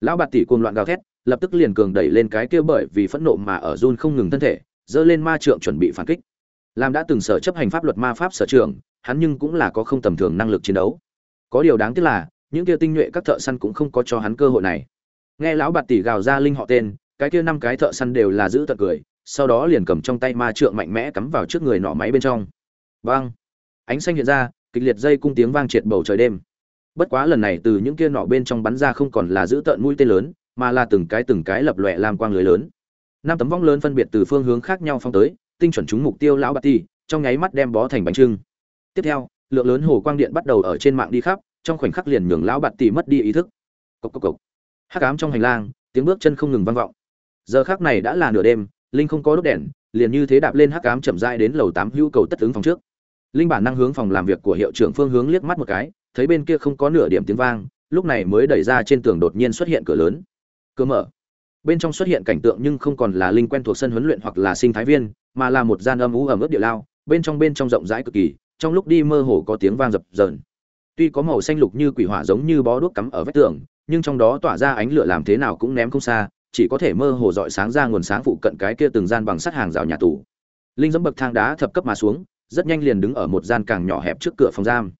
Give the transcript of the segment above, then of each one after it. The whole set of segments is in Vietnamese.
lão bạt tỷ cuồng loạn gào thét, lập tức liền cường đẩy lên cái kia bởi vì phẫn nộ mà ở run không ngừng thân thể dơ lên ma trượng chuẩn bị phản kích. Làm đã từng sở chấp hành pháp luật ma pháp sở trường, hắn nhưng cũng là có không tầm thường năng lực chiến đấu. Có điều đáng tiếc là, những kia tinh nhuệ các thợ săn cũng không có cho hắn cơ hội này. Nghe lão bạt tỷ gào ra linh họ tên, cái kia năm cái thợ săn đều là giữ tật cười, sau đó liền cầm trong tay ma trượng mạnh mẽ cắm vào trước người nọ máy bên trong. Vang ánh xanh hiện ra, kịch liệt dây cung tiếng vang triệt bầu trời đêm bất quá lần này từ những kia nọ bên trong bắn ra không còn là giữ tận mũi tên lớn, mà là từng cái từng cái lập lòe làm quang lưới lớn. Năm tấm vong lớn phân biệt từ phương hướng khác nhau phong tới, tinh chuẩn trúng mục tiêu lão bạt ti trong nháy mắt đem bó thành bánh trưng. Tiếp theo, lượng lớn hồ quang điện bắt đầu ở trên mạng đi khắp, trong khoảnh khắc liền nhường lão bạt ti mất đi ý thức. Cộc cộc cộc. Hắc ám trong hành lang, tiếng bước chân không ngừng vang vọng. Giờ khắc này đã là nửa đêm, linh không có đốt đèn, liền như thế đạp lên hắc ám chậm rãi đến lầu tám hữu cầu tất ứng phòng trước. Linh bản năng hướng phòng làm việc của hiệu trưởng phương hướng liếc mắt một cái thấy bên kia không có nửa điểm tiếng vang, lúc này mới đẩy ra trên tường đột nhiên xuất hiện cửa lớn. Cửa mở. Bên trong xuất hiện cảnh tượng nhưng không còn là linh quen thuộc sân huấn luyện hoặc là sinh thái viên, mà là một gian âm ú ẩm ướt địa lao, bên trong bên trong rộng rãi cực kỳ, trong lúc đi mơ hồ có tiếng vang dập dờn. Tuy có màu xanh lục như quỷ hỏa giống như bó đuốc cắm ở vách tường, nhưng trong đó tỏa ra ánh lửa làm thế nào cũng ném không xa, chỉ có thể mơ hồ dọi sáng ra nguồn sáng phụ cận cái kia từng gian bằng sắt hàng rào nhà tù. Linh dẫm bậc thang đá thập cấp mà xuống, rất nhanh liền đứng ở một gian càng nhỏ hẹp trước cửa phòng giam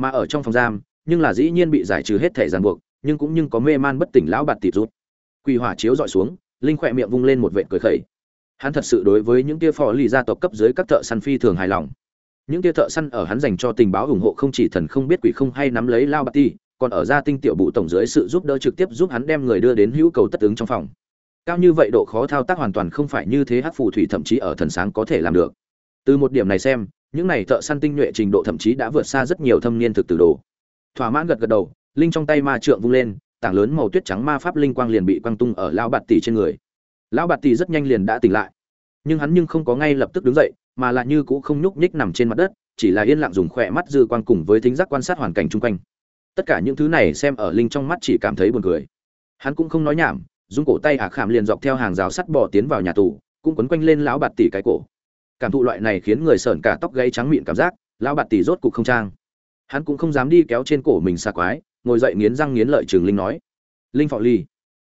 mà ở trong phòng giam, nhưng là dĩ nhiên bị giải trừ hết thể ràng buộc, nhưng cũng nhưng có mê man bất tỉnh lão bạt tịt rút. Quỳ hỏa chiếu dọi xuống, linh khỏe miệng vung lên một vệt cười khẩy. Hắn thật sự đối với những kia phò lì gia tộc cấp dưới các thợ săn phi thường hài lòng. Những kia thợ săn ở hắn dành cho tình báo ủng hộ không chỉ thần không biết quỷ không hay nắm lấy lao bạt ti còn ở gia tinh tiểu bụ tổng dưới sự giúp đỡ trực tiếp giúp hắn đem người đưa đến hữu cầu tất ứng trong phòng. Cao như vậy độ khó thao tác hoàn toàn không phải như thế hát phù thủy thậm chí ở thần sáng có thể làm được. Từ một điểm này xem những này thợ săn tinh nhuệ trình độ thậm chí đã vượt xa rất nhiều thâm niên thực tử đồ. Thỏa mãn gật gật đầu, linh trong tay ma trượng vung lên, tảng lớn màu tuyết trắng ma pháp linh quang liền bị quang tung ở lão bạt tỷ trên người. Lão bạt tỷ rất nhanh liền đã tỉnh lại. Nhưng hắn nhưng không có ngay lập tức đứng dậy, mà là như cũ không nhúc nhích nằm trên mặt đất, chỉ là yên lặng dùng khỏe mắt dư quang cùng với thính giác quan sát hoàn cảnh chung quanh. Tất cả những thứ này xem ở linh trong mắt chỉ cảm thấy buồn cười. Hắn cũng không nói nhảm, dùng cổ tay ả khảm liền dọc theo hàng rào sắt bỏ tiến vào nhà tù, cũng quấn quanh lên lão bạt tỷ cái cổ cảm thụ loại này khiến người sởn cả tóc gáy trắng miệng cảm giác, lão bạt tỷ rốt cục không trang. Hắn cũng không dám đi kéo trên cổ mình xa quái, ngồi dậy nghiến răng nghiến lợi trường linh nói, linh phò ly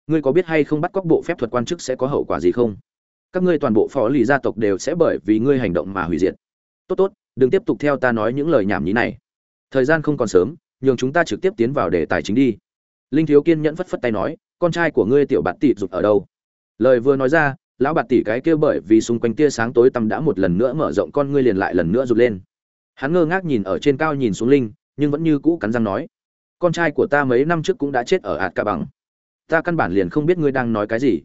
ngươi có biết hay không bắt cóc bộ phép thuật quan chức sẽ có hậu quả gì không? Các ngươi toàn bộ phó lì gia tộc đều sẽ bởi vì ngươi hành động mà hủy diệt. Tốt tốt, đừng tiếp tục theo ta nói những lời nhảm nhí này. Thời gian không còn sớm, nhường chúng ta trực tiếp tiến vào đề tài chính đi. Linh thiếu kiên nhẫn phất phất tay nói, con trai của ngươi tiểu bạt tỷ rụt ở đâu? Lời vừa nói ra lão bạt tỷ cái kia bởi vì xung quanh tia sáng tối tăm đã một lần nữa mở rộng con ngươi liền lại lần nữa rụt lên. Hắn ngơ ngác nhìn ở trên cao nhìn xuống linh, nhưng vẫn như cũ cắn răng nói, con trai của ta mấy năm trước cũng đã chết ở ạt cả bằng. Ta căn bản liền không biết ngươi đang nói cái gì.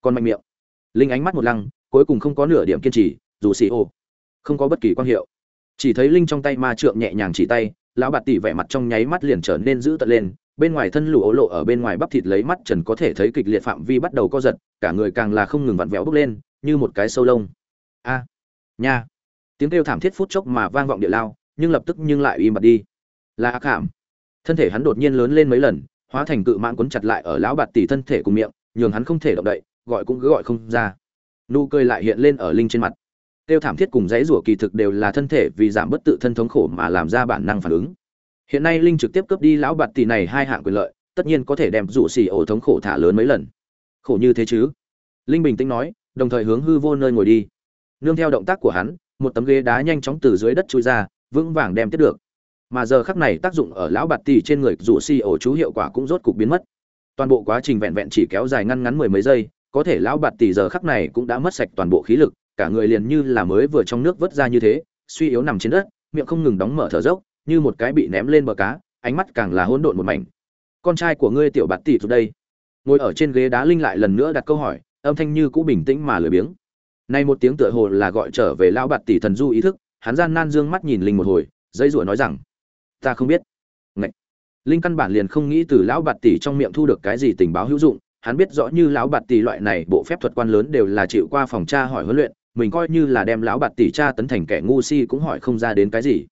Còn mạnh miệng. Linh ánh mắt một lăng, cuối cùng không có nửa điểm kiên trì, dù xì ô. Không có bất kỳ quan hiệu. Chỉ thấy linh trong tay ma trượng nhẹ nhàng chỉ tay, lão bạt tỷ vẻ mặt trong nháy mắt liền trở nên dữ tợn lên, bên ngoài thân lũ ố lộ ở bên ngoài bắp thịt lấy mắt trần có thể thấy kịch liệt phạm vi bắt đầu co giật cả người càng là không ngừng vặn vẹo bốc lên, như một cái sâu lông. A, nha. Tiếng kêu thảm thiết phút chốc mà vang vọng địa lao, nhưng lập tức nhưng lại im bặt đi. Là ác hàm. Thân thể hắn đột nhiên lớn lên mấy lần, hóa thành cự mãn quấn chặt lại ở lão bạt tỷ thân thể cùng miệng, nhường hắn không thể động đậy, gọi cũng cứ gọi không ra. Nụ cười lại hiện lên ở linh trên mặt. Tiêu thảm thiết cùng dãy rủa kỳ thực đều là thân thể vì giảm bất tự thân thống khổ mà làm ra bản năng phản ứng. Hiện nay linh trực tiếp cướp đi lão bạt tỷ này hai hạng quyền lợi, tất nhiên có thể đem rủ xì ổ thống khổ thả lớn mấy lần khổ như thế chứ? Linh bình tĩnh nói, đồng thời hướng hư vô nơi ngồi đi. Nương theo động tác của hắn, một tấm ghế đá nhanh chóng từ dưới đất chui ra, vững vàng đem tiếp được. Mà giờ khắc này tác dụng ở lão bạt tỷ trên người rủ si ổ chú hiệu quả cũng rốt cục biến mất. Toàn bộ quá trình vẹn vẹn chỉ kéo dài ngăn ngắn mười mấy giây, có thể lão bạt tỷ giờ khắc này cũng đã mất sạch toàn bộ khí lực, cả người liền như là mới vừa trong nước vớt ra như thế, suy yếu nằm trên đất, miệng không ngừng đóng mở thở dốc, như một cái bị ném lên bờ cá, ánh mắt càng là hỗn độn một mảnh. Con trai của ngươi tiểu bạt tỷ từ đây ngồi ở trên ghế đá linh lại lần nữa đặt câu hỏi, âm thanh như cũ bình tĩnh mà lười biếng. Nay một tiếng tựa hồ là gọi trở về lão bạt tỷ thần du ý thức, hắn gian nan dương mắt nhìn linh một hồi dây rủa nói rằng, ta không biết. Ngậy. linh căn bản liền không nghĩ từ lão bạt tỷ trong miệng thu được cái gì tình báo hữu dụng, hắn biết rõ như lão bạt tỷ loại này bộ phép thuật quan lớn đều là chịu qua phòng tra hỏi huấn luyện, mình coi như là đem lão bạt tỷ tra tấn thành kẻ ngu si cũng hỏi không ra đến cái gì.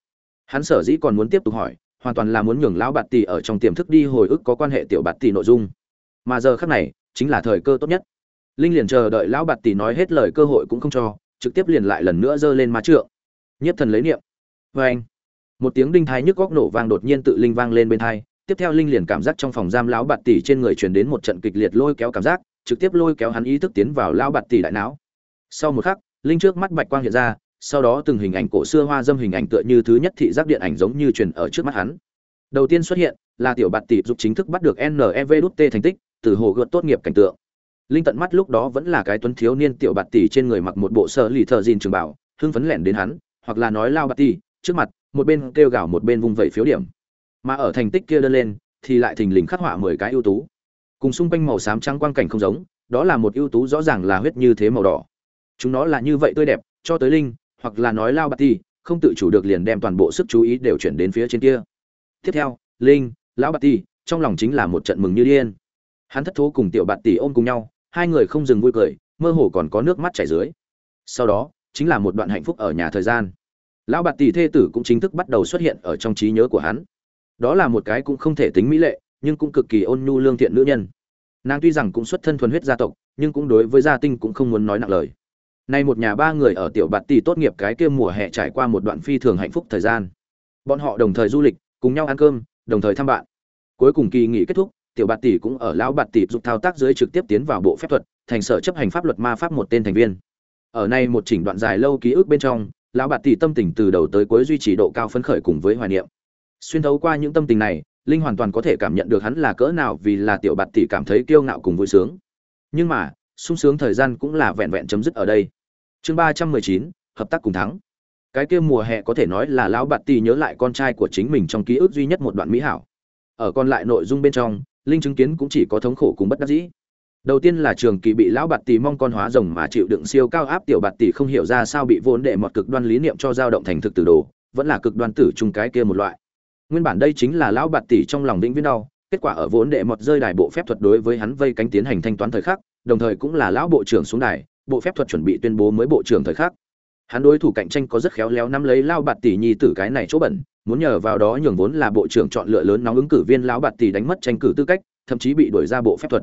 Hắn sở dĩ còn muốn tiếp tục hỏi, hoàn toàn là muốn nhường lão bạt tỷ ở trong tiềm thức đi hồi ức có quan hệ tiểu bạt tỷ nội dung mà giờ khắc này, chính là thời cơ tốt nhất. Linh liền chờ đợi lão bạt tỷ nói hết lời cơ hội cũng không cho, trực tiếp liền lại lần nữa giơ lên má trượng. Nhất thần lấy niệm. Vê anh một tiếng đinh thai nhức góc nổ vang đột nhiên tự linh vang lên bên thai, tiếp tiếp theo linh liền cảm giác trong phòng giam lão bạt tỷ trên người truyền đến một trận kịch liệt lôi kéo cảm giác, trực tiếp lôi kéo hắn ý thức tiến vào lão bạt tỷ đại não. Sau một khắc, linh trước mắt bạch quang hiện ra, sau đó từng hình ảnh cổ xưa hoa dâm hình ảnh tựa như thứ nhất thị giác điện ảnh giống như truyền ở trước mắt hắn. Đầu tiên xuất hiện là tiểu bạt tỷ dục chính thức bắt được nev đút t thành tích từ hồ gợt tốt nghiệp cảnh tượng. Linh tận mắt lúc đó vẫn là cái tuấn thiếu niên tiểu bạt tỷ trên người mặc một bộ sơ lì thợ dìn trường bảo, hưng phấn lẻn đến hắn, hoặc là nói lao bạt tỷ, trước mặt, một bên kêu gào một bên vung vẩy phiếu điểm. Mà ở thành tích kia đơn lên, thì lại thình lình khắc họa mười cái ưu tú. Cùng xung quanh màu xám trắng quang cảnh không giống, đó là một ưu tú rõ ràng là huyết như thế màu đỏ. Chúng nó là như vậy tươi đẹp, cho tới linh, hoặc là nói lao bạt tỷ, không tự chủ được liền đem toàn bộ sức chú ý đều chuyển đến phía trên kia. Tiếp theo, linh, lão bạt tỷ, trong lòng chính là một trận mừng như điên hắn thất thố cùng tiểu bạt tỷ ôm cùng nhau, hai người không dừng vui cười, mơ hồ còn có nước mắt chảy dưới. Sau đó, chính là một đoạn hạnh phúc ở nhà thời gian. Lão bạt tỷ thê tử cũng chính thức bắt đầu xuất hiện ở trong trí nhớ của hắn. Đó là một cái cũng không thể tính mỹ lệ, nhưng cũng cực kỳ ôn nhu lương thiện nữ nhân. Nàng tuy rằng cũng xuất thân thuần huyết gia tộc, nhưng cũng đối với gia tinh cũng không muốn nói nặng lời. Nay một nhà ba người ở tiểu bạt tỷ tốt nghiệp cái kia mùa hè trải qua một đoạn phi thường hạnh phúc thời gian. Bọn họ đồng thời du lịch, cùng nhau ăn cơm, đồng thời thăm bạn. Cuối cùng kỳ nghỉ kết thúc tiểu bạt tỷ cũng ở lão bạt tỷ giúp thao tác dưới trực tiếp tiến vào bộ phép thuật, thành sở chấp hành pháp luật ma pháp một tên thành viên. Ở nay một chỉnh đoạn dài lâu ký ức bên trong, lão bạt tỷ tâm tình từ đầu tới cuối duy trì độ cao phấn khởi cùng với hoài niệm. Xuyên thấu qua những tâm tình này, linh hoàn toàn có thể cảm nhận được hắn là cỡ nào vì là tiểu bạt tỷ cảm thấy kiêu ngạo cùng vui sướng. Nhưng mà, sung sướng thời gian cũng là vẹn vẹn chấm dứt ở đây. Chương ba trăm mười chín, hợp tác cùng thắng. Cái kia mùa hè có thể nói là lão bạt tỷ nhớ lại con trai của chính mình trong ký ức duy nhất một đoạn mỹ hảo. Ở còn lại nội dung bên trong linh chứng kiến cũng chỉ có thống khổ cùng bất đắc dĩ. Đầu tiên là trường kỳ bị lão bạt tỷ mong con hóa rồng mà chịu đựng siêu cao áp tiểu bạt tỷ không hiểu ra sao bị vốn đệ một cực đoan lý niệm cho dao động thành thực tử đồ, vẫn là cực đoan tử chung cái kia một loại. Nguyên bản đây chính là lão bạt tỷ trong lòng vĩnh viễn đau, kết quả ở vốn đệ một rơi đài bộ phép thuật đối với hắn vây cánh tiến hành thanh toán thời khắc, đồng thời cũng là lão bộ trưởng xuống đài, bộ phép thuật chuẩn bị tuyên bố mới bộ trưởng thời khắc. Hắn đối thủ cạnh tranh có rất khéo léo nắm lấy lao bạt tỷ nhi tử cái này chỗ bẩn muốn nhờ vào đó nhường vốn là bộ trưởng chọn lựa lớn nóng ứng cử viên lão bạt tỷ đánh mất tranh cử tư cách, thậm chí bị đuổi ra bộ phép thuật.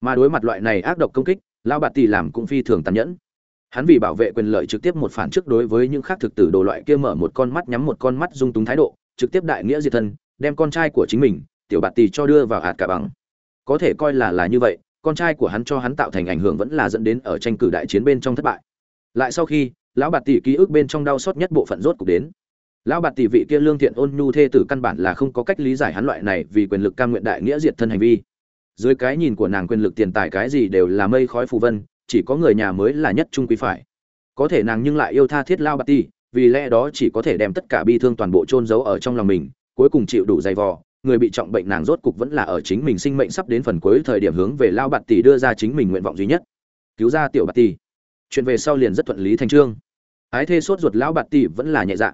Mà đối mặt loại này ác độc công kích, lão bạt tỷ làm cũng phi thường tàn nhẫn. Hắn vì bảo vệ quyền lợi trực tiếp một phản trước đối với những khác thực tử đồ loại kia mở một con mắt nhắm một con mắt dung túng thái độ, trực tiếp đại nghĩa diệt thân, đem con trai của chính mình, tiểu bạt tỷ cho đưa vào hạt cả bằng. Có thể coi là là như vậy, con trai của hắn cho hắn tạo thành ảnh hưởng vẫn là dẫn đến ở tranh cử đại chiến bên trong thất bại. Lại sau khi, lão bạt tỷ ký ức bên trong đau xót nhất bộ phận rốt cục đến lão bạt tỷ vị kia lương thiện ôn nhu thê tử căn bản là không có cách lý giải hắn loại này vì quyền lực cam nguyện đại nghĩa diệt thân hành vi. Dưới cái nhìn của nàng quyền lực tiền tài cái gì đều là mây khói phù vân, chỉ có người nhà mới là nhất trung quý phải. Có thể nàng nhưng lại yêu tha thiết lao bạt tỷ, vì lẽ đó chỉ có thể đem tất cả bi thương toàn bộ chôn giấu ở trong lòng mình, cuối cùng chịu đủ dày vò, người bị trọng bệnh nàng rốt cục vẫn là ở chính mình sinh mệnh sắp đến phần cuối thời điểm hướng về lao bạt tỷ đưa ra chính mình nguyện vọng duy nhất. Cứu ra tiểu bạt tỷ. Chuyện về sau liền rất thuận lý thành trương ái thê sốt ruột lão bạt tỷ vẫn là nhẹ dạ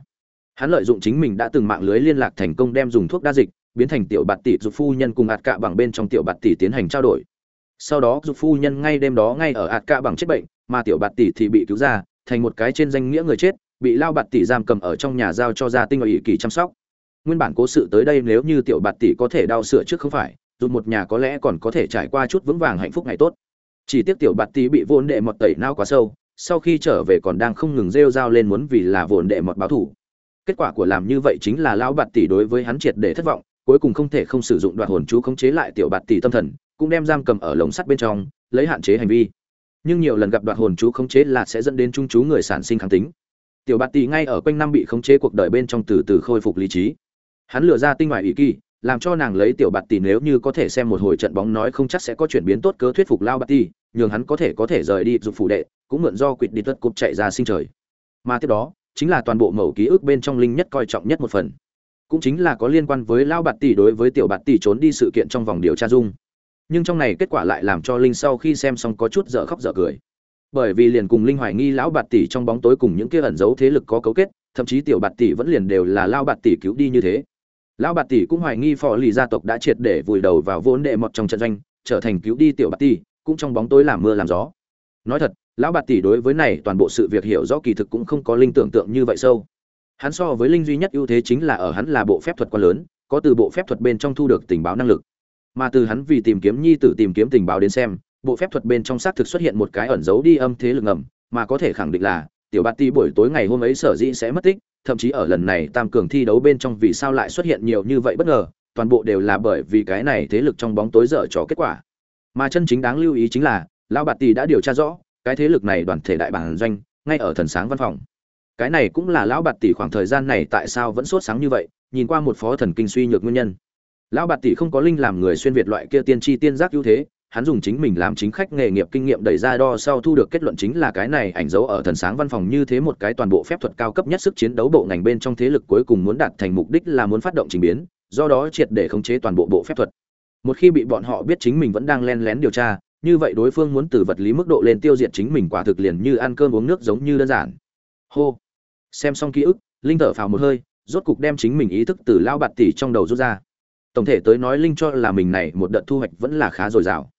hắn lợi dụng chính mình đã từng mạng lưới liên lạc thành công đem dùng thuốc đa dịch, biến thành tiểu bạt tỷ dục phu nhân cùng ạt cạ bằng bên trong tiểu bạt tỷ tiến hành trao đổi. Sau đó dục phu nhân ngay đêm đó ngay ở ạt cạ bằng chết bệnh, mà tiểu bạt tỷ thì bị cứu ra, thành một cái trên danh nghĩa người chết, bị lao bạt tỷ giam cầm ở trong nhà giao cho gia tinh ở ỷ kỳ chăm sóc. Nguyên bản cố sự tới đây nếu như tiểu bạt tỷ có thể đau sửa trước không phải, dù một nhà có lẽ còn có thể trải qua chút vững vàng hạnh phúc ngày tốt. Chỉ tiếc tiểu bạt tỷ bị vốn đệ mọt tẩy nao quá sâu, sau khi trở về còn đang không ngừng rêu rao lên muốn vì là vốn đệ mọt báo thủ kết quả của làm như vậy chính là lão bạt tỷ đối với hắn triệt để thất vọng, cuối cùng không thể không sử dụng đoạt hồn chú khống chế lại tiểu bạt tỷ tâm thần, cũng đem giam cầm ở lồng sắt bên trong, lấy hạn chế hành vi. Nhưng nhiều lần gặp đoạt hồn chú khống chế là sẽ dẫn đến trung chú người sản sinh kháng tính. Tiểu bạt tỷ ngay ở quanh năm bị khống chế cuộc đời bên trong từ từ khôi phục lý trí. Hắn lừa ra tinh ngoại ý kỳ, làm cho nàng lấy tiểu bạt tỷ nếu như có thể xem một hồi trận bóng nói không chắc sẽ có chuyển biến tốt cớ thuyết phục lao bạt tỷ, nhường hắn có thể có thể rời đi dục phủ đệ, cũng mượn do quỵt đi tất cục chạy ra sinh trời. Mà tiếp đó chính là toàn bộ mẫu ký ức bên trong linh nhất coi trọng nhất một phần. Cũng chính là có liên quan với lao bạt tỷ đối với tiểu bạt tỷ trốn đi sự kiện trong vòng điều tra dung. Nhưng trong này kết quả lại làm cho linh sau khi xem xong có chút dở khóc dở cười. Bởi vì liền cùng linh hoài nghi lão bạt tỷ trong bóng tối cùng những kia ẩn giấu thế lực có cấu kết, thậm chí tiểu bạt tỷ vẫn liền đều là lao bạt tỷ cứu đi như thế. Lão bạt tỷ cũng hoài nghi phò lì gia tộc đã triệt để vùi đầu vào vốn đệ mọt trong trận doanh, trở thành cứu đi tiểu bạt tỷ, cũng trong bóng tối làm mưa làm gió. Nói thật lão bạt tỷ đối với này toàn bộ sự việc hiểu rõ kỳ thực cũng không có linh tưởng tượng như vậy sâu. Hắn so với linh duy nhất ưu thế chính là ở hắn là bộ phép thuật quá lớn, có từ bộ phép thuật bên trong thu được tình báo năng lực. Mà từ hắn vì tìm kiếm nhi tử tìm kiếm tình báo đến xem, bộ phép thuật bên trong xác thực xuất hiện một cái ẩn giấu đi âm thế lực ngầm, mà có thể khẳng định là, tiểu bạt tỷ buổi tối ngày hôm ấy sở dĩ sẽ mất tích, thậm chí ở lần này tam cường thi đấu bên trong vì sao lại xuất hiện nhiều như vậy bất ngờ, toàn bộ đều là bởi vì cái này thế lực trong bóng tối dở trò kết quả. Mà chân chính đáng lưu ý chính là, lão bạt tỷ đã điều tra rõ cái thế lực này đoàn thể đại bản doanh, ngay ở thần sáng văn phòng. Cái này cũng là lão bạt tỷ khoảng thời gian này tại sao vẫn sốt sáng như vậy, nhìn qua một phó thần kinh suy nhược nguyên nhân. Lão bạt tỷ không có linh làm người xuyên việt loại kia tiên tri tiên giác ưu thế, hắn dùng chính mình làm chính khách nghề nghiệp kinh nghiệm đẩy ra đo sau thu được kết luận chính là cái này ảnh dấu ở thần sáng văn phòng như thế một cái toàn bộ phép thuật cao cấp nhất sức chiến đấu bộ ngành bên trong thế lực cuối cùng muốn đạt thành mục đích là muốn phát động trình biến, do đó triệt để khống chế toàn bộ bộ phép thuật. Một khi bị bọn họ biết chính mình vẫn đang len lén điều tra như vậy đối phương muốn từ vật lý mức độ lên tiêu diệt chính mình quả thực liền như ăn cơm uống nước giống như đơn giản. Hô. Xem xong ký ức, linh thở phào một hơi, rốt cục đem chính mình ý thức từ lao bạt tỷ trong đầu rút ra. Tổng thể tới nói linh cho là mình này một đợt thu hoạch vẫn là khá dồi dào.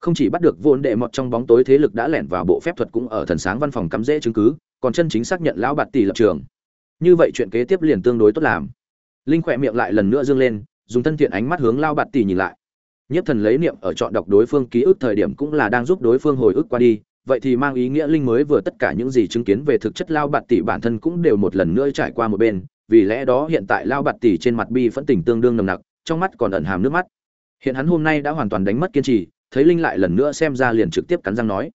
Không chỉ bắt được vốn đệ mọt trong bóng tối thế lực đã lẻn vào bộ phép thuật cũng ở thần sáng văn phòng cắm rễ chứng cứ, còn chân chính xác nhận lão bạt tỷ lập trường. Như vậy chuyện kế tiếp liền tương đối tốt làm. Linh khỏe miệng lại lần nữa dương lên, dùng thân thiện ánh mắt hướng lao bạt tỷ nhìn lại nhất thần lấy niệm ở chọn đọc đối phương ký ức thời điểm cũng là đang giúp đối phương hồi ức qua đi, vậy thì mang ý nghĩa linh mới vừa tất cả những gì chứng kiến về thực chất lao bạt tỷ bản thân cũng đều một lần nữa trải qua một bên, vì lẽ đó hiện tại lao bạt tỷ trên mặt bi phẫn tỉnh tương đương nồng nặc, trong mắt còn ẩn hàm nước mắt. Hiện hắn hôm nay đã hoàn toàn đánh mất kiên trì, thấy linh lại lần nữa xem ra liền trực tiếp cắn răng nói,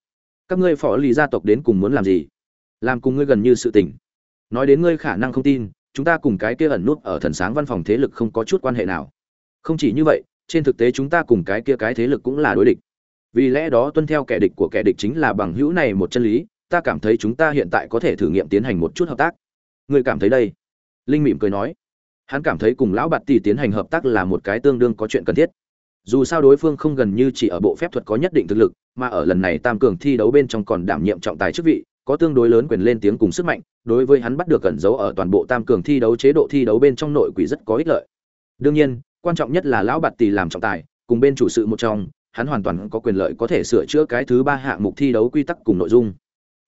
các ngươi phỏ lì gia tộc đến cùng muốn làm gì? Làm cùng ngươi gần như sự tình. Nói đến ngươi khả năng không tin, chúng ta cùng cái kia ẩn nút ở thần sáng văn phòng thế lực không có chút quan hệ nào. Không chỉ như vậy trên thực tế chúng ta cùng cái kia cái thế lực cũng là đối địch. Vì lẽ đó tuân theo kẻ địch của kẻ địch chính là bằng hữu này một chân lý, ta cảm thấy chúng ta hiện tại có thể thử nghiệm tiến hành một chút hợp tác. Người cảm thấy đây? Linh mỉm cười nói. Hắn cảm thấy cùng lão bạt tỷ tiến hành hợp tác là một cái tương đương có chuyện cần thiết. Dù sao đối phương không gần như chỉ ở bộ phép thuật có nhất định thực lực, mà ở lần này tam cường thi đấu bên trong còn đảm nhiệm trọng tài chức vị, có tương đối lớn quyền lên tiếng cùng sức mạnh, đối với hắn bắt được cẩn giấu ở toàn bộ tam cường thi đấu chế độ thi đấu bên trong nội quỷ rất có ích lợi. Đương nhiên quan trọng nhất là lão bạt tỷ làm trọng tài, cùng bên chủ sự một trong, hắn hoàn toàn có quyền lợi có thể sửa chữa cái thứ ba hạng mục thi đấu quy tắc cùng nội dung.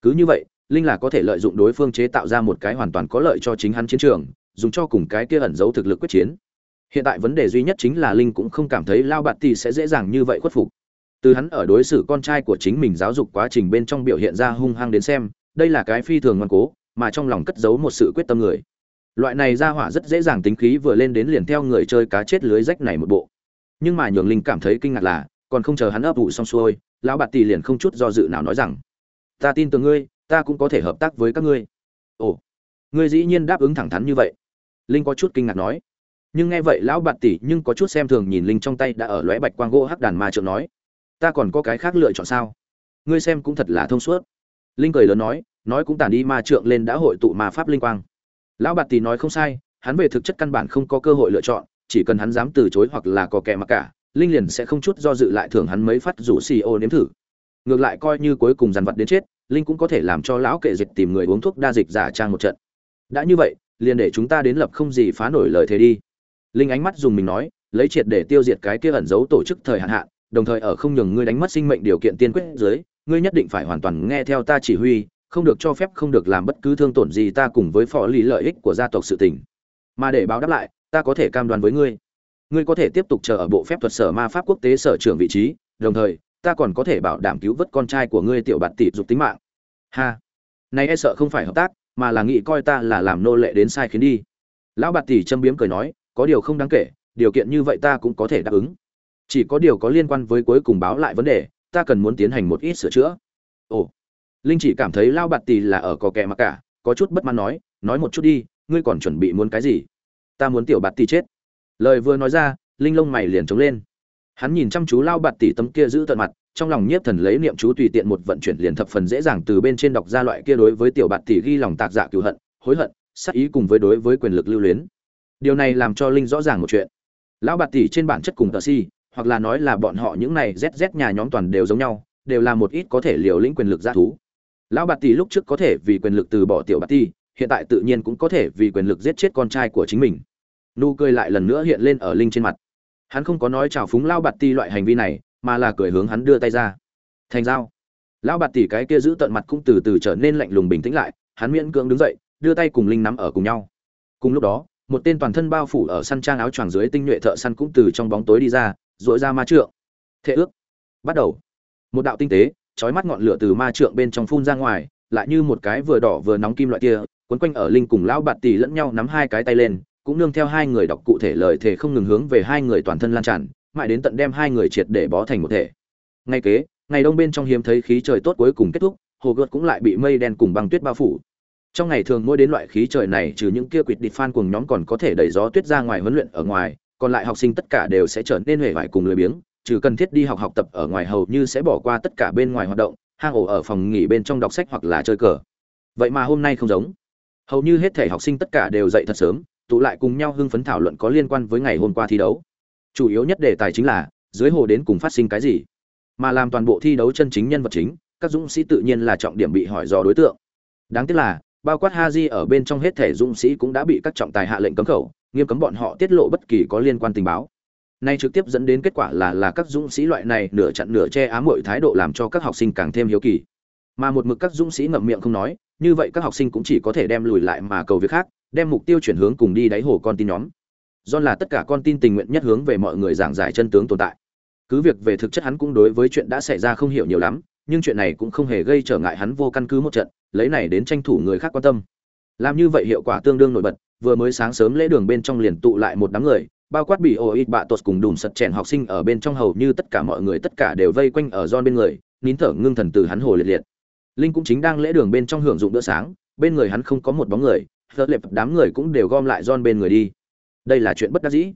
Cứ như vậy, linh là có thể lợi dụng đối phương chế tạo ra một cái hoàn toàn có lợi cho chính hắn chiến trường, dùng cho cùng cái kia ẩn giấu thực lực quyết chiến. Hiện tại vấn đề duy nhất chính là linh cũng không cảm thấy lao bạt tỷ sẽ dễ dàng như vậy khuất phục. Từ hắn ở đối xử con trai của chính mình giáo dục quá trình bên trong biểu hiện ra hung hăng đến xem, đây là cái phi thường ngoan cố, mà trong lòng cất giấu một sự quyết tâm người loại này ra hỏa rất dễ dàng tính khí vừa lên đến liền theo người chơi cá chết lưới rách này một bộ. Nhưng mà nhường linh cảm thấy kinh ngạc là, còn không chờ hắn ấp ủ xong xuôi, lão bạt tỷ liền không chút do dự nào nói rằng, ta tin tưởng ngươi, ta cũng có thể hợp tác với các ngươi. Ồ, ngươi dĩ nhiên đáp ứng thẳng thắn như vậy. Linh có chút kinh ngạc nói. Nhưng nghe vậy lão bạt tỷ nhưng có chút xem thường nhìn linh trong tay đã ở lóe bạch quang gỗ hắc đàn ma trượng nói, ta còn có cái khác lựa chọn sao? Ngươi xem cũng thật là thông suốt. Linh cười lớn nói nói cũng tản đi ma trượng lên đã hội tụ ma pháp linh quang lão bạt tì nói không sai, hắn về thực chất căn bản không có cơ hội lựa chọn, chỉ cần hắn dám từ chối hoặc là có kẻ mặc cả, linh liền sẽ không chút do dự lại thưởng hắn mấy phát rủ xì ô nếm thử. Ngược lại coi như cuối cùng dằn vặt đến chết, linh cũng có thể làm cho lão kệ dịch tìm người uống thuốc đa dịch giả trang một trận. Đã như vậy, liền để chúng ta đến lập không gì phá nổi lời thế đi. Linh ánh mắt dùng mình nói, lấy triệt để tiêu diệt cái kia ẩn giấu tổ chức thời hạn hạn, đồng thời ở không nhường ngươi đánh mất sinh mệnh điều kiện tiên quyết dưới, ngươi nhất định phải hoàn toàn nghe theo ta chỉ huy không được cho phép, không được làm bất cứ thương tổn gì ta cùng với phó lý lợi ích của gia tộc sự tình. Mà để báo đáp lại, ta có thể cam đoan với ngươi. Ngươi có thể tiếp tục chờ ở bộ phép thuật sở ma pháp quốc tế sở trưởng vị trí, đồng thời, ta còn có thể bảo đảm cứu vớt con trai của ngươi tiểu bạt tỷ dục tính mạng. Ha. Này e sợ không phải hợp tác, mà là nghĩ coi ta là làm nô lệ đến sai khiến đi. Lão bạt tỷ châm biếm cười nói, có điều không đáng kể, điều kiện như vậy ta cũng có thể đáp ứng. Chỉ có điều có liên quan với cuối cùng báo lại vấn đề, ta cần muốn tiến hành một ít sửa chữa. Ồ linh chỉ cảm thấy lao bạt tỷ là ở có kẻ mặc cả, có chút bất mãn nói nói một chút đi, ngươi còn chuẩn bị muốn cái gì? Ta muốn tiểu bạt tỷ chết. Lời vừa nói ra, linh lông mày liền trống lên. Hắn nhìn chăm chú lao bạt tỷ tấm kia giữ tận mặt, trong lòng nhiếp thần lấy niệm chú tùy tiện một vận chuyển liền thập phần dễ dàng từ bên trên đọc ra loại kia đối với tiểu bạt tỷ ghi lòng tạc dạ cựu hận, hối hận, sát ý cùng với đối với quyền lực lưu luyến. Điều này làm cho linh rõ ràng một chuyện. Lão bạt tỷ trên bản chất cùng tờ si, hoặc là nói là bọn họ những này zz nhà nhóm toàn đều giống nhau, đều là một ít có thể liều lĩnh quyền lực g thú lão bạt tỷ lúc trước có thể vì quyền lực từ bỏ tiểu bạt tỷ hiện tại tự nhiên cũng có thể vì quyền lực giết chết con trai của chính mình. Nụ cười lại lần nữa hiện lên ở linh trên mặt. Hắn không có nói chào phúng lao bạt tỷ loại hành vi này, mà là cười hướng hắn đưa tay ra. Thành dao lão bạt tỷ cái kia giữ tận mặt cũng từ từ trở nên lạnh lùng bình tĩnh lại, hắn miễn cưỡng đứng dậy, đưa tay cùng linh nắm ở cùng nhau. Cùng lúc đó, một tên toàn thân bao phủ ở săn trang áo choàng dưới tinh nhuệ thợ săn cũng từ trong bóng tối đi ra dội ra ma trượng. Thệ ước. Bắt đầu. Một đạo tinh tế Chói mắt ngọn lửa từ ma trượng bên trong phun ra ngoài, lại như một cái vừa đỏ vừa nóng kim loại kia quấn quanh ở linh cùng lão bạt tỷ lẫn nhau nắm hai cái tay lên, cũng nương theo hai người đọc cụ thể lời thể không ngừng hướng về hai người toàn thân lan tràn, mãi đến tận đem hai người triệt để bó thành một thể. Ngay kế, ngày đông bên trong hiếm thấy khí trời tốt cuối cùng kết thúc, hồ gợt cũng lại bị mây đen cùng băng tuyết bao phủ. Trong ngày thường mỗi đến loại khí trời này, trừ những kia quỷ địch fan cùng nhóm còn có thể đẩy gió tuyết ra ngoài huấn luyện ở ngoài, còn lại học sinh tất cả đều sẽ trở nên hề vải cùng lười biếng trừ cần thiết đi học học tập ở ngoài hầu như sẽ bỏ qua tất cả bên ngoài hoạt động hang ổ ở phòng nghỉ bên trong đọc sách hoặc là chơi cờ. Vậy mà hôm nay không giống. Hầu như hết thể học sinh tất cả đều dậy thật sớm tụ lại cùng nhau hưng phấn thảo luận có liên quan với ngày hôm qua thi đấu. Chủ yếu nhất đề tài chính là dưới hồ đến cùng phát sinh cái gì? Mà làm toàn bộ thi đấu chân chính nhân vật chính các dũng sĩ tự nhiên là trọng điểm bị hỏi dò đối tượng. Đáng tiếc là bao quát Haji ở bên trong hết thể dũng sĩ cũng đã bị các trọng tài hạ lệnh cấm khẩu, nghiêm cấm bọn họ tiết lộ bất kỳ có liên quan tình báo. Nay trực tiếp dẫn đến kết quả là là các dũng sĩ loại này nửa chặn nửa che ám muội thái độ làm cho các học sinh càng thêm hiếu kỳ. Mà một mực các dũng sĩ ngậm miệng không nói, như vậy các học sinh cũng chỉ có thể đem lùi lại mà cầu việc khác, đem mục tiêu chuyển hướng cùng đi đáy hồ con tin nhóm. Do là tất cả con tin tình nguyện nhất hướng về mọi người giảng giải chân tướng tồn tại. Cứ việc về thực chất hắn cũng đối với chuyện đã xảy ra không hiểu nhiều lắm, nhưng chuyện này cũng không hề gây trở ngại hắn vô căn cứ một trận, lấy này đến tranh thủ người khác quan tâm. Làm như vậy hiệu quả tương đương nổi bật, vừa mới sáng sớm lễ đường bên trong liền tụ lại một đám người, bao quát bị ổ ít bạ tột cùng đùm sật chèn học sinh ở bên trong hầu như tất cả mọi người tất cả đều vây quanh ở John bên người, nín thở ngưng thần từ hắn hồ liệt liệt. Linh cũng chính đang lễ đường bên trong hưởng dụng bữa sáng, bên người hắn không có một bóng người, Phật lệp đám người cũng đều gom lại John bên người đi. Đây là chuyện bất đắc dĩ.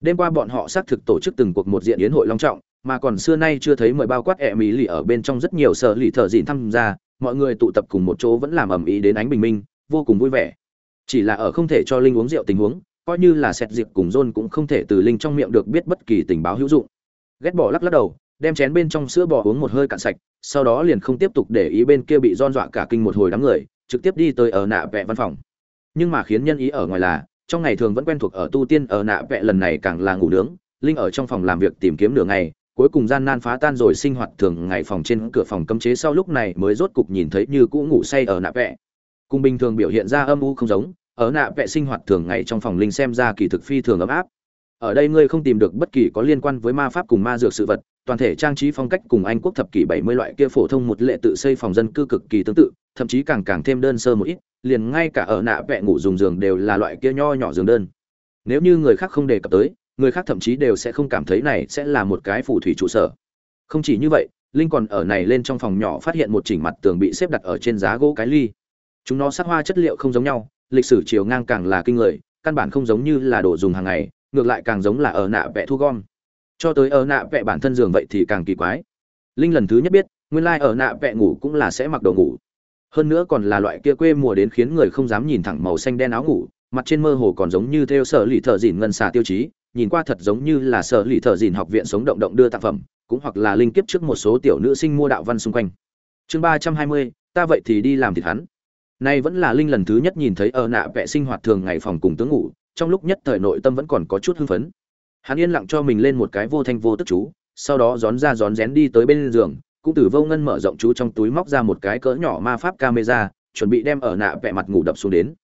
Đêm qua bọn họ xác thực tổ chức từng cuộc một diện yến hội long trọng, mà còn xưa nay chưa thấy mời bao quát ẹ mỹ lì ở bên trong rất nhiều sở lì thợ dịn tham gia mọi người tụ tập cùng một chỗ vẫn làm ầm ĩ đến ánh bình minh vô cùng vui vẻ chỉ là ở không thể cho linh uống rượu tình huống coi như là xét dịp cùng john cũng không thể từ linh trong miệng được biết bất kỳ tình báo hữu dụng ghét bỏ lắc lắc đầu, đem chén bên trong sữa bò uống một hơi cạn sạch, sau đó liền không tiếp tục để ý bên kia bị john dọa cả kinh một hồi đám người, trực tiếp đi tới ở nạ vẽ văn phòng nhưng mà khiến nhân ý ở ngoài là, trong ngày thường vẫn quen thuộc ở tu tiên ở nạ vẽ lần này càng là ngủ nướng, linh ở trong phòng làm việc tìm kiếm nửa ngày, cuối cùng gian nan phá tan rồi sinh hoạt thường ngày phòng trên cửa phòng cấm chế sau lúc này mới rốt cục nhìn thấy như cũ ngủ say ở nạ vẽ. cùng bình thường biểu hiện ra âm u không giống ở nạ vẽ sinh hoạt thường ngày trong phòng linh xem ra kỳ thực phi thường ấm áp. Ở đây ngươi không tìm được bất kỳ có liên quan với ma pháp cùng ma dược sự vật, toàn thể trang trí phong cách cùng anh quốc thập kỷ bảy mươi loại kia phổ thông một lệ tự xây phòng dân cư cực kỳ tương tự, thậm chí càng càng thêm đơn sơ một ít, liền ngay cả ở nạ vẽ ngủ dùng giường đều là loại kia nho nhỏ giường đơn. Nếu như người khác không đề cập tới, người khác thậm chí đều sẽ không cảm thấy này sẽ là một cái phù thủy trụ sở. Không chỉ như vậy, linh còn ở này lên trong phòng nhỏ phát hiện một chỉnh mặt tường bị xếp đặt ở trên giá gỗ cái ly. Chúng nó sắc hoa chất liệu không giống nhau lịch sử chiều ngang càng là kinh người, căn bản không giống như là đồ dùng hàng ngày, ngược lại càng giống là ở nạ vẽ thu gom. Cho tới ở nạ vẽ bản thân giường vậy thì càng kỳ quái. Linh lần thứ nhất biết, nguyên lai ở nạ vẽ ngủ cũng là sẽ mặc đồ ngủ. Hơn nữa còn là loại kia quê mùa đến khiến người không dám nhìn thẳng màu xanh đen áo ngủ, mặt trên mơ hồ còn giống như theo sở lì thợ dìn ngân xà tiêu chí, nhìn qua thật giống như là sở lì thợ dìn học viện sống động động đưa tác phẩm, cũng hoặc là linh kiếp trước một số tiểu nữ sinh mua đạo văn xung quanh. Chương ba trăm hai mươi, ta vậy thì đi làm thịt hắn nay vẫn là linh lần thứ nhất nhìn thấy ở nạ vẽ sinh hoạt thường ngày phòng cùng tướng ngủ, trong lúc nhất thời nội tâm vẫn còn có chút hưng phấn. Hắn yên lặng cho mình lên một cái vô thanh vô tức chú, sau đó rón ra rón rén đi tới bên giường, cũng từ vô ngân mở rộng chú trong túi móc ra một cái cỡ nhỏ ma pháp camera, chuẩn bị đem ở nạ vẽ mặt ngủ đập xuống đến.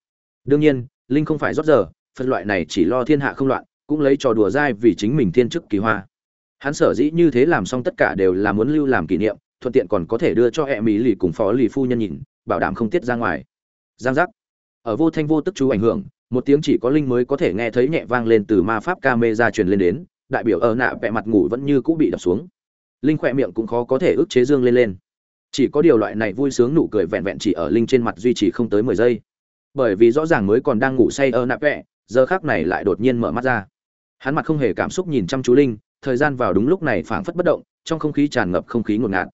Đương nhiên, linh không phải rót giờ, phân loại này chỉ lo thiên hạ không loạn, cũng lấy trò đùa dai vì chính mình thiên chức kỳ hoa. Hắn sở dĩ như thế làm xong tất cả đều là muốn lưu làm kỷ niệm, thuận tiện còn có thể đưa cho e mỹ lì cùng phó lì phu nhân nhìn bảo đảm không tiết ra ngoài. Giang giác. Ở vô thanh vô tức chú ảnh hưởng, một tiếng chỉ có linh mới có thể nghe thấy nhẹ vang lên từ ma pháp ca mê ra truyền lên đến, đại biểu ở nạ vẹ mặt ngủ vẫn như cũ bị đập xuống. Linh khỏe miệng cũng khó có thể ức chế dương lên lên. Chỉ có điều loại này vui sướng nụ cười vẹn vẹn chỉ ở linh trên mặt duy trì không tới mười giây. Bởi vì rõ ràng mới còn đang ngủ say ở nạ vẹ giờ khác này lại đột nhiên mở mắt ra. Hắn mặt không hề cảm xúc nhìn chăm chú linh, thời gian vào đúng lúc này phảng phất bất động, trong không khí tràn ngập không khí ngột ngạt.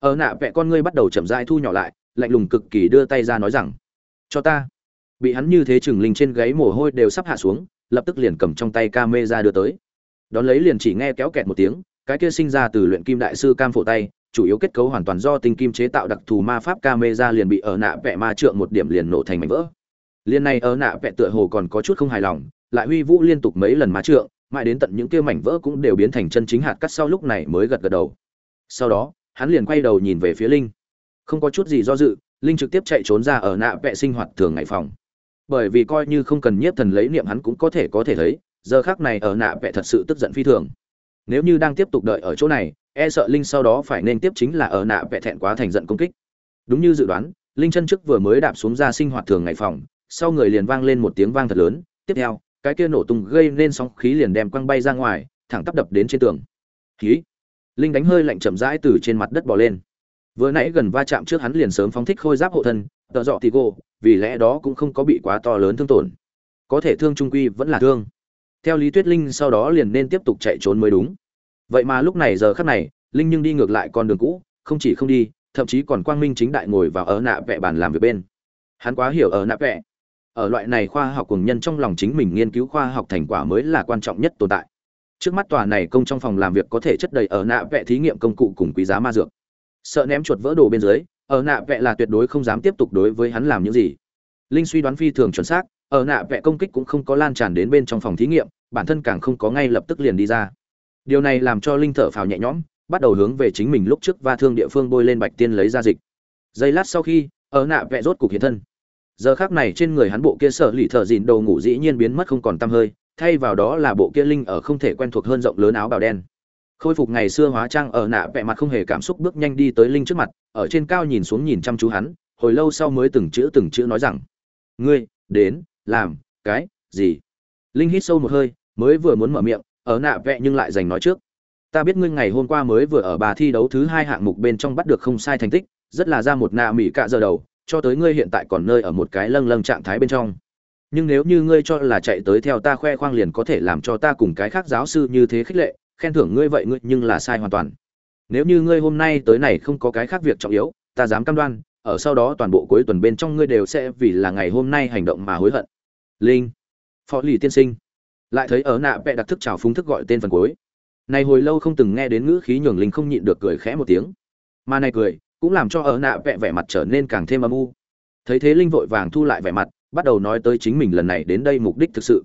Ở nạ vẽ con ngươi bắt đầu chậm rãi thu nhỏ lại lạnh lùng cực kỳ đưa tay ra nói rằng, cho ta. Bị hắn như thế chừng linh trên gáy mồ hôi đều sắp hạ xuống, lập tức liền cầm trong tay ca mê ra đưa tới. Đón lấy liền chỉ nghe kéo kẹt một tiếng, cái kia sinh ra từ luyện kim đại sư cam phổ tay, chủ yếu kết cấu hoàn toàn do tinh kim chế tạo đặc thù ma pháp ca mê ra liền bị ở nạ vẽ ma trượng một điểm liền nổ thành mảnh vỡ. Liền này ở nạ vẽ tựa hồ còn có chút không hài lòng, lại huy vũ liên tục mấy lần ma trượng, mãi đến tận những kia mảnh vỡ cũng đều biến thành chân chính hạt cắt sau lúc này mới gật gật đầu. Sau đó, hắn liền quay đầu nhìn về phía linh không có chút gì do dự, linh trực tiếp chạy trốn ra ở nạ vệ sinh hoạt thường ngày phòng. Bởi vì coi như không cần nhiếp thần lấy niệm hắn cũng có thể có thể thấy, giờ khác này ở nạ vệ thật sự tức giận phi thường. Nếu như đang tiếp tục đợi ở chỗ này e sợ linh sau đó phải nên tiếp chính là ở nạ vệ thẹn quá thành giận công kích. Đúng như dự đoán, linh chân trước vừa mới đạp xuống ra sinh hoạt thường ngày phòng, sau người liền vang lên một tiếng vang thật lớn, tiếp theo, cái kia nổ tung gây nên sóng khí liền đem quăng bay ra ngoài, thẳng tắp đập đến trên tường. Khí. Linh đánh hơi lạnh chậm rãi từ trên mặt đất bò lên vừa nãy gần va chạm trước hắn liền sớm phóng thích khôi giáp hộ thân, tợ dọ thì cô vì lẽ đó cũng không có bị quá to lớn thương tổn. Có thể thương trung quy vẫn là thương. Theo lý tuyết linh sau đó liền nên tiếp tục chạy trốn mới đúng. Vậy mà lúc này giờ khắc này, linh nhưng đi ngược lại con đường cũ, không chỉ không đi, thậm chí còn quang minh chính đại ngồi vào ở nạ vẽ bàn làm việc bên. Hắn quá hiểu ở nạ vẽ ở loại này khoa học cùng nhân trong lòng chính mình nghiên cứu khoa học thành quả mới là quan trọng nhất tồn tại. Trước mắt tòa này công trong phòng làm việc có thể chất đầy ở nạ vẽ thí nghiệm công cụ cùng quý giá ma dược sợ ném chuột vỡ đồ bên dưới, ở nạ vẽ là tuyệt đối không dám tiếp tục đối với hắn làm những gì. Linh suy đoán phi thường chuẩn xác, ở nạ vẽ công kích cũng không có lan tràn đến bên trong phòng thí nghiệm, bản thân càng không có ngay lập tức liền đi ra. Điều này làm cho linh thở phào nhẹ nhõm, bắt đầu hướng về chính mình lúc trước va thương địa phương bôi lên bạch tiên lấy ra dịch. Giây lát sau khi, ở nạ vẽ rốt cục hiện thân. Giờ khác này trên người hắn bộ kia sợ lì thợ dìn đầu ngủ dĩ nhiên biến mất không còn tăm hơi, thay vào đó là bộ kia linh ở không thể quen thuộc hơn rộng lớn áo bào đen khôi phục ngày xưa hóa trang ở nạ vẻ mặt không hề cảm xúc bước nhanh đi tới linh trước mặt, ở trên cao nhìn xuống nhìn chăm chú hắn, hồi lâu sau mới từng chữ từng chữ nói rằng, ngươi, đến, làm, cái, gì? Linh hít sâu một hơi, mới vừa muốn mở miệng, ở nạ vẽ nhưng lại giành nói trước, ta biết ngươi ngày hôm qua mới vừa ở bà thi đấu thứ hai hạng mục bên trong bắt được không sai thành tích, rất là ra một nạ mỹ cạ giờ đầu, cho tới ngươi hiện tại còn nơi ở một cái lâng lâng trạng thái bên trong. Nhưng nếu như ngươi cho là chạy tới theo ta khoe khoang liền có thể làm cho ta cùng cái khác giáo sư như thế khích lệ khen thưởng ngươi vậy ngươi nhưng là sai hoàn toàn. Nếu như ngươi hôm nay tới này không có cái khác việc trọng yếu, ta dám cam đoan, ở sau đó toàn bộ cuối tuần bên trong ngươi đều sẽ vì là ngày hôm nay hành động mà hối hận. Linh, phó lì tiên sinh. Lại thấy ở nạ vẽ đặc thức chào phúng thức gọi tên phần cuối. Này hồi lâu không từng nghe đến ngữ khí nhường linh không nhịn được cười khẽ một tiếng. Mà này cười, cũng làm cho ở nạ vẽ vẻ mặt trở nên càng thêm âm u. Thấy thế linh vội vàng thu lại vẻ mặt, bắt đầu nói tới chính mình lần này đến đây mục đích thực sự.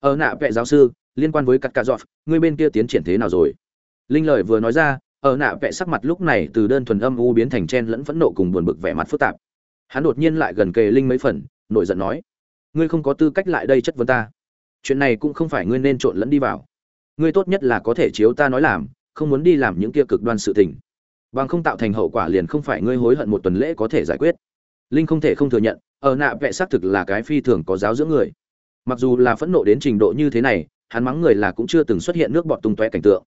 Ở nạ vẽ giáo sư liên quan với cắt cà dọt ngươi bên kia tiến triển thế nào rồi? Linh lời vừa nói ra, ở nạ vẽ sắc mặt lúc này từ đơn thuần âm u biến thành chen lẫn phẫn nộ cùng buồn bực vẻ mặt phức tạp. Hắn đột nhiên lại gần kề linh mấy phần, nổi giận nói, ngươi không có tư cách lại đây chất vấn ta. Chuyện này cũng không phải ngươi nên trộn lẫn đi vào. Ngươi tốt nhất là có thể chiếu ta nói làm, không muốn đi làm những kia cực đoan sự tình. Bằng không tạo thành hậu quả liền không phải ngươi hối hận một tuần lễ có thể giải quyết. Linh không thể không thừa nhận, ở nạ vẽ xác thực là cái phi thường có giáo dưỡng người. Mặc dù là phẫn nộ đến trình độ như thế này hắn mắng người là cũng chưa từng xuất hiện nước bọt tung tóe cảnh tượng.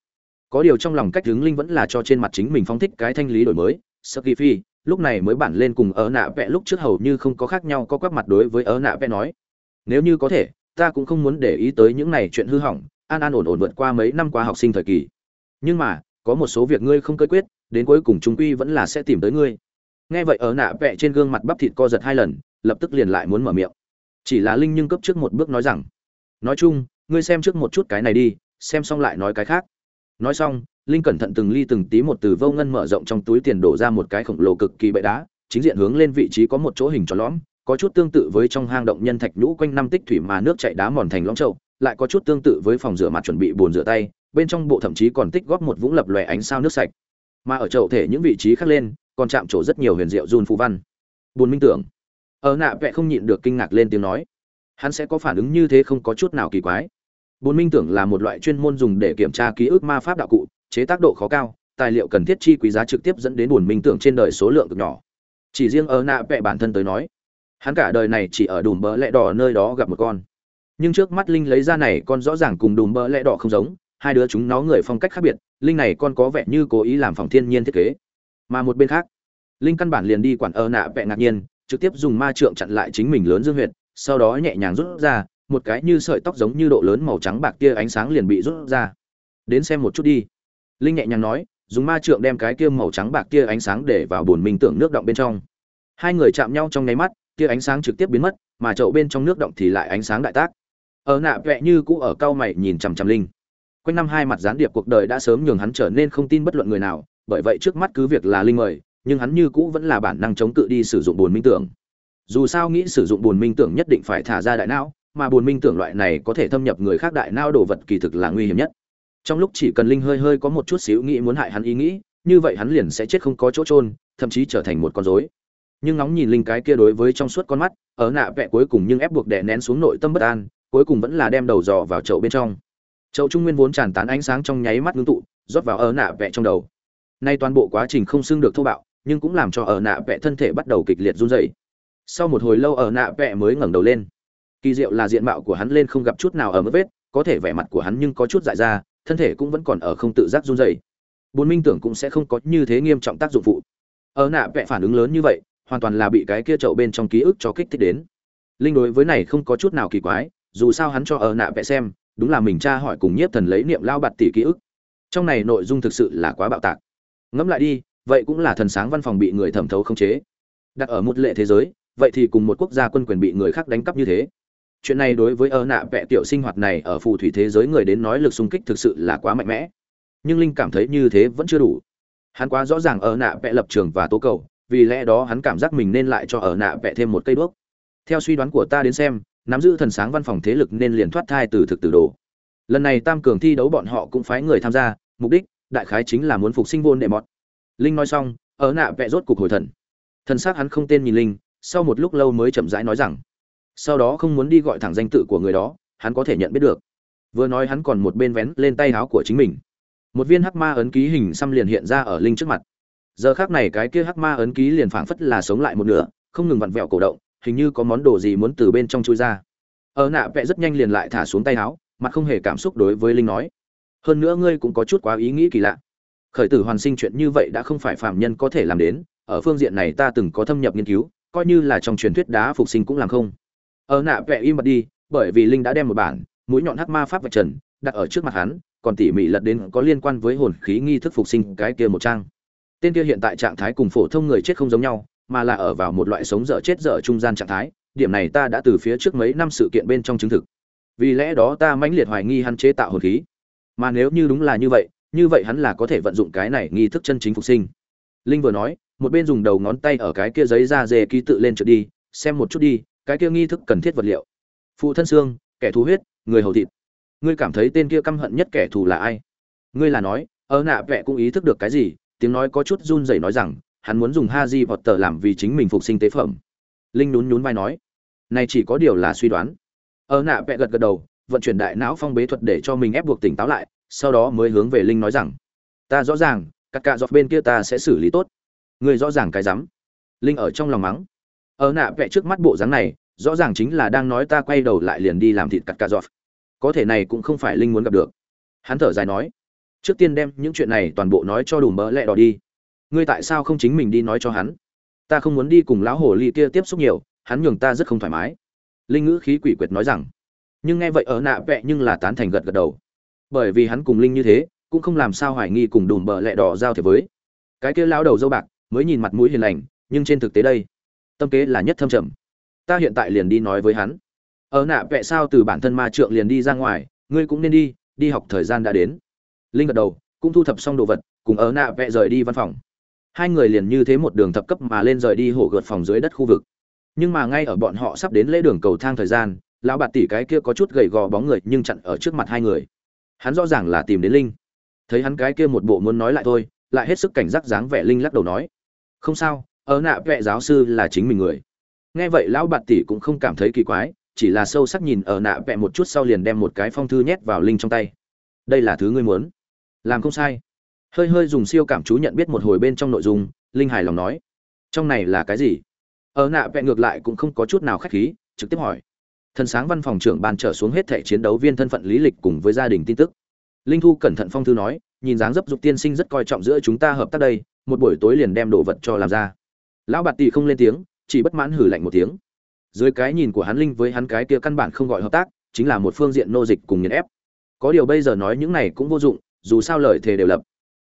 Có điều trong lòng cách hướng linh vẫn là cho trên mặt chính mình phong thích cái thanh lý đổi mới Saki Phi, lúc này mới bản lên cùng ở nạ vẽ lúc trước hầu như không có khác nhau có quắc mặt đối với ở nạ vẽ nói. Nếu như có thể ta cũng không muốn để ý tới những này chuyện hư hỏng an an ổn ổn vượt qua mấy năm qua học sinh thời kỳ. Nhưng mà có một số việc ngươi không cơ quyết đến cuối cùng chúng quy vẫn là sẽ tìm tới ngươi. Nghe vậy ở nạ vẽ trên gương mặt bắp thịt co giật hai lần lập tức liền lại muốn mở miệng. Chỉ là linh nhưng cấp trước một bước nói rằng nói chung ngươi xem trước một chút cái này đi, xem xong lại nói cái khác. Nói xong, linh cẩn thận từng ly từng tí một từ vô ngân mở rộng trong túi tiền đổ ra một cái khổng lồ cực kỳ bệ đá, chính diện hướng lên vị trí có một chỗ hình tròn lõm, có chút tương tự với trong hang động nhân thạch nhũ quanh năm tích thủy mà nước chảy đá mòn thành lõm trậu lại có chút tương tự với phòng rửa mặt chuẩn bị bồn rửa tay, bên trong bộ thậm chí còn tích góp một vũng lập lòe ánh sao nước sạch. Mà ở chậu thể những vị trí khác lên, còn chạm trổ rất nhiều huyền diệu run phù văn. Bồn minh tưởng. Ở nạ vẽ không nhịn được kinh ngạc lên tiếng nói. Hắn sẽ có phản ứng như thế không có chút nào kỳ quái buồn minh tưởng là một loại chuyên môn dùng để kiểm tra ký ức ma pháp đạo cụ, chế tác độ khó cao, tài liệu cần thiết chi quý giá trực tiếp dẫn đến buồn minh tưởng trên đời số lượng cực nhỏ. Chỉ riêng ở nạ vẽ bản thân tới nói, hắn cả đời này chỉ ở đùm bỡ lẽ đỏ nơi đó gặp một con. Nhưng trước mắt linh lấy ra này, con rõ ràng cùng đùm bỡ lẽ đỏ không giống, hai đứa chúng nó người phong cách khác biệt, linh này con có vẻ như cố ý làm phòng thiên nhiên thiết kế. Mà một bên khác, linh căn bản liền đi quản ơ nạ vẽ ngạc nhiên, trực tiếp dùng ma trượng chặn lại chính mình lớn dương huyệt, sau đó nhẹ nhàng rút ra một cái như sợi tóc giống như độ lớn màu trắng bạc kia ánh sáng liền bị rút ra. Đến xem một chút đi. Linh nhẹ nhàng nói, dùng ma trượng đem cái kia màu trắng bạc kia ánh sáng để vào bồn minh tưởng nước động bên trong. Hai người chạm nhau trong nháy mắt kia ánh sáng trực tiếp biến mất, mà chậu bên trong nước động thì lại ánh sáng đại tác. Ở nạ vẹ như cũ ở cao mày nhìn chằm chằm linh. Quanh năm hai mặt gián điệp cuộc đời đã sớm nhường hắn trở nên không tin bất luận người nào, bởi vậy trước mắt cứ việc là linh mời, nhưng hắn như cũ vẫn là bản năng chống cự đi sử dụng buồn minh tưởng. Dù sao nghĩ sử dụng buồn minh tưởng nhất định phải thả ra đại não mà buồn minh tưởng loại này có thể thâm nhập người khác đại não đồ vật kỳ thực là nguy hiểm nhất. Trong lúc chỉ cần linh hơi hơi có một chút xíu nghĩ muốn hại hắn ý nghĩ, như vậy hắn liền sẽ chết không có chỗ trôn thậm chí trở thành một con rối. Nhưng ngóng nhìn linh cái kia đối với trong suốt con mắt, ở nạ vẽ cuối cùng nhưng ép buộc đè nén xuống nội tâm bất an, cuối cùng vẫn là đem đầu dò vào chậu bên trong. Chậu trung nguyên vốn tràn tán ánh sáng trong nháy mắt ngưng tụ, rót vào ở nạ vẽ trong đầu. Nay toàn bộ quá trình không xưng được thô bạo, nhưng cũng làm cho ở nạ vẽ thân thể bắt đầu kịch liệt run rẩy. Sau một hồi lâu ở nạ vẽ mới ngẩng đầu lên kỳ diệu là diện mạo của hắn lên không gặp chút nào ở mức vết, có thể vẻ mặt của hắn nhưng có chút dại ra, thân thể cũng vẫn còn ở không tự giác run dày bốn minh tưởng cũng sẽ không có như thế nghiêm trọng tác dụng phụ. Ở nạ vẽ phản ứng lớn như vậy, hoàn toàn là bị cái kia trậu bên trong ký ức cho kích thích đến. Linh đối với này không có chút nào kỳ quái, dù sao hắn cho ở nạ vẽ xem, đúng là mình tra hỏi cùng nhiếp thần lấy niệm lao bạt tỷ ký ức. Trong này nội dung thực sự là quá bạo tạc. Ngẫm lại đi, vậy cũng là thần sáng văn phòng bị người thẩm thấu không chế. Đặt ở một lệ thế giới, vậy thì cùng một quốc gia quân quyền bị người khác đánh cắp như thế chuyện này đối với ơ nạ vẽ tiểu sinh hoạt này ở phù thủy thế giới người đến nói lực xung kích thực sự là quá mạnh mẽ. Nhưng linh cảm thấy như thế vẫn chưa đủ. Hắn quá rõ ràng ở nạ vẽ lập trường và tố cầu, vì lẽ đó hắn cảm giác mình nên lại cho ở nạ vẽ thêm một cây đuốc. Theo suy đoán của ta đến xem, nắm giữ thần sáng văn phòng thế lực nên liền thoát thai từ thực tử đồ. Lần này tam cường thi đấu bọn họ cũng phái người tham gia, mục đích, đại khái chính là muốn phục sinh vôn đệ mọt. Linh nói xong, ở nạ vẽ rốt cục hồi thần. Thần xác hắn không tên nhìn linh, sau một lúc lâu mới chậm rãi nói rằng sau đó không muốn đi gọi thẳng danh tự của người đó, hắn có thể nhận biết được. Vừa nói hắn còn một bên vén lên tay áo của chính mình. Một viên hắc ma ấn ký hình xăm liền hiện ra ở linh trước mặt. Giờ khác này cái kia hắc ma ấn ký liền phảng phất là sống lại một nửa, không ngừng vặn vẹo cổ động, hình như có món đồ gì muốn từ bên trong chui ra. Ở nạ vẽ rất nhanh liền lại thả xuống tay áo, mặt không hề cảm xúc đối với linh nói. Hơn nữa ngươi cũng có chút quá ý nghĩ kỳ lạ. Khởi tử hoàn sinh chuyện như vậy đã không phải phạm nhân có thể làm đến, ở phương diện này ta từng có thâm nhập nghiên cứu, coi như là trong truyền thuyết đá phục sinh cũng làm không ở nạ vẽ im bặt đi, bởi vì linh đã đem một bản, mũi nhọn hắc ma pháp vạch trần, đặt ở trước mặt hắn, còn tỉ mỉ lật đến có liên quan với hồn khí nghi thức phục sinh cái kia một trang. Tên kia hiện tại trạng thái cùng phổ thông người chết không giống nhau, mà là ở vào một loại sống dở chết dở trung gian trạng thái, điểm này ta đã từ phía trước mấy năm sự kiện bên trong chứng thực. Vì lẽ đó ta mãnh liệt hoài nghi hắn chế tạo hồn khí. Mà nếu như đúng là như vậy như vậy hắn là có thể vận dụng cái này nghi thức chân chính phục sinh. Linh vừa nói, một bên dùng đầu ngón tay ở cái kia giấy da dê ký tự lên trượt đi, xem một chút đi cái kia nghi thức cần thiết vật liệu. Phụ thân xương, kẻ thú huyết, người hầu thịt. Ngươi cảm thấy tên kia căm hận nhất kẻ thù là ai? Ngươi là nói ở nạ vẽ cũng ý thức được cái gì? Tiếng nói có chút run rẩy nói rằng, hắn muốn dùng ha di vọt tờ làm vì chính mình phục sinh tế phẩm. Linh nhún nhún vai nói, này chỉ có điều là suy đoán. Ở nạ vẽ gật gật đầu, vận chuyển đại não phong bế thuật để cho mình ép buộc tỉnh táo lại, sau đó mới hướng về linh nói rằng, ta rõ ràng các cạ dọc bên kia ta sẽ xử lý tốt. Ngươi rõ ràng cái rắm. Linh ở trong lòng mắng ở nạ vẽ trước mắt bộ dáng này, rõ ràng chính là đang nói ta quay đầu lại liền đi làm thịt cắt cà giọt. Có thể này cũng không phải linh muốn gặp được. Hắn thở dài nói, trước tiên đem những chuyện này toàn bộ nói cho đủ mỡ lẹ đỏ đi. Ngươi tại sao không chính mình đi nói cho hắn? Ta không muốn đi cùng lão hồ ly kia tiếp xúc nhiều, hắn nhường ta rất không thoải mái. Linh ngữ khí quỷ quyệt nói rằng, nhưng nghe vậy ở nạ vẹ nhưng là tán thành gật gật đầu. Bởi vì hắn cùng linh như thế, cũng không làm sao hoài nghi cùng đùm bờ lẹ đỏ giao thiệp với. Cái kia lão đầu dâu bạc, mới nhìn mặt mũi hiền lành, nhưng trên thực tế đây tâm kế là nhất thâm trầm. Ta hiện tại liền đi nói với hắn. Ở nạ vẽ sao từ bản thân ma trượng liền đi ra ngoài, ngươi cũng nên đi đi học thời gian đã đến. Linh gật đầu, cũng thu thập xong đồ vật, cùng ở nạ vẽ rời đi văn phòng. Hai người liền như thế một đường thập cấp mà lên rời đi hổ gợt phòng dưới đất khu vực. Nhưng mà ngay ở bọn họ sắp đến lễ đường cầu thang thời gian, lão bạt tỷ cái kia có chút gầy gò bóng người nhưng chặn ở trước mặt hai người. Hắn rõ ràng là tìm đến linh. Thấy hắn cái kia một bộ muốn nói lại thôi, lại hết sức cảnh giác dáng vẻ linh lắc đầu nói, không sao ở nạ vệ giáo sư là chính mình người. Nghe vậy, lão bạt tỷ cũng không cảm thấy kỳ quái, chỉ là sâu sắc nhìn ở nạ vệ một chút sau liền đem một cái phong thư nhét vào linh trong tay. Đây là thứ ngươi muốn. Làm không sai. Hơi hơi dùng siêu cảm chú nhận biết một hồi bên trong nội dung, linh hài lòng nói. Trong này là cái gì? Ở nạ vệ ngược lại cũng không có chút nào khách khí, trực tiếp hỏi. Thần sáng văn phòng trưởng ban trở xuống hết thẻ chiến đấu viên thân phận lý lịch cùng với gia đình tin tức. Linh thu cẩn thận phong thư nói, nhìn dáng dấp dục tiên sinh rất coi trọng giữa chúng ta hợp tác đây, một buổi tối liền đem đồ vật cho làm ra lão bạt tỷ không lên tiếng, chỉ bất mãn hử lạnh một tiếng. Dưới cái nhìn của hắn linh với hắn cái kia căn bản không gọi hợp tác, chính là một phương diện nô dịch cùng nghiền ép. Có điều bây giờ nói những này cũng vô dụng, dù sao lời thề đều lập.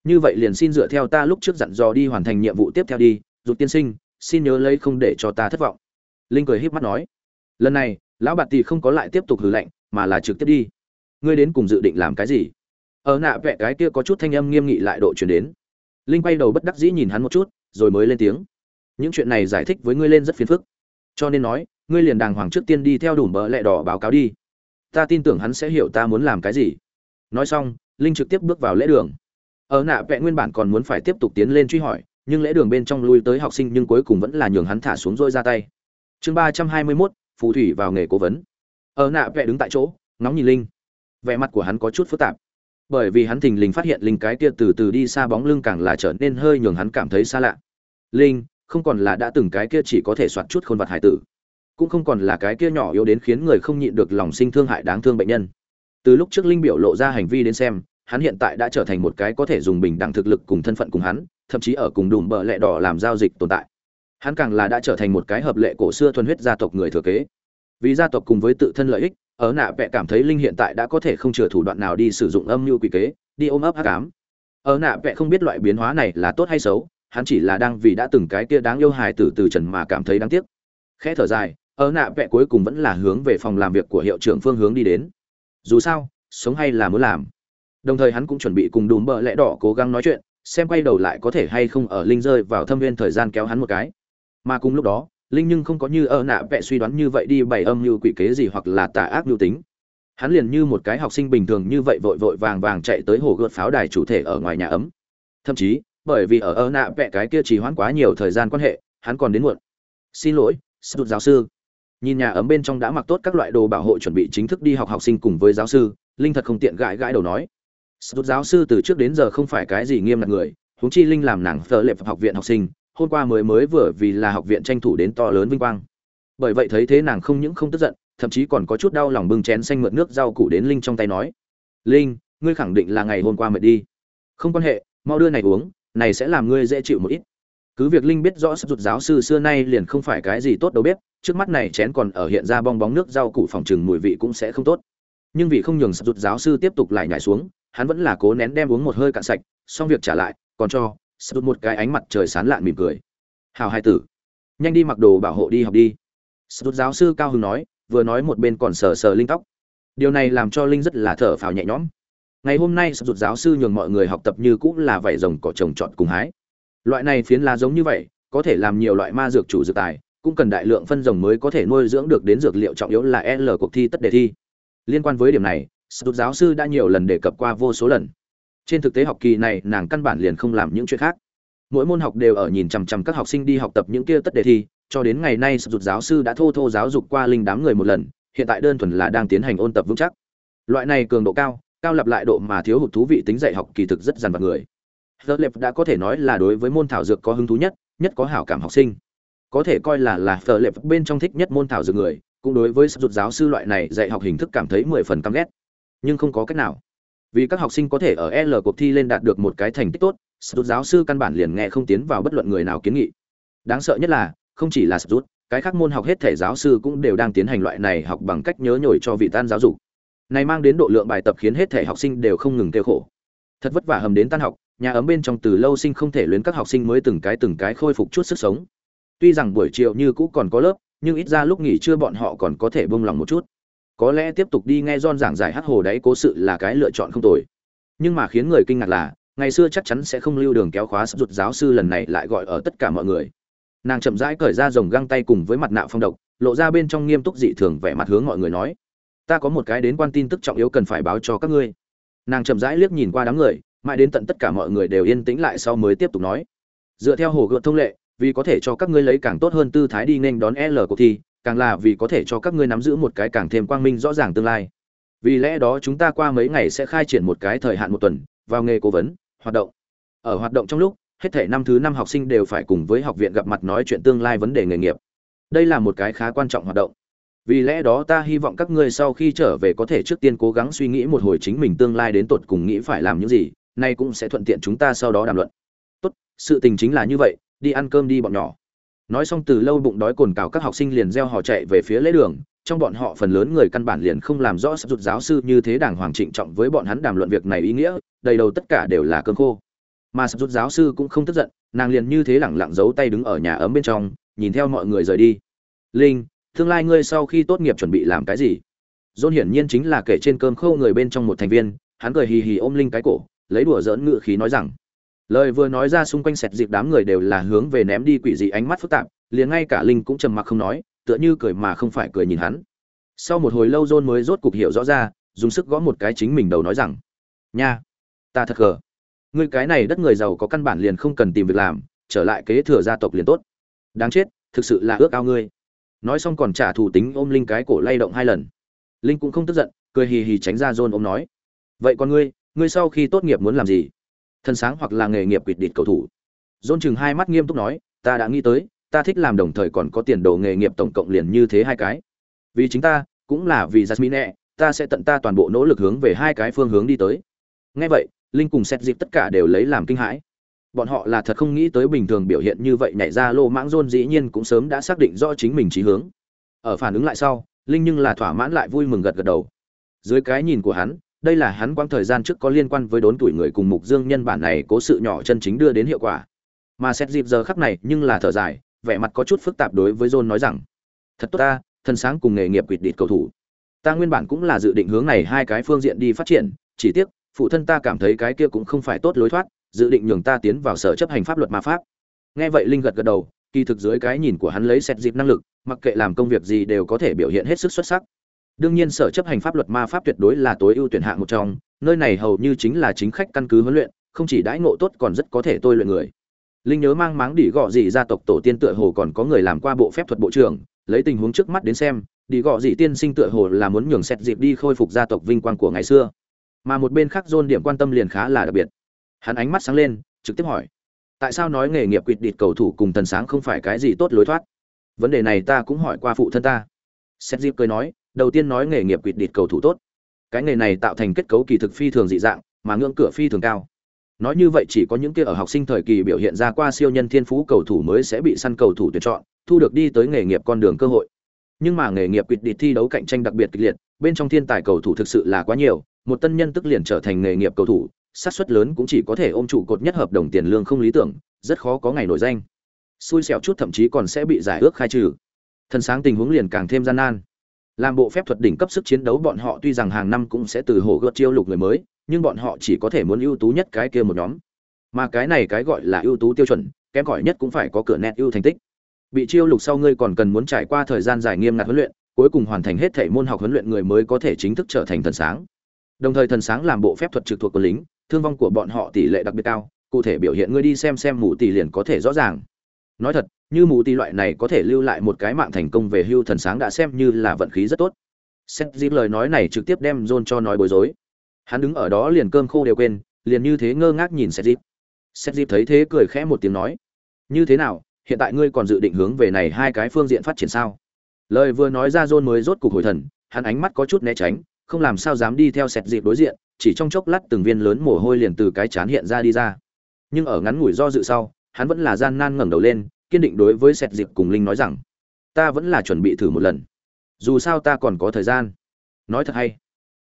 Như vậy liền xin dựa theo ta lúc trước dặn dò đi hoàn thành nhiệm vụ tiếp theo đi, dục tiên sinh, xin nhớ lấy không để cho ta thất vọng. Linh cười híp mắt nói. Lần này, lão bạt tỷ không có lại tiếp tục hử lạnh, mà là trực tiếp đi. Ngươi đến cùng dự định làm cái gì? Ở nạ vẽ cái kia có chút thanh âm nghiêm nghị lại độ chuyển đến. Linh quay đầu bất đắc dĩ nhìn hắn một chút, rồi mới lên tiếng những chuyện này giải thích với ngươi lên rất phiền phức. Cho nên nói, ngươi liền đàng hoàng trước tiên đi theo đủ bờ lẹ đỏ báo cáo đi. Ta tin tưởng hắn sẽ hiểu ta muốn làm cái gì. Nói xong, linh trực tiếp bước vào lễ đường. Ở nạ vẽ nguyên bản còn muốn phải tiếp tục tiến lên truy hỏi, nhưng lễ đường bên trong lui tới học sinh nhưng cuối cùng vẫn là nhường hắn thả xuống rôi ra tay. Chương ba trăm hai mươi mốt, phù thủy vào nghề cố vấn. Ở nạ vẽ đứng tại chỗ, ngóng nhìn linh. Vẻ mặt của hắn có chút phức tạp. Bởi vì hắn thình lình phát hiện linh cái kia từ từ đi xa bóng lưng càng là trở nên hơi nhường hắn cảm thấy xa lạ. Linh không còn là đã từng cái kia chỉ có thể soạt chút khôn vật hải tử, cũng không còn là cái kia nhỏ yếu đến khiến người không nhịn được lòng sinh thương hại đáng thương bệnh nhân. Từ lúc trước linh biểu lộ ra hành vi đến xem, hắn hiện tại đã trở thành một cái có thể dùng bình đẳng thực lực cùng thân phận cùng hắn, thậm chí ở cùng đùm bờ lẹ đỏ làm giao dịch tồn tại. Hắn càng là đã trở thành một cái hợp lệ cổ xưa thuần huyết gia tộc người thừa kế. Vì gia tộc cùng với tự thân lợi ích, ở nạ vẽ cảm thấy linh hiện tại đã có thể không chừa thủ đoạn nào đi sử dụng âm mưu quy kế, đi ôm ấp hắc ám. Ở nạ vẽ không biết loại biến hóa này là tốt hay xấu hắn chỉ là đang vì đã từng cái kia đáng yêu hài tử từ trần mà cảm thấy đáng tiếc. Khẽ thở dài, ở nạ vẽ cuối cùng vẫn là hướng về phòng làm việc của hiệu trưởng phương hướng đi đến. Dù sao, sống hay là muốn làm. Đồng thời hắn cũng chuẩn bị cùng đùm bợ lẽ đỏ cố gắng nói chuyện, xem quay đầu lại có thể hay không ở linh rơi vào thâm viên thời gian kéo hắn một cái. Mà cùng lúc đó, linh nhưng không có như ở nạ vẽ suy đoán như vậy đi bày âm như quỷ kế gì hoặc là tà ác mưu tính. Hắn liền như một cái học sinh bình thường như vậy vội vội vàng vàng chạy tới hồ gợt pháo đài chủ thể ở ngoài nhà ấm. Thậm chí bởi vì ở ở nạ vẽ cái kia chỉ hoãn quá nhiều thời gian quan hệ, hắn còn đến muộn. Xin lỗi, sụt giáo sư. Nhìn nhà ấm bên trong đã mặc tốt các loại đồ bảo hộ chuẩn bị chính thức đi học học sinh cùng với giáo sư, linh thật không tiện gãi gãi đầu nói. Sụt giáo sư từ trước đến giờ không phải cái gì nghiêm ngặt người, huống chi linh làm nàng thợ lệ học viện học sinh, hôm qua mới mới vừa vì là học viện tranh thủ đến to lớn vinh quang. Bởi vậy thấy thế nàng không những không tức giận, thậm chí còn có chút đau lòng bưng chén xanh mượn nước rau củ đến linh trong tay nói. Linh, ngươi khẳng định là ngày hôm qua mệt đi. Không quan hệ, mau đưa này uống này sẽ làm ngươi dễ chịu một ít. Cứ việc linh biết rõ sắp rụt giáo sư xưa nay liền không phải cái gì tốt đâu biết trước mắt này chén còn ở hiện ra bong bóng nước rau củ phòng trừng mùi vị cũng sẽ không tốt. Nhưng vì không nhường sắp rụt giáo sư tiếp tục lại nhảy xuống, hắn vẫn là cố nén đem uống một hơi cạn sạch, xong việc trả lại, còn cho sắp rụt một cái ánh mặt trời sán lạn mỉm cười. Hào hai tử, nhanh đi mặc đồ bảo hộ đi học đi. Sắp rụt giáo sư cao hưng nói, vừa nói một bên còn sờ sờ linh tóc. Điều này làm cho linh rất là thở phào nhẹ nhõm ngày hôm nay sắp rụt giáo sư nhường mọi người học tập như cũng là vảy rồng cỏ trồng trọt cùng hái. Loại này phiến lá giống như vậy, có thể làm nhiều loại ma dược chủ dược tài, cũng cần đại lượng phân rồng mới có thể nuôi dưỡng được đến dược liệu trọng yếu là l cuộc thi tất đề thi. Liên quan với điểm này sụt giáo sư đã nhiều lần đề cập qua vô số lần. Trên thực tế học kỳ này, nàng căn bản liền không làm những chuyện khác. Mỗi môn học đều ở nhìn chằm chằm các học sinh đi học tập những kia tất đề thi, cho đến ngày nay sụt giáo sư đã thô thô giáo dục qua linh đám người một lần, hiện tại đơn thuần là đang tiến hành ôn tập vững chắc. Loại này cường độ cao cao lặp lại độ mà thiếu hụt thú vị tính dạy học kỳ thực rất dằn vặt người dơ Lệp đã có thể nói là đối với môn thảo dược có hứng thú nhất, nhất có hảo cảm học sinh. Có thể coi là là The Lệp bên trong thích nhất môn thảo dược người, cũng đối với sụt giáo sư loại này dạy học hình thức cảm thấy mười phần căm ghét. Nhưng không có cách nào. Vì các học sinh có thể ở L cuộc thi lên đạt được một cái thành tích tốt, sụt giáo sư căn bản liền nghe không tiến vào bất luận người nào kiến nghị. Đáng sợ nhất là, không chỉ là sụt, cái khác môn học hết thể giáo sư cũng đều đang tiến hành loại này học bằng cách nhớ nhồi cho vị tan giáo dục. Này mang đến độ lượng bài tập khiến hết thể học sinh đều không ngừng kêu khổ. Thật vất vả hầm đến tan học, nhà ấm bên trong từ lâu sinh không thể luyến các học sinh mới từng cái từng cái khôi phục chút sức sống. Tuy rằng buổi chiều như cũ còn có lớp nhưng ít ra lúc nghỉ trưa bọn họ còn có thể bông lòng một chút. Có lẽ tiếp tục đi nghe don giảng giải hát hồ đáy cố sự là cái lựa chọn không tồi. Nhưng mà khiến người kinh ngạc là ngày xưa chắc chắn sẽ không lưu đường kéo khóa sắp rụt giáo sư lần này lại gọi ở tất cả mọi người. Nàng chậm rãi cởi ra dòng găng tay cùng với mặt nạ phong độc lộ ra bên trong nghiêm túc dị thường vẻ mặt hướng mọi người nói ta có một cái đến quan tin tức trọng yếu cần phải báo cho các ngươi. Nàng chậm rãi liếc nhìn qua đám người, mãi đến tận tất cả mọi người đều yên tĩnh lại sau mới tiếp tục nói. Dựa theo hồ gợt thông lệ, vì có thể cho các ngươi lấy càng tốt hơn tư thái đi nên đón l cuộc thi, càng là vì có thể cho các ngươi nắm giữ một cái càng thêm quang minh rõ ràng tương lai. Vì lẽ đó chúng ta qua mấy ngày sẽ khai triển một cái thời hạn một tuần, vào nghề cố vấn, hoạt động. Ở hoạt động trong lúc, hết thể năm thứ năm học sinh đều phải cùng với học viện gặp mặt nói chuyện tương lai vấn đề nghề nghiệp. Đây là một cái khá quan trọng hoạt động vì lẽ đó ta hy vọng các ngươi sau khi trở về có thể trước tiên cố gắng suy nghĩ một hồi chính mình tương lai đến tột cùng nghĩ phải làm những gì, nay cũng sẽ thuận tiện chúng ta sau đó đàm luận. Tốt, sự tình chính là như vậy, đi ăn cơm đi bọn nhỏ. Nói xong từ lâu bụng đói cồn cào các học sinh liền gieo họ chạy về phía lễ đường, trong bọn họ phần lớn người căn bản liền không làm rõ sắp rụt giáo sư như thế đàng hoàng trịnh trọng với bọn hắn đàm luận việc này ý nghĩa, đầy đầu tất cả đều là cơm khô. Mà sắp rụt giáo sư cũng không tức giận, nàng liền như thế lẳng lặng giấu tay đứng ở nhà ấm bên trong, nhìn theo mọi người rời đi. Linh tương lai ngươi sau khi tốt nghiệp chuẩn bị làm cái gì? Dôn hiển nhiên chính là kể trên cơm khâu người bên trong một thành viên, hắn cười hì hì ôm linh cái cổ, lấy đùa dỡn ngự khí nói rằng, lời vừa nói ra xung quanh sẹt dịp đám người đều là hướng về ném đi quỷ dị ánh mắt phức tạp, liền ngay cả linh cũng trầm mặc không nói, tựa như cười mà không phải cười nhìn hắn. Sau một hồi lâu john mới rốt cục hiểu rõ ra, dùng sức gõ một cái chính mình đầu nói rằng, nha, ta thật gờ. Ngươi cái này đất người giàu có căn bản liền không cần tìm việc làm, trở lại kế thừa gia tộc liền tốt. Đáng chết, thực sự là ước ao ngươi nói xong còn trả thù tính ôm linh cái cổ lay động hai lần. Linh cũng không tức giận, cười hì hì tránh ra john ôm nói, vậy còn ngươi ngươi sau khi tốt nghiệp muốn làm gì? Thân sáng hoặc là nghề nghiệp quỵt địt cầu thủ. Dôn chừng hai mắt nghiêm túc nói, ta đã nghĩ tới, ta thích làm đồng thời còn có tiền đồ nghề nghiệp tổng cộng liền như thế hai cái. Vì chính ta, cũng là vì jasmine, ta sẽ tận ta toàn bộ nỗ lực hướng về hai cái phương hướng đi tới. Ngay vậy, linh cùng xét dịp tất cả đều lấy làm kinh hãi bọn họ là thật không nghĩ tới bình thường biểu hiện như vậy nhảy ra lô mãng rôn dĩ nhiên cũng sớm đã xác định rõ chính mình trí hướng. Ở phản ứng lại sau, linh nhưng là thỏa mãn lại vui mừng gật gật đầu. Dưới cái nhìn của hắn, đây là hắn quãng thời gian trước có liên quan với đốn tuổi người cùng mục dương nhân bản này cố sự nhỏ chân chính đưa đến hiệu quả. Mà xét dịp giờ khắc này nhưng là thở dài, vẻ mặt có chút phức tạp đối với john nói rằng, thật tốt ta, thân sáng cùng nghề nghiệp quỵt địt cầu thủ. Ta nguyên bản cũng là dự định hướng này hai cái phương diện đi phát triển, chỉ tiếc, phụ thân ta cảm thấy cái kia cũng không phải tốt lối thoát dự định nhường ta tiến vào sở chấp hành pháp luật ma pháp. Nghe vậy linh gật gật đầu, kỳ thực dưới cái nhìn của hắn lấy xét dịp năng lực, mặc kệ làm công việc gì đều có thể biểu hiện hết sức xuất sắc. Đương nhiên sở chấp hành pháp luật ma pháp tuyệt đối là tối ưu tuyển hạng một trong, nơi này hầu như chính là chính khách căn cứ huấn luyện, không chỉ đãi ngộ tốt còn rất có thể tôi luyện người. Linh nhớ mang máng đỉ gọ gì gia tộc tổ tiên tựa hồ còn có người làm qua bộ phép thuật bộ trưởng, lấy tình huống trước mắt đến xem đi gọ gì tiên sinh tựa hồ là muốn nhường xét dịp đi khôi phục gia tộc vinh quang của ngày xưa. Mà một bên khác dôn điểm quan tâm liền khá là đặc biệt hắn ánh mắt sáng lên, trực tiếp hỏi, tại sao nói nghề nghiệp quỵt địt cầu thủ cùng thần sáng không phải cái gì tốt lối thoát? Vấn đề này ta cũng hỏi qua phụ thân ta. Xét dịp cười nói, đầu tiên nói nghề nghiệp quỵt địt cầu thủ tốt. Cái nghề này tạo thành kết cấu kỳ thực phi thường dị dạng, mà ngưỡng cửa phi thường cao. Nói như vậy chỉ có những kia ở học sinh thời kỳ biểu hiện ra qua siêu nhân thiên phú cầu thủ mới sẽ bị săn cầu thủ tuyển chọn, thu được đi tới nghề nghiệp con đường cơ hội. Nhưng mà nghề nghiệp quỵt địt thi đấu cạnh tranh đặc biệt kịch liệt, bên trong thiên tài cầu thủ thực sự là quá nhiều, một tân nhân tức liền trở thành nghề nghiệp cầu thủ xác suất lớn cũng chỉ có thể ôm trụ cột nhất hợp đồng tiền lương không lý tưởng, rất khó có ngày nổi danh. Xui xẻo chút thậm chí còn sẽ bị giải ước khai trừ. Thần sáng tình huống liền càng thêm gian nan. Làm bộ phép thuật đỉnh cấp sức chiến đấu bọn họ tuy rằng hàng năm cũng sẽ từ hồ gợt chiêu lục người mới, nhưng bọn họ chỉ có thể muốn ưu tú nhất cái kia một nhóm. Mà cái này cái gọi là ưu tú tiêu chuẩn, kém cỏi nhất cũng phải có cửa nét ưu thành tích. Bị chiêu lục sau ngươi còn cần muốn trải qua thời gian dài nghiêm ngặt huấn luyện, cuối cùng hoàn thành hết thể môn học huấn luyện người mới có thể chính thức trở thành thần sáng. Đồng thời thần sáng làm bộ phép thuật trực thuộc quân lính thương vong của bọn họ tỷ lệ đặc biệt cao, cụ thể biểu hiện ngươi đi xem xem mù tỷ liền có thể rõ ràng. Nói thật, như mù tỷ loại này có thể lưu lại một cái mạng thành công về hưu thần sáng đã xem như là vận khí rất tốt. Xét dịp lời nói này trực tiếp đem john cho nói bối rối. Hắn đứng ở đó liền cơm khô đều quên, liền như thế ngơ ngác nhìn xét dịp xét dịp thấy thế cười khẽ một tiếng nói, như thế nào, hiện tại ngươi còn dự định hướng về này hai cái phương diện phát triển sao? Lời vừa nói ra john mới rốt cục hồi thần, hắn ánh mắt có chút né tránh không làm sao dám đi theo sẹt dịp đối diện, chỉ trong chốc lát từng viên lớn mồ hôi liền từ cái chán hiện ra đi ra. Nhưng ở ngắn ngủi do dự sau, hắn vẫn là gian nan ngẩng đầu lên, kiên định đối với sẹt dịp cùng linh nói rằng, ta vẫn là chuẩn bị thử một lần. Dù sao ta còn có thời gian. Nói thật hay.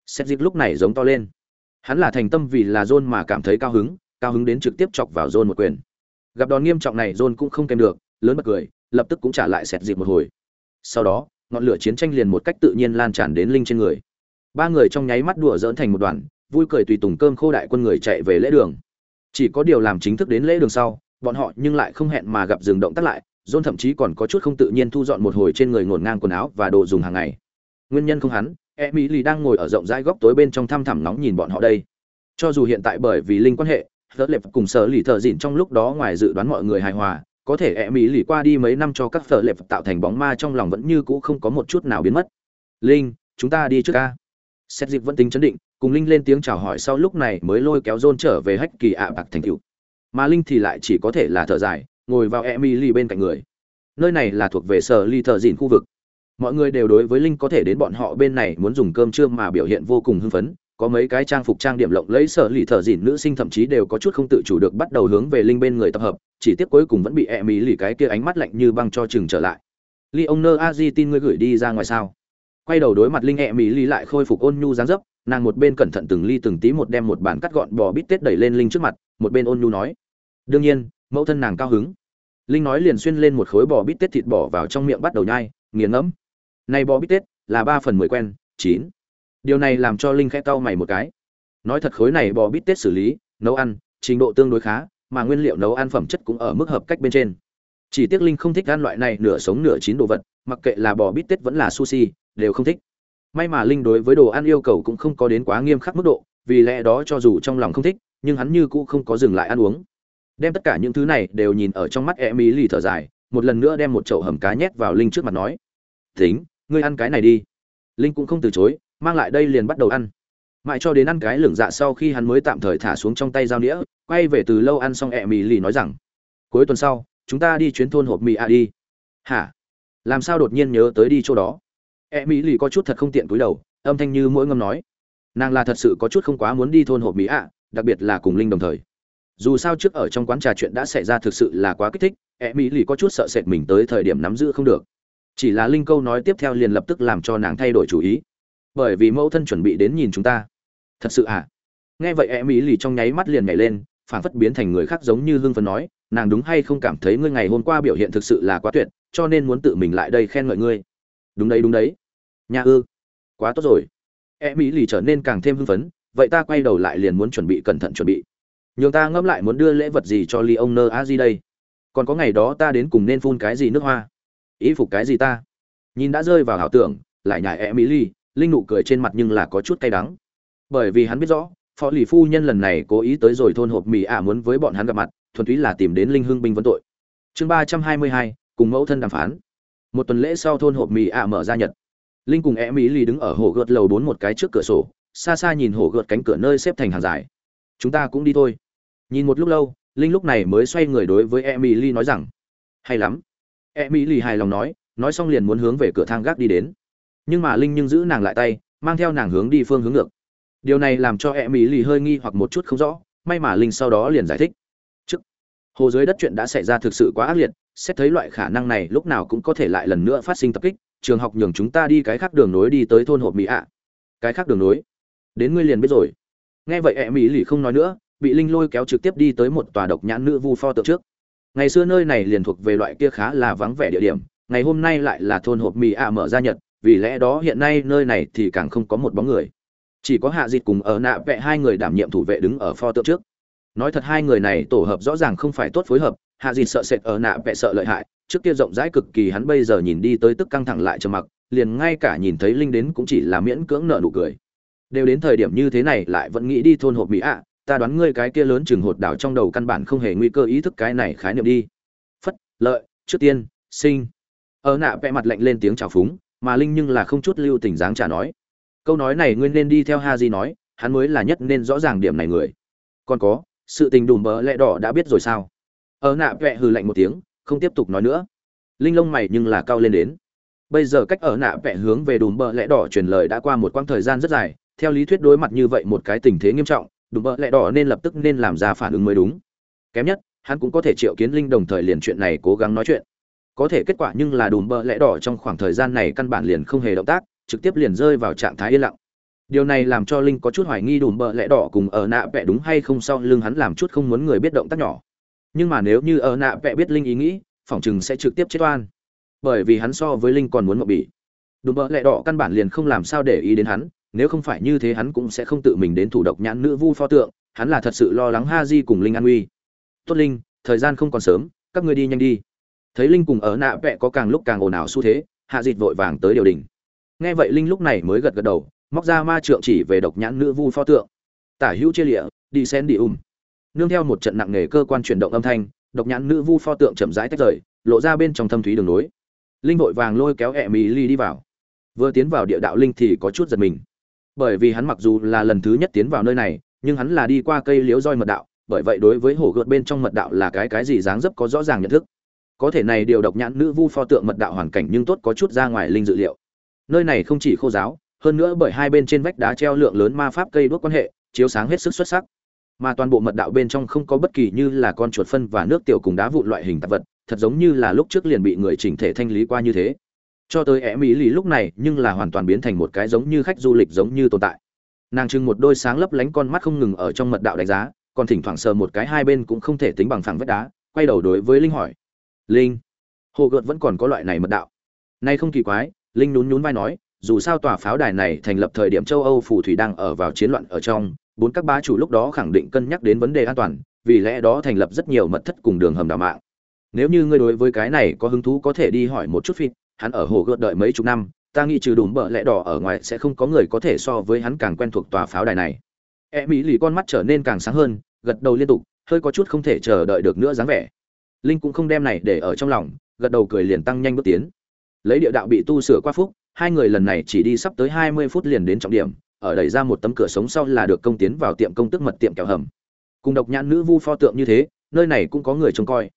Sẹt dịp lúc này giống to lên. Hắn là thành tâm vì là john mà cảm thấy cao hứng cao hứng đến trực tiếp chọc vào john một quyền. Gặp đòn nghiêm trọng này john cũng không kèm được, lớn bật cười, lập tức cũng trả lại sẹt dịp một hồi. Sau đó, ngọn lửa chiến tranh liền một cách tự nhiên lan tràn đến linh trên người ba người trong nháy mắt đùa dỡn thành một đoàn, vui cười tùy tùng cơm khô đại quân người chạy về lễ đường. Chỉ có điều làm chính thức đến lễ đường sau, bọn họ nhưng lại không hẹn mà gặp dừng động tắt lại, john thậm chí còn có chút không tự nhiên thu dọn một hồi trên người ngổn ngang quần áo và đồ dùng hàng ngày. Nguyên nhân không hắn, emily đang ngồi ở rộng rãi góc tối bên trong thăm thẳm nóng nhìn bọn họ đây. Cho dù hiện tại bởi vì linh quan hệ đỡ lệp cùng sở lì thợ dịn trong lúc đó ngoài dự đoán mọi người hài hòa, có thể e mỹ lì qua đi mấy năm cho các phở lệp tạo thành bóng ma trong lòng vẫn như cũ không có một chút nào biến mất. Linh, chúng ta đi trước ca xét dịp vẫn tính chấn định, cùng linh lên tiếng chào hỏi sau lúc này mới lôi kéo john trở về hách kỳ ạ bạc thành cựu. Mà linh thì lại chỉ có thể là thở dài, ngồi vào Emily bên cạnh người. Nơi này là thuộc về sở ly thợ dịn khu vực. Mọi người đều đối với linh có thể đến bọn họ bên này muốn dùng cơm trưa mà biểu hiện vô cùng hưng phấn. Có mấy cái trang phục trang điểm lộng lẫy sở lì thợ dịn nữ sinh thậm chí đều có chút không tự chủ được bắt đầu hướng về linh bên người tập hợp, chỉ tiếc cuối cùng vẫn bị e mỹ lì cái kia ánh mắt lạnh như băng cho chừng trở lại. Ly ông nơ a di tin ngươi gửi đi ra ngoài sao? Quay đầu đối mặt linh hẹ mỹ ly lại khôi phục ôn nhu dáng dấp, nàng một bên cẩn thận từng ly từng tí một đem một bản cắt gọn bò bít tết đẩy lên linh trước mặt, một bên ôn nhu nói, đương nhiên, mẫu thân nàng cao hứng. Linh nói liền xuyên lên một khối bò bít tết thịt bỏ vào trong miệng bắt đầu nhai, nghiền ngẫm. Này bò bít tết là ba phần mười quen, chín. Điều này làm cho linh khẽ cau mày một cái. Nói thật khối này bò bít tết xử lý, nấu ăn, trình độ tương đối khá, mà nguyên liệu nấu ăn phẩm chất cũng ở mức hợp cách bên trên. Chỉ tiếc linh không thích ăn loại này nửa sống nửa chín đồ vật, mặc kệ là bò bít tết vẫn là sushi đều không thích. May mà linh đối với đồ ăn yêu cầu cũng không có đến quá nghiêm khắc mức độ, vì lẽ đó cho dù trong lòng không thích, nhưng hắn như cũ không có dừng lại ăn uống. Đem tất cả những thứ này đều nhìn ở trong mắt e ý lì thở dài, một lần nữa đem một chậu hầm cá nhét vào linh trước mặt nói, tính, ngươi ăn cái này đi. Linh cũng không từ chối, mang lại đây liền bắt đầu ăn. Mãi cho đến ăn cái lửng dạ sau khi hắn mới tạm thời thả xuống trong tay dao đĩa quay về từ lâu ăn xong ẹ mì lì nói rằng, cuối tuần sau, chúng ta đi chuyến thôn hộp mì à đi. Hả? Làm sao đột nhiên nhớ tới đi chỗ đó? E mỹ lì có chút thật không tiện cúi đầu, âm thanh như mỗi ngâm nói. Nàng là thật sự có chút không quá muốn đi thôn hộp mỹ ạ, đặc biệt là cùng linh đồng thời. Dù sao trước ở trong quán trà chuyện đã xảy ra thực sự là quá kích thích e mỹ lì có chút sợ sệt mình tới thời điểm nắm giữ không được. Chỉ là linh câu nói tiếp theo liền lập tức làm cho nàng thay đổi chủ ý. Bởi vì mẫu thân chuẩn bị đến nhìn chúng ta. Thật sự à? Nghe vậy e mỹ lì trong nháy mắt liền nhảy lên phản phất biến thành người khác giống như hưng phấn nói, nàng đúng hay không cảm thấy ngươi ngày hôm qua biểu hiện thực sự là quá tuyệt, cho nên muốn tự mình lại đây khen ngợi ngươi? Đúng đấy đúng đấy. Nhà ư, quá tốt rồi. E mỹ lì trở nên càng thêm hưng phấn, vậy ta quay đầu lại liền muốn chuẩn bị, cẩn thận chuẩn bị. Nhường ta ngẫm lại muốn đưa lễ vật gì cho ly ông nơ a di đây. Còn có ngày đó ta đến cùng nên phun cái gì nước hoa? Ý phục cái gì ta? Nhìn đã rơi vào ảo tưởng, lại nhải e mỹ lì, linh nụ cười trên mặt nhưng là có chút cay đắng. Bởi vì hắn biết rõ, phó lì phu nhân lần này cố ý tới rồi thôn hộp mì ả muốn với bọn hắn gặp mặt, thuần túy là tìm đến linh hương binh vấn tội. Chương ba trăm hai mươi hai, cùng mẫu thân đàm phán một tuần lễ sau thôn hộp mì ả mở ra nhật. Linh cùng e mỹ lì đứng ở hồ gợt lầu bốn một cái trước cửa sổ, xa xa nhìn hồ gợt cánh cửa nơi xếp thành hàng dài. Chúng ta cũng đi thôi. Nhìn một lúc lâu, linh lúc này mới xoay người đối với e mỹ lì nói rằng, hay lắm. E mỹ lì hài lòng nói nói xong liền muốn hướng về cửa thang gác đi đến. Nhưng mà linh nhưng giữ nàng lại tay, mang theo nàng hướng đi phương hướng ngược. Điều này làm cho e mỹ lì hơi nghi hoặc một chút không rõ, may mà linh sau đó liền giải thích. Trước, hồ dưới đất chuyện đã xảy ra thực sự quá ác liệt xét thấy loại khả năng này lúc nào cũng có thể lại lần nữa phát sinh tập kích, trường học nhường chúng ta đi cái khác đường nối đi tới thôn hộp mỹ ạ. Cái khác đường nối? Đến ngươi liền biết rồi. Nghe vậy ẹ mỹ lì không nói nữa, bị linh lôi kéo trực tiếp đi tới một tòa độc nhãn nữ vu pho tượng trước. Ngày xưa nơi này liền thuộc về loại kia khá là vắng vẻ địa điểm, ngày hôm nay lại là thôn hộp mì ạ mở ra nhật, vì lẽ đó hiện nay nơi này thì càng không có một bóng người. Chỉ có hạ dịt cùng ở nạ vẹ hai người đảm nhiệm thủ vệ đứng ở pho tượng trước. Nói thật hai người này tổ hợp rõ ràng không phải tốt phối hợp hạ dịt sợ sệt ở nạ vẽ sợ lợi hại, trước kia rộng rãi cực kỳ hắn bây giờ nhìn đi tới tức căng thẳng lại trầm mặc, liền ngay cả nhìn thấy linh đến cũng chỉ là miễn cưỡng nợ nụ cười. Đều đến thời điểm như thế này lại vẫn nghĩ đi thôn hộp mỹ ạ, ta đoán ngươi cái kia lớn chừng hột đảo trong đầu căn bản không hề nguy cơ ý thức cái này khái niệm đi. Phất, lợi, trước tiên, sinh. Ở nạ vẽ mặt lạnh lên tiếng chào phúng, mà linh nhưng là không chút lưu tình dáng trả nói. Câu nói này ngươi nên đi theo ha di nói, hắn mới là nhất nên rõ ràng điểm này người. Còn có, sự tình đùm bỡ lẽ đỏ đã biết rồi sao? Ở nạ vẽ hừ lạnh một tiếng, không tiếp tục nói nữa. Linh lông mày nhưng là cao lên đến. Bây giờ cách ở nạ vẽ hướng về đùm bợ lẽ đỏ truyền lời đã qua một quãng thời gian rất dài, theo lý thuyết đối mặt như vậy một cái tình thế nghiêm trọng, đùm bợ lẽ đỏ nên lập tức nên làm ra phản ứng mới đúng. Kém nhất, hắn cũng có thể triệu kiến linh đồng thời liền chuyện này cố gắng nói chuyện. Có thể kết quả nhưng là đùm bợ lẽ đỏ trong khoảng thời gian này căn bản liền không hề động tác, trực tiếp liền rơi vào trạng thái yên lặng. Điều này làm cho linh có chút hoài nghi đùm bợ lẽ đỏ cùng ở nạ vẽ đúng hay không sau lưng hắn làm chút không muốn người biết động tác nhỏ nhưng mà nếu như ở nạ vẽ biết linh ý nghĩ, phỏng chừng sẽ trực tiếp chết oan. Bởi vì hắn so với linh còn muốn mộng bỉ. Đùm bỡ lẹ đỏ căn bản liền không làm sao để ý đến hắn, nếu không phải như thế hắn cũng sẽ không tự mình đến thủ độc nhãn nữ vu pho tượng, hắn là thật sự lo lắng ha di cùng linh an uy. Tốt linh, thời gian không còn sớm, các ngươi đi nhanh đi. Thấy linh cùng ở nạ vẽ có càng lúc càng ồn ào xu thế, hạ dịt vội vàng tới điều đình. Nghe vậy linh lúc này mới gật gật đầu, móc ra ma trượng chỉ về độc nhãn nữ vu pho tượng. Tả hữu chia lịa, đi sen đi um nương theo một trận nặng nề cơ quan chuyển động âm thanh, độc nhãn nữ vu pho tượng chậm rãi tách rời, lộ ra bên trong thâm thúy đường nối. Linh vội vàng lôi kéo ẹ mì ly đi vào. Vừa tiến vào địa đạo linh thì có chút giật mình. Bởi vì hắn mặc dù là lần thứ nhất tiến vào nơi này, nhưng hắn là đi qua cây liễu roi mật đạo, bởi vậy đối với hổ gợt bên trong mật đạo là cái cái gì dáng dấp có rõ ràng nhận thức. Có thể này điều độc nhãn nữ vu pho tượng mật đạo hoàn cảnh nhưng tốt có chút ra ngoài linh dự liệu. Nơi này không chỉ khô giáo, hơn nữa bởi hai bên trên vách đá treo lượng lớn ma pháp cây đuốc quan hệ, chiếu sáng hết sức xuất sắc mà toàn bộ mật đạo bên trong không có bất kỳ như là con chuột phân và nước tiểu cùng đá vụn loại hình tạp vật, thật giống như là lúc trước liền bị người chỉnh thể thanh lý qua như thế. Cho tới é mỹ lì lúc này, nhưng là hoàn toàn biến thành một cái giống như khách du lịch giống như tồn tại. Nàng trưng một đôi sáng lấp lánh con mắt không ngừng ở trong mật đạo đánh giá, còn thỉnh thoảng sờ một cái hai bên cũng không thể tính bằng phẳng vách đá, quay đầu đối với linh hỏi. Linh? Hồ gợt vẫn còn có loại này mật đạo. Nay không kỳ quái, linh nhún nhún vai nói, dù sao tòa pháo đài này thành lập thời điểm châu âu phù thủy đang ở vào chiến loạn ở trong bốn các bá chủ lúc đó khẳng định cân nhắc đến vấn đề an toàn, vì lẽ đó thành lập rất nhiều mật thất cùng đường hầm đào mạng. Nếu như ngươi đối với cái này có hứng thú có thể đi hỏi một chút phim, hắn ở hồ gợt đợi mấy chục năm, ta nghĩ trừ đùm bợ lẽ đỏ ở ngoài sẽ không có người có thể so với hắn càng quen thuộc tòa pháo đài này. E mỹ lì con mắt trở nên càng sáng hơn, gật đầu liên tục, hơi có chút không thể chờ đợi được nữa dáng vẻ. Linh cũng không đem này để ở trong lòng, gật đầu cười liền tăng nhanh bước tiến. Lấy địa đạo bị tu sửa qua phúc, hai người lần này chỉ đi sắp tới hai mươi phút liền đến trọng điểm ở đẩy ra một tấm cửa sống sau là được công tiến vào tiệm công tức mật tiệm kẹo hầm. Cùng độc nhãn nữ vu pho tượng như thế, nơi này cũng có người trông coi.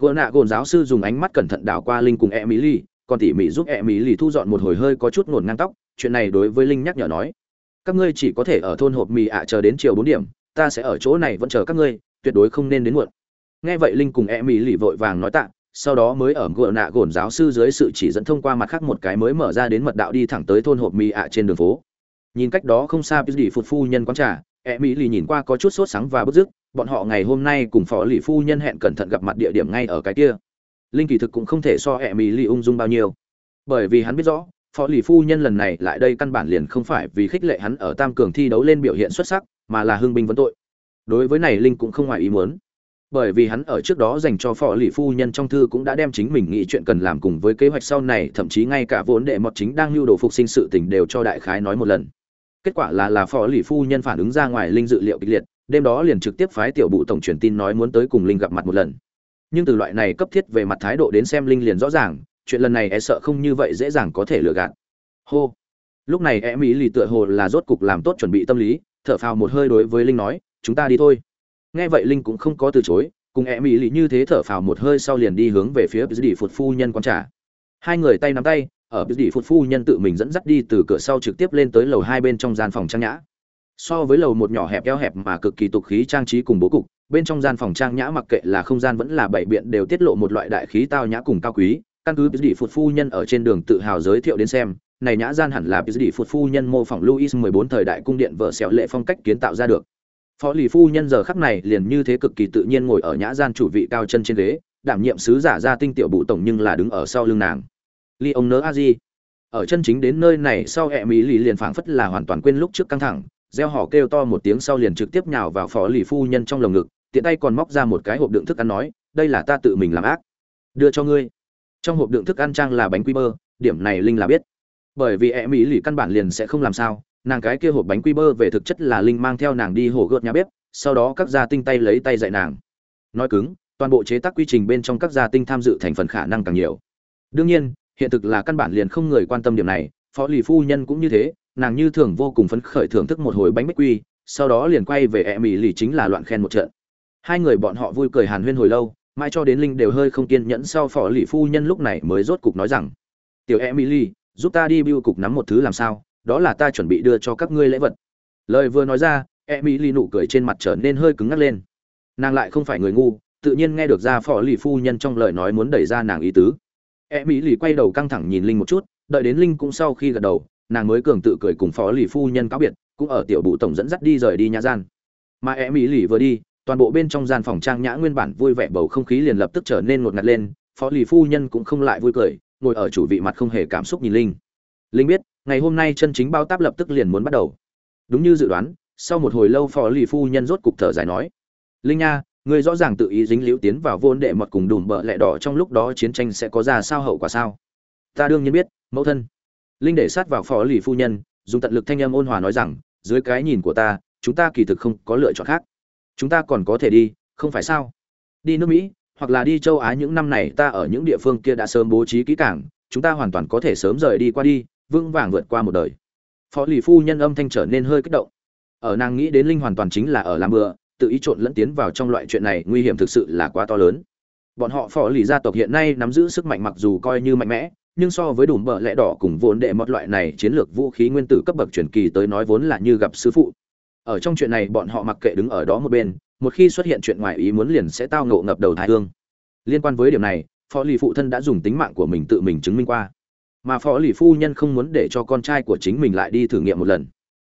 Gỡ nạ gồn giáo sư dùng ánh mắt cẩn thận đảo qua linh cùng e mỹ ly còn tỉ mỉ giúp e mỹ ly thu dọn một hồi hơi có chút ngổn ngang tóc, chuyện này đối với linh nhắc nhở nói. Các ngươi chỉ có thể ở thôn hộp mì ạ chờ đến chiều bốn điểm, ta sẽ ở chỗ này vẫn chờ các ngươi, tuyệt đối không nên đến muộn. Nghe vậy linh cùng e mỹ lì vội vàng nói tạ, sau đó mới ở gỡ nạ gồn giáo sư dưới sự chỉ dẫn thông qua mặt khác một cái mới mở ra đến mật đạo đi thẳng tới thôn hộp mì ạ trên đường phố nhìn cách đó không xa đi phụt phu nhân quán trà e mỹ lì nhìn qua có chút sốt sáng và bức dứt, bọn họ ngày hôm nay cùng phó lì phu nhân hẹn cẩn thận gặp mặt địa điểm ngay ở cái kia. Linh kỳ thực cũng không thể so e mỹ lì ung dung bao nhiêu. Bởi vì hắn biết rõ, phó lì phu nhân lần này lại đây căn bản liền không phải vì khích lệ hắn ở tam cường thi đấu lên biểu hiện xuất sắc, mà là hưng binh vấn tội. Đối với này linh cũng không ngoài ý muốn. Bởi vì hắn ở trước đó dành cho phó lì phu nhân trong thư cũng đã đem chính mình nghĩ chuyện cần làm cùng với kế hoạch sau này, thậm chí ngay cả vốn đệ mọt chính đang lưu đồ phục sinh sự tình đều cho đại khái nói một lần kết quả là là phó lì phu nhân phản ứng ra ngoài linh dự liệu kịch liệt, đêm đó liền trực tiếp phái tiểu bụ tổng truyền tin nói muốn tới cùng linh gặp mặt một lần. Nhưng từ loại này cấp thiết về mặt thái độ đến xem linh liền rõ ràng, chuyện lần này e sợ không như vậy dễ dàng có thể lừa gạt. Hô. Lúc này e mỹ lì tựa hồ là rốt cục làm tốt chuẩn bị tâm lý, thở phào một hơi đối với linh nói, chúng ta đi thôi. Nghe vậy linh cũng không có từ chối, cùng e mỹ lì như thế thở phào một hơi sau liền đi hướng về phía dì phụt phu nhân quán trà. Hai người tay nắm tay ở đi phụt phu nhân tự mình dẫn dắt đi từ cửa sau trực tiếp lên tới lầu hai bên trong gian phòng trang nhã. So với lầu một nhỏ hẹp eo hẹp mà cực kỳ tục khí trang trí cùng bố cục, bên trong gian phòng trang nhã mặc kệ là không gian vẫn là bảy biện đều tiết lộ một loại đại khí tao nhã cùng cao quý. Căn cứ đi phụt phu nhân ở trên đường tự hào giới thiệu đến xem, này nhã gian hẳn là đi phụt phu nhân mô phỏng Louis 14 thời đại cung điện vợ xẻo lệ phong cách kiến tạo ra được. Phó lì phu nhân giờ khắc này liền như thế cực kỳ tự nhiên ngồi ở nhã gian chủ vị cao chân trên ghế, đảm nhiệm sứ giả gia tinh tiểu bụ tổng nhưng là đứng ở sau lưng nàng ly ông nớ a di ở chân chính đến nơi này sau hẹ mỹ lì liền phảng phất là hoàn toàn quên lúc trước căng thẳng gieo họ kêu to một tiếng sau liền trực tiếp nhào vào phó lì phu nhân trong lồng ngực, tiện tay còn móc ra một cái hộp đựng thức ăn nói, đây là ta tự mình làm ác. Đưa cho ngươi. Trong hộp đựng thức ăn trang là bánh quy bơ, điểm này linh là biết. Bởi vì e mỹ lì căn bản liền sẽ không làm sao, nàng cái kia hộp bánh quy bơ về thực chất là linh mang theo nàng đi hồ gợt nhà bếp, sau đó các gia tinh tay lấy tay dạy nàng. Nói cứng, toàn bộ chế tác quy trình bên trong các gia tinh tham dự thành phần khả năng càng nhiều. Đương nhiên hiện thực là căn bản liền không người quan tâm điểm này, phó lì phu nhân cũng như thế, nàng như thường vô cùng phấn khởi thưởng thức một hồi bánh bích quy, sau đó liền quay về e mỹ lì chính là loạn khen một trận. Hai người bọn họ vui cười hàn huyên hồi lâu, mãi cho đến linh đều hơi không kiên nhẫn sau phó lì phu nhân lúc này mới rốt cục nói rằng, tiểu e mỹ lì, giúp ta đi bưu cục nắm một thứ làm sao, đó là ta chuẩn bị đưa cho các ngươi lễ vật. Lời vừa nói ra e mỹ lì nụ cười trên mặt trở nên hơi cứng ngắc lên. Nàng lại không phải người ngu, tự nhiên nghe được ra phó lì phu nhân trong lời nói muốn đẩy ra nàng ý tứ e mỹ lì quay đầu căng thẳng nhìn linh một chút, đợi đến linh cũng sau khi gật đầu, nàng mới cường tự cười cùng phó lì phu nhân cáo biệt, cũng ở tiểu bụ tổng dẫn dắt đi rời đi nhà gian. Mà e mỹ lì vừa đi, toàn bộ bên trong gian phòng trang nhã nguyên bản vui vẻ bầu không khí liền lập tức trở nên ngột ngạt lên, phó lì phu nhân cũng không lại vui cười, ngồi ở chủ vị mặt không hề cảm xúc nhìn linh. Linh biết, ngày hôm nay chân chính bao táp lập tức liền muốn bắt đầu. Đúng như dự đoán, sau một hồi lâu phó lì phu nhân rốt cục thở dài nói, linh nha ngươi rõ ràng tự ý dính liễu tiến vào vốn đệ mật cùng đùm bợ lẹ đỏ trong lúc đó chiến tranh sẽ có ra sao hậu quả sao? Ta đương nhiên biết, mẫu thân. Linh để sát vào phó lì phu nhân, dùng tận lực thanh âm ôn hòa nói rằng, dưới cái nhìn của ta, chúng ta kỳ thực không có lựa chọn khác. Chúng ta còn có thể đi, không phải sao? Đi nước mỹ, hoặc là đi châu á những năm này ta ở những địa phương kia đã sớm bố trí kỹ cảng chúng ta hoàn toàn có thể sớm rời đi qua đi, vững vàng vượt qua một đời. Phó lì phu nhân âm thanh trở nên hơi kích động. Ở nàng nghĩ đến linh hoàn toàn chính là ở làm bừa tự ý trộn lẫn tiến vào trong loại chuyện này nguy hiểm thực sự là quá to lớn. Bọn họ phò lì gia tộc hiện nay nắm giữ sức mạnh mặc dù coi như mạnh mẽ, nhưng so với đùm bợ lẽ đỏ cùng vốn đệ một loại này chiến lược vũ khí nguyên tử cấp bậc truyền kỳ tới nói vốn là như gặp sư phụ. Ở trong chuyện này bọn họ mặc kệ đứng ở đó một bên, một khi xuất hiện chuyện ngoài ý muốn liền sẽ tao ngộ ngập đầu thái hương. Liên quan với điểm này phó lì phụ thân đã dùng tính mạng của mình tự mình chứng minh qua. Mà phó lì phu nhân không muốn để cho con trai của chính mình lại đi thử nghiệm một lần.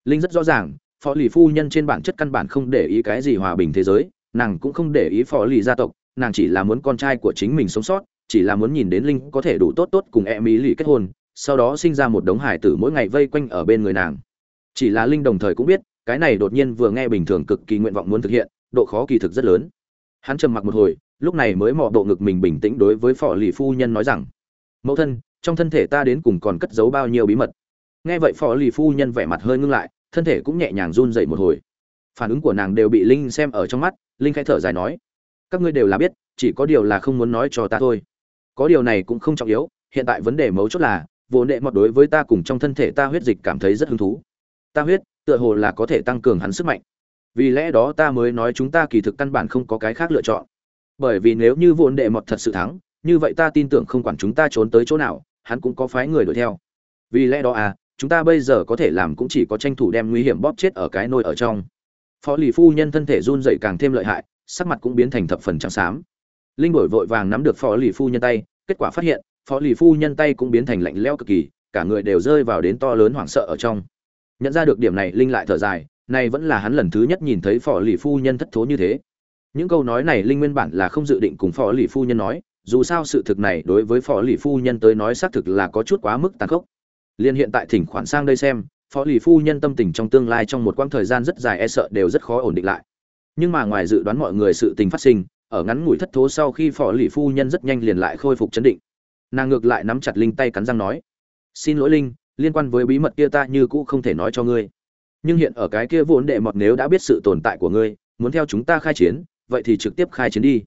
Linh rất rõ ràng phó lì phu nhân trên bản chất căn bản không để ý cái gì hòa bình thế giới, nàng cũng không để ý phó lì gia tộc, nàng chỉ là muốn con trai của chính mình sống sót, chỉ là muốn nhìn đến linh có thể đủ tốt tốt cùng e mỹ lì kết hôn, sau đó sinh ra một đống hải tử mỗi ngày vây quanh ở bên người nàng. Chỉ là linh đồng thời cũng biết, cái này đột nhiên vừa nghe bình thường cực kỳ nguyện vọng muốn thực hiện, độ khó kỳ thực rất lớn. Hắn trầm mặc một hồi, lúc này mới mò bộ ngực mình bình tĩnh đối với phò lì phu nhân nói rằng, mẫu thân, trong thân thể ta đến cùng còn cất giấu bao nhiêu bí mật? Nghe vậy phò lì phu nhân vẻ mặt hơi ngưng lại thân thể cũng nhẹ nhàng run dậy một hồi. Phản ứng của nàng đều bị linh xem ở trong mắt, linh khẽ thở dài nói, các ngươi đều là biết, chỉ có điều là không muốn nói cho ta thôi. Có điều này cũng không trọng yếu, hiện tại vấn đề mấu chốt là, vô nệ mọt đối với ta cùng trong thân thể ta huyết dịch cảm thấy rất hứng thú. Ta huyết, tựa hồ là có thể tăng cường hắn sức mạnh. Vì lẽ đó ta mới nói chúng ta kỳ thực căn bản không có cái khác lựa chọn. Bởi vì nếu như vô đệ mọt thật sự thắng, như vậy ta tin tưởng không quản chúng ta trốn tới chỗ nào, hắn cũng có phái người đuổi theo. Vì lẽ đó à chúng ta bây giờ có thể làm cũng chỉ có tranh thủ đem nguy hiểm bóp chết ở cái nôi ở trong. Phó lì phu nhân thân thể run dậy càng thêm lợi hại, sắc mặt cũng biến thành thập phần trắng xám. Linh đổi vội vàng nắm được phó lì phu nhân tay, kết quả phát hiện, phó lì phu nhân tay cũng biến thành lạnh lẽo cực kỳ, cả người đều rơi vào đến to lớn hoảng sợ ở trong. Nhận ra được điểm này, linh lại thở dài này vẫn là hắn lần thứ nhất nhìn thấy phó lì phu nhân thất thố như thế. Những câu nói này linh nguyên bản là không dự định cùng phó lì phu nhân nói, dù sao sự thực này đối với phó lì phu nhân tới nói xác thực là có chút quá mức tàn khốc liên hiện tại thỉnh khoản sang đây xem, phó lì phu nhân tâm tình trong tương lai trong một quãng thời gian rất dài e sợ đều rất khó ổn định lại. Nhưng mà ngoài dự đoán mọi người sự tình phát sinh, ở ngắn ngủi thất thố sau khi phó lì phu nhân rất nhanh liền lại khôi phục chấn định. Nàng ngược lại nắm chặt linh tay cắn răng nói, xin lỗi linh, liên quan với bí mật kia ta như cũ không thể nói cho ngươi. Nhưng hiện ở cái kia vốn đệ mọt nếu đã biết sự tồn tại của ngươi, muốn theo chúng ta khai chiến, vậy thì trực tiếp khai chiến đi.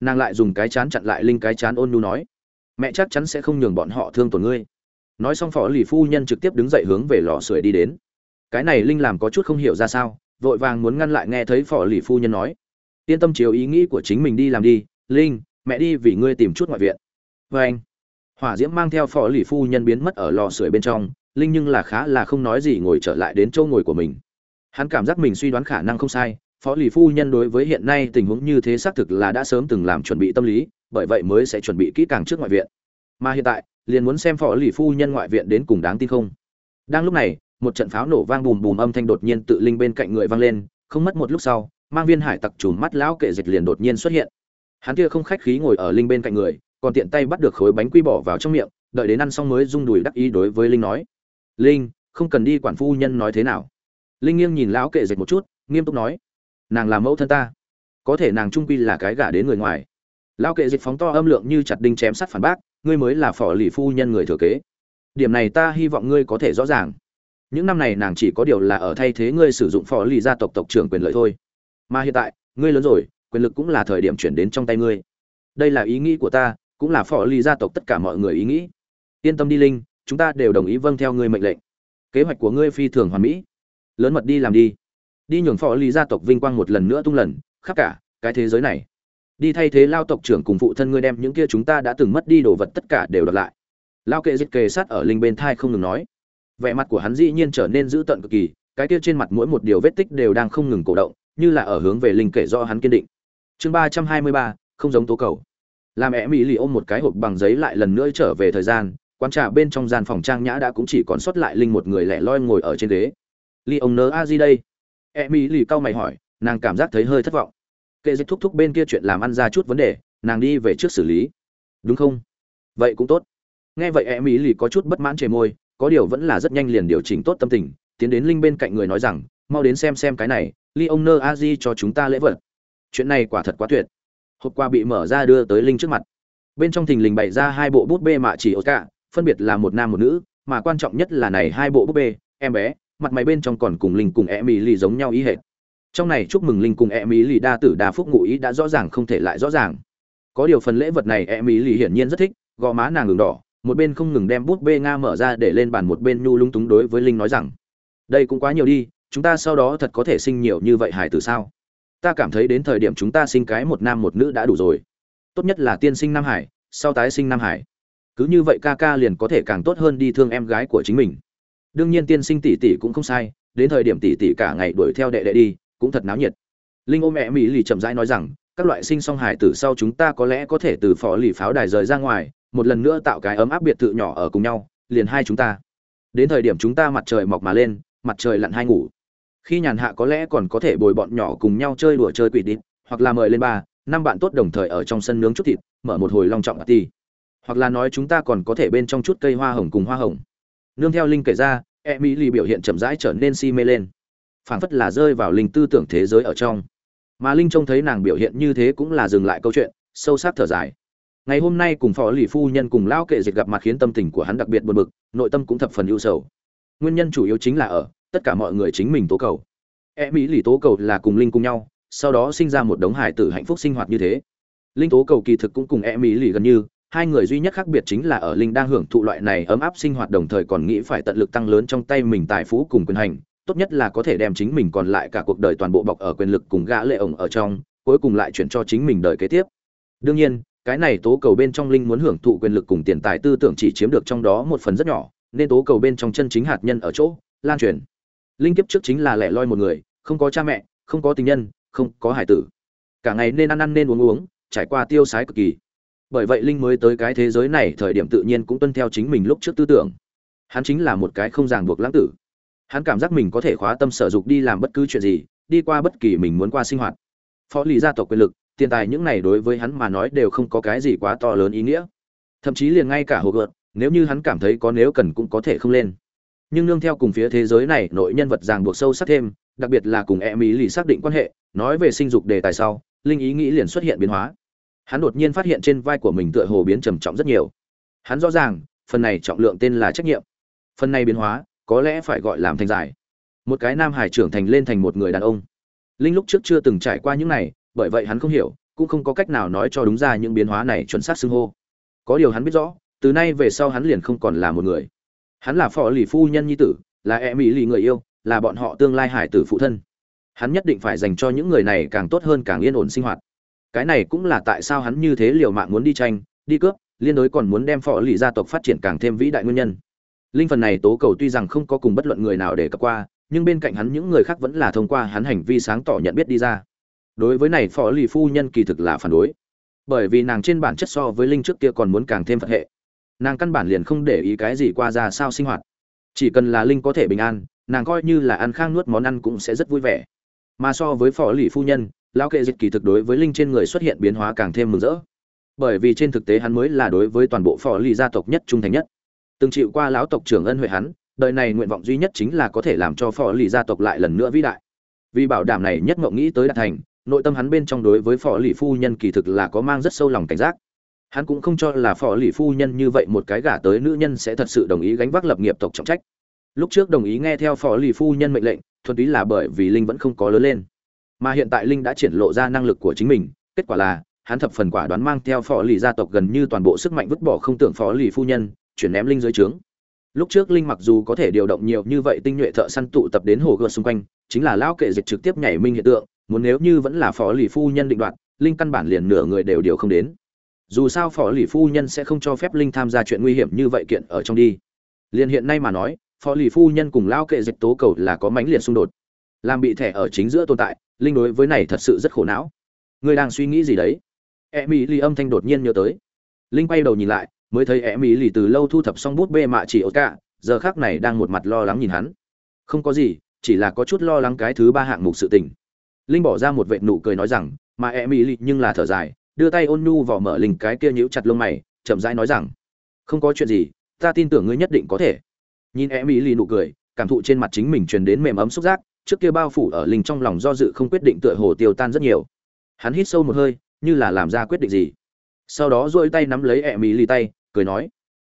Nàng lại dùng cái chán chặn lại linh cái chán ôn nhu nói, mẹ chắc chắn sẽ không nhường bọn họ thương tổn ngươi nói xong phó lì phu nhân trực tiếp đứng dậy hướng về lò sưởi đi đến. Cái này linh làm có chút không hiểu ra sao, vội vàng muốn ngăn lại nghe thấy phó lì phu nhân nói. Yên tâm chiếu ý nghĩ của chính mình đi làm đi, linh, mẹ đi vì ngươi tìm chút ngoại viện. Vê anh. Hỏa diễm mang theo phó lì phu nhân biến mất ở lò sưởi bên trong, linh nhưng là khá là không nói gì ngồi trở lại đến chỗ ngồi của mình. Hắn cảm giác mình suy đoán khả năng không sai phó lì phu nhân đối với hiện nay tình huống như thế xác thực là đã sớm từng làm chuẩn bị tâm lý, bởi vậy mới sẽ chuẩn bị kỹ càng trước ngoại viện. Mà hiện tại liền muốn xem phó lì phu nhân ngoại viện đến cùng đáng tin không. Đang lúc này, một trận pháo nổ vang bùm bùm âm thanh đột nhiên tự linh bên cạnh người vang lên, không mất một lúc sau, mang viên hải tặc trùm mắt lão kệ dịch liền đột nhiên xuất hiện. Hắn kia không khách khí ngồi ở linh bên cạnh người, còn tiện tay bắt được khối bánh quy bỏ vào trong miệng, đợi đến ăn xong mới rung đùi đắc ý đối với linh nói, linh, không cần đi quản phu nhân nói thế nào. Linh nghiêng nhìn lão kệ dịch một chút, nghiêm túc nói, nàng là mẫu thân ta, có thể nàng trung quy là cái gả đến người ngoài. Lão kệ dịch phóng to âm lượng như chặt đinh chém sắt phản bác ngươi mới là phò lì phu nhân người thừa kế. Điểm này ta hy vọng ngươi có thể rõ ràng. Những năm này nàng chỉ có điều là ở thay thế ngươi sử dụng phò lì gia tộc tộc trưởng quyền lợi thôi. Mà hiện tại, ngươi lớn rồi, quyền lực cũng là thời điểm chuyển đến trong tay ngươi. Đây là ý nghĩ của ta, cũng là phò lì gia tộc tất cả mọi người ý nghĩ. Yên tâm đi linh, chúng ta đều đồng ý vâng theo ngươi mệnh lệnh. Kế hoạch của ngươi phi thường hoàn mỹ. Lớn mật đi làm đi. Đi nhường phò lì gia tộc vinh quang một lần nữa tung lần, khắp cả cái thế giới này đi thay thế lao tộc trưởng cùng phụ thân ngươi đem những kia chúng ta đã từng mất đi đồ vật tất cả đều đợt lại. Lao kệ dịch kề sát ở linh bên thai không ngừng nói. Vẻ mặt của hắn dĩ nhiên trở nên dữ tợn cực kỳ, cái kia trên mặt mỗi một điều vết tích đều đang không ngừng cổ động, như là ở hướng về linh kể do hắn kiên định. Chương ba trăm hai mươi ba, không giống tố cầu. Làm em mỹ lì ôm một cái hộp bằng giấy lại lần nữa trở về thời gian, quán trà bên trong gian phòng trang nhã đã cũng chỉ còn sót lại linh một người lẻ loi ngồi ở trên ghế. Ly ông nớ a di đây? Em mỹ lì cau mày hỏi, nàng cảm giác thấy hơi thất vọng kệ dịch thúc thúc bên kia chuyện làm ăn ra chút vấn đề, nàng đi về trước xử lý. Đúng không? Vậy cũng tốt. Nghe vậy, em ý lì có chút bất mãn chề môi, có điều vẫn là rất nhanh liền điều chỉnh tốt tâm tình, tiến đến linh bên cạnh người nói rằng, mau đến xem xem cái này ly ông nơ a di cho chúng ta lễ vật. Chuyện này quả thật quá tuyệt. Hộp quà bị mở ra đưa tới linh trước mặt. Bên trong thình lình bày ra hai bộ bút bê mạ chỉ ốt cả, phân biệt là một nam một nữ, mà quan trọng nhất là này hai bộ bút bê, em bé, mặt mày bên trong còn cùng linh cùng em ý lì giống nhau ý hệt trong này chúc mừng linh cùng e mỹ lì đa tử đa phúc ngụ ý đã rõ ràng không thể lại rõ ràng. Có điều phần lễ vật này e mỹ lì hiển nhiên rất thích, gò má nàng ngừng đỏ, một bên không ngừng đem bút bê nga mở ra để lên bàn, một bên nhu lung túng đối với linh nói rằng, đây cũng quá nhiều đi, chúng ta sau đó thật có thể sinh nhiều như vậy hải tử sao? Ta cảm thấy đến thời điểm chúng ta sinh cái một nam một nữ đã đủ rồi. Tốt nhất là tiên sinh nam hải, sau tái sinh nam hải. Cứ như vậy ca ca liền có thể càng tốt hơn đi thương em gái của chính mình. Đương nhiên tiên sinh tỷ tỷ cũng không sai, đến thời điểm tỷ tỷ cả ngày đuổi theo đệ đệ đi cũng thật náo nhiệt. Linh ôm mẹ mỹ lì chậm rãi nói rằng, các loại sinh song hải tử sau chúng ta có lẽ có thể từ phò lì pháo đài rời ra ngoài, một lần nữa tạo cái ấm áp biệt thự nhỏ ở cùng nhau, liền hai chúng ta. Đến thời điểm chúng ta mặt trời mọc mà lên, mặt trời lặn hai ngủ. Khi nhàn hạ có lẽ còn có thể bồi bọn nhỏ cùng nhau chơi đùa chơi quỷ đít hoặc là mời lên ba, năm bạn tốt đồng thời ở trong sân nướng chút thịt, mở một hồi long trọng party. Hoặc là nói chúng ta còn có thể bên trong chút cây hoa hồng cùng hoa hồng. Nương theo linh kể ra e mỹ lì biểu hiện chậm rãi trở nên si mê lên phảng phất là rơi vào linh tư tưởng thế giới ở trong. Mà linh trông thấy nàng biểu hiện như thế cũng là dừng lại câu chuyện, sâu sắc thở dài. Ngày hôm nay cùng phó lì phu nhân cùng lao kệ dịch gặp mặt khiến tâm tình của hắn đặc biệt buồn bực, nội tâm cũng thập phần ưu sầu. Nguyên nhân chủ yếu chính là ở, tất cả mọi người chính mình tố cầu. E mỹ lì tố cầu là cùng linh cùng nhau, sau đó sinh ra một đống hải tử hạnh phúc sinh hoạt như thế. Linh tố cầu kỳ thực cũng cùng e mỹ lì gần như, hai người duy nhất khác biệt chính là ở linh đang hưởng thụ loại này ấm áp sinh hoạt đồng thời còn nghĩ phải tận lực tăng lớn trong tay mình tài phú cùng quyền hành tốt nhất là có thể đem chính mình còn lại cả cuộc đời toàn bộ bọc ở quyền lực cùng gã lệ ổng ở trong, cuối cùng lại chuyển cho chính mình đời kế tiếp. đương nhiên cái này tố cầu bên trong linh muốn hưởng thụ quyền lực cùng tiền tài tư tưởng chỉ chiếm được trong đó một phần rất nhỏ nên tố cầu bên trong chân chính hạt nhân ở chỗ lan truyền. Linh kiếp trước chính là lẻ loi một người không có cha mẹ không có tình nhân không có hải tử. Cả ngày nên ăn ăn nên uống uống trải qua tiêu sái cực kỳ. Bởi vậy linh mới tới cái thế giới này thời điểm tự nhiên cũng tuân theo chính mình lúc trước tư tưởng. Hắn chính là một cái không ràng buộc lãng tử hắn cảm giác mình có thể khóa tâm sở dục đi làm bất cứ chuyện gì, đi qua bất kỳ mình muốn qua sinh hoạt. Phó lý gia tộc quyền lực, tiền tài những này đối với hắn mà nói đều không có cái gì quá to lớn ý nghĩa. Thậm chí liền ngay cả hồ gợt, nếu như hắn cảm thấy có nếu cần cũng có thể không lên. Nhưng nương theo cùng phía thế giới này, nội nhân vật ràng buộc sâu sắc thêm, đặc biệt là cùng e mỹ lì xác định quan hệ, nói về sinh dục đề tài sau, linh ý nghĩ liền xuất hiện biến hóa. Hắn đột nhiên phát hiện trên vai của mình tựa hồ biến trầm trọng rất nhiều. Hắn rõ ràng, phần này trọng lượng tên là trách nhiệm. Phần này biến hóa có lẽ phải gọi làm thành giải. Một cái nam hải trưởng thành lên thành một người đàn ông. Linh lúc trước chưa từng trải qua những này, bởi vậy hắn không hiểu, cũng không có cách nào nói cho đúng ra những biến hóa này chuẩn xác xưng hô. Có điều hắn biết rõ, từ nay về sau hắn liền không còn là một người. Hắn là phò lì phu nhân nhi tử, là e mỹ lì người yêu, là bọn họ tương lai hải tử phụ thân. Hắn nhất định phải dành cho những người này càng tốt hơn càng yên ổn sinh hoạt. Cái này cũng là tại sao hắn như thế liều mạng muốn đi tranh, đi cướp, liên đối còn muốn đem phò lì gia tộc phát triển càng thêm vĩ đại nguyên nhân linh phần này tố cầu tuy rằng không có cùng bất luận người nào để cập qua, nhưng bên cạnh hắn những người khác vẫn là thông qua hắn hành vi sáng tỏ nhận biết đi ra. Đối với này, phó lì phu nhân kỳ thực là phản đối. Bởi vì nàng trên bản chất so với linh trước kia còn muốn càng thêm phật hệ. Nàng căn bản liền không để ý cái gì qua ra sao sinh hoạt. Chỉ cần là linh có thể bình an, nàng coi như là ăn khang nuốt món ăn cũng sẽ rất vui vẻ. Mà so với phó lì phu nhân, lão kệ dịch kỳ thực đối với linh trên người xuất hiện biến hóa càng thêm mừng rỡ. Bởi vì trên thực tế hắn mới là đối với toàn bộ phó lì gia tộc nhất trung thành nhất từng chịu qua lão tộc trưởng ân huệ hắn, đời này nguyện vọng duy nhất chính là có thể làm cho phò lì gia tộc lại lần nữa vĩ đại. Vì bảo đảm này nhất mộng nghĩ tới đạt thành, nội tâm hắn bên trong đối với phò lì phu nhân kỳ thực là có mang rất sâu lòng cảnh giác. Hắn cũng không cho là phò lì phu nhân như vậy một cái gả tới nữ nhân sẽ thật sự đồng ý gánh vác lập nghiệp tộc trọng trách. Lúc trước đồng ý nghe theo phò lì phu nhân mệnh lệnh, thuần túy là bởi vì linh vẫn không có lớn lên. Mà hiện tại linh đã triển lộ ra năng lực của chính mình, kết quả là, hắn thập phần quả đoán mang theo phò lì gia tộc gần như toàn bộ sức mạnh vứt bỏ không tưởng phò lì phu nhân chuyển ném linh dưới trướng. Lúc trước linh mặc dù có thể điều động nhiều như vậy tinh nhuệ thợ săn tụ tập đến hồ gợt xung quanh, chính là lão kệ dịch trực tiếp nhảy minh hiện tượng, muốn nếu như vẫn là phó lì phu nhân định đoạt, linh căn bản liền nửa người đều điều không đến. Dù sao phó lì phu nhân sẽ không cho phép linh tham gia chuyện nguy hiểm như vậy kiện ở trong đi. Liền hiện nay mà nói, phó lì phu nhân cùng lão kệ dịch tố cầu là có mãnh liệt xung đột. Làm bị thẻ ở chính giữa tồn tại, linh đối với này thật sự rất khổ não. Ngươi đang suy nghĩ gì đấy? E mỹ ly âm thanh đột nhiên nhớ tới. Linh quay đầu nhìn lại mới thấy e mỹ lì từ lâu thu thập xong bút bê mạ chỉ ổ cả giờ khác này đang một mặt lo lắng nhìn hắn. Không có gì, chỉ là có chút lo lắng cái thứ ba hạng mục sự tình. Linh bỏ ra một vệ nụ cười nói rằng, mà e mỹ lì nhưng là thở dài, đưa tay ôn nhu vào mở lình cái kia nhíu chặt lông mày, chậm rãi nói rằng, không có chuyện gì, ta tin tưởng ngươi nhất định có thể. Nhìn e mỹ lì nụ cười, cảm thụ trên mặt chính mình truyền đến mềm ấm xúc giác, trước kia bao phủ ở linh trong lòng do dự không quyết định tựa hồ tiêu tan rất nhiều. Hắn hít sâu một hơi, như là làm ra quyết định gì. Sau đó duỗi tay nắm lấy e mỹ lì tay cười nói,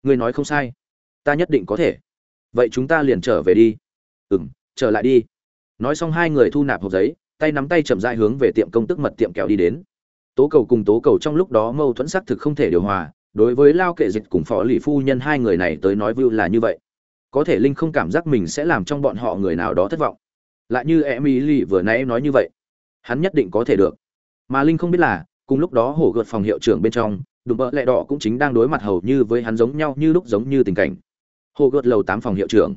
ngươi nói không sai, ta nhất định có thể. Vậy chúng ta liền trở về đi. Ừ m trở lại đi. Nói xong hai người thu nạp hộp giấy, tay nắm tay chậm dại hướng về tiệm công tức mật tiệm kẹo đi đến. Tố cầu cùng tố cầu trong lúc đó mâu thuẫn xác thực không thể điều hòa, đối với lao kệ dịch cùng phó lì phu nhân hai người này tới nói vưu là như vậy. Có thể linh không cảm giác mình sẽ làm trong bọn họ người nào đó thất vọng. Lại như em mỹ lì vừa nãy nói như vậy, hắn nhất định có thể được. Mà linh không biết là, cùng lúc đó hổ gợt phòng hiệu trưởng bên trong đùm bợ lẹ đỏ cũng chính đang đối mặt hầu như với hắn giống nhau như lúc giống như tình cảnh. Hồ gợt lầu tám phòng hiệu trưởng.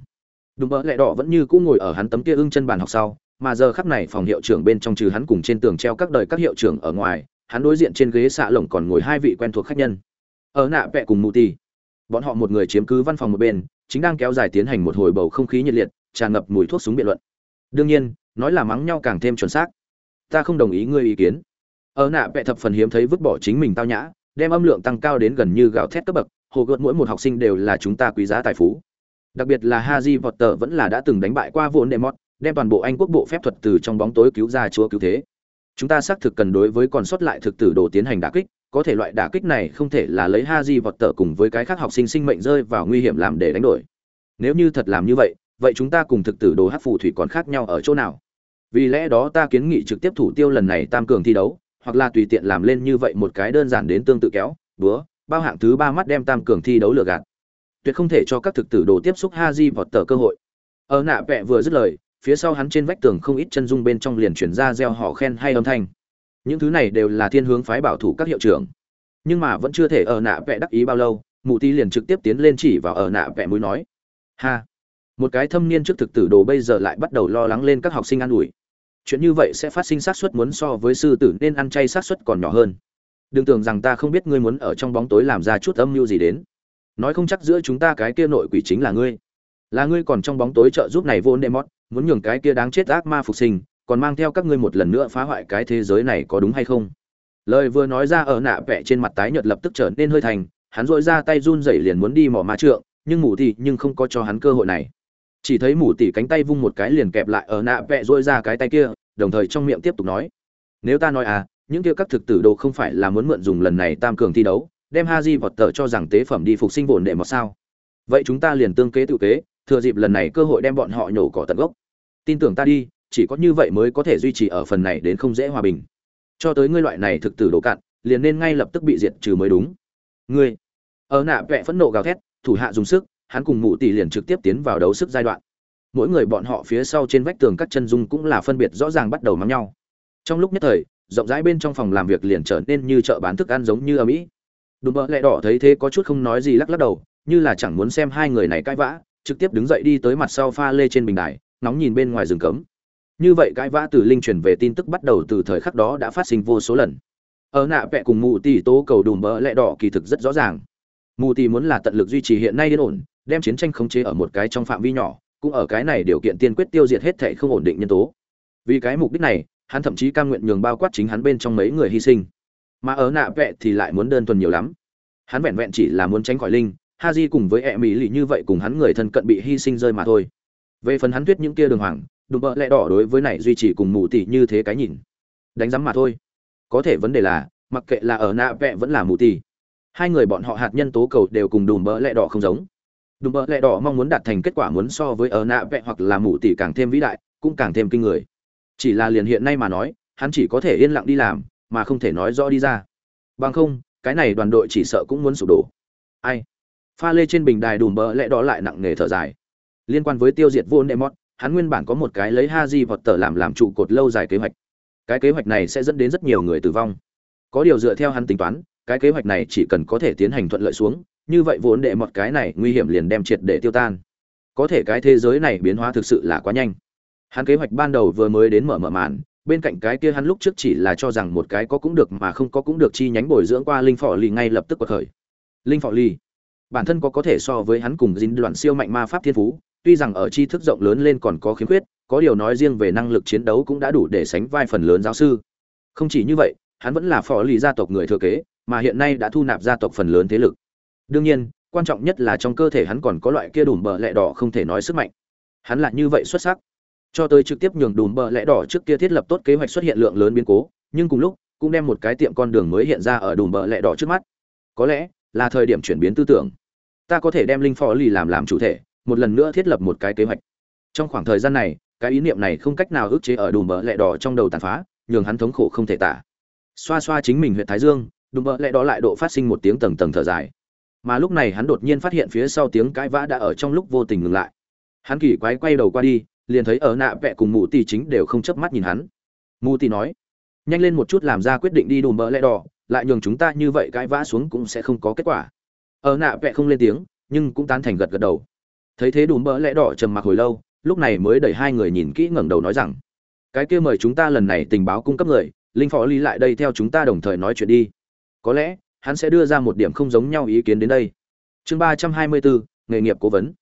Đùm bợ lẹ đỏ vẫn như cũng ngồi ở hắn tấm kia ưng chân bàn học sau, mà giờ khắp này phòng hiệu trưởng bên trong trừ hắn cùng trên tường treo các đời các hiệu trưởng ở ngoài, hắn đối diện trên ghế xạ lồng còn ngồi hai vị quen thuộc khách nhân. Ở nạ vẹ cùng mù ti bọn họ một người chiếm cứ văn phòng một bên, chính đang kéo dài tiến hành một hồi bầu không khí nhiệt liệt, tràn ngập mùi thuốc súng biện luận. Đương nhiên, nói là mắng nhau càng thêm chuẩn xác. Ta không đồng ý ngươi ý kiến. Ở nạ vẹ thập phần hiếm thấy vứt bỏ chính mình tao nhã đem âm lượng tăng cao đến gần như gạo thét cấp bậc hồ gợt mỗi một học sinh đều là chúng ta quý giá tài phú đặc biệt là Haji tờ vẫn là đã từng đánh bại qua vốn Demot, đem toàn bộ Anh quốc bộ phép thuật từ trong bóng tối cứu ra chúa cứu thế. Chúng ta xác thực cần đối với còn sót lại thực tử đồ tiến hành đả kích, có thể loại đả kích này không thể là lấy Haji tờ cùng với cái khác học sinh sinh mệnh rơi vào nguy hiểm làm để đánh đổi. Nếu như thật làm như vậy, vậy chúng ta cùng thực tử đồ hát phù thủy còn khác nhau ở chỗ nào? Vì lẽ đó ta kiến nghị trực tiếp thủ tiêu lần này tam cường thi đấu, hoặc là tùy tiện làm lên như vậy một cái đơn giản đến tương tự kéo, búa, bao hạng thứ ba mắt đem tam cường thi đấu lừa gạt. Tuyệt không thể cho các thực tử đồ tiếp xúc Haji vọt tờ cơ hội. Ở nạ vẹ vừa dứt lời, phía sau hắn trên vách tường không ít chân dung bên trong liền chuyển ra gieo họ khen hay âm thanh. Những thứ này đều là thiên hướng phái bảo thủ các hiệu trưởng. Nhưng mà vẫn chưa thể ở nạ vẽ đắc ý bao lâu, mụ ti liền trực tiếp tiến lên chỉ vào ở nạ vẽ mũi nói, ha. Một cái thâm niên trước thực tử đồ bây giờ lại bắt đầu lo lắng lên các học sinh an ủi chuyện như vậy sẽ phát sinh xác suất muốn so với sư tử nên ăn chay xác suất còn nhỏ hơn. Đừng tưởng rằng ta không biết ngươi muốn ở trong bóng tối làm ra chút âm mưu gì đến. Nói không chắc giữa chúng ta cái kia nội quỷ chính là ngươi. Là ngươi còn trong bóng tối trợ giúp này vô đệ mót muốn nhường cái kia đáng chết ác ma phục sinh, còn mang theo các ngươi một lần nữa phá hoại cái thế giới này có đúng hay không? Lời vừa nói ra ở nạ vẽ trên mặt tái nhợt lập tức trở nên hơi thành, hắn dội ra tay run rẩy liền muốn đi mỏ ma trượng, nhưng mù thì nhưng không có cho hắn cơ hội này chỉ thấy mù tỉ cánh tay vung một cái liền kẹp lại ở nạ vẽ dôi ra cái tay kia đồng thời trong miệng tiếp tục nói nếu ta nói à những kia các thực tử đồ không phải là muốn mượn dùng lần này tam cường thi đấu đem Haji vọt tờ cho rằng tế phẩm đi phục sinh bổn đệ một sao? Vậy chúng ta liền tương kế tự kế, thừa dịp lần này cơ hội đem bọn họ nhổ cỏ tận gốc. Tin tưởng ta đi, chỉ có như vậy mới có thể duy trì ở phần này đến không dễ hòa bình. Cho tới ngươi loại này thực tử đồ cạn, liền nên ngay lập tức bị diệt trừ mới đúng. Ngươi. Ở nạ vẽ phẫn nộ gào thét, thủ hạ dùng sức, hắn cùng mụ tỷ liền trực tiếp tiến vào đấu sức giai đoạn. Mỗi người bọn họ phía sau trên vách tường các chân dung cũng là phân biệt rõ ràng bắt đầu mắng nhau. Trong lúc nhất thời, rộng rãi bên trong phòng làm việc liền trở nên như chợ bán thức ăn giống như ở Mỹ đùm bợ lẹ đỏ thấy thế có chút không nói gì lắc lắc đầu như là chẳng muốn xem hai người này cãi vã trực tiếp đứng dậy đi tới mặt sau pha lê trên bình đài nóng nhìn bên ngoài rừng cấm như vậy cãi vã từ linh truyền về tin tức bắt đầu từ thời khắc đó đã phát sinh vô số lần ở nạ vẹ cùng mù tỷ tố cầu đùm bợ lẹ đỏ kỳ thực rất rõ ràng mù tỷ muốn là tận lực duy trì hiện nay yên ổn đem chiến tranh khống chế ở một cái trong phạm vi nhỏ, cũng ở cái này điều kiện tiên quyết tiêu diệt hết thảy không ổn định nhân tố. Vì cái mục đích này, hắn thậm chí cam nguyện nhường bao quát chính hắn bên trong mấy người hy sinh. Mà ở nạ vẹ thì lại muốn đơn thuần nhiều lắm. Hắn vẹn vẹn chỉ là muốn tránh khỏi linh, ha di cùng với e mỹ lì như vậy cùng hắn người thân cận bị hy sinh rơi mà thôi. Về phần hắn tuyết những kia đường hoàng, đùm bợ lẽ đỏ đối với này duy trì cùng mù tỉ như thế cái nhìn. Đánh giám mà thôi. Có thể vấn đề là, mặc kệ là ở nạ vẹ vẫn là mù tỉ, hai người bọn họ hạt nhân tố cầu đều cùng đùm bợ lẽ đỏ không giống đùm bợ lẹ đỏ mong muốn đạt thành kết quả muốn so với ở nạ vẹ hoặc là mù tỉ càng thêm vĩ đại, cũng càng thêm kinh người. Chỉ là liền hiện nay mà nói, hắn chỉ có thể yên lặng đi làm, mà không thể nói rõ đi ra. Bằng không, cái này đoàn đội chỉ sợ cũng muốn sụp đổ. Ai? Pha lê trên bình đài đùm bợ lẹ đỏ lại nặng nề thở dài. Liên quan với tiêu diệt vô nệm mót hắn nguyên bản có một cái lấy ha di vọt tờ làm làm trụ cột lâu dài kế hoạch. Cái kế hoạch này sẽ dẫn đến rất nhiều người tử vong. Có điều dựa theo hắn tính toán, cái kế hoạch này chỉ cần có thể tiến hành thuận lợi xuống như vậy vốn đệ một cái này nguy hiểm liền đem triệt để tiêu tan. Có thể cái thế giới này biến hóa thực sự là quá nhanh. Hắn kế hoạch ban đầu vừa mới đến mở mở màn, bên cạnh cái kia hắn lúc trước chỉ là cho rằng một cái có cũng được mà không có cũng được chi nhánh bồi dưỡng qua linh phò lì ngay lập tức bật khởi. Linh phò lì, bản thân có có thể so với hắn cùng dính đoạn siêu mạnh ma pháp thiên phú, tuy rằng ở tri thức rộng lớn lên còn có khiếm khuyết, có điều nói riêng về năng lực chiến đấu cũng đã đủ để sánh vai phần lớn giáo sư. Không chỉ như vậy, hắn vẫn là phò lì gia tộc người thừa kế, mà hiện nay đã thu nạp gia tộc phần lớn thế lực đương nhiên, quan trọng nhất là trong cơ thể hắn còn có loại kia đùm bờ lẹ đỏ không thể nói sức mạnh. Hắn là như vậy xuất sắc. Cho tới trực tiếp nhường đùm bờ lẹ đỏ trước kia thiết lập tốt kế hoạch xuất hiện lượng lớn biến cố, nhưng cùng lúc, cũng đem một cái tiệm con đường mới hiện ra ở đùm bờ lẹ đỏ trước mắt. Có lẽ, là thời điểm chuyển biến tư tưởng. Ta có thể đem linh phò lì làm làm chủ thể, một lần nữa thiết lập một cái kế hoạch. Trong khoảng thời gian này, cái ý niệm này không cách nào ức chế ở đùm bờ lẹ đỏ trong đầu tàn phá, nhường hắn thống khổ không thể tả. Xoa xoa chính mình huyện thái dương, đùm bờ lẹ đỏ lại độ phát sinh một tiếng tầng tầng thở dài mà lúc này hắn đột nhiên phát hiện phía sau tiếng cãi vã đã ở trong lúc vô tình ngừng lại. Hắn kỳ quái quay đầu qua đi, liền thấy ở nạ vẹ cùng mụ tỷ chính đều không chớp mắt nhìn hắn. Mụ tỷ nói, nhanh lên một chút làm ra quyết định đi đùm bỡ lẽ đỏ, lại nhường chúng ta như vậy cãi vã xuống cũng sẽ không có kết quả. Ở nạ vẹ không lên tiếng, nhưng cũng tán thành gật gật đầu. Thấy thế đùm bỡ lẽ đỏ trầm mặc hồi lâu, lúc này mới đẩy hai người nhìn kỹ ngẩng đầu nói rằng, cái kia mời chúng ta lần này tình báo cung cấp người, linh phó lý lại đây theo chúng ta đồng thời nói chuyện đi. Có lẽ hắn sẽ đưa ra một điểm không giống nhau ý kiến đến đây. Chương ba trăm hai mươi bốn nghề nghiệp cố vấn.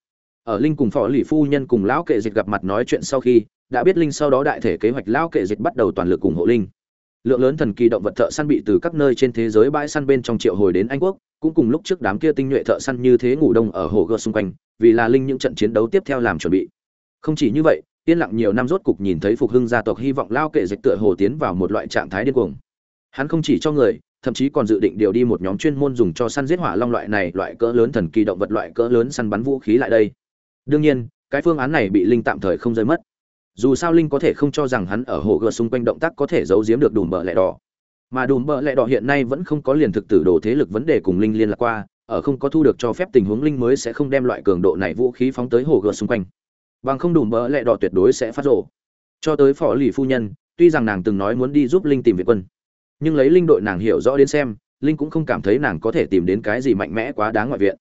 Ở linh cùng phó lì phu nhân cùng lão kệ dịch gặp mặt nói chuyện sau khi, đã biết linh sau đó đại thể kế hoạch lão kệ dịch bắt đầu toàn lực ủng hộ linh. Lượng lớn thần kỳ động vật thợ săn bị từ các nơi trên thế giới bãi săn bên trong triệu hồi đến anh quốc, cũng cùng lúc trước đám kia tinh nhuệ thợ săn như thế ngủ đông ở hồ gơ xung quanh, vì là linh những trận chiến đấu tiếp theo làm chuẩn bị. Không chỉ như vậy, yên lặng nhiều năm rốt cục nhìn thấy phục hưng gia tộc hy vọng lao kệ dịch tựa hồ tiến vào một loại trạng thái điên cuồng. Hắn không chỉ cho người thậm chí còn dự định điều đi một nhóm chuyên môn dùng cho săn giết hỏa long loại này, loại cỡ lớn thần kỳ động vật, loại cỡ lớn săn bắn vũ khí lại đây. Đương nhiên, cái phương án này bị linh tạm thời không rơi mất. Dù sao linh có thể không cho rằng hắn ở hồ gợt xung quanh động tác có thể giấu giếm được đùm bờ lẹ đỏ. Mà đùm bờ lẹ đỏ hiện nay vẫn không có liền thực tử đồ thế lực vấn đề cùng linh liên lạc qua, ở không có thu được cho phép tình huống linh mới sẽ không đem loại cường độ này vũ khí phóng tới hồ gợt xung quanh. Bằng không đùm bờ lẹ đỏ tuyệt đối sẽ phát rộ cho tới phỏ lì phu nhân, tuy rằng nàng từng nói muốn đi giúp linh tìm việt quân nhưng lấy linh đội nàng hiểu rõ đến xem, linh cũng không cảm thấy nàng có thể tìm đến cái gì mạnh mẽ quá đáng ngoại viện.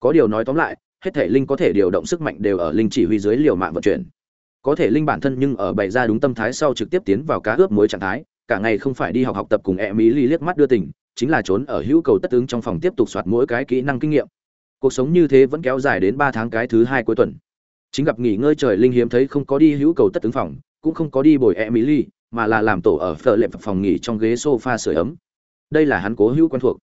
Có điều nói tóm lại, hết thể linh có thể điều động sức mạnh đều ở linh chỉ huy dưới liều mạng vận chuyển. Có thể linh bản thân nhưng ở bày ra đúng tâm thái sau trực tiếp tiến vào cá ướp muối trạng thái, cả ngày không phải đi học học tập cùng e mỹ ly liếc mắt đưa tỉnh chính là trốn ở hữu cầu tất ứng trong phòng tiếp tục soạt mỗi cái kỹ năng kinh nghiệm. Cuộc sống như thế vẫn kéo dài đến ba tháng cái thứ hai cuối tuần. Chính gặp nghỉ ngơi trời linh hiếm thấy không có đi hữu cầu tất ứng phòng, cũng không có đi bồi e mỹ ly mà là làm tổ ở phở lệm phòng nghỉ trong ghế sofa sưởi ấm. Đây là hắn cố hữu quen thuộc.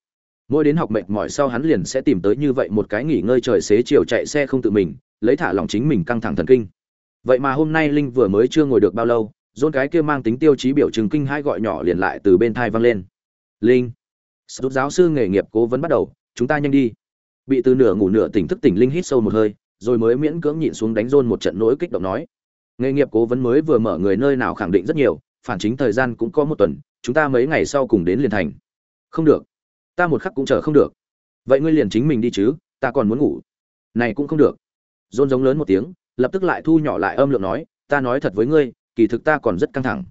Mỗi đến học mệt mỏi sau hắn liền sẽ tìm tới như vậy một cái nghỉ ngơi trời xế chiều chạy xe không tự mình, lấy thả lòng chính mình căng thẳng thần kinh. Vậy mà hôm nay linh vừa mới chưa ngồi được bao lâu, dôn cái kia mang tính tiêu chí biểu trưng kinh hai gọi nhỏ liền lại từ bên thai vang lên. Linh rút giáo sư nghề nghiệp cố vấn bắt đầu, chúng ta nhanh đi. Bị từ nửa ngủ nửa tỉnh thức tỉnh linh hít sâu một hơi, rồi mới miễn cưỡng nhịn xuống đánh rôn một trận nỗi kích động nói. Nghề nghiệp cố vấn mới vừa mở người nơi nào khẳng định rất nhiều phản chính thời gian cũng có một tuần, chúng ta mấy ngày sau cùng đến liền thành. Không được. Ta một khắc cũng chờ không được. Vậy ngươi liền chính mình đi chứ, ta còn muốn ngủ. Này cũng không được. Rôn giống lớn một tiếng, lập tức lại thu nhỏ lại âm lượng nói, ta nói thật với ngươi, kỳ thực ta còn rất căng thẳng.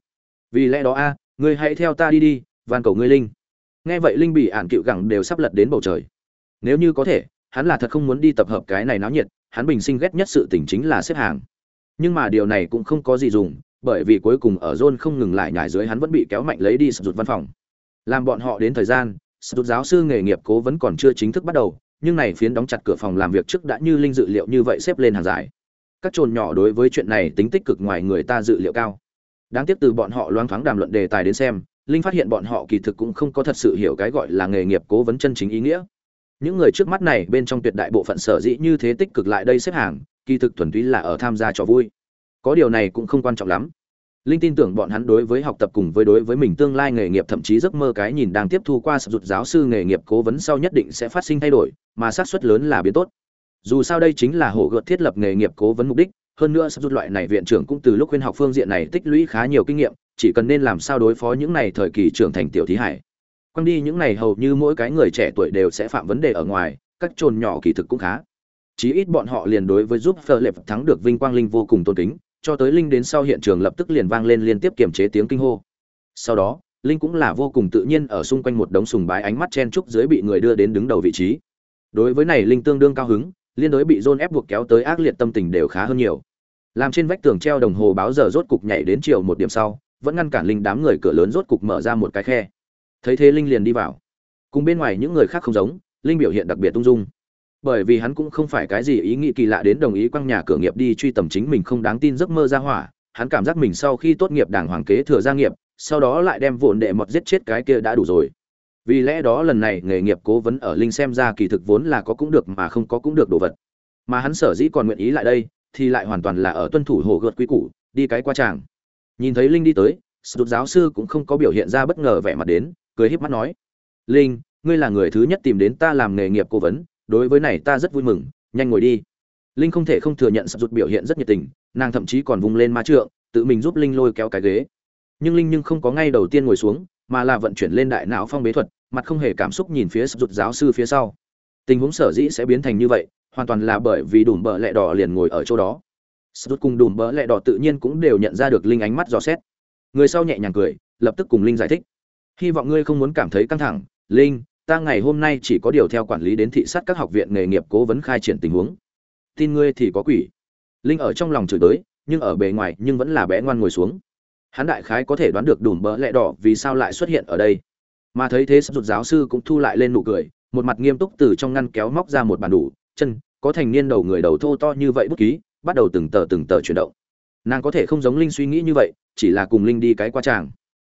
Vì lẽ đó a, ngươi hãy theo ta đi đi, van cầu ngươi linh. Nghe vậy linh bị ản cựu gẳng đều sắp lật đến bầu trời. Nếu như có thể, hắn là thật không muốn đi tập hợp cái này náo nhiệt, hắn bình sinh ghét nhất sự tình chính là xếp hàng. Nhưng mà điều này cũng không có gì dùng bởi vì cuối cùng ở John không ngừng lại nhảy dưới hắn vẫn bị kéo mạnh lấy đi sụt văn phòng. Làm bọn họ đến thời gian, sụt giáo sư nghề nghiệp cố vẫn còn chưa chính thức bắt đầu, nhưng này phiến đóng chặt cửa phòng làm việc trước đã như linh dự liệu như vậy xếp lên hàng dài. Các trồn nhỏ đối với chuyện này tính tích cực ngoài người ta dự liệu cao. Đáng tiếc từ bọn họ loáng thoáng đàm luận đề tài đến xem, linh phát hiện bọn họ kỳ thực cũng không có thật sự hiểu cái gọi là nghề nghiệp cố vấn chân chính ý nghĩa. Những người trước mắt này bên trong tuyệt đại bộ phận sở dĩ như thế tích cực lại đây xếp hàng, kỳ thực thuần túy là ở tham gia trò vui có điều này cũng không quan trọng lắm. Linh tin tưởng bọn hắn đối với học tập cùng với đối với mình tương lai nghề nghiệp thậm chí giấc mơ cái nhìn đang tiếp thu qua sập rụt giáo sư nghề nghiệp cố vấn sau nhất định sẽ phát sinh thay đổi, mà xác suất lớn là biến tốt. Dù sao đây chính là hổ gợt thiết lập nghề nghiệp cố vấn mục đích, hơn nữa sập rụt loại này viện trưởng cũng từ lúc khuyên học phương diện này tích lũy khá nhiều kinh nghiệm, chỉ cần nên làm sao đối phó những này thời kỳ trưởng thành tiểu thí hải. Quăng đi những này hầu như mỗi cái người trẻ tuổi đều sẽ phạm vấn đề ở ngoài, các chồn nhỏ kỳ thực cũng khá. Chí ít bọn họ liền đối với giúp phơ lệp thắng được vinh quang linh vô cùng tôn kính cho tới linh đến sau hiện trường lập tức liền vang lên liên tiếp kiềm chế tiếng kinh hô. Sau đó, linh cũng là vô cùng tự nhiên ở xung quanh một đống sùng bái ánh mắt chen trúc dưới bị người đưa đến đứng đầu vị trí. Đối với này linh tương đương cao hứng, liên đối bị dôn ép buộc kéo tới ác liệt tâm tình đều khá hơn nhiều. Làm trên vách tường treo đồng hồ báo giờ rốt cục nhảy đến chiều một điểm sau, vẫn ngăn cản linh đám người cửa lớn rốt cục mở ra một cái khe. Thấy thế linh liền đi vào. Cùng bên ngoài những người khác không giống, linh biểu hiện đặc biệt tung dung bởi vì hắn cũng không phải cái gì ý nghĩ kỳ lạ đến đồng ý quăng nhà cửa nghiệp đi truy tầm chính mình không đáng tin giấc mơ ra hỏa. Hắn cảm giác mình sau khi tốt nghiệp đảng hoàng kế thừa gia nghiệp, sau đó lại đem vụn đệ mọt giết chết cái kia đã đủ rồi. Vì lẽ đó lần này nghề nghiệp cố vấn ở linh xem ra kỳ thực vốn là có cũng được mà không có cũng được đồ vật. Mà hắn sở dĩ còn nguyện ý lại đây, thì lại hoàn toàn là ở tuân thủ hồ gợt quy củ, đi cái qua tràng. Nhìn thấy linh đi tới sụt giáo sư cũng không có biểu hiện ra bất ngờ vẻ mặt đến, cười híp mắt nói, linh, ngươi là người thứ nhất tìm đến ta làm nghề nghiệp cố vấn đối với này ta rất vui mừng, nhanh ngồi đi. Linh không thể không thừa nhận sập rụt biểu hiện rất nhiệt tình, nàng thậm chí còn vung lên ma trượng, tự mình giúp linh lôi kéo cái ghế. Nhưng linh nhưng không có ngay đầu tiên ngồi xuống, mà là vận chuyển lên đại não phong bế thuật, mặt không hề cảm xúc nhìn phía sập rụt giáo sư phía sau. Tình huống sở dĩ sẽ biến thành như vậy, hoàn toàn là bởi vì đùm bờ lẹ đỏ liền ngồi ở chỗ đó. Sập rụt cùng đùm bờ lẹ đỏ tự nhiên cũng đều nhận ra được linh ánh mắt dò xét. Người sau nhẹ nhàng cười, lập tức cùng linh giải thích. Hy vọng ngươi không muốn cảm thấy căng thẳng, linh ta ngày hôm nay chỉ có điều theo quản lý đến thị sát các học viện nghề nghiệp cố vấn khai triển tình huống. Tin ngươi thì có quỷ. Linh ở trong lòng chửi tới nhưng ở bề ngoài nhưng vẫn là bé ngoan ngồi xuống. Hắn đại khái có thể đoán được đùm bỡ lẹ đỏ vì sao lại xuất hiện ở đây. Mà thấy thế sắp rụt giáo sư cũng thu lại lên nụ cười, một mặt nghiêm túc từ trong ngăn kéo móc ra một bản đủ, chân, có thành niên đầu người đầu thô to như vậy bút ký, bắt đầu từng tờ từng tờ chuyển động. Nàng có thể không giống linh suy nghĩ như vậy, chỉ là cùng linh đi cái qua tràng.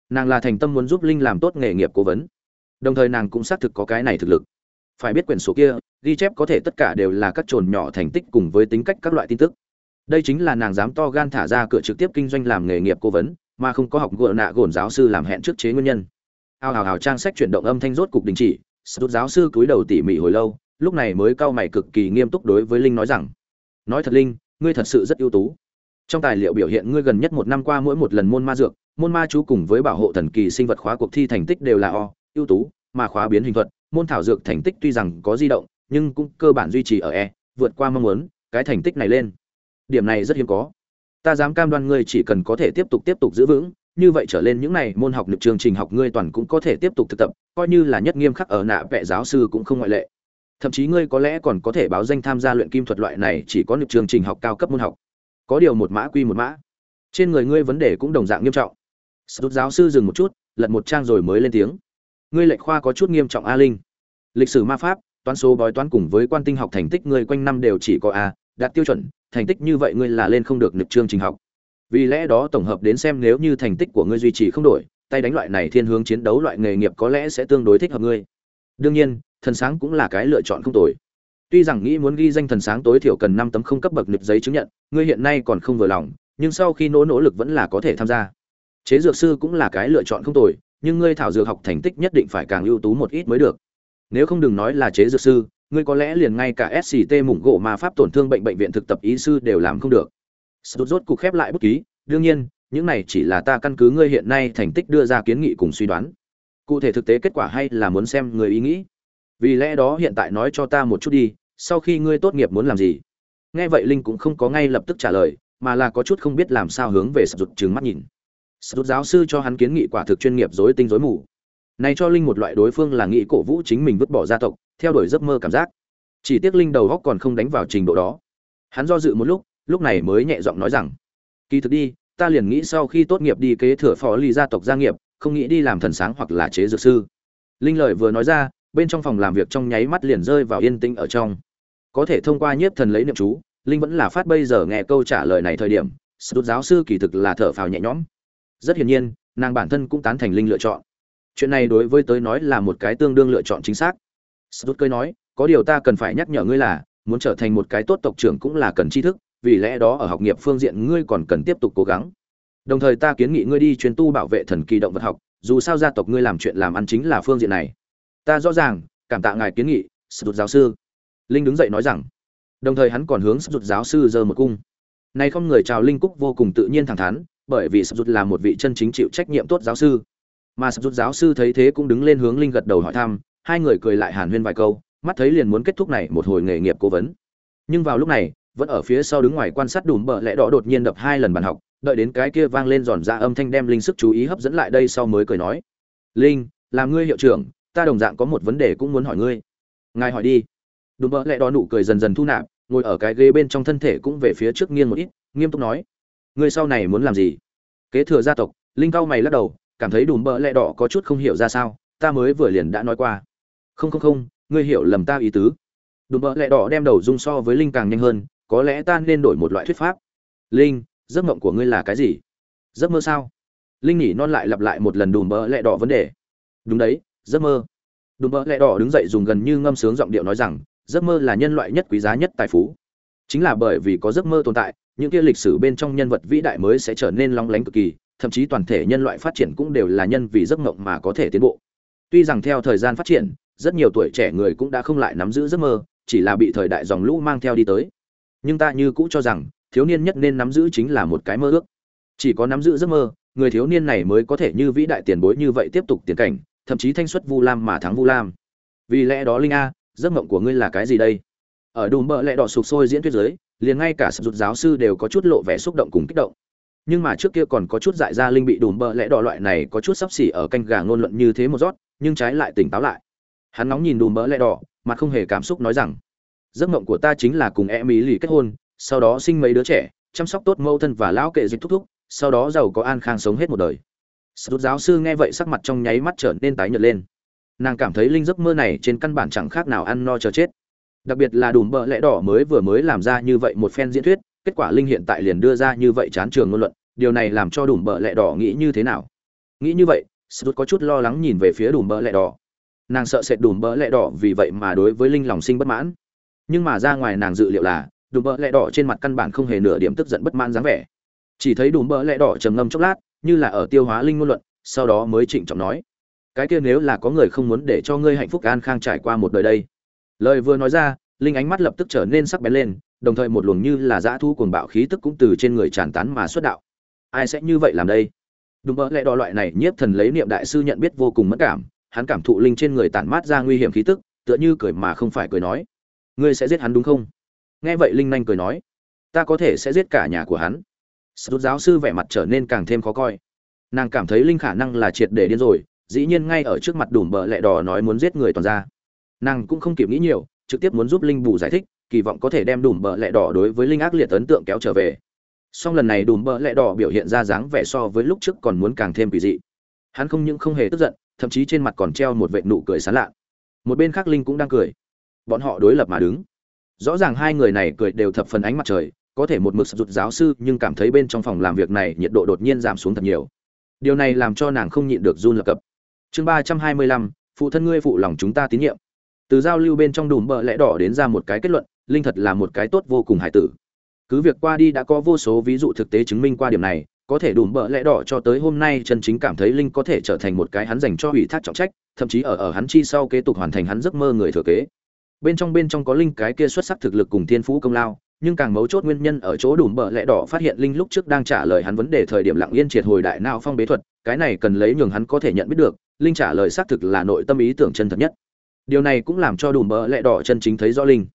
Nàng là thành tâm muốn giúp linh làm tốt nghề nghiệp cố vấn đồng thời nàng cũng xác thực có cái này thực lực. Phải biết quyển sổ kia, ghi chép có thể tất cả đều là các trồn nhỏ thành tích cùng với tính cách các loại tin tức. Đây chính là nàng dám to gan thả ra cửa trực tiếp kinh doanh làm nghề nghiệp cố vấn, mà không có học gợ nạ gồn giáo sư làm hẹn trước chế nguyên nhân. Ao hào hào trang sách chuyển động âm thanh rốt cục đình chỉ sút giáo sư cúi đầu tỉ mỉ hồi lâu, lúc này mới cau mày cực kỳ nghiêm túc đối với linh nói rằng, nói thật linh, ngươi thật sự rất ưu tú. Trong tài liệu biểu hiện ngươi gần nhất một năm qua mỗi một lần môn ma dược, môn ma chú cùng với bảo hộ thần kỳ sinh vật khóa cuộc thi thành tích đều là o ưu tú mà khóa biến hình thuật, môn thảo dược thành tích tuy rằng có di động, nhưng cũng cơ bản duy trì ở e vượt qua mong muốn, cái thành tích này lên. Điểm này rất hiếm có. Ta dám cam đoan ngươi chỉ cần có thể tiếp tục tiếp tục giữ vững, như vậy trở lên những này môn học lực chương trình học ngươi toàn cũng có thể tiếp tục thực tập, coi như là nhất nghiêm khắc ở nạ vệ giáo sư cũng không ngoại lệ. Thậm chí ngươi có lẽ còn có thể báo danh tham gia luyện kim thuật loại này chỉ có lực chương trình học cao cấp môn học. Có điều một mã quy một mã. Trên người ngươi vấn đề cũng đồng dạng nghiêm trọng. Sút giáo sư dừng một chút, lật một trang rồi mới lên tiếng ngươi lệch khoa có chút nghiêm trọng a linh. Lịch sử ma pháp, toán số bói toán cùng với quan tinh học thành tích ngươi quanh năm đều chỉ có a, đạt tiêu chuẩn, thành tích như vậy ngươi là lên không được nực chương trình học. Vì lẽ đó tổng hợp đến xem nếu như thành tích của ngươi duy trì không đổi, tay đánh loại này thiên hướng chiến đấu loại nghề nghiệp có lẽ sẽ tương đối thích hợp ngươi. Đương nhiên, thần sáng cũng là cái lựa chọn không tồi. Tuy rằng nghĩ muốn ghi danh thần sáng tối thiểu cần năm tấm không cấp bậc nực giấy chứng nhận, ngươi hiện nay còn không vừa lòng, nhưng sau khi nỗ nỗ lực vẫn là có thể tham gia. Chế dược sư cũng là cái lựa chọn không tồi nhưng ngươi thảo dược học thành tích nhất định phải càng ưu tú một ít mới được. Nếu không đừng nói là chế dược sư, ngươi có lẽ liền ngay cả sct mủng gỗ mà pháp tổn thương bệnh bệnh viện thực tập ý sư đều làm không được. Sút rốt cục khép lại bút ký, đương nhiên, những này chỉ là ta căn cứ ngươi hiện nay thành tích đưa ra kiến nghị cùng suy đoán. Cụ thể thực tế kết quả hay là muốn xem người ý nghĩ. Vì lẽ đó hiện tại nói cho ta một chút đi, sau khi ngươi tốt nghiệp muốn làm gì? Nghe vậy linh cũng không có ngay lập tức trả lời, mà là có chút không biết làm sao hướng về sập rụt trừng mắt nhìn sập giáo sư cho hắn kiến nghị quả thực chuyên nghiệp dối tinh dối mù. Này cho linh một loại đối phương là nghĩ cổ vũ chính mình vứt bỏ gia tộc, theo đuổi giấc mơ cảm giác. Chỉ tiếc linh đầu góc còn không đánh vào trình độ đó. Hắn do dự một lúc lúc này mới nhẹ giọng nói rằng, kỳ thực đi, ta liền nghĩ sau khi tốt nghiệp đi kế thừa phó ly gia tộc gia nghiệp, không nghĩ đi làm thần sáng hoặc là chế dược sư. Linh lời vừa nói ra, bên trong phòng làm việc trong nháy mắt liền rơi vào yên tĩnh ở trong. Có thể thông qua nhiếp thần lấy niệm chú, linh vẫn là phát bây giờ nghe câu trả lời này thời điểm sút giáo sư kỳ thực là thở phào nhẹ nhõm rất hiển nhiên, nàng bản thân cũng tán thành linh lựa chọn. Chuyện này đối với tới nói là một cái tương đương lựa chọn chính xác. Sút cơi nói, có điều ta cần phải nhắc nhở ngươi là, muốn trở thành một cái tốt tộc trưởng cũng là cần tri thức, vì lẽ đó ở học nghiệp phương diện ngươi còn cần tiếp tục cố gắng. Đồng thời ta kiến nghị ngươi đi chuyên tu bảo vệ thần kỳ động vật học, dù sao gia tộc ngươi làm chuyện làm ăn chính là phương diện này. Ta rõ ràng, cảm tạ ngài kiến nghị, sút giáo sư. Linh đứng dậy nói rằng, đồng thời hắn còn hướng sút giáo sư giơ một cung. Này không người chào linh cúc vô cùng tự nhiên thẳng thắn bởi vì sút là một vị chân chính chịu trách nhiệm tốt giáo sư. Mà sút giáo sư thấy thế cũng đứng lên hướng linh gật đầu hỏi thăm, hai người cười lại hàn huyên vài câu, mắt thấy liền muốn kết thúc này một hồi nghề nghiệp cố vấn. Nhưng vào lúc này, vẫn ở phía sau đứng ngoài quan sát đùm bợ lẽ đỏ đột nhiên đập hai lần bàn học, đợi đến cái kia vang lên giòn ra âm thanh đem linh sức chú ý hấp dẫn lại đây sau mới cười nói, linh làm ngươi hiệu trưởng, ta đồng dạng có một vấn đề cũng muốn hỏi ngươi. Ngài hỏi đi. Đùm bợ lẽ đỏ nụ cười dần dần thu nạp, ngồi ở cái ghế bên trong thân thể cũng về phía trước nghiêng một ít, nghiêm túc nói ngươi sau này muốn làm gì? Kế thừa gia tộc, linh cao mày lắc đầu, cảm thấy đùm bợ lẽ đỏ có chút không hiểu ra sao, ta mới vừa liền đã nói qua. Không không không, ngươi hiểu lầm ta ý tứ. Đùm bợ lẽ đỏ đem đầu dung so với linh càng nhanh hơn, có lẽ ta nên đổi một loại thuyết pháp. Linh, giấc mộng của ngươi là cái gì? Giấc mơ sao? Linh nhỉ non lại lặp lại một lần đùm bợ lẽ đỏ vấn đề. Đúng đấy, giấc mơ. Đùm bợ lẽ đỏ đứng dậy dùng gần như ngâm sướng giọng điệu nói rằng, giấc mơ là nhân loại nhất quý giá nhất tài phú. Chính là bởi vì có giấc mơ tồn tại những kia lịch sử bên trong nhân vật vĩ đại mới sẽ trở nên long lánh cực kỳ, thậm chí toàn thể nhân loại phát triển cũng đều là nhân vì giấc mộng mà có thể tiến bộ. Tuy rằng theo thời gian phát triển, rất nhiều tuổi trẻ người cũng đã không lại nắm giữ giấc mơ, chỉ là bị thời đại dòng lũ mang theo đi tới. Nhưng ta như cũ cho rằng, thiếu niên nhất nên nắm giữ chính là một cái mơ ước. Chỉ có nắm giữ giấc mơ, người thiếu niên này mới có thể như vĩ đại tiền bối như vậy tiếp tục tiền cảnh, thậm chí thanh xuất vu lam mà thắng vu lam. Vì lẽ đó linh a, giấc mộng của ngươi là cái gì đây? Ở đùm bợ lẹ đỏ sụp sôi diễn thuyết giới liền ngay cả sụt giáo sư đều có chút lộ vẻ xúc động cùng kích động. Nhưng mà trước kia còn có chút dại ra linh bị đùm bờ lẹ đỏ loại này có chút sắp xỉ ở canh gà ngôn luận như thế một rót, nhưng trái lại tỉnh táo lại. Hắn nóng nhìn đùm bờ lẹ đỏ, mà không hề cảm xúc nói rằng, giấc mộng của ta chính là cùng em ý lì kết hôn, sau đó sinh mấy đứa trẻ, chăm sóc tốt mẫu thân và lão kệ dịch thúc thúc, sau đó giàu có an khang sống hết một đời. Sụt giáo sư nghe vậy sắc mặt trong nháy mắt trở nên tái nhợt lên. Nàng cảm thấy linh giấc mơ này trên căn bản chẳng khác nào ăn no chờ chết đặc biệt là đùm bợ lẽ đỏ mới vừa mới làm ra như vậy một phen diễn thuyết, kết quả linh hiện tại liền đưa ra như vậy chán trường ngôn luận, điều này làm cho đùm bợ lẽ đỏ nghĩ như thế nào? Nghĩ như vậy sút có chút lo lắng nhìn về phía đùm bợ lẽ đỏ. Nàng sợ sệt đùm bợ lẽ đỏ vì vậy mà đối với linh lòng sinh bất mãn. Nhưng mà ra ngoài nàng dự liệu là, đùm bợ lẽ đỏ trên mặt căn bản không hề nửa điểm tức giận bất mãn dáng vẻ. Chỉ thấy đùm bợ lẽ đỏ trầm ngâm chốc lát, như là ở tiêu hóa linh ngôn luận, sau đó mới trịnh trọng nói, cái kia nếu là có người không muốn để cho ngươi hạnh phúc, an khang trải qua một đời đây lời vừa nói ra, linh ánh mắt lập tức trở nên sắc bén lên, đồng thời một luồng như là dã thu cuồng bạo khí tức cũng từ trên người tràn tán mà xuất đạo. Ai sẽ như vậy làm đây? Đúng mơ lẽ đo loại này nhiếp thần lấy niệm đại sư nhận biết vô cùng mất cảm, hắn cảm thụ linh trên người tản mát ra nguy hiểm khí tức, tựa như cười mà không phải cười nói. Ngươi sẽ giết hắn đúng không? Nghe vậy linh nhanh cười nói. Ta có thể sẽ giết cả nhà của hắn. Sút giáo sư vẻ mặt trở nên càng thêm khó coi. Nàng cảm thấy linh khả năng là triệt để điên rồi, dĩ nhiên ngay ở trước mặt đùm bờ lẹ đỏ nói muốn giết người toàn ra nàng cũng không kịp nghĩ nhiều, trực tiếp muốn giúp linh bù giải thích, kỳ vọng có thể đem đùm bờ lẹ đỏ đối với linh ác liệt ấn tượng kéo trở về. Song lần này đùm bờ lẹ đỏ biểu hiện ra dáng vẻ so với lúc trước còn muốn càng thêm kỳ dị. Hắn không những không hề tức giận, thậm chí trên mặt còn treo một vệ nụ cười sán lạ. Một bên khác linh cũng đang cười. Bọn họ đối lập mà đứng. Rõ ràng hai người này cười đều thập phần ánh mặt trời, có thể một mực sập rụt giáo sư, nhưng cảm thấy bên trong phòng làm việc này nhiệt độ đột nhiên giảm xuống thật nhiều. Điều này làm cho nàng không nhịn được run lập cập. Chương ba trăm hai mươi lăm, phụ thân ngươi phụ lòng chúng ta tín nhiệm từ giao lưu bên trong đùm bợ lẽ đỏ đến ra một cái kết luận, linh thật là một cái tốt vô cùng hải tử. Cứ việc qua đi đã có vô số ví dụ thực tế chứng minh qua điểm này, có thể đùm bợ lẽ đỏ cho tới hôm nay chân chính cảm thấy linh có thể trở thành một cái hắn dành cho ủy thác trọng trách, thậm chí ở ở hắn chi sau kế tục hoàn thành hắn giấc mơ người thừa kế. Bên trong bên trong có linh cái kia xuất sắc thực lực cùng thiên phú công lao, nhưng càng mấu chốt nguyên nhân ở chỗ đùm bợ lẽ đỏ phát hiện linh lúc trước đang trả lời hắn vấn đề thời điểm lặng yên triệt hồi đại não phong bế thuật, cái này cần lấy nhường hắn có thể nhận biết được, linh trả lời xác thực là nội tâm ý tưởng chân thật nhất điều này cũng làm cho đùm bỡ lẽ đỏ chân chính thấy rõ linh.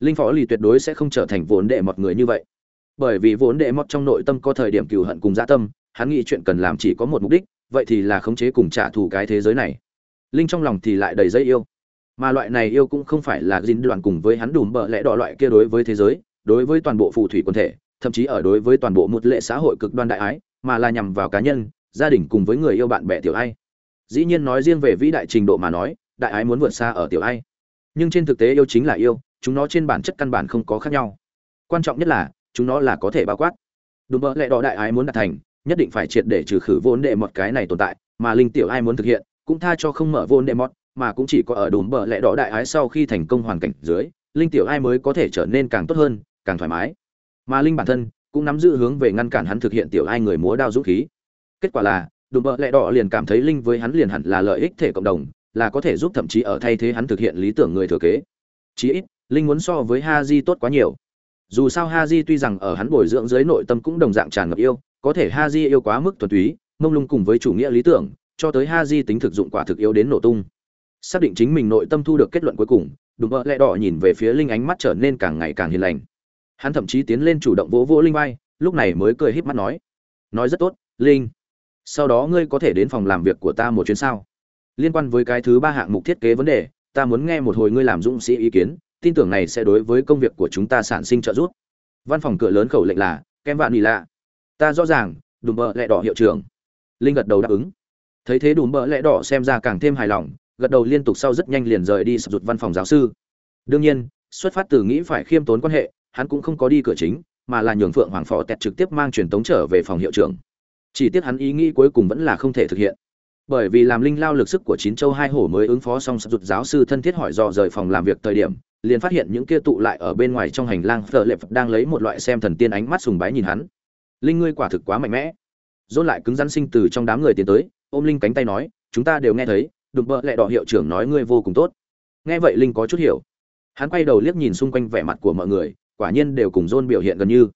Linh phó lì tuyệt đối sẽ không trở thành vốn đệ một người như vậy. Bởi vì vốn đệ mọt trong nội tâm có thời điểm cừu hận cùng gia tâm, hắn nghĩ chuyện cần làm chỉ có một mục đích, vậy thì là khống chế cùng trả thù cái thế giới này. Linh trong lòng thì lại đầy dây yêu. Mà loại này yêu cũng không phải là dính đoạn cùng với hắn đùm bợ lẽ đỏ loại kia đối với thế giới, đối với toàn bộ phù thủy quân thể, thậm chí ở đối với toàn bộ một lệ xã hội cực đoan đại ái, mà là nhằm vào cá nhân, gia đình cùng với người yêu bạn bè tiểu ai. Dĩ nhiên nói riêng về vĩ đại trình độ mà nói đại ái muốn vượt xa ở tiểu ai. Nhưng trên thực tế yêu chính là yêu, chúng nó trên bản chất căn bản không có khác nhau. Quan trọng nhất là, chúng nó là có thể bao quát. Đùm bỡ lẽ đỏ đại ái muốn đạt thành, nhất định phải triệt để trừ khử vốn đệ một cái này tồn tại, mà linh tiểu ai muốn thực hiện, cũng tha cho không mở vốn đệ mọt, mà cũng chỉ có ở đùm bỡ lẽ đỏ đại ái sau khi thành công hoàn cảnh dưới, linh tiểu ai mới có thể trở nên càng tốt hơn, càng thoải mái. Mà linh bản thân, cũng nắm giữ hướng về ngăn cản hắn thực hiện tiểu ai người múa đao dũng khí. Kết quả là đùm bỡ lẽ đỏ liền cảm thấy linh với hắn liền hẳn là lợi ích thể cộng đồng là có thể giúp thậm chí ở thay thế hắn thực hiện lý tưởng người thừa kế. Chí ít, linh muốn so với ha di tốt quá nhiều. Dù sao ha di tuy rằng ở hắn bồi dưỡng dưới nội tâm cũng đồng dạng tràn ngập yêu, có thể ha di yêu quá mức thuần túy, mông lung cùng với chủ nghĩa lý tưởng, cho tới ha di tính thực dụng quả thực yếu đến nổ tung. Xác định chính mình nội tâm thu được kết luận cuối cùng, đùm bợ lẽ đỏ nhìn về phía linh ánh mắt trở nên càng ngày càng hiền lành. Hắn thậm chí tiến lên chủ động vỗ vỗ linh vai, lúc này mới cười híp mắt nói nói rất tốt, linh. Sau đó ngươi có thể đến phòng làm việc của ta một chuyến sao? Liên quan với cái thứ ba hạng mục thiết kế vấn đề, ta muốn nghe một hồi ngươi làm dũng sĩ ý kiến, tin tưởng này sẽ đối với công việc của chúng ta sản sinh trợ giúp. Văn phòng cửa lớn khẩu lệnh là, kem vạn nỉ lạ. Ta rõ ràng, đùm bợ lẹ đỏ hiệu trưởng. Linh gật đầu đáp ứng. Thấy thế đùm bợ lẹ đỏ xem ra càng thêm hài lòng, gật đầu liên tục sau rất nhanh liền rời đi sập rụt văn phòng giáo sư. Đương nhiên, xuất phát từ nghĩ phải khiêm tốn quan hệ, hắn cũng không có đi cửa chính, mà là nhường phượng hoàng phò tẹt trực tiếp mang truyền tống trở về phòng hiệu trưởng. Chỉ tiếc hắn ý nghĩ cuối cùng vẫn là không thể thực hiện bởi vì làm linh lao lực sức của chín châu hai hổ mới ứng phó xong sắp rụt giáo sư thân thiết hỏi dò rời phòng làm việc thời điểm, liền phát hiện những kia tụ lại ở bên ngoài trong hành lang phở lệ phật đang lấy một loại xem thần tiên ánh mắt sùng bái nhìn hắn. Linh ngươi quả thực quá mạnh mẽ. Dôn lại cứng rắn sinh từ trong đám người tiến tới, ôm linh cánh tay nói, chúng ta đều nghe thấy, đụng bợ lẹ đỏ hiệu trưởng nói ngươi vô cùng tốt. Nghe vậy linh có chút hiểu. Hắn quay đầu liếc nhìn xung quanh vẻ mặt của mọi người, quả nhiên đều cùng dôn biểu hiện gần như.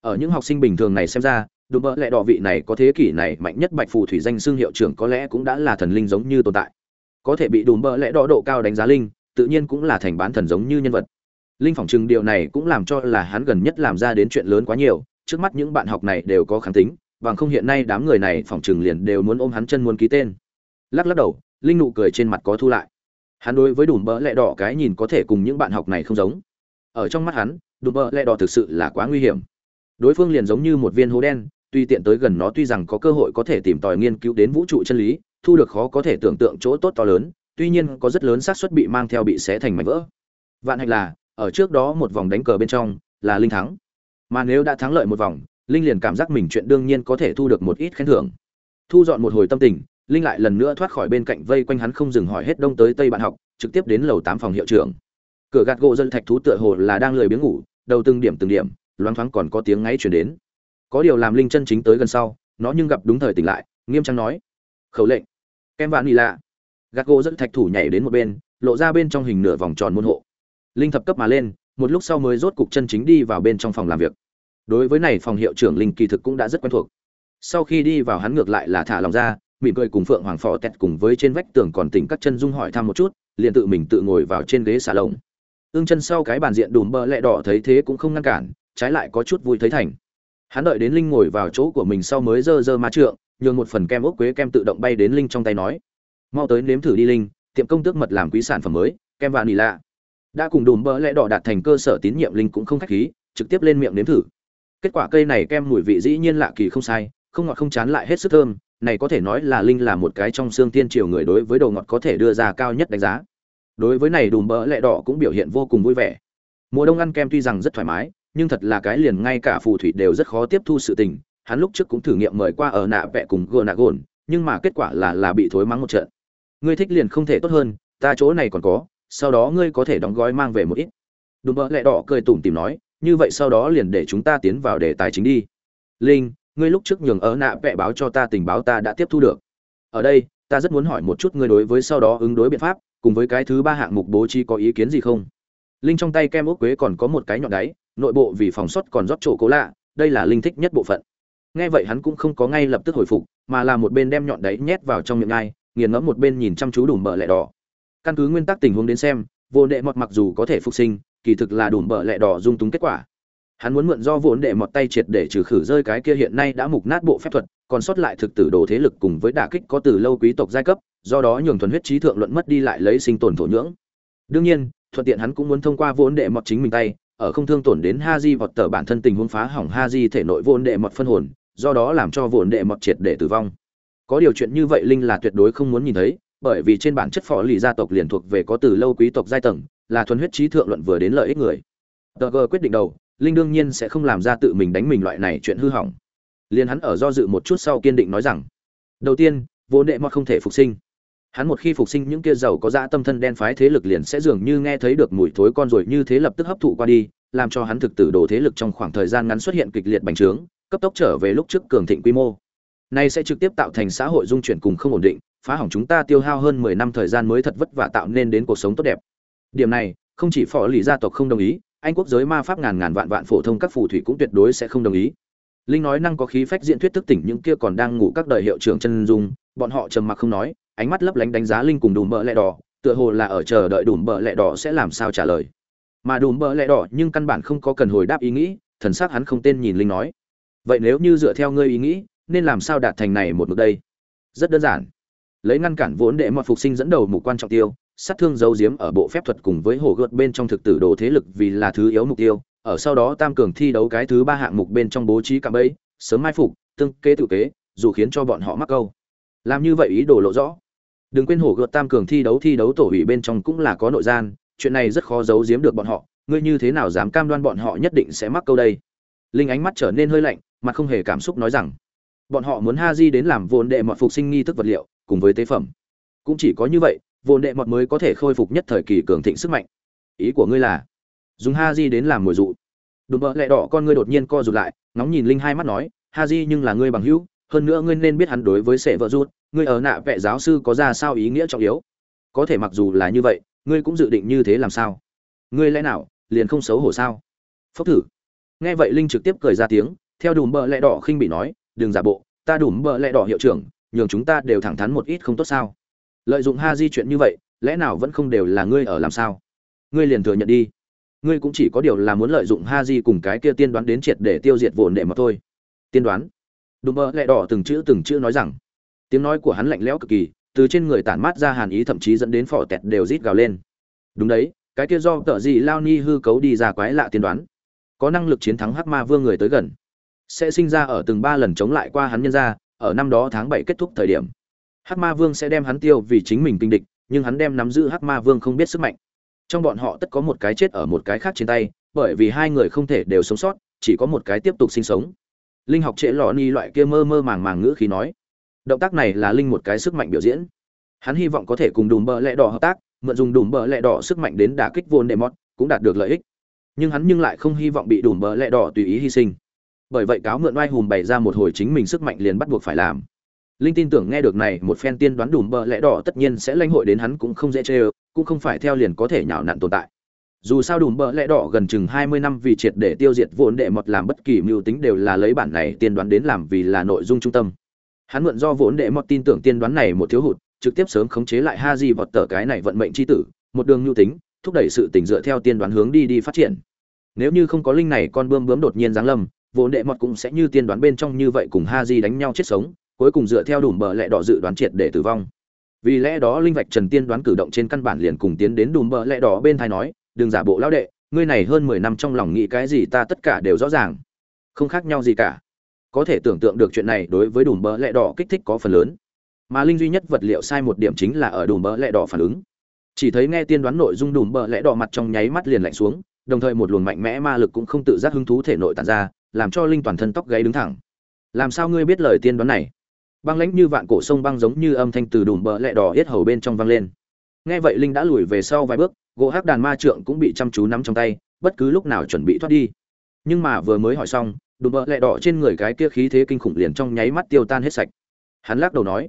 Ở những học sinh bình thường này xem ra đùm bỡ lẽ đỏ vị này có thế kỷ này mạnh nhất bạch phù thủy danh xương hiệu trưởng có lẽ cũng đã là thần linh giống như tồn tại. Có thể bị đùm bỡ lẽ đỏ độ cao đánh giá linh, tự nhiên cũng là thành bán thần giống như nhân vật. Linh phỏng chừng điều này cũng làm cho là hắn gần nhất làm ra đến chuyện lớn quá nhiều, trước mắt những bạn học này đều có kháng tính, bằng không hiện nay đám người này phỏng chừng liền đều muốn ôm hắn chân muốn ký tên. Lắc lắc đầu, linh nụ cười trên mặt có thu lại. Hắn đối với đùm bỡ lẹ đỏ cái nhìn có thể cùng những bạn học này không giống. Ở trong mắt hắn, đùm bỡ lẹ đỏ thực sự là quá nguy hiểm. Đối phương liền giống như một viên hố đen tuy tiện tới gần nó tuy rằng có cơ hội có thể tìm tòi nghiên cứu đến vũ trụ chân lý, thu được khó có thể tưởng tượng chỗ tốt to lớn, tuy nhiên có rất lớn xác suất bị mang theo bị xé thành mảnh vỡ. Vạn hạnh là, ở trước đó một vòng đánh cờ bên trong, là linh thắng. Mà nếu đã thắng lợi một vòng, linh liền cảm giác mình chuyện đương nhiên có thể thu được một ít khen thưởng. Thu dọn một hồi tâm tình, linh lại lần nữa thoát khỏi bên cạnh vây quanh hắn không dừng hỏi hết đông tới tây bạn học, trực tiếp đến lầu tám phòng hiệu trưởng. Cửa gạt gỗ dân thạch thú tựa hồ là đang lười biếng ngủ, đầu từng điểm từng điểm, loáng thoáng còn có tiếng ngáy chuyển đến có điều làm linh chân chính tới gần sau, nó nhưng gặp đúng thời tỉnh lại, nghiêm trang nói, khẩu lệnh. Kem vạn nghỉ lạ gạt gỗ dẫn thạch thủ nhảy đến một bên, lộ ra bên trong hình nửa vòng tròn môn hộ. Linh thập cấp mà lên, một lúc sau mới rốt cục chân chính đi vào bên trong phòng làm việc. Đối với này phòng hiệu trưởng linh kỳ thực cũng đã rất quen thuộc. Sau khi đi vào hắn ngược lại là thả lòng ra, mỉm cười cùng phượng hoàng phò tẹt cùng với trên vách tường còn tỉnh các chân dung hỏi thăm một chút, liền tự mình tự ngồi vào trên ghế xà lồng. Ương chân sau cái bàn diện đùm bơ lẹ đỏ thấy thế cũng không ngăn cản, trái lại có chút vui thấy thành hắn đợi đến linh ngồi vào chỗ của mình sau mới dơ dơ ma trượng, nhường một phần kem ốc quế kem tự động bay đến linh trong tay nói, mau tới nếm thử đi linh, tiệm công tước mật làm quý sản phẩm mới, kem vạn nỉ lạ đã cùng đùm bỡ lẽ đỏ đạt thành cơ sở tín nhiệm linh cũng không khách khí, trực tiếp lên miệng nếm thử. Kết quả cây này kem mùi vị dĩ nhiên lạ kỳ không sai, không ngọt không chán lại hết sức thơm, này có thể nói là linh là một cái trong xương tiên triều người đối với đồ ngọt có thể đưa ra cao nhất đánh giá. Đối với này đùm bỡ lẽ đỏ cũng biểu hiện vô cùng vui vẻ. Mùa đông ăn kem tuy rằng rất thoải mái nhưng thật là cái liền ngay cả phù thủy đều rất khó tiếp thu sự tình, hắn lúc trước cũng thử nghiệm mời qua ở nạ vẹ cùng gờ nạ gồn, nhưng mà kết quả là là bị thối mắng một trận. Ngươi thích liền không thể tốt hơn, ta chỗ này còn có, sau đó ngươi có thể đóng gói mang về một ít. Đùm bỡ lẹ đỏ cười tủm tìm nói, như vậy sau đó liền để chúng ta tiến vào đề tài chính đi. Linh, ngươi lúc trước nhường ở nạ vẽ báo cho ta tình báo ta đã tiếp thu được. Ở đây, ta rất muốn hỏi một chút ngươi đối với sau đó ứng đối biện pháp, cùng với cái thứ ba hạng mục bố trí có ý kiến gì không? Linh trong tay kem ốc quế còn có một cái nhọn đáy nội bộ vì phòng sót còn rót chỗ cố lạ, đây là linh thích nhất bộ phận. Nghe vậy hắn cũng không có ngay lập tức hồi phục, mà là một bên đem nhọn đáy nhét vào trong miệng ngai nghiền ngẫm một bên nhìn chăm chú đùm bờ lẹ đỏ. Căn cứ nguyên tắc tình huống đến xem, vô đệ mọt mặc dù có thể phục sinh, kỳ thực là đùm bờ lẹ đỏ dung túng kết quả. Hắn muốn mượn do vốn đệ mọt tay triệt để trừ khử rơi cái kia hiện nay đã mục nát bộ phép thuật, còn sót lại thực tử đồ thế lực cùng với đả kích có từ lâu quý tộc giai cấp, do đó nhường thuần huyết trí thượng luận mất đi lại lấy sinh tồn thổ nhưỡng. Đương nhiên, thuận tiện hắn cũng muốn thông qua vốn đệ mọt chính mình tay ở không thương tổn đến Haji vọt tờ bản thân tình huống phá hỏng Haji thể nội vốn đệ mọt phân hồn, do đó làm cho vốn đệ mọt triệt để tử vong. Có điều chuyện như vậy Linh là tuyệt đối không muốn nhìn thấy, bởi vì trên bản chất phò lì gia tộc liền thuộc về có từ lâu quý tộc giai tầng, là thuần huyết trí thượng luận vừa đến lợi ích người. Tờ quyết định đầu, Linh đương nhiên sẽ không làm ra tự mình đánh mình loại này chuyện hư hỏng. Liên hắn ở do dự một chút sau kiên định nói rằng, đầu tiên, vốn đệ mọt không thể phục sinh hắn một khi phục sinh những kia giàu có dã tâm thân đen phái thế lực liền sẽ dường như nghe thấy được mùi thối con rồi như thế lập tức hấp thụ qua đi, làm cho hắn thực tử đồ thế lực trong khoảng thời gian ngắn xuất hiện kịch liệt bành trướng, cấp tốc trở về lúc trước cường thịnh quy mô. Này sẽ trực tiếp tạo thành xã hội dung chuyển cùng không ổn định, phá hỏng chúng ta tiêu hao hơn mười năm thời gian mới thật vất vả tạo nên đến cuộc sống tốt đẹp. Điểm này, không chỉ phò lì gia tộc không đồng ý, anh quốc giới ma pháp ngàn ngàn vạn vạn phổ thông các phù thủy cũng tuyệt đối sẽ không đồng ý. Linh nói năng có khí phách diện thuyết thức tỉnh những kia còn đang ngủ các đời hiệu trưởng chân dung, bọn họ trầm mặc không nói ánh mắt lấp lánh đánh giá linh cùng đùm bợ lẹ đỏ, tựa hồ là ở chờ đợi đùm bợ lẹ đỏ sẽ làm sao trả lời. Mà đùm bợ lẹ đỏ nhưng căn bản không có cần hồi đáp ý nghĩ, thần sắc hắn không tên nhìn linh nói. Vậy nếu như dựa theo ngươi ý nghĩ, nên làm sao đạt thành này một mực đây? Rất đơn giản. Lấy ngăn cản vốn để mọi phục sinh dẫn đầu mục quan trọng tiêu, sát thương dấu diếm ở bộ phép thuật cùng với hồ gợt bên trong thực tử đồ thế lực vì là thứ yếu mục tiêu, ở sau đó tam cường thi đấu cái thứ ba hạng mục bên trong bố trí cạm bẫy, sớm mai phục, tương kế tự kế, dù khiến cho bọn họ mắc câu. Làm như vậy ý đồ lộ rõ đừng quên hổ gợt tam cường thi đấu thi đấu tổ ủy bên trong cũng là có nội gian, chuyện này rất khó giấu giếm được bọn họ, ngươi như thế nào dám cam đoan bọn họ nhất định sẽ mắc câu đây? Linh ánh mắt trở nên hơi lạnh mặt không hề cảm xúc nói rằng, bọn họ muốn ha di đến làm vồn đệ mọt phục sinh nghi thức vật liệu, cùng với tế phẩm. Cũng chỉ có như vậy vồn đệ mọt mới có thể khôi phục nhất thời kỳ cường thịnh sức mạnh. Ý của ngươi là, dùng ha di đến làm mồi dụ. Đùm bợ lẹ đỏ con ngươi đột nhiên co rụt lại, ngóng nhìn linh hai mắt nói ha di nhưng là ngươi bằng hữu hơn nữa ngươi nên biết hắn đối với sệ vợ rút, ngươi ở nạ vệ giáo sư có ra sao ý nghĩa trọng yếu. Có thể mặc dù là như vậy, ngươi cũng dự định như thế làm sao? Ngươi lẽ nào, liền không xấu hổ sao? Phốc thử. Nghe vậy linh trực tiếp cười ra tiếng, theo đùm bợ lẹ đỏ khinh bị nói, đừng giả bộ, ta đùm bợ lẹ đỏ hiệu trưởng, nhường chúng ta đều thẳng thắn một ít không tốt sao? Lợi dụng ha di chuyện như vậy, lẽ nào vẫn không đều là ngươi ở làm sao? Ngươi liền thừa nhận đi. Ngươi cũng chỉ có điều là muốn lợi dụng ha di cùng cái kia tiên đoán đến triệt để tiêu diệt vồn đệ mà thôi. Tiên đoán đùm bợ lẹ đỏ từng chữ từng chữ nói rằng. Tiếng nói của hắn lạnh lẽo cực kỳ, từ trên người tản mát ra hàn ý thậm chí dẫn đến phỏ tẹt đều rít gào lên. Đúng đấy, cái kia do tợ gì lao ni hư cấu đi ra quái lạ tiên đoán. Có năng lực chiến thắng hắc ma vương người tới gần. Sẽ sinh ra ở từng ba lần chống lại qua hắn nhân ra ở năm đó tháng bảy kết thúc thời điểm. Hắc ma vương sẽ đem hắn tiêu vì chính mình kinh địch, nhưng hắn đem nắm giữ hắc ma vương không biết sức mạnh. Trong bọn họ tất có một cái chết ở một cái khác trên tay, bởi vì hai người không thể đều sống sót, chỉ có một cái tiếp tục sinh sống linh học trễ lò ni loại kia mơ mơ màng màng ngữ khí nói. Động tác này là linh một cái sức mạnh biểu diễn. Hắn hy vọng có thể cùng đùm bờ lẹ đỏ hợp tác, mượn dùng đùm bờ lẹ đỏ sức mạnh đến đả kích vôn đệ mót cũng đạt được lợi ích. Nhưng hắn nhưng lại không hy vọng bị đùm bờ lẹ đỏ tùy ý hy sinh. Bởi vậy cáo mượn oai hùm bày ra một hồi chính mình sức mạnh liền bắt buộc phải làm. Linh tin tưởng nghe được này, một phen tiên đoán đùm bờ lẹ đỏ tất nhiên sẽ lãnh hội đến hắn cũng không dễ chê cũng không phải theo liền có thể nhào nặn tồn tại dù sao đùm bờ lẽ đỏ gần chừng hai mươi năm vì triệt để tiêu diệt vốn đệ mọt làm bất kỳ mưu tính đều là lấy bản này tiên đoán đến làm vì là nội dung trung tâm. Hắn mượn do vốn đệ mọt tin tưởng tiên đoán này một thiếu hụt, trực tiếp sớm khống chế lại ha di vọt tờ cái này vận mệnh c h i tử, một đường mưu tính, thúc đẩy sự tỉnh dựa theo tiên đoán hướng đi đi phát triển. Nếu như không có linh này con bươm bướm đột nhiên giáng lâm, vốn đệ mọt cũng sẽ như tiên đoán bên trong như vậy cùng ha di đánh nhau chết sống, cuối cùng dựa theo đùm bờ lẹ đỏ dự đoán triệt để tử vong. Vì lẽ đó linh vạch trần tiên đoán cử động trên căn bản liền cùng tiến đến đùm bờ lẹ đỏ bên thai nói đừng giả bộ lão đệ, ngươi này hơn mười năm trong lòng nghĩ cái gì ta tất cả đều rõ ràng. Không khác nhau gì cả. Có thể tưởng tượng được chuyện này đối với đùm bỡ lẹ đỏ kích thích có phần lớn. Mà linh duy nhất vật liệu sai một điểm chính là ở đùm bỡ lẹ đỏ phản ứng. Chỉ thấy nghe tiên đoán nội dung đùm bỡ lẹ đỏ mặt trong nháy mắt liền lạnh xuống, đồng thời một luồng mạnh mẽ ma lực cũng không tự giác hứng thú thể nội tàn ra, làm cho linh toàn thân tóc gáy đứng thẳng. Làm sao ngươi biết lời tiên đoán này? Băng lãnh như vạn cổ sông băng giống như âm thanh từ đùm bỡ lẹ đỏ yết hầu bên trong vang lên. Nghe vậy linh đã lùi về sau vài bước gỗ hắc đàn ma trượng cũng bị chăm chú nắm trong tay, bất cứ lúc nào chuẩn bị thoát đi. Nhưng mà vừa mới hỏi xong, đùm bờ lẹ đỏ trên người cái kia khí thế kinh khủng liền trong nháy mắt tiêu tan hết sạch. Hắn lắc đầu nói,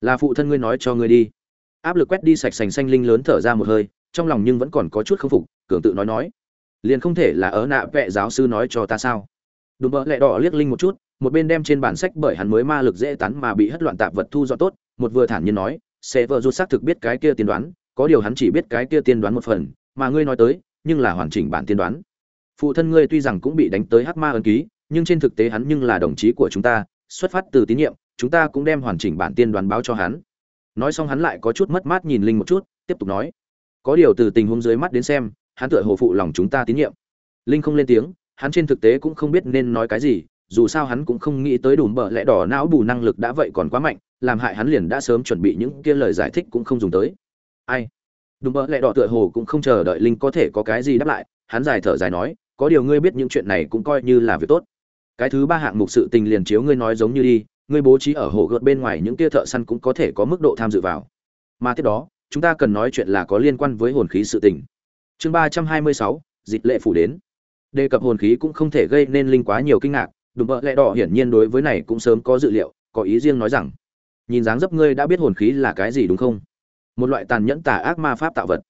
là phụ thân ngươi nói cho ngươi đi. Áp lực quét đi sạch sành xanh linh lớn thở ra một hơi, trong lòng nhưng vẫn còn có chút không phục, cường tự nói nói, liền không thể là ở nạ vệ giáo sư nói cho ta sao? Đùm bờ lẹ đỏ liếc linh một chút, một bên đem trên bản sách bởi hắn mới ma lực dễ tán mà bị hất loạn tạp vật thu dọn tốt, một vừa thản nhiên nói, sẽ vợ rút xác thực biết cái kia tiên đoán có điều hắn chỉ biết cái kia tiên đoán một phần, mà ngươi nói tới, nhưng là hoàn chỉnh bản tiên đoán. Phụ thân ngươi tuy rằng cũng bị đánh tới hắc ma ấn ký, nhưng trên thực tế hắn nhưng là đồng chí của chúng ta, xuất phát từ tín nhiệm, chúng ta cũng đem hoàn chỉnh bản tiên đoán báo cho hắn. Nói xong hắn lại có chút mất mát nhìn linh một chút, tiếp tục nói, có điều từ tình huống dưới mắt đến xem, hắn tựa hồ phụ lòng chúng ta tín nhiệm. Linh không lên tiếng, hắn trên thực tế cũng không biết nên nói cái gì, dù sao hắn cũng không nghĩ tới đùm bờ lẽ đỏ não bù năng lực đã vậy còn quá mạnh, làm hại hắn liền đã sớm chuẩn bị những kia lời giải thích cũng không dùng tới ai? Đùm bờ lẹ đỏ tựa hồ cũng không chờ đợi linh có thể có cái gì đáp lại, hắn dài thở dài nói, có điều ngươi biết những chuyện này cũng coi như là việc tốt. Cái thứ ba hạng mục sự tình liền chiếu ngươi nói giống như đi, ngươi bố trí ở hồ gợt bên ngoài những kia thợ săn cũng có thể có mức độ tham dự vào. Mà tiếp đó, chúng ta cần nói chuyện là có liên quan với hồn khí sự tình. Chương ba trăm hai mươi sáu, dịch lệ phủ đến. Đề cập hồn khí cũng không thể gây nên linh quá nhiều kinh ngạc đùm mơ lẹ đỏ hiển nhiên đối với này cũng sớm có dự liệu, có ý riêng nói rằng, nhìn dáng dấp ngươi đã biết hồn khí là cái gì đúng không? Một loại tàn nhẫn tà ác ma pháp tạo vật.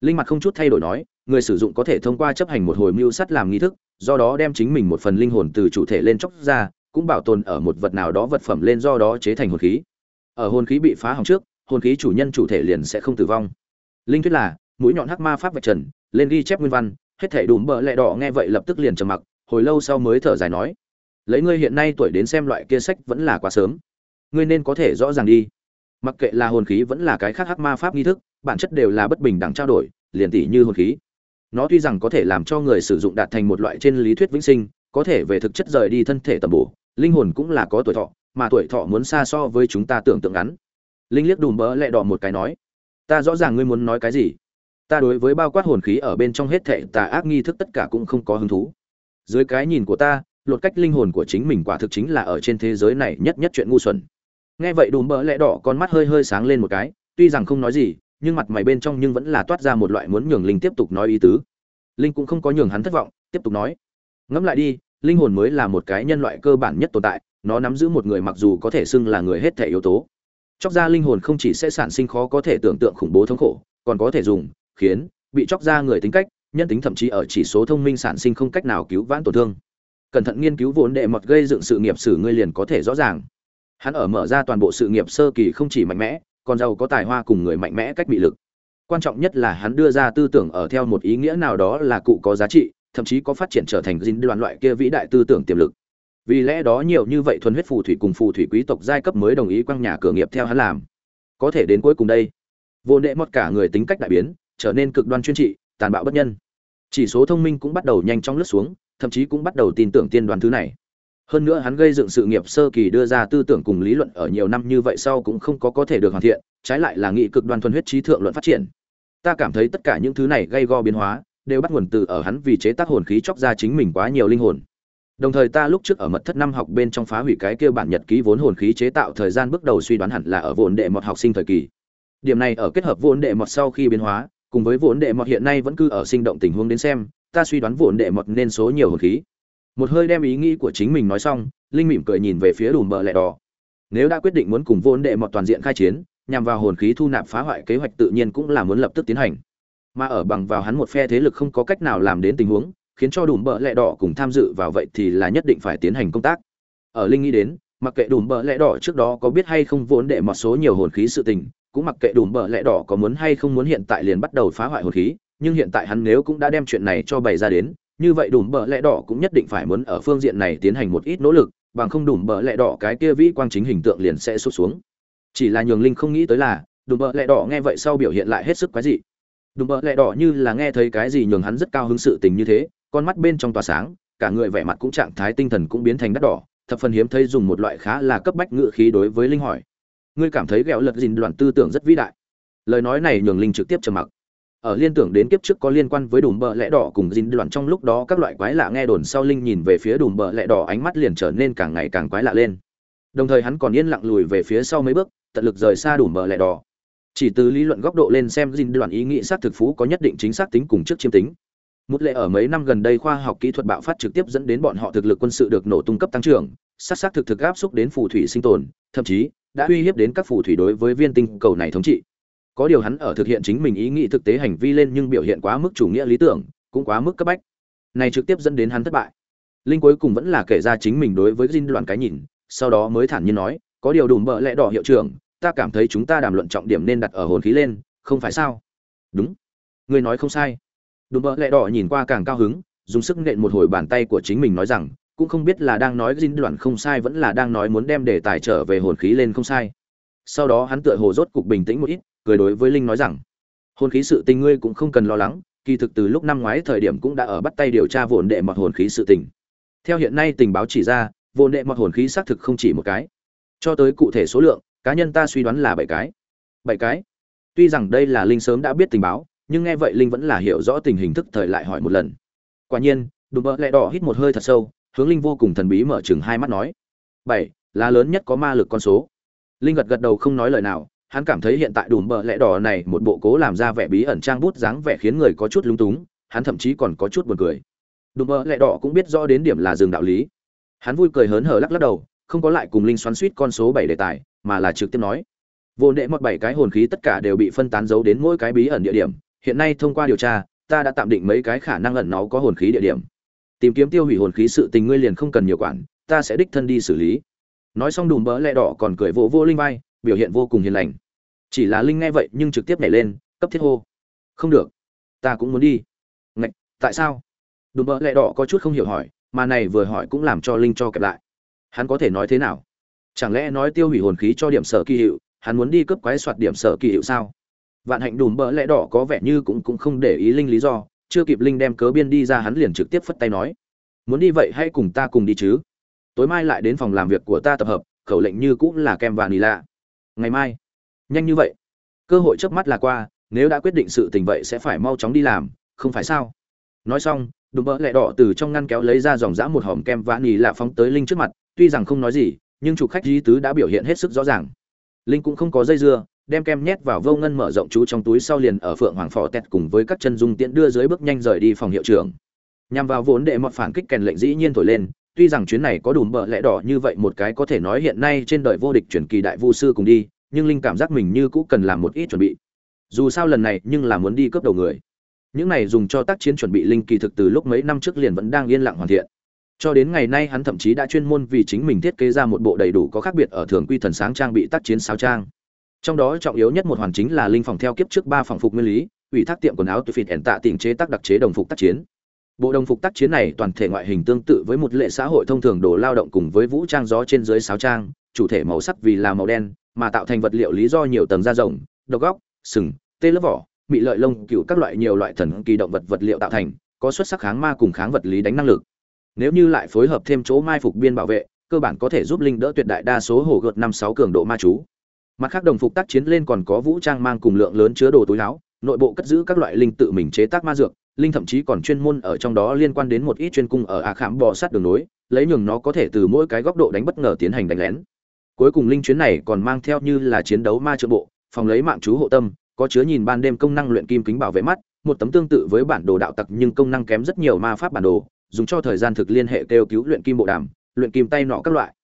Linh mặt không chút thay đổi nói, người sử dụng có thể thông qua chấp hành một hồi mưu sắt làm nghi thức, do đó đem chính mình một phần linh hồn từ chủ thể lên chóc ra, cũng bảo tồn ở một vật nào đó vật phẩm lên do đó chế thành hồn khí. Ở hồn khí bị phá hỏng trước, hồn khí chủ nhân chủ thể liền sẽ không tử vong. Linh thuyết là, mũi nhọn hắc ma pháp vạch trần, lên ghi chép nguyên văn, hết thể đùm bợ lẹ đỏ nghe vậy lập tức liền trầm mặc, hồi lâu sau mới thở dài nói, lấy ngươi hiện nay tuổi đến xem loại kia sách vẫn là quá sớm. Ngươi nên có thể rõ ràng đi mặc kệ là hồn khí vẫn là cái khác hắc ma pháp nghi thức, bản chất đều là bất bình đẳng trao đổi, liền tỷ như hồn khí. Nó tuy rằng có thể làm cho người sử dụng đạt thành một loại trên lý thuyết vĩnh sinh, có thể về thực chất rời đi thân thể tầm bổ, linh hồn cũng là có tuổi thọ, mà tuổi thọ muốn xa so với chúng ta tưởng tượng ngắn. Linh liếc đùm bỡ lẹ đỏ một cái nói, ta rõ ràng ngươi muốn nói cái gì. Ta đối với bao quát hồn khí ở bên trong hết thệ tà ác nghi thức tất cả cũng không có hứng thú. Dưới cái nhìn của ta, lột cách linh hồn của chính mình quả thực chính là ở trên thế giới này nhất nhất chuyện ngu xuẩn nghe vậy đùm bỡ lẽ đỏ con mắt hơi hơi sáng lên một cái, tuy rằng không nói gì, nhưng mặt mày bên trong nhưng vẫn là toát ra một loại muốn nhường linh tiếp tục nói ý tứ. Linh cũng không có nhường hắn thất vọng, tiếp tục nói. Ngẫm lại đi, linh hồn mới là một cái nhân loại cơ bản nhất tồn tại, nó nắm giữ một người mặc dù có thể xưng là người hết thể yếu tố. Chóc ra linh hồn không chỉ sẽ sản sinh khó có thể tưởng tượng khủng bố thống khổ, còn có thể dùng, khiến, bị chóc ra người tính cách, nhân tính thậm chí ở chỉ số thông minh sản sinh không cách nào cứu vãn tổn thương. Cẩn thận nghiên cứu vốn đệ mọt gây dựng sự nghiệp sử ngươi liền có thể rõ ràng hắn ở mở ra toàn bộ sự nghiệp sơ kỳ không chỉ mạnh mẽ, còn giàu có tài hoa cùng người mạnh mẽ cách bị lực. Quan trọng nhất là hắn đưa ra tư tưởng ở theo một ý nghĩa nào đó là cụ có giá trị, thậm chí có phát triển trở thành dính đoàn loại kia vĩ đại tư tưởng tiềm lực. Vì lẽ đó nhiều như vậy thuần huyết phù thủy cùng phù thủy quý tộc giai cấp mới đồng ý quăng nhà cửa nghiệp theo hắn làm. Có thể đến cuối cùng đây, vô đệ mất cả người tính cách đại biến, trở nên cực đoan chuyên trị, tàn bạo bất nhân. Chỉ số thông minh cũng bắt đầu nhanh chóng lướt xuống, thậm chí cũng bắt đầu tin tưởng tiên đoán thứ này hơn nữa hắn gây dựng sự nghiệp sơ kỳ đưa ra tư tưởng cùng lý luận ở nhiều năm như vậy sau cũng không có có thể được hoàn thiện, trái lại là nghị cực đoan thuần huyết trí thượng luận phát triển. Ta cảm thấy tất cả những thứ này gây go biến hóa, đều bắt nguồn từ ở hắn vì chế tác hồn khí chọc ra chính mình quá nhiều linh hồn. Đồng thời ta lúc trước ở mật thất năm học bên trong phá hủy cái kia bản nhật ký vốn hồn khí chế tạo thời gian bước đầu suy đoán hẳn là ở vốn đệ một học sinh thời kỳ. Điểm này ở kết hợp vốn đệ một sau khi biến hóa, cùng với vốn đệ một hiện nay vẫn cứ ở sinh động tình huống đến xem, ta suy đoán vốn đệ một nên số nhiều hồn khí một hơi đem ý nghĩ của chính mình nói xong, linh mỉm cười nhìn về phía đùm bờ lẹ đỏ. Nếu đã quyết định muốn cùng vốn đệ một toàn diện khai chiến, nhằm vào hồn khí thu nạp phá hoại kế hoạch tự nhiên cũng là muốn lập tức tiến hành. Mà ở bằng vào hắn một phe thế lực không có cách nào làm đến tình huống, khiến cho đùm bờ lẹ đỏ cùng tham dự vào vậy thì là nhất định phải tiến hành công tác. Ở linh nghĩ đến, mặc kệ đùm bờ lẹ đỏ trước đó có biết hay không vốn đệ một số nhiều hồn khí sự tình, cũng mặc kệ đùm bờ lẹ đỏ có muốn hay không muốn hiện tại liền bắt đầu phá hoại hồn khí, nhưng hiện tại hắn nếu cũng đã đem chuyện này cho bày ra đến như vậy đùm bờ lẽ đỏ cũng nhất định phải muốn ở phương diện này tiến hành một ít nỗ lực, bằng không đùm bờ lẽ đỏ cái kia vĩ quang chính hình tượng liền sẽ sụt xuống. Chỉ là nhường linh không nghĩ tới là, đùm bờ lẽ đỏ nghe vậy sau biểu hiện lại hết sức quái dị. Đùm bờ lẽ đỏ như là nghe thấy cái gì nhường hắn rất cao hứng sự tình như thế, con mắt bên trong tỏa sáng, cả người vẻ mặt cũng trạng thái tinh thần cũng biến thành đắt đỏ, thập phần hiếm thấy dùng một loại khá là cấp bách ngự khí đối với linh hỏi. Ngươi cảm thấy ghẹo lật dìn đoạn tư tưởng rất vĩ đại. Lời nói này nhường linh trực tiếp trầm mặc ở liên tưởng đến kiếp trước có liên quan với đùm bờ lẽ đỏ cùng dinh đoạn trong lúc đó, các loại quái lạ nghe đồn sau linh nhìn về phía đùm bờ lẽ đỏ, ánh mắt liền trở nên càng ngày càng quái lạ lên. Đồng thời hắn còn yên lặng lùi về phía sau mấy bước, tận lực rời xa đùm bờ lẽ đỏ. Chỉ từ lý luận góc độ lên xem dinh đoạn ý nghĩ xác thực phú có nhất định chính xác tính cùng trước chiêm tính. Một lệ ở mấy năm gần đây khoa học kỹ thuật bạo phát trực tiếp dẫn đến bọn họ thực lực quân sự được nổ tung cấp tăng trưởng sát sát thực thực áp xúc đến phù thủy sinh tồn, thậm chí đã uy hiếp đến các phù thủy đối với viên tinh cầu này thống trị có điều hắn ở thực hiện chính mình ý nghĩ thực tế hành vi lên nhưng biểu hiện quá mức chủ nghĩa lý tưởng, cũng quá mức cấp bách. Này trực tiếp dẫn đến hắn thất bại. Linh cuối cùng vẫn là kể ra chính mình đối với dinh đoàn cái nhìn, sau đó mới thản nhiên nói, có điều đùm bợ lẽ đỏ hiệu trưởng, ta cảm thấy chúng ta đàm luận trọng điểm nên đặt ở hồn khí lên, không phải sao? Đúng. Người nói không sai. Đùm bợ lẽ đỏ nhìn qua càng cao hứng, dùng sức nện một hồi bàn tay của chính mình nói rằng, cũng không biết là đang nói dinh đoàn không sai vẫn là đang nói muốn đem đề tài trở về hồn khí lên không sai. Sau đó hắn tựa hồ rốt cục bình tĩnh một ít cười đối với linh nói rằng, hồn khí sự tình ngươi cũng không cần lo lắng, kỳ thực từ lúc năm ngoái thời điểm cũng đã ở bắt tay điều tra vồn đệ mọt hồn khí sự tình. Theo hiện nay tình báo chỉ ra, vồn đệ mọt hồn khí xác thực không chỉ một cái. Cho tới cụ thể số lượng, cá nhân ta suy đoán là bảy cái. Bảy cái? Tuy rằng đây là linh sớm đã biết tình báo, nhưng nghe vậy linh vẫn là hiểu rõ tình hình thức thời lại hỏi một lần. Quả nhiên, đùm bỡ lẹ đỏ hít một hơi thật sâu, hướng linh vô cùng thần bí mở chừng hai mắt nói, bảy, là lớn nhất có ma lực con số. Linh gật gật đầu không nói lời nào hắn cảm thấy hiện tại đùm bợ lẽ đỏ này một bộ cố làm ra vẻ bí ẩn trang bút dáng vẻ khiến người có chút lúng túng, hắn thậm chí còn có chút buồn cười. Đùm bợ lẽ đỏ cũng biết rõ đến điểm là dừng đạo lý. Hắn vui cười hớn hở lắc lắc đầu, không có lại cùng linh xoắn suýt con số bảy đề tài, mà là trực tiếp nói. Vô đệ một bảy cái hồn khí tất cả đều bị phân tán giấu đến mỗi cái bí ẩn địa điểm, hiện nay thông qua điều tra, ta đã tạm định mấy cái khả năng ẩn nó có hồn khí địa điểm. Tìm kiếm tiêu hủy hồn khí sự tình ngươi liền không cần nhiều quản, ta sẽ đích thân đi xử lý. Nói xong đùm bỡ lẹ đỏ còn cười vỗ vô linh vai biểu hiện vô cùng hiền lành. Chỉ là linh nghe vậy nhưng trực tiếp nhảy lên, cấp thiết hô. Không được, ta cũng muốn đi. Ngạch, tại sao? Đùm bỡ lẹ đỏ có chút không hiểu hỏi, mà này vừa hỏi cũng làm cho linh cho kẹp lại. Hắn có thể nói thế nào? Chẳng lẽ nói tiêu hủy hồn khí cho điểm sở kỳ hiệu, hắn muốn đi cướp quái soạt điểm sở kỳ hiệu sao? Vạn hạnh đùm bỡ lẽ đỏ có vẻ như cũng cũng không để ý linh lý do, chưa kịp linh đem cớ biên đi ra hắn liền trực tiếp phất tay nói. Muốn đi vậy hãy cùng ta cùng đi chứ. Tối mai lại đến phòng làm việc của ta tập hợp, khẩu lệnh như cũng là kem và nì lạ ngày mai. Nhanh như vậy. Cơ hội trước mắt là qua, nếu đã quyết định sự tình vậy sẽ phải mau chóng đi làm, không phải sao? Nói xong, đùm bỡ lẹ đỏ từ trong ngăn kéo lấy ra dòng dã một hòm kem và nì lạ phóng tới linh trước mặt, tuy rằng không nói gì, nhưng chủ khách di tứ đã biểu hiện hết sức rõ ràng. Linh cũng không có dây dưa, đem kem nhét vào vô ngân mở rộng chú trong túi sau liền ở phượng hoàng phò tẹt cùng với các chân dung tiễn đưa dưới bước nhanh rời đi phòng hiệu trưởng. Nhằm vào vốn đệ mọt phản kích kèn lệnh dĩ nhiên thổi lên tuy rằng chuyến này có đùm bợ lẽ đỏ như vậy một cái có thể nói hiện nay trên đời vô địch truyền kỳ đại vu sư cùng đi, nhưng linh cảm giác mình như cũ cần làm một ít chuẩn bị. Dù sao lần này nhưng là muốn đi cướp đầu người. Những này dùng cho tác chiến chuẩn bị linh kỳ thực từ lúc mấy năm trước liền vẫn đang yên lặng hoàn thiện. Cho đến ngày nay hắn thậm chí đã chuyên môn vì chính mình thiết kế ra một bộ đầy đủ có khác biệt ở thường quy thần sáng trang bị tác chiến sao trang. Trong đó trọng yếu nhất một hoàn chính là linh phòng theo kiếp trước ba phòng phục nguyên lý, ủy thác tiệm quần áo từ phịt ẻn tạ tình chế tác đặc chế đồng phục tác chiến bộ đồng phục tác chiến này toàn thể ngoại hình tương tự với một lệ xã hội thông thường đồ lao động cùng với vũ trang gió trên dưới sáo trang, chủ thể màu sắc vì là màu đen, mà tạo thành vật liệu lý do nhiều tầng da rồng độc góc, sừng, tê lớp vỏ bị lợi lông, cựu các loại nhiều loại thần kỳ động vật vật liệu tạo thành, có xuất sắc kháng ma cùng kháng vật lý đánh năng lực. Nếu như lại phối hợp thêm chỗ mai phục biên bảo vệ, cơ bản có thể giúp linh đỡ tuyệt đại đa số hồ gợt năm sáu cường độ ma chú. Mặt khác đồng phục tác chiến lên còn có vũ trang mang cùng lượng lớn chứa đồ túi láo nội bộ cất giữ các loại linh tự mình chế tác ma dược linh thậm chí còn chuyên môn ở trong đó liên quan đến một ít chuyên cung ở a khảm bò sát đường nối, lấy nhường nó có thể từ mỗi cái góc độ đánh bất ngờ tiến hành đánh lén. Cuối cùng linh chuyến này còn mang theo như là chiến đấu ma trợ bộ, phòng lấy mạng chú hộ tâm, có chứa nhìn ban đêm công năng luyện kim kính bảo vệ mắt, một tấm tương tự với bản đồ đạo tặc nhưng công năng kém rất nhiều ma pháp bản đồ, dùng cho thời gian thực liên hệ kêu cứu luyện kim bộ đàm, luyện kim tay nọ các loại.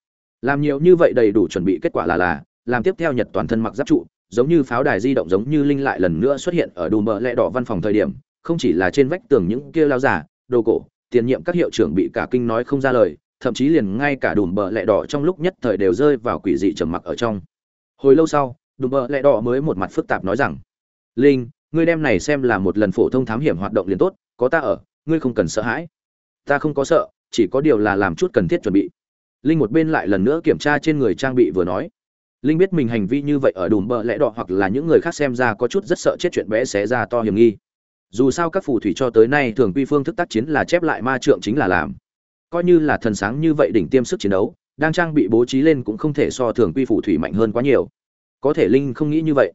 Làm nhiều như vậy đầy đủ chuẩn bị kết quả là là, làm tiếp theo nhật toàn thân mặc giáp trụ, giống như pháo đài di động giống như linh lại lần nữa xuất hiện ở đùm bờ lẹ đỏ văn phòng thời điểm không chỉ là trên vách tường những kia lao giả, đồ cổ, tiền nhiệm các hiệu trưởng bị cả kinh nói không ra lời, thậm chí liền ngay cả đùm bờ lẹ đỏ trong lúc nhất thời đều rơi vào quỷ dị trầm mặc ở trong. Hồi lâu sau, đùm bờ lẹ đỏ mới một mặt phức tạp nói rằng, linh, ngươi đem này xem là một lần phổ thông thám hiểm hoạt động liền tốt, có ta ở, ngươi không cần sợ hãi. Ta không có sợ, chỉ có điều là làm chút cần thiết chuẩn bị. Linh một bên lại lần nữa kiểm tra trên người trang bị vừa nói. Linh biết mình hành vi như vậy ở đùm bờ lẽ đỏ hoặc là những người khác xem ra có chút rất sợ chết chuyện bé xé ra to hiểm nghi dù sao các phù thủy cho tới nay thường quy phương thức tác chiến là chép lại ma trượng chính là làm. Coi như là thần sáng như vậy đỉnh tiêm sức chiến đấu, đang trang bị bố trí lên cũng không thể so thường quy phù thủy mạnh hơn quá nhiều. Có thể linh không nghĩ như vậy.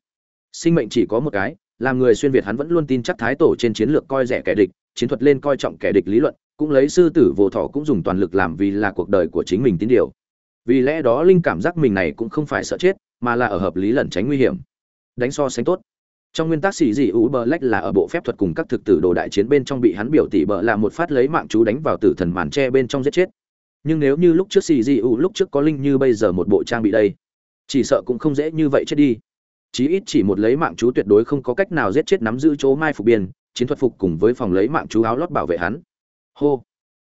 Sinh mệnh chỉ có một cái, làm người xuyên việt hắn vẫn luôn tin chắc thái tổ trên chiến lược coi rẻ kẻ địch, chiến thuật lên coi trọng kẻ địch lý luận, cũng lấy sư tử vô thọ cũng dùng toàn lực làm vì là cuộc đời của chính mình tín điều. Vì lẽ đó linh cảm giác mình này cũng không phải sợ chết, mà là ở hợp lý lẩn tránh nguy hiểm. Đánh so sánh tốt trong nguyên tắc xì dị u bờ lách là ở bộ phép thuật cùng các thực tử đồ đại chiến bên trong bị hắn biểu tỷ bờ là một phát lấy mạng chú đánh vào tử thần màn tre bên trong giết chết. Nhưng nếu như lúc trước xì dị u lúc trước có linh như bây giờ một bộ trang bị đây, chỉ sợ cũng không dễ như vậy chết đi. Chí ít chỉ một lấy mạng chú tuyệt đối không có cách nào giết chết nắm giữ chỗ mai phục biên, chiến thuật phục cùng với phòng lấy mạng chú áo lót bảo vệ hắn. Hô.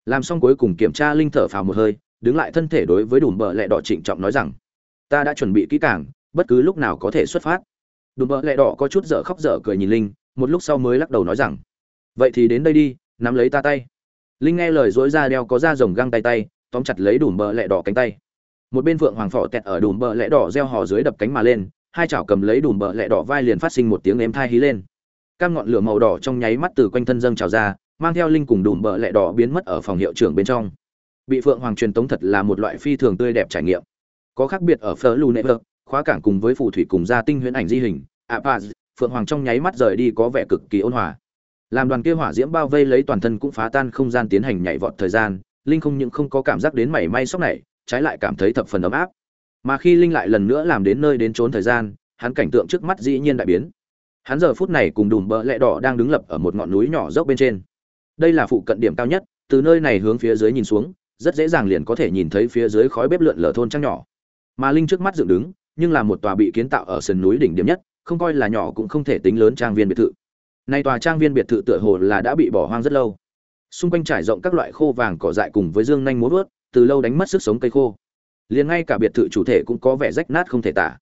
Làm xong cuối cùng kiểm tra linh thở phào một hơi, đứng lại thân thể đối với đùm bờ lẹ đỏ trịnh trọng nói rằng, ta đã chuẩn bị kỹ càng, bất cứ lúc nào có thể xuất phát đùm bờ lẹ đỏ có chút dở khóc dở cười nhìn linh, một lúc sau mới lắc đầu nói rằng, vậy thì đến đây đi, nắm lấy ta tay. Linh nghe lời dối ra đeo có da rồng găng tay tay, tóm chặt lấy đùm bờ lẹ đỏ cánh tay. Một bên vượng hoàng phỏ tẹt ở đùm bờ lẹ đỏ reo hò dưới đập cánh mà lên, hai chảo cầm lấy đùm bờ lẹ đỏ vai liền phát sinh một tiếng êm thai hí lên. Các ngọn lửa màu đỏ trong nháy mắt từ quanh thân dâng trào ra, mang theo linh cùng đùm bờ lẹ đỏ biến mất ở phòng hiệu trưởng bên trong. Bị phượng hoàng truyền tống thật là một loại phi thường tươi đẹp trải nghiệm. Có khác biệt ở phở lù nệ vợ khóa cảng cùng với phù thủy cùng gia tinh huyễn ảnh di hình, apaz, phượng hoàng trong nháy mắt rời đi có vẻ cực kỳ ôn hòa. Làm đoàn kia hỏa diễm bao vây lấy toàn thân cũng phá tan không gian tiến hành nhảy vọt thời gian, linh không những không có cảm giác đến mảy may sốc này, trái lại cảm thấy thập phần ấm áp. Mà khi linh lại lần nữa làm đến nơi đến trốn thời gian, hắn cảnh tượng trước mắt dĩ nhiên đại biến. Hắn giờ phút này cùng đùm bờ lẹ đỏ đang đứng lập ở một ngọn núi nhỏ dốc bên trên. Đây là phụ cận điểm cao nhất, từ nơi này hướng phía dưới nhìn xuống, rất dễ dàng liền có thể nhìn thấy phía dưới khói bếp lượn lờ thôn trăng nhỏ. Mà linh trước mắt dựng đứng nhưng là một tòa bị kiến tạo ở sườn núi đỉnh điểm nhất, không coi là nhỏ cũng không thể tính lớn trang viên biệt thự. Nay tòa trang viên biệt thự tựa hồ là đã bị bỏ hoang rất lâu. Xung quanh trải rộng các loại khô vàng cỏ dại cùng với dương nhanh múa vớt, từ lâu đánh mất sức sống cây khô. Liền ngay cả biệt thự chủ thể cũng có vẻ rách nát không thể tả.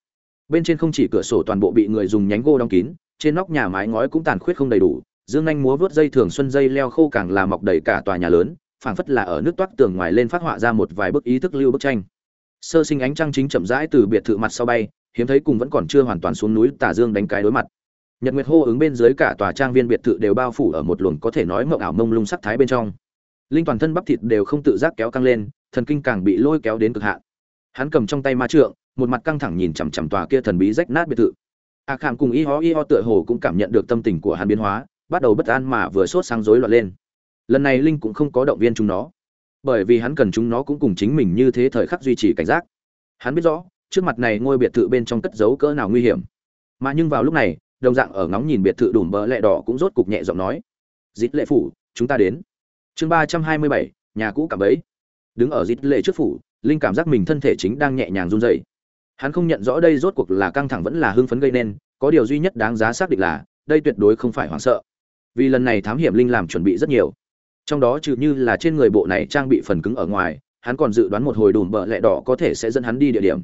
Bên trên không chỉ cửa sổ toàn bộ bị người dùng nhánh gỗ đóng kín, trên nóc nhà mái ngói cũng tàn khuyết không đầy đủ, dương nhanh múa vớt dây thường xuân dây leo khô càng là mọc đầy cả tòa nhà lớn, phảng phất là ở nước toát tường ngoài lên phát họa ra một vài bức ý thức lưu bức tranh sơ sinh ánh trăng chính chậm rãi từ biệt thự mặt sau bay, hiếm thấy cùng vẫn còn chưa hoàn toàn xuống núi tà dương đánh cái đối mặt. Nhật nguyệt hô ứng bên dưới cả tòa trang viên biệt thự đều bao phủ ở một luồng có thể nói mộng ảo mông lung sắc thái bên trong. Linh toàn thân bắp thịt đều không tự giác kéo căng lên, thần kinh càng bị lôi kéo đến cực hạn. Hắn cầm trong tay ma trượng, một mặt căng thẳng nhìn chằm chằm tòa kia thần bí rách nát biệt thự. A khảm cùng y ho y ho tựa hồ cũng cảm nhận được tâm tình của hắn biến hóa, bắt đầu bất an mà vừa sốt sáng rối loạn lên. Lần này linh cũng không có động viên chúng nó bởi vì hắn cần chúng nó cũng cùng chính mình như thế thời khắc duy trì cảnh giác. Hắn biết rõ, trước mặt này ngôi biệt thự bên trong cất giấu cỡ nào nguy hiểm. Mà nhưng vào lúc này, đồng dạng ở ngóng nhìn biệt thự đùm bờ lẹ đỏ cũng rốt cục nhẹ giọng nói dít lệ phủ, chúng ta đến. Chương ba trăm hai mươi bảy, nhà cũ cảm ấy đứng ở dít lệ trước phủ, linh cảm giác mình thân thể chính đang nhẹ nhàng run rẩy. Hắn không nhận rõ đây rốt cuộc là căng thẳng vẫn là hưng phấn gây nên, có điều duy nhất đáng giá xác định là, đây tuyệt đối không phải hoảng sợ. Vì lần này thám hiểm linh làm chuẩn bị rất nhiều trong đó trừ như là trên người bộ này trang bị phần cứng ở ngoài, hắn còn dự đoán một hồi đùm bợ lẹ đỏ có thể sẽ dẫn hắn đi địa điểm.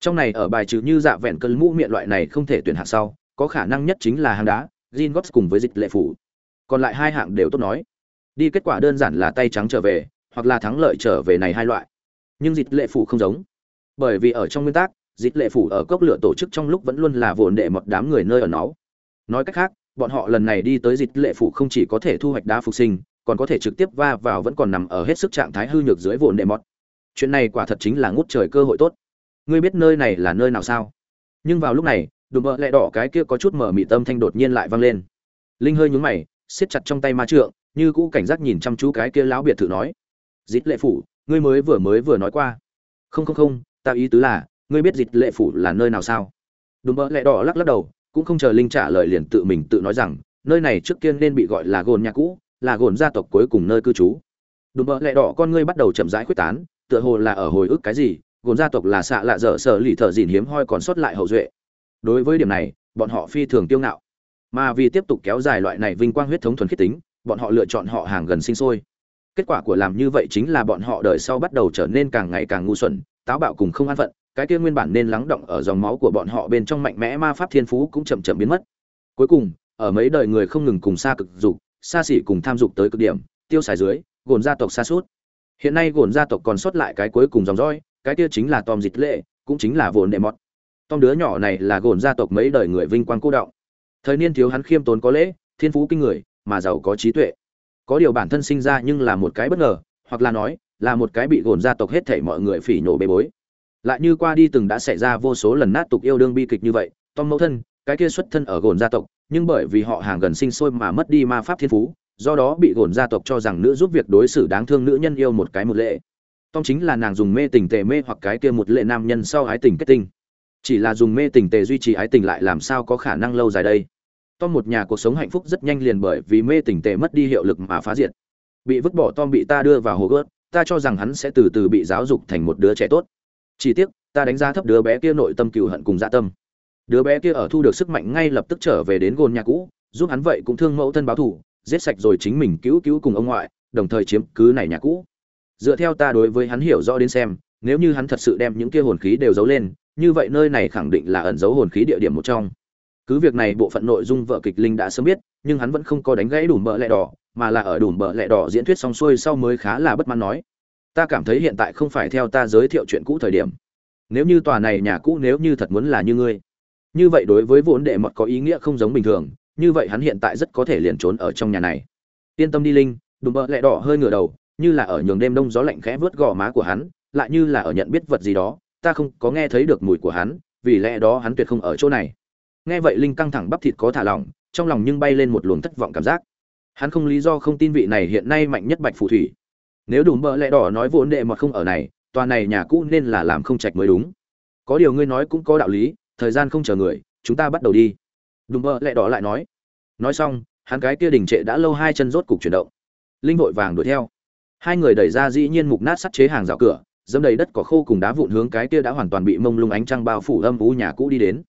Trong này ở bài trừ như dạ vẹn cơn mũ miệng loại này không thể tuyển hạng sau, có khả năng nhất chính là hang đá Jin Gots cùng với dịch lệ phủ. Còn lại hai hạng đều tốt nói. Đi kết quả đơn giản là tay trắng trở về, hoặc là thắng lợi trở về này hai loại. Nhưng dịch lệ phủ không giống. Bởi vì ở trong nguyên tắc, dịch lệ phủ ở cốc lửa tổ chức trong lúc vẫn luôn là vồn đệ một đám người nơi ở nó. Nói cách khác, bọn họ lần này đi tới dịch lệ phủ không chỉ có thể thu hoạch đá phục sinh còn có thể trực tiếp va vào vẫn còn nằm ở hết sức trạng thái hư nhược dưới vồn đệ mọt. Chuyện này quả thật chính là ngút trời cơ hội tốt. Ngươi biết nơi này là nơi nào sao? Nhưng vào lúc này, đùm bợ lẹ đỏ cái kia có chút mở mị tâm thanh đột nhiên lại vang lên. Linh hơi nhún mày, siết chặt trong tay ma trượng, như cũ cảnh giác nhìn chăm chú cái kia lão biệt thự nói. Dít lệ phủ, ngươi mới vừa mới vừa nói qua. Không không không, ta ý tứ là, ngươi biết dít lệ phủ là nơi nào sao? Đùm bợ lẹ đỏ lắc lắc đầu, cũng không chờ linh trả lời liền tự mình tự nói rằng, nơi này trước kia nên bị gọi là gồn nhà cũ là gồn gia tộc cuối cùng nơi cư trú. Đùm bợ lẹ đỏ con ngươi bắt đầu chậm rãi quyết tán, tựa hồ là ở hồi ức cái gì, gồn gia tộc là xạ lạ dở sở lì thợ dìn hiếm hoi còn sót lại hậu duệ. Đối với điểm này, bọn họ phi thường tiêu ngạo. Mà vì tiếp tục kéo dài loại này vinh quang huyết thống thuần khiết tính, bọn họ lựa chọn họ hàng gần sinh sôi. Kết quả của làm như vậy chính là bọn họ đời sau bắt đầu trở nên càng ngày càng ngu xuẩn, táo bạo cùng không an phận, cái kia nguyên bản nên lắng động ở dòng máu của bọn họ bên trong mạnh mẽ ma pháp thiên phú cũng chậm chậm biến mất. Cuối cùng, ở mấy đời người không ngừng cùng xa cực dục xa xỉ cùng tham dục tới cực điểm, tiêu xài dưới, gồn gia tộc xa suốt. Hiện nay gồn gia tộc còn sót lại cái cuối cùng dòng dõi, cái kia chính là tom dịch lệ, cũng chính là vồn đệ mọt. Tom đứa nhỏ này là gồn gia tộc mấy đời người vinh quang cô động. Thời niên thiếu hắn khiêm tốn có lễ, thiên phú kinh người, mà giàu có trí tuệ. Có điều bản thân sinh ra nhưng là một cái bất ngờ, hoặc là nói, là một cái bị gồn gia tộc hết thảy mọi người phỉ nhổ bê bối. Lại như qua đi từng đã xảy ra vô số lần nát tục yêu đương bi kịch như vậy, tom mẫu thân, cái kia xuất thân ở gồn gia tộc nhưng bởi vì họ hàng gần sinh sôi mà mất đi ma pháp thiên phú, do đó bị gồn gia tộc cho rằng nữ giúp việc đối xử đáng thương nữ nhân yêu một cái một lệ. Tom chính là nàng dùng mê tình tề mê hoặc cái kia một lệ nam nhân sau ái tình kết tinh. Chỉ là dùng mê tình tề duy trì ái tình lại làm sao có khả năng lâu dài đây? Tom một nhà cuộc sống hạnh phúc rất nhanh liền bởi vì mê tình tề mất đi hiệu lực mà phá diệt. Bị vứt bỏ tom bị ta đưa vào hồ gớt, ta cho rằng hắn sẽ từ từ bị giáo dục thành một đứa trẻ tốt. Chỉ tiếc, ta đánh giá thấp đứa bé kia nội tâm cựu hận cùng dạ tâm đứa bé kia ở thu được sức mạnh ngay lập tức trở về đến gôn nhà cũ, giúp hắn vậy cũng thương mẫu thân báo thù, giết sạch rồi chính mình cứu cứu cùng ông ngoại, đồng thời chiếm cứ này nhà cũ. Dựa theo ta đối với hắn hiểu rõ đến xem, nếu như hắn thật sự đem những kia hồn khí đều giấu lên, như vậy nơi này khẳng định là ẩn giấu hồn khí địa điểm một trong. Cứ việc này bộ phận nội dung vợ kịch linh đã sớm biết, nhưng hắn vẫn không có đánh gãy đủ mỡ lẹ đỏ, mà là ở đủ mỡ lẹ đỏ diễn thuyết xong xuôi sau mới khá là bất mãn nói. Ta cảm thấy hiện tại không phải theo ta giới thiệu chuyện cũ thời điểm. Nếu như tòa này nhà cũ nếu như thật muốn là như ngươi như vậy đối với vốn đệ mọt có ý nghĩa không giống bình thường, như vậy hắn hiện tại rất có thể liền trốn ở trong nhà này. Yên tâm đi linh, đùm bợ lẹ đỏ hơi ngửa đầu, như là ở nhường đêm đông gió lạnh khẽ vớt gò má của hắn, lại như là ở nhận biết vật gì đó, ta không có nghe thấy được mùi của hắn, vì lẽ đó hắn tuyệt không ở chỗ này. Nghe vậy linh căng thẳng bắp thịt có thả lỏng, trong lòng nhưng bay lên một luồng thất vọng cảm giác. Hắn không lý do không tin vị này hiện nay mạnh nhất bạch phù thủy. Nếu đùm bợ lẹ đỏ nói vốn đệ mọt không ở này, tòa này nhà cũ nên là làm không trạch mới đúng. Có điều ngươi nói cũng có đạo lý thời gian không chờ người, chúng ta bắt đầu đi. Đùm bơ lẹ đỏ lại nói. Nói xong, hắn cái kia đình trệ đã lâu hai chân rốt cục chuyển động. Linh vội vàng đuổi theo. Hai người đẩy ra dĩ nhiên mục nát sắt chế hàng rào cửa, dẫm đầy đất cỏ khô cùng đá vụn hướng cái kia đã hoàn toàn bị mông lung ánh trăng bao phủ âm vú nhà cũ đi đến.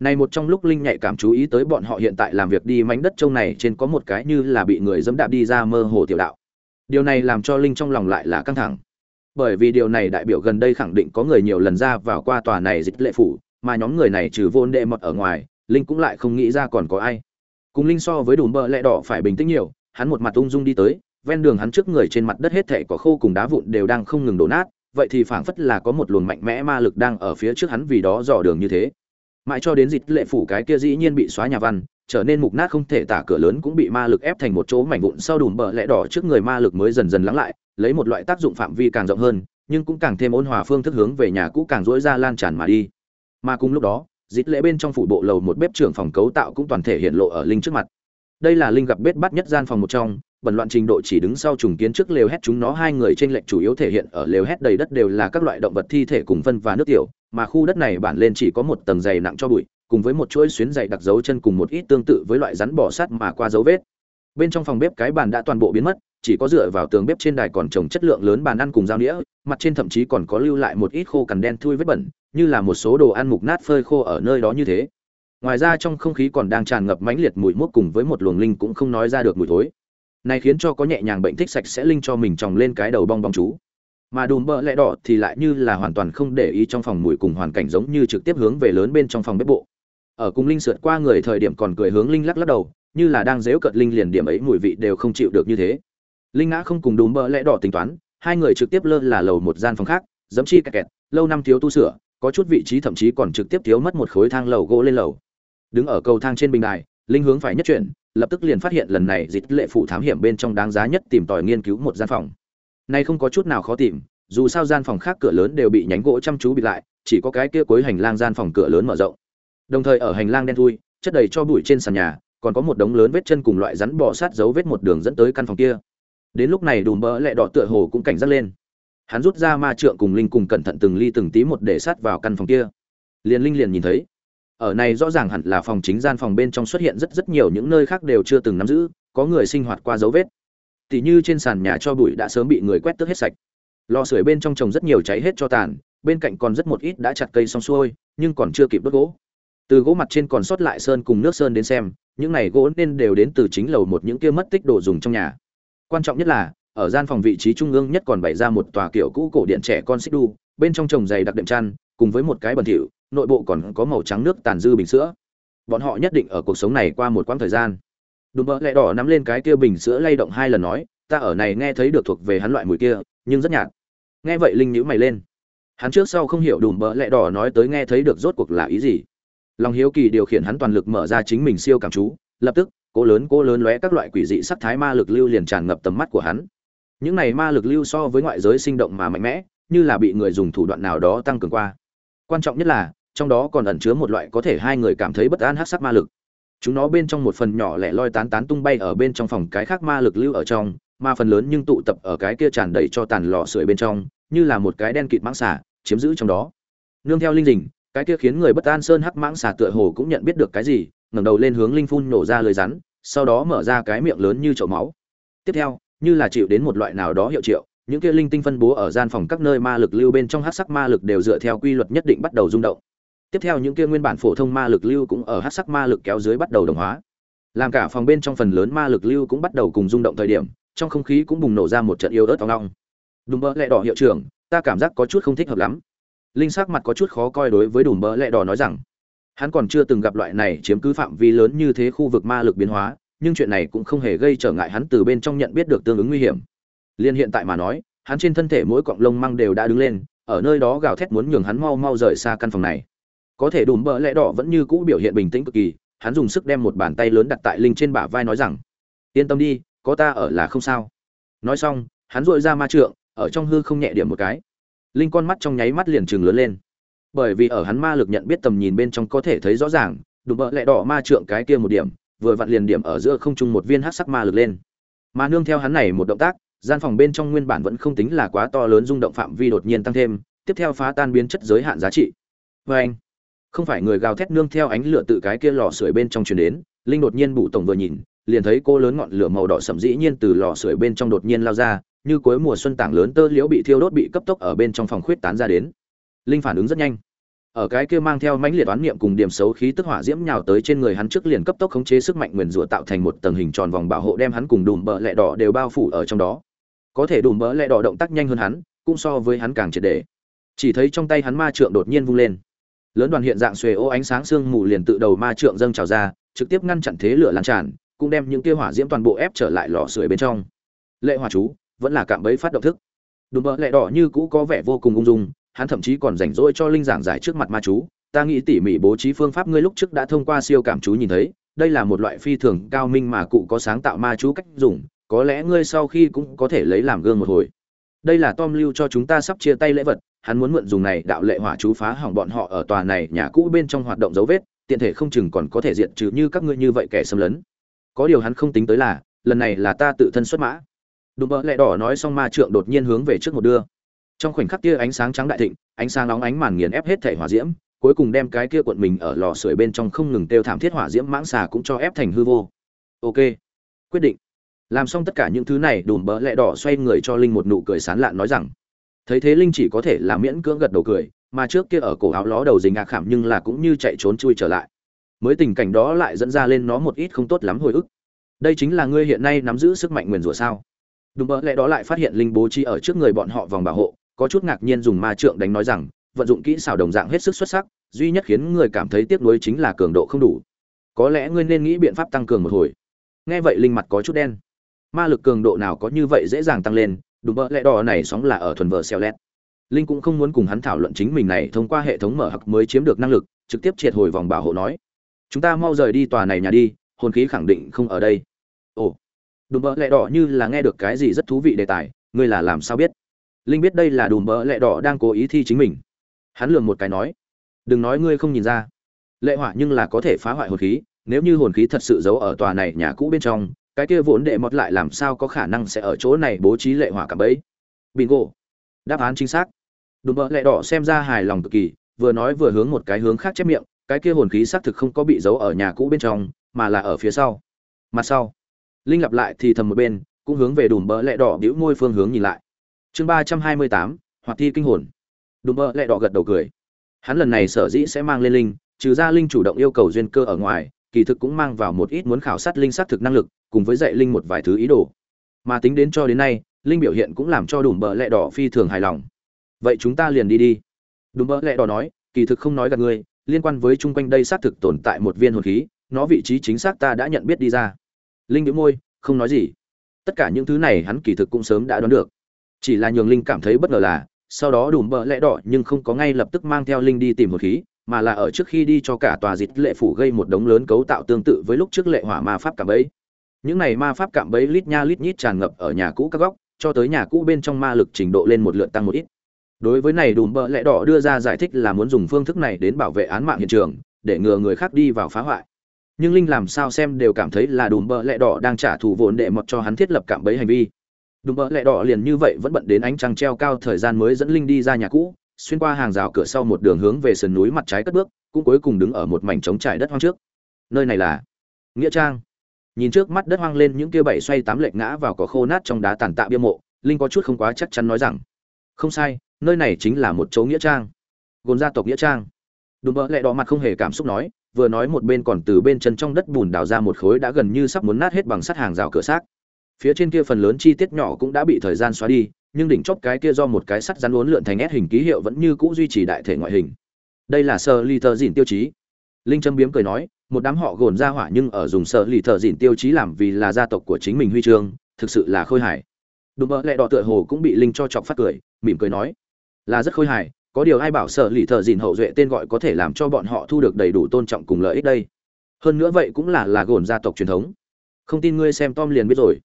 Này một trong lúc linh nhạy cảm chú ý tới bọn họ hiện tại làm việc đi mảnh đất trông này trên có một cái như là bị người dẫm đạp đi ra mơ hồ tiểu đạo. Điều này làm cho linh trong lòng lại là căng thẳng. Bởi vì điều này đại biểu gần đây khẳng định có người nhiều lần ra vào qua tòa này dịch lệ phủ mà nhóm người này trừ vô đệ mật ở ngoài, linh cũng lại không nghĩ ra còn có ai. Cùng linh so với đùm bờ lẹ đỏ phải bình tĩnh nhiều, hắn một mặt ung dung đi tới, ven đường hắn trước người trên mặt đất hết thảy có khô cùng đá vụn đều đang không ngừng đổ nát, vậy thì phảng phất là có một luồng mạnh mẽ ma lực đang ở phía trước hắn vì đó dò đường như thế. Mãi cho đến dịch lệ phủ cái kia dĩ nhiên bị xóa nhà văn, trở nên mục nát không thể tả cửa lớn cũng bị ma lực ép thành một chỗ mảnh vụn sau đùm bờ lẽ đỏ trước người ma lực mới dần dần lắng lại, lấy một loại tác dụng phạm vi càng rộng hơn, nhưng cũng càng thêm ôn hòa phương thức hướng về nhà cũ càng dỗi ra lan tràn mà đi mà cùng lúc đó dít lễ bên trong phủ bộ lầu một bếp trưởng phòng cấu tạo cũng toàn thể hiện lộ ở linh trước mặt. Đây là linh gặp bếp bắt nhất gian phòng một trong, bẩn loạn trình độ chỉ đứng sau trùng kiến trước lều hét chúng nó hai người trên lệnh chủ yếu thể hiện ở lều hét đầy đất đều là các loại động vật thi thể cùng phân và nước tiểu, mà khu đất này bản lên chỉ có một tầng dày nặng cho bụi, cùng với một chuỗi xuyến dày đặc dấu chân cùng một ít tương tự với loại rắn bò sát mà qua dấu vết bên trong phòng bếp cái bàn đã toàn bộ biến mất, chỉ có dựa vào tường bếp trên đài còn trồng chất lượng lớn bàn ăn cùng dao đĩa mặt trên thậm chí còn có lưu lại một ít khô cằn đen thui vết bẩn, như là một số đồ ăn mục nát phơi khô ở nơi đó như thế. Ngoài ra trong không khí còn đang tràn ngập mãnh liệt mùi mốc cùng với một luồng linh cũng không nói ra được mùi thối. Này khiến cho có nhẹ nhàng bệnh thích sạch sẽ linh cho mình tròng lên cái đầu bong bong chú. Mà đùm bợ lẹ đỏ thì lại như là hoàn toàn không để ý trong phòng mùi cùng hoàn cảnh giống như trực tiếp hướng về lớn bên trong phòng bếp bộ. Ở cùng linh sượt qua người thời điểm còn cười hướng linh lắc lắc đầu như là đang dếu cợt linh liền điểm ấy mùi vị đều không chịu được như thế. Linh ngã không cùng đùm bỡ lẽ đỏ tính toán, hai người trực tiếp lơ là lầu một gian phòng khác dẫm chi kẹt kẹt, lâu năm thiếu tu sửa, có chút vị trí thậm chí còn trực tiếp thiếu mất một khối thang lầu gỗ lên lầu. Đứng ở cầu thang trên bình đài, linh hướng phải nhất chuyển, lập tức liền phát hiện lần này dịch lệ phụ thám hiểm bên trong đáng giá nhất tìm tòi nghiên cứu một gian phòng. Nay không có chút nào khó tìm, dù sao gian phòng khác cửa lớn đều bị nhánh gỗ chăm chú bịt lại, chỉ có cái kia cuối hành lang gian phòng cửa lớn mở rộng. Đồng thời ở hành lang đen thui, chất đầy cho bụi trên sàn nhà còn có một đống lớn vết chân cùng loại rắn bò sát dấu vết một đường dẫn tới căn phòng kia. Đến lúc này đùm bỡ lẹ đỏ tựa hồ cũng cảnh giác lên. Hắn rút ra ma trượng cùng linh cùng cẩn thận từng ly từng tí một để sát vào căn phòng kia. Liền linh liền nhìn thấy, ở này rõ ràng hẳn là phòng chính gian phòng bên trong xuất hiện rất rất nhiều những nơi khác đều chưa từng nắm giữ, có người sinh hoạt qua dấu vết. Tỉ như trên sàn nhà cho bụi đã sớm bị người quét tước hết sạch. Lò sưởi bên trong trồng rất nhiều cháy hết cho tàn, bên cạnh còn rất một ít đã chặt cây xong xuôi, nhưng còn chưa kịp đốt gỗ. Từ gỗ mặt trên còn sót lại sơn cùng nước sơn đến xem những này gỗ nên đều đến từ chính lầu một những kia mất tích đồ dùng trong nhà. Quan trọng nhất là, ở gian phòng vị trí trung ương nhất còn bày ra một tòa kiểu cũ cổ điện trẻ con xích đu, bên trong trồng dày đặc đệm chăn, cùng với một cái bẩn thỉu, nội bộ còn có màu trắng nước tàn dư bình sữa. Bọn họ nhất định ở cuộc sống này qua một quãng thời gian. Đùm bỡ lẹ đỏ nắm lên cái kia bình sữa lay động hai lần nói, ta ở này nghe thấy được thuộc về hắn loại mùi kia, nhưng rất nhạt. Nghe vậy linh nhữ mày lên. Hắn trước sau không hiểu đùm bỡ lẹ đỏ nói tới nghe thấy được rốt cuộc là ý gì lòng hiếu kỳ điều khiển hắn toàn lực mở ra chính mình siêu cảm chú, lập tức cố lớn cố lớn lóe các loại quỷ dị sắc thái ma lực lưu liền tràn ngập tầm mắt của hắn. Những này ma lực lưu so với ngoại giới sinh động mà mạnh mẽ, như là bị người dùng thủ đoạn nào đó tăng cường qua. Quan trọng nhất là, trong đó còn ẩn chứa một loại có thể hai người cảm thấy bất an hát sắc ma lực. Chúng nó bên trong một phần nhỏ lẻ loi tán tán tung bay ở bên trong phòng cái khác ma lực lưu ở trong mà phần lớn nhưng tụ tập ở cái kia tràn đầy cho tàn lò sưởi bên trong, như là một cái đen kịt mãng xả chiếm giữ trong đó. Nương theo linh đình cái kia khiến người bất an sơn hắc mãng xà tựa hồ cũng nhận biết được cái gì, ngẩng đầu lên hướng linh phun nổ ra lời rắn, sau đó mở ra cái miệng lớn như chậu máu. Tiếp theo, như là chịu đến một loại nào đó hiệu triệu, những kia linh tinh phân bố ở gian phòng các nơi ma lực lưu bên trong hắc sắc ma lực đều dựa theo quy luật nhất định bắt đầu rung động. Tiếp theo những kia nguyên bản phổ thông ma lực lưu cũng ở hắc sắc ma lực kéo dưới bắt đầu đồng hóa. Làm cả phòng bên trong phần lớn ma lực lưu cũng bắt đầu cùng rung động thời điểm, trong không khí cũng bùng nổ ra một trận yêu ớt to long đùm bơ lẹ đỏ hiệu trưởng, ta cảm giác có chút không thích hợp lắm linh sắc mặt có chút khó coi đối với đùm bỡ lẹ đỏ nói rằng, hắn còn chưa từng gặp loại này chiếm cứ phạm vi lớn như thế khu vực ma lực biến hóa, nhưng chuyện này cũng không hề gây trở ngại hắn từ bên trong nhận biết được tương ứng nguy hiểm. Liên hiện tại mà nói, hắn trên thân thể mỗi cọng lông măng đều đã đứng lên, ở nơi đó gào thét muốn nhường hắn mau mau rời xa căn phòng này. Có thể đùm bỡ lẽ đỏ vẫn như cũ biểu hiện bình tĩnh cực kỳ, hắn dùng sức đem một bàn tay lớn đặt tại linh trên bả vai nói rằng, yên tâm đi, có ta ở là không sao. Nói xong, hắn dội ra ma trượng, ở trong hư không nhẹ điểm một cái linh con mắt trong nháy mắt liền chừng lớn lên. Bởi vì ở hắn ma lực nhận biết tầm nhìn bên trong có thể thấy rõ ràng đụng bợ lẹ đỏ ma trượng cái kia một điểm, vừa vặn liền điểm ở giữa không trung một viên hắc sắc ma lực lên. Mà nương theo hắn này một động tác, gian phòng bên trong nguyên bản vẫn không tính là quá to lớn rung động phạm vi đột nhiên tăng thêm, tiếp theo phá tan biến chất giới hạn giá trị. Vê anh, không phải người gào thét nương theo ánh lửa tự cái kia lò sưởi bên trong truyền đến, linh đột nhiên bụ tổng vừa nhìn, liền thấy cô lớn ngọn lửa màu đỏ sậm dĩ nhiên từ lò sưởi bên trong đột nhiên lao ra như cuối mùa xuân tảng lớn tơ liễu bị thiêu đốt bị cấp tốc ở bên trong phòng khuyết tán ra đến. Linh phản ứng rất nhanh. Ở cái kia mang theo mãnh liệt oán niệm cùng điểm xấu khí tức hỏa diễm nhào tới trên người hắn trước liền cấp tốc khống chế sức mạnh nguyền rủa tạo thành một tầng hình tròn vòng bảo hộ đem hắn cùng đùm bỡ lẹ đỏ đều bao phủ ở trong đó. Có thể đùm bỡ lẹ đỏ động tác nhanh hơn hắn, cũng so với hắn càng triệt để. Chỉ thấy trong tay hắn ma trượng đột nhiên vung lên. Lớn đoàn hiện dạng xuề ô ánh sáng sương mù liền tự đầu ma trượng dâng trào ra, trực tiếp ngăn chặn thế lửa lan tràn, cũng đem những kia hỏa diễm toàn bộ ép trở lại lò sưởi bên trong. Lệ hỏa chú vẫn là cạm bẫy phát động thức. Đùm bờ lẹ đỏ như cũ có vẻ vô cùng ung dung, hắn thậm chí còn rảnh rỗi cho linh giảng giải trước mặt ma chú. Ta nghĩ tỉ mỉ bố trí phương pháp ngươi lúc trước đã thông qua siêu cảm chú nhìn thấy, đây là một loại phi thường cao minh mà cụ có sáng tạo ma chú cách dùng, có lẽ ngươi sau khi cũng có thể lấy làm gương một hồi. Đây là tom lưu cho chúng ta sắp chia tay lễ vật, hắn muốn mượn dùng này đạo lệ hỏa chú phá hỏng bọn họ ở tòa này nhà cũ bên trong hoạt động dấu vết, tiện thể không chừng còn có thể diệt trừ như các ngươi như vậy kẻ xâm lấn. Có điều hắn không tính tới là, lần này là ta tự thân xuất mã đùm bỡ lẹ đỏ nói xong ma trượng đột nhiên hướng về trước một đưa. Trong khoảnh khắc kia ánh sáng trắng đại thịnh, ánh sáng nóng ánh màn nghiền ép hết thể hỏa diễm, cuối cùng đem cái kia cuộn mình ở lò sưởi bên trong không ngừng tiêu thảm thiết hỏa diễm mãng xà cũng cho ép thành hư vô. Ok, quyết định. Làm xong tất cả những thứ này, đùm bỡ lẹ đỏ xoay người cho linh một nụ cười sán lạn nói rằng, thấy thế linh chỉ có thể là miễn cưỡng gật đầu cười, mà trước kia ở cổ áo ló đầu dính ngạc khảm nhưng là cũng như chạy trốn chui trở lại. Mới tình cảnh đó lại dẫn ra lên nó một ít không tốt lắm hồi ức. Đây chính là ngươi hiện nay nắm giữ sức mạnh nguyền rủa sao? Đúng mơ lẽ đó lại phát hiện linh bố trí ở trước người bọn họ vòng bảo hộ, có chút ngạc nhiên dùng ma trượng đánh nói rằng, vận dụng kỹ xảo đồng dạng hết sức xuất sắc, duy nhất khiến người cảm thấy tiếc nuối chính là cường độ không đủ. Có lẽ ngươi nên nghĩ biện pháp tăng cường một hồi. Nghe vậy linh mặt có chút đen. Ma lực cường độ nào có như vậy dễ dàng tăng lên, đúng bỡ lẽ đỏ này sóng là ở thuần vợ xeo lét. Linh cũng không muốn cùng hắn thảo luận chính mình này, thông qua hệ thống mở hặc mới chiếm được năng lực, trực tiếp triệt hồi vòng bảo hộ nói, chúng ta mau rời đi tòa này nhà đi, hồn khí khẳng định không ở đây đùm bỡ lẹ đỏ như là nghe được cái gì rất thú vị đề tài, ngươi là làm sao biết? Linh biết đây là đùm bỡ lẹ đỏ đang cố ý thi chính mình. Hắn lường một cái nói, đừng nói ngươi không nhìn ra. Lệ hỏa nhưng là có thể phá hoại hồn khí, nếu như hồn khí thật sự giấu ở tòa này nhà cũ bên trong, cái kia vốn đệ mọt lại làm sao có khả năng sẽ ở chỗ này bố trí lệ hỏa cả bấy bingo. Đáp án chính xác. Đùm bỡ lẹ đỏ xem ra hài lòng cực kỳ, vừa nói vừa hướng một cái hướng khác chép miệng, cái kia hồn khí xác thực không có bị giấu ở nhà cũ bên trong, mà là ở phía sau. Mặt sau linh lặp lại thì thầm một bên, cũng hướng về đùm bỡ lẹ đỏ đĩu môi phương hướng nhìn lại. Chương ba trăm hai mươi tám, hoạt thi kinh hồn. Đùm bỡ lẹ đỏ gật đầu cười. Hắn lần này sở dĩ sẽ mang lên linh, trừ ra linh chủ động yêu cầu duyên cơ ở ngoài, kỳ thực cũng mang vào một ít muốn khảo sát linh xác thực năng lực, cùng với dạy linh một vài thứ ý đồ. Mà tính đến cho đến nay, linh biểu hiện cũng làm cho đùm bỡ lẹ đỏ phi thường hài lòng. Vậy chúng ta liền đi đi. Đùm bỡ lẹ đỏ nói, kỳ thực không nói gặp ngươi, liên quan với chung quanh đây xác thực tồn tại một viên hồn khí, nó vị trí chính xác ta đã nhận biết đi ra linh đĩu môi, không nói gì. Tất cả những thứ này hắn kỳ thực cũng sớm đã đoán được. Chỉ là nhường linh cảm thấy bất ngờ là, sau đó đùm bợ lẽ đỏ nhưng không có ngay lập tức mang theo linh đi tìm một khí, mà là ở trước khi đi cho cả tòa dịch lệ phủ gây một đống lớn cấu tạo tương tự với lúc trước lệ hỏa ma pháp cảm ấy những này ma pháp cảm bấy lít nha lít nhít tràn ngập ở nhà cũ các góc, cho tới nhà cũ bên trong ma lực trình độ lên một lượt tăng một ít. Đối với này đùm bợ lẽ đỏ đưa ra giải thích là muốn dùng phương thức này đến bảo vệ án mạng hiện trường, để ngừa người khác đi vào phá hoại nhưng linh làm sao xem đều cảm thấy là đùm bợ lẹ đỏ đang trả thù vốn để mọt cho hắn thiết lập cảm bấy hành vi. Đùm bợ lẹ đỏ liền như vậy vẫn bận đến ánh trăng treo cao thời gian mới dẫn linh đi ra nhà cũ, xuyên qua hàng rào cửa sau một đường hướng về sườn núi mặt trái cất bước, cũng cuối cùng đứng ở một mảnh trống trải đất hoang trước. Nơi này là nghĩa trang. Nhìn trước mắt đất hoang lên những kia bảy xoay tám lệch ngã vào cỏ khô nát trong đá tàn tạ bia mộ, linh có chút không quá chắc chắn nói rằng, không sai, nơi này chính là một chỗ nghĩa trang. Gồm gia tộc nghĩa trang. Đùm bợ lẹ đỏ mặt không hề cảm xúc nói vừa nói một bên còn từ bên chân trong đất bùn đào ra một khối đã gần như sắp muốn nát hết bằng sắt hàng rào cửa xác. Phía trên kia phần lớn chi tiết nhỏ cũng đã bị thời gian xóa đi, nhưng đỉnh chóp cái kia do một cái sắt rắn uốn lượn thành ép hình ký hiệu vẫn như cũ duy trì đại thể ngoại hình. Đây là sơ ly thợ dìn tiêu chí. Linh châm biếm cười nói, một đám họ gồn ra hỏa nhưng ở dùng sơ ly thợ dìn tiêu chí làm vì là gia tộc của chính mình huy chương, thực sự là khôi hài. Đùm bợ lẹ đỏ tựa hồ cũng bị linh cho chọc phát cười, mỉm cười nói, là rất khôi hài có điều ai bảo sở lì thợ dìn hậu duệ tên gọi có thể làm cho bọn họ thu được đầy đủ tôn trọng cùng lợi ích đây? Hơn nữa vậy cũng là là gồn gia tộc truyền thống. Không tin ngươi xem tom liền biết rồi.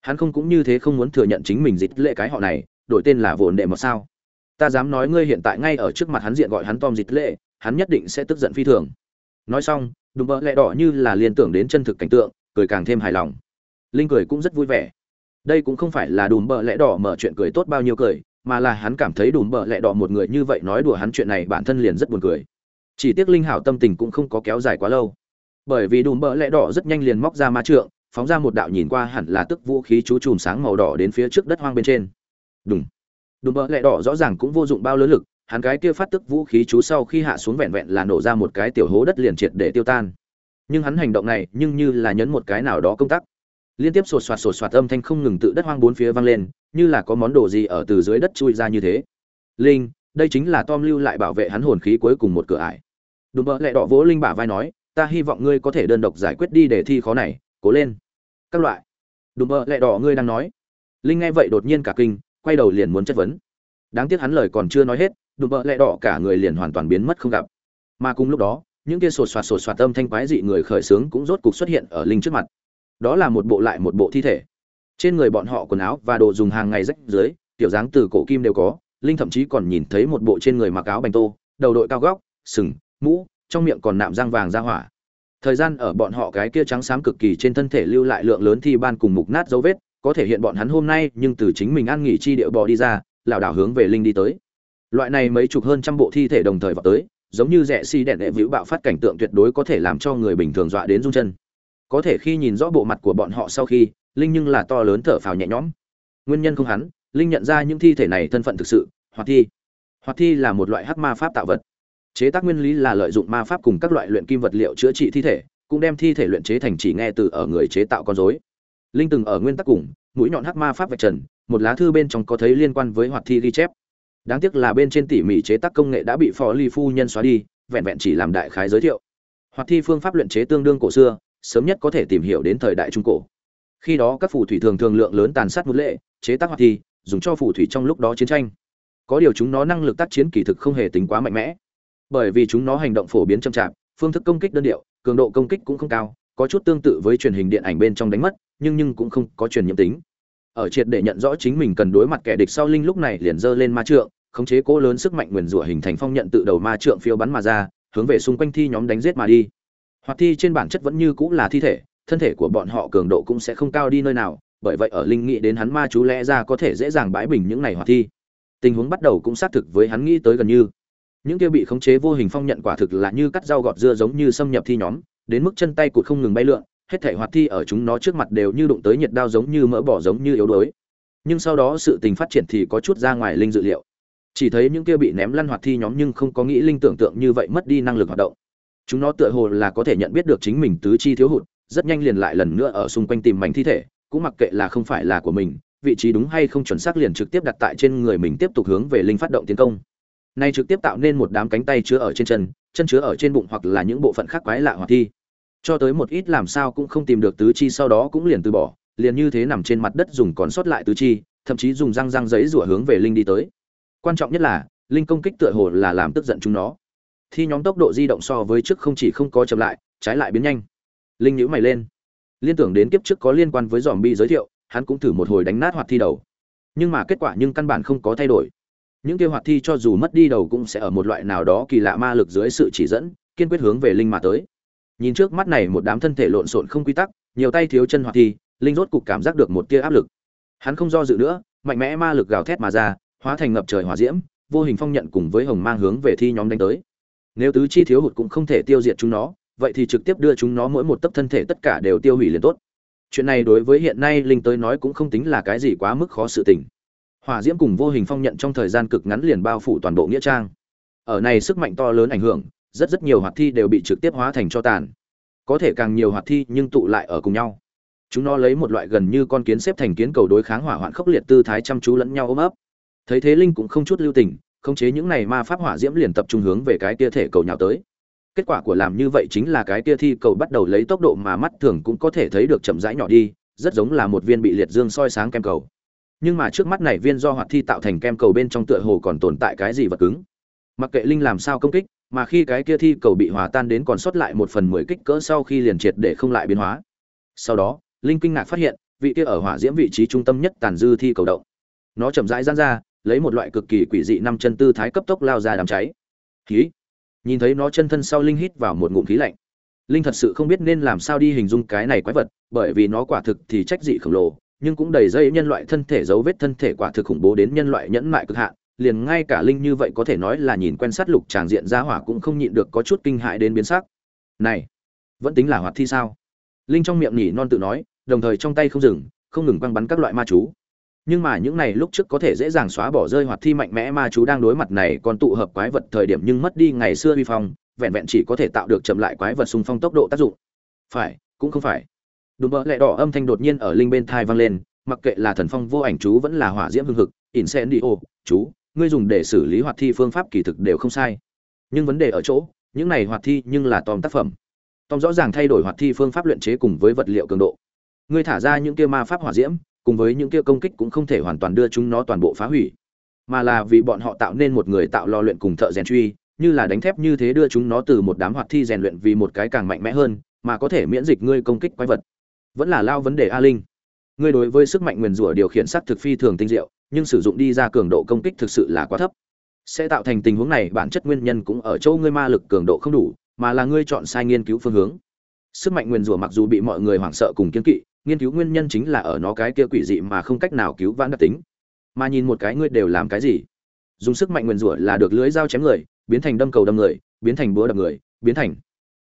Hắn không cũng như thế không muốn thừa nhận chính mình dịch lệ cái họ này, đổi tên là vồn đệ một sao? Ta dám nói ngươi hiện tại ngay ở trước mặt hắn diện gọi hắn tom dịch lệ, hắn nhất định sẽ tức giận phi thường. Nói xong, đùm bỡ lẹ đỏ như là liên tưởng đến chân thực cảnh tượng, cười càng thêm hài lòng. Linh cười cũng rất vui vẻ. Đây cũng không phải là đùm bỡ lẹ đỏ mở chuyện cười tốt bao nhiêu cười mà là hắn cảm thấy đùm bợ lẹ đỏ một người như vậy nói đùa hắn chuyện này bản thân liền rất buồn cười. Chỉ tiếc linh hảo tâm tình cũng không có kéo dài quá lâu. Bởi vì đùm bợ lẹ đỏ rất nhanh liền móc ra ma trượng, phóng ra một đạo nhìn qua hẳn là tức vũ khí chú chùm sáng màu đỏ đến phía trước đất hoang bên trên. Đúng đùm bợ lẹ đỏ rõ ràng cũng vô dụng bao lớn lực, hắn cái kia phát tức vũ khí chú sau khi hạ xuống vẹn vẹn là nổ ra một cái tiểu hố đất liền triệt để tiêu tan. Nhưng hắn hành động này nhưng như là nhấn một cái nào đó công tắc liên tiếp sột soạt sột soạt âm thanh không ngừng tự đất hoang bốn phía vang lên, như là có món đồ gì ở từ dưới đất chui ra như thế. Linh, đây chính là tom lưu lại bảo vệ hắn hồn khí cuối cùng một cửa ải. Đùm bợ lẹ đỏ vỗ linh bả vai nói, ta hy vọng ngươi có thể đơn độc giải quyết đi để thi khó này, cố lên. Các loại. Đùm bợ lẹ đỏ ngươi đang nói. Linh nghe vậy đột nhiên cả kinh, quay đầu liền muốn chất vấn. Đáng tiếc hắn lời còn chưa nói hết, đùm bợ lẹ đỏ cả người liền hoàn toàn biến mất không gặp. Mà cùng lúc đó, những kia sột soạt sột soạt âm thanh quái dị người khởi sướng cũng rốt cục xuất hiện ở linh trước mặt đó là một bộ lại một bộ thi thể. Trên người bọn họ quần áo và đồ dùng hàng ngày rách dưới, tiểu dáng từ cổ kim đều có, linh thậm chí còn nhìn thấy một bộ trên người mặc áo bành tô, đầu đội cao góc, sừng, mũ, trong miệng còn nạm răng vàng ra hỏa. Thời gian ở bọn họ cái kia trắng xám cực kỳ trên thân thể lưu lại lượng lớn thi ban cùng mục nát dấu vết, có thể hiện bọn hắn hôm nay, nhưng từ chính mình ăn nghỉ chi địa bò đi ra, lảo đảo hướng về linh đi tới. Loại này mấy chục hơn trăm bộ thi thể đồng thời vào tới, giống như rẽ xi si đèn đệ vĩu bạo phát cảnh tượng tuyệt đối có thể làm cho người bình thường dọa đến run chân có thể khi nhìn rõ bộ mặt của bọn họ sau khi, linh nhưng là to lớn thở phào nhẹ nhõm. Nguyên nhân không hắn, linh nhận ra những thi thể này thân phận thực sự, hoạt thi. Hoạt thi là một loại hắc ma pháp tạo vật. Chế tác nguyên lý là lợi dụng ma pháp cùng các loại luyện kim vật liệu chữa trị thi thể, cũng đem thi thể luyện chế thành chỉ nghe từ ở người chế tạo con dối linh từng ở nguyên tắc cùng, mũi nhọn hắc ma pháp vạch trần, một lá thư bên trong có thấy liên quan với hoạt thi ghi chép. Đáng tiếc là bên trên tỉ mỉ chế tác công nghệ đã bị phó ly phu nhân xóa đi, vẹn vẹn chỉ làm đại khái giới thiệu. Hoạt thi phương pháp luyện chế tương đương cổ xưa sớm nhất có thể tìm hiểu đến thời đại trung cổ. Khi đó các phù thủy thường thường lượng lớn tàn sát một lệ, chế tác hoạt thi, dùng cho phù thủy trong lúc đó chiến tranh. Có điều chúng nó năng lực tác chiến kỳ thực không hề tính quá mạnh mẽ. Bởi vì chúng nó hành động phổ biến chậm chạp, phương thức công kích đơn điệu, cường độ công kích cũng không cao, có chút tương tự với truyền hình điện ảnh bên trong đánh mất, nhưng nhưng cũng không có truyền nhiễm tính. Ở triệt để nhận rõ chính mình cần đối mặt kẻ địch sau linh lúc này liền dơ lên ma trượng, khống chế cố lớn sức mạnh nguyền rủa hình thành phong nhận tự đầu ma trượng phiêu bắn mà ra, hướng về xung quanh thi nhóm đánh giết mà đi hoạt thi trên bản chất vẫn như cũng là thi thể, thân thể của bọn họ cường độ cũng sẽ không cao đi nơi nào, bởi vậy ở linh nghĩ đến hắn ma chú lẽ ra có thể dễ dàng bãi bình những này hoạt thi. Tình huống bắt đầu cũng xác thực với hắn nghĩ tới gần như. Những kia bị khống chế vô hình phong nhận quả thực là như cắt dao gọt dưa giống như xâm nhập thi nhóm, đến mức chân tay cụt không ngừng bay lượn, hết thể hoạt thi ở chúng nó trước mặt đều như đụng tới nhiệt đao giống như mỡ bỏ giống như yếu đuối. Nhưng sau đó sự tình phát triển thì có chút ra ngoài linh dự liệu. Chỉ thấy những kia bị ném lăn hoạt thi nhóm nhưng không có nghĩ linh tưởng tượng như vậy mất đi năng lực hoạt động chúng nó tựa hồ là có thể nhận biết được chính mình tứ chi thiếu hụt, rất nhanh liền lại lần nữa ở xung quanh tìm mảnh thi thể, cũng mặc kệ là không phải là của mình, vị trí đúng hay không chuẩn xác liền trực tiếp đặt tại trên người mình tiếp tục hướng về linh phát động tiến công. Nay trực tiếp tạo nên một đám cánh tay chứa ở trên chân chân chứa ở trên bụng hoặc là những bộ phận khác quái lạ hoặc thi. Cho tới một ít làm sao cũng không tìm được tứ chi sau đó cũng liền từ bỏ, liền như thế nằm trên mặt đất dùng còn sót lại tứ chi, thậm chí dùng răng răng giấy rủa hướng về linh đi tới. Quan trọng nhất là, linh công kích tựa hồ là làm tức giận chúng nó thi nhóm tốc độ di động so với trước không chỉ không có chậm lại, trái lại biến nhanh. Linh nhữ mày lên. Liên tưởng đến kiếp trước có liên quan với dòm bi giới thiệu, hắn cũng thử một hồi đánh nát hoạt thi đầu. Nhưng mà kết quả nhưng căn bản không có thay đổi. Những kia hoạt thi cho dù mất đi đầu cũng sẽ ở một loại nào đó kỳ lạ ma lực dưới sự chỉ dẫn, kiên quyết hướng về linh mà tới. Nhìn trước mắt này một đám thân thể lộn xộn không quy tắc, nhiều tay thiếu chân hoạt thi, linh rốt cục cảm giác được một tia áp lực. Hắn không do dự nữa, mạnh mẽ ma lực gào thét mà ra, hóa thành ngập trời hỏa diễm, vô hình phong nhận cùng với hồng mang hướng về thi nhóm đánh tới nếu tứ chi thiếu hụt cũng không thể tiêu diệt chúng nó, vậy thì trực tiếp đưa chúng nó mỗi một tấc thân thể tất cả đều tiêu hủy liền tốt. Chuyện này đối với hiện nay linh tới nói cũng không tính là cái gì quá mức khó sự tình. Hỏa diễm cùng vô hình phong nhận trong thời gian cực ngắn liền bao phủ toàn bộ nghĩa trang. Ở này sức mạnh to lớn ảnh hưởng, rất rất nhiều hoạt thi đều bị trực tiếp hóa thành cho tàn. Có thể càng nhiều hoạt thi nhưng tụ lại ở cùng nhau. Chúng nó lấy một loại gần như con kiến xếp thành kiến cầu đối kháng hỏa hoạn khốc liệt tư thái chăm chú lẫn nhau ôm ấp. Thấy thế linh cũng không chút lưu tình khống chế những này ma pháp hỏa diễm liền tập trung hướng về cái tia thể cầu nhào tới. Kết quả của làm như vậy chính là cái tia thi cầu bắt đầu lấy tốc độ mà mắt thường cũng có thể thấy được chậm rãi nhỏ đi, rất giống là một viên bị liệt dương soi sáng kem cầu. Nhưng mà trước mắt này viên do hoạt thi tạo thành kem cầu bên trong tựa hồ còn tồn tại cái gì vật cứng. Mặc kệ linh làm sao công kích, mà khi cái kia thi cầu bị hòa tan đến còn sót lại một phần mười kích cỡ sau khi liền triệt để không lại biến hóa. Sau đó, linh kinh ngạc phát hiện, vị kia ở hỏa diễm vị trí trung tâm nhất tàn dư thi cầu động. Nó chậm rãi giãn ra lấy một loại cực kỳ quỷ dị năm chân tư thái cấp tốc lao ra đám cháy. Khí. Nhìn thấy nó chân thân sau linh hít vào một ngụm khí lạnh. Linh thật sự không biết nên làm sao đi hình dung cái này quái vật, bởi vì nó quả thực thì trách dị khổng lồ, nhưng cũng đầy dây nhân loại thân thể dấu vết thân thể quả thực khủng bố đến nhân loại nhẫn mại cực hạn, liền ngay cả linh như vậy có thể nói là nhìn quen sát lục tràng diện ra hỏa cũng không nhịn được có chút kinh hại đến biến sắc. Này, vẫn tính là hoạt thi sao? Linh trong miệng nhỉ non tự nói, đồng thời trong tay không dừng, không ngừng quăng bắn các loại ma chú nhưng mà những này lúc trước có thể dễ dàng xóa bỏ rơi hoạt thi mạnh mẽ ma chú đang đối mặt này còn tụ hợp quái vật thời điểm nhưng mất đi ngày xưa uy phong, vẹn vẹn chỉ có thể tạo được chậm lại quái vật xung phong tốc độ tác dụng. Phải, cũng không phải. Đùm bỡ lẹ đỏ âm thanh đột nhiên ở linh bên thai vang lên, mặc kệ là thần phong vô ảnh chú vẫn là hỏa diễm hương hực ô chú, ngươi dùng để xử lý hoạt thi phương pháp kỳ thực đều không sai. Nhưng vấn đề ở chỗ, những này hoạt thi nhưng là tòm tác phẩm. Tòm rõ ràng thay đổi hoạt thi phương pháp luyện chế cùng với vật liệu cường độ. Ngươi thả ra những kia ma pháp hỏa diễm cùng với những kia công kích cũng không thể hoàn toàn đưa chúng nó toàn bộ phá hủy, mà là vì bọn họ tạo nên một người tạo lò luyện cùng thợ rèn truy, như là đánh thép như thế đưa chúng nó từ một đám hoạt thi rèn luyện vì một cái càng mạnh mẽ hơn, mà có thể miễn dịch ngươi công kích quái vật. Vẫn là lao vấn đề a linh. Ngươi đối với sức mạnh nguyền rủa điều khiển sắc thực phi thường tinh diệu, nhưng sử dụng đi ra cường độ công kích thực sự là quá thấp. Sẽ tạo thành tình huống này, bản chất nguyên nhân cũng ở chỗ ngươi ma lực cường độ không đủ, mà là ngươi chọn sai nghiên cứu phương hướng. Sức mạnh nguyền rủa mặc dù bị mọi người hoảng sợ cùng kiên kỵ nghiên cứu nguyên nhân chính là ở nó cái kia quỷ dị mà không cách nào cứu vãn đặc tính. Mà nhìn một cái ngươi đều làm cái gì? Dùng sức mạnh nguyền rủa là được lưới dao chém người, biến thành đâm cầu đâm người, biến thành búa đập người, biến thành.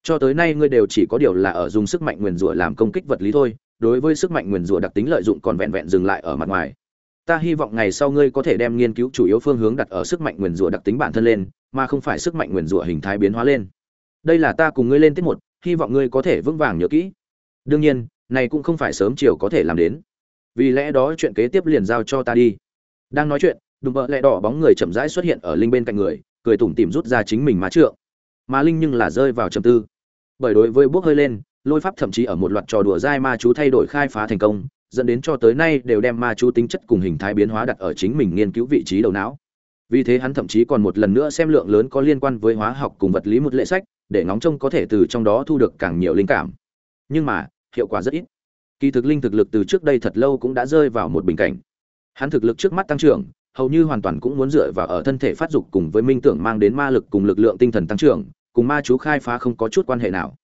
Cho tới nay ngươi đều chỉ có điều là ở dùng sức mạnh nguyền rủa làm công kích vật lý thôi, đối với sức mạnh nguyền rủa đặc tính lợi dụng còn vẹn vẹn dừng lại ở mặt ngoài. Ta hy vọng ngày sau ngươi có thể đem nghiên cứu chủ yếu phương hướng đặt ở sức mạnh nguyền rủa đặc tính bản thân lên, mà không phải sức mạnh nguyền rủa hình thái biến hóa lên. Đây là ta cùng ngươi lên tiết một, hy vọng ngươi có thể vững vàng nhớ kỹ. Đương nhiên này cũng không phải sớm chiều có thể làm đến. Vì lẽ đó chuyện kế tiếp liền giao cho ta đi. Đang nói chuyện, đùm bợ lẹ đỏ bóng người chậm rãi xuất hiện ở linh bên cạnh người, cười tủm tỉm rút ra chính mình má trượng. Mà linh nhưng là rơi vào trầm tư. Bởi đối với bước hơi lên, lôi pháp thậm chí ở một loạt trò đùa dai ma chú thay đổi khai phá thành công, dẫn đến cho tới nay đều đem ma chú tính chất cùng hình thái biến hóa đặt ở chính mình nghiên cứu vị trí đầu não. Vì thế hắn thậm chí còn một lần nữa xem lượng lớn có liên quan với hóa học cùng vật lý một lệ sách, để ngóng trông có thể từ trong đó thu được càng nhiều linh cảm. Nhưng mà hiệu quả rất ít. Kỳ thực linh thực lực từ trước đây thật lâu cũng đã rơi vào một bình cảnh. Hắn thực lực trước mắt tăng trưởng, hầu như hoàn toàn cũng muốn dựa vào ở thân thể phát dục cùng với minh tưởng mang đến ma lực cùng lực lượng tinh thần tăng trưởng, cùng ma chú khai phá không có chút quan hệ nào.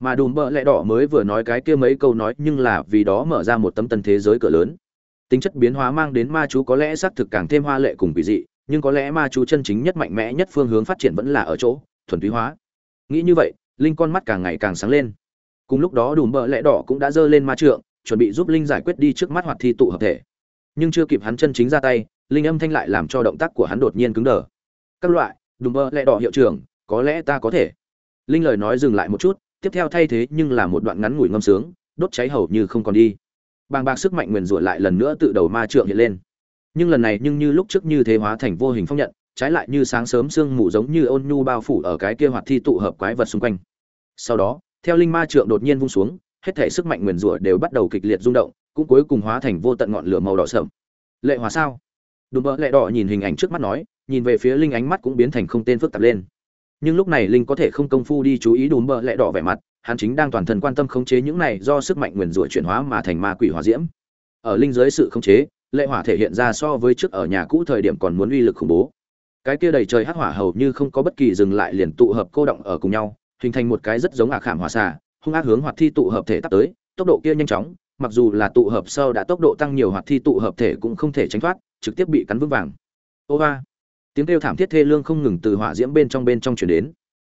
Mà đùm bợ lẽ đỏ mới vừa nói cái kia mấy câu nói nhưng là vì đó mở ra một tấm tân thế giới cửa lớn. Tính chất biến hóa mang đến ma chú có lẽ xác thực càng thêm hoa lệ cùng kỳ dị, nhưng có lẽ ma chú chân chính nhất mạnh mẽ nhất phương hướng phát triển vẫn là ở chỗ, thuần túy hóa. Nghĩ như vậy, linh con mắt càng ngày càng sáng lên cùng lúc đó đùm bợ lẽ đỏ cũng đã giơ lên ma trượng, chuẩn bị giúp linh giải quyết đi trước mắt hoạt thi tụ hợp thể. Nhưng chưa kịp hắn chân chính ra tay, linh âm thanh lại làm cho động tác của hắn đột nhiên cứng đờ. Các loại, đùm bợ lẽ đỏ hiệu trưởng, có lẽ ta có thể. Linh lời nói dừng lại một chút, tiếp theo thay thế nhưng là một đoạn ngắn ngủi ngâm sướng, đốt cháy hầu như không còn đi. Bàng bạc sức mạnh nguyền rủa lại lần nữa tự đầu ma trượng hiện lên. Nhưng lần này nhưng như lúc trước như thế hóa thành vô hình phong nhận, trái lại như sáng sớm sương mù giống như ôn nhu bao phủ ở cái kia hoạt thi tụ hợp quái vật xung quanh. Sau đó theo linh ma trượng đột nhiên vung xuống, hết thể sức mạnh nguyền rủa đều bắt đầu kịch liệt rung động, cũng cuối cùng hóa thành vô tận ngọn lửa màu đỏ sậm lệ hỏa sao? Đùm bỡ lẹ đỏ nhìn hình ảnh trước mắt nói, nhìn về phía linh ánh mắt cũng biến thành không tên phức tạp lên. Nhưng lúc này linh có thể không công phu đi chú ý đùm bỡ lẹ đỏ vẻ mặt, hắn chính đang toàn thân quan tâm khống chế những này do sức mạnh nguyền rủa chuyển hóa mà thành ma quỷ hòa diễm. Ở linh dưới sự khống chế, lệ hỏa thể hiện ra so với trước ở nhà cũ thời điểm còn muốn uy lực khủng bố. Cái kia đầy trời hắc hỏa hầu như không có bất kỳ dừng lại liền tụ hợp cô động ở cùng nhau hình thành một cái rất giống ả khảm hỏa xà hung ác hướng hoạt thi tụ hợp thể tắt tới, tốc độ kia nhanh chóng, mặc dù là tụ hợp sau đã tốc độ tăng nhiều hoạt thi tụ hợp thể cũng không thể tránh thoát, trực tiếp bị cắn vững vàng. Ô ba. Tiếng kêu thảm thiết thê lương không ngừng từ hỏa diễm bên trong bên trong chuyển đến.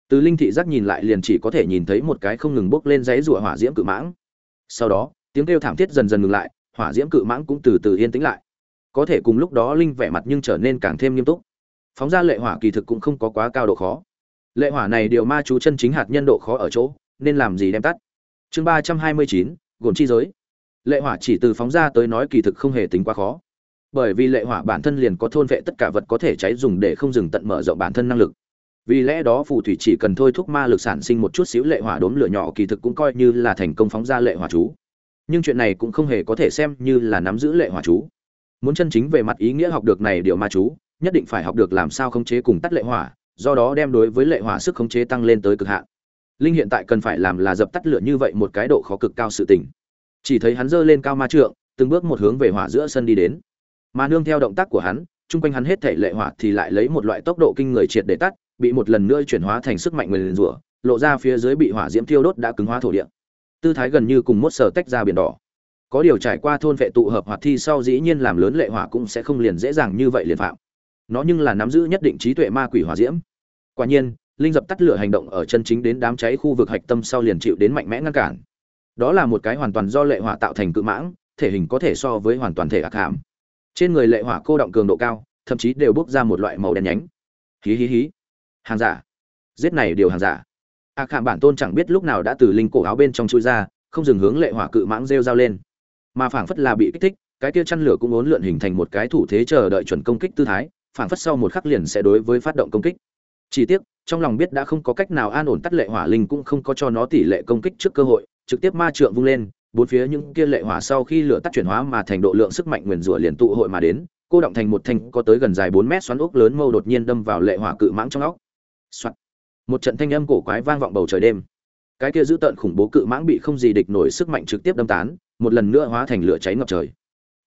Từ linh thị giác nhìn lại liền chỉ có thể nhìn thấy một cái không ngừng bốc lên giấy rủa hỏa diễm cự mãng. Sau đó, tiếng kêu thảm thiết dần dần ngừng lại, hỏa diễm cự mãng cũng từ từ yên tĩnh lại. Có thể cùng lúc đó linh vẻ mặt nhưng trở nên càng thêm nghiêm túc. Phóng ra lệ hỏa kỳ thực cũng không có quá cao độ khó lệ hỏa này điều ma chú chân chính hạt nhân độ khó ở chỗ, nên làm gì đem tắt? Chương ba trăm hai mươi chín, gồm chi giới. Lệ hỏa chỉ từ phóng ra tới nói kỳ thực không hề tính quá khó. Bởi vì lệ hỏa bản thân liền có thôn vệ tất cả vật có thể cháy dùng để không dừng tận mở rộng bản thân năng lực. Vì lẽ đó phù thủy chỉ cần thôi thúc ma lực sản sinh một chút xíu lệ hỏa đốm lửa nhỏ kỳ thực cũng coi như là thành công phóng ra lệ hỏa chú. Nhưng chuyện này cũng không hề có thể xem như là nắm giữ lệ hỏa chú. Muốn chân chính về mặt ý nghĩa học được này điều ma chú, nhất định phải học được làm sao khống chế cùng tắt lệ hỏa do đó đem đối với lệ hỏa sức khống chế tăng lên tới cực hạn. Linh hiện tại cần phải làm là dập tắt lửa như vậy một cái độ khó cực cao sự tình. Chỉ thấy hắn giơ lên cao ma trượng, từng bước một hướng về hỏa giữa sân đi đến. Mà nương theo động tác của hắn, chung quanh hắn hết thể lệ hỏa thì lại lấy một loại tốc độ kinh người triệt để tắt, bị một lần nữa chuyển hóa thành sức mạnh nguyền rủa, lộ ra phía dưới bị hỏa diễm thiêu đốt đã cứng hóa thổ địa. Tư thái gần như cùng một sở tách ra biển đỏ. Có điều trải qua thôn vệ tụ hợp hoạt thi sau dĩ nhiên làm lớn lệ hỏa cũng sẽ không liền dễ dàng như vậy liền phạm nó nhưng là nắm giữ nhất định trí tuệ ma quỷ hỏa diễm. Quả nhiên, linh dập tắt lửa hành động ở chân chính đến đám cháy khu vực hạch tâm sau liền chịu đến mạnh mẽ ngăn cản. Đó là một cái hoàn toàn do lệ hỏa tạo thành cự mãng, thể hình có thể so với hoàn toàn thể ác hàm. Trên người lệ hỏa cô động cường độ cao, thậm chí đều bốc ra một loại màu đen nhánh. Hí hí hí. Hàng giả. Giết này điều hàng giả. Ác hàm bản tôn chẳng biết lúc nào đã từ linh cổ áo bên trong chui ra, không dừng hướng lệ hỏa cự mãng rêu dao lên. Mà phảng phất là bị kích thích, cái kia chăn lửa cũng uốn lượn hình thành một cái thủ thế chờ đợi chuẩn công kích tư thái phảng phất sau một khắc liền sẽ đối với phát động công kích. Chỉ tiếc, trong lòng biết đã không có cách nào an ổn tắt lệ hỏa linh cũng không có cho nó tỷ lệ công kích trước cơ hội, trực tiếp ma trượng vung lên, bốn phía những kia lệ hỏa sau khi lửa tắt chuyển hóa mà thành độ lượng sức mạnh nguyền rủa liền tụ hội mà đến, cô động thành một thanh có tới gần dài bốn mét xoắn ốc lớn mâu đột nhiên đâm vào lệ hỏa cự mãng trong óc. Soạn. một trận thanh âm cổ quái vang vọng bầu trời đêm. Cái kia dữ tợn khủng bố cự mãng bị không gì địch nổi sức mạnh trực tiếp đâm tán, một lần nữa hóa thành lửa cháy ngập trời.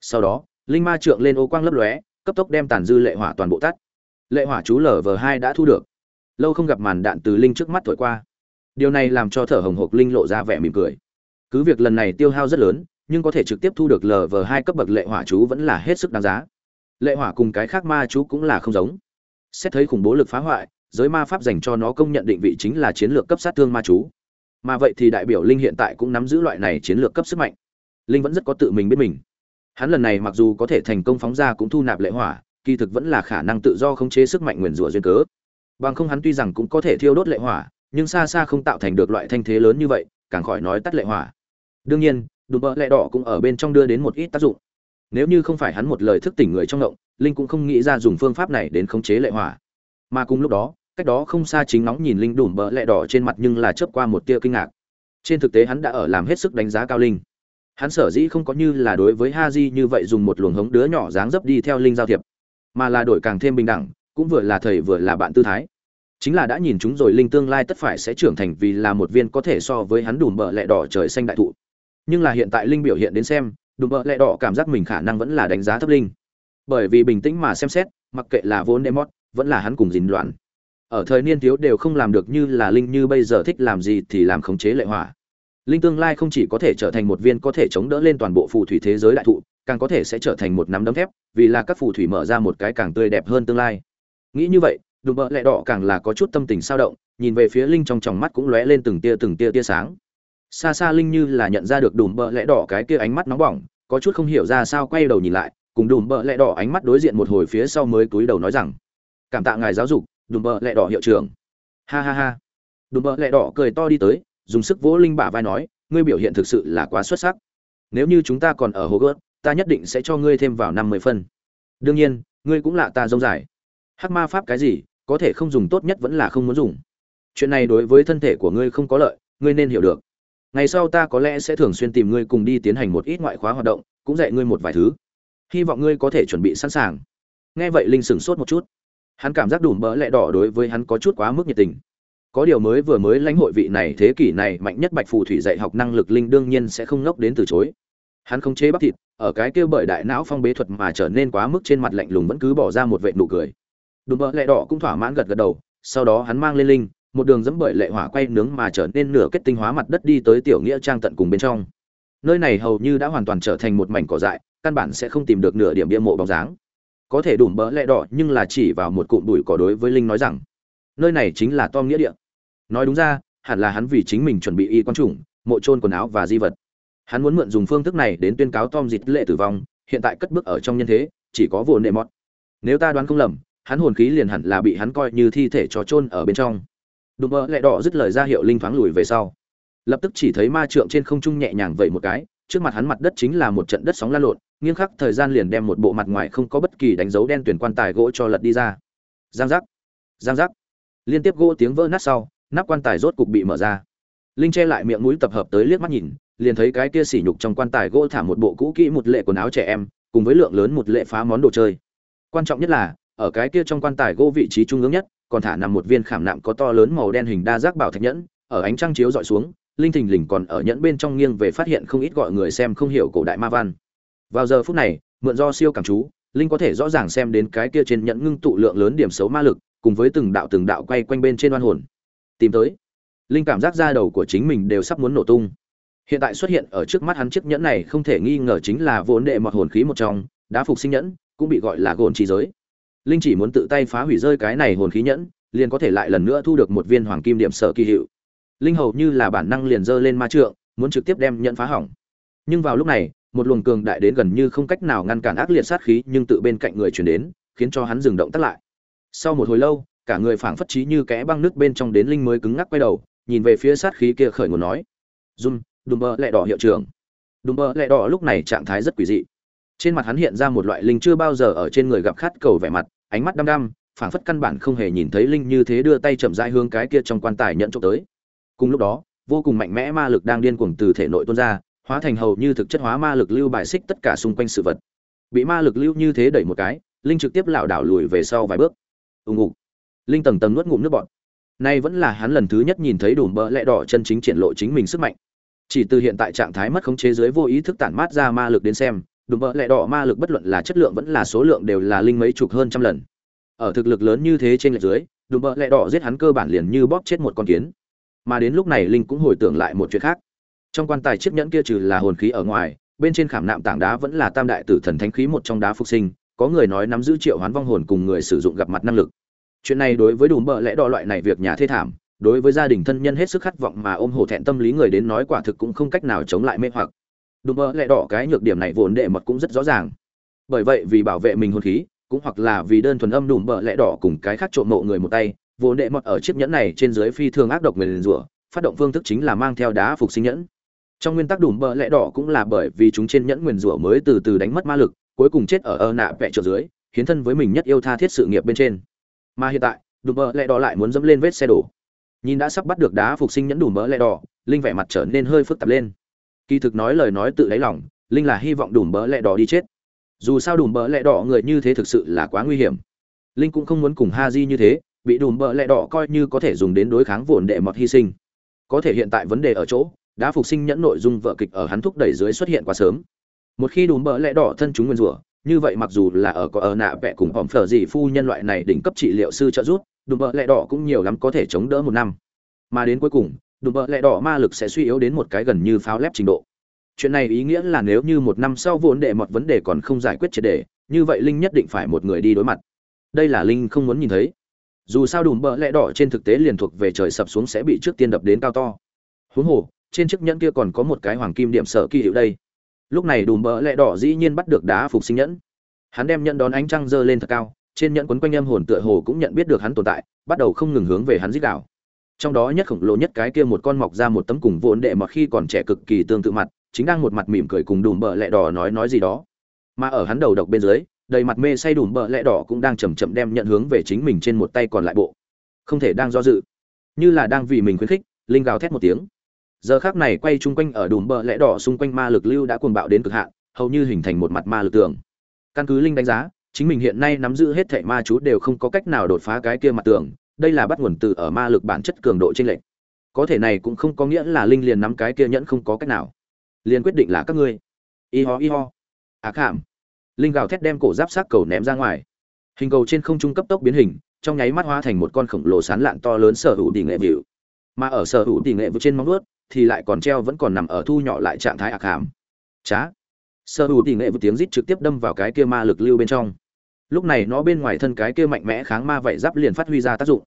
Sau đó, linh ma trượng lên ô quang lấp lóe cấp tốc đem tàn dư lệ hỏa toàn bộ tắt. Lệ hỏa chú lở vờ hai đã thu được. Lâu không gặp màn đạn từ linh trước mắt thổi qua. Điều này làm cho thở hồng hộc linh lộ ra vẻ mỉm cười. Cứ việc lần này tiêu hao rất lớn, nhưng có thể trực tiếp thu được lv hai cấp bậc lệ hỏa chú vẫn là hết sức đáng giá. Lệ hỏa cùng cái khác ma chú cũng là không giống. Xét thấy khủng bố lực phá hoại, giới ma pháp dành cho nó công nhận định vị chính là chiến lược cấp sát thương ma chú. Mà vậy thì đại biểu linh hiện tại cũng nắm giữ loại này chiến lược cấp sức mạnh. Linh vẫn rất có tự mình biết mình hắn lần này mặc dù có thể thành công phóng ra cũng thu nạp lệ hỏa, kỳ thực vẫn là khả năng tự do khống chế sức mạnh nguyền rủa duyên cớ. Bằng không hắn tuy rằng cũng có thể thiêu đốt lệ hỏa, nhưng xa xa không tạo thành được loại thanh thế lớn như vậy, càng khỏi nói tắt lệ hỏa. Đương nhiên, đùm bợ lẹ đỏ cũng ở bên trong đưa đến một ít tác dụng. Nếu như không phải hắn một lời thức tỉnh người trong động, linh cũng không nghĩ ra dùng phương pháp này đến khống chế lệ hỏa. Mà cùng lúc đó, cách đó không xa chính nóng nhìn linh đùm bợ lẹ đỏ trên mặt nhưng là chớp qua một tia kinh ngạc. Trên thực tế hắn đã ở làm hết sức đánh giá cao linh hắn sở dĩ không có như là đối với ha di như vậy dùng một luồng hống đứa nhỏ dáng dấp đi theo linh giao thiệp, mà là đổi càng thêm bình đẳng, cũng vừa là thầy vừa là bạn tư thái. Chính là đã nhìn chúng rồi linh tương lai tất phải sẽ trưởng thành vì là một viên có thể so với hắn đùm bợ lẹ đỏ trời xanh đại thụ. Nhưng là hiện tại linh biểu hiện đến xem, đùm bợ lẹ đỏ cảm giác mình khả năng vẫn là đánh giá thấp linh. Bởi vì bình tĩnh mà xem xét, mặc kệ là vốn demot, vẫn là hắn cùng dính loạn. Ở thời niên thiếu đều không làm được như là linh như bây giờ thích làm gì thì làm khống chế lệ hỏa linh tương lai không chỉ có thể trở thành một viên có thể chống đỡ lên toàn bộ phù thủy thế giới đại thụ, càng có thể sẽ trở thành một nắm đấm thép, vì là các phù thủy mở ra một cái càng tươi đẹp hơn tương lai. Nghĩ như vậy, đùm bợ lẹ đỏ càng là có chút tâm tình sao động, nhìn về phía linh trong tròng mắt cũng lóe lên từng tia từng tia tia sáng. Xa xa linh như là nhận ra được đùm bợ lẹ đỏ cái kia ánh mắt nóng bỏng, có chút không hiểu ra sao quay đầu nhìn lại, cùng đùm bợ lẹ đỏ ánh mắt đối diện một hồi phía sau mới túi đầu nói rằng, cảm tạ ngài giáo dục, đùm bợ lẹ đỏ hiệu trưởng. Ha ha ha. Đùm bợ lẹ đỏ cười to đi tới dùng sức vỗ linh bả vai nói, ngươi biểu hiện thực sự là quá xuất sắc. Nếu như chúng ta còn ở hồ gớt ta nhất định sẽ cho ngươi thêm vào năm mươi phân. Đương nhiên, ngươi cũng lạ ta rông dài. Hắc ma pháp cái gì, có thể không dùng tốt nhất vẫn là không muốn dùng. Chuyện này đối với thân thể của ngươi không có lợi, ngươi nên hiểu được. Ngày sau ta có lẽ sẽ thường xuyên tìm ngươi cùng đi tiến hành một ít ngoại khóa hoạt động, cũng dạy ngươi một vài thứ. Hy vọng ngươi có thể chuẩn bị sẵn sàng. Nghe vậy linh sửng sốt một chút. Hắn cảm giác đủ mỡ lẹ đỏ đối với hắn có chút quá mức nhiệt tình có điều mới vừa mới lãnh hội vị này thế kỷ này, mạnh nhất bạch phù thủy dạy học năng lực linh đương nhiên sẽ không ngốc đến từ chối. Hắn không chế bắp thịt, ở cái kêu bởi đại não phong bế thuật mà trở nên quá mức trên mặt lạnh lùng vẫn cứ bỏ ra một vệ nụ cười. Đùm bỡ lẹ đỏ cũng thỏa mãn gật gật đầu, sau đó hắn mang lên linh, một đường dẫm bởi lệ hỏa quay nướng mà trở nên nửa kết tinh hóa mặt đất đi tới tiểu nghĩa trang tận cùng bên trong. Nơi này hầu như đã hoàn toàn trở thành một mảnh cỏ dại, căn bản sẽ không tìm được nửa điểm bia mộ bóng dáng. Có thể đùm bỡ lẹ đỏ nhưng là chỉ vào một cụm bụi cỏ đối với linh nói rằng, nơi này chính là tom nghĩa địa nói đúng ra, hẳn là hắn vì chính mình chuẩn bị y quan chủng mộ trôn quần áo và di vật. Hắn muốn mượn dùng phương thức này đến tuyên cáo tom dịt lệ tử vong, hiện tại cất bước ở trong nhân thế, chỉ có vồn nệ mọt. Nếu ta đoán không lầm, hắn hồn khí liền hẳn là bị hắn coi như thi thể trò trôn ở bên trong. Đùm bơ lẹ đỏ dứt lời ra hiệu linh thoáng lùi về sau. Lập tức chỉ thấy ma trượng trên không trung nhẹ nhàng vậy một cái, trước mặt hắn mặt đất chính là một trận đất sóng lan lộn, nghiêng khắc thời gian liền đem một bộ mặt ngoài không có bất kỳ đánh dấu đen tuyển quan tài gỗ cho lật đi ra. Giang giác giang giác. Liên tiếp gỗ tiếng vỡ nát sau nắp quan tài rốt cục bị mở ra. Linh che lại miệng mũi tập hợp tới liếc mắt nhìn, liền thấy cái kia sỉ nhục trong quan tài gỗ thả một bộ cũ kỹ một lệ quần áo trẻ em, cùng với lượng lớn một lệ phá món đồ chơi. Quan trọng nhất là, ở cái kia trong quan tài gỗ vị trí trung ương nhất, còn thả nằm một viên khảm nạm có to lớn màu đen hình đa giác bảo thạch nhẫn, ở ánh trăng chiếu dọi xuống, linh thình lình còn ở nhẫn bên trong nghiêng về phát hiện không ít gọi người xem không hiểu cổ đại ma văn. Vào giờ phút này, mượn do siêu cảm chú, linh có thể rõ ràng xem đến cái kia trên nhẫn ngưng tụ lượng lớn điểm xấu ma lực, cùng với từng đạo từng đạo quay quanh bên trên oan hồn tìm tới. Linh cảm giác da đầu của chính mình đều sắp muốn nổ tung. Hiện tại xuất hiện ở trước mắt hắn chiếc nhẫn này không thể nghi ngờ chính là vốn đệ mọt hồn khí một trong đá phục sinh nhẫn, cũng bị gọi là gồn trí giới. Linh chỉ muốn tự tay phá hủy rơi cái này hồn khí nhẫn, liền có thể lại lần nữa thu được một viên hoàng kim điểm sở kỳ hiệu. Linh hầu như là bản năng liền giơ lên ma trượng, muốn trực tiếp đem nhẫn phá hỏng. Nhưng vào lúc này, một luồng cường đại đến gần như không cách nào ngăn cản ác liệt sát khí nhưng tự bên cạnh người chuyển đến, khiến cho hắn dừng động tắt lại. Sau một hồi lâu cả người phảng phất trí như kẽ băng nước bên trong đến linh mới cứng ngắc quay đầu, nhìn về phía sát khí kia khởi nguồn nói dùm đùm bơ lẹ đỏ hiệu trưởng. Đùm bơ lẹ đỏ lúc này trạng thái rất quỷ dị. Trên mặt hắn hiện ra một loại linh chưa bao giờ ở trên người gặp khát cầu vẻ mặt, ánh mắt đăm đăm, phảng phất căn bản không hề nhìn thấy linh như thế đưa tay chậm rãi hướng cái kia trong quan tài nhận trộm tới. Cùng lúc đó, vô cùng mạnh mẽ ma lực đang điên cuồng từ thể nội tuôn ra, hóa thành hầu như thực chất hóa ma lực lưu bài xích tất cả xung quanh sự vật. Bị ma lực lưu như thế đẩy một cái, linh trực tiếp lảo đảo lùi về sau vài bước. Ùng ục linh tầng tầng nuốt ngụm nước bọt. Nay vẫn là hắn lần thứ nhất nhìn thấy đủ bỡ lẽ đỏ chân chính triển lộ chính mình sức mạnh. Chỉ từ hiện tại trạng thái mất khống chế dưới vô ý thức tản mát ra ma lực đến xem đủ bỡ lẽ đỏ ma lực bất luận là chất lượng vẫn là số lượng đều là linh mấy chục hơn trăm lần. Ở thực lực lớn như thế trên lệch dưới đủ bỡ lẽ đỏ giết hắn cơ bản liền như bóp chết một con kiến. Mà đến lúc này linh cũng hồi tưởng lại một chuyện khác. Trong quan tài chiếc nhẫn kia trừ là hồn khí ở ngoài, bên trên khảm nạm tảng đá vẫn là tam đại tử thần thánh khí một trong đá phục sinh, có người nói nắm giữ triệu hoán vong hồn cùng người sử dụng gặp mặt năng lực chuyện này đối với đủ bợ lẽ đỏ loại này việc nhà thê thảm, đối với gia đình thân nhân hết sức khát vọng mà ôm hổ thẹn tâm lý người đến nói quả thực cũng không cách nào chống lại mê hoặc. Đủ bợ lẽ đỏ cái nhược điểm này vốn đệ mật cũng rất rõ ràng. Bởi vậy vì bảo vệ mình hồn khí, cũng hoặc là vì đơn thuần âm đủ bợ lẽ đỏ cùng cái khác trộm mộ người một tay, vốn đệ mật ở chiếc nhẫn này trên dưới phi thường ác độc người liền rủa, phát động phương thức chính là mang theo đá phục sinh nhẫn. Trong nguyên tắc đủ bợ lẽ đỏ cũng là bởi vì chúng trên nhẫn nguyền rủa mới từ từ đánh mất ma lực, cuối cùng chết ở ơ nạ vẹ trợ dưới, hiến thân với mình nhất yêu tha thiết sự nghiệp bên trên mà hiện tại, đùm bơ lẹ đỏ lại muốn dẫm lên vết xe đổ. Nhìn đã sắp bắt được đá phục sinh nhẫn đùm bơ lẹ đỏ, linh vẻ mặt trở nên hơi phức tạp lên. Kỳ thực nói lời nói tự lấy lòng, linh là hy vọng đùm bơ lẹ đỏ đi chết. Dù sao đùm bơ lẹ đỏ người như thế thực sự là quá nguy hiểm. Linh cũng không muốn cùng ha di như thế, bị đùm bờ lẹ đỏ coi như có thể dùng đến đối kháng vồn đệ mọt hy sinh. Có thể hiện tại vấn đề ở chỗ đã phục sinh nhẫn nội dung vợ kịch ở hắn thúc đẩy dưới xuất hiện quá sớm. Một khi đùm bờ lẹ đỏ thân chúng nguyên rủa như vậy mặc dù là ở có ở nạ vẽ cùng hòm phở gì phu nhân loại này đỉnh cấp trị liệu sư trợ giúp, đùm bợ lẹ đỏ cũng nhiều lắm có thể chống đỡ một năm. Mà đến cuối cùng, đùm bợ lẹ đỏ ma lực sẽ suy yếu đến một cái gần như pháo lép trình độ. Chuyện này ý nghĩa là nếu như một năm sau vốn đệ một vấn đề còn không giải quyết triệt đề như vậy linh nhất định phải một người đi đối mặt. Đây là linh không muốn nhìn thấy. Dù sao đùm bợ lẹ đỏ trên thực tế liền thuộc về trời sập xuống sẽ bị trước tiên đập đến cao to. Huống hồ, trên chiếc nhẫn kia còn có một cái hoàng kim điểm sở kỳ hiệu đây lúc này đùm bỡ lẹ đỏ dĩ nhiên bắt được đá phục sinh nhẫn. Hắn đem nhận đón ánh trăng dơ lên thật cao, trên nhẫn quấn quanh âm hồn tựa hồ cũng nhận biết được hắn tồn tại, bắt đầu không ngừng hướng về hắn dích đạo trong đó nhất khổng lồ nhất cái kia một con mọc ra một tấm cùng vốn đệ mà khi còn trẻ cực kỳ tương tự mặt, chính đang một mặt mỉm cười cùng đùm bợ lẹ đỏ nói nói gì đó. Mà ở hắn đầu độc bên dưới, đầy mặt mê say đùm bợ lẹ đỏ cũng đang chầm chậm đem nhận hướng về chính mình trên một tay còn lại bộ. Không thể đang do dự. Như là đang vì mình khuyến khích, linh gào thét một tiếng giờ khác này quay chung quanh ở đùm bờ lẽ đỏ xung quanh ma lực lưu đã cuồng bạo đến cực hạn, hầu như hình thành một mặt ma lực tường căn cứ linh đánh giá, chính mình hiện nay nắm giữ hết thảy ma chú đều không có cách nào đột phá cái kia mặt tường đây là bắt nguồn từ ở ma lực bản chất cường độ trên lệnh có thể này cũng không có nghĩa là linh liền nắm cái kia nhẫn không có cách nào. Liền quyết định là các ngươi. Y ho y ho. Ác khảm. Linh gào thét đem cổ giáp sát cầu ném ra ngoài. Hình cầu trên không trung cấp tốc biến hình, trong nháy mắt hóa thành một con khổng lồ sán lạn to lớn sở hữu tỷ nghệ vịu. Mà ở sở hữu tỷ nghệ vịu trên móng vuốt thì lại còn treo vẫn còn nằm ở thu nhỏ lại trạng thái ạc hàm. Trá sở hữu tỷ nghệ vừa tiếng rít trực tiếp đâm vào cái kia ma lực lưu bên trong. Lúc này nó bên ngoài thân cái kia mạnh mẽ kháng ma vậy giáp liền phát huy ra tác dụng.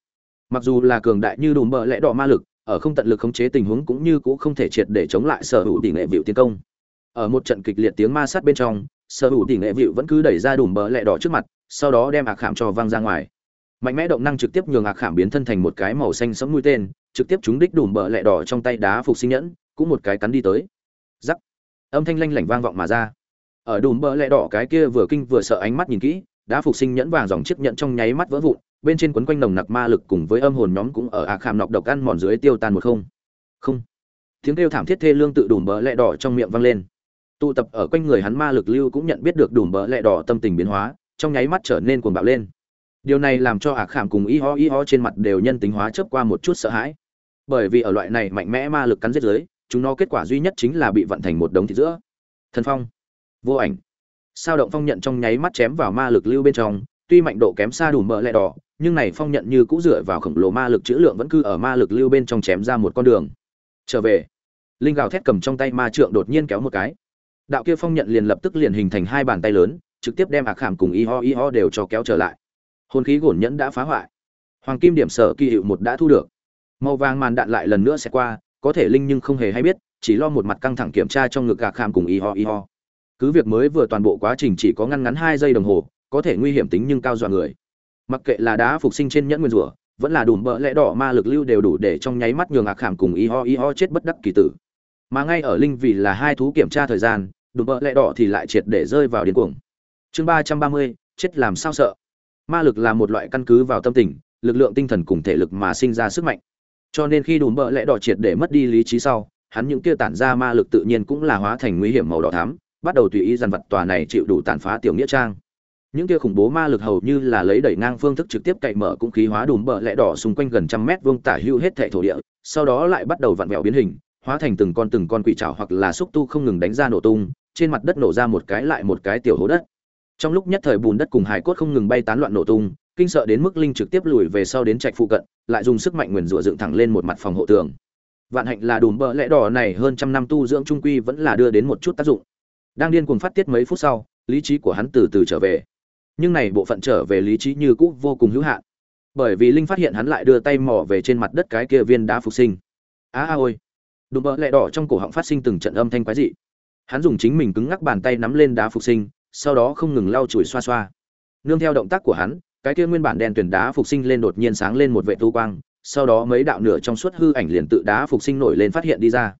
Mặc dù là cường đại như đùm bợ lẽ đỏ ma lực, ở không tận lực khống chế tình huống cũng như cũng không thể triệt để chống lại sở hữu tỷ nghệ vịu tiến công. Ở một trận kịch liệt tiếng ma sát bên trong sở hữu tỷ nghệ vịu vẫn cứ đẩy ra đùm bợ lẽ đỏ trước mặt, sau đó đem ạc khảm cho văng ra ngoài. Mạnh mẽ động năng trực tiếp nhường ạc khảm biến thân thành một cái màu xanh sẫm mũi tên trực tiếp chúng đích đùm bờ lẹ đỏ trong tay đá phục sinh nhẫn, cũng một cái cắn đi tới. Giắc âm thanh lanh lảnh vang vọng mà ra. Ở đùm bờ lẹ đỏ cái kia vừa kinh vừa sợ ánh mắt nhìn kỹ, đá phục sinh nhẫn vàng dòng chiếc nhẫn trong nháy mắt vỡ vụn, bên trên quấn quanh nồng nặc ma lực cùng với âm hồn nhóm cũng ở ạc khảm nọc độc ăn mòn dưới tiêu tan một không. Không. Tiếng kêu thảm thiết thê lương tự đùm bờ lẹ đỏ trong miệng vang lên. Tụ tập ở quanh người hắn ma lực lưu cũng nhận biết được đùm bờ lẹ đỏ tâm tình biến hóa, trong nháy mắt trở nên cuồng bạo lên. Điều này làm cho ạc khảm cùng y ho y ho trên mặt đều nhân tính hóa chớp qua một chút sợ hãi bởi vì ở loại này mạnh mẽ ma lực cắn giết dưới chúng nó kết quả duy nhất chính là bị vận thành một đống thịt giữa. Thần phong. Vô ảnh. Sao động phong nhận trong nháy mắt chém vào ma lực lưu bên trong, tuy mạnh độ kém xa đủ mỡ lẹ đỏ, nhưng này phong nhận như cũ dựa vào khổng lồ ma lực chữ lượng vẫn cứ ở ma lực lưu bên trong chém ra một con đường. Trở về. Linh gào thét cầm trong tay ma trượng đột nhiên kéo một cái. Đạo kia phong nhận liền lập tức liền hình thành hai bàn tay lớn, trực tiếp đem ạc khảm cùng y ho y ho đều cho kéo trở lại. Hồn khí gổn nhẫn đã phá hoại. Hoàng kim điểm sở kỳ hiệu một đã thu được màu vàng màn đạn lại lần nữa sẽ qua, có thể linh nhưng không hề hay biết, chỉ lo một mặt căng thẳng kiểm tra trong ngực gạc khảm cùng y ho y ho. Cứ việc mới vừa toàn bộ quá trình chỉ có ngăn ngắn hai giây đồng hồ, có thể nguy hiểm tính nhưng cao dọa người. Mặc kệ là đá phục sinh trên nhẫn nguyên rủa, vẫn là đùm bỡ lẽ đỏ ma lực lưu đều đủ để trong nháy mắt nhường ạc khảm cùng y ho y ho chết bất đắc kỳ tử. Mà ngay ở linh vì là hai thú kiểm tra thời gian, đùm bỡ lẽ đỏ thì lại triệt để rơi vào điên cuồng. Chương ba trăm ba mươi, chết làm sao sợ. Ma lực là một loại căn cứ vào tâm tình, lực lượng tinh thần cùng thể lực mà sinh ra sức mạnh cho nên khi đùm bỡ lẽ đỏ triệt để mất đi lý trí sau, hắn những kia tản ra ma lực tự nhiên cũng là hóa thành nguy hiểm màu đỏ thắm, bắt đầu tùy ý dàn vật tòa này chịu đủ tàn phá tiểu nghĩa trang. Những kia khủng bố ma lực hầu như là lấy đẩy ngang phương thức trực tiếp cậy mở cũng khí hóa đùm bợ lẽ đỏ xung quanh gần trăm mét vuông tả hưu hết thệ thổ địa, sau đó lại bắt đầu vặn vẹo biến hình, hóa thành từng con từng con quỷ trảo hoặc là xúc tu không ngừng đánh ra nổ tung, trên mặt đất nổ ra một cái lại một cái tiểu hố đất. Trong lúc nhất thời bùn đất cùng hải cốt không ngừng bay tán loạn nổ tung kinh sợ đến mức linh trực tiếp lùi về sau đến trạch phụ cận, lại dùng sức mạnh nguyền rủa dựng thẳng lên một mặt phòng hộ tường. Vạn hạnh là đùm bờ lẽ đỏ này hơn trăm năm tu dưỡng trung quy vẫn là đưa đến một chút tác dụng. Đang điên cuồng phát tiết mấy phút sau, lý trí của hắn từ từ trở về. Nhưng này bộ phận trở về lý trí như cũ vô cùng hữu hạn. Bởi vì linh phát hiện hắn lại đưa tay mò về trên mặt đất cái kia viên đá phục sinh. Á a ôi. Đùm bợ lẹ đỏ trong cổ họng phát sinh từng trận âm thanh quái dị. Hắn dùng chính mình cứng ngắc bàn tay nắm lên đá phục sinh, sau đó không ngừng lau chùi xoa xoa. Nương theo động tác của hắn cái kia nguyên bản đen tuyển đá phục sinh lên đột nhiên sáng lên một vệ tu quang, sau đó mấy đạo nửa trong suốt hư ảnh liền tự đá phục sinh nổi lên phát hiện đi ra.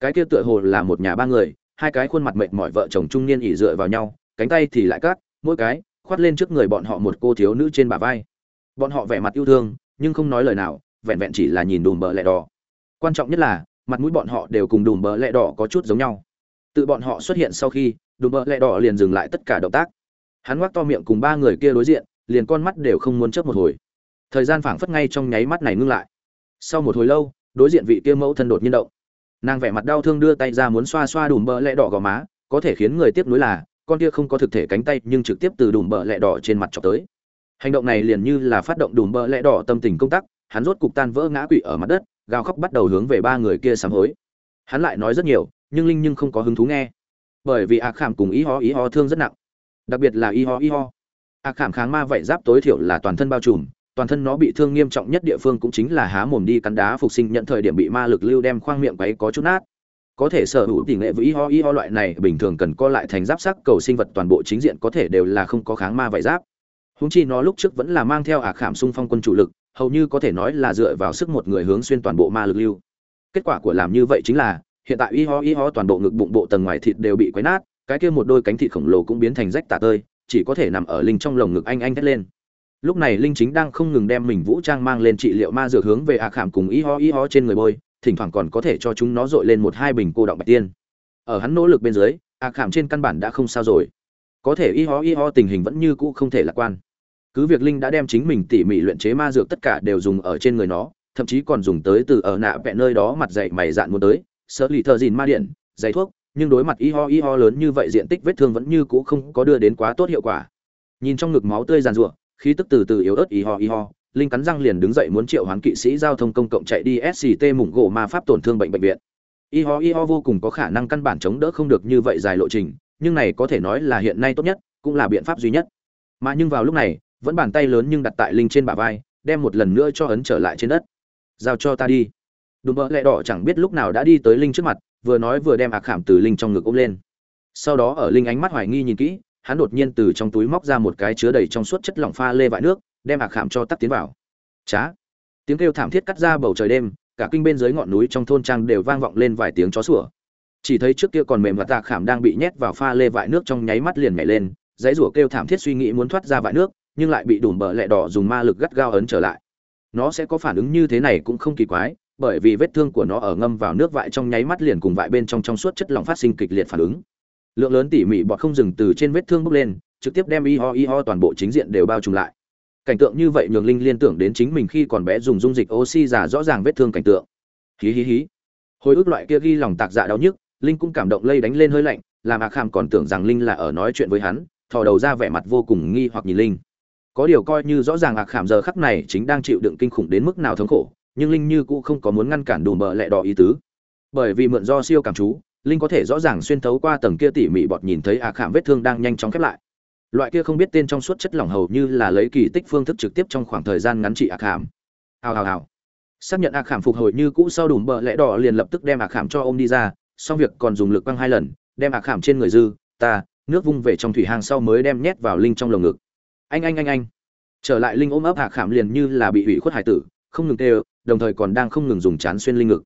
Cái kia tựa hồ là một nhà ba người, hai cái khuôn mặt mệt mỏi vợ chồng trung niên ỉ dựa vào nhau, cánh tay thì lại cắt, mỗi cái khoát lên trước người bọn họ một cô thiếu nữ trên bả vai. Bọn họ vẻ mặt yêu thương, nhưng không nói lời nào, vẹn vẹn chỉ là nhìn đùm bờ lẹ đỏ. Quan trọng nhất là, mặt mũi bọn họ đều cùng đùm bờ lẹ đỏ có chút giống nhau. Tự bọn họ xuất hiện sau khi, đùm bờ lẹ đỏ liền dừng lại tất cả động tác. Hắn ngoác to miệng cùng ba người kia đối diện liền con mắt đều không muốn chớp một hồi. Thời gian phảng phất ngay trong nháy mắt này ngưng lại. Sau một hồi lâu, đối diện vị kia mẫu thân đột nhiên động. Nàng vẻ mặt đau thương đưa tay ra muốn xoa xoa đùm bờ lẹ đỏ gò má, có thể khiến người tiếp nối là, con kia không có thực thể cánh tay nhưng trực tiếp từ đùm bờ lẹ đỏ trên mặt chọc tới. Hành động này liền như là phát động đùm bờ lẹ đỏ tâm tình công tác, hắn rốt cục tan vỡ ngã quỵ ở mặt đất, gào khóc bắt đầu hướng về ba người kia sám hối. Hắn lại nói rất nhiều, nhưng linh nhưng không có hứng thú nghe. Bởi vì ạc khảm cùng ý ho ý ho thương rất nặng. Đặc biệt là ý ho ý ho ạc khảm kháng ma vậy giáp tối thiểu là toàn thân bao trùm, toàn thân nó bị thương nghiêm trọng nhất địa phương cũng chính là há mồm đi cắn đá phục sinh nhận thời điểm bị ma lực lưu đem khoang miệng quấy có chút nát. Có thể sở hữu tỷ lệ với ho y ho loại này bình thường cần co lại thành giáp sắc cầu sinh vật toàn bộ chính diện có thể đều là không có kháng ma vải giáp. Húng chi nó lúc trước vẫn là mang theo Ả khảm xung phong quân chủ lực, hầu như có thể nói là dựa vào sức một người hướng xuyên toàn bộ ma lực lưu. Kết quả của làm như vậy chính là, hiện tại y ho y ho toàn bộ ngực bụng bộ tầng ngoài thịt đều bị quấy nát, cái kia một đôi cánh thịt khổng lồ cũng biến thành rách tả tơi chỉ có thể nằm ở linh trong lồng ngực anh anh thét lên. Lúc này linh chính đang không ngừng đem mình vũ trang mang lên trị liệu ma dược hướng về ạ khảm cùng y ho y ho trên người bôi, thỉnh thoảng còn có thể cho chúng nó dội lên một hai bình cô đọng bạch tiên. Ở hắn nỗ lực bên dưới ạ khảm trên căn bản đã không sao rồi. Có thể y ho y ho tình hình vẫn như cũ không thể lạc quan. Cứ việc linh đã đem chính mình tỉ mỉ luyện chế ma dược tất cả đều dùng ở trên người nó, thậm chí còn dùng tới từ ở nạ vẹn nơi đó mặt dày mày dạn muốn tới, sợ lì thợ dìn ma điện giày thuốc nhưng đối mặt y ho y ho lớn như vậy, diện tích vết thương vẫn như cũ không có đưa đến quá tốt hiệu quả. Nhìn trong ngực máu tươi giàn rụa khí tức từ từ yếu ớt y ho y ho, linh cắn răng liền đứng dậy muốn triệu hoán kỵ sĩ giao thông công cộng chạy đi sct mủng gỗ ma pháp tổn thương bệnh bệnh viện. Y ho y ho vô cùng có khả năng căn bản chống đỡ không được như vậy dài lộ trình, nhưng này có thể nói là hiện nay tốt nhất, cũng là biện pháp duy nhất. Mà nhưng vào lúc này, vẫn bàn tay lớn nhưng đặt tại linh trên bả vai, đem một lần nữa cho ấn trở lại trên đất. Giao cho ta đi. Đùm bỡ lẹ đỏ chẳng biết lúc nào đã đi tới linh trước mặt vừa nói vừa đem ạc khảm từ linh trong ngực ôm lên. Sau đó ở linh ánh mắt hoài nghi nhìn kỹ, hắn đột nhiên từ trong túi móc ra một cái chứa đầy trong suốt chất lỏng pha lê vại nước, đem ạc khảm cho tắt tiến vào. Chá! Tiếng kêu thảm thiết cắt ra bầu trời đêm, cả kinh bên dưới ngọn núi trong thôn trang đều vang vọng lên vài tiếng chó sủa. Chỉ thấy trước kia còn mềm và tạc khảm đang bị nhét vào pha lê vại nước trong nháy mắt liền nhảy lên, dãy rủa kêu thảm thiết suy nghĩ muốn thoát ra vại nước, nhưng lại bị đùm bờ lẹ đỏ dùng ma lực gắt gao ấn trở lại. Nó sẽ có phản ứng như thế này cũng không kỳ quái bởi vì vết thương của nó ở ngâm vào nước vại trong nháy mắt liền cùng vại bên trong trong suốt chất lỏng phát sinh kịch liệt phản ứng. Lượng lớn tỉ mỉ bọt không dừng từ trên vết thương bốc lên, trực tiếp đem y ho y ho toàn bộ chính diện đều bao trùm lại. Cảnh tượng như vậy nhường linh liên tưởng đến chính mình khi còn bé dùng dung dịch oxy giả rõ ràng vết thương cảnh tượng. Hí hí hí. Hồi ức loại kia ghi lòng tạc dạ đau nhức, linh cũng cảm động lây đánh lên hơi lạnh, làm hạc hàm còn tưởng rằng linh là ở nói chuyện với hắn, thò đầu ra vẻ mặt vô cùng nghi hoặc nhìn linh. Có điều coi như rõ ràng hạc khảm giờ khắc này chính đang chịu đựng kinh khủng đến mức nào thống khổ nhưng linh như cũng không có muốn ngăn cản đùm bờ lẹ đỏ ý tứ. Bởi vì mượn do siêu cảm chú, linh có thể rõ ràng xuyên thấu qua tầng kia tỉ mỉ bọt nhìn thấy ạc khảm vết thương đang nhanh chóng khép lại. Loại kia không biết tên trong suốt chất lỏng hầu như là lấy kỳ tích phương thức trực tiếp trong khoảng thời gian ngắn trị ạc khảm. Hào hào hào. Xác nhận ạc khảm phục hồi như cũ sau đùm bờ lẽ đỏ liền lập tức đem ạ khảm cho ôm đi ra, xong việc còn dùng lực băng hai lần, đem ạ khảm trên người dư, ta, nước vung về trong thủy hàng sau mới đem nhét vào linh trong lồng ngực. Anh anh anh anh. Trở lại linh ôm ấp ạc khảm liền như là bị hủy khuất hải tử không ngừng tê đồng thời còn đang không ngừng dùng chán xuyên linh ngực.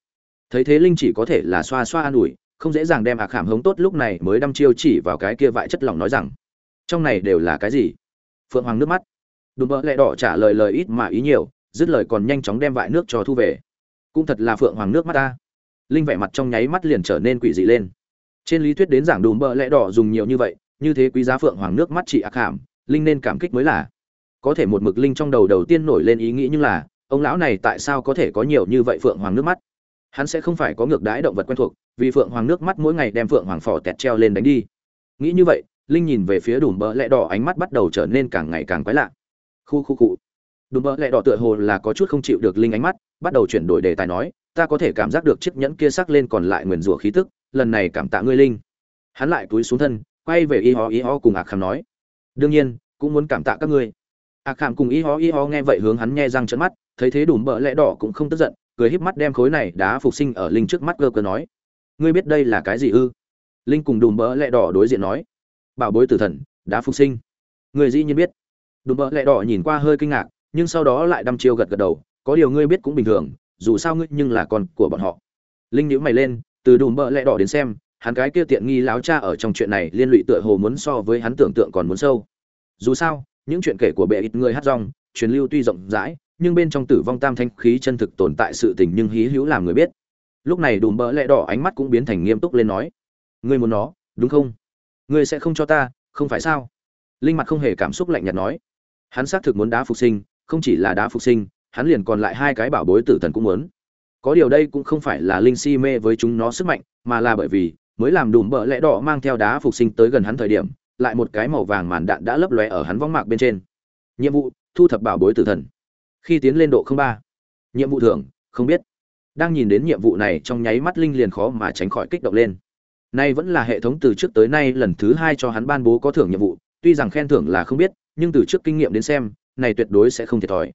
Thấy thế linh chỉ có thể là xoa xoa an ủi, không dễ dàng đem ạc khảm hống tốt lúc này mới đâm chiêu chỉ vào cái kia vại chất lỏng nói rằng, trong này đều là cái gì? Phượng hoàng nước mắt. Đùm bỡ lẹ đỏ trả lời lời ít mà ý nhiều, dứt lời còn nhanh chóng đem vại nước cho thu về. Cũng thật là phượng hoàng nước mắt ta. Linh vẻ mặt trong nháy mắt liền trở nên quỷ dị lên. Trên lý thuyết đến giảng đùm bỡ lẹ đỏ dùng nhiều như vậy, như thế quý giá phượng hoàng nước mắt chị ác khảm, linh nên cảm kích mới là. Có thể một mực linh trong đầu đầu tiên nổi lên ý nghĩ như là ông lão này tại sao có thể có nhiều như vậy phượng hoàng nước mắt? Hắn sẽ không phải có ngược đãi động vật quen thuộc, vì phượng hoàng nước mắt mỗi ngày đem phượng hoàng phò tẹt treo lên đánh đi. Nghĩ như vậy, linh nhìn về phía đùm bỡ lẹ đỏ, ánh mắt bắt đầu trở nên càng ngày càng quái lạ. Khu khu cụ đùm bỡ lẹ đỏ tựa hồ là có chút không chịu được linh ánh mắt, bắt đầu chuyển đổi đề tài nói, ta có thể cảm giác được chiếc nhẫn kia sắc lên còn lại nguyền rủa khí tức, lần này cảm tạ ngươi, linh. Hắn lại túi xuống thân, quay về y ho y ho cùng ạc khảm nói, đương nhiên, cũng muốn cảm tạ các ngươi. A khảm cùng y ho y ho nghe vậy hướng hắn nghe răng trận mắt, thấy thế đùm bỡ lẽ đỏ cũng không tức giận, cười híp mắt đem khối này đá phục sinh ở linh trước mắt cơ cơ nói. Ngươi biết đây là cái gì ư? Linh cùng đùm bỡ lẽ đỏ đối diện nói. Bảo bối tử thần đã phục sinh. Người dĩ nhiên biết. Đùm bỡ lẽ đỏ nhìn qua hơi kinh ngạc, nhưng sau đó lại đăm chiêu gật gật đầu. Có điều ngươi biết cũng bình thường, dù sao ngươi nhưng là con của bọn họ. Linh nhíu mày lên, từ đùm bỡ lẽ đỏ đến xem, hắn cái kia tiện nghi láo cha ở trong chuyện này liên lụy tựa hồ muốn so với hắn tưởng tượng còn muốn sâu. Dù sao những chuyện kể của bệ ít người hát rong, truyền lưu tuy rộng rãi, nhưng bên trong tử vong tam thanh khí chân thực tồn tại sự tình nhưng hí hữu làm người biết. Lúc này đùm bỡ lẽ đỏ ánh mắt cũng biến thành nghiêm túc lên nói, ngươi muốn nó, đúng không? Ngươi sẽ không cho ta, không phải sao? Linh mặt không hề cảm xúc lạnh nhạt nói. Hắn xác thực muốn đá phục sinh, không chỉ là đá phục sinh, hắn liền còn lại hai cái bảo bối tử thần cũng muốn. Có điều đây cũng không phải là linh si mê với chúng nó sức mạnh, mà là bởi vì, mới làm đùm bỡ lẽ đỏ mang theo đá phục sinh tới gần hắn thời điểm lại một cái màu vàng màn đạn đã lấp lóe ở hắn võng mạc bên trên nhiệm vụ thu thập bảo bối tử thần khi tiến lên độ không ba nhiệm vụ thưởng không biết đang nhìn đến nhiệm vụ này trong nháy mắt linh liền khó mà tránh khỏi kích động lên Nay vẫn là hệ thống từ trước tới nay lần thứ hai cho hắn ban bố có thưởng nhiệm vụ, tuy rằng khen thưởng là không biết, nhưng từ trước kinh nghiệm đến xem, này tuyệt đối sẽ không thiệt thòi.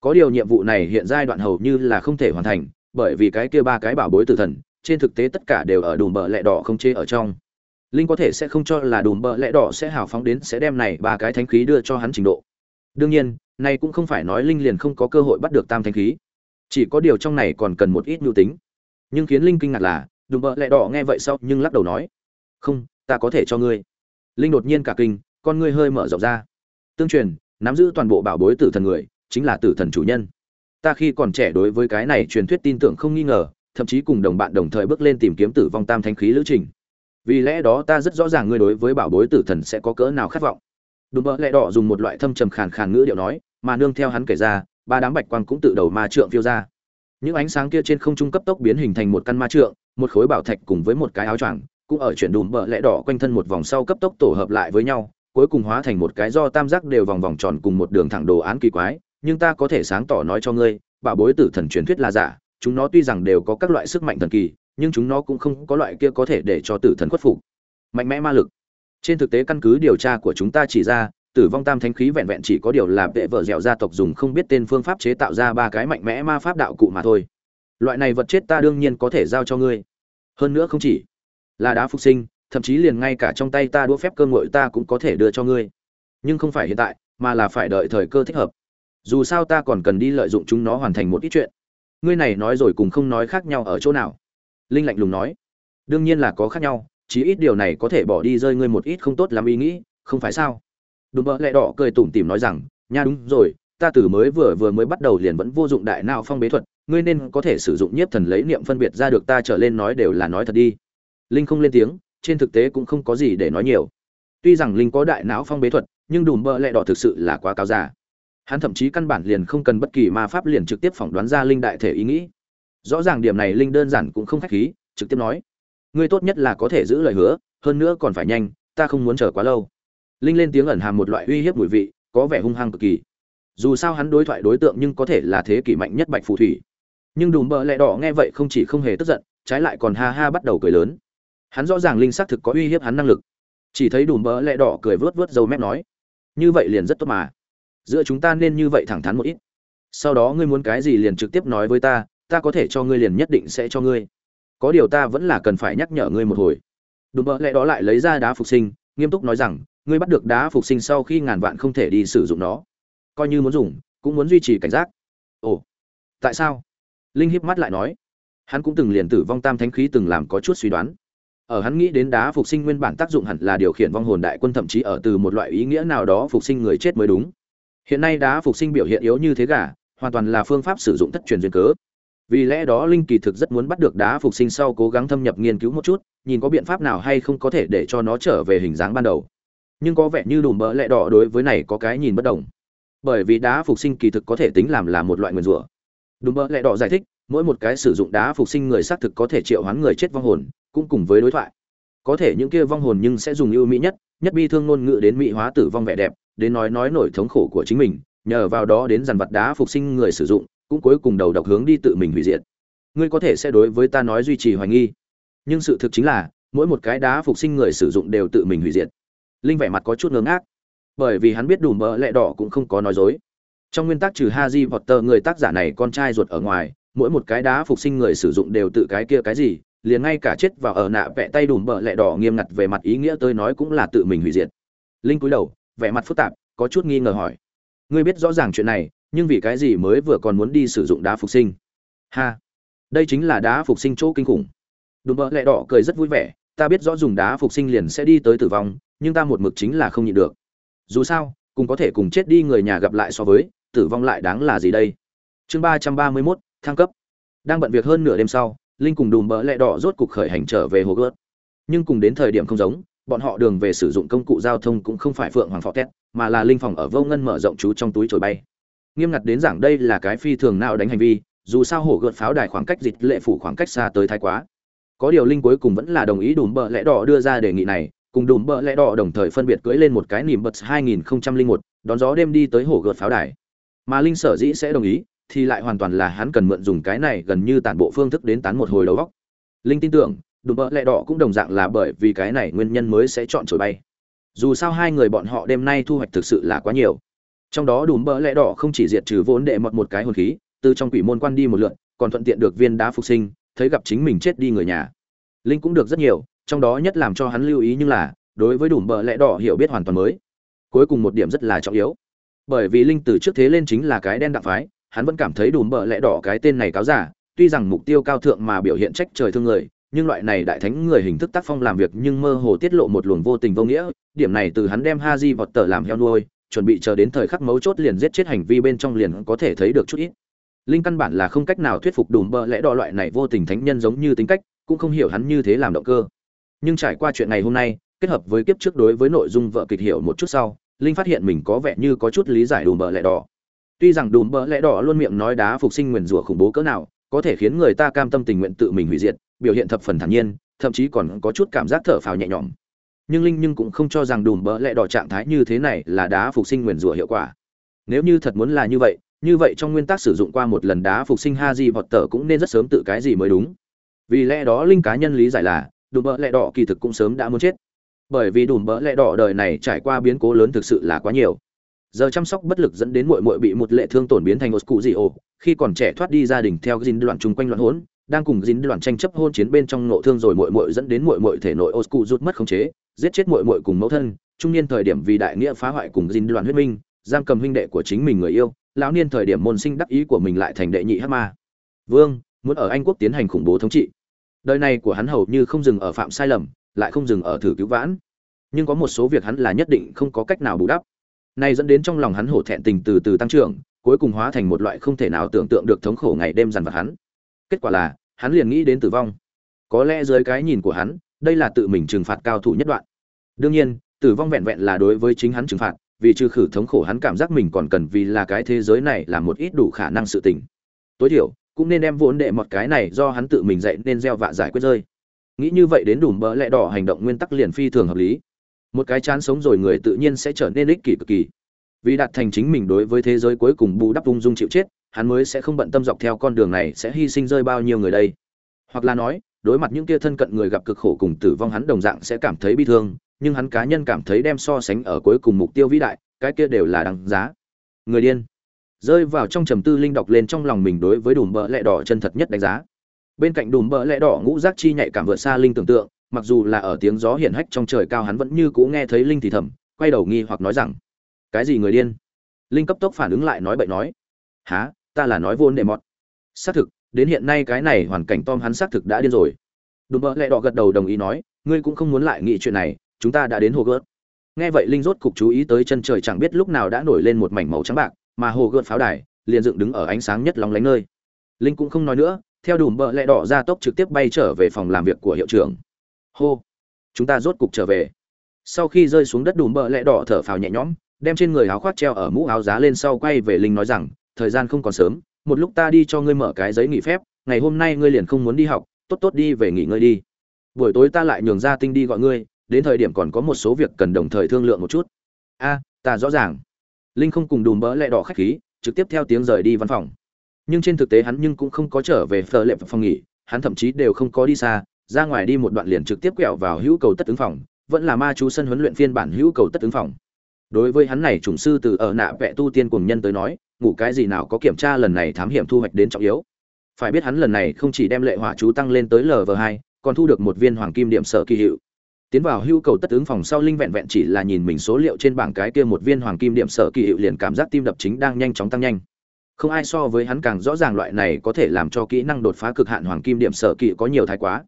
Có điều nhiệm vụ này hiện giai đoạn hầu như là không thể hoàn thành, bởi vì cái kia ba cái bảo bối tử thần, trên thực tế tất cả đều ở đùm bờ lẹ đỏ không chế ở trong. Linh có thể sẽ không cho là đùm bợ lẽ đỏ sẽ hào phóng đến sẽ đem này ba cái thánh khí đưa cho hắn trình độ. Đương nhiên, này cũng không phải nói Linh liền không có cơ hội bắt được tam thánh khí. Chỉ có điều trong này còn cần một ít nhu tính. Nhưng khiến Linh kinh ngạc là, đùm bợ lẽ đỏ nghe vậy sau nhưng lắc đầu nói không ta có thể cho ngươi linh đột nhiên cả kinh con ngươi hơi mở rộng ra tương truyền nắm giữ toàn bộ bảo bối tử thần người chính là tử thần chủ nhân ta khi còn trẻ đối với cái này truyền thuyết tin tưởng không nghi ngờ thậm chí cùng đồng bạn đồng thời bước lên tìm kiếm tử vong tam thánh khí lữ trình vì lẽ đó ta rất rõ ràng ngươi đối với bảo bối tử thần sẽ có cỡ nào khát vọng. Đùm bợ lẹ đỏ dùng một loại thâm trầm khàn khàn ngữ điệu nói, mà nương theo hắn kể ra, ba đám bạch quang cũng tự đầu ma trượng phiêu ra. Những ánh sáng kia trên không trung cấp tốc biến hình thành một căn ma trượng, một khối bảo thạch cùng với một cái áo choàng, cũng ở chuyển đùm bờ lẹ đỏ quanh thân một vòng sau cấp tốc tổ hợp lại với nhau, cuối cùng hóa thành một cái do tam giác đều vòng vòng tròn cùng một đường thẳng đồ án kỳ quái, nhưng ta có thể sáng tỏ nói cho ngươi, bảo bối tử thần truyền thuyết là giả, chúng nó tuy rằng đều có các loại sức mạnh thần kỳ nhưng chúng nó cũng không có loại kia có thể để cho tử thần khuất phục. Mạnh mẽ ma lực. Trên thực tế căn cứ điều tra của chúng ta chỉ ra, tử vong tam thánh khí vẹn vẹn chỉ có điều là vệ vợ dẻo gia tộc dùng không biết tên phương pháp chế tạo ra ba cái mạnh mẽ ma pháp đạo cụ mà thôi. Loại này vật chết ta đương nhiên có thể giao cho ngươi. Hơn nữa không chỉ là đá phục sinh, thậm chí liền ngay cả trong tay ta đũa phép cơ ngội ta cũng có thể đưa cho ngươi. Nhưng không phải hiện tại, mà là phải đợi thời cơ thích hợp. Dù sao ta còn cần đi lợi dụng chúng nó hoàn thành một ít chuyện. Ngươi này nói rồi cùng không nói khác nhau ở chỗ nào linh lạnh lùng nói. Đương nhiên là có khác nhau, chí ít điều này có thể bỏ đi rơi ngươi một ít không tốt lắm ý nghĩ, không phải sao? Đùm bợ lẹ đỏ cười tủm tỉm nói rằng, nha, đúng rồi, ta từ mới vừa vừa mới bắt đầu liền vẫn vô dụng đại não phong bế thuật, ngươi nên có thể sử dụng nhiếp thần lấy niệm phân biệt ra được ta trở lên nói đều là nói thật đi. Linh không lên tiếng, trên thực tế cũng không có gì để nói nhiều. Tuy rằng linh có đại não phong bế thuật, nhưng đùm bợ lẹ đỏ thực sự là quá cao già. Hắn thậm chí căn bản liền không cần bất kỳ ma pháp liền trực tiếp phỏng đoán ra linh đại thể ý nghĩ rõ ràng điểm này linh đơn giản cũng không khách khí, trực tiếp nói. Ngươi tốt nhất là có thể giữ lời hứa, hơn nữa còn phải nhanh, ta không muốn chờ quá lâu. Linh lên tiếng ẩn hàm một loại uy hiếp mùi vị, có vẻ hung hăng cực kỳ. Dù sao hắn đối thoại đối tượng nhưng có thể là thế kỷ mạnh nhất bạch phù thủy. Nhưng đùm bợ lẹ đỏ nghe vậy không chỉ không hề tức giận, trái lại còn ha ha bắt đầu cười lớn. Hắn rõ ràng linh xác thực có uy hiếp hắn năng lực. Chỉ thấy đùm bợ lẹ đỏ cười vớt vớt dâu mép nói, như vậy liền rất tốt mà. Giữa chúng ta nên như vậy thẳng thắn một ít. Sau đó ngươi muốn cái gì liền trực tiếp nói với ta ta có thể cho ngươi liền nhất định sẽ cho ngươi. Có điều ta vẫn là cần phải nhắc nhở ngươi một hồi. Đùm bợ lẽ đó lại lấy ra đá phục sinh, nghiêm túc nói rằng, ngươi bắt được đá phục sinh sau khi ngàn vạn không thể đi sử dụng nó. Coi như muốn dùng, cũng muốn duy trì cảnh giác. Ồ, tại sao? Linh híp mắt lại nói. Hắn cũng từng liền tử vong tam thánh khí từng làm có chút suy đoán. Ở hắn nghĩ đến đá phục sinh nguyên bản tác dụng hẳn là điều khiển vong hồn đại quân thậm chí ở từ một loại ý nghĩa nào đó phục sinh người chết mới đúng. Hiện nay đá phục sinh biểu hiện yếu như thế gà, hoàn toàn là phương pháp sử dụng thất truyền duyên cớ vì lẽ đó linh kỳ thực rất muốn bắt được đá phục sinh sau cố gắng thâm nhập nghiên cứu một chút, nhìn có biện pháp nào hay không có thể để cho nó trở về hình dáng ban đầu. Nhưng có vẻ như đùm bỡ lẹ đỏ đối với này có cái nhìn bất đồng. Bởi vì đá phục sinh kỳ thực có thể tính làm là một loại nguyền rủa. Đùm bỡ lẹ đỏ giải thích, mỗi một cái sử dụng đá phục sinh người xác thực có thể triệu hoán người chết vong hồn, cũng cùng với đối thoại. Có thể những kia vong hồn nhưng sẽ dùng ưu mỹ nhất nhất bi thương ngôn ngữ đến mỹ hóa tử vong vẻ đẹp, đến nói nói nổi thống khổ của chính mình, nhờ vào đó đến dàn vật đá phục sinh người sử dụng cũng cuối cùng đầu độc hướng đi tự mình hủy diệt. Ngươi có thể sẽ đối với ta nói duy trì hoài nghi. Nhưng sự thực chính là, mỗi một cái đá phục sinh người sử dụng đều tự mình hủy diệt. Linh vẻ mặt có chút ngớ ngác. Bởi vì hắn biết đủ mỡ lẹ đỏ cũng không có nói dối. Trong nguyên tắc trừ Harry Potter, người tác giả này con trai ruột ở ngoài, mỗi một cái đá phục sinh người sử dụng đều tự cái kia cái gì, liền ngay cả chết vào ở nạ vẽ tay đùm bờ lẹ đỏ nghiêm ngặt về mặt ý nghĩa tôi nói cũng là tự mình hủy diệt. Linh cúi đầu, vẻ mặt phức tạp, có chút nghi ngờ hỏi. Ngươi biết rõ ràng chuyện này nhưng vì cái gì mới vừa còn muốn đi sử dụng đá phục sinh? Ha! Đây chính là đá phục sinh chỗ kinh khủng. Đùm bợ lẹ đỏ cười rất vui vẻ, ta biết rõ dùng đá phục sinh liền sẽ đi tới tử vong, nhưng ta một mực chính là không nhịn được. Dù sao, cùng có thể cùng chết đi người nhà gặp lại so với, tử vong lại đáng là gì đây? Chương ba trăm ba mươi mốt, thăng cấp. Đang bận việc hơn nửa đêm sau, linh cùng đùm bợ lẹ đỏ rốt cục khởi hành trở về hồ gớt nhưng cùng đến thời điểm không giống, bọn họ đường về sử dụng công cụ giao thông cũng không phải phượng hoàng phó tét, mà là linh phòng ở vô ngân mở rộng chú trong túi trồi bay nghiêm ngặt đến giảng đây là cái phi thường nào đánh hành vi dù sao hổ gợt pháo đài khoảng cách dịch lệ phủ khoảng cách xa tới thái quá. Có điều linh cuối cùng vẫn là đồng ý đùm bợ lẽ đỏ đưa ra đề nghị này cùng đùm bợ lẽ đỏ đồng thời phân biệt cưỡi lên một cái nỉm bật 2001, đón gió đêm đi tới hổ gợt pháo đài. Mà linh sở dĩ sẽ đồng ý thì lại hoàn toàn là hắn cần mượn dùng cái này gần như tản bộ phương thức đến tán một hồi đầu góc linh tin tưởng đùm bợ lẽ đỏ cũng đồng dạng là bởi vì cái này nguyên nhân mới sẽ chọn trổi bay. Dù sao hai người bọn họ đêm nay thu hoạch thực sự là quá nhiều trong đó đùm bỡ lẽ đỏ không chỉ diệt trừ vốn đệ mọt một cái hồn khí, từ trong quỷ môn quan đi một lượn, còn thuận tiện được viên đá phục sinh, thấy gặp chính mình chết đi người nhà. Linh cũng được rất nhiều, trong đó nhất làm cho hắn lưu ý nhưng là, đối với đùm bỡ lẽ đỏ hiểu biết hoàn toàn mới. Cuối cùng một điểm rất là trọng yếu. Bởi vì linh từ trước thế lên chính là cái đen đặng phái, hắn vẫn cảm thấy đùm bỡ lẽ đỏ cái tên này cáo giả, tuy rằng mục tiêu cao thượng mà biểu hiện trách trời thương người, nhưng loại này đại thánh người hình thức tác phong làm việc nhưng mơ hồ tiết lộ một luồng vô tình vô nghĩa, điểm này từ hắn đem ha di vọt tờ làm heo nuôi chuẩn bị chờ đến thời khắc mấu chốt liền giết chết hành vi bên trong liền có thể thấy được chút ít. Linh căn bản là không cách nào thuyết phục đùm bợ lẽ đo loại này vô tình thánh nhân giống như tính cách, cũng không hiểu hắn như thế làm động cơ. Nhưng trải qua chuyện ngày hôm nay, kết hợp với kiếp trước đối với nội dung vợ kịch hiểu một chút sau, linh phát hiện mình có vẻ như có chút lý giải đùm bờ lẽ đỏ. Tuy rằng đùm bờ lẽ đỏ luôn miệng nói đá phục sinh nguyền rủa khủng bố cỡ nào, có thể khiến người ta cam tâm tình nguyện tự mình hủy diệt, biểu hiện thập phần thản nhiên, thậm chí còn có chút cảm giác thở phào nhẹ nhõm nhưng linh nhưng cũng không cho rằng đùm bỡ lẹ đỏ trạng thái như thế này là đá phục sinh nguyền rủa hiệu quả. Nếu như thật muốn là như vậy như vậy trong nguyên tắc sử dụng qua một lần đá phục sinh ha di vọt tờ cũng nên rất sớm tự cái gì mới đúng. Vì lẽ đó linh cá nhân lý giải là, đùm bỡ lẹ đỏ kỳ thực cũng sớm đã muốn chết. Bởi vì đùm bỡ lẹ đỏ đời này trải qua biến cố lớn thực sự là quá nhiều. Giờ chăm sóc bất lực dẫn đến muội muội bị một lệ thương tổn biến thành một cụ dị ổ khi còn trẻ thoát đi gia đình theo dính đoạn chung quanh loạn hỗn, đang cùng dính đoạn tranh chấp hôn chiến bên trong nộ thương rồi muội muội dẫn đến muội muội thể nội Oscu rút mất khống chế giết chết muội muội cùng mẫu thân, trung niên thời điểm vì đại nghĩa phá hoại cùng dính đoàn huyết minh, giam cầm huynh đệ của chính mình người yêu, lão niên thời điểm môn sinh đắc ý của mình lại thành đệ nhị hắc ma. Vương, muốn ở anh quốc tiến hành khủng bố thống trị. Đời này của hắn hầu như không dừng ở phạm sai lầm, lại không dừng ở thử cứu vãn. Nhưng có một số việc hắn là nhất định không có cách nào bù đắp. Này dẫn đến trong lòng hắn hổ thẹn tình từ từ tăng trưởng, cuối cùng hóa thành một loại không thể nào tưởng tượng được thống khổ ngày đêm dằn vặt hắn. Kết quả là, hắn liền nghĩ đến tử vong. Có lẽ dưới cái nhìn của hắn đây là tự mình trừng phạt cao thủ nhất đoạn. Đương nhiên, tử vong vẹn vẹn là đối với chính hắn trừng phạt, vì trừ khử thống khổ hắn cảm giác mình còn cần vì là cái thế giới này là một ít đủ khả năng sự tình. Tối thiểu, cũng nên đem vốn đệ một cái này do hắn tự mình dạy nên gieo vạ giải quyết rơi. Nghĩ như vậy đến đủ bỡ lẽ đỏ hành động nguyên tắc liền phi thường hợp lý. Một cái chán sống rồi người tự nhiên sẽ trở nên ích kỷ cực kỳ. Vì đạt thành chính mình đối với thế giới cuối cùng bù đắp ung dung chịu chết, hắn mới sẽ không bận tâm dọc theo con đường này sẽ hy sinh rơi bao nhiêu người đây. Hoặc là nói đối mặt những kia thân cận người gặp cực khổ cùng tử vong hắn đồng dạng sẽ cảm thấy bi thương nhưng hắn cá nhân cảm thấy đem so sánh ở cuối cùng mục tiêu vĩ đại cái kia đều là đằng giá. Người điên. Rơi vào trong trầm tư linh đọc lên trong lòng mình đối với đùm bỡ lẹ đỏ chân thật nhất đánh giá. Bên cạnh đùm bỡ lẹ đỏ ngũ giác chi nhạy cảm vượt xa linh tưởng tượng mặc dù là ở tiếng gió hiển hách trong trời cao hắn vẫn như cũ nghe thấy linh thì thầm quay đầu nghi hoặc nói rằng cái gì người điên? Linh cấp tốc phản ứng lại nói bậy nói hả, ta là nói vô nệ mọt. Xác thực đến hiện nay cái này hoàn cảnh tom hắn xác thực đã điên rồi. Đùm bỡ lẹ đỏ gật đầu đồng ý nói, ngươi cũng không muốn lại nghĩ chuyện này, chúng ta đã đến hồ gớt nghe vậy linh rốt cục chú ý tới chân trời chẳng biết lúc nào đã nổi lên một mảnh màu trắng bạc, mà hồ gợt pháo đài liền dựng đứng ở ánh sáng nhất lóng lánh nơi. Linh cũng không nói nữa, theo đùm bợ lẹ đỏ ra tốc trực tiếp bay trở về phòng làm việc của hiệu trưởng. Hô, chúng ta rốt cục trở về. Sau khi rơi xuống đất đùm bợ lẹ đỏ thở phào nhẹ nhõm, đem trên người áo khoác treo ở mũ áo giá lên sau quay về linh nói rằng, thời gian không còn sớm một lúc ta đi cho ngươi mở cái giấy nghỉ phép, ngày hôm nay ngươi liền không muốn đi học, tốt tốt đi về nghỉ ngơi đi. Buổi tối ta lại nhường ra tinh đi gọi ngươi, đến thời điểm còn có một số việc cần đồng thời thương lượng một chút. A, ta rõ ràng. Linh không cùng đùm bỡ lẹ đỏ khách khí, trực tiếp theo tiếng rời đi văn phòng. Nhưng trên thực tế hắn nhưng cũng không có trở về phờ lệ phòng nghỉ, hắn thậm chí đều không có đi xa, ra ngoài đi một đoạn liền trực tiếp quẹo vào hữu cầu tất ứng phòng, vẫn là ma chú sân huấn luyện phiên bản hữu cầu tất ứng phòng. Đối với hắn này chủng sư từ ở nạ vẽ tu tiên cùng nhân tới nói ngủ cái gì nào có kiểm tra lần này thám hiểm thu hoạch đến trọng yếu. Phải biết hắn lần này không chỉ đem lệ hỏa chú tăng lên tới lv hai, còn thu được một viên hoàng kim điểm sở kỳ hiệu. Tiến vào hưu cầu tất ứng phòng sau linh vẹn vẹn chỉ là nhìn mình số liệu trên bảng cái kia một viên hoàng kim điểm sở kỳ hiệu liền cảm giác tim đập chính đang nhanh chóng tăng nhanh. Không ai so với hắn càng rõ ràng loại này có thể làm cho kỹ năng đột phá cực hạn hoàng kim điểm sở kỳ có nhiều thái quá.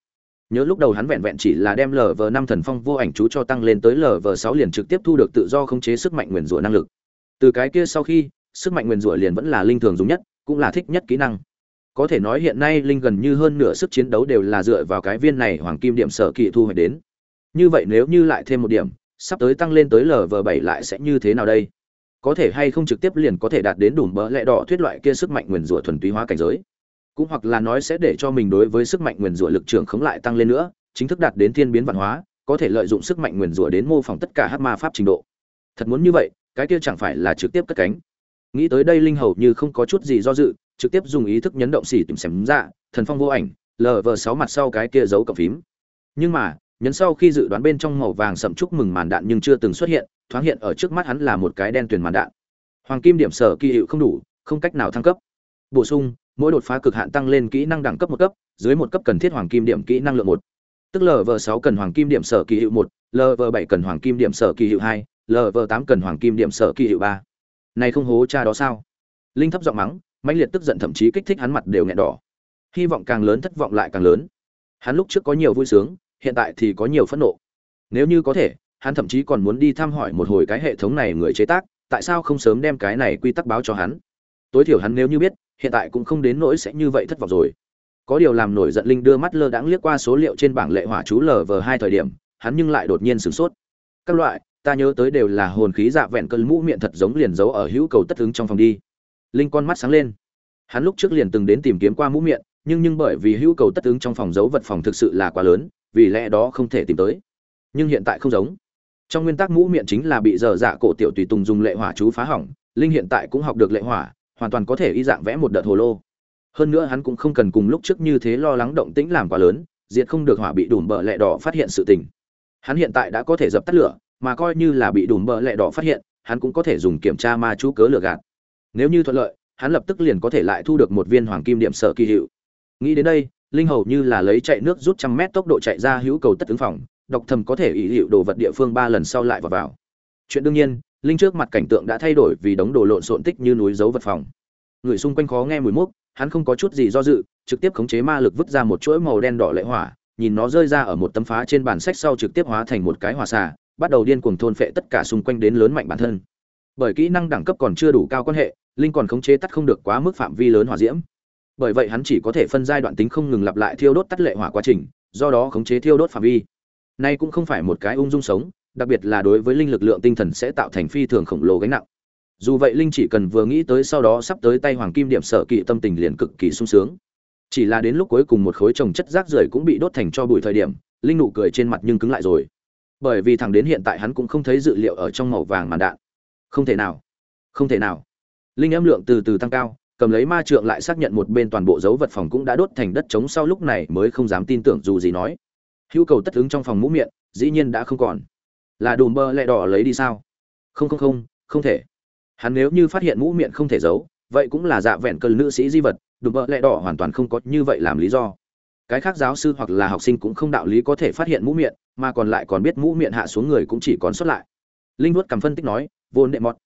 Nhớ lúc đầu hắn vẹn vẹn chỉ là đem lv năm thần phong vô ảnh chú cho tăng lên tới lv sáu liền trực tiếp thu được tự do khống chế sức mạnh nguyền rủa năng lực. Từ cái kia sau khi sức mạnh nguyên rủa liền vẫn là linh thường dùng nhất, cũng là thích nhất kỹ năng. Có thể nói hiện nay linh gần như hơn nửa sức chiến đấu đều là dựa vào cái viên này hoàng kim điểm sở kỳ thu hoạch đến. Như vậy nếu như lại thêm một điểm, sắp tới tăng lên tới lv bảy lại sẽ như thế nào đây? Có thể hay không trực tiếp liền có thể đạt đến đủ bỡ lẽ đỏ thuyết loại kia sức mạnh nguyên rủa thuần túy hóa cảnh giới. Cũng hoặc là nói sẽ để cho mình đối với sức mạnh nguyên rủa lực trưởng khống lại tăng lên nữa, chính thức đạt đến thiên biến văn hóa, có thể lợi dụng sức mạnh nguyên rủa đến mô phỏng tất cả hắc ma pháp trình độ. Thật muốn như vậy, cái kia chẳng phải là trực tiếp cất cánh nghĩ tới đây linh hầu như không có chút gì do dự, trực tiếp dùng ý thức nhấn động xỉ tìm xém dạ thần phong vô ảnh lv sáu mặt sau cái kia giấu cầm phím. Nhưng mà, nhấn sau khi dự đoán bên trong màu vàng sậm chúc mừng màn đạn nhưng chưa từng xuất hiện, thoáng hiện ở trước mắt hắn là một cái đen tuyền màn đạn. Hoàng kim điểm sở kỳ hiệu không đủ, không cách nào thăng cấp. Bổ sung, mỗi đột phá cực hạn tăng lên kỹ năng đẳng cấp một cấp, dưới một cấp cần thiết hoàng kim điểm kỹ năng lượng một. Tức lv sáu cần hoàng kim điểm sở kỳ hiệu một lv bảy cần hoàng kim điểm sở kỳ hiệu hai lv tám cần hoàng kim điểm sở kỳ hiệu ba này không hố cha đó sao? Linh thấp giọng mắng, mãnh liệt tức giận thậm chí kích thích hắn mặt đều nghẹn đỏ. Hy vọng càng lớn thất vọng lại càng lớn. Hắn lúc trước có nhiều vui sướng, hiện tại thì có nhiều phẫn nộ. Nếu như có thể, hắn thậm chí còn muốn đi thăm hỏi một hồi cái hệ thống này người chế tác, tại sao không sớm đem cái này quy tắc báo cho hắn? Tối thiểu hắn nếu như biết, hiện tại cũng không đến nỗi sẽ như vậy thất vọng rồi. Có điều làm nổi giận linh đưa mắt lơ đãng liếc qua số liệu trên bảng lệ hỏa chú lv hai thời điểm, hắn nhưng lại đột nhiên sửng sốt. Các loại ta nhớ tới đều là hồn khí dạ vẹn cơn mũ miệng thật giống liền giấu ở hữu cầu tất ứng trong phòng đi. Linh con mắt sáng lên. Hắn lúc trước liền từng đến tìm kiếm qua mũ miệng, nhưng nhưng bởi vì hữu cầu tất ứng trong phòng giấu vật phòng thực sự là quá lớn, vì lẽ đó không thể tìm tới. Nhưng hiện tại không giống. Trong nguyên tắc mũ miệng chính là bị dở dạ cổ tiểu tùy tùng dùng lệ hỏa chú phá hỏng, linh hiện tại cũng học được lệ hỏa, hoàn toàn có thể y dạng vẽ một đợt hồ lô. Hơn nữa hắn cũng không cần cùng lúc trước như thế lo lắng động tĩnh làm quá lớn, diệt không được hỏa bị đủm bờ lẹ đỏ phát hiện sự tình. Hắn hiện tại đã có thể dập tắt lửa mà coi như là bị đùm bợ lẹ đỏ phát hiện, hắn cũng có thể dùng kiểm tra ma chú cớ lừa gạt. Nếu như thuận lợi, hắn lập tức liền có thể lại thu được một viên hoàng kim điểm sở kỳ hiệu. Nghĩ đến đây, linh hầu như là lấy chạy nước rút trăm mét tốc độ chạy ra hữu cầu tất ứng phòng, độc thầm có thể ý hiệu đồ vật địa phương ba lần sau lại vào vào. Chuyện đương nhiên, linh trước mặt cảnh tượng đã thay đổi vì đống đồ lộn xộn tích như núi dấu vật phòng. Người xung quanh khó nghe mùi mốc, hắn không có chút gì do dự, trực tiếp khống chế ma lực vứt ra một chuỗi màu đen đỏ lệ hỏa, nhìn nó rơi ra ở một tấm phá trên bàn sách sau trực tiếp hóa thành một cái hỏa xà bắt đầu điên cuồng thôn phệ tất cả xung quanh đến lớn mạnh bản thân. Bởi kỹ năng đẳng cấp còn chưa đủ cao quan hệ, linh còn khống chế tắt không được quá mức phạm vi lớn hỏa diễm. Bởi vậy hắn chỉ có thể phân giai đoạn tính không ngừng lặp lại thiêu đốt tắt lệ hỏa quá trình, do đó khống chế thiêu đốt phạm vi. Nay cũng không phải một cái ung dung sống, đặc biệt là đối với linh lực lượng tinh thần sẽ tạo thành phi thường khổng lồ gánh nặng. Dù vậy linh chỉ cần vừa nghĩ tới sau đó sắp tới tay hoàng kim điểm sở kỵ tâm tình liền cực kỳ sung sướng. Chỉ là đến lúc cuối cùng một khối trồng chất rác rưởi cũng bị đốt thành cho bụi thời điểm, linh nụ cười trên mặt nhưng cứng lại rồi bởi vì thẳng đến hiện tại hắn cũng không thấy dự liệu ở trong màu vàng màn đạn. Không thể nào. Không thể nào. Linh âm lượng từ từ tăng cao, cầm lấy ma trượng lại xác nhận một bên toàn bộ dấu vật phòng cũng đã đốt thành đất trống sau lúc này mới không dám tin tưởng dù gì nói. Hữu cầu tất ứng trong phòng mũ miệng, dĩ nhiên đã không còn. Là đùm bơ lẹ đỏ lấy đi sao? Không không không không thể. Hắn nếu như phát hiện mũ miệng không thể giấu, vậy cũng là dạ vẹn cơn nữ sĩ di vật, đùm bơ lẹ đỏ hoàn toàn không có như vậy làm lý do cái khác giáo sư hoặc là học sinh cũng không đạo lý có thể phát hiện mũ miệng, mà còn lại còn biết mũ miệng hạ xuống người cũng chỉ còn xuất lại. Linh vuốt cầm phân tích nói, vô nệ mọt.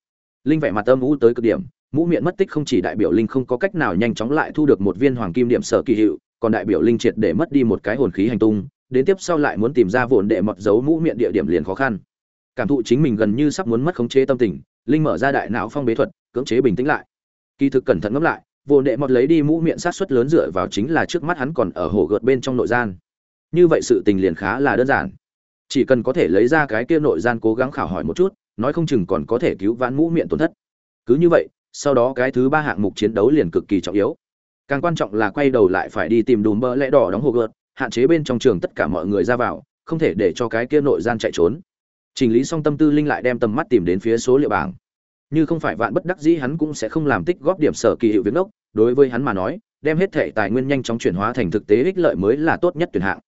Linh vẻ mặt âm u tới cực điểm, mũ miệng mất tích không chỉ đại biểu linh không có cách nào nhanh chóng lại thu được một viên hoàng kim điểm sở kỳ hiệu, còn đại biểu linh triệt để mất đi một cái hồn khí hành tung, đến tiếp sau lại muốn tìm ra vồn đệ mọt giấu mũ miệng địa điểm liền khó khăn. Cảm thụ chính mình gần như sắp muốn mất khống chế tâm tình, linh mở ra đại não phong bế thuật, cưỡng chế bình tĩnh lại. Kỳ thực cẩn thận ngẫm lại Vô đệ mọt lấy đi mũ miệng sát suất lớn dựa vào chính là trước mắt hắn còn ở hồ gợt bên trong nội gian. Như vậy sự tình liền khá là đơn giản. Chỉ cần có thể lấy ra cái kia nội gian cố gắng khảo hỏi một chút, nói không chừng còn có thể cứu vãn mũ miệng tổn thất. Cứ như vậy, sau đó cái thứ ba hạng mục chiến đấu liền cực kỳ trọng yếu. Càng quan trọng là quay đầu lại phải đi tìm đùm bơ lẽ đỏ đóng hồ gợt, hạn chế bên trong trường tất cả mọi người ra vào, không thể để cho cái kia nội gian chạy trốn. Chỉnh lý xong tâm tư linh lại đem tầm mắt tìm đến phía số liệu bảng như không phải vạn bất đắc dĩ hắn cũng sẽ không làm tích góp điểm sở kỳ hiệu việc ngốc đối với hắn mà nói, đem hết thể tài nguyên nhanh chóng chuyển hóa thành thực tế ích lợi mới là tốt nhất tuyển hạng.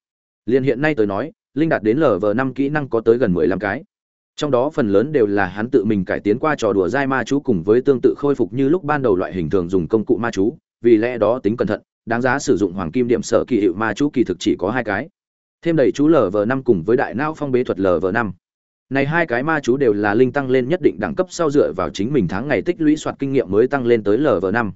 Liền hiện nay tôi nói, linh đạt đến lv năm kỹ năng có tới gần mười lăm cái. Trong đó phần lớn đều là hắn tự mình cải tiến qua trò đùa dai ma chú cùng với tương tự khôi phục như lúc ban đầu loại hình thường dùng công cụ ma chú, vì lẽ đó tính cẩn thận, đáng giá sử dụng hoàng kim điểm sở kỳ hiệu ma chú kỳ thực chỉ có hai cái. Thêm đầy chú lv năm cùng với đại não phong bế thuật lv năm này hai cái ma chú đều là linh tăng lên nhất định đẳng cấp sau dựa vào chính mình tháng ngày tích lũy soạt kinh nghiệm mới tăng lên tới lv năm.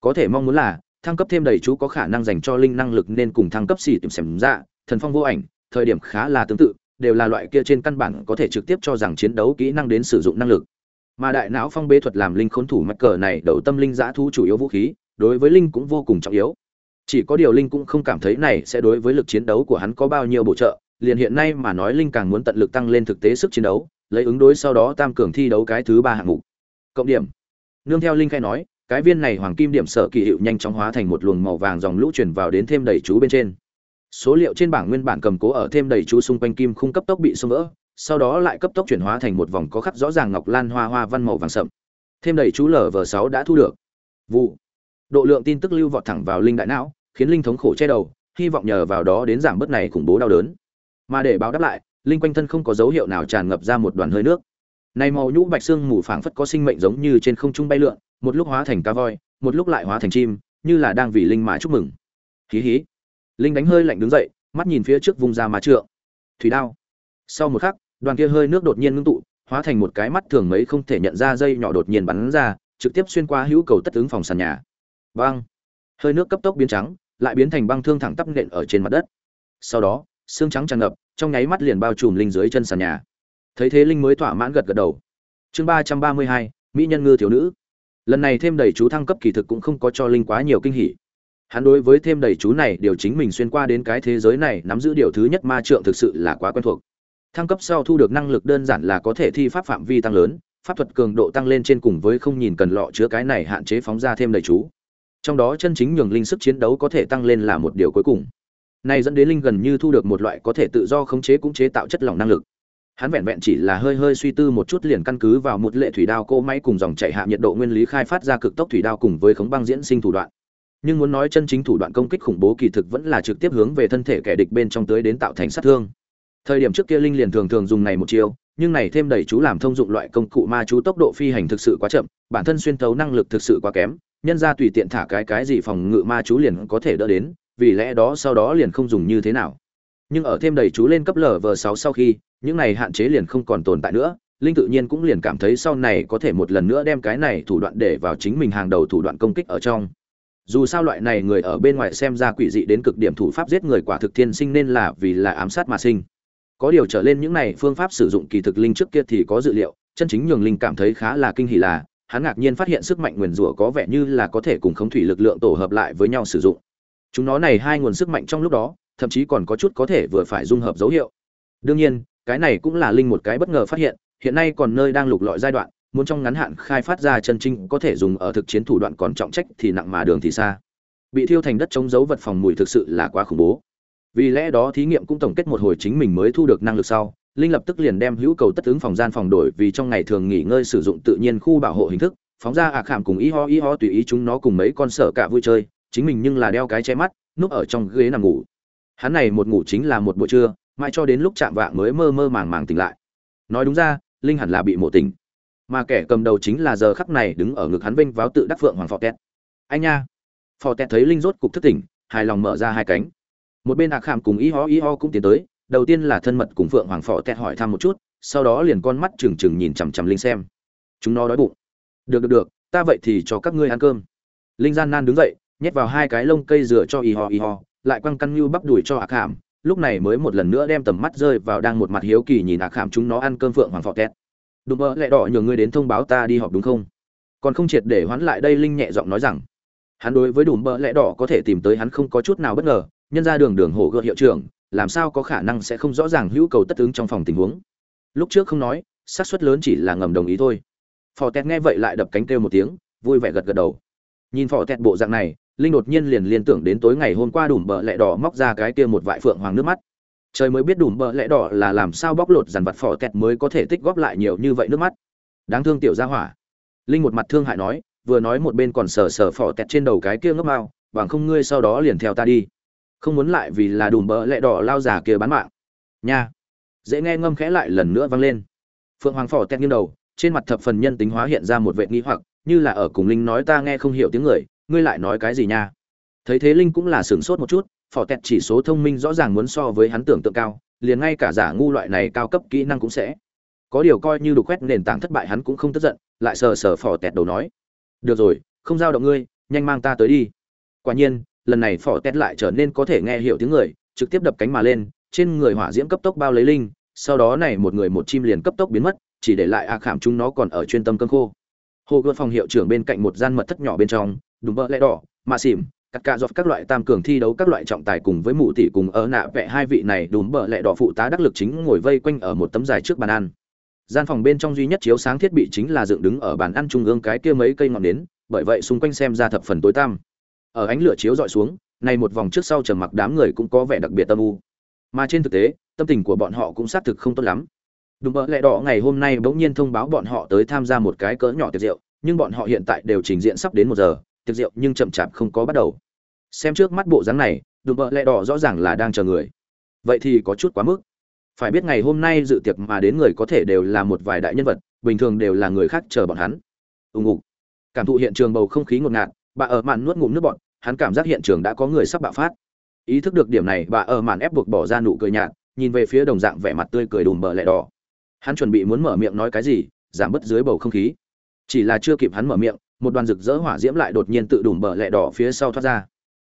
Có thể mong muốn là, thăng cấp thêm đầy chú có khả năng dành cho linh năng lực nên cùng thăng cấp xì tìm xem ra, thần phong vô ảnh, thời điểm khá là tương tự, đều là loại kia trên căn bản có thể trực tiếp cho rằng chiến đấu kỹ năng đến sử dụng năng lực. Mà đại não phong bế thuật làm linh khốn thủ mắc cờ này đầu tâm linh giã thu chủ yếu vũ khí, đối với linh cũng vô cùng trọng yếu. Chỉ có điều linh cũng không cảm thấy này sẽ đối với lực chiến đấu của hắn có bao nhiêu bổ trợ liền hiện nay mà nói linh càng muốn tận lực tăng lên thực tế sức chiến đấu, lấy ứng đối sau đó tam cường thi đấu cái thứ ba hạng mục. Cộng điểm. Nương theo linh khai nói, cái viên này hoàng kim điểm sở kỳ hiệu nhanh chóng hóa thành một luồng màu vàng dòng lũ chuyển vào đến thêm đầy chú bên trên. Số liệu trên bảng nguyên bản cầm cố ở thêm đầy chú xung quanh kim khung cấp tốc bị xung vỡ, sau đó lại cấp tốc chuyển hóa thành một vòng có khắc rõ ràng ngọc lan hoa hoa văn màu vàng sậm. Thêm đầy chú lv sáu đã thu được. Vụ. Độ lượng tin tức lưu vọt thẳng vào linh đại não, khiến linh thống khổ che đầu, hy vọng nhờ vào đó đến giảm bớt này khủng bố đau đớn mà để báo đáp lại, linh quanh thân không có dấu hiệu nào tràn ngập ra một đoàn hơi nước. Này màu nhũ bạch xương mù phảng phất có sinh mệnh giống như trên không trung bay lượn, một lúc hóa thành cá voi, một lúc lại hóa thành chim, như là đang vì linh mà chúc mừng. Hí hí. Linh đánh hơi lạnh đứng dậy, mắt nhìn phía trước vùng ra má trượng. Thủy đao. Sau một khắc, đoàn kia hơi nước đột nhiên ngưng tụ, hóa thành một cái mắt thường mấy không thể nhận ra dây nhỏ đột nhiên bắn ra, trực tiếp xuyên qua hữu cầu tất ứng phòng sàn nhà. Băng hơi nước cấp tốc biến trắng, lại biến thành băng thương thẳng tắp nện ở trên mặt đất. Sau đó xương trắng tràn ngập, trong nháy mắt liền bao trùm linh dưới chân sàn nhà. Thấy thế linh mới thỏa mãn gật gật đầu. Chương ba trăm ba mươi hai, mỹ nhân ngư thiếu nữ. Lần này thêm đầy chú thăng cấp kỳ thực cũng không có cho linh quá nhiều kinh hỉ. Hắn đối với thêm đầy chú này điều chính mình xuyên qua đến cái thế giới này nắm giữ điều thứ nhất ma trượng thực sự là quá quen thuộc. Thăng cấp sau thu được năng lực đơn giản là có thể thi pháp phạm vi tăng lớn, pháp thuật cường độ tăng lên trên cùng với không nhìn cần lọ chứa cái này hạn chế phóng ra thêm đầy chú. Trong đó chân chính nhường linh sức chiến đấu có thể tăng lên là một điều cuối cùng này dẫn đến linh gần như thu được một loại có thể tự do khống chế cũng chế tạo chất lỏng năng lực. Hắn vẹn vẹn chỉ là hơi hơi suy tư một chút liền căn cứ vào một lệ thủy đao cỗ máy cùng dòng chảy hạ nhiệt độ nguyên lý khai phát ra cực tốc thủy đao cùng với khống băng diễn sinh thủ đoạn. Nhưng muốn nói chân chính thủ đoạn công kích khủng bố kỳ thực vẫn là trực tiếp hướng về thân thể kẻ địch bên trong tới đến tạo thành sát thương. Thời điểm trước kia linh liền thường thường dùng này một chiêu, nhưng này thêm đẩy chú làm thông dụng loại công cụ ma chú tốc độ phi hành thực sự quá chậm, bản thân xuyên thấu năng lực thực sự quá kém, nhân ra tùy tiện thả cái cái gì phòng ngự ma chú liền có thể đỡ đến vì lẽ đó sau đó liền không dùng như thế nào. Nhưng ở thêm đầy chú lên cấp lv sáu sau khi, những này hạn chế liền không còn tồn tại nữa, linh tự nhiên cũng liền cảm thấy sau này có thể một lần nữa đem cái này thủ đoạn để vào chính mình hàng đầu thủ đoạn công kích ở trong. Dù sao loại này người ở bên ngoài xem ra quỷ dị đến cực điểm thủ pháp giết người quả thực thiên sinh nên là vì là ám sát mà sinh. Có điều trở lên những này phương pháp sử dụng kỳ thực linh trước kia thì có dự liệu, chân chính nhường linh cảm thấy khá là kinh hỉ là, hắn ngạc nhiên phát hiện sức mạnh nguyền rủa có vẻ như là có thể cùng khống thủy lực lượng tổ hợp lại với nhau sử dụng chúng nó này hai nguồn sức mạnh trong lúc đó, thậm chí còn có chút có thể vừa phải dung hợp dấu hiệu. Đương nhiên, cái này cũng là linh một cái bất ngờ phát hiện hiện nay còn nơi đang lục lọi giai đoạn, muốn trong ngắn hạn khai phát ra chân trinh có thể dùng ở thực chiến thủ đoạn còn trọng trách thì nặng mà đường thì xa. Bị thiêu thành đất chống dấu vật phòng mùi thực sự là quá khủng bố. Vì lẽ đó thí nghiệm cũng tổng kết một hồi chính mình mới thu được năng lực sau, linh lập tức liền đem hữu cầu tất ứng phòng gian phòng đổi vì trong ngày thường nghỉ ngơi sử dụng tự nhiên khu bảo hộ hình thức, phóng ra ạ khảm cùng y ho y ho tùy ý chúng nó cùng mấy con sở cả vui chơi chính mình nhưng là đeo cái che mắt, núp ở trong ghế nằm ngủ. Hắn này một ngủ chính là một buổi trưa, mãi cho đến lúc chạm vạng mới mơ mơ màng màng tỉnh lại. Nói đúng ra, linh hẳn là bị mộ tỉnh. Mà kẻ cầm đầu chính là giờ khắc này đứng ở ngực hắn vinh váo tự đắc phượng hoàng phò tét anh nha! Phò tét thấy linh rốt cục thức tỉnh, hài lòng mở ra hai cánh. Một bên ạ khảm cùng y ho y ho cũng tiến tới, đầu tiên là thân mật cùng phượng hoàng phò tét hỏi thăm một chút, sau đó liền con mắt trừng trừng nhìn chằm chằm linh xem. Chúng nó đói bụng. Được được được, ta vậy thì cho các ngươi ăn cơm. Linh gian nan đứng dậy nhét vào hai cái lông cây dừa cho y ho y ho, lại quăng căn như bắp đùi cho ạc hàm lúc này mới một lần nữa đem tầm mắt rơi vào đang một mặt hiếu kỳ nhìn ạc hàm chúng nó ăn cơm phượng hoàng phọ tét. Đùm bơ, lẹ đỏ nhờ ngươi đến thông báo ta đi họp đúng không? Còn không triệt để hoán lại đây, linh nhẹ giọng nói rằng, hắn đối với đùm bơ, lẹ đỏ có thể tìm tới hắn không có chút nào bất ngờ. Nhân ra đường đường hổ gợt hiệu trưởng, làm sao có khả năng sẽ không rõ ràng hữu cầu tất ứng trong phòng tình huống? Lúc trước không nói, xác suất lớn chỉ là ngầm đồng ý thôi. Phò tét nghe vậy lại đập cánh kêu một tiếng, vui vẻ gật gật đầu. Nhìn phò tét bộ dạng này linh đột nhiên liền liên tưởng đến tối ngày hôm qua đùm bợ lẹ đỏ móc ra cái kia một vại phượng hoàng nước mắt. Trời mới biết đùm bợ lẹ đỏ là làm sao bóc lột dàn vật phò kẹt mới có thể tích góp lại nhiều như vậy nước mắt. Đáng thương tiểu gia hỏa. Linh một mặt thương hại nói, vừa nói một bên còn sờ sờ phò kẹt trên đầu cái kia ngốc mao, bằng không ngươi sau đó liền theo ta đi. Không muốn lại vì là đùm bợ lẹ đỏ lao giả kia bán mạng. Nha. Dễ nghe ngâm khẽ lại lần nữa vang lên. Phượng hoàng phò kẹt nghiêng đầu, trên mặt thập phần nhân tính hóa hiện ra một vệ nghi hoặc, như là ở cùng linh nói ta nghe không hiểu tiếng người ngươi lại nói cái gì nha? Thấy thế linh cũng là sửng sốt một chút Phỏ tẹt chỉ số thông minh rõ ràng muốn so với hắn tưởng tượng cao, liền ngay cả giả ngu loại này cao cấp kỹ năng cũng sẽ. Có điều coi như đục quét nền tảng thất bại hắn cũng không tức giận, lại sờ sờ Phỏ tẹt đầu nói, được rồi, không giao động ngươi, nhanh mang ta tới đi. Quả nhiên, lần này Phỏ tẹt lại trở nên có thể nghe hiểu tiếng người, trực tiếp đập cánh mà lên, trên người hỏa diễm cấp tốc bao lấy linh, sau đó này một người một chim liền cấp tốc biến mất, chỉ để lại a khảm chúng nó còn ở chuyên tâm cơn khô. Hồ gợt phòng hiệu trưởng bên cạnh một gian mật thất nhỏ bên trong đúng bợ lẽ đỏ mạ xỉm, cắt cạ dọc các loại tam cường thi đấu các loại trọng tài cùng với mụ tỷ cùng ở nạ vẽ hai vị này đúng bợ lẽ đỏ phụ tá đắc lực chính ngồi vây quanh ở một tấm dài trước bàn ăn. Gian phòng bên trong duy nhất chiếu sáng thiết bị chính là dựng đứng ở bàn ăn trung ương cái kia mấy cây ngọn nến, bởi vậy xung quanh xem ra thập phần tối tăm. Ở ánh lửa chiếu dọi xuống, này một vòng trước sau trầm mặc đám người cũng có vẻ đặc biệt tâm u. Mà trên thực tế, tâm tình của bọn họ cũng xác thực không tốt lắm. Đúng bỡ lẹ đỏ ngày hôm nay bỗng nhiên thông báo bọn họ tới tham gia một cái cỡ nhỏ tiệc rượu, nhưng bọn họ hiện tại đều trình diện sắp đến một giờ tiệc rượu nhưng chậm chạp không có bắt đầu. Xem trước mắt bộ dáng này, đùm bợ lẹ đỏ rõ ràng là đang chờ người. Vậy thì có chút quá mức. Phải biết ngày hôm nay dự tiệc mà đến người có thể đều là một vài đại nhân vật, bình thường đều là người khác chờ bọn hắn. Ùng ục cảm thụ hiện trường bầu không khí ngột ngạt, bà ở màn nuốt ngụm nước bọn hắn cảm giác hiện trường đã có người sắp bạo phát. Ý thức được điểm này, bà ở màn ép buộc bỏ ra nụ cười nhạt, nhìn về phía đồng dạng vẻ mặt tươi cười đùm bợ lẹ đỏ. Hắn chuẩn bị muốn mở miệng nói cái gì, giảm bớt dưới bầu không khí. Chỉ là chưa kịp hắn mở miệng một đoàn rực rỡ hỏa diễm lại đột nhiên tự đùm bờ lẹ đỏ phía sau thoát ra.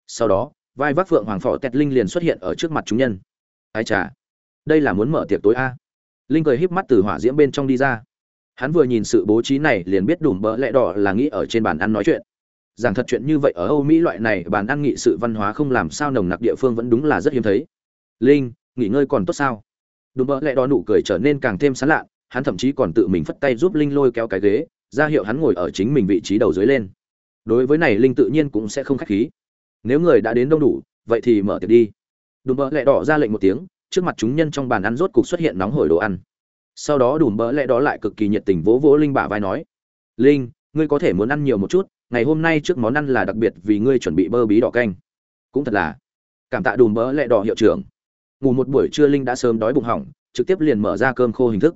Sau đó, vai vác phượng hoàng phò tét linh liền xuất hiện ở trước mặt chúng nhân. Ai chà, đây là muốn mở tiệc tối a. Linh cười híp mắt từ hỏa diễm bên trong đi ra. Hắn vừa nhìn sự bố trí này liền biết đùm bờ lẹ đỏ là nghĩ ở trên bàn ăn nói chuyện. Rằng thật chuyện như vậy ở âu mỹ loại này bàn ăn nghị sự văn hóa không làm sao nồng nặc địa phương vẫn đúng là rất hiếm thấy. Linh, nghỉ ngơi còn tốt sao? Đùm bỡ lẹ đỏ nụ cười trở nên càng thêm sán lạ hắn thậm chí còn tự mình phất tay giúp linh lôi kéo cái ghế ra hiệu hắn ngồi ở chính mình vị trí đầu dưới lên. Đối với này linh tự nhiên cũng sẽ không khách khí. Nếu người đã đến đông đủ, vậy thì mở tiệc đi. Đùm bỡ lẹ đỏ ra lệnh một tiếng, trước mặt chúng nhân trong bàn ăn rốt cục xuất hiện nóng hổi đồ ăn. Sau đó đùm bỡ lẹ đỏ lại cực kỳ nhiệt tình vỗ vỗ linh bả vai nói, linh, ngươi có thể muốn ăn nhiều một chút, ngày hôm nay trước món ăn là đặc biệt vì ngươi chuẩn bị bơ bí đỏ canh. Cũng thật là. Cảm tạ đùm bỡ lẹ đỏ hiệu trưởng. Ngủ một buổi trưa linh đã sớm đói bụng hỏng, trực tiếp liền mở ra cơm khô hình thức.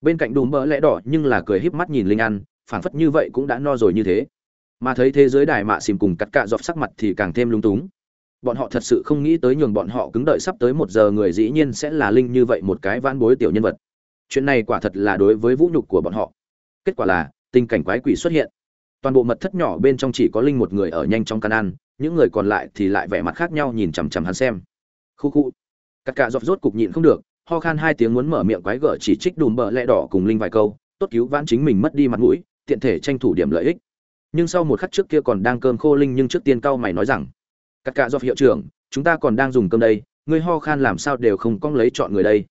Bên cạnh đùm bỡ lẹ đỏ nhưng là cười híp mắt nhìn linh ăn phảng phất như vậy cũng đã no rồi như thế. Mà thấy thế giới đài mạ xìm cùng cắt cạ dọc sắc mặt thì càng thêm lung túng. Bọn họ thật sự không nghĩ tới nhường bọn họ cứng đợi sắp tới một giờ người dĩ nhiên sẽ là linh như vậy một cái van bối tiểu nhân vật. Chuyện này quả thật là đối với vũ nhục của bọn họ. Kết quả là, tình cảnh quái quỷ xuất hiện. Toàn bộ mật thất nhỏ bên trong chỉ có linh một người ở nhanh trong căn ăn, những người còn lại thì lại vẻ mặt khác nhau nhìn chằm chằm hắn xem. Khu khu. Cắt cạ dọc rốt cục nhịn không được, ho khan hai tiếng muốn mở miệng quái gở chỉ trích đùm bờ lẹ đỏ cùng linh vài câu, tốt cứu vãn chính mình mất đi mặt mũi tiện thể tranh thủ điểm lợi ích. Nhưng sau một khắc trước kia còn đang cơm khô linh nhưng trước tiên cao mày nói rằng các cạ do hiệu trưởng, chúng ta còn đang dùng cơm đây, ngươi ho khan làm sao đều không cong lấy chọn người đây.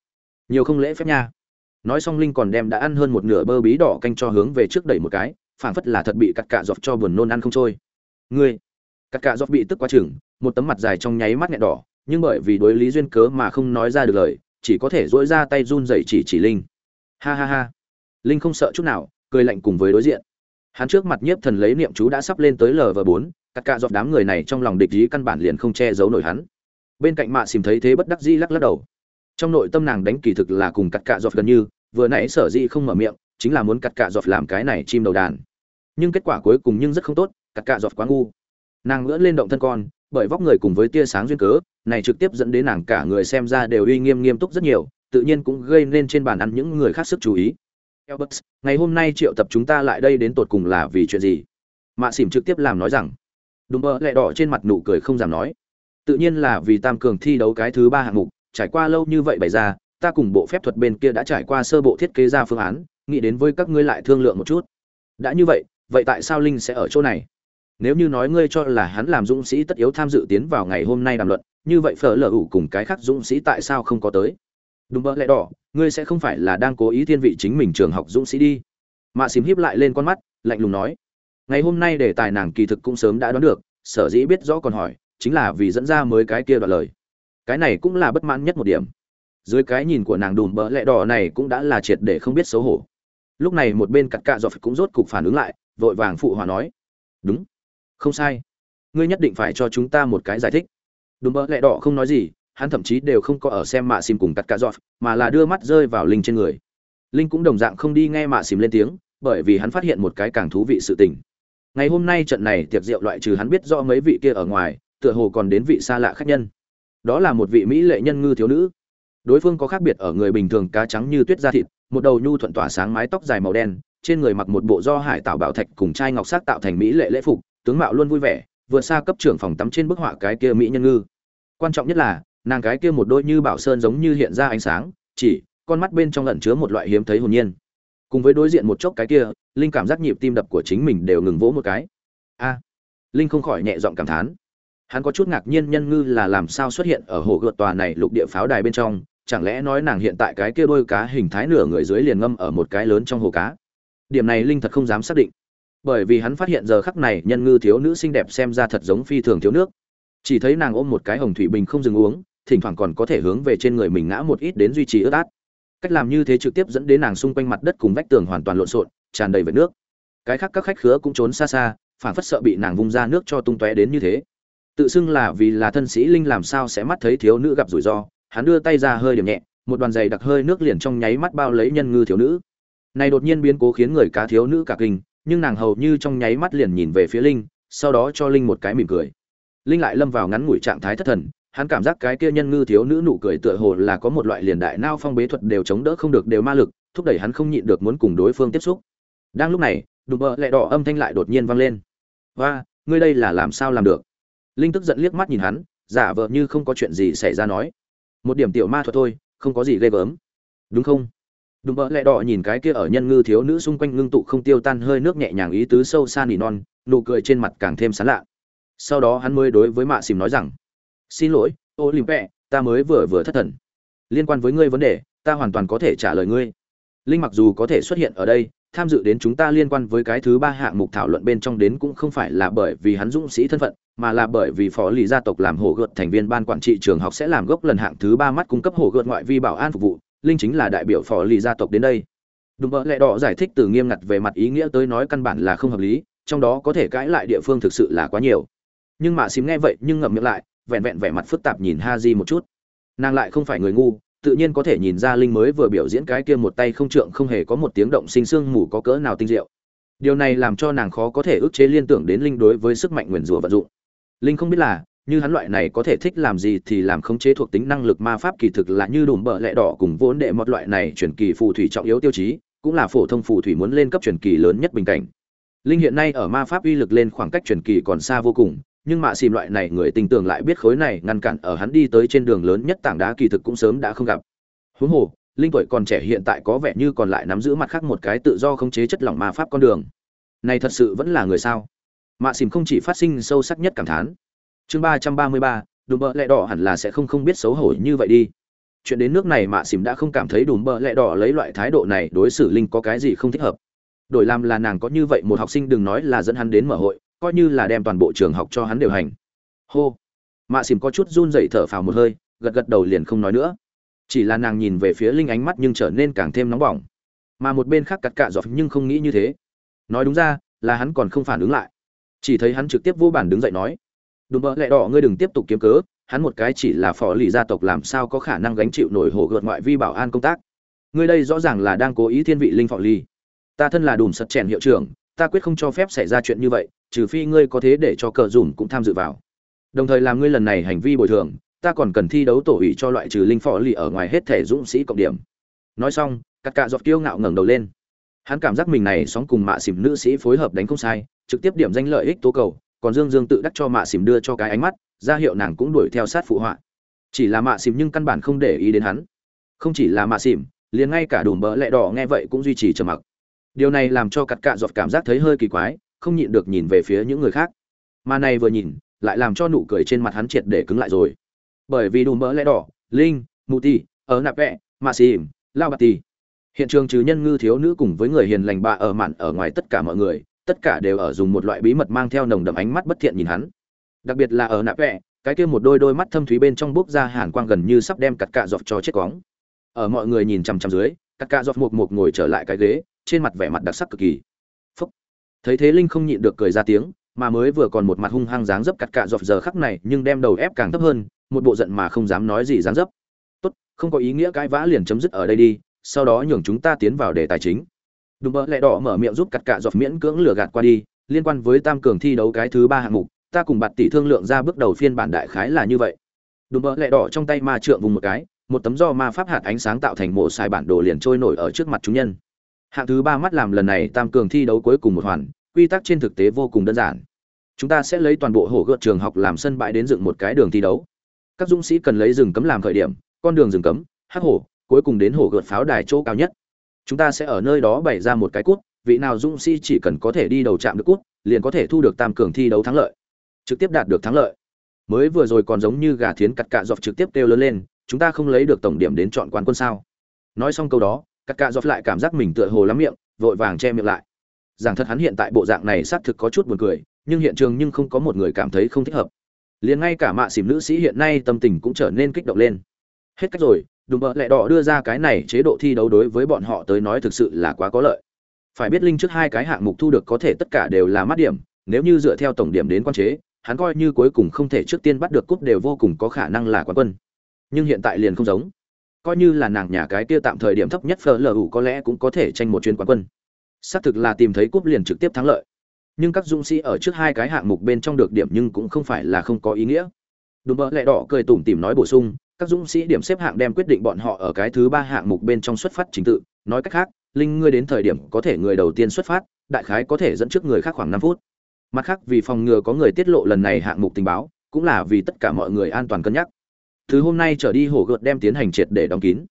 Nhiều không lễ phép nha. Nói xong linh còn đem đã ăn hơn một nửa bơ bí đỏ canh cho hướng về trước đẩy một cái, phảng phất là thật bị cắt cạ dọc cho buồn nôn ăn không trôi. Ngươi, cắt cạ dọc bị tức quá chừng, một tấm mặt dài trong nháy mắt nhẹ đỏ, nhưng bởi vì đối lý duyên cớ mà không nói ra được lời, chỉ có thể dỗi ra tay run rẩy chỉ chỉ linh. Ha ha ha. Linh không sợ chút nào cười lạnh cùng với đối diện. Hắn trước mặt nhiếp thần lấy niệm chú đã sắp lên tới lv bốn tất cả dọc đám người này trong lòng địch ý căn bản liền không che giấu nổi hắn. Bên cạnh mạ xìm thấy thế bất đắc dĩ lắc lắc đầu. Trong nội tâm nàng đánh kỳ thực là cùng cắt cạ dọc gần như, vừa nãy sở dĩ không mở miệng, chính là muốn cắt cạ dọc làm cái này chim đầu đàn. Nhưng kết quả cuối cùng nhưng rất không tốt, cắt cạ dọc quá ngu. Nàng ngỡ lên động thân con, bởi vóc người cùng với tia sáng duyên cớ, này trực tiếp dẫn đến nàng cả người xem ra đều uy nghiêm nghiêm túc rất nhiều, tự nhiên cũng gây nên trên bàn ăn những người khác sức chú ý. Elbert, ngày hôm nay triệu tập chúng ta lại đây đến tột cùng là vì chuyện gì? Mạ xỉm trực tiếp làm nói rằng Đúng bơ lẹ đỏ trên mặt nụ cười không dám nói tự nhiên là vì tam cường thi đấu cái thứ ba hạng mục trải qua lâu như vậy bày ra ta cùng bộ phép thuật bên kia đã trải qua sơ bộ thiết kế ra phương án nghĩ đến với các ngươi lại thương lượng một chút. Đã như vậy vậy tại sao linh sẽ ở chỗ này? Nếu như nói ngươi cho là hắn làm dũng sĩ tất yếu tham dự tiến vào ngày hôm nay đàm luận như vậy phở lờ ủ cùng cái khác dũng sĩ tại sao không có tới? Đúng bỡ lẹ đỏ ngươi sẽ không phải là đang cố ý thiên vị chính mình trường học dũng sĩ đi. Mạ Xím hiếp lại lên con mắt, lạnh lùng nói, ngày hôm nay đề tài nàng kỳ thực cũng sớm đã đoán được, sở dĩ biết rõ còn hỏi, chính là vì dẫn ra mới cái kia đoạn lời. Cái này cũng là bất mãn nhất một điểm. Dưới cái nhìn của nàng đùm bỡ lẹ đỏ này cũng đã là triệt để không biết xấu hổ. Lúc này một bên cặt cạ dọc cũng rốt cục phản ứng lại, vội vàng phụ hòa nói, đúng, không sai. Ngươi nhất định phải cho chúng ta một cái giải thích. Đùm bỡ lẹ đỏ không nói gì hắn thậm chí đều không có ở xem mạ xìm cùng cắt cả giọt, mà là đưa mắt rơi vào linh trên người. Linh cũng đồng dạng không đi nghe mạ xìm lên tiếng, bởi vì hắn phát hiện một cái càng thú vị sự tình. Ngày hôm nay trận này tiệc rượu loại trừ hắn biết rõ mấy vị kia ở ngoài, tựa hồ còn đến vị xa lạ khách nhân. Đó là một vị mỹ lệ nhân ngư thiếu nữ. Đối phương có khác biệt ở người bình thường cá trắng như tuyết da thịt, một đầu nhu thuận tỏa sáng mái tóc dài màu đen, trên người mặc một bộ do hải tạo bảo thạch cùng chai ngọc sắc tạo thành mỹ lệ lễ phục, tướng mạo luôn vui vẻ, vượt xa cấp trưởng phòng tắm trên bức họa cái kia mỹ nhân ngư. Quan trọng nhất là nàng cái kia một đôi như bảo sơn giống như hiện ra ánh sáng, chỉ, con mắt bên trong lẩn chứa một loại hiếm thấy hồn nhiên. Cùng với đối diện một chốc cái kia, linh cảm giác nhịp tim đập của chính mình đều ngừng vỗ một cái. A! Linh không khỏi nhẹ giọng cảm thán. Hắn có chút ngạc nhiên nhân ngư là làm sao xuất hiện ở hồ gợt tòa này lục địa pháo đài bên trong, chẳng lẽ nói nàng hiện tại cái kia đôi cá hình thái nửa người dưới liền ngâm ở một cái lớn trong hồ cá? Điểm này linh thật không dám xác định. Bởi vì hắn phát hiện giờ khắc này nhân ngư thiếu nữ xinh đẹp xem ra thật giống phi thường thiếu nước. Chỉ thấy nàng ôm một cái hồng thủy bình không dừng uống thỉnh thoảng còn có thể hướng về trên người mình ngã một ít đến duy trì ướt át. Cách làm như thế trực tiếp dẫn đến nàng xung quanh mặt đất cùng vách tường hoàn toàn lộn xộn, tràn đầy vệt nước. Cái khác các khách khứa cũng trốn xa xa phản phất sợ bị nàng vung ra nước cho tung tóe đến như thế. Tự xưng là vì là thân sĩ linh làm sao sẽ mắt thấy thiếu nữ gặp rủi ro, hắn đưa tay ra hơi điểm nhẹ, một đoàn giày đặc hơi nước liền trong nháy mắt bao lấy nhân ngư thiếu nữ. Này đột nhiên biến cố khiến người cá thiếu nữ cả kinh, nhưng nàng hầu như trong nháy mắt liền nhìn về phía linh, sau đó cho linh một cái mỉm cười. Linh lại lâm vào ngắn ngủi trạng thái thất thần hắn cảm giác cái kia nhân ngư thiếu nữ nụ cười tựa hồ là có một loại liền đại nao phong bế thuật đều chống đỡ không được, đều ma lực, thúc đẩy hắn không nhịn được muốn cùng đối phương tiếp xúc. Đang lúc này, đùm bợ lẹ đỏ âm thanh lại đột nhiên vang lên. Và ngươi đây là làm sao làm được? Linh tức giận liếc mắt nhìn hắn, giả vờ như không có chuyện gì xảy ra nói. Một điểm tiểu ma thuật thôi, không có gì ghê gớm. Đúng không? Đùm bợ lẹ đỏ nhìn cái kia ở nhân ngư thiếu nữ xung quanh ngưng tụ không tiêu tan hơi nước nhẹ nhàng ý tứ sâu xa nỉ non, nụ cười trên mặt càng thêm sán lạ. Sau đó hắn mới đối với mạ xìm nói rằng xin lỗi ô lim pẹ ta mới vừa vừa thất thần. Liên quan với ngươi vấn đề ta hoàn toàn có thể trả lời ngươi. Linh mặc dù có thể xuất hiện ở đây tham dự đến chúng ta liên quan với cái thứ ba hạng mục thảo luận bên trong đến cũng không phải là bởi vì hắn dũng sĩ thân phận mà là bởi vì phó lý gia tộc làm hổ gợt thành viên ban quản trị trường học sẽ làm gốc lần hạng thứ ba mắt cung cấp hổ gợt ngoại vi bảo an phục vụ. Linh chính là đại biểu phó lý gia tộc đến đây. Đúng bỡ lẽ đỏ giải thích từ nghiêm ngặt về mặt ý nghĩa tới nói căn bản là không hợp lý, trong đó có thể cãi lại địa phương thực sự là quá nhiều. Nhưng mà xím nghe vậy nhưng ngậm miệng lại, vẹn vẹn vẻ mặt phức tạp nhìn ha di một chút. Nàng lại không phải người ngu, tự nhiên có thể nhìn ra linh mới vừa biểu diễn cái kia một tay không trượng không hề có một tiếng động sinh xương mù có cỡ nào tinh diệu. Điều này làm cho nàng khó có thể ức chế liên tưởng đến linh đối với sức mạnh nguyền rủa vận dụng. Linh không biết là, như hắn loại này có thể thích làm gì thì làm khống chế thuộc tính năng lực ma pháp kỳ thực là như đùm bờ lẹ đỏ cùng vốn đệ một loại này chuyển kỳ phù thủy trọng yếu tiêu chí, cũng là phổ thông phù thủy muốn lên cấp chuyển kỳ lớn nhất bình cảnh. Linh hiện nay ở ma pháp uy lực lên khoảng cách chuyển kỳ còn xa vô cùng, nhưng mạ xìm loại này người tình tưởng lại biết khối này ngăn cản ở hắn đi tới trên đường lớn nhất tảng đá kỳ thực cũng sớm đã không gặp. Huống hồ, linh tuổi còn trẻ hiện tại có vẻ như còn lại nắm giữ mặt khác một cái tự do khống chế chất lỏng ma pháp con đường. Này thật sự vẫn là người sao? Mạ xìm không chỉ phát sinh sâu sắc nhất cảm thán. Chương ba trăm ba mươi ba, đùm bợ lẹ đỏ hẳn là sẽ không không biết xấu hổ như vậy đi chuyện đến nước này mạ xỉm đã không cảm thấy đùm bợ lẹ đỏ lấy loại thái độ này đối xử linh có cái gì không thích hợp đổi làm là nàng có như vậy một học sinh đừng nói là dẫn hắn đến mở hội coi như là đem toàn bộ trường học cho hắn điều hành. Hô. Mạ xìm có chút run dậy thở phào một hơi, gật gật đầu liền không nói nữa. Chỉ là nàng nhìn về phía linh ánh mắt nhưng trở nên càng thêm nóng bỏng. Mà một bên khác cắt cạ dọc nhưng không nghĩ như thế. Nói đúng ra, là hắn còn không phản ứng lại. Chỉ thấy hắn trực tiếp vô bản đứng dậy nói, đùm bỡ lẹ đỏ, ngươi đừng tiếp tục kiếm cớ, hắn một cái chỉ là phò lì gia tộc làm sao có khả năng gánh chịu nổi hổ gợt ngoại vi bảo an công tác. Ngươi đây rõ ràng là đang cố ý thiên vị linh phò lì. Ta thân là đùm sật chèn hiệu trưởng ta quyết không cho phép xảy ra chuyện như vậy, trừ phi ngươi có thế để cho cờ dùm cũng tham dự vào. Đồng thời làm ngươi lần này hành vi bồi thường, ta còn cần thi đấu tổ ủy cho loại trừ linh phò lì ở ngoài hết thể dũng sĩ cộng điểm. Nói xong, cắt cạ giọt kiêu ngạo ngẩng đầu lên. Hắn cảm giác mình này sóng cùng mạ xỉm nữ sĩ phối hợp đánh không sai, trực tiếp điểm danh lợi ích tố cầu, còn dương dương tự đắc cho mạ xỉm đưa cho cái ánh mắt, ra hiệu nàng cũng đuổi theo sát phụ họa. Chỉ là mạ xỉm nhưng căn bản không để ý đến hắn. Không chỉ là mạ xỉm, liền ngay cả đùm bỡ lẹ đỏ nghe vậy cũng duy trì trầm mặc điều này làm cho cặt cạ giọt cảm giác thấy hơi kỳ quái không nhịn được nhìn về phía những người khác. Mà này vừa nhìn lại làm cho nụ cười trên mặt hắn triệt để cứng lại rồi. Bởi vì đùm mỡ lẽ đỏ linh mù ti ở nạp vẹ mạ xìm, lao bạt ti hiện trường trừ nhân ngư thiếu nữ cùng với người hiền lành bà ở mạn ở ngoài tất cả mọi người tất cả đều ở dùng một loại bí mật mang theo nồng đậm ánh mắt bất thiện nhìn hắn. Đặc biệt là ở nạp vẹ cái kia một đôi đôi mắt thâm thúy bên trong bốc ra hàn quang gần như sắp đem cặt cạ giọt cho chết cóng. Ở mọi người nhìn chằm chằm dưới cặt cạ giọt một một ngồi trở lại cái ghế trên mặt vẻ mặt đặc sắc cực kỳ. Phúc. Thấy thế linh không nhịn được cười ra tiếng, mà mới vừa còn một mặt hung hăng dáng dấp cặt cạ dọc giờ khắc này, nhưng đem đầu ép càng thấp hơn, một bộ giận mà không dám nói gì dáng dấp. Tốt, không có ý nghĩa cãi vã liền chấm dứt ở đây đi, sau đó nhường chúng ta tiến vào đề tài chính. Đùm bỡ lẹ đỏ mở miệng giúp cặt cạ dọc miễn cưỡng lừa gạt qua đi, liên quan với tam cường thi đấu cái thứ ba hạng mục, ta cùng bạt tỷ thương lượng ra bước đầu phiên bản đại khái là như vậy. Đùm bỡ lẹ đỏ trong tay ma trượng vùng một cái, một tấm do ma pháp hạt ánh sáng tạo thành mộ sai bản đồ liền trôi nổi ở trước mặt chúng nhân hạng thứ ba mắt làm lần này tam cường thi đấu cuối cùng một hoàn, quy tắc trên thực tế vô cùng đơn giản. Chúng ta sẽ lấy toàn bộ hồ gợt trường học làm sân bãi đến dựng một cái đường thi đấu. Các dũng sĩ cần lấy rừng cấm làm khởi điểm, con đường rừng cấm, hắc hổ, cuối cùng đến hồ gợt pháo đài chỗ cao nhất. Chúng ta sẽ ở nơi đó bày ra một cái cút, vị nào dũng sĩ chỉ cần có thể đi đầu chạm được cút, liền có thể thu được tam cường thi đấu thắng lợi. Trực tiếp đạt được thắng lợi. Mới vừa rồi còn giống như gà thiến cắt cạ dọc trực tiếp kêu lớn lên, chúng ta không lấy được tổng điểm đến chọn quán quân sao? Nói xong câu đó cắt cạ dọt lại cảm giác mình tựa hồ lắm miệng, vội vàng che miệng lại. Giảng thật hắn hiện tại bộ dạng này xác thực có chút buồn cười, nhưng hiện trường nhưng không có một người cảm thấy không thích hợp. Liền ngay cả mạ xỉm nữ sĩ hiện nay tâm tình cũng trở nên kích động lên. Hết cách rồi, đùm bợ lẹ đỏ đưa ra cái này chế độ thi đấu đối với bọn họ tới nói thực sự là quá có lợi. Phải biết linh trước hai cái hạng mục thu được có thể tất cả đều là mắt điểm, nếu như dựa theo tổng điểm đến quan chế, hắn coi như cuối cùng không thể trước tiên bắt được cúp đều vô cùng có khả năng là quán quân. Nhưng hiện tại liền không giống coi như là nàng nhà cái kia tạm thời điểm thấp nhất FLU có lẽ cũng có thể tranh một chuyến quán quân. Xác thực là tìm thấy cúp liền trực tiếp thắng lợi. Nhưng các dũng sĩ ở trước hai cái hạng mục bên trong được điểm nhưng cũng không phải là không có ý nghĩa. Đùm bỡ lẹ đỏ cười tủm tỉm nói bổ sung, các dũng sĩ điểm xếp hạng đem quyết định bọn họ ở cái thứ ba hạng mục bên trong xuất phát chính tự. Nói cách khác, linh ngươi đến thời điểm có thể người đầu tiên xuất phát, đại khái có thể dẫn trước người khác khoảng năm phút. Mặt khác, vì phòng ngừa có người tiết lộ lần này hạng mục tình báo, cũng là vì tất cả mọi người an toàn cân nhắc từ hôm nay trở đi hồ gợt đem tiến hành triệt để đóng kín.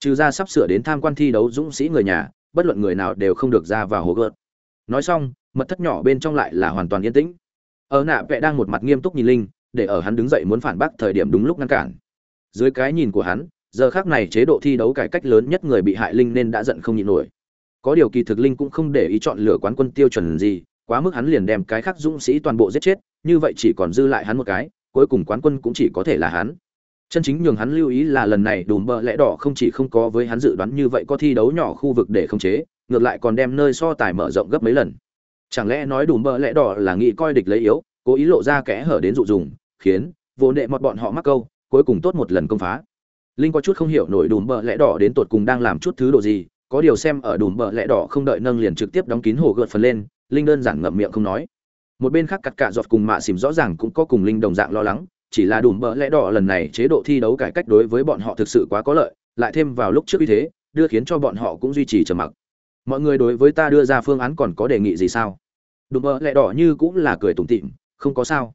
Trừ ra sắp sửa đến tham quan thi đấu dũng sĩ người nhà, bất luận người nào đều không được ra vào hồ gợt. Nói xong, mật thất nhỏ bên trong lại là hoàn toàn yên tĩnh. Ở nạ vẽ đang một mặt nghiêm túc nhìn linh, để ở hắn đứng dậy muốn phản bác thời điểm đúng lúc ngăn cản. Dưới cái nhìn của hắn, giờ khác này chế độ thi đấu cải cách lớn nhất người bị hại linh nên đã giận không nhịn nổi. Có điều kỳ thực linh cũng không để ý chọn lựa quán quân tiêu chuẩn gì, quá mức hắn liền đem cái khác dũng sĩ toàn bộ giết chết, như vậy chỉ còn dư lại hắn một cái, cuối cùng quán quân cũng chỉ có thể là hắn chân chính nhường hắn lưu ý là lần này đùm bợ lẽ đỏ không chỉ không có với hắn dự đoán như vậy có thi đấu nhỏ khu vực để khống chế, ngược lại còn đem nơi so tài mở rộng gấp mấy lần. Chẳng lẽ nói đùm bợ lẽ đỏ là nghĩ coi địch lấy yếu, cố ý lộ ra kẽ hở đến dụ dùng, khiến vô nệ mọt bọn họ mắc câu, cuối cùng tốt một lần công phá. Linh có chút không hiểu nổi đùm bợ lẽ đỏ đến tột cùng đang làm chút thứ độ gì, có điều xem ở đùm bợ lẽ đỏ không đợi nâng liền trực tiếp đóng kín hồ gợt phần lên, linh đơn giản ngậm miệng không nói. Một bên khác cặt cạ giọt cùng mạ xỉm rõ ràng cũng có cùng linh đồng dạng lo lắng chỉ là đùm bỡ lẽ đỏ lần này chế độ thi đấu cải cách đối với bọn họ thực sự quá có lợi, lại thêm vào lúc trước như thế, đưa khiến cho bọn họ cũng duy trì trầm mặc. Mọi người đối với ta đưa ra phương án còn có đề nghị gì sao? Đùm bỡ lẽ đỏ như cũng là cười tủm tỉm, không có sao.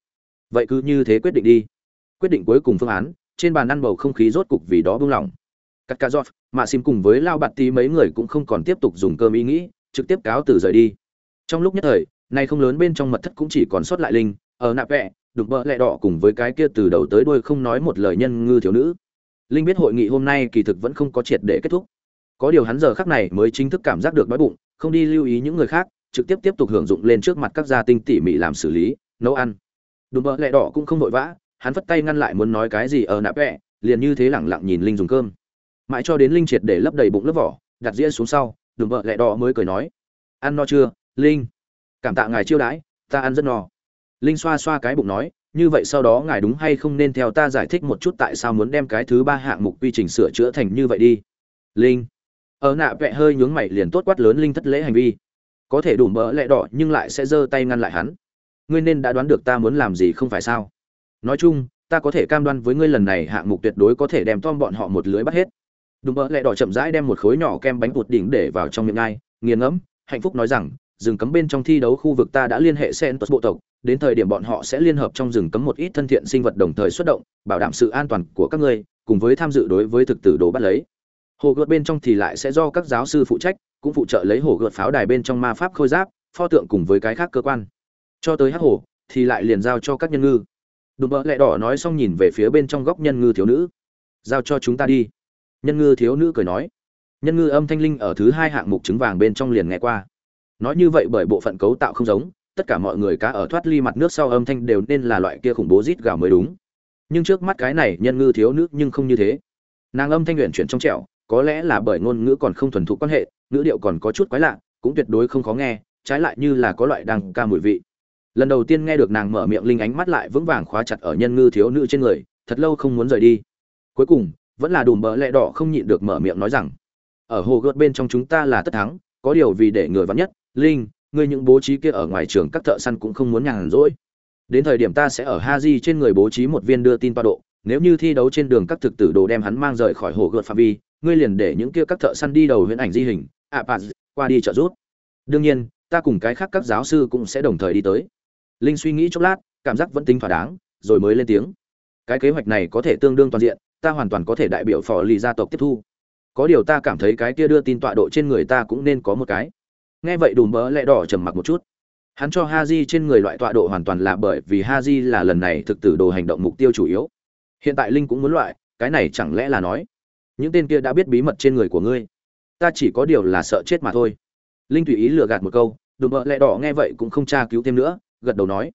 Vậy cứ như thế quyết định đi. Quyết định cuối cùng phương án, trên bàn ăn bầu không khí rốt cục vì đó buông lỏng cắt cà giọt mạ xìm cùng với lao bạt tí mấy người cũng không còn tiếp tục dùng cơm ý nghĩ, trực tiếp cáo từ rời đi. Trong lúc nhất thời, nay không lớn bên trong mật thất cũng chỉ còn sót lại linh, ở nạp vẹ đục bợ lẹ đỏ cùng với cái kia từ đầu tới đuôi không nói một lời nhân ngư thiếu nữ. Linh biết hội nghị hôm nay kỳ thực vẫn không có triệt để kết thúc. Có điều hắn giờ khắc này mới chính thức cảm giác được đói bụng, không đi lưu ý những người khác, trực tiếp tiếp tục hưởng dụng lên trước mặt các gia tinh tỉ mỉ làm xử lý, nấu ăn. Đùm bợ lẹ đỏ cũng không vội vã, hắn vất tay ngăn lại muốn nói cái gì ở nạp vẹ, liền như thế lẳng lặng nhìn linh dùng cơm. Mãi cho đến linh triệt để lấp đầy bụng lớp vỏ, đặt dĩa xuống sau đùm bợ lẹ đỏ mới cười nói, ăn no chưa, linh? Cảm tạ ngài chiêu đãi, ta ăn rất no linh xoa xoa cái bụng nói, như vậy sau đó ngài đúng hay không nên theo ta giải thích một chút tại sao muốn đem cái thứ ba hạng mục quy trình sửa chữa thành như vậy đi. Linh. Ở nạ vẹ hơi nhướng mày liền tốt quát lớn linh thất lễ hành vi. Có thể đủ mỡ lẹ đỏ nhưng lại sẽ giơ tay ngăn lại hắn. Ngươi nên đã đoán được ta muốn làm gì không phải sao? Nói chung, ta có thể cam đoan với ngươi lần này hạng mục tuyệt đối có thể đem tom bọn họ một lưới bắt hết. Đùm mỡ lẹ đỏ chậm rãi đem một khối nhỏ kem bánh bột đỉnh để vào trong miệng ngai, nghiền ngẫm, hạnh phúc nói rằng rừng cấm bên trong thi đấu khu vực ta đã liên hệ sen bộ tộc, đến thời điểm bọn họ sẽ liên hợp trong rừng cấm một ít thân thiện sinh vật đồng thời xuất động, bảo đảm sự an toàn của các ngươi, cùng với tham dự đối với thực tử đồ bắt lấy. Hồ gợt bên trong thì lại sẽ do các giáo sư phụ trách, cũng phụ trợ lấy hồ gợt pháo đài bên trong ma pháp khôi giáp, pho tượng cùng với cái khác cơ quan. Cho tới hắc hồ, thì lại liền giao cho các nhân ngư. Đùm bỡ lẹ đỏ nói xong nhìn về phía bên trong góc nhân ngư thiếu nữ. Giao cho chúng ta đi. Nhân ngư thiếu nữ cười nói. Nhân ngư âm thanh linh ở thứ hai hạng mục trứng vàng bên trong liền nghe qua nói như vậy bởi bộ phận cấu tạo không giống, tất cả mọi người cá ở thoát ly mặt nước sau âm thanh đều nên là loại kia khủng bố rít gào mới đúng. Nhưng trước mắt cái này nhân ngư thiếu nữ nhưng không như thế. Nàng âm thanh luyện chuyển trong trẻo, có lẽ là bởi ngôn ngữ còn không thuần thục quan hệ, ngữ điệu còn có chút quái lạ, cũng tuyệt đối không khó nghe, trái lại như là có loại đăng ca mùi vị. Lần đầu tiên nghe được nàng mở miệng linh ánh mắt lại vững vàng khóa chặt ở nhân ngư thiếu nữ trên người, thật lâu không muốn rời đi. Cuối cùng, vẫn là đùm bỡ lẹ đỏ không nhịn được mở miệng nói rằng, ở hồ gợt bên trong chúng ta là tất thắng, có điều vì để người vắn nhất linh ngươi những bố trí kia ở ngoài trường các thợ săn cũng không muốn nhàn rỗi. Đến thời điểm ta sẽ ở ha di trên người bố trí một viên đưa tin toa độ. Nếu như thi đấu trên đường các thực tử đồ đem hắn mang rời khỏi hồ gợt phạm vi ngươi liền để những kia các thợ săn đi đầu huyễn ảnh di hình. Ạ à, qua đi trợ giúp. Đương nhiên ta cùng cái khác các giáo sư cũng sẽ đồng thời đi tới. Linh suy nghĩ chốc lát cảm giác vẫn tính thỏa đáng rồi mới lên tiếng. Cái kế hoạch này có thể tương đương toàn diện ta hoàn toàn có thể đại biểu phò lì gia tộc tiếp thu. Có điều ta cảm thấy cái kia đưa tin tọa độ trên người ta cũng nên có một cái nghe vậy đùm bỡ lẽ đỏ trầm mặc một chút. Hắn cho ha di trên người loại tọa độ hoàn toàn là bởi vì ha di là lần này thực tử đồ hành động mục tiêu chủ yếu. Hiện tại linh cũng muốn loại, cái này chẳng lẽ là nói, những tên kia đã biết bí mật trên người của ngươi? Ta chỉ có điều là sợ chết mà thôi. Linh tùy ý lừa gạt một câu, đùm bỡ lẽ đỏ nghe vậy cũng không tra cứu thêm nữa, gật đầu nói,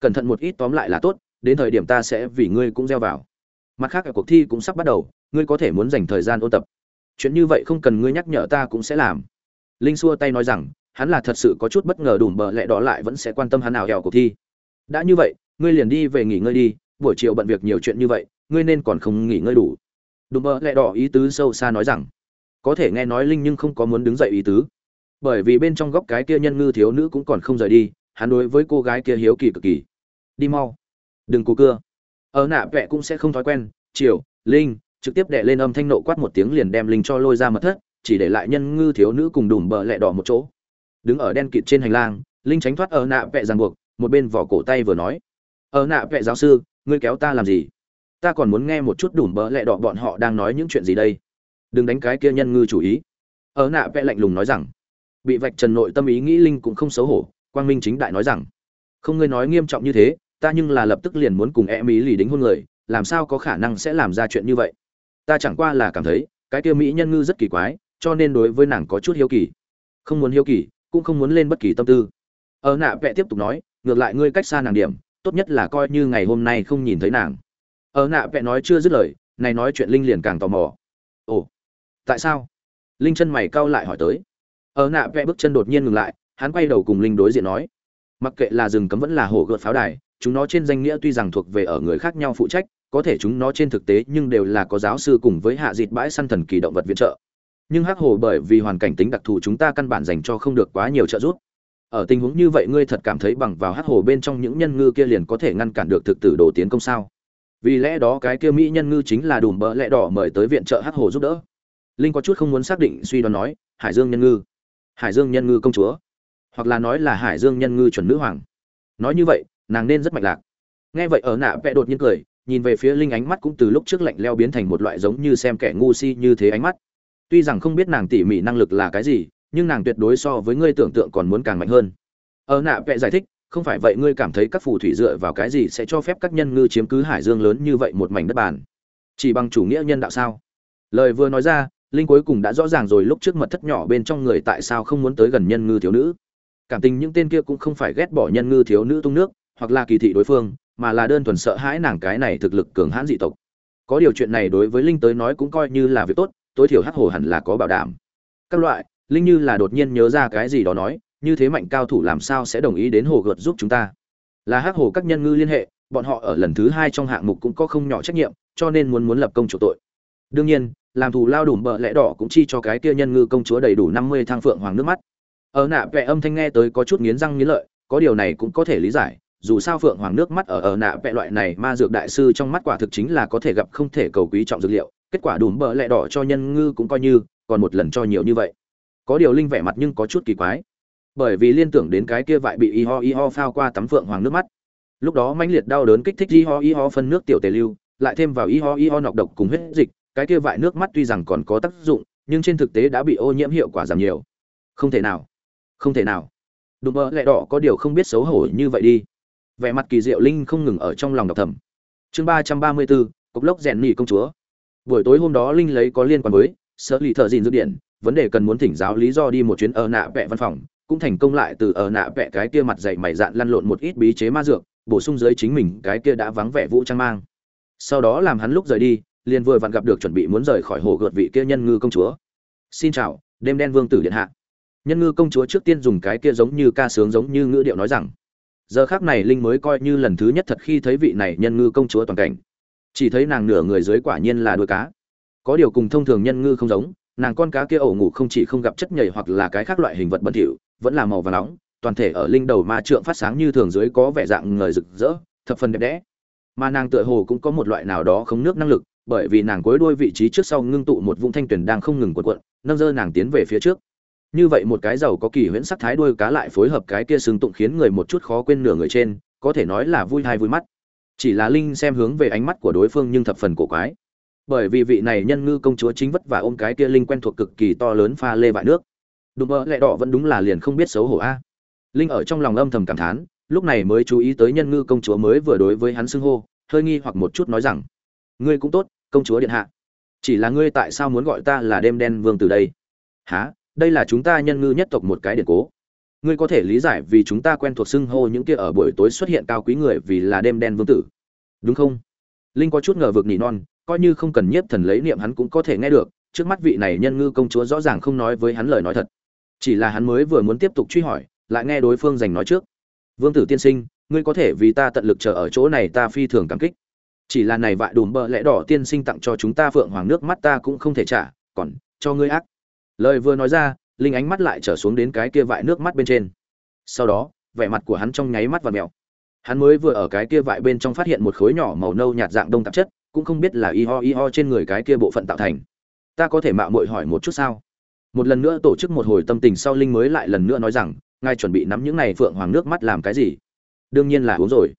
cẩn thận một ít, tóm lại là tốt, đến thời điểm ta sẽ vì ngươi cũng gieo vào. Mặt khác ở cuộc thi cũng sắp bắt đầu, ngươi có thể muốn dành thời gian ôn tập. Chuyện như vậy không cần ngươi nhắc nhở ta cũng sẽ làm linh xua tay nói rằng, hắn là thật sự có chút bất ngờ đùm bờ lẹ đỏ lại vẫn sẽ quan tâm hắn nào hẻo cuộc thi. Đã như vậy, ngươi liền đi về nghỉ ngơi đi, buổi chiều bận việc nhiều chuyện như vậy, ngươi nên còn không nghỉ ngơi đủ. Đùm bờ lẹ đỏ ý tứ sâu xa nói rằng, có thể nghe nói linh nhưng không có muốn đứng dậy ý tứ. Bởi vì bên trong góc cái kia nhân ngư thiếu nữ cũng còn không rời đi, hắn đối với cô gái kia hiếu kỳ cực kỳ. Đi mau. Đừng cố cưa. Ở nạ vẹ cũng sẽ không thói quen. Chiều, linh, trực tiếp đệ lên âm thanh nộ quát một tiếng liền đem linh cho lôi ra mật thất chỉ để lại nhân ngư thiếu nữ cùng đùm bờ lẹ đỏ một chỗ. Đứng ở đen kịt trên hành lang, linh tránh thoát ở nạ vẹ ràng buộc, một bên vỏ cổ tay vừa nói. Ở nạ vẹ giáo sư, ngươi kéo ta làm gì? Ta còn muốn nghe một chút đùm bờ lẹ đỏ bọn họ đang nói những chuyện gì đây. Đừng đánh cái kia nhân ngư chủ ý. Ở nạ vẹ lạnh lùng nói rằng. Bị vạch trần nội tâm ý nghĩ linh cũng không xấu hổ, quang minh chính đại nói rằng. Không, ngươi nói nghiêm trọng như thế, ta nhưng là lập tức liền muốn cùng e mỹ lì đính hôn người, làm sao có khả năng sẽ làm ra chuyện như vậy? Ta chẳng qua là cảm thấy, cái kia mỹ nhân ngư rất kỳ quái cho nên đối với nàng có chút hiếu kỳ. Không muốn hiếu kỳ, cũng không muốn lên bất kỳ tâm tư. Ở nạ vẽ tiếp tục nói, ngược lại ngươi cách xa nàng điểm, tốt nhất là coi như ngày hôm nay không nhìn thấy nàng. Ở nạ vẽ nói chưa dứt lời, này nói chuyện linh liền càng tò mò. Ồ, tại sao? Linh chân mày cau lại hỏi tới. Ở nạ vẽ bước chân đột nhiên ngừng lại, hắn quay đầu cùng linh đối diện nói, mặc kệ là rừng cấm vẫn là hổ gợt pháo đài, chúng nó trên danh nghĩa tuy rằng thuộc về ở người khác nhau phụ trách, có thể chúng nó trên thực tế nhưng đều là có giáo sư cùng với hạ dịt bãi săn thần kỳ động vật viện trợ nhưng hắc hồ bởi vì hoàn cảnh tính đặc thù chúng ta căn bản dành cho không được quá nhiều trợ giúp. Ở tình huống như vậy ngươi thật cảm thấy bằng vào hắc hồ bên trong những nhân ngư kia liền có thể ngăn cản được thực tử đồ tiến công sao? Vì lẽ đó cái kia mỹ nhân ngư chính là đùm bỡ lẽ đỏ mời tới viện trợ hắc hồ giúp đỡ. Linh có chút không muốn xác định, suy đoán nói, hải dương nhân ngư. Hải dương nhân ngư công chúa. Hoặc là nói là hải dương nhân ngư chuẩn nữ hoàng. Nói như vậy, nàng nên rất mạnh lạc. Nghe vậy ở nạ vẽ đột nhiên cười, nhìn về phía linh ánh mắt cũng từ lúc trước lạnh leo biến thành một loại giống như xem kẻ ngu si như thế ánh mắt tuy rằng không biết nàng tỉ mỉ năng lực là cái gì, nhưng nàng tuyệt đối so với ngươi tưởng tượng còn muốn càng mạnh hơn. Ở nạ, vẽ giải thích, không phải vậy ngươi cảm thấy các phù thủy dựa vào cái gì sẽ cho phép các nhân ngư chiếm cứ hải dương lớn như vậy một mảnh đất bàn? Chỉ bằng chủ nghĩa nhân đạo sao? Lời vừa nói ra, linh cuối cùng đã rõ ràng rồi lúc trước mật thất nhỏ bên trong người tại sao không muốn tới gần nhân ngư thiếu nữ. Cảm tình những tên kia cũng không phải ghét bỏ nhân ngư thiếu nữ tung nước, hoặc là kỳ thị đối phương, mà là đơn thuần sợ hãi nàng cái này thực lực cường hãn dị tộc. Có điều chuyện này đối với linh tới nói cũng coi như là việc tốt tối thiểu hắc hồ hẳn là có bảo đảm. Các loại, linh như là đột nhiên nhớ ra cái gì đó nói, như thế mạnh cao thủ làm sao sẽ đồng ý đến hồ gợt giúp chúng ta? Là hắc hồ các nhân ngư liên hệ, bọn họ ở lần thứ hai trong hạng mục cũng có không nhỏ trách nhiệm, cho nên muốn muốn lập công chủ tội. Đương nhiên, làm thù lao đủ bợ lẽ đỏ cũng chi cho cái kia nhân ngư công chúa đầy đủ năm mươi thang phượng hoàng nước mắt. Ở nạ vẽ âm thanh nghe tới có chút nghiến răng nghiến lợi, có điều này cũng có thể lý giải, dù sao phượng hoàng nước mắt ở ở nạ vẽ loại này ma dược đại sư trong mắt quả thực chính là có thể gặp không thể cầu quý trọng dược liệu kết quả đùm bờ lẹ đỏ cho nhân ngư cũng coi như, còn một lần cho nhiều như vậy. Có điều linh vẻ mặt nhưng có chút kỳ quái. Bởi vì liên tưởng đến cái kia vại bị y ho y ho phao qua tắm phượng hoàng nước mắt. Lúc đó mãnh liệt đau đớn kích thích y ho y ho phân nước tiểu tề lưu, lại thêm vào y ho y ho nọc độc cùng huyết dịch, cái kia vại nước mắt tuy rằng còn có tác dụng, nhưng trên thực tế đã bị ô nhiễm hiệu quả giảm nhiều. Không thể nào. Không thể nào. Đùm bơ lẹ đỏ có điều không biết xấu hổ như vậy đi. Vẻ mặt kỳ diệu linh không ngừng ở trong lòng đọc thầm. Chương ba trăm ba mươi bốn, cục lốc rèn nỉ công chúa buổi tối hôm đó linh lấy có liên quan với sở lì thợ dìn dược điện, vấn đề cần muốn thỉnh giáo lý do đi một chuyến ở nạ vẽ văn phòng, cũng thành công lại từ ở nạ vẽ cái kia mặt dày mày dạn lăn lộn một ít bí chế ma dược, bổ sung dưới chính mình cái kia đã vắng vẻ vũ trang mang. Sau đó làm hắn lúc rời đi, liền vừa vặn gặp được chuẩn bị muốn rời khỏi hồ gợt vị kia nhân ngư công chúa. Xin chào, đêm đen vương tử điện hạ. Nhân ngư công chúa trước tiên dùng cái kia giống như ca sướng giống như ngữ điệu nói rằng, giờ khác này linh mới coi như lần thứ nhất thật khi thấy vị này nhân ngư công chúa toàn cảnh chỉ thấy nàng nửa người dưới quả nhiên là đuôi cá. Có điều cùng thông thường nhân ngư không giống, nàng con cá kia ổ ngủ không chỉ không gặp chất nhảy hoặc là cái khác loại hình vật bẩn thỉu, vẫn là màu và nóng, toàn thể ở linh đầu ma trượng phát sáng như thường dưới có vẻ dạng người rực rỡ, thập phần đẹp đẽ. Mà nàng tựa hồ cũng có một loại nào đó không nước năng lực, bởi vì nàng cuối đuôi vị trí trước sau ngưng tụ một vũng thanh tuyển đang không ngừng cuộn cuộn, nâng dơ nàng tiến về phía trước. Như vậy một cái giàu có kỳ huyễn sắc thái đuôi cá lại phối hợp cái kia sừng tụng khiến người một chút khó quên nửa người trên, có thể nói là vui hay vui mắt chỉ là linh xem hướng về ánh mắt của đối phương nhưng thập phần cổ quái. Bởi vì vị này nhân ngư công chúa chính vất và ôm cái kia linh quen thuộc cực kỳ to lớn pha lê vại nước. Đùm bơ lẹ đỏ vẫn đúng là liền không biết xấu hổ a. Linh ở trong lòng âm thầm cảm thán, lúc này mới chú ý tới nhân ngư công chúa mới vừa đối với hắn xưng hô, hơi nghi hoặc một chút nói rằng, ngươi cũng tốt, công chúa điện hạ. Chỉ là ngươi tại sao muốn gọi ta là đêm đen vương từ đây? Há đây là chúng ta nhân ngư nhất tộc một cái điện cố ngươi có thể lý giải vì chúng ta quen thuộc xưng hô những kia ở buổi tối xuất hiện cao quý người vì là đêm đen vương tử. Đúng không? Linh có chút ngờ vực nỉ non, coi như không cần nhiếp thần lấy niệm hắn cũng có thể nghe được, trước mắt vị này nhân ngư công chúa rõ ràng không nói với hắn lời nói thật. Chỉ là hắn mới vừa muốn tiếp tục truy hỏi, lại nghe đối phương giành nói trước. Vương tử tiên sinh, ngươi có thể vì ta tận lực chờ ở chỗ này ta phi thường cảm kích. Chỉ là này vại đùm bợ lẽ đỏ tiên sinh tặng cho chúng ta phượng hoàng nước mắt ta cũng không thể trả, còn, cho ngươi ác. Lời vừa nói ra linh ánh mắt lại trở xuống đến cái kia vại nước mắt bên trên. Sau đó, vẻ mặt của hắn trong nháy mắt và mèo. Hắn mới vừa ở cái kia vại bên trong phát hiện một khối nhỏ màu nâu nhạt dạng đông tạp chất, cũng không biết là y ho y ho trên người cái kia bộ phận tạo thành. Ta có thể mạo muội hỏi một chút sao? Một lần nữa tổ chức một hồi tâm tình sau linh mới lại lần nữa nói rằng, ngài chuẩn bị nắm những này phượng hoàng nước mắt làm cái gì? Đương nhiên là uống rồi.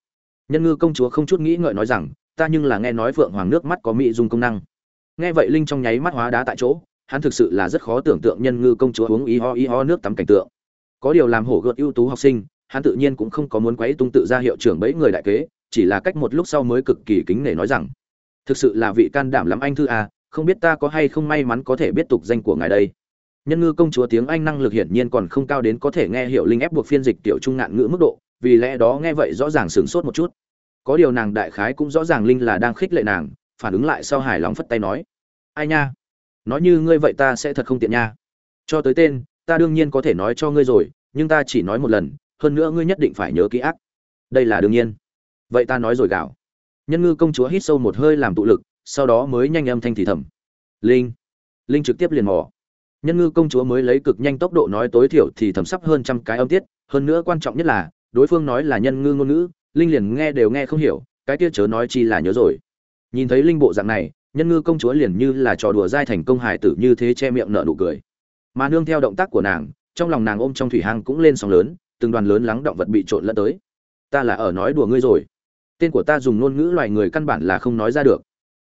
Nhân ngư công chúa không chút nghĩ ngợi nói rằng, ta nhưng là nghe nói phượng hoàng nước mắt có mỹ dung công năng. Nghe vậy linh trong nháy mắt hóa đá tại chỗ hắn thực sự là rất khó tưởng tượng nhân ngư công chúa uống y ho y ho nước tắm cảnh tượng. Có điều làm hổ gợt ưu tú học sinh, hắn tự nhiên cũng không có muốn quấy tung tự ra hiệu trưởng bẫy người đại kế, chỉ là cách một lúc sau mới cực kỳ kính nể nói rằng, thực sự là vị can đảm lắm anh thư à không biết ta có hay không may mắn có thể biết tục danh của ngài đây. Nhân ngư công chúa tiếng anh năng lực hiển nhiên còn không cao đến có thể nghe hiểu linh ép buộc phiên dịch tiểu trung ngạn ngữ mức độ, vì lẽ đó nghe vậy rõ ràng sửng sốt một chút. Có điều nàng đại khái cũng rõ ràng linh là đang khích lệ nàng, phản ứng lại sau hài lòng phất tay nói, ai nha nói như ngươi vậy ta sẽ thật không tiện nha. Cho tới tên, ta đương nhiên có thể nói cho ngươi rồi, nhưng ta chỉ nói một lần, hơn nữa ngươi nhất định phải nhớ kỹ ác. Đây là đương nhiên. Vậy ta nói rồi gạo. Nhân ngư công chúa hít sâu một hơi làm tụ lực, sau đó mới nhanh âm thanh thì thầm. Linh. Linh trực tiếp liền mò. Nhân ngư công chúa mới lấy cực nhanh tốc độ nói tối thiểu thì thầm sắp hơn trăm cái âm tiết, hơn nữa quan trọng nhất là, đối phương nói là nhân ngư ngôn ngữ, linh liền nghe đều nghe không hiểu, cái kia chớ nói chi là nhớ rồi. Nhìn thấy linh bộ dạng này nhân ngư công chúa liền như là trò đùa dai thành công hài tử như thế che miệng nở nụ cười. Mà nương theo động tác của nàng, trong lòng nàng ôm trong thủy hang cũng lên sóng lớn, từng đoàn lớn lắng động vật bị trộn lẫn tới. Ta là ở nói đùa ngươi rồi. Tên của ta dùng ngôn ngữ loài người căn bản là không nói ra được.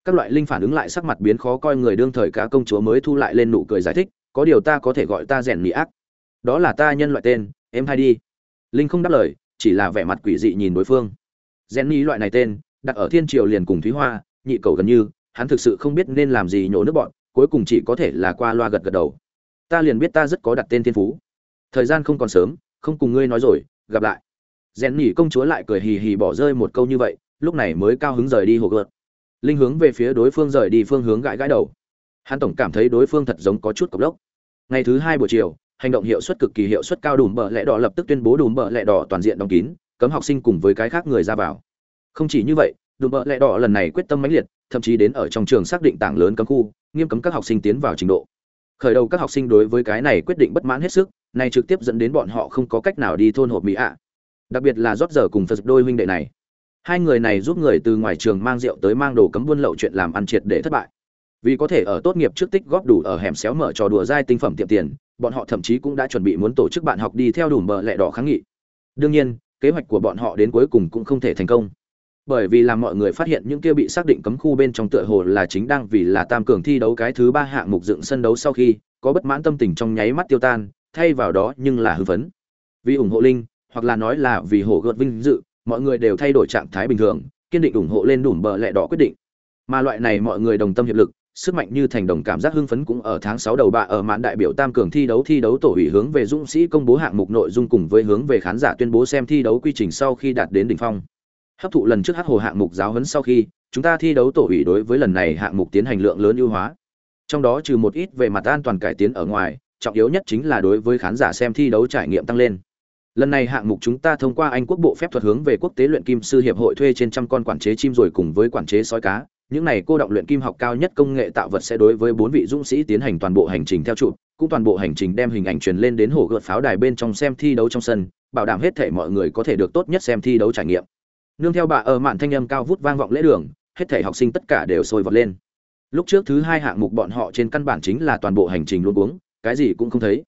Các loại linh phản ứng lại sắc mặt biến khó coi người đương thời cá công chúa mới thu lại lên nụ cười giải thích, có điều ta có thể gọi ta rèn mỹ ác. Đó là ta nhân loại tên, em hay đi. Linh không đáp lời, chỉ là vẻ mặt quỷ dị nhìn đối phương. Rèn mỹ loại này tên, đặt ở thiên triều liền cùng thúy hoa, nhị cầu gần như hắn thực sự không biết nên làm gì nhổ nước bọn, cuối cùng chỉ có thể là qua loa gật gật đầu. Ta liền biết ta rất có đặt tên thiên phú. Thời gian không còn sớm, không cùng ngươi nói rồi, gặp lại. Rèn nhỉ công chúa lại cười hì hì bỏ rơi một câu như vậy, lúc này mới cao hứng rời đi hồ gợt. Linh hướng về phía đối phương rời đi phương hướng gãi gãi đầu. Hắn tổng cảm thấy đối phương thật giống có chút cọc lốc. Ngày thứ hai buổi chiều, hành động hiệu suất cực kỳ hiệu suất cao đùm bờ lẹ đỏ lập tức tuyên bố đùm bờ lẹ đỏ toàn diện đóng kín, cấm học sinh cùng với cái khác người ra vào. Không chỉ như vậy đùm bợ lẹ đỏ lần này quyết tâm mãnh liệt, thậm chí đến ở trong trường xác định tảng lớn cấm khu, nghiêm cấm các học sinh tiến vào trình độ. Khởi đầu các học sinh đối với cái này quyết định bất mãn hết sức này trực tiếp dẫn đến bọn họ không có cách nào đi thôn hộp mỹ ạ. Đặc biệt là rót giờ cùng phật đôi huynh đệ này. Hai người này giúp người từ ngoài trường mang rượu tới mang đồ cấm buôn lậu chuyện làm ăn triệt để thất bại. Vì có thể ở tốt nghiệp trước tích góp đủ ở hẻm xéo mở trò đùa dai tinh phẩm tiệm tiền, bọn họ thậm chí cũng đã chuẩn bị muốn tổ chức bạn học đi theo đủ bờ lẹ đỏ kháng nghị. Đương nhiên, kế hoạch của bọn họ đến cuối cùng cũng không thể thành công bởi vì làm mọi người phát hiện những kia bị xác định cấm khu bên trong tựa hồ là chính đang vì là tam cường thi đấu cái thứ ba hạng mục dựng sân đấu sau khi, có bất mãn tâm tình trong nháy mắt tiêu tan, thay vào đó nhưng là hưng phấn vì ủng hộ linh, hoặc là nói là vì hổ gợt vinh dự, mọi người đều thay đổi trạng thái bình thường, kiên định ủng hộ lên đủ bờ lẹ đỏ quyết định mà loại này mọi người đồng tâm hiệp lực, sức mạnh như thành đồng cảm giác hưng phấn cũng ở tháng 6 đầu bạ ở mạn đại biểu tam cường thi đấu thi đấu tổ ủy hướng về dũng sĩ công bố hạng mục nội dung cùng với hướng về khán giả tuyên bố xem thi đấu quy trình sau khi đạt đến đỉnh phong. Hấp thụ lần trước hát hồ hạng mục giáo huấn sau khi, chúng ta thi đấu tổ ủy đối với lần này hạng mục tiến hành lượng lớn ưu hóa. Trong đó trừ một ít về mặt an toàn cải tiến ở ngoài, trọng yếu nhất chính là đối với khán giả xem thi đấu trải nghiệm tăng lên. Lần này hạng mục chúng ta thông qua Anh quốc bộ phép thuật hướng về quốc tế luyện kim sư hiệp hội thuê trên trăm con quản chế chim rồi cùng với quản chế sói cá, những này cô động luyện kim học cao nhất công nghệ tạo vật sẽ đối với bốn vị dũng sĩ tiến hành toàn bộ hành trình theo chụp cũng toàn bộ hành trình đem hình ảnh truyền lên đến hồ gợt pháo đài bên trong xem thi đấu trong sân, bảo đảm hết thể mọi người có thể được tốt nhất xem thi đấu trải nghiệm. Nương theo bà ở mạn thanh âm cao vút vang vọng lễ đường, hết thể học sinh tất cả đều sôi vọt lên. Lúc trước thứ hai hạng mục bọn họ trên căn bản chính là toàn bộ hành trình luôn uống, cái gì cũng không thấy.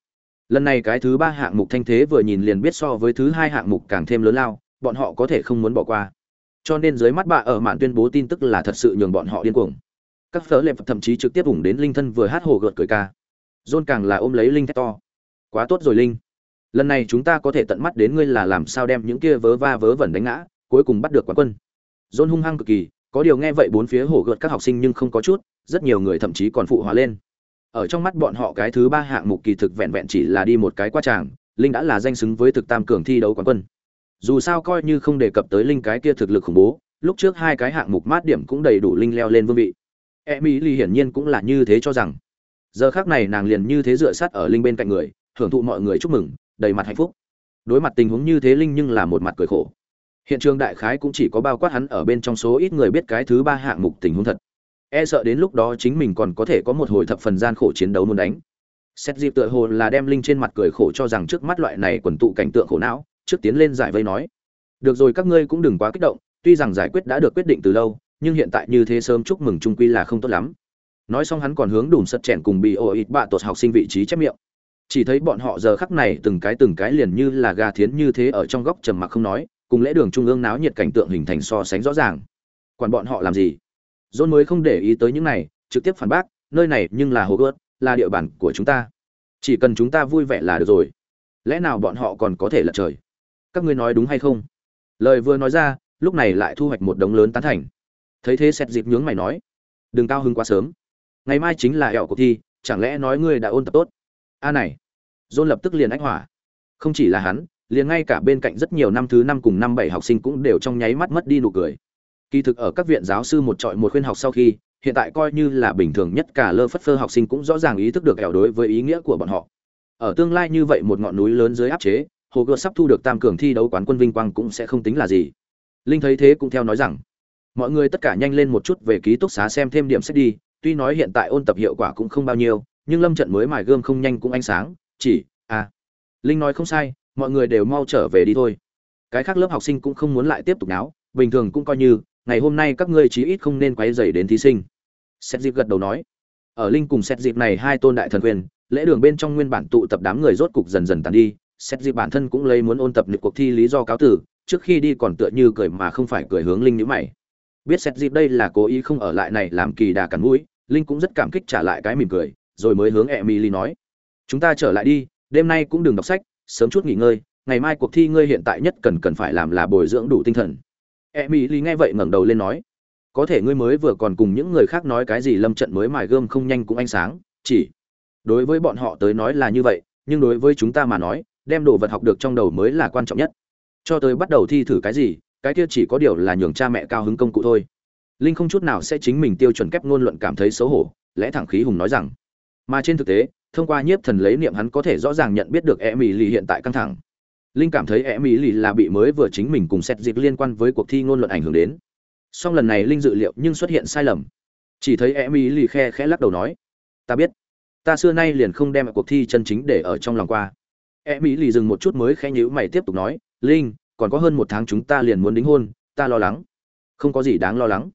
Lần này cái thứ ba hạng mục thanh thế vừa nhìn liền biết so với thứ hai hạng mục càng thêm lớn lao, bọn họ có thể không muốn bỏ qua. Cho nên dưới mắt bà ở mạn tuyên bố tin tức là thật sự nhường bọn họ điên cuồng. Các phở lệp thậm chí trực tiếp ủng đến linh thân vừa hát hồ gợt cười ca. John càng là ôm lấy linh thét to. Quá tốt rồi linh. Lần này chúng ta có thể tận mắt đến ngươi là làm sao đem những kia vớ va vớ vẩn đánh ngã cuối cùng bắt được quán quân. John hung hăng cực kỳ, có điều nghe vậy bốn phía hổ gợt các học sinh nhưng không có chút, rất nhiều người thậm chí còn phụ hòa lên. Ở trong mắt bọn họ cái thứ ba hạng mục kỳ thực vẹn vẹn chỉ là đi một cái qua tràng, linh đã là danh xứng với thực tam cường thi đấu quán quân. Dù sao coi như không đề cập tới linh cái kia thực lực khủng bố, lúc trước hai cái hạng mục mát điểm cũng đầy đủ linh leo lên vương vị. Emily hiển nhiên cũng là như thế cho rằng. Giờ khác này nàng liền như thế dựa sát ở linh bên cạnh người, hưởng thụ mọi người chúc mừng, đầy mặt hạnh phúc. Đối mặt tình huống như thế linh nhưng là một mặt cười khổ hiện trường đại khái cũng chỉ có bao quát hắn ở bên trong số ít người biết cái thứ ba hạng mục tình huống thật. E sợ đến lúc đó chính mình còn có thể có một hồi thập phần gian khổ chiến đấu muốn đánh. Xét dịp tựa hồ là đem linh trên mặt cười khổ cho rằng trước mắt loại này quần tụ cảnh tượng khổ não, trước tiến lên giải vây nói, được rồi, các ngươi cũng đừng quá kích động, tuy rằng giải quyết đã được quyết định từ lâu, nhưng hiện tại như thế sớm chúc mừng trung quy là không tốt lắm. Nói xong hắn còn hướng đùm sật chèn cùng bị ô ít bạ tột học sinh vị trí chép miệng. Chỉ thấy bọn họ giờ khắc này từng cái từng cái liền như là gà thiến như thế ở trong góc trầm mặc không nói cùng lễ đường trung ương náo nhiệt cảnh tượng hình thành so sánh rõ ràng. Quản bọn họ làm gì? John mới không để ý tới những này, trực tiếp phản bác, nơi này nhưng là hồ gớt là địa bàn của chúng ta. Chỉ cần chúng ta vui vẻ là được rồi. Lẽ nào bọn họ còn có thể lật trời? Các ngươi nói đúng hay không? Lời vừa nói ra, lúc này lại thu hoạch một đống lớn tán thành. Thấy thế xét dịp nhướng mày nói, đừng cao hứng quá sớm. Ngày mai chính là ẹo cuộc thi, chẳng lẽ nói ngươi đã ôn tập tốt? A này. Dôn lập tức liền ách hỏa. Không chỉ là hắn liền ngay cả bên cạnh rất nhiều năm thứ năm cùng năm bảy học sinh cũng đều trong nháy mắt mất đi nụ cười. Kỳ thực ở các viện giáo sư một trọi một khuyên học sau khi, hiện tại coi như là bình thường nhất cả lơ phất phơ học sinh cũng rõ ràng ý thức được ẻo đối với ý nghĩa của bọn họ. Ở tương lai như vậy một ngọn núi lớn dưới áp chế, hồ gươm sắp thu được tam cường thi đấu quán quân vinh quang cũng sẽ không tính là gì. Linh thấy thế cũng theo nói rằng, mọi người tất cả nhanh lên một chút về ký túc xá xem thêm điểm sách đi, tuy nói hiện tại ôn tập hiệu quả cũng không bao nhiêu, nhưng lâm trận mới mài gươm không nhanh cũng ánh sáng, chỉ à. Linh nói không sai mọi người đều mau trở về đi thôi. Cái khác lớp học sinh cũng không muốn lại tiếp tục náo, bình thường cũng coi như, ngày hôm nay các ngươi chí ít không nên quấy rầy đến thí sinh. Xét dịp gật đầu nói. Ở linh cùng xét dịp này hai tôn đại thần quyền, lễ đường bên trong nguyên bản tụ tập đám người rốt cục dần dần tàn đi, xét dịp bản thân cũng lấy muốn ôn tập được cuộc thi lý do cáo tử trước khi đi còn tựa như cười mà không phải cười hướng linh nhữ mày. Biết xét dịp đây là cố ý không ở lại này làm kỳ đà cắn mũi, linh cũng rất cảm kích trả lại cái mỉm cười, rồi mới hướng emily nói. Chúng ta trở lại đi, đêm nay cũng đừng đọc sách sớm chút nghỉ ngơi, ngày mai cuộc thi ngươi hiện tại nhất cần cần phải làm là bồi dưỡng đủ tinh thần. Emily nghe vậy ngẩng đầu lên nói, có thể ngươi mới vừa còn cùng những người khác nói cái gì lâm trận mới mài gươm không nhanh cũng ánh sáng, chỉ đối với bọn họ tới nói là như vậy, nhưng đối với chúng ta mà nói, đem đồ vật học được trong đầu mới là quan trọng nhất. Cho tới bắt đầu thi thử cái gì, cái kia chỉ có điều là nhường cha mẹ cao hứng công cụ thôi. Linh không chút nào sẽ chính mình tiêu chuẩn kép ngôn luận cảm thấy xấu hổ, lẽ thẳng khí hùng nói rằng, mà trên thực tế thông qua nhiếp thần lấy niệm hắn có thể rõ ràng nhận biết được e mỹ lì hiện tại căng thẳng. Linh cảm thấy e mỹ lì là bị mới vừa chính mình cùng xét dịp liên quan với cuộc thi ngôn luận ảnh hưởng đến. Song lần này linh dự liệu nhưng xuất hiện sai lầm. Chỉ thấy e mỹ lì khe khẽ lắc đầu nói, ta biết. Ta xưa nay liền không đem cuộc thi chân chính để ở trong lòng qua. E mỹ lì dừng một chút mới khẽ nhíu mày tiếp tục nói, linh, còn có hơn một tháng chúng ta liền muốn đính hôn, ta lo lắng. Không có gì đáng lo lắng.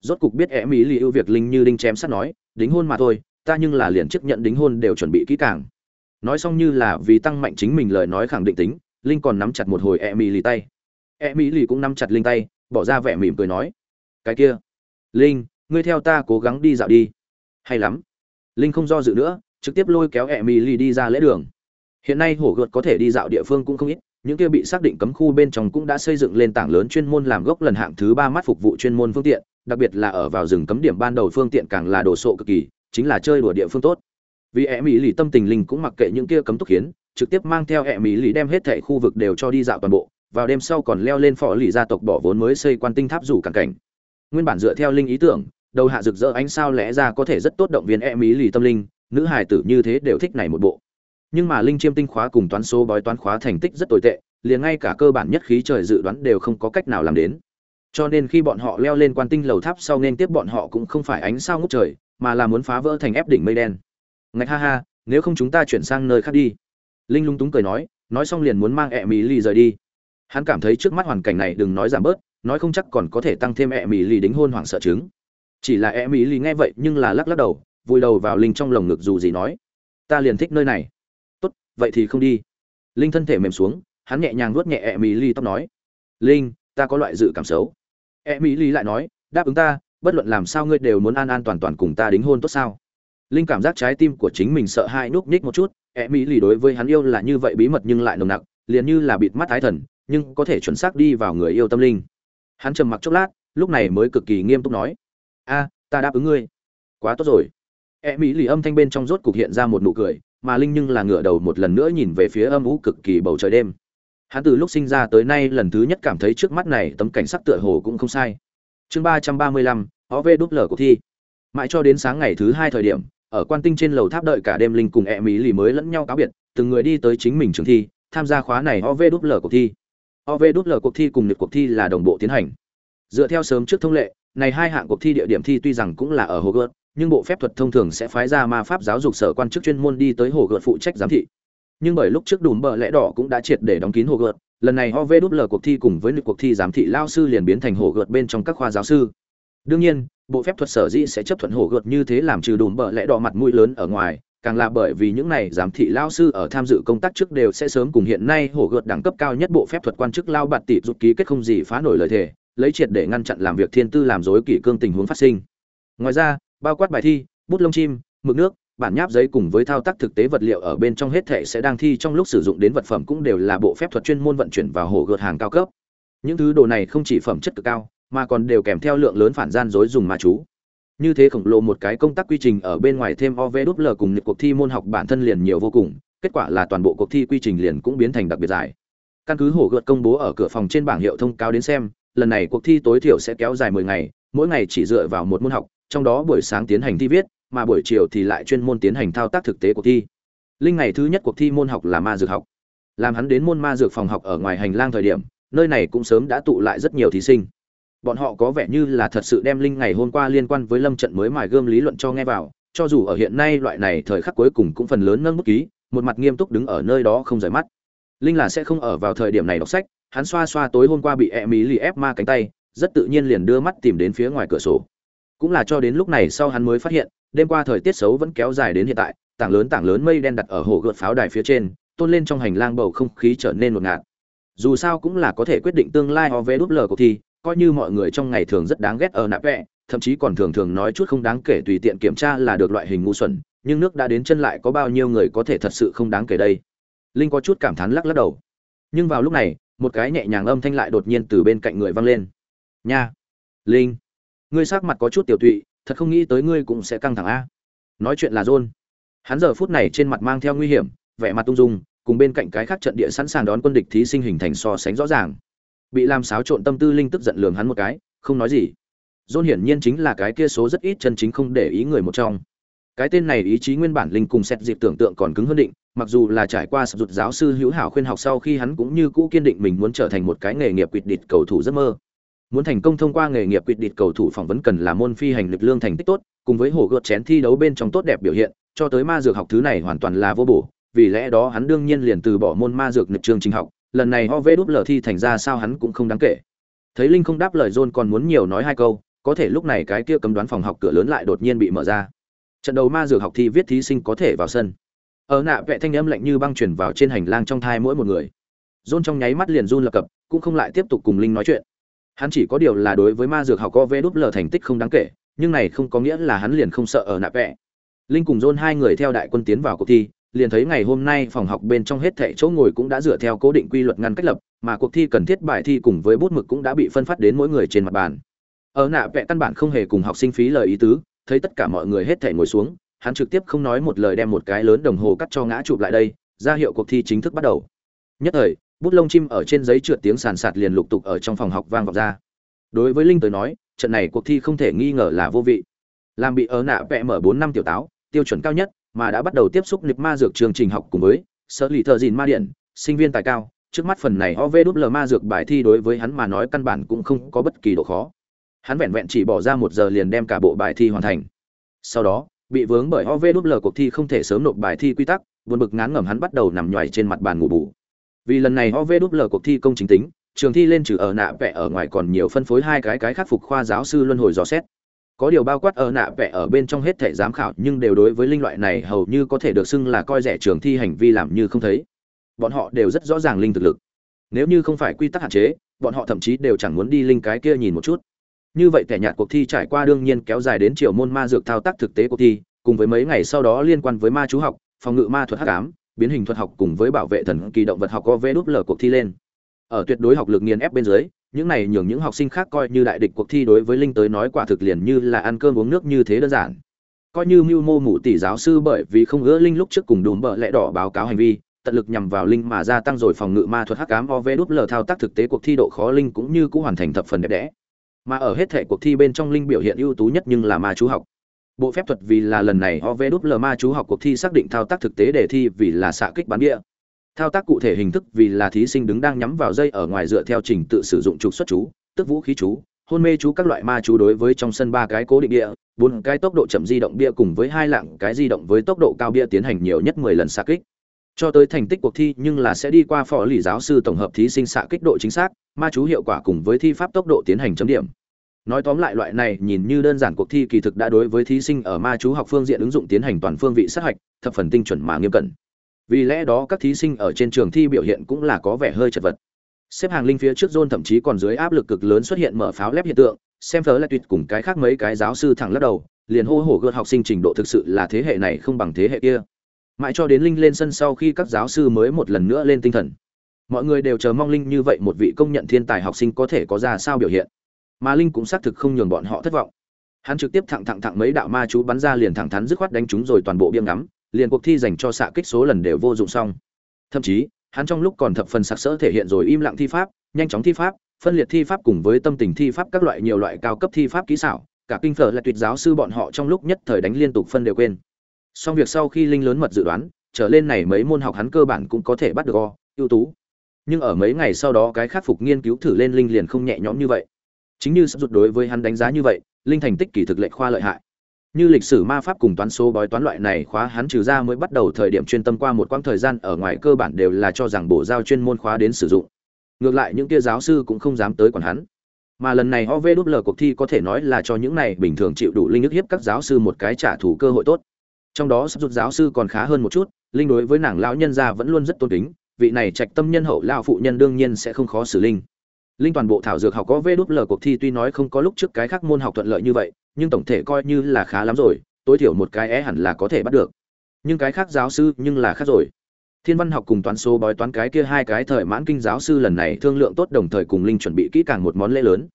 Rốt cục biết e mỹ lì ưu việc linh như đinh chém sắt nói, đính hôn mà thôi ta nhưng là liền chấp nhận đính hôn đều chuẩn bị kỹ càng. Nói xong như là vì tăng mạnh chính mình lời nói khẳng định tính, linh còn nắm chặt một hồi e mỹ lì tay. E mỹ lì cũng nắm chặt linh tay, bỏ ra vẻ mỉm cười nói, cái kia, linh, ngươi theo ta cố gắng đi dạo đi. Hay lắm. Linh không do dự nữa, trực tiếp lôi kéo e mỹ lì đi ra lễ đường. Hiện nay hổ gợt có thể đi dạo địa phương cũng không ít, những kia bị xác định cấm khu bên trong cũng đã xây dựng lên tảng lớn chuyên môn làm gốc lần hạng thứ ba mắt phục vụ chuyên môn phương tiện, đặc biệt là ở vào rừng cấm điểm ban đầu phương tiện càng là đồ sộ cực kỳ chính là chơi đùa địa phương tốt. Vì e mỹ lì tâm tình linh cũng mặc kệ những kia cấm túc khiến trực tiếp mang theo e mỹ lì đem hết thảy khu vực đều cho đi dạo toàn bộ, vào đêm sau còn leo lên phò lì gia tộc bỏ vốn mới xây quan tinh tháp rủ cản cảnh. Nguyên bản dựa theo linh ý tưởng, đầu hạ rực rỡ ánh sao lẽ ra có thể rất tốt động viên e mỹ lì tâm linh, nữ hài tử như thế đều thích này một bộ. Nhưng mà linh chiêm tinh khóa cùng toán số bói toán khóa thành tích rất tồi tệ, liền ngay cả cơ bản nhất khí trời dự đoán đều không có cách nào làm đến. Cho nên khi bọn họ leo lên quan tinh lầu tháp sau nên tiếp bọn họ cũng không phải ánh sao ngút trời mà là muốn phá vỡ thành ép đỉnh mây đen. Ngạch ha ha, nếu không chúng ta chuyển sang nơi khác đi. Linh lung túng cười nói nói xong liền muốn mang ẹ mỹ lì rời đi. Hắn cảm thấy trước mắt hoàn cảnh này đừng nói giảm bớt, nói không chắc còn có thể tăng thêm ẹ mỹ lì đính hôn hoảng sợ chứng. Chỉ là ẹ mỹ lì nghe vậy nhưng là lắc lắc đầu, vùi đầu vào linh trong lồng ngực dù gì nói, ta liền thích nơi này. Tốt, vậy thì không đi. Linh thân thể mềm xuống, hắn nhẹ nhàng nuốt nhẹ ẹ mỹ lì tóc nói, linh, ta có loại dự cảm xấu. Ẹ mỹ lì lại nói, đáp ứng ta bất luận làm sao ngươi đều muốn an an toàn toàn cùng ta đính hôn tốt sao? Linh cảm giác trái tim của chính mình sợ hai núp ních một chút E mỹ lì đối với hắn yêu là như vậy bí mật nhưng lại nồng nặc, liền như là bịt mắt thái thần, nhưng có thể chuẩn xác đi vào người yêu tâm linh. Hắn trầm mặc chốc lát, lúc này mới cực kỳ nghiêm túc nói, a, ta đáp ứng ngươi. Quá tốt rồi. E mỹ lì âm thanh bên trong rốt cục hiện ra một nụ cười, mà linh nhưng là ngửa đầu một lần nữa nhìn về phía âm ú cực kỳ bầu trời đêm. Hắn từ lúc sinh ra tới nay lần thứ nhất cảm thấy trước mắt này tấm cảnh sắc tựa hồ cũng không sai chương ba trăm ba mươi lăm ó vê đúp lở cuộc thi mãi cho đến sáng ngày thứ hai thời điểm ở quan tinh trên lầu tháp đợi cả đêm linh cùng e mỹ lì mới lẫn nhau cáo biệt từng người đi tới chính mình trường thi tham gia khóa này ov đúp lở cuộc thi OV đúp lở cuộc thi cùng nhật cuộc thi là đồng bộ tiến hành. Dựa theo sớm trước thông lệ, này hai hạng cuộc thi địa điểm thi tuy rằng cũng là ở hồ gợt nhưng bộ phép thuật thông thường sẽ phái ra ma pháp giáo dục sở quan chức chuyên môn đi tới hồ gợt phụ trách giám thị. Nhưng bởi lúc trước đùm bờ lẽ đỏ cũng đã triệt để đóng kín hồ gợt lần này OV đút lờ cuộc thi cùng với nhật cuộc thi giám thị lao sư liền biến thành Hogwarts bên trong các khoa giáo sư. Đương nhiên, bộ phép thuật sở dĩ sẽ chấp thuận Hogwarts như thế làm trừ đùm bợ lẽ đỏ mặt mũi lớn ở ngoài, càng là bởi vì những này giám thị lao sư ở tham dự công tác trước đều sẽ sớm cùng hiện nay hổ gợt đẳng cấp cao nhất bộ phép thuật quan chức lao bạt tỷ rút ký kết không gì phá nổi lời thề lấy triệt để ngăn chặn làm việc thiên tư làm dối kỷ cương tình huống phát sinh ngoài ra bao quát bài thi bút lông chim mực nước bản nháp giấy cùng với thao tác thực tế vật liệu ở bên trong hết thể sẽ đang thi trong lúc sử dụng đến vật phẩm cũng đều là bộ phép thuật chuyên môn vận chuyển vào hồ gợt hàng cao cấp những thứ đồ này không chỉ phẩm chất cực cao mà còn đều kèm theo lượng lớn phản gian dối dùng ma chú như thế khổng lồ một cái công tác quy trình ở bên ngoài thêm OVL cùng những cuộc thi môn học bản thân liền nhiều vô cùng, kết quả là toàn bộ cuộc thi quy trình liền cũng biến thành đặc biệt dài. Căn cứ hồ gợt công bố ở cửa phòng trên bảng hiệu thông cáo đến xem, lần này cuộc thi tối thiểu sẽ kéo dài 10 ngày, mỗi ngày chỉ dựa vào một môn học, trong đó buổi sáng tiến hành thi viết, mà buổi chiều thì lại chuyên môn tiến hành thao tác thực tế cuộc thi. Linh ngày thứ nhất cuộc thi môn học là ma dược học. Làm hắn đến môn ma dược phòng học ở ngoài hành lang thời điểm, nơi này cũng sớm đã tụ lại rất nhiều thí sinh bọn họ có vẻ như là thật sự đem linh ngày hôm qua liên quan với lâm trận mới mài gươm lý luận cho nghe vào cho dù ở hiện nay loại này thời khắc cuối cùng cũng phần lớn nâng bút ký một mặt nghiêm túc đứng ở nơi đó không rời mắt linh là sẽ không ở vào thời điểm này đọc sách hắn xoa xoa tối hôm qua bị e mỹ lì ép ma cánh tay rất tự nhiên liền đưa mắt tìm đến phía ngoài cửa sổ cũng là cho đến lúc này sau hắn mới phát hiện, đêm qua thời tiết xấu vẫn kéo dài đến hiện tại, tảng lớn tảng lớn mây đen đặt ở hồ gợt pháo đài phía trên, tôn lên trong hành lang bầu không khí trở nên ngột ngạt. Dù sao cũng là có thể quyết định tương lai OVL cuộc thi, coi như mọi người trong ngày thường rất đáng ghét ở nạp vẽ thậm chí còn thường thường nói chút không đáng kể tùy tiện kiểm tra là được loại hình ngu xuẩn, nhưng nước đã đến chân lại có bao nhiêu người có thể thật sự không đáng kể đây? Linh có chút cảm thán lắc lắc đầu. Nhưng vào lúc này, một cái nhẹ nhàng âm thanh lại đột nhiên từ bên cạnh người vang lên. Nha! Linh! Ngươi sắc mặt có chút tiểu tụy, thật không nghĩ tới ngươi cũng sẽ căng thẳng a. Nói chuyện là john. Hắn giờ phút này trên mặt mang theo nguy hiểm, vẻ mặt tung dung, cùng bên cạnh cái khác trận địa sẵn sàng đón quân địch thí sinh hình thành so sánh rõ ràng. Bị làm xáo trộn tâm tư linh tức giận lường hắn một cái, không nói gì. Dôn hiển nhiên chính là cái kia số rất ít chân chính không để ý người một trong. Cái tên này ý chí nguyên bản linh cùng xét dịp tưởng tượng còn cứng hơn định, mặc dù là trải qua sập rụt giáo sư hữu hảo khuyên học sau khi hắn cũng như cũ kiên định mình muốn trở thành một cái nghề nghiệp quỵt địch cầu thủ giấc mơ muốn thành công thông qua nghề nghiệp quyết định cầu thủ phỏng vấn cần là môn phi hành lực lương thành tích tốt, cùng với hổ gợt chén thi đấu bên trong tốt đẹp biểu hiện, cho tới ma dược học thứ này hoàn toàn là vô bổ. Vì lẽ đó hắn đương nhiên liền từ bỏ môn ma dược nhập trường trình học, lần này ho vê đúp lờ thi thành ra sao hắn cũng không đáng kể. Thấy linh không đáp lời john còn muốn nhiều nói hai câu, có thể lúc này cái kia cấm đoán phòng học cửa lớn lại đột nhiên bị mở ra. Trận đầu ma dược học thi viết thí sinh có thể vào sân. Ở nạ vệ thanh âm lạnh như băng chuyển vào trên hành lang trong thai mỗi một người. John trong nháy mắt liền run lập cập, cũng không lại tiếp tục cùng linh nói chuyện hắn chỉ có điều là đối với ma dược học có vê đúp lờ thành tích không đáng kể nhưng này không có nghĩa là hắn liền không sợ ở nạ vẽ. linh cùng john hai người theo đại quân tiến vào cuộc thi liền thấy ngày hôm nay phòng học bên trong hết thảy chỗ ngồi cũng đã dựa theo cố định quy luật ngăn cách lập, mà cuộc thi cần thiết bài thi cùng với bút mực cũng đã bị phân phát đến mỗi người trên mặt bàn. Ở nạ vẽ căn bản không hề cùng học sinh phí lời ý tứ, thấy tất cả mọi người hết thảy ngồi xuống, hắn trực tiếp không nói một lời đem một cái lớn đồng hồ cắt cho ngã chụp lại đây, ra hiệu cuộc thi chính thức bắt đầu. Nhất thời, bút lông chim ở trên giấy trượt tiếng sàn sạt liền lục tục ở trong phòng học vang vọng ra. Đối với Linh tới nói, trận này cuộc thi không thể nghi ngờ là vô vị. Làm bị ở nạ vẽ mở bốn năm tiểu táo, tiêu chuẩn cao nhất, mà đã bắt đầu tiếp xúc nịp ma dược chương trình học cùng với sở lì thợ dìn ma điện sinh viên tài cao trước mắt phần này ov đúp lờ ma dược bài thi đối với hắn mà nói căn bản cũng không có bất kỳ độ khó hắn vẹn vẹn chỉ bỏ ra một giờ liền đem cả bộ bài thi hoàn thành sau đó bị vướng bởi ov đúp lờ cuộc thi không thể sớm nộp bài thi quy tắc buồn bực ngán ngẩm hắn bắt đầu nằm nhoài trên mặt bàn ngủ bù vì lần này ov đúp lờ cuộc thi công chính tính, trường thi lên trừ ở nạ vẽ ở ngoài còn nhiều phân phối hai cái cái khắc phục khoa giáo sư luân hồi dò xét. Có điều bao quát ở nạ vẽ ở bên trong hết thể giám khảo nhưng đều đối với linh loại này hầu như có thể được xưng là coi rẻ trường thi hành vi làm như không thấy. Bọn họ đều rất rõ ràng linh thực lực. Nếu như không phải quy tắc hạn chế, bọn họ thậm chí đều chẳng muốn đi linh cái kia nhìn một chút. Như vậy thẻ nhạt cuộc thi trải qua đương nhiên kéo dài đến chiều môn ma dược thao tác thực tế cuộc thi, cùng với mấy ngày sau đó liên quan với ma chú học, phòng ngự ma thuật hắc ám biến hình thuật học cùng với bảo vệ thần kỳ động vật học có vê đúp lở cuộc thi lên. Ở tuyệt đối học lực nghiền ép bên dưới, những này nhường những học sinh khác coi như đại địch cuộc thi đối với linh tới nói quả thực liền như là ăn cơm uống nước như thế đơn giản. Coi như mưu mô mụ tỷ giáo sư bởi vì không ưa linh lúc trước cùng đùm bợ lẽ đỏ báo cáo hành vi, tận lực nhằm vào linh mà gia tăng rồi phòng ngự ma thuật hắc ám ov đúp lờ thao tác thực tế cuộc thi độ khó linh cũng như cũng hoàn thành thập phần đẹp đẽ. Mà ở hết thể cuộc thi bên trong linh biểu hiện ưu tú nhất nhưng là ma chú học bộ phép thuật vì là lần này ov đúp l ma chú học cuộc thi xác định thao tác thực tế đề thi vì là xạ kích bắn địa thao tác cụ thể hình thức vì là thí sinh đứng đang nhắm vào dây ở ngoài dựa theo trình tự sử dụng trục xuất chú, tức vũ khí chú, hôn mê chú các loại ma chú đối với trong sân ba cái cố định địa bốn cái tốc độ chậm di động bia cùng với hai lạng cái di động với tốc độ cao bia tiến hành nhiều nhất mười lần xạ kích. Cho tới thành tích cuộc thi nhưng là sẽ đi qua phó lì giáo sư tổng hợp thí sinh xạ kích độ chính xác, ma chú hiệu quả cùng với thi pháp tốc độ tiến hành chấm điểm nói tóm lại loại này nhìn như đơn giản cuộc thi kỳ thực đã đối với thí sinh ở ma chú học phương diện ứng dụng tiến hành toàn phương vị sát hạch, thập phần tinh chuẩn mà nghiêm cẩn. Vì lẽ đó các thí sinh ở trên trường thi biểu hiện cũng là có vẻ hơi chật vật. Xếp hàng linh phía trước zone thậm chí còn dưới áp lực cực lớn xuất hiện mở pháo lép hiện tượng, xem phớ lại tuyệt cùng cái khác mấy cái giáo sư thẳng lắc đầu, liền hô hổ gợt học sinh trình độ thực sự là thế hệ này không bằng thế hệ kia. Mãi cho đến linh lên sân sau khi các giáo sư mới một lần nữa lên tinh thần. Mọi người đều chờ mong linh như vậy một vị công nhận thiên tài học sinh có thể có ra sao biểu hiện mà linh cũng xác thực không nhường bọn họ thất vọng. Hắn trực tiếp thẳng thẳng thẳng mấy đạo ma chú bắn ra liền thẳng thắn dứt khoát đánh chúng rồi toàn bộ biêm ngắm, liền cuộc thi dành cho xạ kích số lần đều vô dụng xong. Thậm chí, hắn trong lúc còn thập phần sặc sỡ thể hiện rồi im lặng thi pháp, nhanh chóng thi pháp, phân liệt thi pháp cùng với tâm tình thi pháp các loại nhiều loại cao cấp thi pháp kỹ xảo, cả kinh phở là tuyệt giáo sư bọn họ trong lúc nhất thời đánh liên tục phân đều quên. Xong việc sau khi linh lớn mật dự đoán, trở lên này mấy môn học hắn cơ bản cũng có thể bắt được o, ưu tú. Nhưng ở mấy ngày sau đó cái khắc phục nghiên cứu thử lên linh liền không nhẹ nhõm như vậy chính như sắp rụt đối với hắn đánh giá như vậy, linh thành tích kỳ thực lệnh khoa lợi hại. Như lịch sử ma pháp cùng toán số bói toán loại này khóa, hắn trừ ra mới bắt đầu thời điểm chuyên tâm qua một quãng thời gian ở ngoài cơ bản đều là cho rằng bổ giao chuyên môn khóa đến sử dụng. Ngược lại những kia giáo sư cũng không dám tới quản hắn. Mà lần này ov đúp lờ cuộc thi có thể nói là cho những này bình thường chịu đủ linh ức hiếp các giáo sư một cái trả thù cơ hội tốt. Trong đó sắp rút giáo sư còn khá hơn một chút, linh đối với nàng lão nhân gia vẫn luôn rất tôn kính, vị này trạch tâm nhân hậu lao phụ nhân đương nhiên sẽ không khó xử linh linh toàn bộ thảo dược học có vê đúp lờ cuộc thi tuy nói không có lúc trước cái khác môn học thuận lợi như vậy, nhưng tổng thể coi như là khá lắm rồi, tối thiểu một cái é hẳn là có thể bắt được. Nhưng cái khác giáo sư nhưng là khác rồi. Thiên văn học cùng toán số bói toán cái kia hai cái thời mãn kinh giáo sư lần này thương lượng tốt đồng thời cùng linh chuẩn bị kỹ càng một món lễ lớn.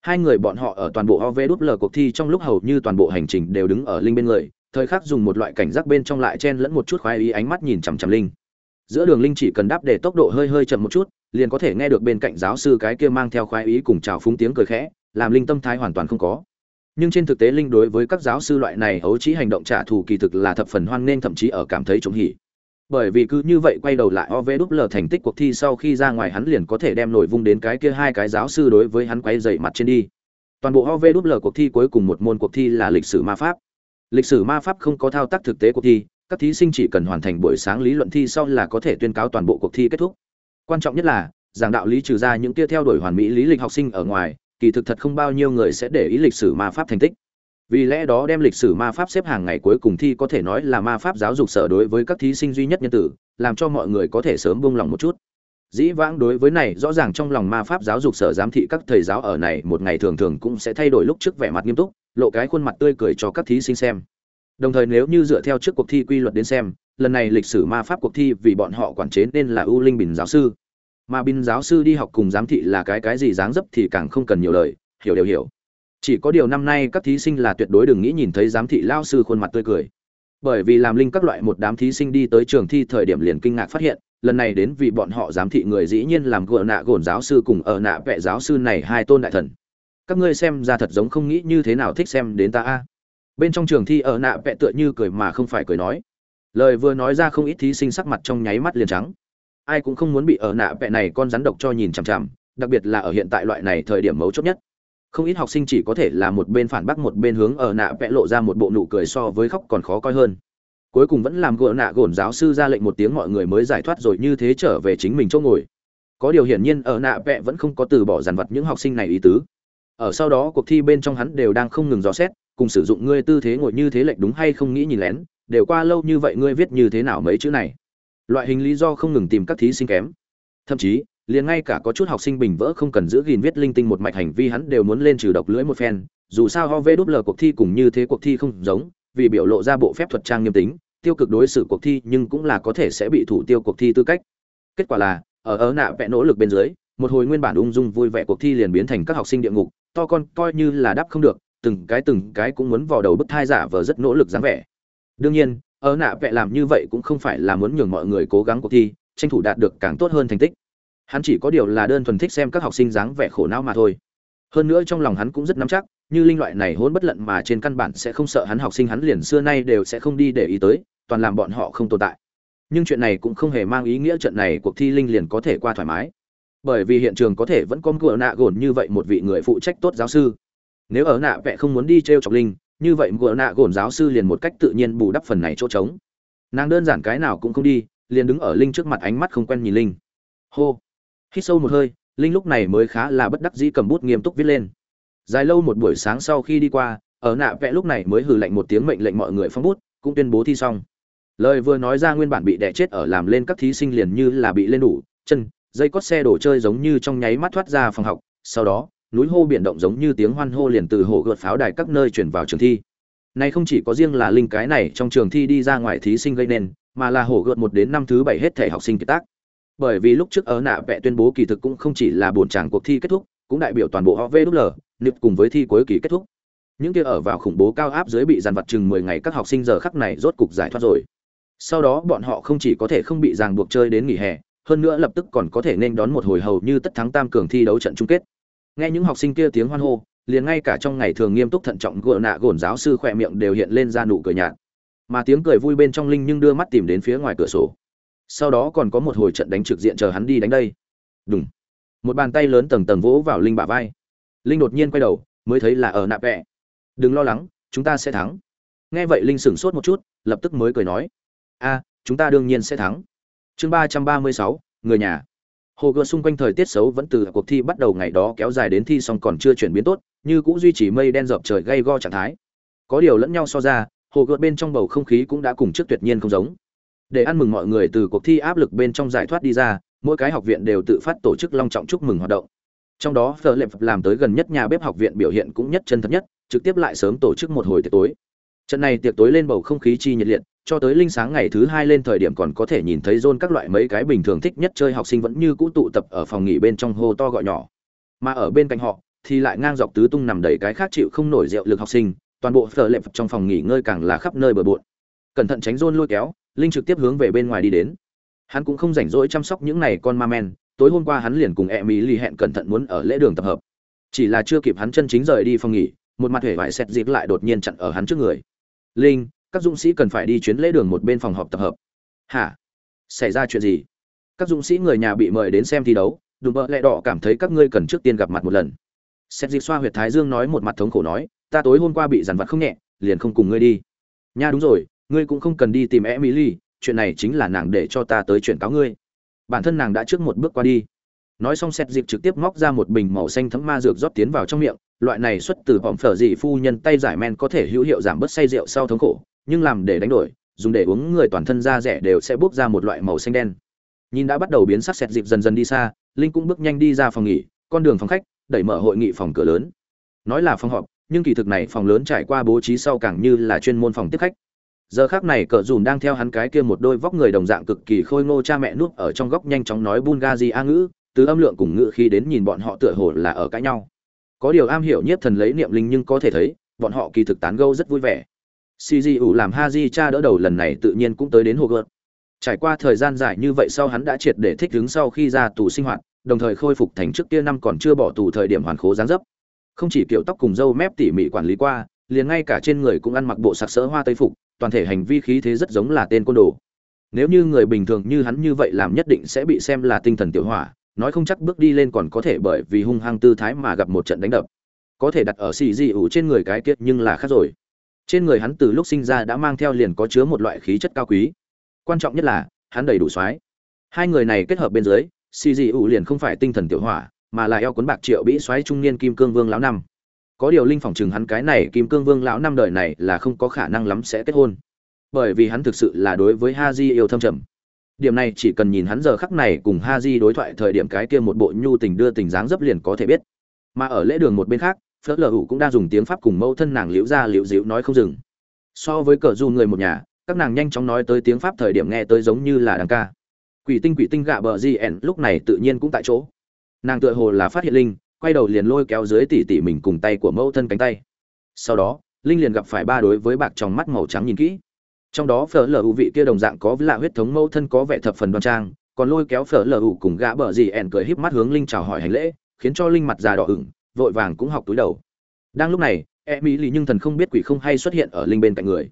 Hai người bọn họ ở toàn bộ ov đúp lờ cuộc thi trong lúc hầu như toàn bộ hành trình đều đứng ở linh bên người, thời khắc dùng một loại cảnh giác bên trong lại chen lẫn một chút khoái ý ánh mắt nhìn chằm chằm linh. Giữa đường linh chỉ cần đáp để tốc độ hơi hơi chậm một chút liền có thể nghe được bên cạnh giáo sư cái kia mang theo khoái ý cùng chào phúng tiếng cười khẽ làm linh tâm thái hoàn toàn không có nhưng trên thực tế linh đối với các giáo sư loại này ấu trí hành động trả thù kỳ thực là thập phần hoan nghênh thậm chí ở cảm thấy trống hỉ bởi vì cứ như vậy quay đầu lại OVL thành tích cuộc thi sau khi ra ngoài hắn liền có thể đem nổi vung đến cái kia hai cái giáo sư đối với hắn quay dậy mặt trên đi. Toàn bộ OVL cuộc thi cuối cùng một môn cuộc thi là lịch sử ma pháp. Lịch sử ma pháp không có thao tác thực tế cuộc thi, các thí sinh chỉ cần hoàn thành buổi sáng lý luận thi sau là có thể tuyên cáo toàn bộ cuộc thi kết thúc. Quan trọng nhất là, giảng đạo lý trừ ra những kia theo đuổi hoàn mỹ lý lịch học sinh ở ngoài, kỳ thực thật không bao nhiêu người sẽ để ý lịch sử ma pháp thành tích. Vì lẽ đó đem lịch sử ma pháp xếp hàng ngày cuối cùng thi có thể nói là ma pháp giáo dục sở đối với các thí sinh duy nhất nhân tử làm cho mọi người có thể sớm buông lòng một chút. Dĩ vãng đối với này rõ ràng trong lòng ma pháp giáo dục sở giám thị các thầy giáo ở này một ngày thường thường cũng sẽ thay đổi lúc trước vẻ mặt nghiêm túc lộ cái khuôn mặt tươi cười cho các thí sinh xem. Đồng thời nếu như dựa theo trước cuộc thi quy luật đến xem lần này lịch sử ma pháp cuộc thi vì bọn họ quản chế nên là ưu linh bình giáo sư. Mà bình giáo sư đi học cùng giám thị là cái cái gì dáng dấp thì càng không cần nhiều lời, hiểu đều hiểu. Chỉ có điều năm nay các thí sinh là tuyệt đối đừng nghĩ nhìn thấy giám thị lao sư khuôn mặt tươi cười. Bởi vì làm linh các loại một đám thí sinh đi tới trường thi thời điểm liền kinh ngạc phát hiện, lần này đến vì bọn họ giám thị người dĩ nhiên làm gỡ nạ gồn giáo sư cùng ở nạ vẽ giáo sư này hai tôn đại thần. Các ngươi xem ra thật giống không nghĩ như thế nào thích xem đến ta a. Bên trong trường thi ở nạ vẽ tựa như cười mà không phải cười nói lời vừa nói ra không ít thí sinh sắc mặt trong nháy mắt liền trắng. Ai cũng không muốn bị ở nạ vẽ này con rắn độc cho nhìn chằm chằm, đặc biệt là ở hiện tại loại này thời điểm mấu chốt nhất. Không ít học sinh chỉ có thể là một bên phản bác một bên hướng ở nạ vẽ lộ ra một bộ nụ cười so với khóc còn khó coi hơn. Cuối cùng vẫn làm gỡ nạ gồn giáo sư ra lệnh một tiếng mọi người mới giải thoát rồi như thế trở về chính mình chỗ ngồi. Có điều hiển nhiên ở nạ vẽ vẫn không có từ bỏ dàn vật những học sinh này ý tứ. Ở sau đó cuộc thi bên trong hắn đều đang không ngừng dò xét, cùng sử dụng ngươi tư thế ngồi như thế lệnh đúng hay không nghĩ nhìn lén đều qua lâu như vậy ngươi viết như thế nào mấy chữ này? Loại hình lý do không ngừng tìm các thí sinh kém. Thậm chí, liền ngay cả có chút học sinh bình vỡ không cần giữ gìn viết linh tinh một mạch hành vi hắn đều muốn lên trừ độc lưỡi một phen. Dù sao ho vê đúp lờ cuộc thi cùng như thế cuộc thi không giống, vì biểu lộ ra bộ phép thuật trang nghiêm tính, tiêu cực đối xử cuộc thi nhưng cũng là có thể sẽ bị thủ tiêu cuộc thi tư cách. Kết quả là, ở ớ nạ vẽ nỗ lực bên dưới, một hồi nguyên bản ung dung vui vẻ cuộc thi liền biến thành các học sinh địa ngục, to con coi như là đáp không được, từng cái từng cái cũng muốn vào đầu bức thai giả vờ rất nỗ lực dáng vẻ đương nhiên, ở nạ vẽ làm như vậy cũng không phải là muốn nhường mọi người cố gắng cuộc thi, tranh thủ đạt được càng tốt hơn thành tích. Hắn chỉ có điều là đơn thuần thích xem các học sinh dáng vẻ khổ não mà thôi. Hơn nữa trong lòng hắn cũng rất nắm chắc, như linh loại này hôn bất lận mà trên căn bản sẽ không sợ hắn học sinh hắn liền xưa nay đều sẽ không đi để ý tới, toàn làm bọn họ không tồn tại. Nhưng chuyện này cũng không hề mang ý nghĩa trận này cuộc thi linh liền có thể qua thoải mái. Bởi vì hiện trường có thể vẫn có ngựa nạ gồn như vậy một vị người phụ trách tốt giáo sư. Nếu ở nạ vẽ không muốn đi t r e o chọc linh như vậy ngựa nạ gồn giáo sư liền một cách tự nhiên bù đắp phần này chỗ trống. Nàng đơn giản cái nào cũng không đi, liền đứng ở linh trước mặt ánh mắt không quen nhìn linh. Hô. Hít sâu một hơi, linh lúc này mới khá là bất đắc dĩ cầm bút nghiêm túc viết lên. Dài lâu một buổi sáng sau khi đi qua, ở nạ vẽ lúc này mới hừ lạnh một tiếng mệnh lệnh mọi người phong bút, cũng tuyên bố thi xong. Lời vừa nói ra nguyên bản bị đẻ chết ở làm lên các thí sinh liền như là bị lên đủ, chân, dây cót xe đổ chơi giống như trong nháy mắt thoát ra phòng học, sau đó núi hô biển động giống như tiếng hoan hô liền từ hồ gợt pháo đài các nơi chuyển vào trường thi. Này không chỉ có riêng là linh cái này, trong trường thi đi ra ngoài thí sinh gây nên, mà là hồ gợt một đến năm thứ bảy hết thể học sinh kiệt tác. Bởi vì lúc trước ở nạ vẽ tuyên bố kỳ thực cũng không chỉ là buồn tràng cuộc thi kết thúc, cũng đại biểu toàn bộ họ vê nịp cùng với thi cuối kỳ kết thúc. Những kia ở vào khủng bố cao áp dưới bị dàn vặt chừng mười ngày các học sinh giờ khắc này rốt cục giải thoát rồi. Sau đó bọn họ không chỉ có thể không bị ràng buộc chơi đến nghỉ hè, hơn nữa lập tức còn có thể nên đón một hồi hầu như tất thắng tam cường thi đấu trận chung kết nghe những học sinh kia tiếng hoan hô, liền ngay cả trong ngày thường nghiêm túc thận trọng gỡ nạ gồn giáo sư khỏe miệng đều hiện lên ra nụ cười nhạt. Mà tiếng cười vui bên trong linh nhưng đưa mắt tìm đến phía ngoài cửa sổ. Sau đó còn có một hồi trận đánh trực diện chờ hắn đi đánh đây. Đúng một bàn tay lớn tầng tầng vỗ vào linh bả vai. Linh đột nhiên quay đầu, mới thấy là ở nạ vẹ. Đừng lo lắng, chúng ta sẽ thắng. Nghe vậy linh sửng sốt một chút, lập tức mới cười nói. A, chúng ta đương nhiên sẽ thắng. Chương ba trăm ba mươi sáu, người nhà hồ gươm xung quanh thời tiết xấu vẫn từ cuộc thi bắt đầu ngày đó kéo dài đến thi xong còn chưa chuyển biến tốt, như cũng duy trì mây đen dọc trời gây go trạng thái. Có điều lẫn nhau so ra, hồ gươm bên trong bầu không khí cũng đã cùng trước tuyệt nhiên không giống. Để ăn mừng mọi người từ cuộc thi áp lực bên trong giải thoát đi ra, mỗi cái học viện đều tự phát tổ chức long trọng chúc mừng hoạt động. Trong đó, phở lệp làm tới gần nhất nhà bếp học viện biểu hiện cũng nhất chân thật nhất, trực tiếp lại sớm tổ chức một hồi tiệc tối. Trận này tiệc tối lên bầu không khí chi nhiệt liệt cho tới linh sáng ngày thứ hai lên thời điểm còn có thể nhìn thấy rôn các loại mấy cái bình thường thích nhất chơi học sinh vẫn như cũ tụ tập ở phòng nghỉ bên trong hô to gọi nhỏ. Mà ở bên cạnh họ, thì lại ngang dọc tứ tung nằm đầy cái khác chịu không nổi rượu lực học sinh, toàn bộ phở lệp trong phòng nghỉ ngơi càng là khắp nơi bờ bộn. Cẩn thận tránh rôn lôi kéo, linh trực tiếp hướng về bên ngoài đi đến. Hắn cũng không rảnh rỗi chăm sóc những này con ma men, tối hôm qua hắn liền cùng e mỹ ly hẹn cẩn thận muốn ở lễ đường tập hợp. Chỉ là chưa kịp hắn chân chính rời đi phòng nghỉ, một mặt hề vải xẹt dịp lại đột nhiên chặn ở hắn trước người. Linh các dũng sĩ cần phải đi chuyến lễ đường một bên phòng họp tập hợp. Hả? Xảy ra chuyện gì? Các dũng sĩ người nhà bị mời đến xem thi đấu đùm bợ lẹ đỏ cảm thấy các ngươi cần trước tiên gặp mặt một lần. Xét dịp xoa huyệt thái dương nói một mặt thống khổ nói ta tối hôm qua bị dằn vặt không nhẹ liền không cùng ngươi đi. Nha đúng rồi ngươi cũng không cần đi tìm É Mỹ Ly, chuyện này chính là nàng để cho ta tới chuyển cáo ngươi. Bản thân nàng đã trước một bước qua đi. Nói xong xét dịp trực tiếp móc ra một bình màu xanh thấm ma dược rót tiến vào trong miệng loại này xuất từ vòng phở dị phu nhân tay giải men có thể hữu hiệu giảm bớt say rượu sau thống khổ nhưng làm để đánh đổi, dùng để uống người toàn thân da rẻ đều sẽ bốc ra một loại màu xanh đen. Nhìn đã bắt đầu biến sắc xét dịp dần dần đi xa, linh cũng bước nhanh đi ra phòng nghỉ, con đường phòng khách, đẩy mở hội nghị phòng cửa lớn. Nói là phòng họp, nhưng kỳ thực này phòng lớn trải qua bố trí sau càng như là chuyên môn phòng tiếp khách. Giờ khác này cờ dùm đang theo hắn cái kia một đôi vóc người đồng dạng cực kỳ khôi ngô cha mẹ nuốt ở trong góc nhanh chóng nói bungazi a ngữ, từ âm lượng cùng ngữ khi đến nhìn bọn họ tựa hồ là ở cãi nhau. Có điều am hiểu nhiếp thần lấy niệm linh nhưng có thể thấy, bọn họ kỳ thực tán gâu rất vui vẻ cg ủ làm ha cha đỡ đầu lần này tự nhiên cũng tới đến Hogwarts. trải qua thời gian dài như vậy sau hắn đã triệt để thích ứng sau khi ra tù sinh hoạt, đồng thời khôi phục thành trước kia năm còn chưa bỏ tù thời điểm hoàn khố giáng dấp. Không chỉ kiểu tóc cùng râu mép tỉ mỉ quản lý qua, liền ngay cả trên người cũng ăn mặc bộ sặc sỡ hoa tây phục, toàn thể hành vi khí thế rất giống là tên côn đồ. Nếu như người bình thường như hắn như vậy làm nhất định sẽ bị xem là tinh thần tiểu hỏa, nói không chắc bước đi lên còn có thể bởi vì hung hăng tư thái mà gặp một trận đánh đập. Có thể đặt ở xì dị ủ trên người cái kiết nhưng là khác rồi trên người hắn từ lúc sinh ra đã mang theo liền có chứa một loại khí chất cao quý. Quan trọng nhất là, hắn đầy đủ soái. Hai người này kết hợp bên dưới xì dị ủ liền không phải tinh thần tiểu hỏa, mà là eo cuốn bạc triệu bĩ xoáy trung niên kim cương vương lão năm. Có điều linh phỏng chừng hắn cái này kim cương vương lão năm đời này là không có khả năng lắm sẽ kết hôn. Bởi vì hắn thực sự là đối với ha di yêu thâm trầm. Điểm này chỉ cần nhìn hắn giờ khắc này cùng ha di đối thoại thời điểm cái kia một bộ nhu tình đưa tình dáng dấp liền có thể biết. Mà ở lễ đường một bên khác phớt lờ hủ cũng đang dùng tiếng pháp cùng mẫu thân nàng liễu ra liễu dịu nói không dừng. So với cờ du người một nhà, các nàng nhanh chóng nói tới tiếng pháp thời điểm nghe tới giống như là đằng ca. Quỷ tinh quỷ tinh gạ bờ di ẻn lúc này tự nhiên cũng tại chỗ. Nàng tựa hồ là phát hiện linh, quay đầu liền lôi kéo dưới tỉ tỉ mình cùng tay của mẫu thân cánh tay. Sau đó, linh liền gặp phải ba đối với bạc trong mắt màu trắng nhìn kỹ. Trong đó phở lờ ủ vị kia đồng dạng có lạ huyết thống mẫu thân có vẻ thập phần đoan trang, còn lôi kéo phở lờ ủ cùng gã bờ gì ẻn cười híp mắt hướng linh chào hỏi hành lễ, khiến cho linh mặt già đỏ ửng vội vàng cũng học túi đầu. Đang lúc này e mỹ lì nhưng thần không biết quỷ không hay xuất hiện ở linh bên cạnh người.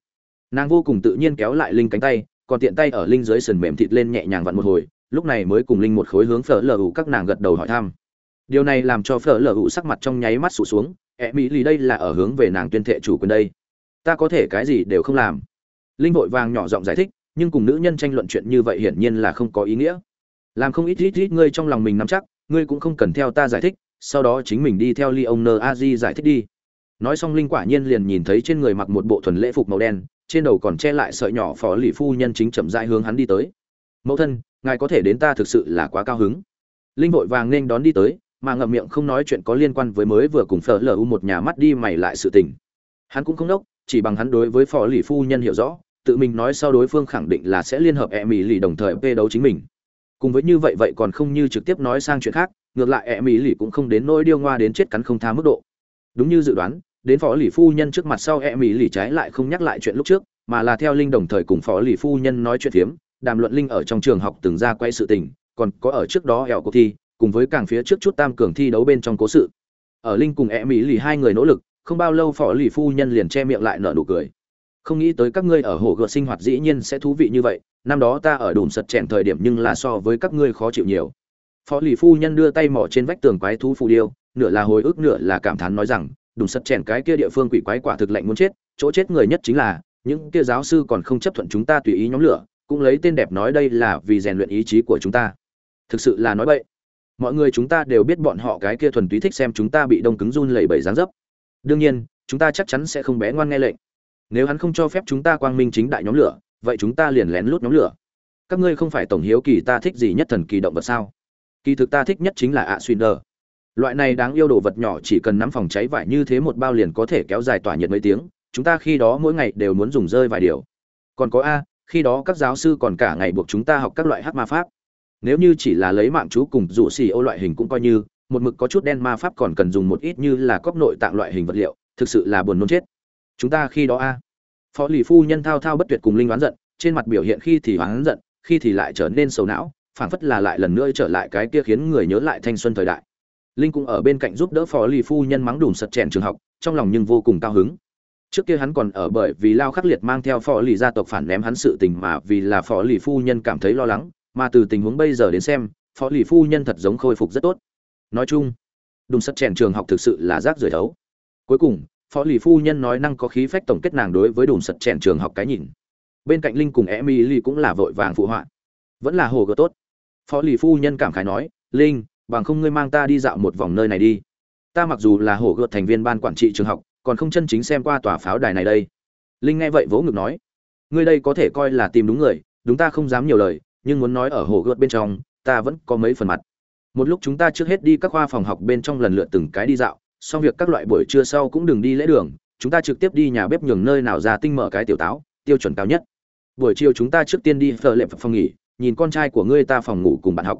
Nàng vô cùng tự nhiên kéo lại linh cánh tay, còn tiện tay ở linh dưới sườn mềm thịt lên nhẹ nhàng vặn một hồi, lúc này mới cùng linh một khối hướng phở lờ ủ các nàng gật đầu hỏi thăm. Điều này làm cho phở lờ ủ sắc mặt trong nháy mắt sụt xuống e mỹ lì đây là ở hướng về nàng tuyên thệ chủ quyền đây. Ta có thể cái gì đều không làm. Linh vội vàng nhỏ giọng giải thích, nhưng cùng nữ nhân tranh luận chuyện như vậy hiển nhiên là không có ý nghĩa. Làm không ít ít ít ngươi trong lòng mình nắm chắc, ngươi cũng không cần theo ta giải thích sau đó chính mình đi theo Leoner Aji giải thích đi. Nói xong linh quả nhiên liền nhìn thấy trên người mặc một bộ thuần lễ phục màu đen, trên đầu còn che lại sợi nhỏ phó lì phu nhân chính chậm rãi hướng hắn đi tới. Mẫu thân, ngài có thể đến ta thực sự là quá cao hứng. Linh vội vàng nên đón đi tới, mà ngậm miệng không nói chuyện có liên quan với mới vừa cùng phở lở u một nhà mắt đi mày lại sự tình. Hắn cũng không đốc, chỉ bằng hắn đối với phó lì phu nhân hiểu rõ, tự mình nói sau đối phương khẳng định là sẽ liên hợp e mỹ lì đồng thời vê đấu chính mình. Cùng với như vậy vậy còn không như trực tiếp nói sang chuyện khác ngược lại e mỹ lì cũng không đến nỗi điêu ngoa đến chết cắn không tha mức độ. Đúng như dự đoán, đến phó lì phu nhân trước mặt sau e mỹ lì trái lại không nhắc lại chuyện lúc trước, mà là theo linh đồng thời cùng phó lì phu nhân nói chuyện phiếm, đàm luận linh ở trong trường học từng ra quay sự tình, còn có ở trước đó ẻo cuộc thi, cùng với càng phía trước chút tam cường thi đấu bên trong cố sự. Ở linh cùng e mỹ lì hai người nỗ lực, không bao lâu phó lì phu nhân liền che miệng lại nở nụ cười. Không nghĩ tới các ngươi ở hồ gợt sinh hoạt dĩ nhiên sẽ thú vị như vậy, năm đó ta ở đùm sật chèn thời điểm nhưng là so với các ngươi khó chịu nhiều phó lì phu nhân đưa tay mỏ trên vách tường quái thú phù điêu, nửa là hồi ức, nửa là cảm thán nói rằng đùng sật chèn cái kia địa phương quỷ quái quả thực lạnh muốn chết, chỗ chết người nhất chính là, những kia giáo sư còn không chấp thuận chúng ta tùy ý nhóm lửa, cũng lấy tên đẹp nói đây là vì rèn luyện ý chí của chúng ta. Thực sự là nói vậy mọi người chúng ta đều biết bọn họ cái kia thuần túy thích xem chúng ta bị đông cứng run lẩy bẩy dáng dấp. Đương nhiên, chúng ta chắc chắn sẽ không bé ngoan nghe lệnh. Nếu hắn không cho phép chúng ta quang minh chính đại nhóm lửa, vậy chúng ta liền lén lút nhóm lửa. Các ngươi không phải tổng hiếu kỳ ta thích gì nhất thần kỳ động vật sao? Kỳ thực ta thích nhất chính là ạ xuyên đờ loại này đáng yêu đồ vật nhỏ chỉ cần nắm phòng cháy vải như thế một bao liền có thể kéo dài tỏa nhiệt mấy tiếng, chúng ta khi đó mỗi ngày đều muốn dùng rơi vài điều. Còn có a, khi đó các giáo sư còn cả ngày buộc chúng ta học các loại hát ma pháp. Nếu như chỉ là lấy mạng chú cùng rủ xì ô loại hình cũng coi như, một mực có chút đen ma pháp còn cần dùng một ít như là cóc nội tạng loại hình vật liệu, thực sự là buồn nôn chết. Chúng ta khi đó a. Phó lì phu nhân thao thao bất tuyệt cùng linh oán giận, trên mặt biểu hiện khi thì oán giận, khi thì lại trở nên sầu não phảng phất là lại lần nữa trở lại cái kia khiến người nhớ lại thanh xuân thời đại. Linh cũng ở bên cạnh giúp đỡ phó lì phu nhân mắng đùm sật chèn trường học, trong lòng nhưng vô cùng cao hứng. Trước kia hắn còn ở bởi vì lao khắc liệt mang theo phó lì gia tộc phản ném hắn sự tình mà vì là phó lì phu nhân cảm thấy lo lắng, mà từ tình huống bây giờ đến xem, phó lì phu nhân thật giống khôi phục rất tốt. Nói chung, đùm sật chèn trường học thực sự là rác rưởi thấu. Cuối cùng, phó lì phu nhân nói năng có khí phách tổng kết nàng đối với đùm sật chèn trường học cái nhìn. Bên cạnh linh cùng emily cũng là vội vàng phụ họa. Vẫn là hồ gỡ tốt phó lì phu nhân cảm khái nói, linh, bằng không ngươi mang ta đi dạo một vòng nơi này đi. Ta mặc dù là hồ gợt thành viên ban quản trị trường học, còn không chân chính xem qua tòa pháo đài này đây. Linh nghe vậy vỗ ngực nói, ngươi đây có thể coi là tìm đúng người, đúng ta không dám nhiều lời, nhưng muốn nói ở hồ gợt bên trong, ta vẫn có mấy phần mặt. Một lúc chúng ta trước hết đi các khoa phòng học bên trong lần lượt từng cái đi dạo, xong việc các loại buổi trưa sau cũng đừng đi lễ đường, chúng ta trực tiếp đi nhà bếp nhường nơi nào ra tinh mở cái tiểu táo, tiêu chuẩn cao nhất. Buổi chiều chúng ta trước tiên đi phở lệm phòng nghỉ nhìn con trai của ngươi ta phòng ngủ cùng bạn học.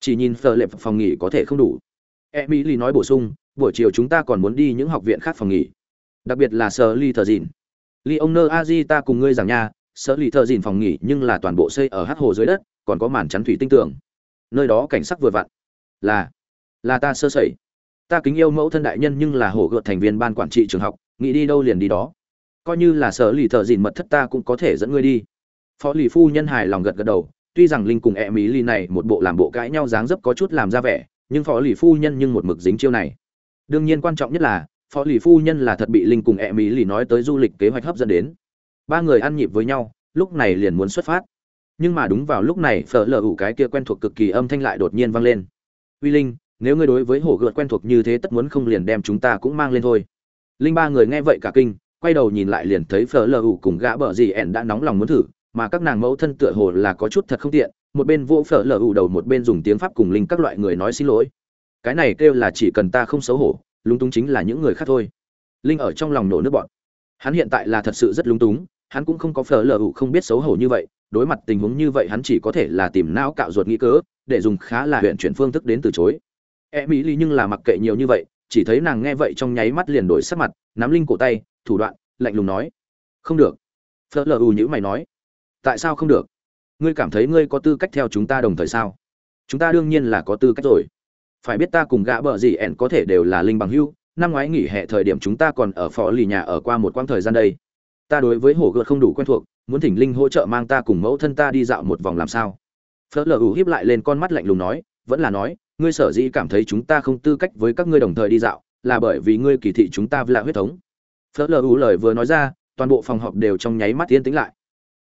Chỉ nhìn phở lệm phòng nghỉ có thể không đủ. Emily nói bổ sung, buổi chiều chúng ta còn muốn đi những học viện khác phòng nghỉ. Đặc biệt là sở ly thờ dìn ly ông nơ a di ta cùng ngươi giảng nha. Sở ly thờ dìn phòng nghỉ nhưng là toàn bộ xây ở hát hồ dưới đất, còn có màn chắn thủy tinh tường. Nơi đó cảnh sắc vừa vặn. Là là ta sơ sẩy. Ta kính yêu mẫu thân đại nhân nhưng là hổ gợt thành viên ban quản trị trường học, nghĩ đi đâu liền đi đó. Coi như là sở lì thợ dìn mật thất ta cũng có thể dẫn ngươi đi. Phó lì phu nhân hài lòng gật gật đầu tuy rằng linh cùng e mỹ ly này một bộ làm bộ cãi nhau dáng dấp có chút làm ra vẻ, nhưng phó lì phu nhân nhưng một mực dính chiêu này. Đương nhiên quan trọng nhất là, phó lì phu nhân là thật bị linh cùng e mỹ ly nói tới du lịch kế hoạch hấp dẫn đến. Ba người ăn nhịp với nhau, lúc này liền muốn xuất phát. Nhưng mà đúng vào lúc này, phở lờ ủ cái kia quen thuộc cực kỳ âm thanh lại đột nhiên vang lên. Uy linh, nếu ngươi đối với hổ gợt quen thuộc như thế tất muốn không liền đem chúng ta cũng mang lên thôi. Linh ba người nghe vậy cả kinh, quay đầu nhìn lại liền thấy phở lờ ủ cùng gã bờ gì ẻn đã nóng lòng muốn thử mà các nàng mẫu thân tựa hồ là có chút thật không tiện, một bên vỗ phở lờ ủ đầu một bên dùng tiếng pháp cùng linh các loại người nói xin lỗi. Cái này kêu là chỉ cần ta không xấu hổ, lúng túng chính là những người khác thôi. Linh ở trong lòng nổ nước bọn hắn hiện tại là thật sự rất lúng túng, hắn cũng không có phở lờ ủ không biết xấu hổ như vậy, đối mặt tình huống như vậy hắn chỉ có thể là tìm não cạo ruột nghĩ cớ, để dùng khá là huyện chuyển phương thức đến từ chối. E mỹ ly nhưng là mặc kệ nhiều như vậy, chỉ thấy nàng nghe vậy trong nháy mắt liền đổi sắc mặt, nắm linh cổ tay, thủ đoạn, lạnh lùng nói, không được. Phở lờ ù nhữ mày nói tại sao không được? Ngươi cảm thấy ngươi có tư cách theo chúng ta đồng thời sao? Chúng ta đương nhiên là có tư cách rồi. Phải biết ta cùng gã bợ gì ẻn có thể đều là linh bằng hưu năm ngoái nghỉ hè thời điểm chúng ta còn ở phó lì nhà ở qua một quãng thời gian đây. Ta đối với hổ gợt không đủ quen thuộc, muốn thỉnh linh hỗ trợ mang ta cùng mẫu thân ta đi dạo một vòng làm sao? Phớt lờ ủ hiếp lại lên con mắt lạnh lùng nói, vẫn là nói, ngươi sở dĩ cảm thấy chúng ta không tư cách với các ngươi đồng thời đi dạo, là bởi vì ngươi kỳ thị chúng ta là huyết thống. Phớt lờ ủ lời vừa nói ra, toàn bộ phòng họp đều trong nháy mắt yên tĩnh lại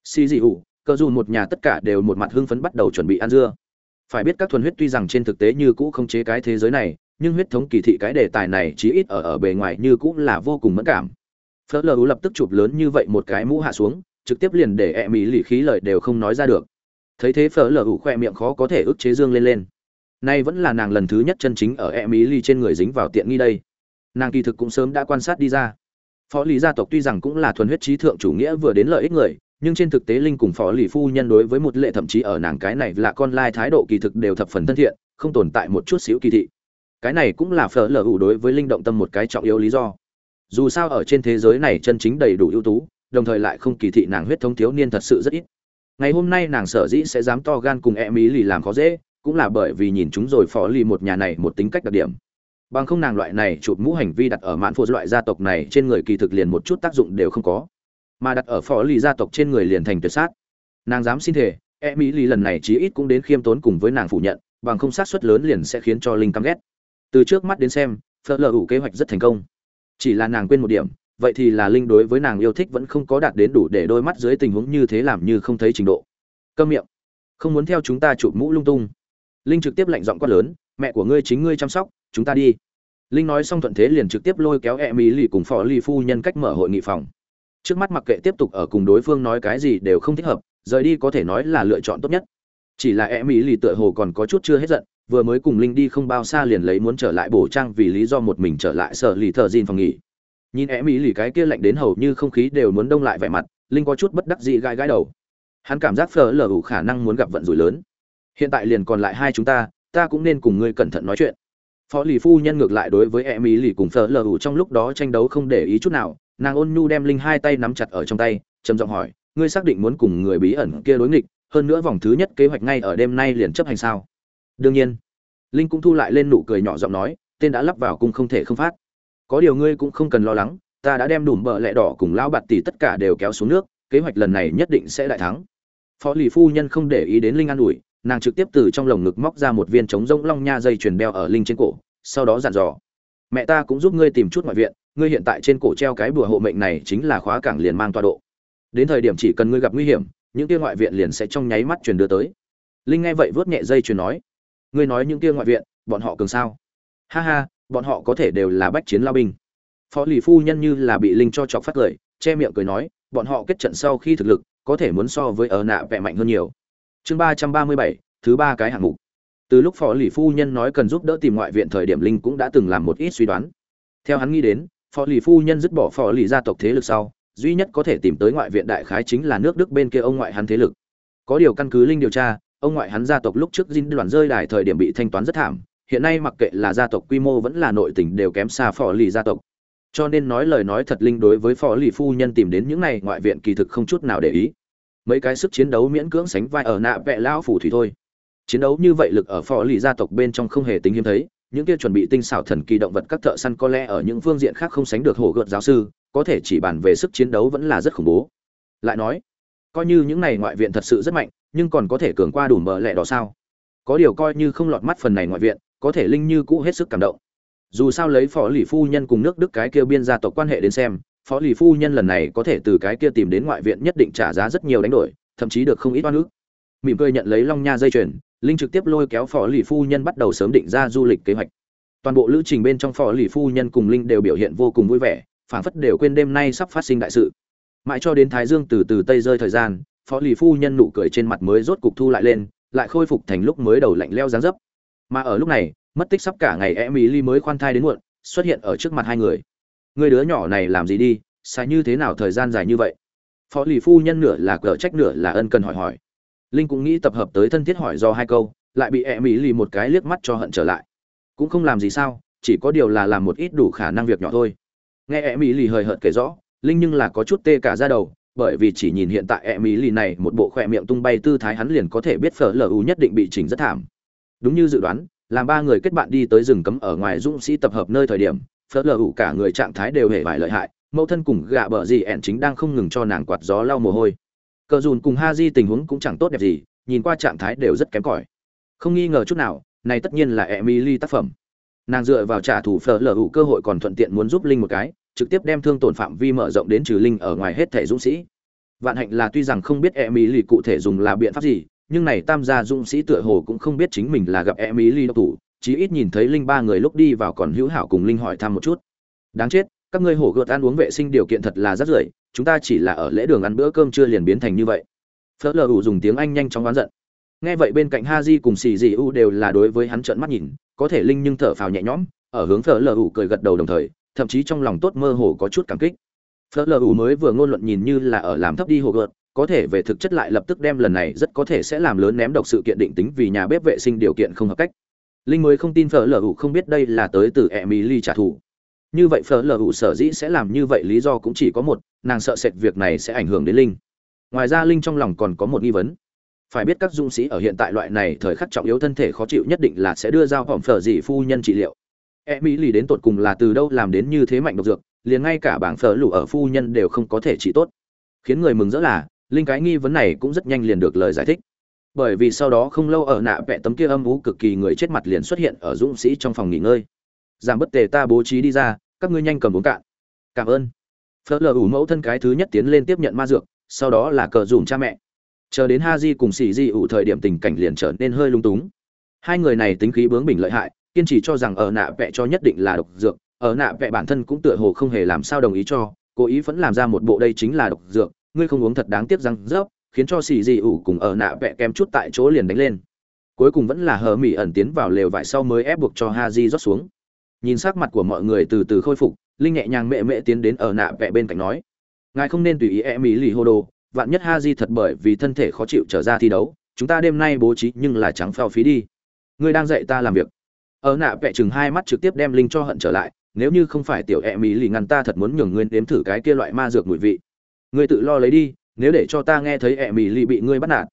xì dị ủ cơ dù một nhà tất cả đều một mặt hưng phấn bắt đầu chuẩn bị ăn dưa. Phải biết các thuần huyết tuy rằng trên thực tế như cũ không chế cái thế giới này, nhưng huyết thống kỳ thị cái đề tài này chí ít ở ở bề ngoài như cũ là vô cùng mẫn cảm. Phớt lờ lập tức chụp lớn như vậy một cái mũ hạ xuống, trực tiếp liền để e mỹ lì khí lời đều không nói ra được. Thấy thế phở lờ ủ khoe miệng khó có thể ức chế dương lên lên. Nay vẫn là nàng lần thứ nhất chân chính ở e mỹ lì trên người dính vào tiện nghi đây. Nàng kỳ thực cũng sớm đã quan sát đi ra. Phó lý gia tộc tuy rằng cũng là thuần huyết trí thượng chủ nghĩa vừa đến lợi ích người nhưng trên thực tế linh cùng phó lì phu nhân đối với một lệ thậm chí ở nàng cái này là con lai thái độ kỳ thực đều thập phần thân thiện, không tồn tại một chút xíu kỳ thị. Cái này cũng là phở lờ ủ đối với linh động tâm một cái trọng yếu lý do. Dù sao ở trên thế giới này chân chính đầy đủ ưu tú, đồng thời lại không kỳ thị nàng huyết thống thiếu niên thật sự rất ít. Ngày hôm nay nàng sở dĩ sẽ dám to gan cùng e mỹ lì làm khó dễ, cũng là bởi vì nhìn chúng rồi phó lì một nhà này một tính cách đặc điểm. Bằng không nàng loại này chụp mũ hành vi đặt ở mạn phụ loại gia tộc này trên người kỳ thực liền một chút tác dụng đều không có mà đặt ở phó lì gia tộc trên người liền thành tuyệt sát. Nàng dám xin thể e mỹ lì lần này chí ít cũng đến khiêm tốn cùng với nàng phủ nhận, bằng không sát suất lớn liền sẽ khiến cho linh căm ghét. Từ trước mắt đến xem, phở lờ ủ kế hoạch rất thành công. Chỉ là nàng quên một điểm, vậy thì là linh đối với nàng yêu thích vẫn không có đạt đến đủ để đôi mắt dưới tình huống như thế làm như không thấy trình độ. Câm miệng. Không muốn theo chúng ta chụp mũ lung tung. Linh trực tiếp lạnh giọng quát lớn, mẹ của ngươi chính ngươi chăm sóc, chúng ta đi. Linh nói xong thuận thế liền trực tiếp lôi kéo e mỹ lì cùng phò lì phu nhân cách mở hội nghị phòng trước mắt mặc kệ tiếp tục ở cùng đối phương nói cái gì đều không thích hợp, rời đi có thể nói là lựa chọn tốt nhất. Chỉ là em mỹ lì tựa hồ còn có chút chưa hết giận, vừa mới cùng linh đi không bao xa liền lấy muốn trở lại bổ trang vì lý do một mình trở lại sở lì thợ dìn phòng nghỉ. Nhìn em mỹ lì cái kia lạnh đến hầu như không khí đều muốn đông lại vẻ mặt, linh có chút bất đắc dị gai gai đầu. Hắn cảm giác phở lờ khả năng muốn gặp vận rủi lớn. Hiện tại liền còn lại hai chúng ta ta cũng nên cùng ngươi cẩn thận nói chuyện. Phó lì phu nhân ngược lại đối với em mỹ lì cùng phở lờ trong lúc đó tranh đấu không để ý chút nào nàng ôn nhu đem linh hai tay nắm chặt ở trong tay, trầm giọng hỏi, ngươi xác định muốn cùng người bí ẩn kia đối nghịch, hơn nữa vòng thứ nhất kế hoạch ngay ở đêm nay liền chấp hành sao? Đương nhiên. Linh cũng thu lại lên nụ cười nhỏ giọng nói, tên đã lắp vào cung không thể không phát. Có điều ngươi cũng không cần lo lắng, ta đã đem đùm bợ lẹ đỏ cùng lão bạt tỷ tất cả đều kéo xuống nước, kế hoạch lần này nhất định sẽ đại thắng. Phó lì phu nhân không để ý đến linh an ủi, nàng trực tiếp từ trong lồng ngực móc ra một viên trống rỗng long nha dây chuyền đeo ở linh trên cổ, sau đó dặn dò, mẹ ta cũng giúp ngươi tìm chút ngoại viện ngươi hiện tại trên cổ treo cái bùa hộ mệnh này chính là khóa cảng liền mang tọa độ. Đến thời điểm chỉ cần ngươi gặp nguy hiểm, những kia ngoại viện liền sẽ trong nháy mắt truyền đưa tới. Linh nghe vậy vớt nhẹ dây truyền nói, ngươi nói những kia ngoại viện, bọn họ cường sao? Ha ha, bọn họ có thể đều là bách chiến lao binh. Phó lì phu nhân như là bị linh cho chọc phát cười che miệng cười nói, bọn họ kết trận sau khi thực lực, có thể muốn so với ở nạ vẹ mạnh hơn nhiều. Chương ba trăm ba mươi bảy, thứ ba cái hạng mục. Từ lúc phó lì phu nhân nói cần giúp đỡ tìm ngoại viện thời điểm linh cũng đã từng làm một ít suy đoán. Theo hắn nghĩ đến Phò lì phu nhân dứt bỏ phò lì gia tộc thế lực sau, duy nhất có thể tìm tới ngoại viện đại khái chính là nước đức bên kia ông ngoại hắn thế lực. Có điều căn cứ linh điều tra, ông ngoại hắn gia tộc lúc trước dinh đoàn rơi đài thời điểm bị thanh toán rất thảm, hiện nay mặc kệ là gia tộc quy mô vẫn là nội tình đều kém xa phò lì gia tộc. Cho nên nói lời nói thật linh đối với phò lì phu nhân tìm đến những này ngoại viện kỳ thực không chút nào để ý. Mấy cái sức chiến đấu miễn cưỡng sánh vai ở nạ vẹ lão phủ thủy thôi. Chiến đấu như vậy lực ở phò lì gia tộc bên trong không hề tính hiếm thấy những kia chuẩn bị tinh xảo thần kỳ động vật các thợ săn có lẽ ở những phương diện khác không sánh được hổ gợt giáo sư, có thể chỉ bàn về sức chiến đấu vẫn là rất khủng bố. Lại nói, coi như những này ngoại viện thật sự rất mạnh, nhưng còn có thể cường qua đủ mờ lẹ đỏ sao? Có điều coi như không lọt mắt phần này ngoại viện, có thể linh như cũ hết sức cảm động. Dù sao lấy phó lì phu nhân cùng nước đức cái kia biên gia tộc quan hệ đến xem, phó lì phu nhân lần này có thể từ cái kia tìm đến ngoại viện nhất định trả giá rất nhiều đánh đổi, thậm chí được không ít oan ức. Mỉm cười nhận lấy long nha dây chuyền linh trực tiếp lôi kéo phó lì phu nhân bắt đầu sớm định ra du lịch kế hoạch. Toàn bộ lữ trình bên trong phó lì phu nhân cùng linh đều biểu hiện vô cùng vui vẻ, phảng phất đều quên đêm nay sắp phát sinh đại sự. Mãi cho đến thái dương từ từ tây rơi thời gian phó lì phu nhân nụ cười trên mặt mới rốt cục thu lại lên, lại khôi phục thành lúc mới đầu lạnh leo dáng dấp. Mà ở lúc này, mất tích sắp cả ngày emily mới khoan thai đến muộn, xuất hiện ở trước mặt hai người. Người đứa nhỏ này làm gì đi sai như thế nào thời gian dài như vậy? Phó lì phu nhân nửa là cờ trách nửa là ân cần hỏi hỏi linh cũng nghĩ tập hợp tới thân thiết hỏi do hai câu lại bị E Mỹ Lì một cái liếc mắt cho hận trở lại cũng không làm gì sao chỉ có điều là làm một ít đủ khả năng việc nhỏ thôi nghe E Mỹ Lì hời hợt kể rõ linh nhưng là có chút tê cả ra đầu bởi vì chỉ nhìn hiện tại E Mỹ Lì này một bộ khỏe miệng tung bay tư thái hắn liền có thể biết phở u nhất định bị chỉnh rất thảm. Đúng như dự đoán, làm ba người kết bạn đi tới rừng cấm ở ngoài dũng sĩ tập hợp nơi thời điểm, phở u cả người trạng thái đều hề vải lợi hại, mẫu thân cùng gạ bờ gì ẹn chính đang không ngừng cho nàng quạt gió lau mồ hôi. Cờ dùn cùng ha di tình huống cũng chẳng tốt đẹp gì, nhìn qua trạng thái đều rất kém cỏi. Không nghi ngờ chút nào, này tất nhiên là Emily tác phẩm. Nàng dựa vào trả thù phở LU cơ hội còn thuận tiện muốn giúp Linh một cái, trực tiếp đem thương tổn phạm vi mở rộng đến trừ linh ở ngoài hết thể dũng sĩ vạn hạnh là tuy rằng không biết e cụ thể dùng là biện pháp gì nhưng này tam gia dũng sĩ tựa hồ cũng không biết chính mình là gặp e mỹ độc thủ chí ít nhìn thấy linh ba người lúc đi vào còn hữu hảo cùng linh hỏi thăm một chút đáng chết các ngươi hổ gợt ăn uống vệ sinh điều kiện thật là rất rưởi, chúng ta chỉ là ở lễ đường ăn bữa cơm chưa liền biến thành như vậy. Phớt lờ ủ dùng tiếng anh nhanh chóng oán giận. Nghe vậy bên cạnh ha di cùng xì dị u đều là đối với hắn trợn mắt nhìn, có thể linh nhưng thở phào nhẹ nhõm, ở hướng phớt lờ ủ cười gật đầu đồng thời, thậm chí trong lòng tốt mơ hồ có chút cảm kích. Phớt lờ ủ mới vừa ngôn luận nhìn như là ở làm thấp đi hổ gợt, có thể về thực chất lại lập tức đem lần này rất có thể sẽ làm lớn ném độc sự kiện định tính vì nhà bếp vệ sinh điều kiện không hợp cách. Linh mới không tin phở lở hữu không biết đây là tới từ emily trả thù như vậy phở lờ ủ sở dĩ sẽ làm như vậy lý do cũng chỉ có một, nàng sợ sệt việc này sẽ ảnh hưởng đến linh. Ngoài ra linh trong lòng còn có một nghi vấn. Phải biết các dũng sĩ ở hiện tại loại này thời khắc trọng yếu thân thể khó chịu nhất định là sẽ đưa giao hỏng phở dị phu nhân trị liệu. E mỹ lì đến tột cùng là từ đâu làm đến như thế mạnh độc dược, liền ngay cả bảng phở lủ ở phu nhân đều không có thể trị tốt. Khiến người mừng rỡ là, linh cái nghi vấn này cũng rất nhanh liền được lời giải thích. Bởi vì sau đó không lâu ở nạ vẽ tấm kia âm ú cực kỳ người chết mặt liền xuất hiện ở dũng sĩ trong phòng nghỉ ngơi giảm bất tề ta bố trí đi ra, các ngươi nhanh cầm uống cạn. Cảm ơn. Phớt lờ ủ mẫu thân cái thứ nhất tiến lên tiếp nhận ma dược, sau đó là cờ dùm cha mẹ. Chờ đến ha di cùng xì di ủ thời điểm tình cảnh liền trở nên hơi lung túng. Hai người này tính khí bướng bỉnh lợi hại, kiên trì cho rằng ở nạ vẽ cho nhất định là độc dược, ở nạ vẽ bản thân cũng tựa hồ không hề làm sao đồng ý cho, cố ý vẫn làm ra một bộ đây chính là độc dược, ngươi không uống thật đáng tiếc răng rớp, khiến cho xì Di ủ cùng ở nạ vẽ kém chút tại chỗ liền đánh lên. Cuối cùng vẫn là hờ mỹ ẩn tiến vào lều vải sau mới ép buộc cho ha di rót xuống nhìn sắc mặt của mọi người từ từ khôi phục, linh nhẹ nhàng mẹ mẹ tiến đến ở nạ vẽ bên cạnh nói, ngài không nên tùy ý e mỹ lì hô đồ, vạn nhất ha di thật bởi vì thân thể khó chịu trở ra thi đấu, chúng ta đêm nay bố trí nhưng là trắng phèo phí đi. Ngươi đang dạy ta làm việc. Ở nạ vẽ chừng hai mắt trực tiếp đem linh cho hận trở lại, nếu như không phải tiểu e mỹ lì ngăn ta thật muốn nhường ngươi nếm thử cái kia loại ma dược mùi vị. Ngươi tự lo lấy đi, nếu để cho ta nghe thấy e mì lì bị ngươi bắt nạt.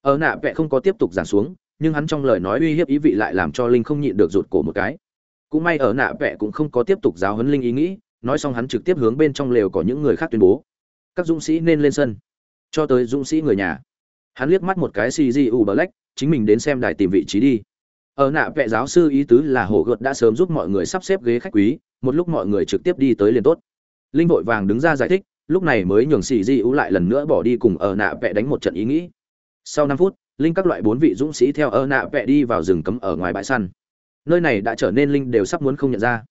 Ở nạ vẽ không có tiếp tục giảm xuống, nhưng hắn trong lời nói uy hiếp ý vị lại làm cho linh không nhịn được rụt cổ một cái cũng may ở nạ vẽ cũng không có tiếp tục giáo huấn linh ý nghĩ, nói xong hắn trực tiếp hướng bên trong lều có những người khác tuyên bố. Các dũng sĩ nên lên sân. Cho tới dũng sĩ người nhà. Hắn liếc mắt một cái cgu black, chính mình đến xem đài tìm vị trí đi. Ở nạ vẽ giáo sư ý tứ là hồ gợt đã sớm giúp mọi người sắp xếp ghế khách quý, một lúc mọi người trực tiếp đi tới liền tốt. Linh vội vàng đứng ra giải thích, lúc này mới nhường xì di ú lại lần nữa bỏ đi cùng ở nạ vẽ đánh một trận ý nghĩ. Sau năm phút, linh các loại bốn vị dũng sĩ theo ở nạ vẽ đi vào rừng cấm ở ngoài bãi săn nơi này đã trở nên linh đều sắp muốn không nhận ra.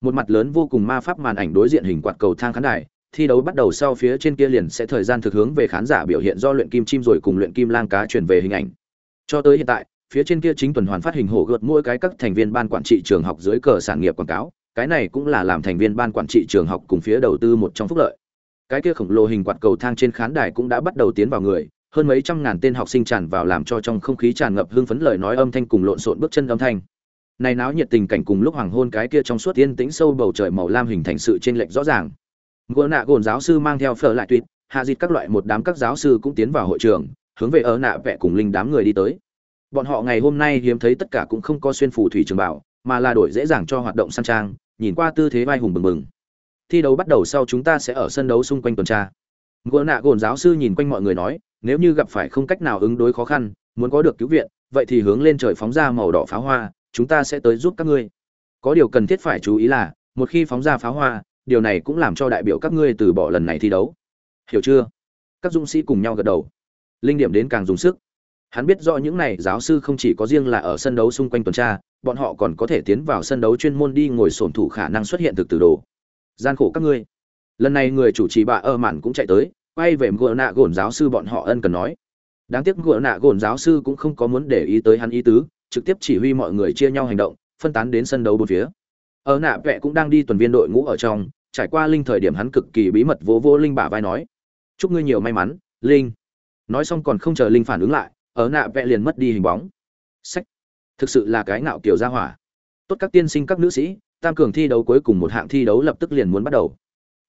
Một mặt lớn vô cùng ma pháp màn ảnh đối diện hình quạt cầu thang khán đài, thi đấu bắt đầu sau phía trên kia liền sẽ thời gian thực hướng về khán giả biểu hiện do luyện kim chim rồi cùng luyện kim lang cá chuyển về hình ảnh. Cho tới hiện tại, phía trên kia chính tuần hoàn phát hình hổ gợt mỗi cái các thành viên ban quản trị trường học dưới cờ sản nghiệp quảng cáo, cái này cũng là làm thành viên ban quản trị trường học cùng phía đầu tư một trong phúc lợi. Cái kia khổng lồ hình quạt cầu thang trên khán đài cũng đã bắt đầu tiến vào người, hơn mấy trăm ngàn tên học sinh tràn vào làm cho trong không khí tràn ngập hưng phấn lời nói âm thanh cùng lộn xộn bước chân âm thanh này náo nhiệt tình cảnh cùng lúc hoàng hôn cái kia trong suốt tiên tĩnh sâu bầu trời màu lam hình thành sự trên lệch rõ ràng. Gỡ nạ gồn giáo sư mang theo phở lại tuyệt, hạ dịt các loại một đám các giáo sư cũng tiến vào hội trường, hướng về ở nạ vẽ cùng linh đám người đi tới. Bọn họ ngày hôm nay hiếm thấy tất cả cũng không có xuyên phù thủy trường bảo, mà là đổi dễ dàng cho hoạt động sang trang, nhìn qua tư thế vai hùng bừng bừng. Thi đấu bắt đầu sau chúng ta sẽ ở sân đấu xung quanh tuần tra. Gỡ nạ gồn giáo sư nhìn quanh mọi người nói, nếu như gặp phải không cách nào ứng đối khó khăn, muốn có được cứu viện, vậy thì hướng lên trời phóng ra màu đỏ pháo hoa chúng ta sẽ tới giúp các ngươi. Có điều cần thiết phải chú ý là, một khi phóng ra pháo hoa, điều này cũng làm cho đại biểu các ngươi từ bỏ lần này thi đấu. Hiểu chưa? Các dũng sĩ cùng nhau gật đầu. Linh điểm đến càng dùng sức. Hắn biết rõ những này giáo sư không chỉ có riêng là ở sân đấu xung quanh tuần tra, bọn họ còn có thể tiến vào sân đấu chuyên môn đi ngồi sổn thủ khả năng xuất hiện thực từ đồ. Gian khổ các ngươi. Lần này người chủ trì bà ơ mạn cũng chạy tới, quay về gùa nạ gồn giáo sư bọn họ ân cần nói. Đáng tiếc gùa nạ gồn giáo sư cũng không có muốn để ý tới hắn ý tứ trực tiếp chỉ huy mọi người chia nhau hành động, phân tán đến sân đấu bốn phía. Ở nạ vẽ cũng đang đi tuần viên đội ngũ ở trong, trải qua linh thời điểm hắn cực kỳ bí mật vỗ vỗ linh bả vai nói, chúc ngươi nhiều may mắn, linh. Nói xong còn không chờ linh phản ứng lại, ở nạ vẽ liền mất đi hình bóng. Sách thực sự là cái ngạo kiểu ra hỏa. Tốt các tiên sinh, các nữ sĩ, tam cường thi đấu cuối cùng một hạng thi đấu lập tức liền muốn bắt đầu.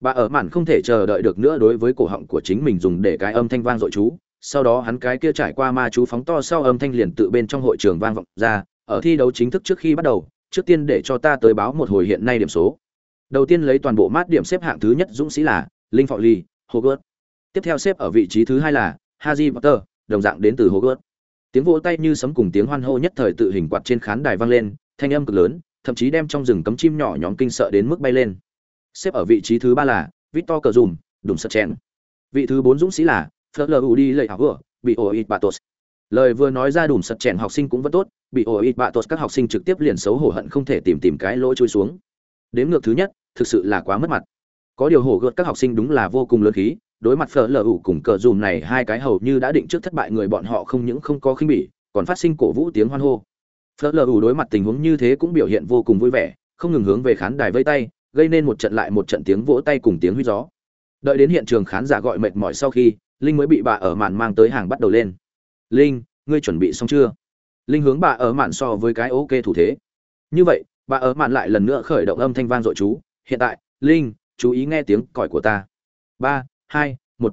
Bà ở mạn không thể chờ đợi được nữa đối với cổ họng của chính mình dùng để cái âm thanh vang dội chú sau đó hắn cái kia trải qua ma chú phóng to sau âm thanh liền tự bên trong hội trường vang vọng ra, ở thi đấu chính thức trước khi bắt đầu, trước tiên để cho ta tới báo một hồi hiện nay điểm số. Đầu tiên lấy toàn bộ mát điểm xếp hạng thứ nhất dũng sĩ là linh phọ ly hogwarts. Tiếp theo xếp ở vị trí thứ hai là haji potter, đồng dạng đến từ hogwarts. Tiếng vỗ tay như sấm cùng tiếng hoan hô nhất thời tự hình quạt trên khán đài vang lên, thanh âm cực lớn, thậm chí đem trong rừng cấm chim nhỏ nhóm kinh sợ đến mức bay lên. Xếp ở vị trí thứ ba là victor cờ dùm, đùm sật chèn. Vị thứ bốn dũng sĩ là phớt lờ u đi lệ học vừa, bị ổ ít tốt. lời vừa nói ra đùm sật chèn học sinh cũng vẫn tốt, bị ổ ít tốt các học sinh trực tiếp liền xấu hổ hận không thể tìm tìm cái lỗ trôi xuống. Đếm ngược thứ nhất, thực sự là quá mất mặt. Có điều hổ gợt các học sinh đúng là vô cùng lớn khí, đối mặt phở lờ ủ cùng cờ dùm này hai cái hầu như đã định trước thất bại người bọn họ không những không có khinh bỉ, còn phát sinh cổ vũ tiếng hoan hô. Phở lờ ủ đối mặt tình huống như thế cũng biểu hiện vô cùng vui vẻ, không ngừng hướng về khán đài vây tay, gây nên một trận lại một trận tiếng vỗ tay cùng tiếng huy gió. Đợi đến hiện trường khán giả gọi mệt mỏi sau khi linh mới bị bà ở mạn mang tới hàng bắt đầu lên. Linh, ngươi chuẩn bị xong chưa? Linh hướng bà ở mạn so với cái ok thủ thế. Như vậy, bà ở mạn lại lần nữa khởi động âm thanh vang dội chú. Hiện tại, linh, chú ý nghe tiếng còi của ta. Ba, hai, một.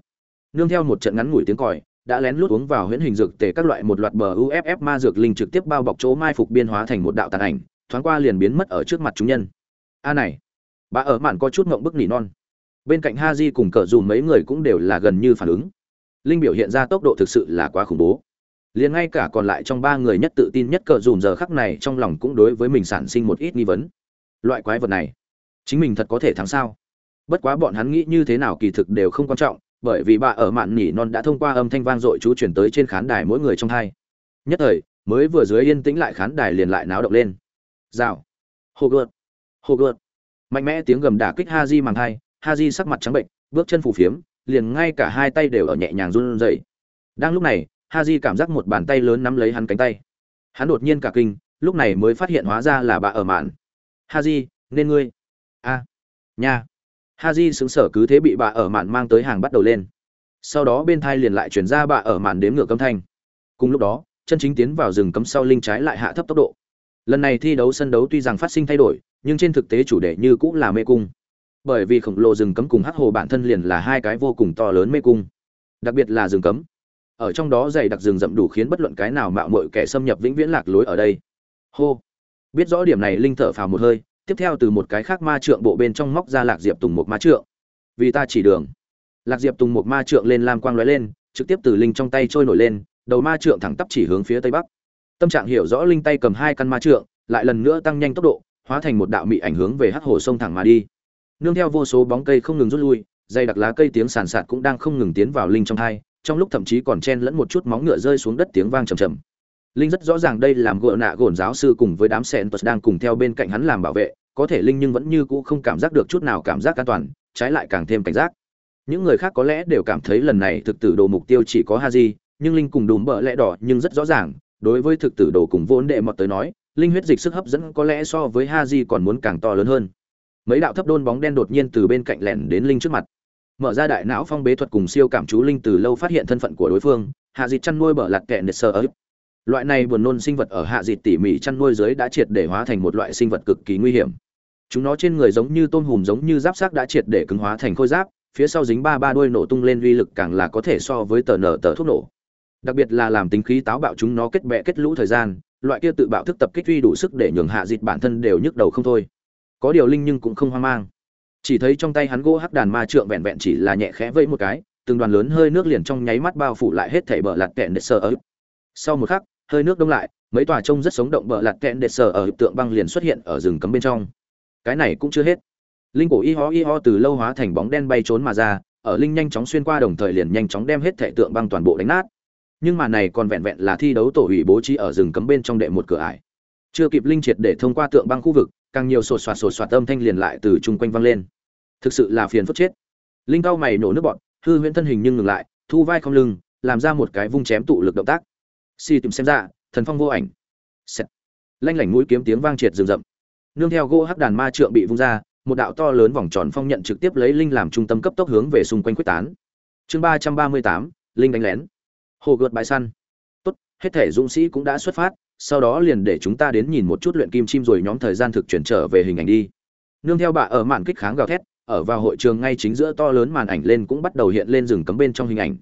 Nương theo một trận ngắn ngủi tiếng còi, đã lén lút uống vào huyễn hình dược tề các loại một loạt bờ uff ma dược linh trực tiếp bao bọc chỗ mai phục biên hóa thành một đạo tàn ảnh, thoáng qua liền biến mất ở trước mặt chúng nhân. A này, bà ở mạn có chút ngộng bức nỉ non. Bên cạnh ha di cùng cờ dùm mấy người cũng đều là gần như phản ứng linh biểu hiện ra tốc độ thực sự là quá khủng bố. Liền ngay cả còn lại trong ba người nhất tự tin nhất cờ dùm giờ khắc này trong lòng cũng đối với mình sản sinh một ít nghi vấn. Loại quái vật này, chính mình thật có thể thắng sao? Bất quá bọn hắn nghĩ như thế nào kỳ thực đều không quan trọng, bởi vì bà ở mạn nỉ non đã thông qua âm thanh vang dội chú chuyển tới trên khán đài mỗi người trong hai. Nhất thời, mới vừa dưới yên tĩnh lại khán đài liền lại náo động lên. Rào. Hồ gợt hồ gợt mạnh mẽ tiếng gầm đả kích ha di màng hai ha di sắc mặt trắng bệnh, bước chân phù phiếm liền ngay cả hai tay đều ở nhẹ nhàng run rẩy. Đang lúc này Haji cảm giác một bàn tay lớn nắm lấy hắn cánh tay. Hắn đột nhiên cả kinh lúc này mới phát hiện hóa ra là bà ở mạn. Haji, nên ngươi. A. Nha. Haji sững sở cứ thế bị bà ở mạn mang tới hàng bắt đầu lên. Sau đó bên thai liền lại chuyển ra bà ở mạn đếm ngược âm thanh. Cùng lúc đó chân chính tiến vào rừng cấm sau linh trái lại hạ thấp tốc độ. Lần này thi đấu sân đấu tuy rằng phát sinh thay đổi nhưng trên thực tế chủ đề như cũng là mê cung bởi vì khổng lồ rừng cấm cùng hắc hồ bản thân liền là hai cái vô cùng to lớn mê cung, đặc biệt là rừng cấm. Ở trong đó dày đặc rừng rậm đủ khiến bất luận cái nào mạo muội kẻ xâm nhập vĩnh viễn lạc lối ở đây. Hô. Biết rõ điểm này, linh thở phào một hơi, tiếp theo từ một cái khác ma trượng bộ bên trong móc ra lạc diệp tùng một ma trượng. Vì ta chỉ đường. Lạc diệp tùng một ma trượng lên lam quang lóe lên, trực tiếp từ linh trong tay trôi nổi lên, đầu ma trượng thẳng tắp chỉ hướng phía tây bắc. Tâm trạng hiểu rõ linh tay cầm hai căn ma trượng, lại lần nữa tăng nhanh tốc độ, hóa thành một đạo mị ảnh hướng về hắc hồ sông thẳng mà đi nương theo vô số bóng cây không ngừng rút lui, dây đặc lá cây tiếng sàn sạt cũng đang không ngừng tiến vào linh trong hai trong lúc thậm chí còn chen lẫn một chút móng ngựa rơi xuống đất tiếng vang trầm trầm. Linh rất rõ ràng đây làm gỡ nạ gồn giáo sư cùng với đám sen tật đang cùng theo bên cạnh hắn làm bảo vệ, có thể linh nhưng vẫn như cũ không cảm giác được chút nào cảm giác an toàn, trái lại càng thêm cảnh giác. Những người khác có lẽ đều cảm thấy lần này thực tử đồ mục tiêu chỉ có haji, nhưng linh cùng đùm bợ lẽ đỏ nhưng rất rõ ràng, đối với thực tử đồ cùng vốn đệ mọt tới nói, linh huyết dịch sức hấp dẫn có lẽ so với haji còn muốn càng to lớn hơn mấy đạo thấp đôn bóng đen đột nhiên từ bên cạnh lẻn đến linh trước mặt. Mở ra đại não phong bế thuật cùng siêu cảm chú linh từ lâu phát hiện thân phận của đối phương, hạ dịt chăn nuôi bở lạt kẹ nệt sơ ấy. loại này buồn nôn sinh vật ở hạ dịt tỉ mỉ chăn nuôi dưới đã triệt để hóa thành một loại sinh vật cực kỳ nguy hiểm. Chúng nó trên người giống như tôm hùm giống như giáp xác đã triệt để cứng hóa thành khôi giáp, phía sau dính ba ba đuôi nổ tung lên uy lực càng là có thể so với tờ nở tờ thuốc nổ. Đặc biệt là làm tính khí táo bạo chúng nó kết bẹ kết lũ thời gian, loại kia tự bạo thức tập kích uy đủ sức để nhường hạ dịt bản thân đều nhức đầu không thôi có điều linh nhưng cũng không hoang mang. Chỉ thấy trong tay hắn gỗ hắc đàn ma trượng vẹn vẹn chỉ là nhẹ khẽ vẫy một cái, từng đoàn lớn hơi nước liền trong nháy mắt bao phủ lại hết thảy bờ lạt kẹn để sờ ở. Sau một khắc, hơi nước đông lại, mấy tòa trông rất sống động bờ lạt kẹn để sờ ở tượng băng liền xuất hiện ở rừng cấm bên trong. Cái này cũng chưa hết. Linh cổ y ho y ho từ lâu hóa thành bóng đen bay trốn mà ra, ở linh nhanh chóng xuyên qua đồng thời liền nhanh chóng đem hết thảy tượng băng toàn bộ đánh nát. Nhưng mà này còn vẹn vẹn là thi đấu tổ hủy bố trí ở rừng cấm bên trong đệ một cửa ải. Chưa kịp linh triệt để thông qua tượng băng khu vực càng nhiều sột soạt sột soạt âm thanh liền lại từ chung quanh vang lên. Thực sự là phiền phức chết. Linh cao mày nổ nước bọn, hư huyễn thân hình nhưng ngừng lại, thu vai không lưng, làm ra một cái vung chém tụ lực động tác. Si tìm xem ra, thần phong vô ảnh. Xẹt. lanh lảnh mũi kiếm tiếng vang triệt rừng rậm. Nương theo gỗ hắc đàn ma trượng bị vung ra, một đạo to lớn vòng tròn phong nhận trực tiếp lấy linh làm trung tâm cấp tốc hướng về xung quanh quyết tán. Chương ba trăm ba mươi tám, linh đánh lén. Hồ gợt bãi săn. Tốt, hết thể dũng sĩ cũng đã xuất phát sau đó liền để chúng ta đến nhìn một chút luyện kim chim rồi nhóm thời gian thực chuyển trở về hình ảnh đi. Nương theo bà ở màn kích kháng gào thét, ở vào hội trường ngay chính giữa to lớn màn ảnh lên cũng bắt đầu hiện lên rừng cấm bên trong hình ảnh.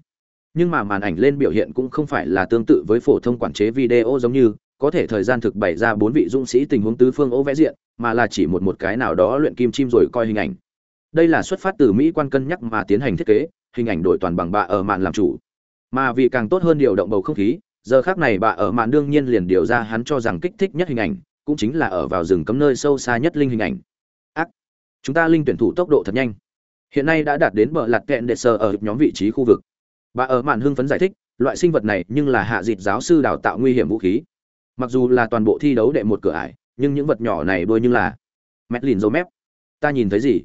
Nhưng mà màn ảnh lên biểu hiện cũng không phải là tương tự với phổ thông quản chế video giống như, có thể thời gian thực bày ra bốn vị dũng sĩ tình huống tứ phương ô vẽ diện, mà là chỉ một một cái nào đó luyện kim chim rồi coi hình ảnh. Đây là xuất phát từ mỹ quan cân nhắc mà tiến hành thiết kế, hình ảnh đổi toàn bằng bạ ở màn làm chủ. Mà vì càng tốt hơn điều động bầu không khí giờ khác này bà ở màn đương nhiên liền điều ra hắn cho rằng kích thích nhất hình ảnh, cũng chính là ở vào rừng cấm nơi sâu xa nhất linh hình ảnh. Ác! Chúng ta linh tuyển thủ tốc độ thật nhanh. Hiện nay đã đạt đến bờ lạt kẹn đệ sờ ở nhóm vị trí khu vực. Bà ở màn hưng phấn giải thích, loại sinh vật này nhưng là hạ dịt giáo sư đào tạo nguy hiểm vũ khí. Mặc dù là toàn bộ thi đấu đệ một cửa ải, nhưng những vật nhỏ này đôi như là mét lìn dấu mép. Ta nhìn thấy gì?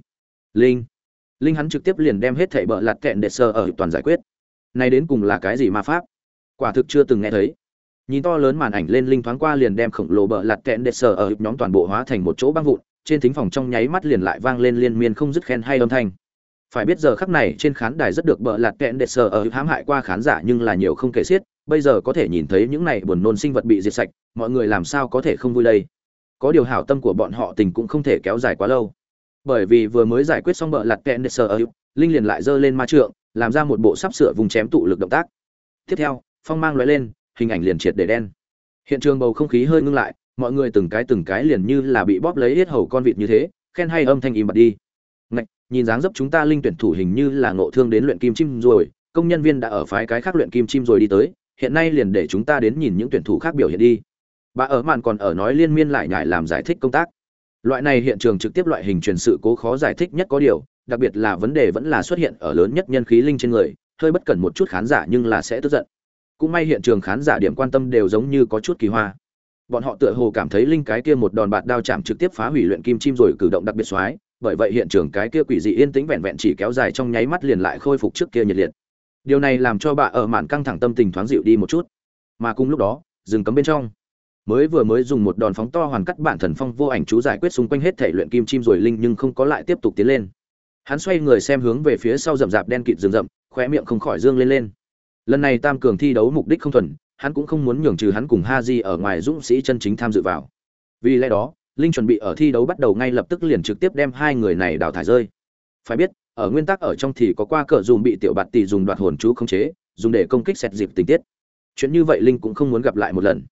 Linh. Linh hắn trực tiếp liền đem hết thảy bờ lạt kẹn đệ sờ ở toàn giải quyết. Này đến cùng là cái gì ma pháp? Quả thực chưa từng nghe thấy. Nhìn to lớn màn ảnh lên linh thoáng qua liền đem khổng lồ bờ lặt kẹn đệ sờ ở nhóm toàn bộ hóa thành một chỗ băng vụn, trên thính phòng trong nháy mắt liền lại vang lên liên miên không dứt khen hay âm thanh. Phải biết giờ khắc này trên khán đài rất được bợ lạt kẹn đệ sờ ở hãm hại qua khán giả nhưng là nhiều không kể xiết, bây giờ có thể nhìn thấy những này buồn nôn sinh vật bị diệt sạch, mọi người làm sao có thể không vui đây? Có điều hảo tâm của bọn họ tình cũng không thể kéo dài quá lâu. Bởi vì vừa mới giải quyết xong bợ lạt kẹn đệ sờ ở linh liền lại giơ lên ma trượng, làm ra một bộ sắp sửa vùng chém tụ lực động tác. Tiếp theo phong mang lóe lên hình ảnh liền triệt để đen. Hiện trường bầu không khí hơi ngưng lại mọi người từng cái từng cái liền như là bị bóp lấy hết hầu con vịt như thế khen hay âm thanh im bặt đi. Ngạch, nhìn dáng dấp chúng ta linh tuyển thủ hình như là ngộ thương đến luyện kim chim rồi công nhân viên đã ở phái cái khác luyện kim chim rồi đi tới hiện nay liền để chúng ta đến nhìn những tuyển thủ khác biểu hiện đi. Bà ở màn còn ở nói liên miên lại nhải làm giải thích công tác. Loại này hiện trường trực tiếp loại hình truyền sự cố khó giải thích nhất có điều đặc biệt là vấn đề vẫn là xuất hiện ở lớn nhất nhân khí linh trên người hơi bất cẩn một chút khán giả nhưng là sẽ tức giận cũng may hiện trường khán giả điểm quan tâm đều giống như có chút kỳ hoa. Bọn họ tựa hồ cảm thấy linh cái kia một đòn bạt đao chạm trực tiếp phá hủy luyện kim chim rồi cử động đặc biệt xoái, bởi vậy hiện trường cái kia quỷ dị yên tĩnh vẹn vẹn chỉ kéo dài trong nháy mắt liền lại khôi phục trước kia nhiệt liệt. Điều này làm cho bà ở mạn căng thẳng tâm tình thoáng dịu đi một chút. Mà cùng lúc đó dừng cấm bên trong, mới vừa mới dùng một đòn phóng to hoàn cắt bản thần phong vô ảnh chú giải quyết xung quanh hết thể luyện kim chim rồi linh nhưng không có lại tiếp tục tiến lên. Hắn xoay người xem hướng về phía sau rậm rạp đen kịt rừng rậm, khóe miệng không khỏi dương lên lên lần này tam cường thi đấu mục đích không thuần, hắn cũng không muốn nhường trừ hắn cùng ha di ở ngoài dũng sĩ chân chính tham dự vào. Vì lẽ đó, linh chuẩn bị ở thi đấu bắt đầu ngay lập tức liền trực tiếp đem hai người này đào thải rơi. Phải biết, ở nguyên tắc ở trong thì có qua cờ dùng bị tiểu bạt tỷ dùng đoạt hồn chú không chế, dùng để công kích xẹt dịp tình tiết. Chuyện như vậy linh cũng không muốn gặp lại một lần.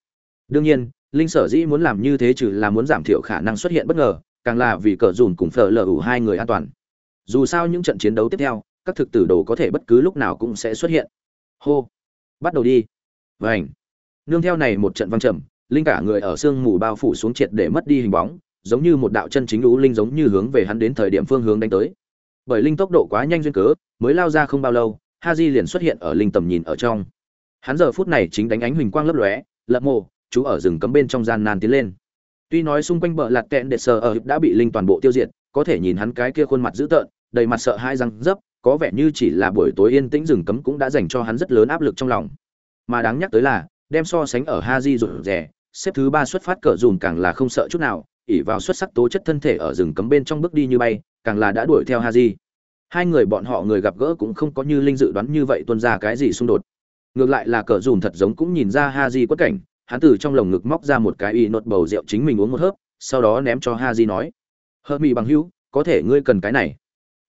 Đương nhiên, linh sở dĩ muốn làm như thế trừ là muốn giảm thiểu khả năng xuất hiện bất ngờ, càng là vì cờ dùng cùng phở lờ ủ hai người an toàn. Dù sao những trận chiến đấu tiếp theo, các thực tử đồ có thể bất cứ lúc nào cũng sẽ xuất hiện hô. Bắt đầu đi. Vảnh nương theo này một trận văng trầm, linh cả người ở sương mù bao phủ xuống triệt để mất đi hình bóng, giống như một đạo chân chính lũ linh giống như hướng về hắn đến thời điểm phương hướng đánh tới. Bởi linh tốc độ quá nhanh duyên cớ, mới lao ra không bao lâu ha di liền xuất hiện ở linh tầm nhìn ở trong. Hắn giờ phút này chính đánh ánh huỳnh quang lấp lóe lập mồ, chú ở rừng cấm bên trong gian nan tiến lên. Tuy nói xung quanh bờ lạt kẹn đệ sờ ở, đã bị linh toàn bộ tiêu diệt, có thể nhìn hắn cái kia khuôn mặt dữ tợn, đầy mặt sợ hai răng dấp có vẻ như chỉ là buổi tối yên tĩnh rừng cấm cũng đã dành cho hắn rất lớn áp lực trong lòng mà đáng nhắc tới là đem so sánh ở Haji rụt rè, xếp thứ ba xuất phát cờ dùm càng là không sợ chút nào, ỷ vào xuất sắc tố chất thân thể ở rừng cấm bên trong bước đi như bay, càng là đã đuổi theo Haji. Hai người bọn họ người gặp gỡ cũng không có như linh dự đoán như vậy tuôn ra cái gì xung đột. Ngược lại là cờ dùm thật giống cũng nhìn ra Haji quất cảnh, hắn từ trong lồng ngực móc ra một cái y nốt bầu rượu chính mình uống một hớp, sau đó ném cho Haji nói: "Hơ mì bằng hữu, có thể ngươi cần cái này."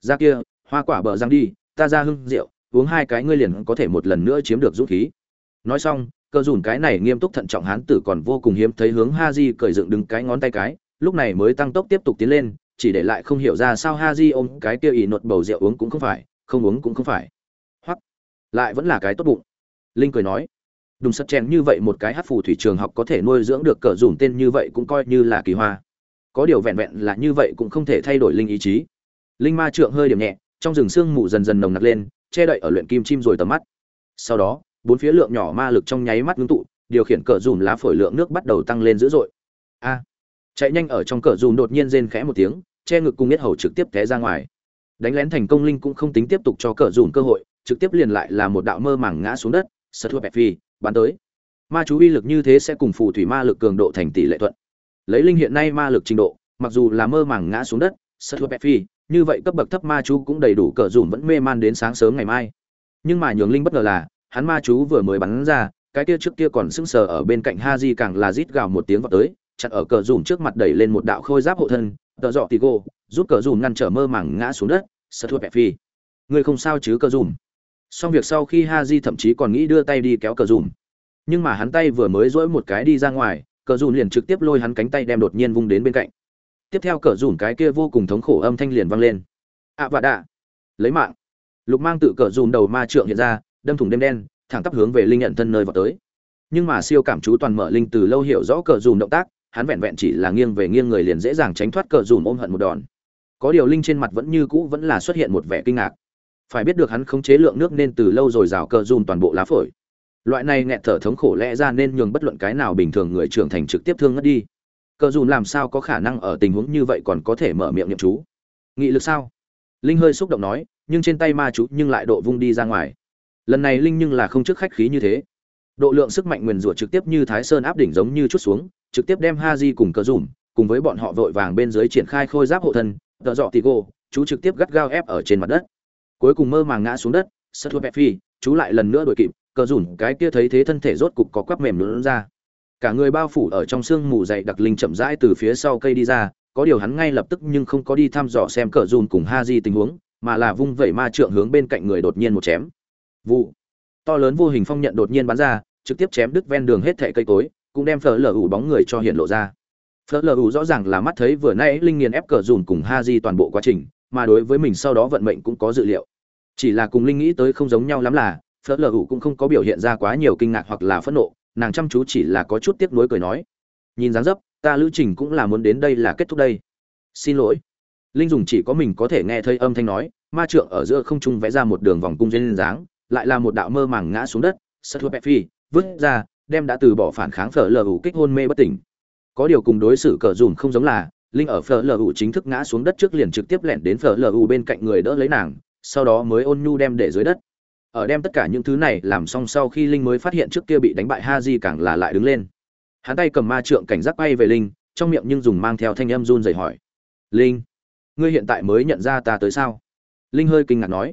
Ra kia, hoa quả bờ răng đi, ta ra hưng rượu, uống hai cái ngươi liền có thể một lần nữa chiếm được dũng khí. Nói xong, cơ dùn cái này nghiêm túc thận trọng hán tử còn vô cùng hiếm thấy hướng ha di cởi dựng đứng cái ngón tay cái lúc này mới tăng tốc tiếp tục tiến lên chỉ để lại không hiểu ra sao ha di ôm cái kia ỉ nột bầu rượu uống cũng không phải không uống cũng không phải. Hoặc lại vẫn là cái tốt bụng. Linh cười nói đùng sắt chèn như vậy một cái hát phù thủy trường học có thể nuôi dưỡng được cờ dùn tên như vậy cũng coi như là kỳ hoa. Có điều vẹn vẹn là như vậy cũng không thể thay đổi linh ý chí. Linh ma trượng hơi điểm nhẹ trong rừng sương mù dần dần nồng nặc lên, che đậy ở luyện kim chim rồi tầm mắt. Sau đó, bốn phía lượng nhỏ ma lực trong nháy mắt ngưng tụ, điều khiển cờ dùm lá phổi lượng nước bắt đầu tăng lên dữ dội. A! Chạy nhanh ở trong cờ dùm đột nhiên rên khẽ một tiếng, che ngực cung biết hầu trực tiếp té ra ngoài. Đánh lén thành công linh cũng không tính tiếp tục cho cờ dùm cơ hội, trực tiếp liền lại là một đạo mơ màng ngã xuống đất, sợ thua bẹp phi, bắn tới. Ma chú uy lực như thế sẽ cùng phù thủy ma lực cường độ thành tỷ lệ thuận. Lấy linh hiện nay ma lực trình độ, mặc dù là mơ màng ngã xuống đất, sợ thua bẹp phi như vậy cấp bậc thấp ma chú cũng đầy đủ cờ dùm vẫn mê man đến sáng sớm ngày mai nhưng mà nhường linh bất ngờ là hắn ma chú vừa mới bắn ra, cái kia trước kia còn sững sờ ở bên cạnh ha di càng là rít gào một tiếng vọt tới, chặn ở cờ dùm trước mặt đẩy lên một đạo khôi giáp hộ thân, tợ dọ Tigo, giúp cờ dùm ngăn trở mơ màng ngã xuống đất, sợ thua bẹp phi. Người không sao chứ cờ dùm. Xong việc sau khi ha di thậm chí còn nghĩ đưa tay đi kéo cờ dùm, nhưng mà hắn tay vừa mới duỗi một cái đi ra ngoài, cờ dùm liền trực tiếp lôi hắn cánh tay đem đột nhiên vung đến bên cạnh. Tiếp theo cờ dùm cái kia vô cùng thống khổ âm thanh liền vang lên. À vạ đạ, lấy mạng. Lục mang tự cờ dùm đầu ma trượng hiện ra, đâm thủng đêm đen thẳng tắp hướng về linh nhận thân nơi vào tới. Nhưng mà siêu cảm chú toàn mở linh từ lâu hiểu rõ cờ dùm động tác hắn vẹn vẹn chỉ là nghiêng về nghiêng người liền dễ dàng tránh thoát cờ dùm ôm hận một đòn. Có điều linh trên mặt vẫn như cũ vẫn là xuất hiện một vẻ kinh ngạc. Phải biết được hắn khống chế lượng nước nên từ lâu rồi rào cờ dùm toàn bộ lá phổi. Loại này nghẹt thở thống khổ lẽ ra nên nhường bất luận cái nào bình thường người trưởng thành trực tiếp thương ngất đi cờ dù làm sao có khả năng ở tình huống như vậy còn có thể mở miệng nhậm chú? Nghị lực sao? Linh hơi xúc động nói, nhưng trên tay ma chú nhưng lại độ vung đi ra ngoài. Lần này linh nhưng là không trước khách khí như thế. Độ lượng sức mạnh nguyền rủa trực tiếp như thái sơn áp đỉnh giống như chút xuống, trực tiếp đem ha di cùng cờ dùm cùng với bọn họ vội vàng bên dưới triển khai khôi giáp hộ thân, tợ dọ tì gô chú trực tiếp gắt gao ép ở trên mặt đất. Cuối cùng mơ màng ngã xuống đất sơ thua phi chú lại lần nữa đuổi kịp, cờ dùm cái kia thấy thế thân thể rốt cục có quắp mềm lún ra cả người bao phủ ở trong sương mù dày đặc linh chậm rãi từ phía sau cây đi ra, có điều hắn ngay lập tức nhưng không có đi thăm dò xem cờ dùn cùng ha di tình huống, mà là vung vẩy ma trượng hướng bên cạnh người đột nhiên một chém. Vụ. To lớn vô hình phong nhận đột nhiên bắn ra, trực tiếp chém đứt ven đường hết thẻ cây cối, cũng đem phở lở ủ bóng người cho hiện lộ ra. Phở lở ủ rõ ràng là mắt thấy vừa nãy linh nghiền ép cờ dùn cùng ha di toàn bộ quá trình, mà đối với mình sau đó vận mệnh cũng có dự liệu. Chỉ là cùng linh nghĩ tới không giống nhau lắm là, phở lở ủ cũng không có biểu hiện ra quá nhiều kinh ngạc hoặc là phẫn nộ nàng chăm chú chỉ là có chút tiếc nuối cười nói, nhìn dáng dấp, ta lữ trình cũng là muốn đến đây là kết thúc đây. Xin lỗi. Linh dùng chỉ có mình có thể nghe thấy âm thanh nói, ma trượng ở giữa không trung vẽ ra một đường vòng cung duyên dáng, lại là một đạo mơ màng ngã xuống đất sắt thua phi, vứt ra, đem đã từ bỏ phản kháng phở lờ ủ kích hôn mê bất tỉnh. Có điều cùng đối xử cờ dùm không giống là, linh ở phở lờ ủ chính thức ngã xuống đất trước liền trực tiếp lẻn đến phở lờ ủ bên cạnh người đỡ lấy nàng, sau đó mới ôn nhu đem để dưới đất ở đem tất cả những thứ này làm xong sau khi linh mới phát hiện trước kia bị đánh bại ha di càng là lại đứng lên. Hắn tay cầm ma trượng cảnh giác bay về linh, trong miệng nhưng dùng mang theo thanh âm run rẩy hỏi. Linh, ngươi hiện tại mới nhận ra ta tới sao? Linh hơi kinh ngạc nói.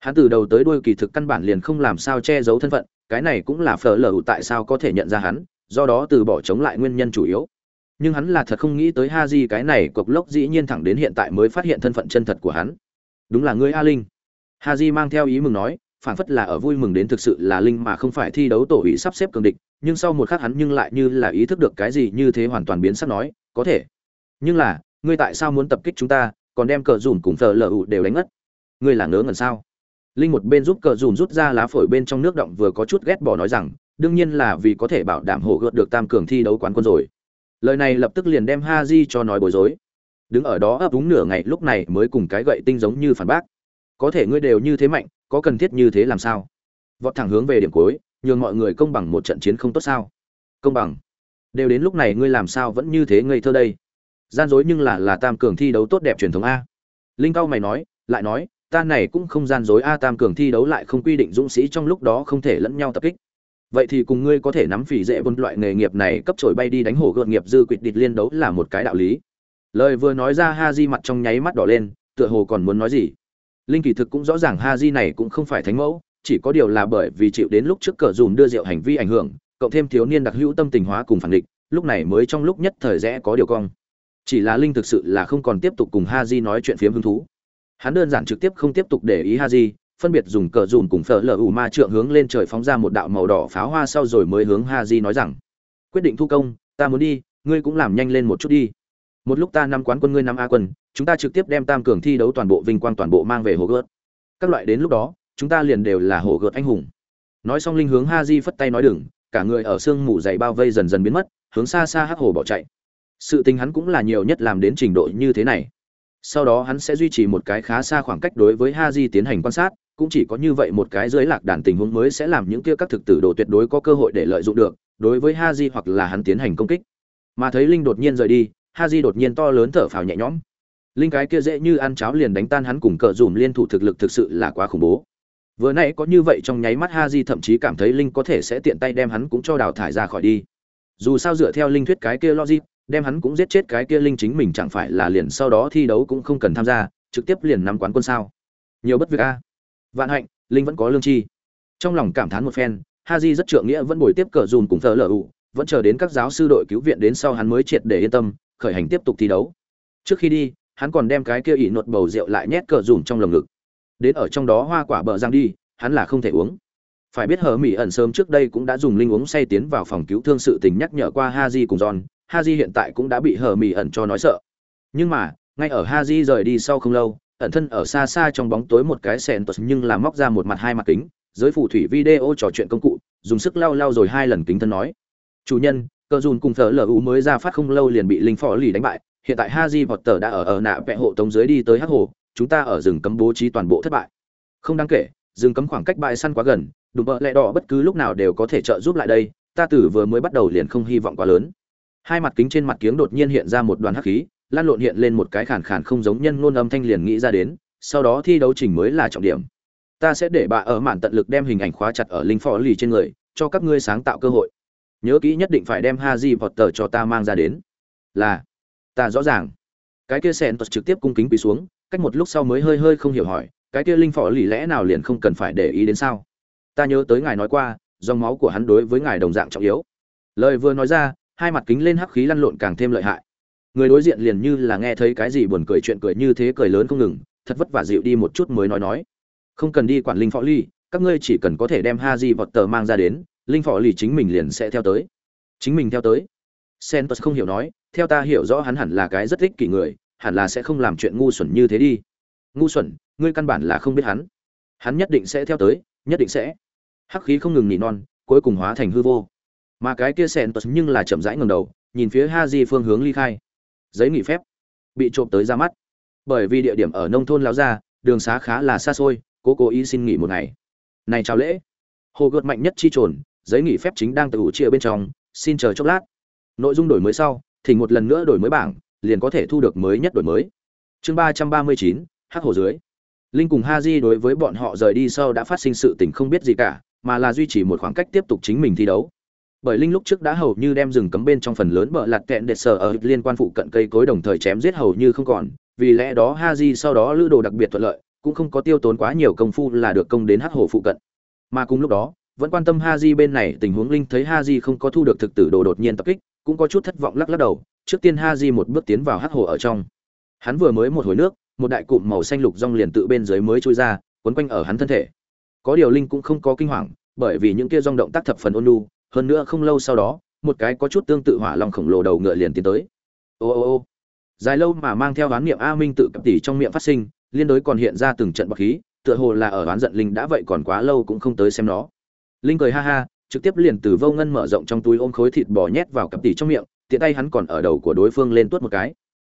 Hắn từ đầu tới đuôi kỳ thực căn bản liền không làm sao che giấu thân phận, cái này cũng là phở lở tại sao có thể nhận ra hắn, do đó từ bỏ chống lại nguyên nhân chủ yếu. Nhưng hắn là thật không nghĩ tới ha di cái này cộc lốc dĩ nhiên thẳng đến hiện tại mới phát hiện thân phận chân thật của hắn. Đúng là ngươi a linh. Ha di mang theo ý mừng nói phản phất là ở vui mừng đến thực sự là linh mà không phải thi đấu tổ ủy sắp xếp cường địch, nhưng sau một khắc hắn nhưng lại như là ý thức được cái gì như thế hoàn toàn biến sắc nói, có thể. Nhưng là, ngươi tại sao muốn tập kích chúng ta, còn đem cờ dùm cùng thờ lờ ụ đều đánh ngất? Ngươi là ngớ ngẩn sao? Linh một bên giúp cờ dùm rút ra lá phổi bên trong nước động vừa có chút ghét bỏ nói rằng, đương nhiên là vì có thể bảo đảm hổ gợt được tam cường thi đấu quán quân rồi. Lời này lập tức liền đem ha di cho nói bối rối. Đứng ở đó ấp úng nửa ngày, lúc này mới cùng cái gậy tinh giống như phản bác. Có thể ngươi đều như thế mạnh có cần thiết như thế làm sao? Vọt thẳng hướng về điểm cuối, nhường mọi người công bằng một trận chiến không tốt sao? Công bằng. Đều đến lúc này ngươi làm sao vẫn như thế ngây thơ đây? Gian dối nhưng là là tam cường thi đấu tốt đẹp truyền thống a. Linh cao mày nói, lại nói, ta này cũng không gian dối a, tam cường thi đấu lại không quy định dũng sĩ trong lúc đó không thể lẫn nhau tập kích. Vậy thì cùng ngươi có thể nắm phỉ dễ vốn loại nghề nghiệp này cấp trổi bay đi đánh hổ gợn nghiệp dư quỵt địch liên đấu là một cái đạo lý. Lời vừa nói ra ha di mặt trong nháy mắt đỏ lên, tựa hồ còn muốn nói gì linh kỳ thực cũng rõ ràng ha di này cũng không phải thánh mẫu, chỉ có điều là bởi vì chịu đến lúc trước cờ dùm đưa rượu hành vi ảnh hưởng, cộng thêm thiếu niên đặc hữu tâm tình hóa cùng phản địch, lúc này mới trong lúc nhất thời rẽ có điều cong. Chỉ là linh thực sự là không còn tiếp tục cùng ha di nói chuyện phiếm hứng thú. Hắn đơn giản trực tiếp không tiếp tục để ý ha di phân biệt dùng cờ dùm cùng phở lờ ủ ma trượng hướng lên trời phóng ra một đạo màu đỏ pháo hoa sau rồi mới hướng ha di nói rằng, quyết định thu công, ta muốn đi, ngươi cũng làm nhanh lên một chút đi. Một lúc ta năm quán quân, ngươi năm a quân chúng ta trực tiếp đem tam cường thi đấu toàn bộ vinh quang toàn bộ mang về hồ gợt. Các loại đến lúc đó, chúng ta liền đều là hồ gợt anh hùng. Nói xong linh hướng ha di phất tay nói đừng, cả người ở sương mù dày bao vây dần dần biến mất, hướng xa xa hắc hồ bỏ chạy. Sự tình hắn cũng là nhiều nhất làm đến trình độ như thế này. Sau đó hắn sẽ duy trì một cái khá xa khoảng cách đối với ha di tiến hành quan sát, cũng chỉ có như vậy một cái dưới lạc đàn tình huống mới sẽ làm những kia các thực tử đồ tuyệt đối có cơ hội để lợi dụng được, đối với ha di hoặc là hắn tiến hành công kích. Mà thấy linh đột nhiên rời đi ha di đột nhiên to lớn thở phào nhẹ nhõm linh cái kia dễ như ăn cháo liền đánh tan hắn cùng cờ dùm liên thủ thực lực thực sự là quá khủng bố. Vừa nãy có như vậy trong nháy mắt ha di thậm chí cảm thấy linh có thể sẽ tiện tay đem hắn cũng cho đào thải ra khỏi đi. Dù sao dựa theo linh thuyết cái kia logic, đem hắn cũng giết chết cái kia linh chính mình chẳng phải là liền sau đó thi đấu cũng không cần tham gia, trực tiếp liền nắm quán quân sao. Nhiều bất việc a. Vạn hạnh, linh vẫn có lương chi. Trong lòng cảm thán một phen ha di rất trượng nghĩa vẫn bồi tiếp cờ dùm cùng thờ lờ ụ, vẫn chờ đến các giáo sư đội cứu viện đến sau hắn mới triệt để yên tâm, khởi hành tiếp tục thi đấu. Trước khi đi hắn còn đem cái kia ỉ nuột bầu rượu lại nhét cờ dùm trong lồng ngực. Đến ở trong đó hoa quả bờ giang đi, hắn là không thể uống. Phải biết hờ mỹ ẩn sớm trước đây cũng đã dùng linh uống say tiến vào phòng cứu thương sự tình nhắc nhở qua ha di cùng john. Ha di hiện tại cũng đã bị hờ mỹ ẩn cho nói sợ. Nhưng mà, ngay ở ha di rời đi sau không lâu, ẩn thân ở xa xa trong bóng tối một cái sẹn tật nhưng là móc ra một mặt hai mặt kính, giới phù thủy video trò chuyện công cụ, dùng sức lau lau rồi hai lần kính thân nói. Chủ nhân, cờ dùn cùng thờ lu mới ra phát không lâu liền bị linh phò lì đánh bại hiện tại haji Potter tờ đã ở ở nạ vẽ hộ tống dưới đi tới hắc hồ chúng ta ở rừng cấm bố trí toàn bộ thất bại. Không đáng kể rừng cấm khoảng cách bãi săn quá gần đùm bợ lẹ đỏ bất cứ lúc nào đều có thể trợ giúp lại đây ta tử vừa mới bắt đầu liền không hy vọng quá lớn. Hai mặt kính trên mặt kiếng đột nhiên hiện ra một đoàn hắc khí lan lộn hiện lên một cái khàn khàn không giống nhân ngôn âm thanh liền nghĩ ra đến sau đó thi đấu trình mới là trọng điểm. Ta sẽ để bà ở mạn tận lực đem hình ảnh khóa chặt ở linh phò lì trên người cho các ngươi sáng tạo cơ hội. Nhớ kỹ nhất định phải đem Haji Potter cho ta mang ra đến. Là, ta rõ ràng. Cái kia sen trực tiếp cung kính quỳ xuống, cách một lúc sau mới hơi hơi không hiểu hỏi, cái kia linh phò lì lẽ nào liền không cần phải để ý đến sao? Ta nhớ tới ngài nói qua dòng máu của hắn đối với ngài đồng dạng trọng yếu. Lời vừa nói ra hai mặt kính lên hắc khí lăn lộn càng thêm lợi hại. Người đối diện liền như là nghe thấy cái gì buồn cười chuyện cười như thế cười lớn không ngừng thật vất vả dịu đi một chút mới nói nói. Không cần đi quản linh phó ly các ngươi chỉ cần có thể đem ha di vọt tờ mang ra đến linh phó ly chính mình liền sẽ theo tới. Chính mình theo tới. Sentus không hiểu nói theo ta hiểu rõ hắn hẳn là cái rất thích kỷ người, hẳn là sẽ không làm chuyện ngu xuẩn như thế đi. Ngu xuẩn, ngươi căn bản là không biết hắn. Hắn nhất định sẽ theo tới, nhất định sẽ. Hắc khí không ngừng nỉ non, cuối cùng hóa thành hư vô. Mà cái kia sẹn tật nhưng là chậm rãi ngầm đầu, nhìn phía ha di phương hướng ly khai. Giấy nghỉ phép. Bị trộm tới ra mắt. Bởi vì địa điểm ở nông thôn láo ra đường xá khá là xa xôi, cố cố ý xin nghỉ một ngày. Này chào lễ. Hồ gợt mạnh nhất chi trồn, giấy nghỉ phép chính đang tự ủ chia bên trong, xin chờ chốc lát. Nội dung đổi mới sau thì một lần nữa đổi mới bảng, liền có thể thu được mới nhất đổi mới. Chương ba trăm ba mươi chín, hắc hồ dưới. Linh cùng ha di đối với bọn họ rời đi sau đã phát sinh sự tình không biết gì cả, mà là duy trì một khoảng cách tiếp tục chính mình thi đấu. Bởi linh lúc trước đã hầu như đem rừng cấm bên trong phần lớn bờ lạt kẹn đệt sở ở liên quan phụ cận cây cối đồng thời chém giết hầu như không còn, vì lẽ đó ha di sau đó lữ đồ đặc biệt thuận lợi, cũng không có tiêu tốn quá nhiều công phu là được công đến hắc hồ phụ cận. Mà cùng lúc đó, vẫn quan tâm ha di bên này tình huống linh thấy ha di không có thu được thực tử đồ đột nhiên tập kích cũng có chút thất vọng lắc lắc đầu, trước tiên ha di một bước tiến vào hắc hồ ở trong. Hắn vừa mới một hồi nước, một đại cụm màu xanh lục rong liền tự bên dưới mới trôi ra, quấn quanh ở hắn thân thể. Có điều linh cũng không có kinh hoàng, bởi vì những kia rong động tác thập phần ôn nhu, hơn nữa không lâu sau đó, một cái có chút tương tự hỏa long khổng lồ đầu ngựa liền tiến tới. Ô ô ô. Dài lâu mà mang theo oán niệm a minh tự cập tỷ trong miệng phát sinh, liên đối còn hiện ra từng trận bọc khí, tựa hồ là ở oán giận linh đã vậy còn quá lâu cũng không tới xem nó. Linh cười ha ha trực tiếp liền từ vô ngân mở rộng trong túi ôm khối thịt bò nhét vào cặp tỷ trong miệng, tiện tay hắn còn ở đầu của đối phương lên tuốt một cái.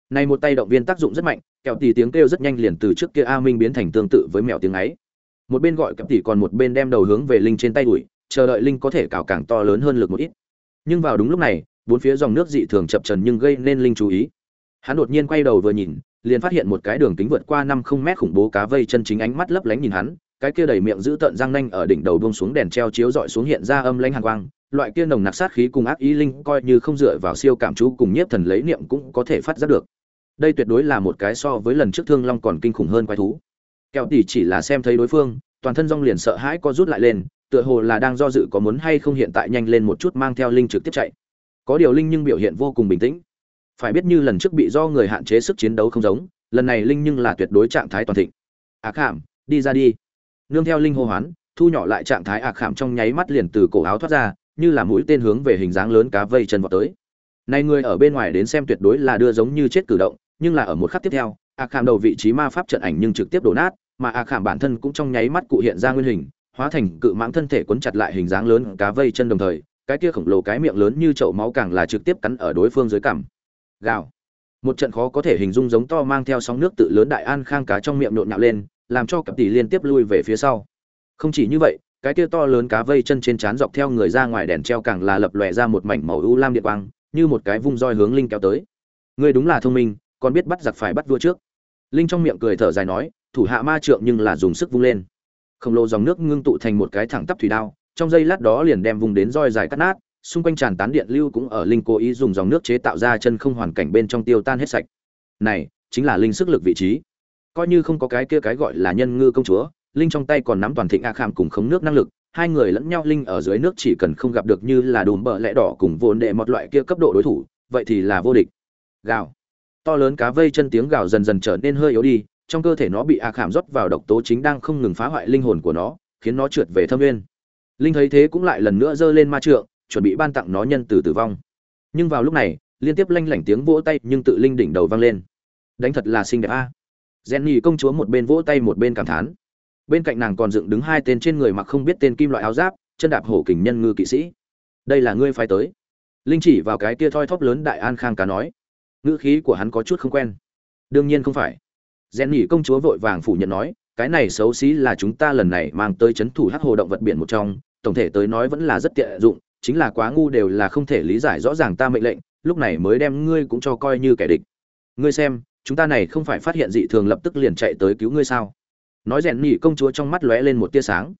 Này một tay động viên tác dụng rất mạnh, kẹo tỷ tiếng kêu rất nhanh liền từ trước kia a minh biến thành tương tự với mèo tiếng ấy. Một bên gọi cặp tỷ còn một bên đem đầu hướng về linh trên tay đuổi, chờ đợi linh có thể cào càng to lớn hơn lực một ít. Nhưng vào đúng lúc này, bốn phía dòng nước dị thường chập trần nhưng gây nên linh chú ý. Hắn đột nhiên quay đầu vừa nhìn liền phát hiện một cái đường kính vượt qua năm không mét khủng bố cá vây chân chính ánh mắt lấp lánh nhìn hắn, cái kia đầy miệng giữ tận răng nanh ở đỉnh đầu buông xuống đèn treo chiếu dọi xuống hiện ra âm lãnh hàn quang, loại kia nồng nặc sát khí cùng ác ý linh coi như không dựa vào siêu cảm chú cùng nhiếp thần lấy niệm cũng có thể phát giác được. Đây tuyệt đối là một cái so với lần trước thương long còn kinh khủng hơn quái thú. Kẹo tỷ chỉ là xem thấy đối phương, toàn thân rong liền sợ hãi co rút lại lên, tựa hồ là đang do dự có muốn hay không hiện tại nhanh lên một chút mang theo linh trực tiếp chạy. Có điều linh nhưng biểu hiện vô cùng bình tĩnh phải biết như lần trước bị do người hạn chế sức chiến đấu không giống, lần này linh nhưng là tuyệt đối trạng thái toàn thịnh. Ác khảm, đi ra đi. Nương theo linh hô hoán, thu nhỏ lại trạng thái ác khảm trong nháy mắt liền từ cổ áo thoát ra, như là mũi tên hướng về hình dáng lớn cá vây chân vào tới. Này người ở bên ngoài đến xem tuyệt đối là đưa giống như chết cử động, nhưng là ở một khắc tiếp theo, ác khảm đầu vị trí ma pháp trận ảnh nhưng trực tiếp đổ nát, mà ác khảm bản thân cũng trong nháy mắt cụ hiện ra nguyên hình, hóa thành cự mãng thân thể cuốn chặt lại hình dáng lớn cá vây chân đồng thời, cái kia khổng lồ cái miệng lớn như chậu máu càng là trực tiếp cắn ở đối phương dưới cằm gào. Một trận khó có thể hình dung giống to mang theo sóng nước tự lớn đại an khang cá trong miệng nộn nhạo lên, làm cho cặp tỷ liên tiếp lui về phía sau. Không chỉ như vậy, cái kia to lớn cá vây chân trên trán dọc theo người ra ngoài đèn treo càng là lập lòe ra một mảnh màu u lam điện quang, như một cái vung roi hướng linh kéo tới. Người đúng là thông minh, còn biết bắt giặc phải bắt vua trước. Linh trong miệng cười thở dài nói, thủ hạ ma trượng nhưng là dùng sức vung lên. Khổng lồ dòng nước ngưng tụ thành một cái thẳng tắp thủy đao, trong giây lát đó liền đem vùng đến roi dài cắt nát xung quanh tràn tán điện lưu cũng ở linh cố ý dùng dòng nước chế tạo ra chân không hoàn cảnh bên trong tiêu tan hết sạch. Này, chính là linh sức lực vị trí. Coi như không có cái kia cái gọi là nhân ngư công chúa, linh trong tay còn nắm toàn thịnh a kham cùng khống nước năng lực, hai người lẫn nhau linh ở dưới nước chỉ cần không gặp được như là đùm bờ lẽ đỏ cùng vốn đệ một loại kia cấp độ đối thủ, vậy thì là vô địch. Gào. To lớn cá vây chân tiếng gào dần dần trở nên hơi yếu đi, trong cơ thể nó bị a khảm rót vào độc tố chính đang không ngừng phá hoại linh hồn của nó, khiến nó trượt về thâm nguyên. Linh thấy thế cũng lại lần nữa giơ lên ma trượng chuẩn bị ban tặng nó nhân từ tử vong. Nhưng vào lúc này, liên tiếp lanh lảnh tiếng vỗ tay nhưng tự linh đỉnh đầu vang lên. Đánh thật là xinh đẹp a. Jenny công chúa một bên vỗ tay một bên cảm thán. Bên cạnh nàng còn dựng đứng hai tên trên người mặc không biết tên kim loại áo giáp, chân đạp hổ kình nhân ngư kỵ sĩ. Đây là ngươi phải tới. Linh chỉ vào cái kia thoi thóp lớn đại an khang cá nói. Ngữ khí của hắn có chút không quen. Đương nhiên không phải. Jenny công chúa vội vàng phủ nhận nói, cái này xấu xí là chúng ta lần này mang tới chấn thủ hắc hồ động vật biển một trong, tổng thể tới nói vẫn là rất tiện dụng chính là quá ngu đều là không thể lý giải rõ ràng ta mệnh lệnh, lúc này mới đem ngươi cũng cho coi như kẻ địch. Ngươi xem, chúng ta này không phải phát hiện dị thường lập tức liền chạy tới cứu ngươi sao? Nói rèn nhị công chúa trong mắt lóe lên một tia sáng.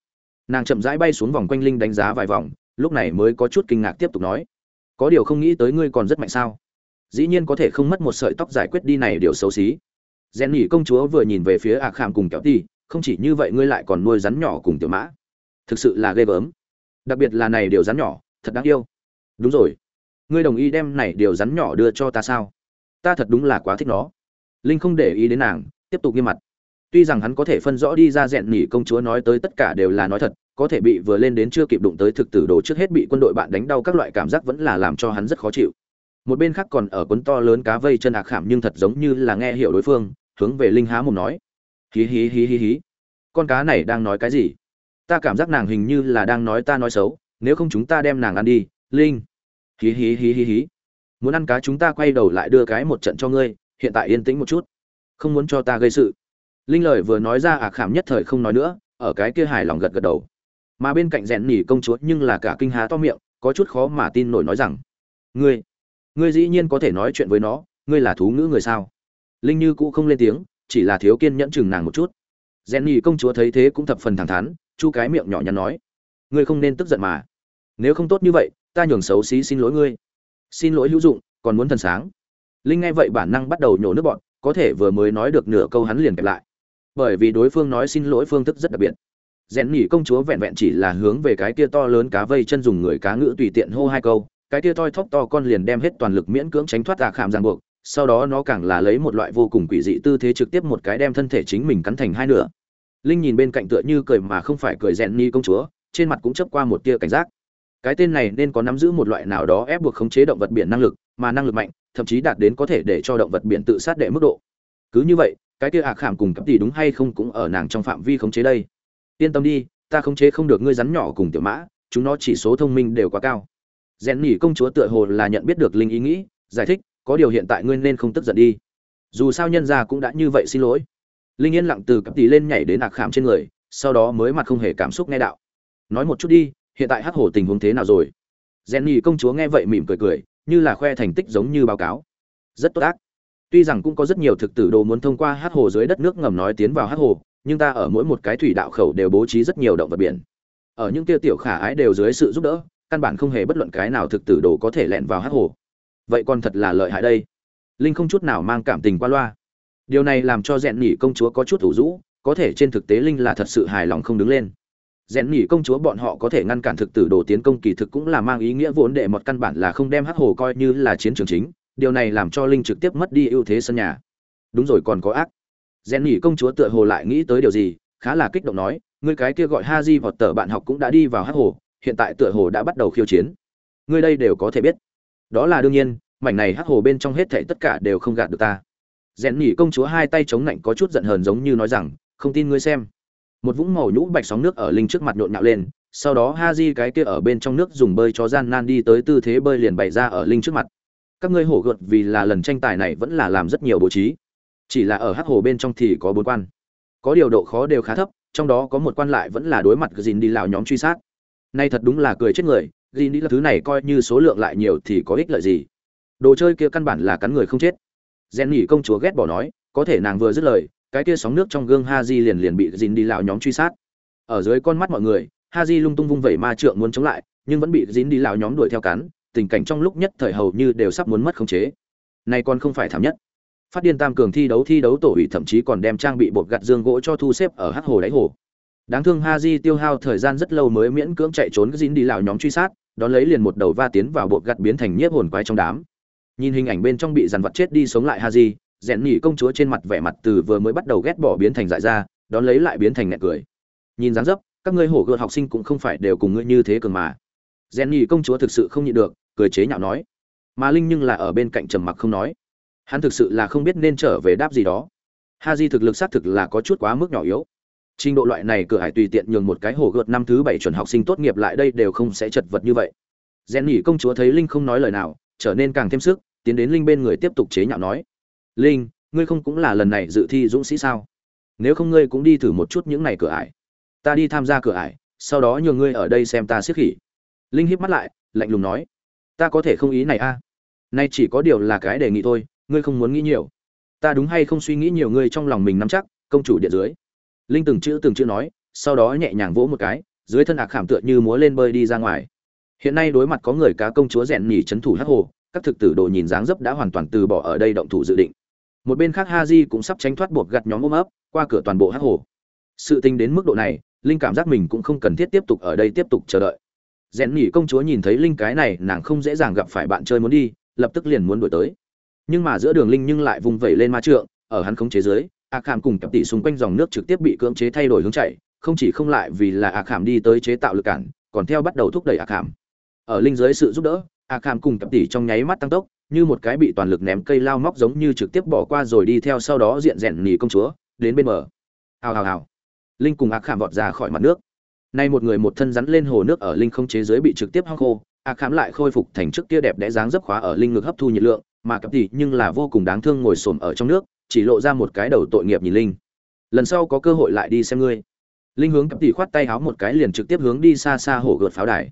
Nàng chậm rãi bay xuống vòng quanh linh đánh giá vài vòng, lúc này mới có chút kinh ngạc tiếp tục nói. Có điều không nghĩ tới ngươi còn rất mạnh sao? Dĩ nhiên có thể không mất một sợi tóc giải quyết đi này điều xấu xí. Rèn nhị công chúa vừa nhìn về phía ạ khảm cùng kéo ti, không chỉ như vậy ngươi lại còn nuôi rắn nhỏ cùng tiểu mã. Thực sự là ghê gớm. Đặc biệt là này điều rắn nhỏ thật đáng yêu. Đúng rồi. Ngươi đồng ý đem này điều rắn nhỏ đưa cho ta sao? Ta thật đúng là quá thích nó. Linh không để ý đến nàng, tiếp tục nghiêm mặt. Tuy rằng hắn có thể phân rõ đi ra rèn nỉ công chúa nói tới tất cả đều là nói thật, có thể bị vừa lên đến chưa kịp đụng tới thực tử đồ trước hết bị quân đội bạn đánh đau các loại cảm giác vẫn là làm cho hắn rất khó chịu. Một bên khác còn ở cuốn to lớn cá vây chân ạc khảm nhưng thật giống như là nghe hiểu đối phương, hướng về linh há mồm nói. Hí hí hí hí hí. Con cá này đang nói cái gì? Ta cảm giác nàng hình như là đang nói ta nói xấu nếu không chúng ta đem nàng ăn đi, linh. Hí hí hí hí hí. Muốn ăn cá chúng ta quay đầu lại đưa cái một trận cho ngươi, hiện tại yên tĩnh một chút. Không muốn cho ta gây sự. Linh lời vừa nói ra à khảm nhất thời không nói nữa, ở cái kia hài lòng gật gật đầu. Mà bên cạnh rèn nỉ công chúa nhưng là cả kinh há to miệng, có chút khó mà tin nổi nói rằng, ngươi ngươi dĩ nhiên có thể nói chuyện với nó, ngươi là thú ngữ người sao? Linh như cũ không lên tiếng, chỉ là thiếu kiên nhẫn chừng nàng một chút. Rèn nỉ công chúa thấy thế cũng thập phần thẳng thắn, chu cái miệng nhỏ nhắn nói ngươi không nên tức giận mà. Nếu không tốt như vậy, ta nhường xấu xí xin lỗi ngươi. Xin lỗi hữu dụng, còn muốn thần sáng. Linh nghe vậy bản năng bắt đầu nhổ nước bọn, có thể vừa mới nói được nửa câu hắn liền kẹp lại. Bởi vì đối phương nói xin lỗi phương thức rất đặc biệt. Rèn nhỉ công chúa vẹn vẹn chỉ là hướng về cái kia to lớn cá vây chân dùng người cá ngữ tùy tiện hô hai câu, cái kia toi thóc to con liền đem hết toàn lực miễn cưỡng tránh thoát tạ khảm ràng buộc, sau đó nó càng là lấy một loại vô cùng quỷ dị tư thế trực tiếp một cái đem thân thể chính mình cắn thành hai nửa. Linh nhìn bên cạnh tựa như cười mà không phải cười rèn ni công chúa trên mặt cũng chấp qua một tia cảnh giác. Cái tên này nên có nắm giữ một loại nào đó ép buộc khống chế động vật biển năng lực, mà năng lực mạnh, thậm chí đạt đến có thể để cho động vật biển tự sát đệ mức độ. Cứ như vậy, cái kia ạ khảm cùng cấp tỷ đúng hay không cũng ở nàng trong phạm vi khống chế đây. Yên tâm đi, ta khống chế không được ngươi rắn nhỏ cùng tiểu mã, chúng nó chỉ số thông minh đều quá cao. Rèn nỉ công chúa tựa hồ là nhận biết được linh ý nghĩ, giải thích, có điều hiện tại ngươi nên không tức giận đi. Dù sao nhân gia cũng đã như vậy xin lỗi. Linh yên lặng từ cấp tỷ lên nhảy đến ạc khảm trên người, sau đó mới mặt không hề cảm xúc nghe đạo nói một chút đi, hiện tại hắc hổ tình huống thế nào rồi? Rèn nỉ công chúa nghe vậy mỉm cười cười, như là khoe thành tích giống như báo cáo. Rất tốt ác. Tuy rằng cũng có rất nhiều thực tử đồ muốn thông qua hắc hồ dưới đất nước ngầm nói tiến vào hắc hồ nhưng ta ở mỗi một cái thủy đạo khẩu đều bố trí rất nhiều động vật biển. Ở những kia tiểu khả ái đều dưới sự giúp đỡ, căn bản không hề bất luận cái nào thực tử đồ có thể lẹn vào hắc hồ vậy còn thật là lợi hại đây. Linh không chút nào mang cảm tình qua loa. Điều này làm cho rèn nhỉ công chúa có chút thủ rũ, có thể trên thực tế linh là thật sự hài lòng không đứng lên rèn nhỉ công chúa bọn họ có thể ngăn cản thực tử đồ tiến công kỳ thực cũng là mang ý nghĩa vốn đệ một căn bản là không đem hắc hồ coi như là chiến trường chính, điều này làm cho linh trực tiếp mất đi ưu thế sân nhà. Đúng rồi còn có ác. Rèn nhỉ công chúa tựa hồ lại nghĩ tới điều gì, khá là kích động nói người cái kia gọi ha di vọt tờ bạn học cũng đã đi vào hắc hồ, hiện tại tựa hồ đã bắt đầu khiêu chiến. Ngươi đây đều có thể biết. Đó là đương nhiên, mảnh này hắc hồ bên trong hết thảy tất cả đều không gạt được ta. Rèn nhỉ công chúa hai tay chống lạnh có chút giận hờn giống như nói rằng, không tin ngươi xem một vũng màu nhũ bạch sóng nước ở linh trước mặt nhộn nhạo lên, sau đó ha di cái kia ở bên trong nước dùng bơi cho gian nan đi tới tư thế bơi liền bày ra ở linh trước mặt. Các ngươi hổ gợt vì là lần tranh tài này vẫn là làm rất nhiều bố trí. Chỉ là ở hắc hồ bên trong thì có bốn quan. Có điều độ khó đều khá thấp, trong đó có một quan lại vẫn là đối mặt gìn đi lào nhóm truy sát. Nay thật đúng là cười chết người, gìn đi là thứ này coi như số lượng lại nhiều thì có ích lợi gì? Đồ chơi kia căn bản là cắn người không chết. Rèn nhỉ công chúa ghét bỏ nói, có thể nàng vừa dứt lời cái kia sóng nước trong gương ha di liền liền bị dìn đi lão nhóm truy sát. Ở dưới con mắt mọi người ha di lung tung vung vẩy ma trượng muốn chống lại, nhưng vẫn bị dính đi lão nhóm đuổi theo cắn, tình cảnh trong lúc nhất thời hầu như đều sắp muốn mất khống chế. Này còn không phải thảm nhất. Phát điên tam cường thi đấu thi đấu tổ ủy thậm chí còn đem trang bị bột gặt dương gỗ cho thu xếp ở hắc hồ đáy hồ. Đáng thương ha di tiêu hao thời gian rất lâu mới miễn cưỡng chạy trốn dính đi lão nhóm truy sát, đón lấy liền một đầu va tiến vào bột gặt biến thành nhiếp hồn quái trong đám. Nhìn hình ảnh bên trong bị dàn vật chết đi sống lại ha di rèn nhỉ công chúa trên mặt vẻ mặt từ vừa mới bắt đầu ghét bỏ biến thành dại ra, đón lấy lại biến thành nẹt cười. Nhìn dáng dấp, các ngươi hổ gợt học sinh cũng không phải đều cùng ngươi như thế cường mà. Rèn nhỉ công chúa thực sự không nhịn được, cười chế nhạo nói. Mà linh nhưng là ở bên cạnh trầm mặc không nói. Hắn thực sự là không biết nên trở về đáp gì đó. Ha di thực lực xác thực là có chút quá mức nhỏ yếu. Trình độ loại này cửa hải tùy tiện nhường một cái hổ gợt năm thứ bảy chuẩn học sinh tốt nghiệp lại đây đều không sẽ chật vật như vậy. Rèn nhỉ công chúa thấy linh không nói lời nào, trở nên càng thêm sức, tiến đến linh bên người tiếp tục chế nhạo nói linh, ngươi không cũng là lần này dự thi dũng sĩ sao? Nếu không ngươi cũng đi thử một chút những này cửa ải. Ta đi tham gia cửa ải, sau đó nhờ ngươi ở đây xem ta siết khỉ. Linh híp mắt lại, lạnh lùng nói. Ta có thể không ý này a à? nay chỉ có điều là cái đề nghị thôi, ngươi không muốn nghĩ nhiều. Ta đúng hay không suy nghĩ nhiều ngươi trong lòng mình nắm chắc, công chủ điện dưới. Linh từng chữ từng chữ nói, sau đó nhẹ nhàng vỗ một cái, dưới thân ạc khảm tựa như múa lên bơi đi ra ngoài. Hiện nay đối mặt có người cá công chúa rèn nhỉ trấn thủ hắc hồ, các thực tử đồ nhìn dáng dấp đã hoàn toàn từ bỏ ở đây động thủ dự định một bên khác ha di cũng sắp tránh thoát buộc gặt nhóm ôm ấp, qua cửa toàn bộ hắc hồ. Sự tình đến mức độ này, linh cảm giác mình cũng không cần thiết tiếp tục ở đây tiếp tục chờ đợi. Rèn nhỉ công chúa nhìn thấy linh cái này, nàng không dễ dàng gặp phải bạn chơi muốn đi, lập tức liền muốn đuổi tới. Nhưng mà giữa đường linh nhưng lại vùng vẩy lên ma trượng, ở hắn khống chế dưới ạc khảm cùng cặp tỷ xung quanh dòng nước trực tiếp bị cưỡng chế thay đổi hướng chạy, không chỉ không lại vì là ạc khảm đi tới chế tạo lực cản, còn theo bắt đầu thúc đẩy ạc khảm. Ở linh dưới sự giúp đỡ ạc khảm cùng cặp tỷ trong nháy mắt tăng tốc như một cái bị toàn lực ném cây lao móc giống như trực tiếp bỏ qua rồi đi theo sau đó diện rèn nỉ công chúa, đến bên bờ. Hào hào hào. Linh cùng ác khảm vọt ra khỏi mặt nước. Nay một người một thân rắn lên hồ nước ở linh không chế giới bị trực tiếp hong khô, ác khảm lại khôi phục thành trước kia đẹp đẽ dáng dấp khóa ở linh ngực hấp thu nhiệt lượng, mà cặp tỷ nhưng là vô cùng đáng thương ngồi xổm ở trong nước, chỉ lộ ra một cái đầu tội nghiệp nhìn linh. Lần sau có cơ hội lại đi xem ngươi. Linh hướng cặp tỷ khoát tay háo một cái liền trực tiếp hướng đi xa xa hổ gợt pháo đài.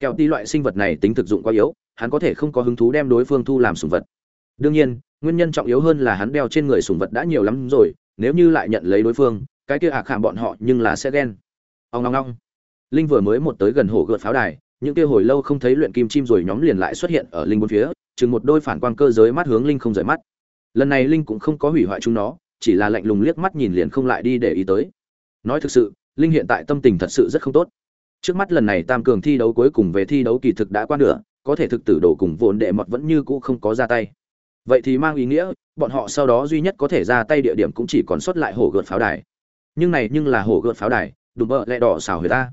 Kẹo tỷ loại sinh vật này tính thực dụng quá yếu hắn có thể không có hứng thú đem đối phương thu làm sùng vật. Đương nhiên, nguyên nhân trọng yếu hơn là hắn đeo trên người sùng vật đã nhiều lắm rồi, nếu như lại nhận lấy đối phương, cái kia ạc khảm bọn họ nhưng là sẽ ghen. Ông ngong ngong linh vừa mới một tới gần hổ gợt pháo đài, những kia hồi lâu không thấy luyện kim chim rồi nhóm liền lại xuất hiện ở linh bốn phía, chừng một đôi phản quang cơ giới mắt hướng linh không rời mắt. Lần này linh cũng không có hủy hoại chúng nó, chỉ là lạnh lùng liếc mắt nhìn liền không lại đi để ý tới. Nói thực sự, linh hiện tại tâm tình thật sự rất không tốt. Trước mắt lần này tam cường thi đấu cuối cùng về thi đấu kỳ thực đã qua nửa có thể thực tử đổ cùng vốn đệ mọt vẫn như cũ không có ra tay. Vậy thì mang ý nghĩa, bọn họ sau đó duy nhất có thể ra tay địa điểm cũng chỉ còn sót lại hổ gợt pháo đài. Nhưng này nhưng là hổ gợt pháo đài, đùm bợ lẹ đỏ xào người ta.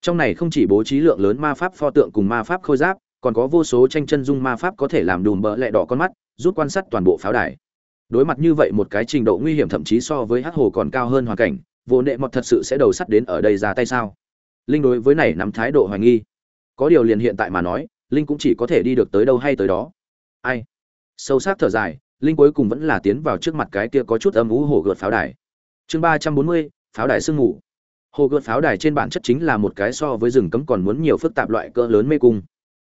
Trong này không chỉ bố trí lượng lớn ma pháp pho tượng cùng ma pháp khôi giáp, còn có vô số tranh chân dung ma pháp có thể làm đùm bợ lẹ đỏ con mắt rút quan sát toàn bộ pháo đài. Đối mặt như vậy một cái trình độ nguy hiểm thậm chí so với hắc hồ còn cao hơn hoàn cảnh, vô nệ mọt thật sự sẽ đầu sắt đến ở đây ra tay sao? Linh đối với này nắm thái độ hoài nghi. Có điều liền hiện tại mà nói linh cũng chỉ có thể đi được tới đâu hay tới đó. Ai? Sâu sắc thở dài, linh cuối cùng vẫn là tiến vào trước mặt cái kia có chút âm ú hồ gợt pháo đài. Chương ba trăm bốn mươi, pháo đài sương ngủ hồ gợt pháo đài trên bản chất chính là một cái so với rừng cấm còn muốn nhiều phức tạp loại cỡ lớn mê cung.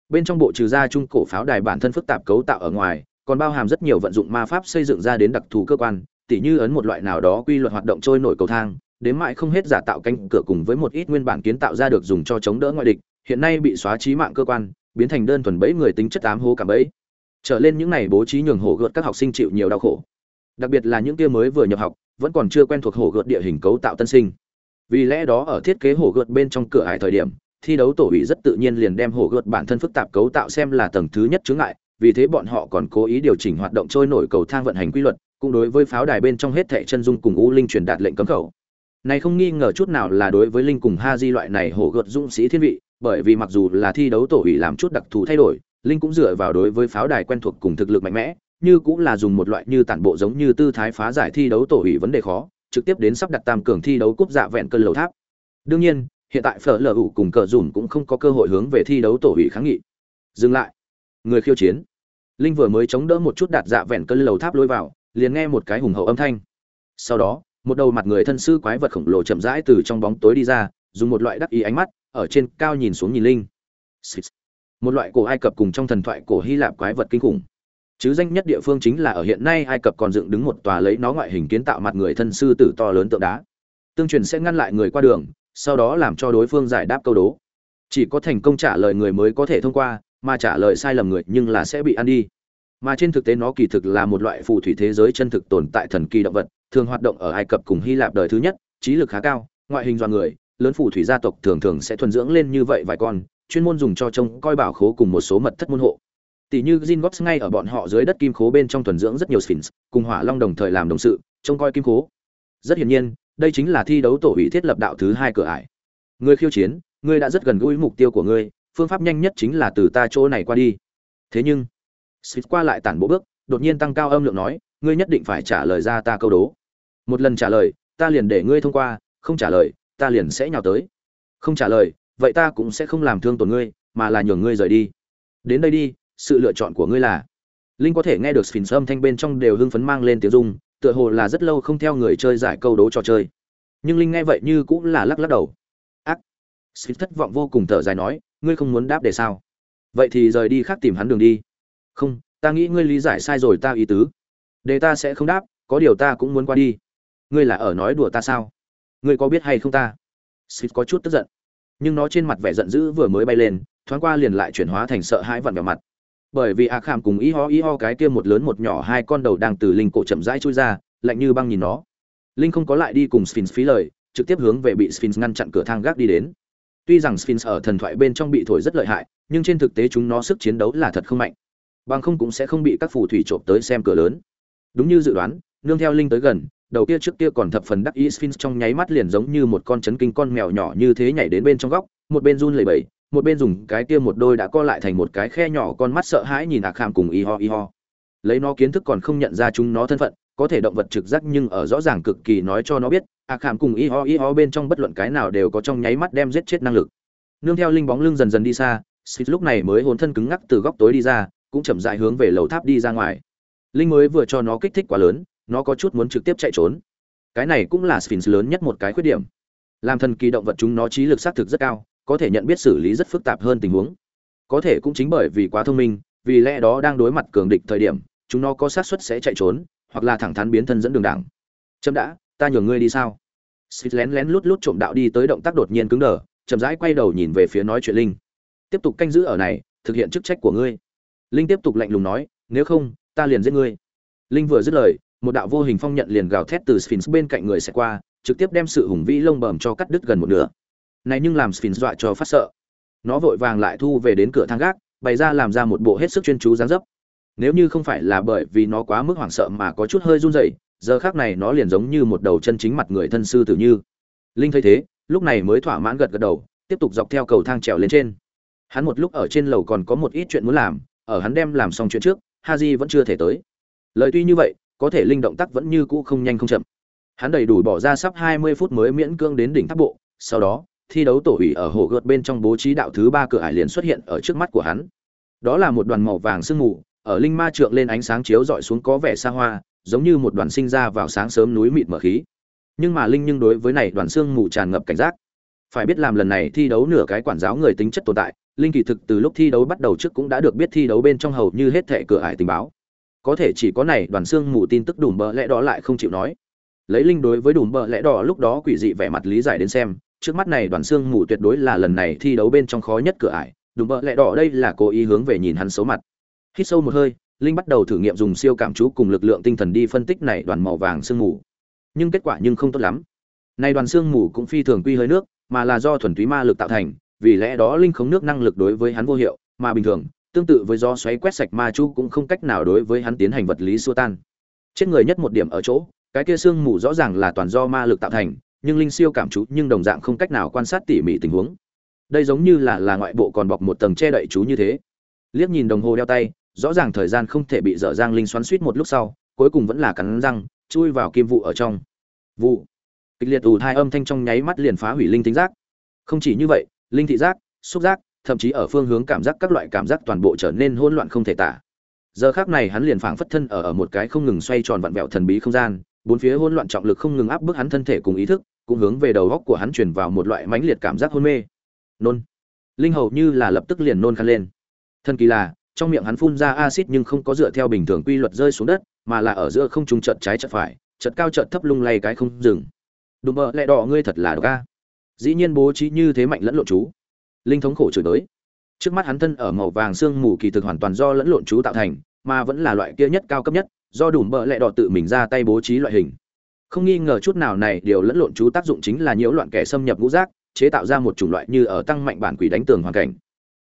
Bên trong bộ trừ ra trung cổ pháo đài bản thân phức tạp cấu tạo ở ngoài, còn bao hàm rất nhiều vận dụng ma pháp xây dựng ra đến đặc thù cơ quan, tỉ như ấn một loại nào đó quy luật hoạt động trôi nổi cầu thang, đến mãi không hết giả tạo cánh cửa cùng với một ít nguyên bản kiến tạo ra được dùng cho chống đỡ ngoại địch, hiện nay bị xóa trí mạng cơ quan biến thành đơn thuần bẫy người tính chất ám hố cả bẫy. Trở lên những này bố trí nhường hổ gợt các học sinh chịu nhiều đau khổ. Đặc biệt là những kia mới vừa nhập học, vẫn còn chưa quen thuộc hổ gợt địa hình cấu tạo tân sinh. Vì lẽ đó ở thiết kế hổ gợt bên trong cửa hải thời điểm, thi đấu tổ ủy rất tự nhiên liền đem hổ gợt bản thân phức tạp cấu tạo xem là tầng thứ nhất chướng ngại, vì thế bọn họ còn cố ý điều chỉnh hoạt động trôi nổi cầu thang vận hành quy luật, cũng đối với pháo đài bên trong hết thệ chân dung cùng u linh truyền đạt lệnh cấm khẩu này không nghi ngờ chút nào là đối với linh cùng ha di loại này hổ gợt dũng sĩ thiên vị, bởi vì mặc dù là thi đấu tổ ủy làm chút đặc thù thay đổi, linh cũng dựa vào đối với pháo đài quen thuộc cùng thực lực mạnh mẽ, như cũng là dùng một loại như tản bộ giống như tư thái phá giải thi đấu tổ ủy vấn đề khó, trực tiếp đến sắp đặt tam cường thi đấu cúp dạ vẹn cân lầu tháp. Đương nhiên, hiện tại phở lở ủ cùng cờ dùm cũng không có cơ hội hướng về thi đấu tổ ủy kháng nghị. Dừng lại. Người khiêu chiến. Linh vừa mới chống đỡ một chút đạt dạ vẹn cân lầu tháp lôi vào, liền nghe một cái hùng hậu âm thanh. Sau đó một đầu mặt người thân sư quái vật khổng lồ chậm rãi từ trong bóng tối đi ra, dùng một loại đắc ý ánh mắt, ở trên cao nhìn xuống nhìn linh. Một loại cổ ai cập cùng trong thần thoại cổ hy lạp quái vật kinh khủng. Chứ danh nhất địa phương chính là ở hiện nay ai cập còn dựng đứng một tòa lấy nó ngoại hình kiến tạo mặt người thân sư tử to lớn tượng đá. Tương truyền sẽ ngăn lại người qua đường, sau đó làm cho đối phương giải đáp câu đố. Chỉ có thành công trả lời người mới có thể thông qua, mà trả lời sai lầm người nhưng là sẽ bị ăn đi. Mà trên thực tế nó kỳ thực là một loại phù thủy thế giới chân thực tồn tại thần kỳ động vật thường hoạt động ở ai cập cùng hy lạp đời thứ nhất trí lực khá cao ngoại hình do người lớn phù thủy gia tộc thường thường sẽ thuần dưỡng lên như vậy vài con chuyên môn dùng cho trông coi bảo khố cùng một số mật thất môn hộ tỷ như Zingots ngay ở bọn họ dưới đất kim khố bên trong thuần dưỡng rất nhiều Sphinx, cùng Hỏa Long đồng thời làm đồng sự, trông coi kim khố. Rất hiển nhiên, đây chính là thi đấu tổ ủy thiết lập đạo thứ hai cửa ải. Ngươi khiêu chiến, ngươi đã rất gần gũi mục tiêu của ngươi, phương pháp nhanh nhất chính là từ ta chỗ này qua đi. Thế nhưng, Sphinx qua lại tản bộ bước, đột nhiên tăng cao âm lượng nói, ngươi nhất định phải trả lời ra ta câu đố. Một lần trả lời, ta liền để ngươi thông qua, không trả lời, ta liền sẽ nhào tới. Không trả lời, vậy ta cũng sẽ không làm thương tổn ngươi, mà là nhường ngươi rời đi. Đến đây đi, sự lựa chọn của ngươi là. Linh có thể nghe được sphinx âm thanh bên trong đều hưng phấn mang lên tiếng dung tựa hồ là rất lâu không theo người chơi giải câu đố trò chơi. Nhưng linh nghe vậy như cũng là lắc lắc đầu. Ác. Sphinx thất vọng vô cùng thở dài nói ngươi không muốn đáp để sao? Vậy thì rời đi khác tìm hắn đường đi. Không ta nghĩ ngươi lý giải sai rồi ta ý tứ. Để ta sẽ không đáp có điều ta cũng muốn qua đi ngươi là ở nói đùa ta sao? Ngươi có biết hay không ta? Sphinx có chút tức giận, nhưng nó trên mặt vẻ giận dữ vừa mới bay lên, thoáng qua liền lại chuyển hóa thành sợ hãi vặn vào mặt. Bởi vì a khảm cùng y ho y ho cái kia một lớn một nhỏ hai con đầu đang từ linh cổ chậm rãi chui ra, lạnh như băng nhìn nó. Linh không có lại đi cùng sphinx phí lời, trực tiếp hướng về bị sphinx ngăn chặn cửa thang gác đi đến. Tuy rằng sphinx ở thần thoại bên trong bị thổi rất lợi hại, nhưng trên thực tế chúng nó sức chiến đấu là thật không mạnh. Bằng không cũng sẽ không bị các phù thủy trộm tới xem cửa lớn. Đúng như dự đoán, nương theo linh tới gần đầu kia trước kia còn thập phần đắc ý sphinx trong nháy mắt liền giống như một con chấn kinh con mèo nhỏ như thế nhảy đến bên trong góc, một bên run lẩy bẩy, một bên dùng cái kia một đôi đã co lại thành một cái khe nhỏ con mắt sợ hãi nhìn ạc kham cùng y ho y ho. Lấy nó kiến thức còn không nhận ra chúng nó thân phận, có thể động vật trực giác nhưng ở rõ ràng cực kỳ nói cho nó biết ạc kham cùng y ho y ho bên trong bất luận cái nào đều có trong nháy mắt đem giết chết năng lực. Nương theo linh bóng lưng dần dần đi xa, Sphinx lúc này mới hồn thân cứng ngắc từ góc tối đi ra, cũng chậm dại hướng về lầu tháp đi ra ngoài. Linh mới vừa cho nó kích thích quá lớn nó có chút muốn trực tiếp chạy trốn. Cái này cũng là sphinx lớn nhất một cái khuyết điểm. Làm thần kỳ động vật chúng nó trí lực xác thực rất cao, có thể nhận biết xử lý rất phức tạp hơn tình huống. Có thể cũng chính bởi vì quá thông minh, vì lẽ đó đang đối mặt cường địch thời điểm, chúng nó có xác suất sẽ chạy trốn, hoặc là thẳng thắn biến thân dẫn đường đảng chậm đã, ta nhường ngươi đi sao? Xịt lén lén lút lút trộm đạo đi tới động tác đột nhiên cứng đờ, chậm rãi quay đầu nhìn về phía nói chuyện linh. Tiếp tục canh giữ ở này, thực hiện chức trách của ngươi. Linh tiếp tục lạnh lùng nói, nếu không, ta liền giết ngươi. Linh vừa dứt lời một đạo vô hình phong nhận liền gào thét từ sphinx bên cạnh người sẽ qua, trực tiếp đem sự hùng vĩ lông bẩm cho cắt đứt gần một nửa. Này nhưng làm sphinx dọa cho phát sợ. Nó vội vàng lại thu về đến cửa thang gác, bày ra làm ra một bộ hết sức chuyên chú dáng dấp. Nếu như không phải là bởi vì nó quá mức hoảng sợ mà có chút hơi run rẩy, giờ khác này nó liền giống như một đầu chân chính mặt người thân sư tử như. Linh thấy thế, lúc này mới thỏa mãn gật gật đầu, tiếp tục dọc theo cầu thang trèo lên trên. Hắn một lúc ở trên lầu còn có một ít chuyện muốn làm, ở hắn đem làm xong chuyện trước, haji vẫn chưa thể tới. Lời tuy như vậy có thể linh động tác vẫn như cũ không nhanh không chậm. Hắn đầy đủ bỏ ra sắp hai mươi phút mới miễn cưỡng đến đỉnh tháp bộ, sau đó, thi đấu tổ ủy ở hồ gợt bên trong bố trí đạo thứ ba cửa ải liền xuất hiện ở trước mắt của hắn. Đó là một đoàn màu vàng sương mù, ở linh ma trượng lên ánh sáng chiếu rọi xuống có vẻ xa hoa, giống như một đoàn sinh ra vào sáng sớm núi mịt mở khí. Nhưng mà linh nhưng đối với này đoàn sương mù tràn ngập cảnh giác. Phải biết làm lần này thi đấu nửa cái quản giáo người tính chất tồn tại, linh kỳ thực từ lúc thi đấu bắt đầu trước cũng đã được biết thi đấu bên trong hầu như hết thệ cửa ải tình báo có thể chỉ có này, đoàn xương mù tin tức đùm bờ lẽ đó lại không chịu nói. Lấy linh đối với đùm bờ lẽ đỏ lúc đó quỷ dị vẻ mặt lý giải đến xem, trước mắt này đoàn xương mù tuyệt đối là lần này thi đấu bên trong khó nhất cửa ải, đùm bờ lẽ đỏ đây là cố ý hướng về nhìn hắn xấu mặt. Hít sâu một hơi, linh bắt đầu thử nghiệm dùng siêu cảm chú cùng lực lượng tinh thần đi phân tích này đoàn màu vàng sương mù. Nhưng kết quả nhưng không tốt lắm. Này đoàn xương mù cũng phi thường quy hơi nước, mà là do thuần túy ma lực tạo thành, vì lẽ đó linh khống nước năng lực đối với hắn vô hiệu, mà bình thường tương tự với gió xoáy quét sạch ma chu cũng không cách nào đối với hắn tiến hành vật lý xua tan. Chết người nhất một điểm ở chỗ, cái kia xương mù rõ ràng là toàn do ma lực tạo thành, nhưng linh siêu cảm chú nhưng đồng dạng không cách nào quan sát tỉ mỉ tình huống. Đây giống như là là ngoại bộ còn bọc một tầng che đậy chú như thế. Liếc nhìn đồng hồ đeo tay, rõ ràng thời gian không thể bị dở dang linh xoắn suýt một lúc sau, cuối cùng vẫn là cắn răng, chui vào kim vụ ở trong. Vụ. Kịch liệt ù hai âm thanh trong nháy mắt liền phá hủy linh tính giác. Không chỉ như vậy, linh thị giác, xúc giác thậm chí ở phương hướng cảm giác các loại cảm giác toàn bộ trở nên hỗn loạn không thể tả. Giờ khác này hắn liền phảng phất thân ở ở một cái không ngừng xoay tròn vặn vẹo thần bí không gian, bốn phía hỗn loạn trọng lực không ngừng áp bức hắn thân thể cùng ý thức, cũng hướng về đầu góc của hắn truyền vào một loại mãnh liệt cảm giác hôn mê. Nôn. Linh hầu như là lập tức liền nôn khăn lên. Thân kỳ là, trong miệng hắn phun ra axit nhưng không có dựa theo bình thường quy luật rơi xuống đất, mà là ở giữa không trung chợt trái chợt phải, chợt cao chợt thấp lung lay cái không dừng. Đùm bợ lẹ đỏ, ngươi thật là độc a. Dĩ nhiên bố trí như thế mạnh lẫn lộn chú linh thống khổ chửi tới trước mắt hắn thân ở màu vàng xương mù kỳ thực hoàn toàn do lẫn lộn chú tạo thành, mà vẫn là loại kia nhất cao cấp nhất, do đủ bợ lẹ đỏ tự mình ra tay bố trí loại hình. Không nghi ngờ chút nào này điều lẫn lộn chú tác dụng chính là nhiễu loạn kẻ xâm nhập ngũ giác, chế tạo ra một chủng loại như ở tăng mạnh bản quỷ đánh tường hoàn cảnh.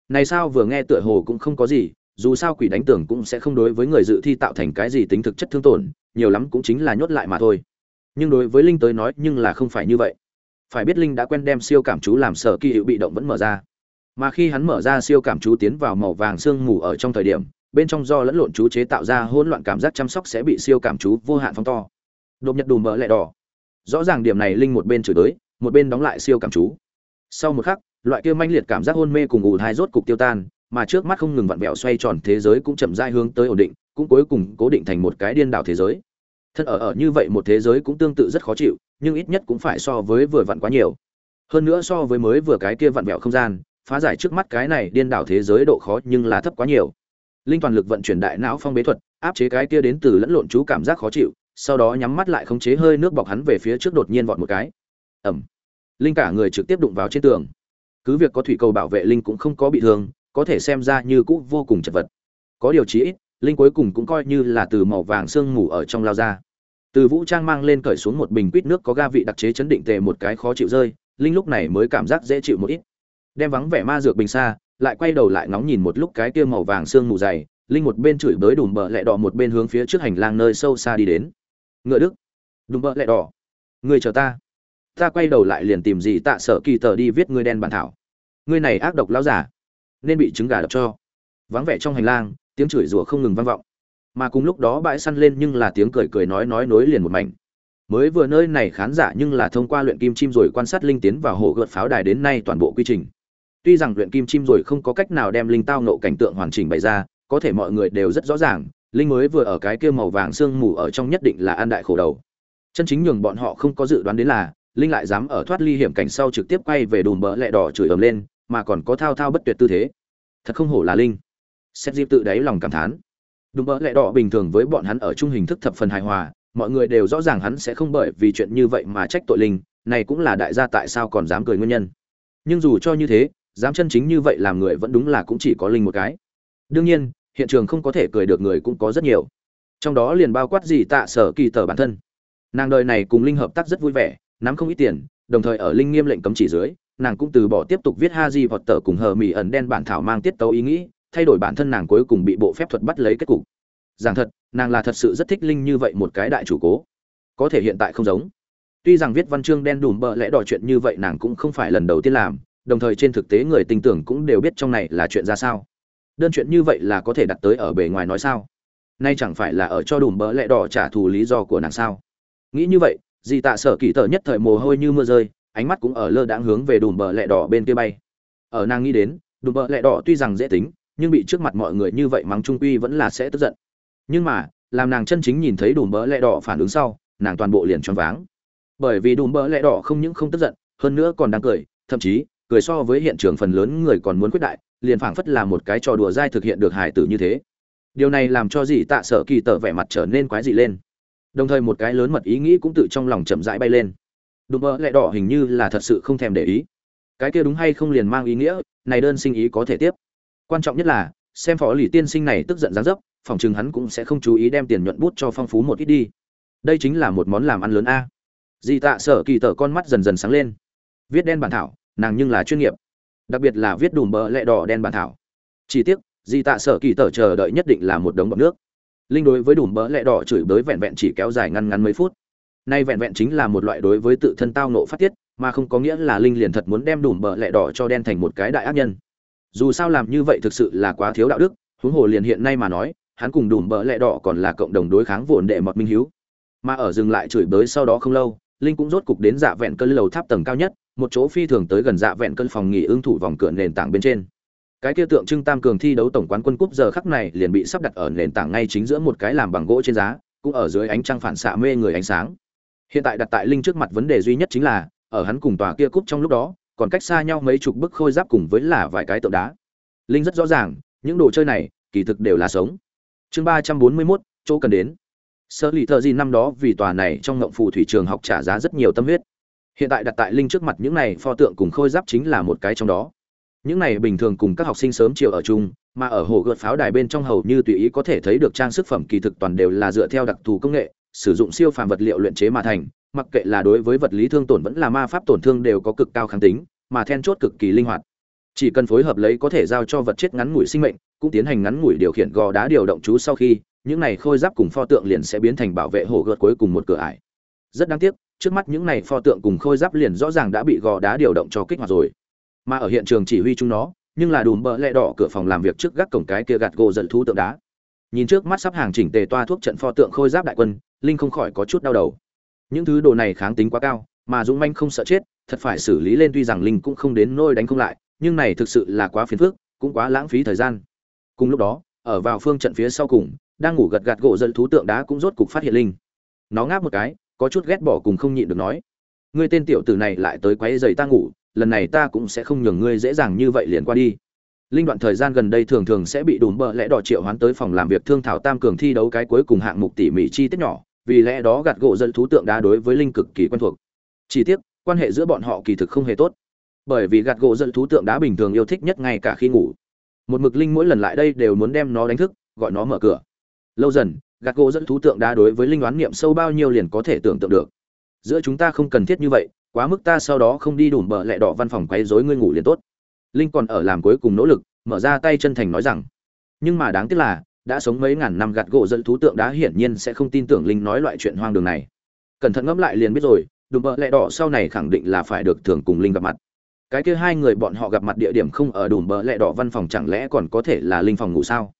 Này sao vừa nghe tựa hồ cũng không có gì, dù sao quỷ đánh tường cũng sẽ không đối với người dự thi tạo thành cái gì tính thực chất thương tổn, nhiều lắm cũng chính là nhốt lại mà thôi. Nhưng đối với linh tới nói nhưng là không phải như vậy. Phải biết linh đã quen đem siêu cảm chú làm sở kỳ hiệu bị động vẫn mở ra mà khi hắn mở ra siêu cảm chú tiến vào màu vàng sương mù ở trong thời điểm, bên trong do lẫn lộn chú chế tạo ra hỗn loạn cảm giác chăm sóc sẽ bị siêu cảm chú vô hạn phóng to. Đột nhật đùm mỡ lẹ đỏ. Rõ ràng điểm này linh một bên chửi tới, một bên đóng lại siêu cảm chú. Sau một khắc, loại kia manh liệt cảm giác hôn mê cùng ù hai rốt cục tiêu tan, mà trước mắt không ngừng vặn vẹo xoay tròn thế giới cũng chậm rãi hướng tới ổn định, cũng cuối cùng cố định thành một cái điên đảo thế giới. Thân ở ở như vậy một thế giới cũng tương tự rất khó chịu, nhưng ít nhất cũng phải so với vừa vặn quá nhiều. Hơn nữa so với mới vừa cái kia vặn vẹo không gian phá giải trước mắt cái này điên đảo thế giới độ khó nhưng là thấp quá nhiều. Linh toàn lực vận chuyển đại não phong bế thuật, áp chế cái kia đến từ lẫn lộn chú cảm giác khó chịu, sau đó nhắm mắt lại khống chế hơi nước bọc hắn về phía trước đột nhiên vọt một cái. Ẩm linh cả người trực tiếp đụng vào trên tường. Cứ việc có thủy cầu bảo vệ linh cũng không có bị thương, có thể xem ra như cũ vô cùng chật vật. Có điều chí ít, linh cuối cùng cũng coi như là từ màu vàng sương mù ở trong lao ra. Từ vũ trang mang lên cởi xuống một bình quýt nước có ga vị đặc chế chấn định tề một cái khó chịu rơi, linh lúc này mới cảm giác dễ chịu một ít đem vắng vẻ ma dược bình xa, lại quay đầu lại ngóng nhìn một lúc cái kia màu vàng sương mù dày, linh một bên chửi bới đùm bợ lẹ đỏ một bên hướng phía trước hành lang nơi sâu xa đi đến. Ngựa đức, đùm bợ lẹ đỏ người chờ ta. Ta quay đầu lại liền tìm gì tạ sở kỳ tờ đi viết ngươi đen bản thảo. Ngươi này ác độc lão giả, nên bị trứng gà đập cho. Vắng vẻ trong hành lang, tiếng chửi rủa không ngừng vang vọng. Mà cùng lúc đó bãi săn lên nhưng là tiếng cười cười nói nói nối liền một mảnh. Mới vừa nơi này khán giả nhưng là thông qua luyện kim chim rồi quan sát linh tiến vào hồ gợt pháo đài đến nay toàn bộ quy trình tuy rằng luyện kim chim rồi không có cách nào đem linh tao nộ cảnh tượng hoàn chỉnh bày ra, có thể mọi người đều rất rõ ràng, linh mới vừa ở cái kia màu vàng sương mù ở trong nhất định là an đại khổ đầu. Chân chính nhường bọn họ không có dự đoán đến là, linh lại dám ở thoát ly hiểm cảnh sau trực tiếp quay về đùm bỡ lẹ đỏ chửi ầm lên, mà còn có thao thao bất tuyệt tư thế. Thật không hổ là linh. Xét dịp tự đáy lòng cảm thán. Đùm bỡ lẹ đỏ bình thường với bọn hắn ở trung hình thức thập phần hài hòa, mọi người đều rõ ràng hắn sẽ không bởi vì chuyện như vậy mà trách tội linh, này cũng là đại gia tại sao còn dám cười nguyên nhân. Nhưng dù cho như thế dám chân chính như vậy làm người vẫn đúng là cũng chỉ có linh một cái. Đương nhiên, hiện trường không có thể cười được người cũng có rất nhiều. Trong đó liền bao quát gì tạ sở kỳ tờ bản thân. Nàng đời này cùng linh hợp tác rất vui vẻ, nắm không ít tiền, đồng thời ở linh nghiêm lệnh cấm chỉ dưới, nàng cũng từ bỏ tiếp tục viết ha di vọt tờ cùng hờ mỹ ẩn đen bản thảo mang tiết tấu ý nghĩ, thay đổi bản thân nàng cuối cùng bị bộ phép thuật bắt lấy kết cục. Rằng thật, nàng là thật sự rất thích linh như vậy một cái đại chủ cố. Có thể hiện tại không giống. Tuy rằng viết văn chương đen đùm bợ lẽ đòi chuyện như vậy nàng cũng không phải lần đầu tiên làm đồng thời trên thực tế người tin tưởng cũng đều biết trong này là chuyện ra sao. Đơn chuyện như vậy là có thể đặt tới ở bề ngoài nói sao? Nay chẳng phải là ở cho đùm bỡ lẽ đỏ trả thù lý do của nàng sao? Nghĩ như vậy, dì tạ sở kỳ tờ nhất thời mồ hôi như mưa rơi, ánh mắt cũng ở lơ đãng hướng về đùm bờ lẹ đỏ bên kia bay. Ở nàng nghĩ đến, đùm bờ lẹ đỏ tuy rằng dễ tính, nhưng bị trước mặt mọi người như vậy mắng trung quy vẫn là sẽ tức giận. Nhưng mà, làm nàng chân chính nhìn thấy đùm bờ lẹ đỏ phản ứng sau, nàng toàn bộ liền choáng váng. Bởi vì đùm bờ lẹ đỏ không những không tức giận, hơn nữa còn đang cười, thậm chí cười so với hiện trường phần lớn người còn muốn quyết đại, liền phảng phất là một cái trò đùa dai thực hiện được hài tử như thế. Điều này làm cho dì tạ sở kỳ tờ vẻ mặt trở nên quái dị lên. Đồng thời một cái lớn mật ý nghĩ cũng tự trong lòng chậm rãi bay lên. Đùm bơ lẹ đỏ hình như là thật sự không thèm để ý. Cái kia đúng hay không liền mang ý nghĩa, này đơn sinh ý có thể tiếp. Quan trọng nhất là, xem phó lì tiên sinh này tức giận gián dấp, phòng chừng hắn cũng sẽ không chú ý đem tiền nhuận bút cho phong phú một ít đi. Đây chính là một món làm ăn lớn a. Dì tạ sở kỳ tở con mắt dần dần sáng lên. Viết đen bản thảo nàng nhưng là chuyên nghiệp. Đặc biệt là viết đùm bờ lẹ đỏ đen bản thảo. Chỉ tiếc di tạ sở kỳ tờ chờ đợi nhất định là một đống bọc nước. Linh đối với đùm bỡ lẹ đỏ chửi bới vẹn vẹn chỉ kéo dài ngăn ngắn mấy phút. Nay vẹn vẹn chính là một loại đối với tự thân tao nộ phát tiết, mà không có nghĩa là linh liền thật muốn đem đùm bỡ lẹ đỏ cho đen thành một cái đại ác nhân. Dù sao làm như vậy thực sự là quá thiếu đạo đức, huống hồ liền hiện nay mà nói, hắn cùng đùm bỡ lẹ đỏ còn là cộng đồng đối kháng vồn đệ mọt minh hiếu. Mà ở dừng lại chửi bới sau đó không lâu, linh cũng rốt cục đến dạ vẹn cơn lầu tháp tầng cao nhất một chỗ phi thường tới gần dạ vẹn cân phòng nghỉ ương thủ vòng cửa nền tảng bên trên. Cái kia tượng trưng tam cường thi đấu tổng quán quân cúp giờ khắc này liền bị sắp đặt ở nền tảng ngay chính giữa một cái làm bằng gỗ trên giá cũng ở dưới ánh trăng phản xạ mê người ánh sáng. Hiện tại đặt tại linh trước mặt vấn đề duy nhất chính là ở hắn cùng tòa kia cúp trong lúc đó còn cách xa nhau mấy chục bức khôi giáp cùng với là vài cái tượng đá. Linh rất rõ ràng những đồ chơi này kỳ thực đều là sống. Chương ba trăm bốn mươi 341, chỗ cần đến. Sơ lì thợ gì năm đó vì tòa này trong ngộng phù thủy trường học trả giá rất nhiều tâm huyết hiện tại đặt tại linh trước mặt những này pho tượng cùng khôi giáp chính là một cái trong đó. Những này bình thường cùng các học sinh sớm chiều ở chung, mà ở hồ gợt pháo đài bên trong hầu như tùy ý có thể thấy được trang sức phẩm kỳ thực toàn đều là dựa theo đặc thù công nghệ, sử dụng siêu phàm vật liệu luyện chế mà thành, mặc kệ là đối với vật lý thương tổn vẫn là ma pháp tổn thương đều có cực cao kháng tính, mà then chốt cực kỳ linh hoạt. Chỉ cần phối hợp lấy có thể giao cho vật chết ngắn ngủi sinh mệnh, cũng tiến hành ngắn ngủi điều khiển gò đá điều động chú sau khi, những này khôi giáp cùng pho tượng liền sẽ biến thành bảo vệ hồ gợt cuối cùng một cửa ải. Rất đáng tiếc trước mắt những này pho tượng cùng khôi giáp liền rõ ràng đã bị gò đá điều động cho kích hoạt rồi. Mà ở hiện trường chỉ huy chúng nó, nhưng là đùm bờ lẹ đỏ cửa phòng làm việc trước gác cổng cái kia gạt gỗ giận thú tượng đá. Nhìn trước mắt sắp hàng chỉnh tề toa thuốc trận pho tượng khôi giáp đại quân, linh không khỏi có chút đau đầu. Những thứ đồ này kháng tính quá cao, mà dũng manh không sợ chết, thật phải xử lý lên tuy rằng linh cũng không đến nôi đánh không lại, nhưng này thực sự là quá phiền phức, cũng quá lãng phí thời gian. Cùng lúc đó, ở vào phương trận phía sau cùng, đang ngủ gật gạt gỗ dẫn thú tượng đá cũng rốt cục phát hiện linh. Nó ngáp một cái có chút ghét bỏ cùng không nhịn được nói, ngươi tên tiểu tử này lại tới quấy giày ta ngủ, lần này ta cũng sẽ không nhường ngươi dễ dàng như vậy liền qua đi. Linh đoạn thời gian gần đây thường thường sẽ bị đùm bợ lẽ đỏ triệu hoán tới phòng làm việc thương thảo tam cường thi đấu cái cuối cùng hạng mục tỉ mỉ chi tiết nhỏ, vì lẽ đó gạt gỗ dẫn thú tượng đá đối với linh cực kỳ quen thuộc. Chi tiết quan hệ giữa bọn họ kỳ thực không hề tốt, bởi vì gạt gỗ dẫn thú tượng đá bình thường yêu thích nhất ngay cả khi ngủ. Một mực linh mỗi lần lại đây đều muốn đem nó đánh thức, gọi nó mở cửa. Lâu dần gạt gỗ dẫn thú tượng đá đối với linh đoán niệm sâu bao nhiêu liền có thể tưởng tượng được. Giữa chúng ta không cần thiết như vậy, quá mức ta sau đó không đi đủ bờ lẹ đỏ văn phòng quấy rối ngươi ngủ liền tốt. Linh còn ở làm cuối cùng nỗ lực, mở ra tay chân thành nói rằng, nhưng mà đáng tiếc là, đã sống mấy ngàn năm gạt gỗ dẫn thú tượng đá hiển nhiên sẽ không tin tưởng linh nói loại chuyện hoang đường này. Cẩn thận ngẫm lại liền biết rồi, đùm bợ lẹ đỏ sau này khẳng định là phải được thường cùng linh gặp mặt. Cái kia hai người bọn họ gặp mặt địa điểm không ở đùm bợ lẹ đỏ văn phòng chẳng lẽ còn có thể là linh phòng ngủ sao?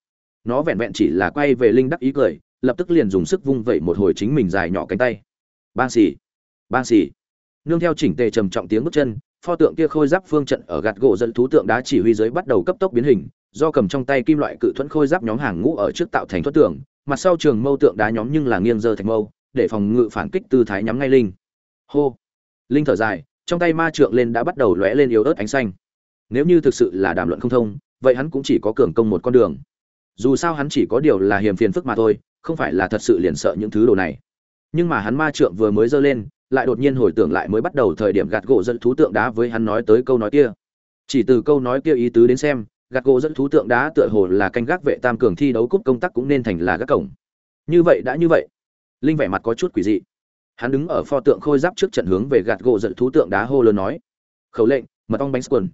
Nó vẹn vẹn chỉ là quay về linh đắc ý cười lập tức liền dùng sức vung vẩy một hồi chính mình dài nhỏ cánh tay. Bang xì bang xì. Nương theo chỉnh tề trầm trọng tiếng bước chân, pho tượng kia khôi giáp phương trận ở gạt gỗ dẫn thú tượng đá chỉ huy dưới bắt đầu cấp tốc biến hình, do cầm trong tay kim loại cự thuẫn khôi giáp nhóm hàng ngũ ở trước tạo thành thoát tượng, mặt sau trường mâu tượng đá nhóm nhưng là nghiêng dơ thành mâu, để phòng ngự phản kích tư thái nhắm ngay linh. Hô. Linh thở dài, trong tay ma trượng lên đã bắt đầu lóe lên yếu ớt ánh xanh. Nếu như thực sự là đàm luận không thông, vậy hắn cũng chỉ có cường công một con đường. Dù sao hắn chỉ có điều là hiểm phiền phức mà thôi không phải là thật sự liền sợ những thứ đồ này. Nhưng mà hắn ma trượng vừa mới giơ lên, lại đột nhiên hồi tưởng lại mới bắt đầu thời điểm gạt gỗ dẫn thú tượng đá với hắn nói tới câu nói kia. Chỉ từ câu nói kia ý tứ đến xem, gạt gỗ dẫn thú tượng đá tựa hồ là canh gác vệ tam cường thi đấu cúp công tác cũng nên thành là gác cổng. Như vậy đã như vậy. Linh vẻ mặt có chút quỷ dị. Hắn đứng ở pho tượng khôi giáp trước trận hướng về gạt gỗ dẫn thú tượng đá hô lớn nói. Khẩu lệnh, mật ong bánh quần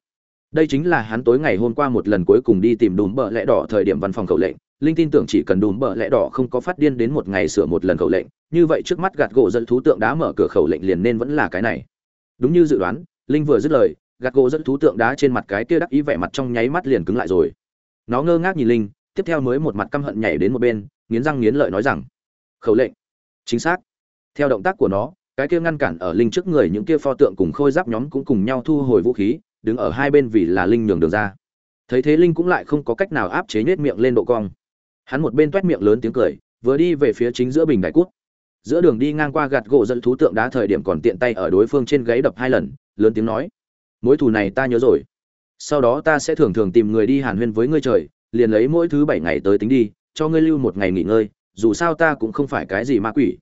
đây chính là hắn tối ngày hôm qua một lần cuối cùng đi tìm đùm bờ lẽ đỏ thời điểm văn phòng khẩu lệnh linh tin tưởng chỉ cần đùm bờ lẽ đỏ không có phát điên đến một ngày sửa một lần khẩu lệnh, như vậy trước mắt gạt gỗ dẫn thú tượng đá mở cửa khẩu lệnh liền nên vẫn là cái này. Đúng như dự đoán, linh vừa dứt lời, gạt gỗ dẫn thú tượng đá trên mặt cái kia đắc ý vẻ mặt trong nháy mắt liền cứng lại rồi. Nó ngơ ngác nhìn linh, tiếp theo mới một mặt căm hận nhảy đến một bên, nghiến răng nghiến lợi nói rằng, khẩu lệnh. Chính xác. Theo động tác của nó, cái kia ngăn cản ở linh trước người những kia pho tượng cùng khôi giáp nhóm cũng cùng nhau thu hồi vũ khí, đứng ở hai bên vì là linh nhường đường ra. Thấy thế linh cũng lại không có cách nào áp chế nhếch miệng lên độ cong hắn một bên tuét miệng lớn tiếng cười, vừa đi về phía chính giữa bình đại cút. Giữa đường đi ngang qua gạt gỗ dẫn thú tượng đá thời điểm còn tiện tay ở đối phương trên gáy đập hai lần, lớn tiếng nói, mối thù này ta nhớ rồi. Sau đó ta sẽ thường thường tìm người đi hàn huyên với ngươi trời, liền lấy mỗi thứ bảy ngày tới tính đi, cho ngươi lưu một ngày nghỉ ngơi, dù sao ta cũng không phải cái gì ma quỷ.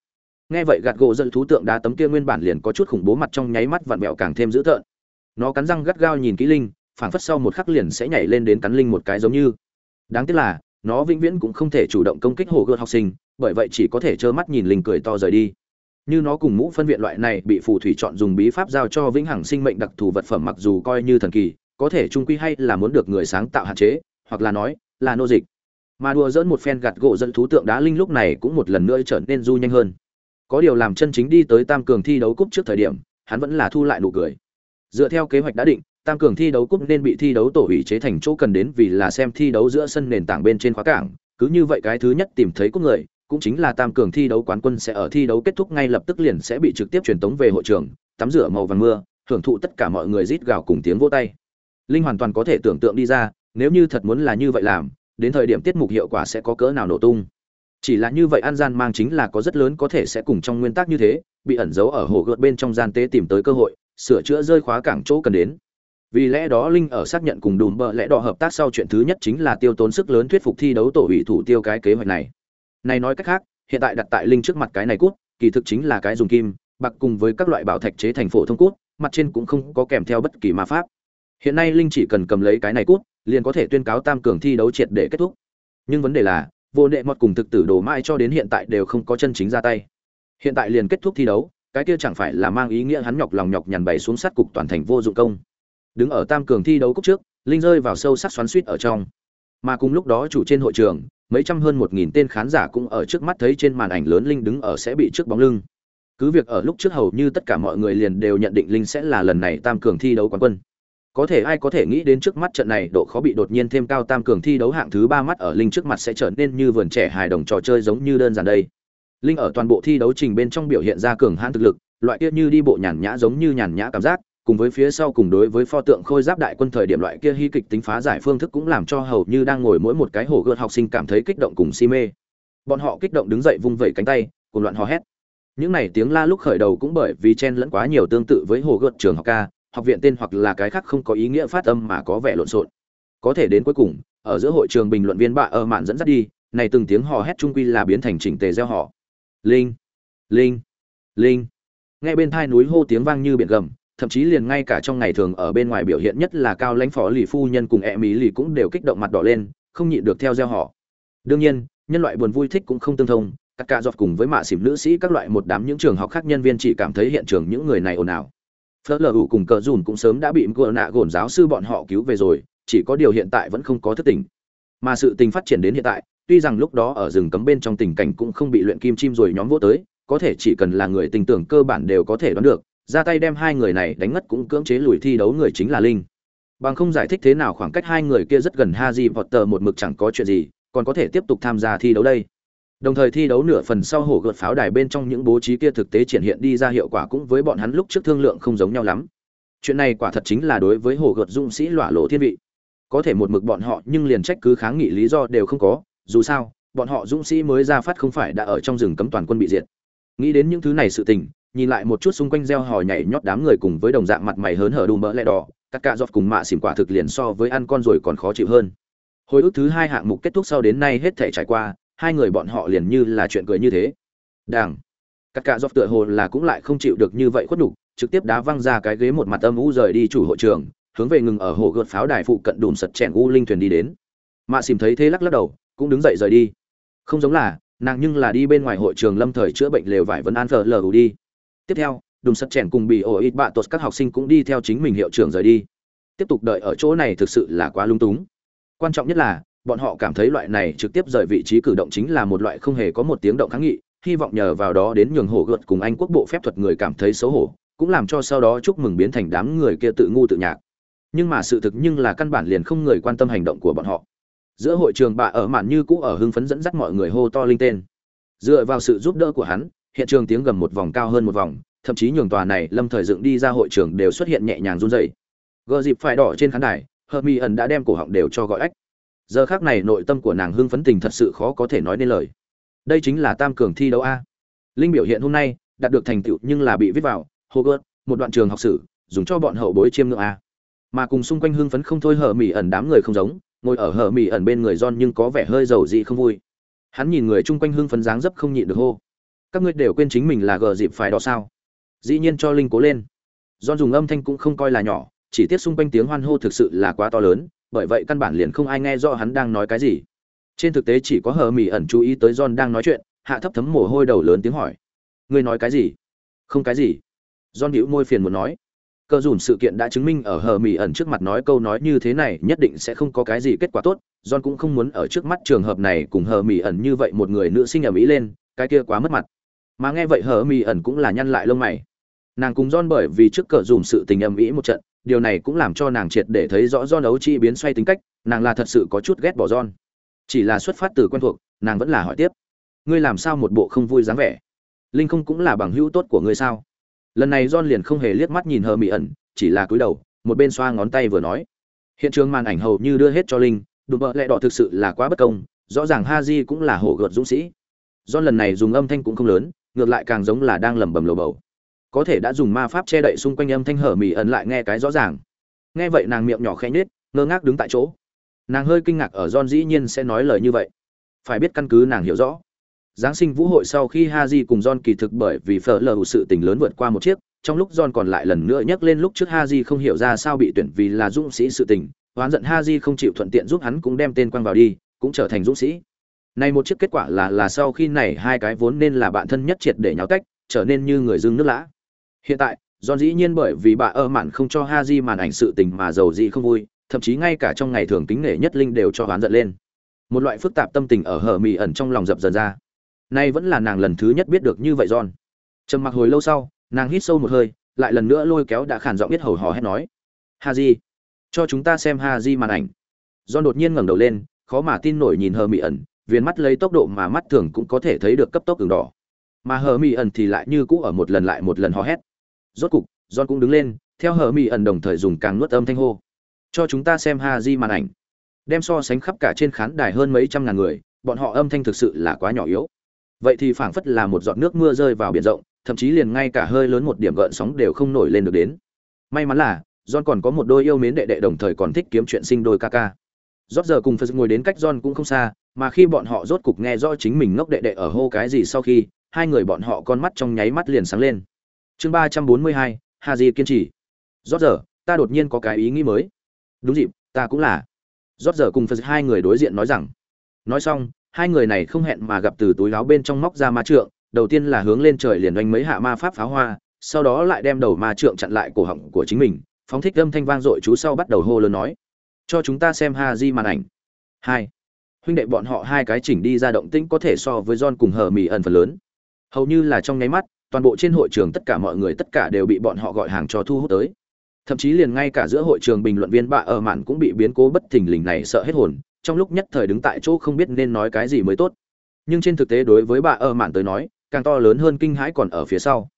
Nghe vậy gạt gỗ dẫn thú tượng đá tấm kia nguyên bản liền có chút khủng bố mặt trong nháy mắt vặn vẹo càng thêm dữ tợn. Nó cắn răng gắt gao nhìn kỹ linh, phảng phất sau một khắc liền sẽ nhảy lên đến cắn linh một cái giống như. Đáng tiếc là nó vĩnh viễn cũng không thể chủ động công kích hồ gươm học sinh, bởi vậy chỉ có thể trơ mắt nhìn linh cười to rời đi. Như nó cùng mũ phân viện loại này bị phù thủy chọn dùng bí pháp giao cho vĩnh hằng sinh mệnh đặc thù vật phẩm mặc dù coi như thần kỳ, có thể trung quy hay là muốn được người sáng tạo hạn chế, hoặc là nói, là nô dịch. Mà đùa dỡn một phen gạt gỗ dẫn thú tượng đá linh lúc này cũng một lần nữa trở nên du nhanh hơn. Có điều làm chân chính đi tới tam cường thi đấu cúp trước thời điểm, hắn vẫn là thu lại nụ cười. Dựa theo kế hoạch đã định tam cường thi đấu cúp nên bị thi đấu tổ ủy chế thành chỗ cần đến vì là xem thi đấu giữa sân nền tảng bên trên khóa cảng. Cứ như vậy cái thứ nhất tìm thấy cúp người, cũng chính là tam cường thi đấu quán quân sẽ ở thi đấu kết thúc ngay lập tức liền sẽ bị trực tiếp truyền tống về hội trường, tắm rửa màu vàng mưa hưởng thụ tất cả mọi người rít gào cùng tiếng vỗ tay. Linh hoàn toàn có thể tưởng tượng đi ra, nếu như thật muốn là như vậy làm, đến thời điểm tiết mục hiệu quả sẽ có cỡ nào nổ tung. Chỉ là như vậy an gian mang chính là có rất lớn có thể sẽ cùng trong nguyên tắc như thế, bị ẩn giấu ở hồ gợt bên trong gian tế tìm tới cơ hội, sửa chữa rơi khóa cảng chỗ cần đến vì lẽ đó linh ở xác nhận cùng đùm bợ lẽ đỏ hợp tác sau chuyện thứ nhất chính là tiêu tốn sức lớn thuyết phục thi đấu tổ ủy thủ tiêu cái kế hoạch này. Này nói cách khác, hiện tại đặt tại linh trước mặt cái này cút, kỳ thực chính là cái dùng kim, bạc cùng với các loại bảo thạch chế thành phổ thông cút, mặt trên cũng không có kèm theo bất kỳ ma pháp. Hiện nay linh chỉ cần cầm lấy cái này cút, liền có thể tuyên cáo tam cường thi đấu triệt để kết thúc. Nhưng vấn đề là, vô nệ mọt cùng thực tử đồ mãi cho đến hiện tại đều không có chân chính ra tay. Hiện tại liền kết thúc thi đấu, cái kia chẳng phải là mang ý nghĩa hắn nhọc lòng nhọc nhằn bày xuống sát cục toàn thành vô dụng công đứng ở tam cường thi đấu cúp trước, linh rơi vào sâu sắc xoắn suýt ở trong. Mà cùng lúc đó chủ trên hội trường, mấy trăm hơn một nghìn tên khán giả cũng ở trước mắt thấy trên màn ảnh lớn linh đứng ở sẽ bị trước bóng lưng. Cứ việc ở lúc trước hầu như tất cả mọi người liền đều nhận định linh sẽ là lần này tam cường thi đấu quán quân. Có thể ai có thể nghĩ đến trước mắt trận này độ khó bị đột nhiên thêm cao tam cường thi đấu hạng thứ ba mắt ở linh trước mặt sẽ trở nên như vườn trẻ hài đồng trò chơi giống như đơn giản đây. Linh ở toàn bộ thi đấu trình bên trong biểu hiện ra cường hãn thực lực, loại kia như đi bộ nhàn nhã giống như nhàn nhã cảm giác cùng với phía sau cùng đối với pho tượng khôi giáp đại quân thời điểm loại kia hy kịch tính phá giải phương thức cũng làm cho hầu như đang ngồi mỗi một cái hồ gươm học sinh cảm thấy kích động cùng si mê. Bọn họ kích động đứng dậy vung vẩy cánh tay cùng loạn hò hét. Những này tiếng la lúc khởi đầu cũng bởi vì chen lẫn quá nhiều tương tự với hồ gươm trường học ca, học viện tên hoặc là cái khác không có ý nghĩa phát âm mà có vẻ lộn xộn. Có thể đến cuối cùng, ở giữa hội trường bình luận viên bạ ở mạn dẫn dắt đi, này từng tiếng hò hét trung quy là biến thành chỉnh tề gieo họ linh linh linh. Nghe bên thai núi hô tiếng vang như biển gầm thậm chí liền ngay cả trong ngày thường ở bên ngoài biểu hiện nhất là cao lãnh phó lì phu nhân cùng e mỹ lì cũng đều kích động mặt đỏ lên, không nhịn được theo gieo họ. Đương nhiên, nhân loại buồn vui thích cũng không tương thông, các cả giọt cùng với mạ xỉm nữ sĩ các loại một đám những trường học khác nhân viên chỉ cảm thấy hiện trường những người này ồn ào. Phớt lờ ủ cùng cờ dùn cũng sớm đã bị gỡ nạ gồn giáo sư bọn họ cứu về rồi, chỉ có điều hiện tại vẫn không có thất tình mà sự tình phát triển đến hiện tại, tuy rằng lúc đó ở rừng cấm bên trong tình cảnh cũng không bị luyện kim chim rồi nhóm vô tới, có thể chỉ cần là người tình tưởng cơ bản đều có thể đoán được ra tay đem hai người này đánh ngất cũng cưỡng chế lùi thi đấu người chính là linh. Bằng không giải thích thế nào khoảng cách hai người kia rất gần Haji Potter một mực chẳng có chuyện gì, còn có thể tiếp tục tham gia thi đấu đây. Đồng thời thi đấu nửa phần sau hổ gợt pháo đài bên trong những bố trí kia thực tế triển hiện đi ra hiệu quả cũng với bọn hắn lúc trước thương lượng không giống nhau lắm. Chuyện này quả thật chính là đối với hổ gợt dũng sĩ lỏa lộ thiên vị. Có thể một mực bọn họ, nhưng liền trách cứ kháng nghị lý do đều không có, dù sao, bọn họ dũng sĩ mới ra phát không phải đã ở trong rừng cấm toàn quân bị diệt. Nghĩ đến những thứ này sự tình nhìn lại một chút xung quanh gieo hò nhảy nhót đám người cùng với đồng dạng mặt mày hớn hở đùm mỡ lẹ đỏ các cạ giọt cùng mạ xỉm quả thực liền so với ăn con rồi còn khó chịu hơn. Hồi ức thứ hai hạng mục kết thúc sau đến nay hết thể trải qua hai người bọn họ liền như là chuyện cười như thế. Đảng các cạ giọt tựa hồ là cũng lại không chịu được như vậy khuất đủ, trực tiếp đá văng ra cái ghế một mặt âm u rời đi chủ hội trường hướng về ngừng ở hồ gợt pháo đài phụ cận đùm sật chèn u linh thuyền đi đến. Mạ xỉm thấy thế lắc lắc đầu cũng đứng dậy rời đi. Không giống là nàng nhưng là đi bên ngoài hội trường lâm thời chữa bệnh lều vải vấn an thờ lờ đi tiếp theo, đùm sắt chèn cùng bị ổ ít bạ tuột các học sinh cũng đi theo chính mình hiệu trưởng rời đi. Tiếp tục đợi ở chỗ này thực sự là quá lung túng. Quan trọng nhất là, bọn họ cảm thấy loại này trực tiếp rời vị trí cử động chính là một loại không hề có một tiếng động kháng nghị, hy vọng nhờ vào đó đến nhường hổ gợt cùng anh quốc bộ phép thuật người cảm thấy xấu hổ, cũng làm cho sau đó chúc mừng biến thành đám người kia tự ngu tự nhạc. Nhưng mà sự thực nhưng là căn bản liền không người quan tâm hành động của bọn họ. Giữa hội trường bà ở mạn như cũ ở hưng phấn dẫn dắt mọi người hô to linh tên. Dựa vào sự giúp đỡ của hắn hiện trường tiếng gầm một vòng cao hơn một vòng, thậm chí nhường tòa này lâm thời dựng đi ra hội trường đều xuất hiện nhẹ nhàng run rẩy. Gờ dịp phải đỏ trên khán đài hờ ẩn đã đem cổ họng đều cho gọi ách. Giờ khắc này nội tâm của nàng hưng phấn tình thật sự khó có thể nói nên lời. Đây chính là tam cường thi đấu a. Linh biểu hiện hôm nay, đạt được thành tựu nhưng là bị viết vào, hogwarts, một đoạn trường học sử, dùng cho bọn hậu bối chiêm ngưỡng a. Mà cùng xung quanh hưng phấn không thôi hờ Mỉ ẩn đám người không giống, ngồi ở hờ Mỉ ẩn bên người John nhưng có vẻ hơi giàu dị không vui. Hắn nhìn người chung quanh hưng phấn dáng dấp không nhịn được hô các ngươi đều quên chính mình là gờ dịp phải đỏ sao? Dĩ nhiên cho linh cố lên. Don dùng âm thanh cũng không coi là nhỏ, chỉ tiếc xung quanh tiếng hoan hô thực sự là quá to lớn, bởi vậy căn bản liền không ai nghe rõ hắn đang nói cái gì. Trên thực tế chỉ có hờ mỹ ẩn chú ý tới john đang nói chuyện, hạ thấp thấm mồ hôi đầu lớn tiếng hỏi. Ngươi nói cái gì? Không cái gì. John hữu môi phiền muốn nói. Cơ dùn sự kiện đã chứng minh ở hờ mỹ ẩn trước mặt nói câu nói như thế này nhất định sẽ không có cái gì kết quả tốt. John cũng không muốn ở trước mắt trường hợp này cùng hờ mỹ ẩn như vậy một người nữ sinh ở mỹ lên, cái kia quá mất mặt mà nghe vậy hờ mi ẩn cũng là nhăn lại lông mày. Nàng cùng don bởi vì trước cờ dùm sự tình âm ĩ một trận, điều này cũng làm cho nàng triệt để thấy rõ do đấu chi biến xoay tính cách, nàng là thật sự có chút ghét bỏ don chỉ là xuất phát từ quen thuộc, nàng vẫn là hỏi tiếp. Ngươi làm sao một bộ không vui dáng vẻ? Linh không cũng là bằng hữu tốt của ngươi sao? Lần này don liền không hề liếc mắt nhìn hờ mỹ ẩn, chỉ là cúi đầu, một bên xoa ngón tay vừa nói. Hiện trường màn ảnh hầu như đưa hết cho linh, đùm bợ lẹ đỏ thực sự là quá bất công, rõ ràng ha di cũng là hổ gợt dũng sĩ. Don lần này dùng âm thanh cũng không lớn ngược lại càng giống là đang lẩm bẩm lầu bầu. Có thể đã dùng ma pháp che đậy xung quanh âm thanh hở mỉ ẩn lại nghe cái rõ ràng. Nghe vậy nàng miệng nhỏ khẽ nhết ngơ ngác đứng tại chỗ. Nàng hơi kinh ngạc ở john dĩ nhiên sẽ nói lời như vậy. Phải biết căn cứ nàng hiểu rõ. Giáng sinh vũ hội sau khi haji cùng john kỳ thực bởi vì phở lờ sự tình lớn vượt qua một chiếc, trong lúc john còn lại lần nữa nhắc lên lúc trước haji không hiểu ra sao bị tuyển vì là dũng sĩ sự tình, oán giận haji không chịu thuận tiện giúp hắn cũng đem tên quang vào đi, cũng trở thành dũng sĩ này một chiếc kết quả là là sau khi này hai cái vốn nên là bạn thân nhất triệt để nháo cách trở nên như người dưng nước lã Hiện tại, John dĩ nhiên bởi vì bà ơ mạn không cho Haji màn ảnh sự tình mà giàu gì không vui, thậm chí ngay cả trong ngày thường kính nể nhất linh đều cho hoán giận lên. Một loại phức tạp tâm tình ở hở mì ẩn trong lòng dập dần ra. Nay vẫn là nàng lần thứ nhất biết được như vậy John. Trầm mặc hồi lâu sau, nàng hít sâu một hơi, lại lần nữa lôi kéo đã khản giọng biết hầu hò hét nói: "Haji, cho chúng ta xem Haji màn ảnh." John đột nhiên ngẩng đầu lên, khó mà tin nổi nhìn hờ mị ẩn, viên mắt lấy tốc độ mà mắt thường cũng có thể thấy được cấp tốc cường đỏ. Mà hờ Mị ẩn thì lại như cũ ở một lần lại một lần hò hét. Rốt cục, john cũng đứng lên, theo hờ mỹ ẩn đồng thời dùng càng nuốt âm thanh hô. Cho chúng ta xem ha di màn ảnh. Đem so sánh khắp cả trên khán đài hơn mấy trăm ngàn người, bọn họ âm thanh thực sự là quá nhỏ yếu. Vậy thì phảng phất là một giọt nước mưa rơi vào biển rộng, thậm chí liền ngay cả hơi lớn một điểm gợn sóng đều không nổi lên được đến. May mắn là, john còn có một đôi yêu mến đệ đệ đồng thời còn thích kiếm chuyện sinh đôi ca ca rót giờ cùng phật ngồi đến cách john cũng không xa, mà khi bọn họ rốt cục nghe rõ chính mình ngốc đệ đệ ở hô cái gì sau khi, hai người bọn họ con mắt trong nháy mắt liền sáng lên. Chương ba trăm bốn mươi hai, hà di kiên trì. Rót giờ, ta đột nhiên có cái ý nghĩ mới. Đúng dịp, ta cũng là. Rót giờ cùng phật hai người đối diện nói rằng, nói xong, hai người này không hẹn mà gặp từ túi áo bên trong móc ra ma trượng, đầu tiên là hướng lên trời liền oanh mấy hạ ma pháp pháo hoa, sau đó lại đem đầu ma trượng chặn lại cổ họng của chính mình, phóng thích âm thanh vang dội chú sau bắt đầu hô lớn nói cho chúng ta xem ha di màn ảnh. Hai. Huynh đệ bọn họ hai cái chỉnh đi ra động tĩnh có thể so với John cùng hờ mỹ ẩn phần lớn. Hầu như là trong nháy mắt, toàn bộ trên hội trường tất cả mọi người tất cả đều bị bọn họ gọi hàng cho thu hút tới. Thậm chí liền ngay cả giữa hội trường bình luận viên bạ ở mạn cũng bị biến cố bất thình lình này sợ hết hồn, trong lúc nhất thời đứng tại chỗ không biết nên nói cái gì mới tốt. Nhưng trên thực tế đối với bà ở mạn tới nói, càng to lớn hơn kinh hãi còn ở phía sau.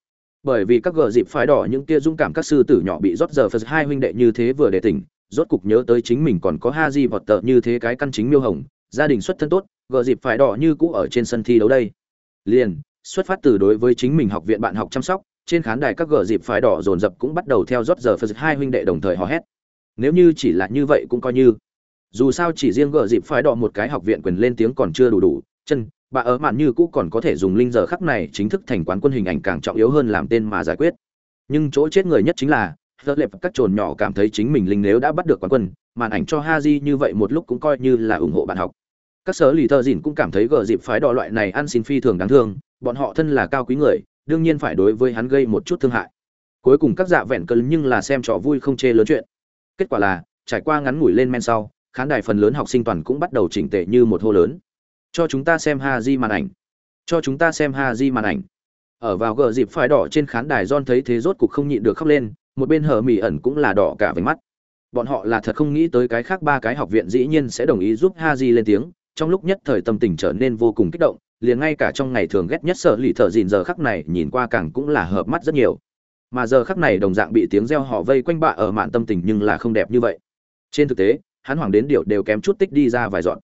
Bởi vì các gờ dịp phái đỏ những kia dũng cảm các sư tử nhỏ bị rót giờ phật hai huynh đệ như thế vừa để tỉnh rốt cục nhớ tới chính mình còn có ha di vọt tợ như thế cái căn chính miêu hồng, gia đình xuất thân tốt, gờ dịp phái đỏ như cũ ở trên sân thi đấu đây. Liền, xuất phát từ đối với chính mình học viện bạn học chăm sóc, trên khán đài các gờ dịp phái đỏ dồn dập cũng bắt đầu theo rót giờ phật hai huynh đệ đồng thời hò hét. Nếu như chỉ là như vậy cũng coi như. Dù sao chỉ riêng gờ dịp phái đỏ một cái học viện quyền lên tiếng còn chưa đủ đủ, chân, bà ở mạn như cũ còn có thể dùng linh giờ khắc này chính thức thành quán quân hình ảnh càng trọng yếu hơn làm tên mà giải quyết. Nhưng chỗ chết người nhất chính là Thơ lệp các trồn nhỏ cảm thấy chính mình linh nếu đã bắt được quán quân, màn ảnh cho Haji như vậy một lúc cũng coi như là ủng hộ bạn học. Các sở lì thơ dìn cũng cảm thấy gờ dịp phái đỏ loại này ăn xin phi thường đáng thương, bọn họ thân là cao quý người, đương nhiên phải đối với hắn gây một chút thương hại. Cuối cùng các dạ vẹn cơn nhưng là xem trò vui không chê lớn chuyện. Kết quả là, trải qua ngắn ngủi lên men sau, khán đài phần lớn học sinh toàn cũng bắt đầu chỉnh tệ như một hô lớn. Cho chúng ta xem ha màn ảnh. Cho chúng ta xem ha màn ảnh. Ở vào gờ dịp phái đỏ trên khán đài john thấy thế rốt cục không nhịn được khóc lên một bên hờ mỹ ẩn cũng là đỏ cả về mắt. Bọn họ là thật không nghĩ tới cái khác ba cái học viện dĩ nhiên sẽ đồng ý giúp ha di lên tiếng, trong lúc nhất thời tâm tình trở nên vô cùng kích động, liền ngay cả trong ngày thường ghét nhất sợ lì thợ dìn giờ khắc này nhìn qua càng cũng là hợp mắt rất nhiều. Mà giờ khắc này đồng dạng bị tiếng reo họ vây quanh bạ ở mạn tâm tình nhưng là không đẹp như vậy. Trên thực tế, hắn hoàng đến điệu đều kém chút tích đi ra vài dọn.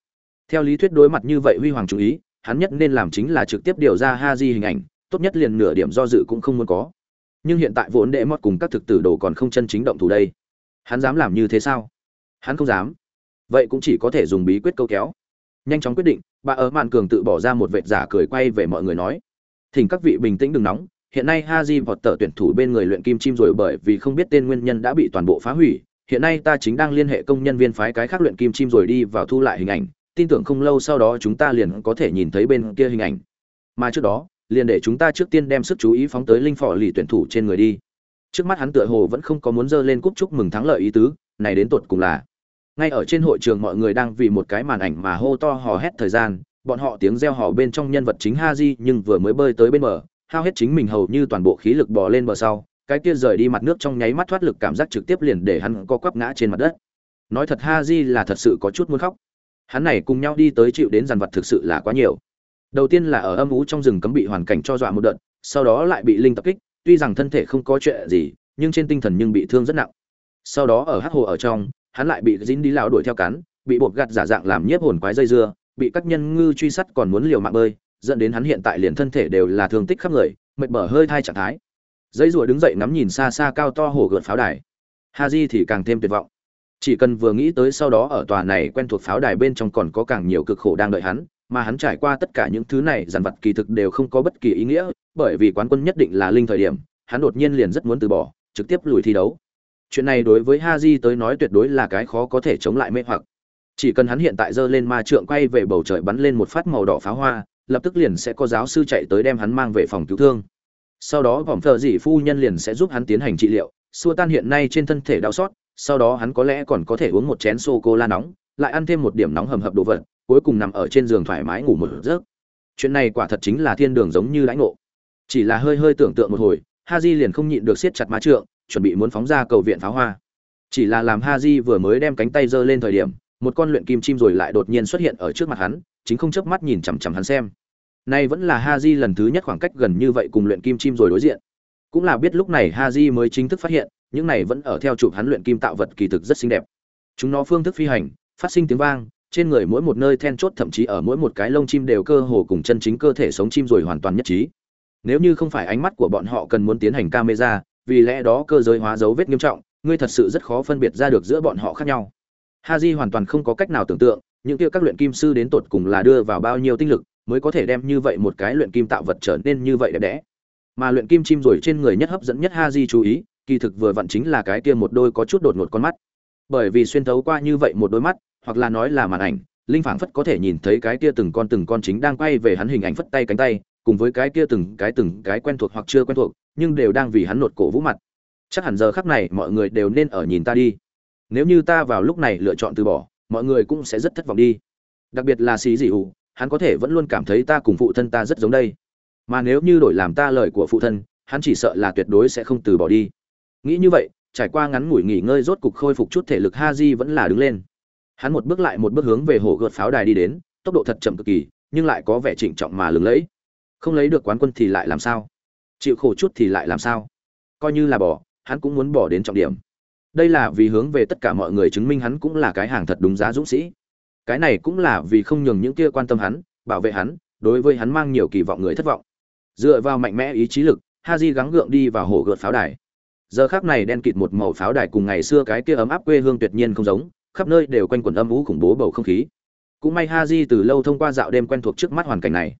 Theo lý thuyết đối mặt như vậy huy hoàng chú ý, hắn nhất nên làm chính là trực tiếp điều ra ha di hình ảnh, tốt nhất liền nửa điểm do dự cũng không muốn có nhưng hiện tại vốn đệ mót cùng các thực tử đồ còn không chân chính động thủ đây. Hắn dám làm như thế sao? Hắn không dám. Vậy cũng chỉ có thể dùng bí quyết câu kéo. Nhanh chóng quyết định, bà ở mạn cường tự bỏ ra một vệt giả cười quay về mọi người nói. Thỉnh các vị bình tĩnh đừng nóng, hiện nay haji vọt tờ tuyển thủ bên người luyện kim chim rồi bởi vì không biết tên nguyên nhân đã bị toàn bộ phá hủy, hiện nay ta chính đang liên hệ công nhân viên phái cái khác luyện kim chim rồi đi vào thu lại hình ảnh, tin tưởng không lâu sau đó chúng ta liền có thể nhìn thấy bên kia hình ảnh. Mà trước đó liền để chúng ta trước tiên đem sức chú ý phóng tới linh phò lì tuyển thủ trên người đi. Trước mắt hắn tựa hồ vẫn không có muốn dơ lên cúp chúc mừng thắng lợi ý tứ, này đến tột cùng là. Ngay ở trên hội trường mọi người đang vì một cái màn ảnh mà hô to hò hét thời gian, bọn họ tiếng reo hò bên trong nhân vật chính ha di nhưng vừa mới bơi tới bên bờ, hao hết chính mình hầu như toàn bộ khí lực bò lên bờ sau, cái kia rời đi mặt nước trong nháy mắt thoát lực cảm giác trực tiếp liền để hắn co quắp ngã trên mặt đất. Nói thật ha di là thật sự có chút muốn khóc. Hắn này cùng nhau đi tới chịu đến dàn vật thực sự là quá nhiều đầu tiên là ở âm ú trong rừng cấm bị hoàn cảnh cho dọa một đợt, sau đó lại bị linh tập kích, tuy rằng thân thể không có chuyện gì, nhưng trên tinh thần nhưng bị thương rất nặng. Sau đó ở hắc hồ ở trong, hắn lại bị dính đi lao đuổi theo cắn bị bột gặt giả dạng làm nhiếp hồn quái dây dưa, bị các nhân ngư truy sát còn muốn liều mạng bơi, dẫn đến hắn hiện tại liền thân thể đều là thương tích khắp người, mệt mỏi hơi thai trạng thái. Dây rùa đứng dậy ngắm nhìn xa xa cao to hồ gợt pháo đài. Ha di thì càng thêm tuyệt vọng. Chỉ cần vừa nghĩ tới sau đó ở tòa này quen thuộc pháo đài bên trong còn có càng nhiều cực khổ đang đợi hắn mà hắn trải qua tất cả những thứ này, dàn vật kỳ thực đều không có bất kỳ ý nghĩa, bởi vì quán quân nhất định là linh thời điểm, hắn đột nhiên liền rất muốn từ bỏ, trực tiếp lùi thi đấu. Chuyện này đối với Haji tới nói tuyệt đối là cái khó có thể chống lại mê hoặc. Chỉ cần hắn hiện tại giơ lên ma trượng quay về bầu trời bắn lên một phát màu đỏ pháo hoa, lập tức liền sẽ có giáo sư chạy tới đem hắn mang về phòng cứu thương. Sau đó vòng thờ dị phu nhân liền sẽ giúp hắn tiến hành trị liệu, xua tan hiện nay trên thân thể đau xót, sau đó hắn có lẽ còn có thể uống một chén sô cô la nóng, lại ăn thêm một điểm nóng hầm hập đồ vật cuối cùng nằm ở trên giường thoải mái ngủ một giấc. Chuyện này quả thật chính là thiên đường giống như lãnh ngộ. Chỉ là hơi hơi tưởng tượng một hồi ha di liền không nhịn được siết chặt má trượng, chuẩn bị muốn phóng ra cầu viện pháo hoa. Chỉ là làm ha di vừa mới đem cánh tay giơ lên thời điểm, một con luyện kim chim rồi lại đột nhiên xuất hiện ở trước mặt hắn, chính không chớp mắt nhìn chằm chằm hắn xem. Nay vẫn là ha di lần thứ nhất khoảng cách gần như vậy cùng luyện kim chim rồi đối diện. Cũng là biết lúc này ha di mới chính thức phát hiện, những này vẫn ở theo chụp hắn luyện kim tạo vật kỳ thực rất xinh đẹp. Chúng nó phương thức phi hành, phát sinh tiếng vang trên người mỗi một nơi then chốt thậm chí ở mỗi một cái lông chim đều cơ hồ cùng chân chính cơ thể sống chim rồi hoàn toàn nhất trí. Nếu như không phải ánh mắt của bọn họ cần muốn tiến hành camera, vì lẽ đó cơ giới hóa dấu vết nghiêm trọng, ngươi thật sự rất khó phân biệt ra được giữa bọn họ khác nhau. Ha hoàn toàn không có cách nào tưởng tượng, những kia các luyện kim sư đến tột cùng là đưa vào bao nhiêu tinh lực mới có thể đem như vậy một cái luyện kim tạo vật trở nên như vậy đẹp đẽ. Mà luyện kim chim rồi trên người nhất hấp dẫn nhất ha chú ý, kỳ thực vừa vặn chính là cái kia một đôi có chút đột ngột con mắt. Bởi vì xuyên thấu qua như vậy một đôi mắt hoặc là nói là màn ảnh, linh phảng phất có thể nhìn thấy cái kia từng con từng con chính đang quay về hắn hình ảnh phất tay cánh tay, cùng với cái kia từng cái từng cái quen thuộc hoặc chưa quen thuộc, nhưng đều đang vì hắn nột cổ vũ mặt. Chắc hẳn giờ khắc này mọi người đều nên ở nhìn ta đi. Nếu như ta vào lúc này lựa chọn từ bỏ, mọi người cũng sẽ rất thất vọng đi. Đặc biệt là xí dị ủ hắn có thể vẫn luôn cảm thấy ta cùng phụ thân ta rất giống đây. Mà nếu như đổi làm ta lời của phụ thân, hắn chỉ sợ là tuyệt đối sẽ không từ bỏ đi. Nghĩ như vậy, trải qua ngắn ngủi nghỉ ngơi rốt cục khôi phục chút thể lực ha di vẫn là đứng lên hắn một bước lại một bước hướng về hồ gợt pháo đài đi đến, tốc độ thật chậm cực kỳ, nhưng lại có vẻ trịnh trọng mà lừng lẫy. Không lấy được quán quân thì lại làm sao? Chịu khổ chút thì lại làm sao? Coi như là bỏ, hắn cũng muốn bỏ đến trọng điểm. Đây là vì hướng về tất cả mọi người chứng minh hắn cũng là cái hàng thật đúng giá dũng sĩ. Cái này cũng là vì không nhường những kia quan tâm hắn, bảo vệ hắn, đối với hắn mang nhiều kỳ vọng người thất vọng. Dựa vào mạnh mẽ ý chí lực ha di gắng gượng đi vào hồ gợt pháo đài. Giờ khác này đen kịt một màu pháo đài cùng ngày xưa cái kia ấm áp quê hương tuyệt nhiên không giống khắp nơi đều quanh quẩn âm ú khủng bố bầu không khí. Cũng may ha di từ lâu thông qua dạo đêm quen thuộc trước mắt hoàn cảnh này.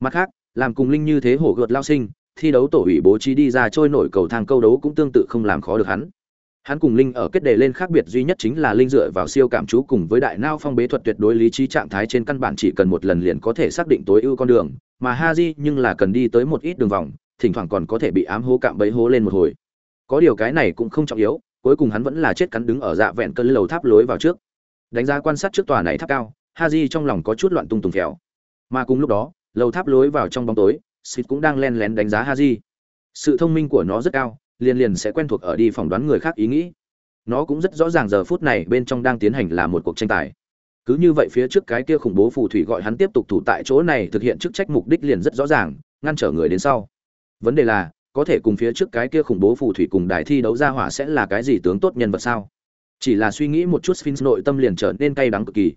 Mặt khác, làm cùng linh như thế hổ gợt lao sinh, thi đấu tổ ủy bố trí đi ra trôi nổi cầu thang câu đấu cũng tương tự không làm khó được hắn. Hắn cùng linh ở kết đề lên khác biệt duy nhất chính là linh dựa vào siêu cảm chú cùng với đại nao phong bế thuật tuyệt đối lý trí trạng thái trên căn bản chỉ cần một lần liền có thể xác định tối ưu con đường, mà ha di nhưng là cần đi tới một ít đường vòng, thỉnh thoảng còn có thể bị ám hố cạm bẫy hố lên một hồi. Có điều cái này cũng không trọng yếu cuối cùng hắn vẫn là chết cắn đứng ở dạ vẹn cơn lầu tháp lối vào trước. Đánh giá quan sát trước tòa này tháp cao ha di trong lòng có chút loạn tung tùng phèo. Mà cùng lúc đó, lầu tháp lối vào trong bóng tối xịt cũng đang len lén đánh giá ha di sự thông minh của nó rất cao, liền liền sẽ quen thuộc ở đi phỏng đoán người khác ý nghĩ. Nó cũng rất rõ ràng giờ phút này bên trong đang tiến hành là một cuộc tranh tài. Cứ như vậy phía trước cái kia khủng bố phù thủy gọi hắn tiếp tục thủ tại chỗ này thực hiện chức trách mục đích liền rất rõ ràng, ngăn trở người đến sau. Vấn đề là có thể cùng phía trước cái kia khủng bố phù thủy cùng đài thi đấu ra hỏa sẽ là cái gì tướng tốt nhân vật sao? Chỉ là suy nghĩ một chút sphinx nội tâm liền trở nên cay đắng cực kỳ.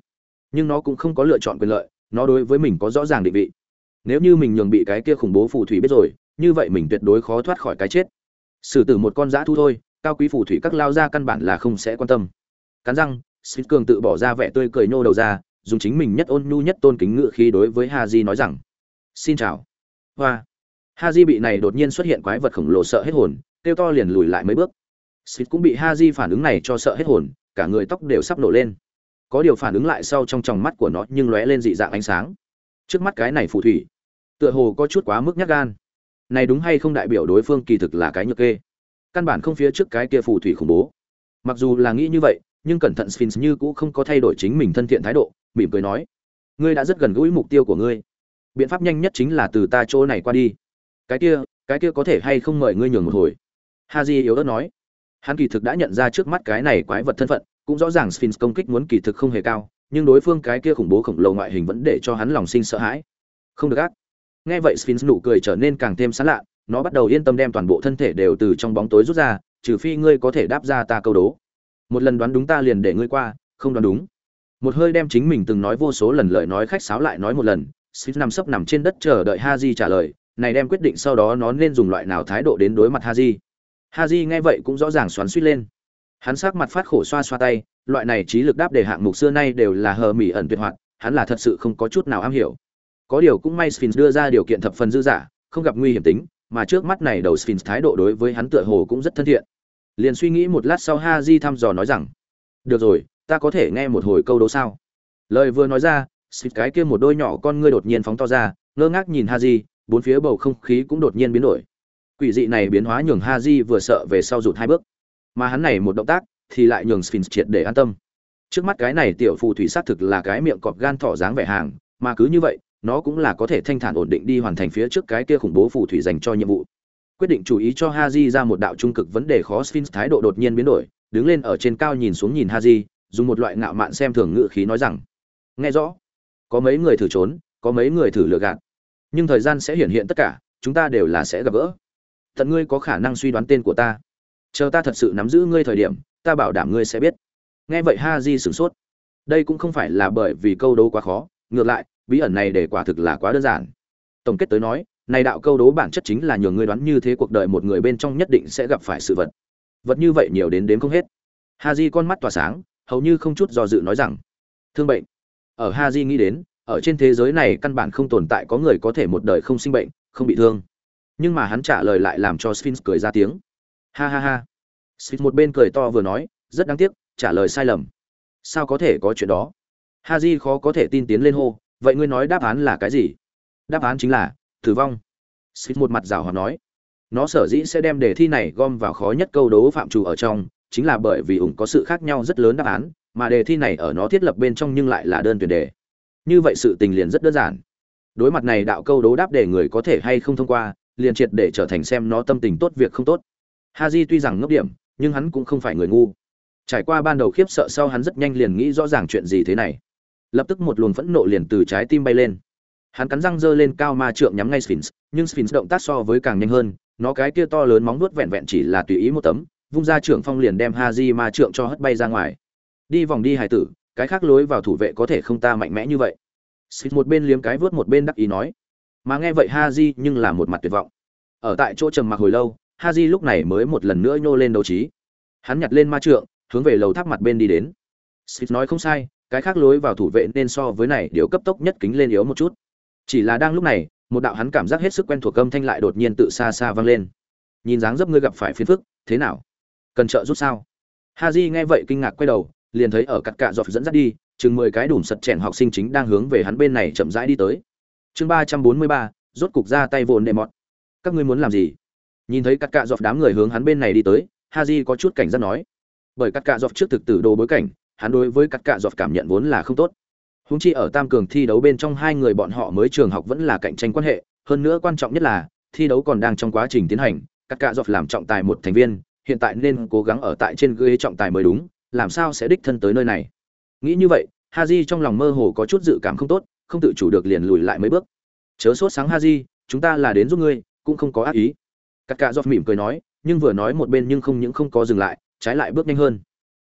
Nhưng nó cũng không có lựa chọn quyền lợi, nó đối với mình có rõ ràng định vị. Nếu như mình nhường bị cái kia khủng bố phù thủy biết rồi, như vậy mình tuyệt đối khó thoát khỏi cái chết. Xử tử một con dã thu thôi, cao quý phù thủy các lao ra căn bản là không sẽ quan tâm. Cắn răng, sphinx cường tự bỏ ra vẻ tươi cười nhô đầu ra, dùng chính mình nhất ôn nhu nhất tôn kính ngự khí đối với ha di nói rằng, xin chào. Hoa ha di bị này đột nhiên xuất hiện quái vật khổng lồ sợ hết hồn kêu to liền lùi lại mấy bước xịt cũng bị Ha Haji phản ứng này cho sợ hết hồn, cả người tóc đều sắp nổ lên. Có điều phản ứng lại sau trong tròng mắt của nó nhưng lóe lên dị dạng ánh sáng. Trước mắt cái này phù thủy, tựa hồ có chút quá mức nhắc gan. Này đúng hay không đại biểu đối phương kỳ thực là cái nhược kê. Căn bản không phía trước cái kia phù thủy khủng bố. Mặc dù là nghĩ như vậy, nhưng cẩn thận Sphinx như cũ không có thay đổi chính mình thân thiện thái độ, mỉm cười nói: "Ngươi đã rất gần gũi mục tiêu của ngươi. Biện pháp nhanh nhất chính là từ ta chỗ này qua đi. Cái kia, cái kia có thể hay không mời ngươi nhường một hồi?" Haji yếu ớt nói. Hắn kỳ thực đã nhận ra trước mắt cái này quái vật thân phận cũng rõ ràng sphinx công kích muốn kỳ thực không hề cao nhưng đối phương cái kia khủng bố khổng lồ ngoại hình vẫn để cho hắn lòng sinh sợ hãi. Không được ác. Nghe vậy sphinx nụ cười trở nên càng thêm sán lạ nó bắt đầu yên tâm đem toàn bộ thân thể đều từ trong bóng tối rút ra trừ phi ngươi có thể đáp ra ta câu đố. Một lần đoán đúng ta liền để ngươi qua không đoán đúng. Một hơi đem chính mình từng nói vô số lần lời nói khách sáo lại nói một lần sphinx nằm sấp nằm trên đất chờ đợi ha di trả lời này đem quyết định sau đó nó nên dùng loại nào thái độ đến đối mặt Haji. Haji nghe vậy cũng rõ ràng xoắn xuýt lên hắn sắc mặt phát khổ xoa xoa tay, loại này trí lực đáp đề hạng mục xưa nay đều là hờ mỉ ẩn tuyệt hoạt, hắn là thật sự không có chút nào am hiểu có điều cũng may sphinx đưa ra điều kiện thập phần dư giả không gặp nguy hiểm tính, mà trước mắt này đầu sphinx thái độ đối với hắn tựa hồ cũng rất thân thiện liền suy nghĩ một lát sau Haji thăm dò nói rằng, được rồi, ta có thể nghe một hồi câu đố sao lời vừa nói ra, sphinx cái kia một đôi nhỏ con ngươi đột nhiên phóng to ra, ngơ ngác nhìn Haji bốn phía bầu không khí cũng đột nhiên biến đổi Quỷ dị này biến hóa nhường Haji vừa sợ về sau rụt hai bước, mà hắn này một động tác thì lại nhường Sphinx triệt để an tâm. Trước mắt cái này tiểu phù thủy xác thực là cái miệng cọp gan thỏ dáng vẻ hàng, mà cứ như vậy, nó cũng là có thể thanh thản ổn định đi hoàn thành phía trước cái kia khủng bố phù thủy dành cho nhiệm vụ. Quyết định chú ý cho Haji ra một đạo trung cực vấn đề khó Sphinx thái độ đột nhiên biến đổi, đứng lên ở trên cao nhìn xuống nhìn Haji, dùng một loại ngạo mạn xem thường ngữ khí nói rằng: "Nghe rõ, có mấy người thử trốn, có mấy người thử lừa gạt, nhưng thời gian sẽ hiển hiện tất cả, chúng ta đều là sẽ gặp gỡ." tận ngươi có khả năng suy đoán tên của ta. Chờ ta thật sự nắm giữ ngươi thời điểm ta bảo đảm ngươi sẽ biết. Nghe vậy ha di sửng sốt. Đây cũng không phải là bởi vì câu đố quá khó ngược lại bí ẩn này để quả thực là quá đơn giản. Tổng kết tới nói này đạo câu đố bản chất chính là nhường ngươi đoán như thế cuộc đời một người bên trong nhất định sẽ gặp phải sự vật. Vật như vậy nhiều đến đến không hết. Ha di con mắt tỏa sáng hầu như không chút do dự nói rằng thương bệnh. Ở ha di nghĩ đến ở trên thế giới này căn bản không tồn tại có người có thể một đời không sinh bệnh, không bị thương. Nhưng mà hắn trả lời lại làm cho sphinx cười ra tiếng. Ha ha ha. Sphinx một bên cười to vừa nói, rất đáng tiếc, trả lời sai lầm. Sao có thể có chuyện đó? Haji khó có thể tin tiến lên hô, vậy ngươi nói đáp án là cái gì? Đáp án chính là, tử vong. Sphinx một mặt rào hòa nói. Nó sở dĩ sẽ đem đề thi này gom vào khó nhất câu đố phạm trù ở trong, chính là bởi vì ủng có sự khác nhau rất lớn đáp án, mà đề thi này ở nó thiết lập bên trong nhưng lại là đơn tuyển đề như vậy sự tình liền rất đơn giản. Đối mặt này đạo câu đố đáp để người có thể hay không thông qua liền triệt để trở thành xem nó tâm tình tốt việc không tốt. Haji tuy rằng ngốc điểm nhưng hắn cũng không phải người ngu. Trải qua ban đầu khiếp sợ sau hắn rất nhanh liền nghĩ rõ ràng chuyện gì thế này. Lập tức một luồng phẫn nộ liền từ trái tim bay lên. Hắn cắn răng giơ lên cao ma trượng nhắm ngay sphinx nhưng sphinx động tác so với càng nhanh hơn nó cái kia to lớn móng nuốt vẹn vẹn chỉ là tùy ý một tấm vung ra trưởng phong liền đem Haji ma trượng cho hất bay ra ngoài. Đi vòng đi hải tử, cái khác lối vào thủ vệ có thể không ta mạnh mẽ như vậy. Xịt một bên liếm cái vớt một bên đắc ý nói. Mà nghe vậy ha di nhưng là một mặt tuyệt vọng. Ở tại chỗ trầm mặc hồi lâu, ha di lúc này mới một lần nữa nhô lên đấu trí. Hắn nhặt lên ma trượng, hướng về lầu tháp mặt bên đi đến. Xịt nói không sai, cái khác lối vào thủ vệ nên so với này điều cấp tốc nhất kính lên yếu một chút. Chỉ là đang lúc này, một đạo hắn cảm giác hết sức quen thuộc âm thanh lại đột nhiên tự xa xa vang lên. Nhìn dáng dấp ngươi gặp phải phiền phức, thế nào? cần trợ giúp sao ha di nghe vậy kinh ngạc quay đầu liền thấy ở cắt cạ dọc dẫn dắt đi, chừng mười cái đùm sật chèn học sinh chính đang hướng về hắn bên này chậm rãi đi tới. Chương ba trăm bốn mươi ba, rốt cục ra tay vồn đệ mọt. Các ngươi muốn làm gì? Nhìn thấy cắt cạ dọc đám người hướng hắn bên này đi tới ha j có chút cảnh giác nói. Bởi cắt cạ dọc trước thực tử đồ bối cảnh, hắn đối với cắt cạ dọc cảm nhận vốn là không tốt. Húng chi ở tam cường thi đấu bên trong hai người bọn họ mới trường học vẫn là cạnh tranh quan hệ, hơn nữa quan trọng nhất là, thi đấu còn đang trong quá trình tiến hành, cắt cạ dọc làm trọng tài một thành viên, hiện tại nên cố gắng ở tại trên ghế trọng tài mới đúng làm sao sẽ đích thân tới nơi này? Nghĩ như vậy, haji trong lòng mơ hồ có chút dự cảm không tốt, không tự chủ được liền lùi lại mấy bước. Chớ sốt sáng haji, chúng ta là đến giúp ngươi, cũng không có ác ý. Cắt cạ giọt mỉm cười nói, nhưng vừa nói một bên nhưng không những không có dừng lại, trái lại bước nhanh hơn.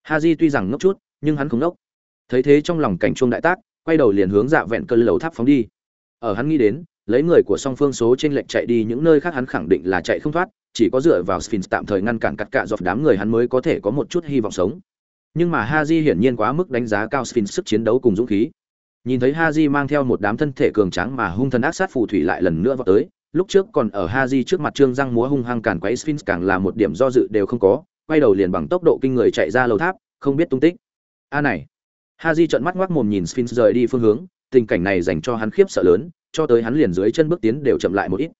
Haji tuy rằng ngốc chút, nhưng hắn không ngốc. Thấy thế trong lòng cảnh chuông đại tác, quay đầu liền hướng dạ vẹn cơn lầu tháp phóng đi. Ở hắn nghĩ đến, lấy người của song phương số trên lệnh chạy đi những nơi khác hắn khẳng định là chạy không thoát, chỉ có dựa vào Sphinx tạm thời ngăn cản cắt cạ dọc đám người hắn mới có thể có một chút hy vọng sống. Nhưng mà Haji hiển nhiên quá mức đánh giá cao Sphinx sức chiến đấu cùng dũng khí. Nhìn thấy Haji mang theo một đám thân thể cường tráng mà hung thần ác sát phù thủy lại lần nữa vọt tới, lúc trước còn ở Haji trước mặt Trương răng múa hung hăng cản quấy Sphinx càng là một điểm do dự đều không có, quay đầu liền bằng tốc độ kinh người chạy ra lầu tháp, không biết tung tích. A này. Haji trợn mắt ngoác mồm nhìn Sphinx rời đi phương hướng, tình cảnh này dành cho hắn khiếp sợ lớn, cho tới hắn liền dưới chân bước tiến đều chậm lại một ít.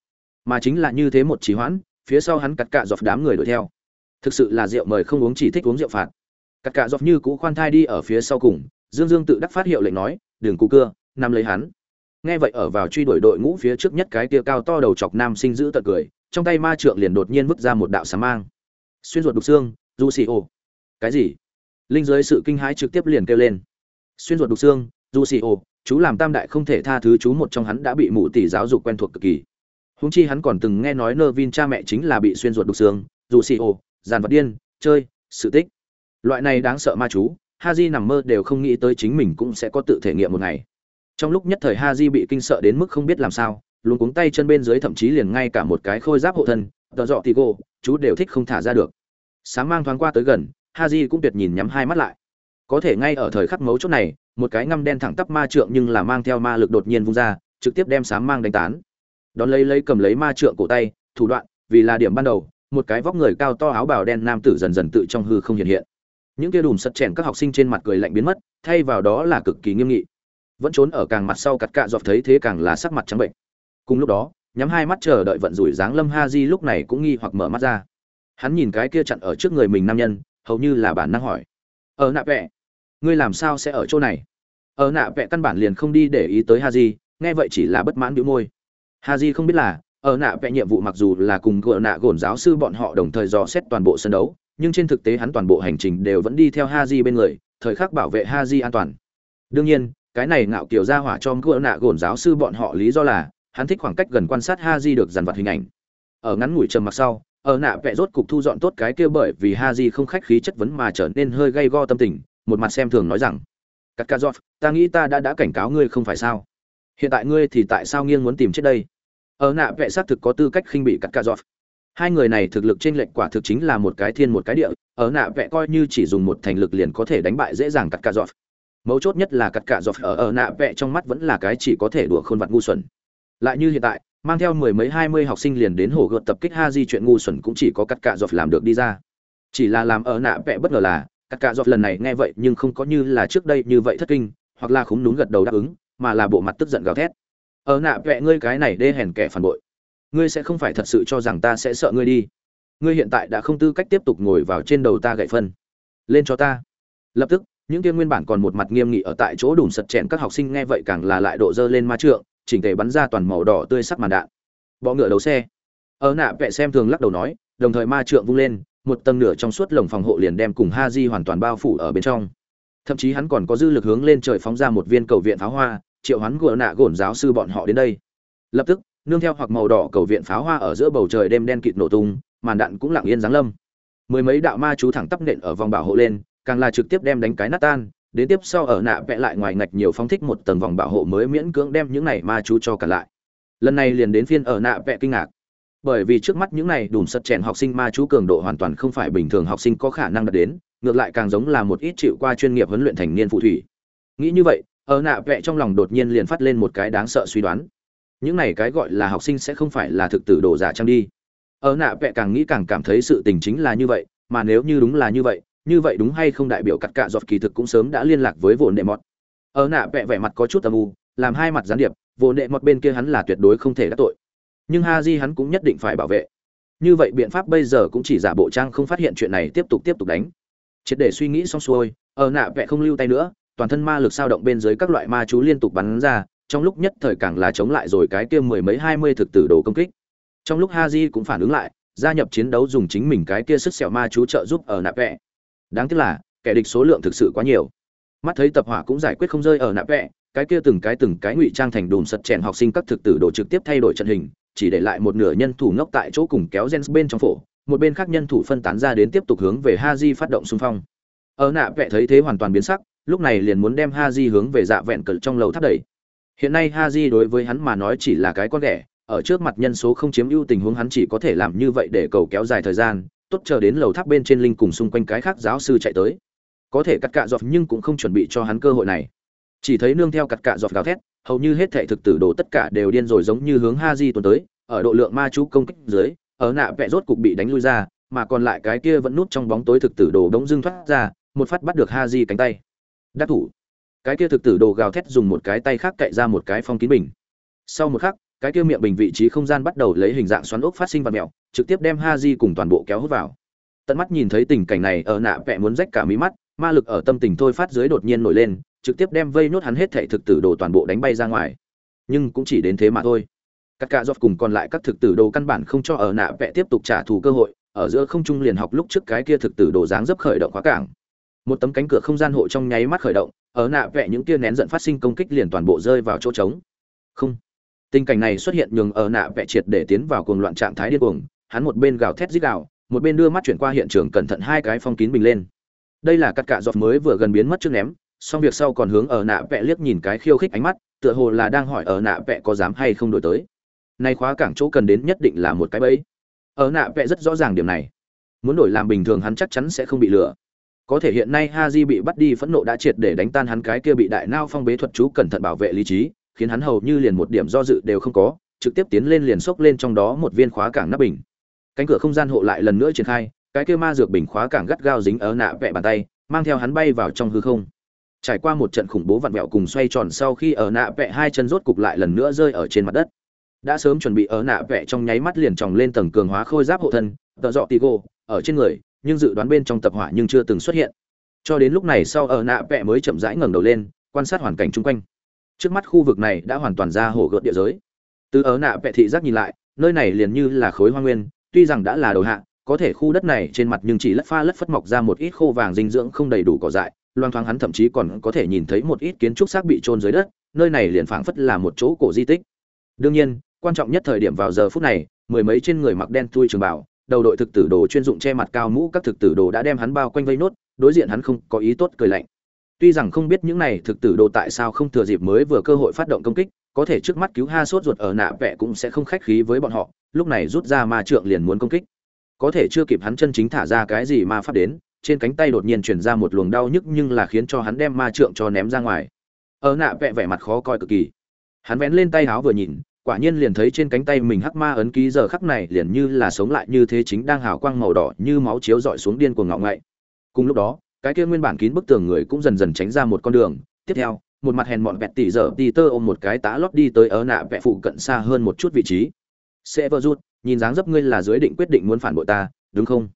Mà chính là như thế một trì hoãn, phía sau hắn cắt cạ dọc đám người đuổi theo thực sự là rượu mời không uống chỉ thích uống rượu phạt cắt cả dọc như cũ khoan thai đi ở phía sau cùng dương dương tự đắc phát hiệu lệnh nói đường cụ cưa nắm lấy hắn. Nghe vậy ở vào truy đuổi đội ngũ phía trước nhất cái tia cao to đầu chọc nam sinh giữ tận cười trong tay ma trượng liền đột nhiên vứt ra một đạo sấm mang. Xuyên ruột đục xương du xì ô cái gì? Linh giới sự kinh hãi trực tiếp liền kêu lên. Xuyên ruột đục xương du xì ô chú làm tam đại không thể tha thứ chú một trong hắn đã bị mụ tỷ giáo dục quen thuộc cực kỳ. Hùng chi hắn còn từng nghe nói Nơ Vin cha mẹ chính là bị xuyên ruột đục xương, dù xì ồ, giàn vật điên, chơi, sự tích. Loại này đáng sợ ma chú, Ha Haji nằm mơ đều không nghĩ tới chính mình cũng sẽ có tự thể nghiệm một ngày. Trong lúc nhất thời Ha Haji bị kinh sợ đến mức không biết làm sao, luôn cuống tay chân bên dưới thậm chí liền ngay cả một cái khôi giáp hộ thân, tợ dọ tigo, chú đều thích không thả ra được. Sáng mang thoáng qua tới gần, Ha Haji cũng tuyệt nhìn nhắm hai mắt lại. Có thể ngay ở thời khắc mấu chốt này, một cái ngăm đen thẳng tắp ma trượng nhưng là mang theo ma lực đột nhiên vung ra, trực tiếp đem sáng mang đánh tán đón lấy lấy cầm lấy ma trượng cổ tay thủ đoạn vì là điểm ban đầu một cái vóc người cao to áo bào đen nam tử dần dần tự trong hư không hiện hiện những kia đùm sật chèn các học sinh trên mặt cười lạnh biến mất thay vào đó là cực kỳ nghiêm nghị. Vẫn trốn ở càng mặt sau cặt cạ dọc thấy thế càng là sắc mặt trắng bệnh. Cùng lúc đó nhắm hai mắt chờ đợi vận rủi dáng lâm ha di lúc này cũng nghi hoặc mở mắt ra. Hắn nhìn cái kia chặn ở trước người mình nam nhân hầu như là bản năng hỏi. Ở nạ vẹ ngươi làm sao sẽ ở chỗ này? Ở nạ vẹ căn bản liền không đi để ý tới ha di nghe vậy chỉ là bất mãn đĩu môi. Ha Di không biết là, ở nạ vẽ nhiệm vụ mặc dù là cùng gỡ nạ gồn giáo sư bọn họ đồng thời dò xét toàn bộ sân đấu, nhưng trên thực tế hắn toàn bộ hành trình đều vẫn đi theo Haji bên người, thời khắc bảo vệ Haji an toàn. Đương nhiên, cái này ngạo kiểu ra hỏa cho gỡ nạ gồn giáo sư bọn họ lý do là, hắn thích khoảng cách gần quan sát Haji được dàn vật hình ảnh. Ở ngắn ngủi trầm mặc sau, ở nạ vẽ rốt cục thu dọn tốt cái kia bởi vì Haji không khách khí chất vấn mà trở nên hơi gay go tâm tình, một mặt xem thường nói rằng: "Katkazov, ta nghĩ ta đã đã cảnh cáo ngươi không phải sao? Hiện tại ngươi thì tại sao nghiêng muốn tìm chết đây?" ở nạ vẽ xác thực có tư cách khinh bị Katkazov hai người này thực lực trên lệnh quả thực chính là một cái thiên một cái địa, ở nạ vẽ coi như chỉ dùng một thành lực liền có thể đánh bại dễ dàng cắt ca dọt mấu chốt nhất là cắt ca dọt ở ở nạ vẽ trong mắt vẫn là cái chỉ có thể đùa khôn vặt ngu xuẩn. Lại như hiện tại, mang theo mười mấy hai mươi học sinh liền đến hồ gợt tập kích ha di chuyện ngu xuẩn cũng chỉ có cắt cạ dọt làm được đi ra. Chỉ là làm ở nạ vẽ bất ngờ là, cắt cạ dọt lần này nghe vậy nhưng không có như là trước đây như vậy thất kinh, hoặc là khúng núm gật đầu đáp ứng, mà là bộ mặt tức giận gào thét. Ở nạ vẽ ngươi cái này đê hèn kẻ phản bội ngươi sẽ không phải thật sự cho rằng ta sẽ sợ ngươi đi. Ngươi hiện tại đã không tư cách tiếp tục ngồi vào trên đầu ta gậy phân. Lên cho ta. Lập tức, những kia nguyên bản còn một mặt nghiêm nghị ở tại chỗ đùm sật chèn các học sinh nghe vậy càng là lại độ dơ lên ma trượng, chỉnh thể bắn ra toàn màu đỏ tươi sắc màn đạn. Bọ ngựa đầu xe. Ở nạ vẽ xem thường lắc đầu nói, đồng thời ma trượng vung lên, một tầng nửa trong suốt lồng phòng hộ liền đem cùng ha di hoàn toàn bao phủ ở bên trong. Thậm chí hắn còn có dư lực hướng lên trời phóng ra một viên cầu viện pháo hoa, triệu hắn gỡ nạ gổn giáo sư bọn họ đến đây. Lập tức nương theo hoặc màu đỏ cầu viện pháo hoa ở giữa bầu trời đêm đen kịt nổ tung, màn đạn cũng lặng yên giáng lâm. Mười mấy đạo ma chú thẳng tắp nện ở vòng bảo hộ lên, càng là trực tiếp đem đánh cái nát tan, đến tiếp sau ở nạ vẽ lại ngoài ngạch nhiều phóng thích một tầng vòng bảo hộ mới miễn cưỡng đem những này ma chú cho cả lại. Lần này liền đến phiên ở nạ vẽ kinh ngạc. Bởi vì trước mắt những này đùm sật chèn học sinh ma chú cường độ hoàn toàn không phải bình thường học sinh có khả năng đạt đến, ngược lại càng giống là một ít chịu qua chuyên nghiệp huấn luyện thành niên phù thủy. Nghĩ như vậy, ở nạ vẽ trong lòng đột nhiên liền phát lên một cái đáng sợ suy đoán những này cái gọi là học sinh sẽ không phải là thực tử đồ giả trang đi. Ở nạ vẽ càng nghĩ càng cảm thấy sự tình chính là như vậy, mà nếu như đúng là như vậy như vậy đúng hay không đại biểu cắt cạ giọt kỳ thực cũng sớm đã liên lạc với vồn nệ mọt. Ở nạ vẽ vẻ mặt có chút âm u, làm hai mặt gián điệp, vồn nệ mọt bên kia hắn là tuyệt đối không thể đắc tội. Nhưng ha di hắn cũng nhất định phải bảo vệ. Như vậy biện pháp bây giờ cũng chỉ giả bộ trang không phát hiện chuyện này tiếp tục tiếp tục đánh. Triệt để suy nghĩ xong xuôi, ở nạ vẽ không lưu tay nữa, toàn thân ma lực sao động bên dưới các loại ma chú liên tục bắn ra trong lúc nhất thời càng là chống lại rồi cái kia mười mấy hai mươi thực tử đồ công kích. Trong lúc ha cũng phản ứng lại, gia nhập chiến đấu dùng chính mình cái kia sức sẹo ma chú trợ giúp ở nạp vẽ đáng tiếc là, kẻ địch số lượng thực sự quá nhiều. Mắt thấy tập hỏa cũng giải quyết không rơi ở nạp vẽ cái kia từng cái từng cái ngụy trang thành đùm sật chèn học sinh các thực tử đồ trực tiếp thay đổi trận hình, chỉ để lại một nửa nhân thủ ngốc tại chỗ cùng kéo gen bên trong phổ, một bên khác nhân thủ phân tán ra đến tiếp tục hướng về ha phát động xung phong. Ở nạ vẽ thấy thế hoàn toàn biến sắc, lúc này liền muốn đem ha hướng về dạ vẹn cờ trong lầu tháp đẩy hiện nay Haji đối với hắn mà nói chỉ là cái con ghẻ, ở trước mặt nhân số không chiếm ưu tình huống hắn chỉ có thể làm như vậy để cầu kéo dài thời gian, tốt chờ đến lầu tháp bên trên linh cùng xung quanh cái khác giáo sư chạy tới. Có thể cắt cạ dọt nhưng cũng không chuẩn bị cho hắn cơ hội này. Chỉ thấy nương theo cắt cạ dọt gào thét, hầu như hết thể thực tử đồ tất cả đều điên rồi giống như hướng Haji tuần tới, ở độ lượng ma chú công kích dưới, ở nạ vẽ rốt cục bị đánh lui ra, mà còn lại cái kia vẫn nút trong bóng tối thực tử đồ đống dưng thoát ra, một phát bắt được Haji cánh tay. Đắc thủ cái kia thực tử đồ gào thét dùng một cái tay khác cậy ra một cái phong kín bình. Sau một khắc, cái kia miệng bình vị trí không gian bắt đầu lấy hình dạng xoắn ốc phát sinh vật mèo, trực tiếp đem ha di cùng toàn bộ kéo hút vào. Tận mắt nhìn thấy tình cảnh này, ở nạ vẽ muốn rách cả mí mắt, ma lực ở tâm tình thôi phát dưới đột nhiên nổi lên, trực tiếp đem vây nốt hắn hết thể thực tử đồ toàn bộ đánh bay ra ngoài. Nhưng cũng chỉ đến thế mà thôi. Các cạ dọc cùng còn lại các thực tử đồ căn bản không cho ở nạ vẽ tiếp tục trả thù cơ hội, ở giữa không trung liền học lúc trước cái kia thực tử đồ dáng dấp khởi động khóa cảng. Một tấm cánh cửa không gian hộ trong nháy mắt khởi động ở nạ vẽ những kia nén giận phát sinh công kích liền toàn bộ rơi vào chỗ trống. Không. Tình cảnh này xuất hiện nhường ở nạ vẽ triệt để tiến vào cuồng loạn trạng thái điên cuồng, hắn một bên gào thét rít gào, một bên đưa mắt chuyển qua hiện trường cẩn thận hai cái phong kín bình lên. Đây là cắt cạ giọt mới vừa gần biến mất trước ném, xong việc sau còn hướng ở nạ vẽ liếc nhìn cái khiêu khích ánh mắt, tựa hồ là đang hỏi ở nạ vẽ có dám hay không đổi tới. Nay khóa cảng chỗ cần đến nhất định là một cái bẫy. Ở nạ vẽ rất rõ ràng điểm này. Muốn đổi làm bình thường hắn chắc chắn sẽ không bị lừa có thể hiện nay ha di bị bắt đi phẫn nộ đã triệt để đánh tan hắn, cái kia bị đại nao phong bế thuật chú cẩn thận bảo vệ lý trí, khiến hắn hầu như liền một điểm do dự đều không có, trực tiếp tiến lên liền xốc lên trong đó một viên khóa cảng nắp bình. Cánh cửa không gian hộ lại lần nữa triển khai, cái kia ma dược bình khóa cảng gắt gao dính ở nạ vẽ bàn tay, mang theo hắn bay vào trong hư không. Trải qua một trận khủng bố vặn vẹo cùng xoay tròn sau khi ở nạ vẽ hai chân rốt cục lại lần nữa rơi ở trên mặt đất. Đã sớm chuẩn bị ở nạ vẽ trong nháy mắt liền tròng lên tầng cường hóa khôi giáp hộ thân, tợ dọ tì gô ở trên người nhưng dự đoán bên trong tập hỏa nhưng chưa từng xuất hiện. Cho đến lúc này sau ở nạ vẽ mới chậm rãi ngẩng đầu lên, quan sát hoàn cảnh chung quanh. Trước mắt khu vực này đã hoàn toàn ra hồ gợt địa giới. Từ ở nạ vẽ thị giác nhìn lại, nơi này liền như là khối hoa nguyên, tuy rằng đã là đầu hạ, có thể khu đất này trên mặt nhưng chỉ lất pha lất phất mọc ra một ít khô vàng dinh dưỡng không đầy đủ cỏ dại, loang thoáng hắn thậm chí còn có thể nhìn thấy một ít kiến trúc xác bị trôn dưới đất, nơi này liền phảng phất là một chỗ cổ di tích. Đương nhiên, quan trọng nhất thời điểm vào giờ phút này, mười mấy trên người mặc đen tui trường bảo đầu đội thực tử đồ chuyên dụng che mặt cao mũ, các thực tử đồ đã đem hắn bao quanh vây nốt, đối diện hắn không có ý tốt cười lạnh. Tuy rằng không biết những này thực tử đồ tại sao không thừa dịp mới vừa cơ hội phát động công kích, có thể trước mắt cứu ha sốt ruột ở nạ vẽ cũng sẽ không khách khí với bọn họ, lúc này rút ra ma trượng liền muốn công kích. Có thể chưa kịp hắn chân chính thả ra cái gì ma pháp đến, trên cánh tay đột nhiên truyền ra một luồng đau nhức nhưng là khiến cho hắn đem ma trượng cho ném ra ngoài. Ở nạ vẽ vẻ mặt khó coi cực kỳ. Hắn vén lên tay háo vừa nhìn quả nhiên liền thấy trên cánh tay mình hắc ma ấn ký giờ khắc này liền như là sống lại như thế chính đang hào quang màu đỏ như máu chiếu dọi xuống điên cuồng ngọ ngậy cùng lúc đó, cái kia nguyên bản kín bức tường người cũng dần dần tránh ra một con đường. Tiếp theo, một mặt hèn mọn vẹt tỉ giờ đi tơ ôm một cái tá lót đi tới ở nạ vẹ phụ cận xa hơn một chút vị trí. Sẽ vơ rút nhìn dáng dấp ngươi là dưới định quyết định muốn phản bội ta, đúng không?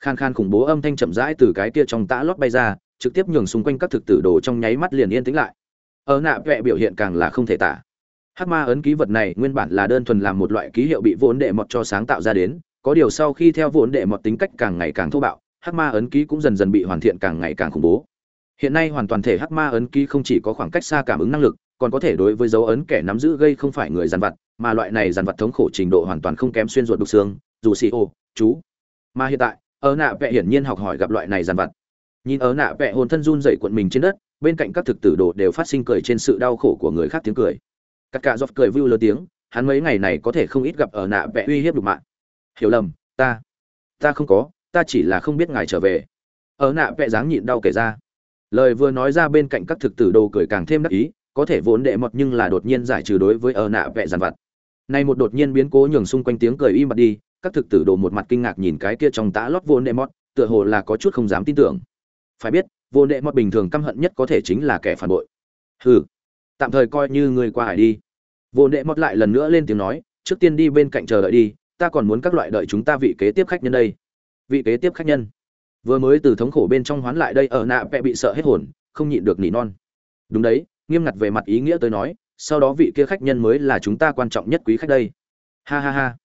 Khan khan khủng bố âm thanh chậm rãi từ cái kia trong tã lót bay ra, trực tiếp nhường xung quanh các thực tử đồ trong nháy mắt liền yên tĩnh lại. Ở nạ vẹ biểu hiện càng là không thể tả hắc ma ấn ký vật này nguyên bản là đơn thuần làm một loại ký hiệu bị vốn đệ mọt cho sáng tạo ra đến, có điều sau khi theo vốn đệ mọt tính cách càng ngày càng thô bạo, hắc ma ấn ký cũng dần dần bị hoàn thiện càng ngày càng khủng bố. Hiện nay hoàn toàn thể hắc ma ấn ký không chỉ có khoảng cách xa cảm ứng năng lực, còn có thể đối với dấu ấn kẻ nắm giữ gây không phải người giàn vật mà loại này giàn vật thống khổ trình độ hoàn toàn không kém xuyên ruột đục xương, dù xì ô, chú. Mà hiện tại ở nạ vẽ hiển nhiên học hỏi gặp loại này giàn vật nhìn ở nạ vẽ hồn thân run rẩy cuộn mình trên đất, bên cạnh các thực tử đồ đều phát sinh cười trên sự đau khổ của người khác tiếng cười các cả dọc cười vui lớn tiếng, hắn mấy ngày này có thể không ít gặp ở nạ vẽ uy hiếp đục mạng. Hiểu lầm, ta ta không có, ta chỉ là không biết ngài trở về. Ở nạ vẽ dáng nhịn đau kể ra. Lời vừa nói ra bên cạnh các thực tử đồ cười càng thêm đắc ý, có thể vốn đệ mọt nhưng là đột nhiên giải trừ đối với ở nạ vẽ giàn vặt. Nay một đột nhiên biến cố nhường xung quanh tiếng cười im bặt đi, các thực tử đồ một mặt kinh ngạc nhìn cái kia trong tã lót vốn đệ mọt, tựa hồ là có chút không dám tin tưởng. Phải biết vốn đệ mọt bình thường căm hận nhất có thể chính là kẻ phản bội. Hừ tạm thời coi như người qua hải đi. Vô đệ mọt lại lần nữa lên tiếng nói, trước tiên đi bên cạnh chờ đợi đi, ta còn muốn các loại đợi chúng ta vị kế tiếp khách nhân đây. Vị kế tiếp khách nhân. Vừa mới từ thống khổ bên trong hoán lại đây, ở nạ vẽ bị sợ hết hồn, không nhịn được nỉ non. Đúng đấy, nghiêm ngặt về mặt ý nghĩa tôi nói, sau đó vị kia khách nhân mới là chúng ta quan trọng nhất quý khách đây. Ha ha ha.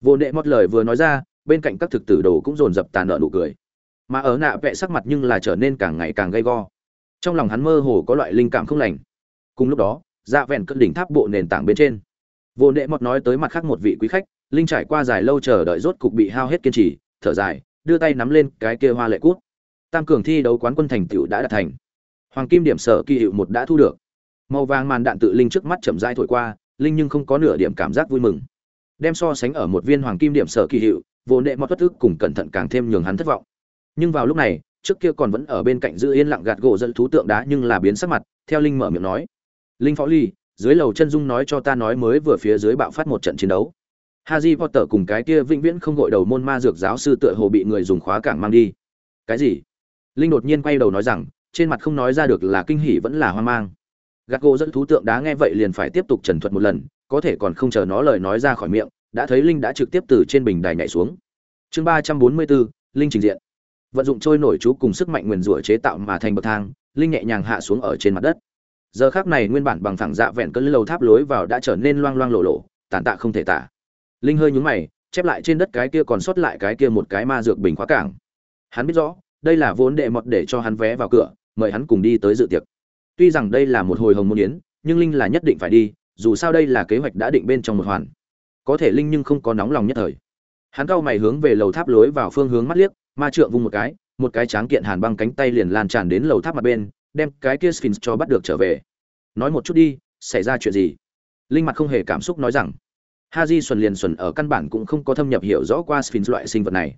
Vô nệ mót lời vừa nói ra, bên cạnh các thực tử đồ cũng dồn dập tàn nợ nụ cười. Mà ở nạ vẽ sắc mặt nhưng là trở nên càng ngày càng gay go. Trong lòng hắn mơ hồ có loại linh cảm không lành cùng lúc đó dạ vẹn cất đỉnh tháp bộ nền tảng bên trên. Vô nệ mọt nói tới mặt khác một vị quý khách, linh trải qua dài lâu chờ đợi rốt cục bị hao hết kiên trì, thở dài, đưa tay nắm lên cái kia hoa lệ cút. Tam cường thi đấu quán quân thành tựu đã đạt thành. Hoàng kim điểm sở kỳ hiệu một đã thu được. Màu vàng màn đạn tự linh trước mắt chậm rãi thổi qua, linh nhưng không có nửa điểm cảm giác vui mừng. Đem so sánh ở một viên hoàng kim điểm sở kỳ hiệu, vô đệ mọt bất thức cùng cẩn thận càng thêm nhường hắn thất vọng. Nhưng vào lúc này, trước kia còn vẫn ở bên cạnh giữ yên lặng gạt gỗ dẫn thú tượng đá nhưng là biến sắc mặt, theo linh mở miệng nói linh phó ly dưới lầu chân dung nói cho ta nói mới vừa phía dưới bạo phát một trận chiến đấu Harry Potter cùng cái kia vĩnh viễn không gội đầu môn ma dược giáo sư tựa hồ bị người dùng khóa cảng mang đi. Cái gì? Linh đột nhiên quay đầu nói rằng, trên mặt không nói ra được là kinh hỉ vẫn là hoang mang. Gạt gỗ dẫn thú tượng đá nghe vậy liền phải tiếp tục trần thuật một lần, có thể còn không chờ nó lời nói ra khỏi miệng, đã thấy Linh đã trực tiếp từ trên bình đài nhảy xuống. Chương ba trăm bốn mươi 344, Linh trình diện. Vận dụng trôi nổi chú cùng sức mạnh nguyên rủa chế tạo mà thành bậc thang, Linh nhẹ nhàng hạ xuống ở trên mặt đất. Giờ khác này nguyên bản bằng thẳng dạ vẹn cơn lầu tháp lối vào đã trở nên loang loang lổ lổ, tàn tạ không thể tả. Linh hơi nhúng mày chép lại trên đất cái kia còn sót lại cái kia một cái ma dược bình khóa cảng. Hắn biết rõ đây là vốn đệ mọt để cho hắn vé vào cửa mời hắn cùng đi tới dự tiệc. Tuy rằng đây là một hồi hồng môn yến nhưng linh là nhất định phải đi dù sao đây là kế hoạch đã định bên trong một hoàn. Có thể linh nhưng không có nóng lòng nhất thời. Hắn cau mày hướng về lầu tháp lối vào phương hướng mắt liếc ma trượng vung một cái một cái tráng kiện hàn băng cánh tay liền lan tràn đến lầu tháp mặt bên đem cái kia sphinx cho bắt được trở về nói một chút đi xảy ra chuyện gì linh mặt không hề cảm xúc nói rằng Haji Xuân liền Xuân ở căn bản cũng không có thâm nhập hiểu rõ qua Sphinx loại sinh vật này.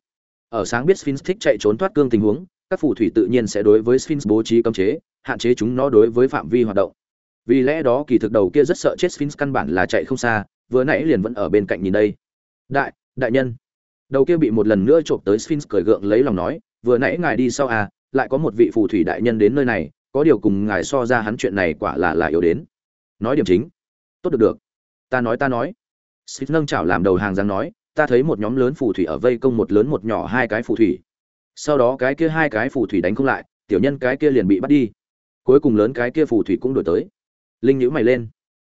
Ở sáng biết Sphinx thích chạy trốn thoát cương tình huống, các phù thủy tự nhiên sẽ đối với Sphinx bố trí cấm chế, hạn chế chúng nó đối với phạm vi hoạt động. Vì lẽ đó kỳ thực đầu kia rất sợ chết Sphinx căn bản là chạy không xa, vừa nãy liền vẫn ở bên cạnh nhìn đây. Đại, đại nhân. Đầu kia bị một lần nữa trộm tới Sphinx cười gượng lấy lòng nói, vừa nãy ngài đi sau à, lại có một vị phù thủy đại nhân đến nơi này, có điều cùng ngài so ra hắn chuyện này quả là là yếu đến. Nói điểm chính. Tốt được được. Ta nói ta nói Xích nâng chảo làm đầu hàng dáng nói, ta thấy một nhóm lớn phù thủy ở vây công một lớn một nhỏ hai cái phù thủy. Sau đó cái kia hai cái phù thủy đánh không lại, tiểu nhân cái kia liền bị bắt đi. Cuối cùng lớn cái kia phù thủy cũng đuổi tới. Linh nhíu mày lên.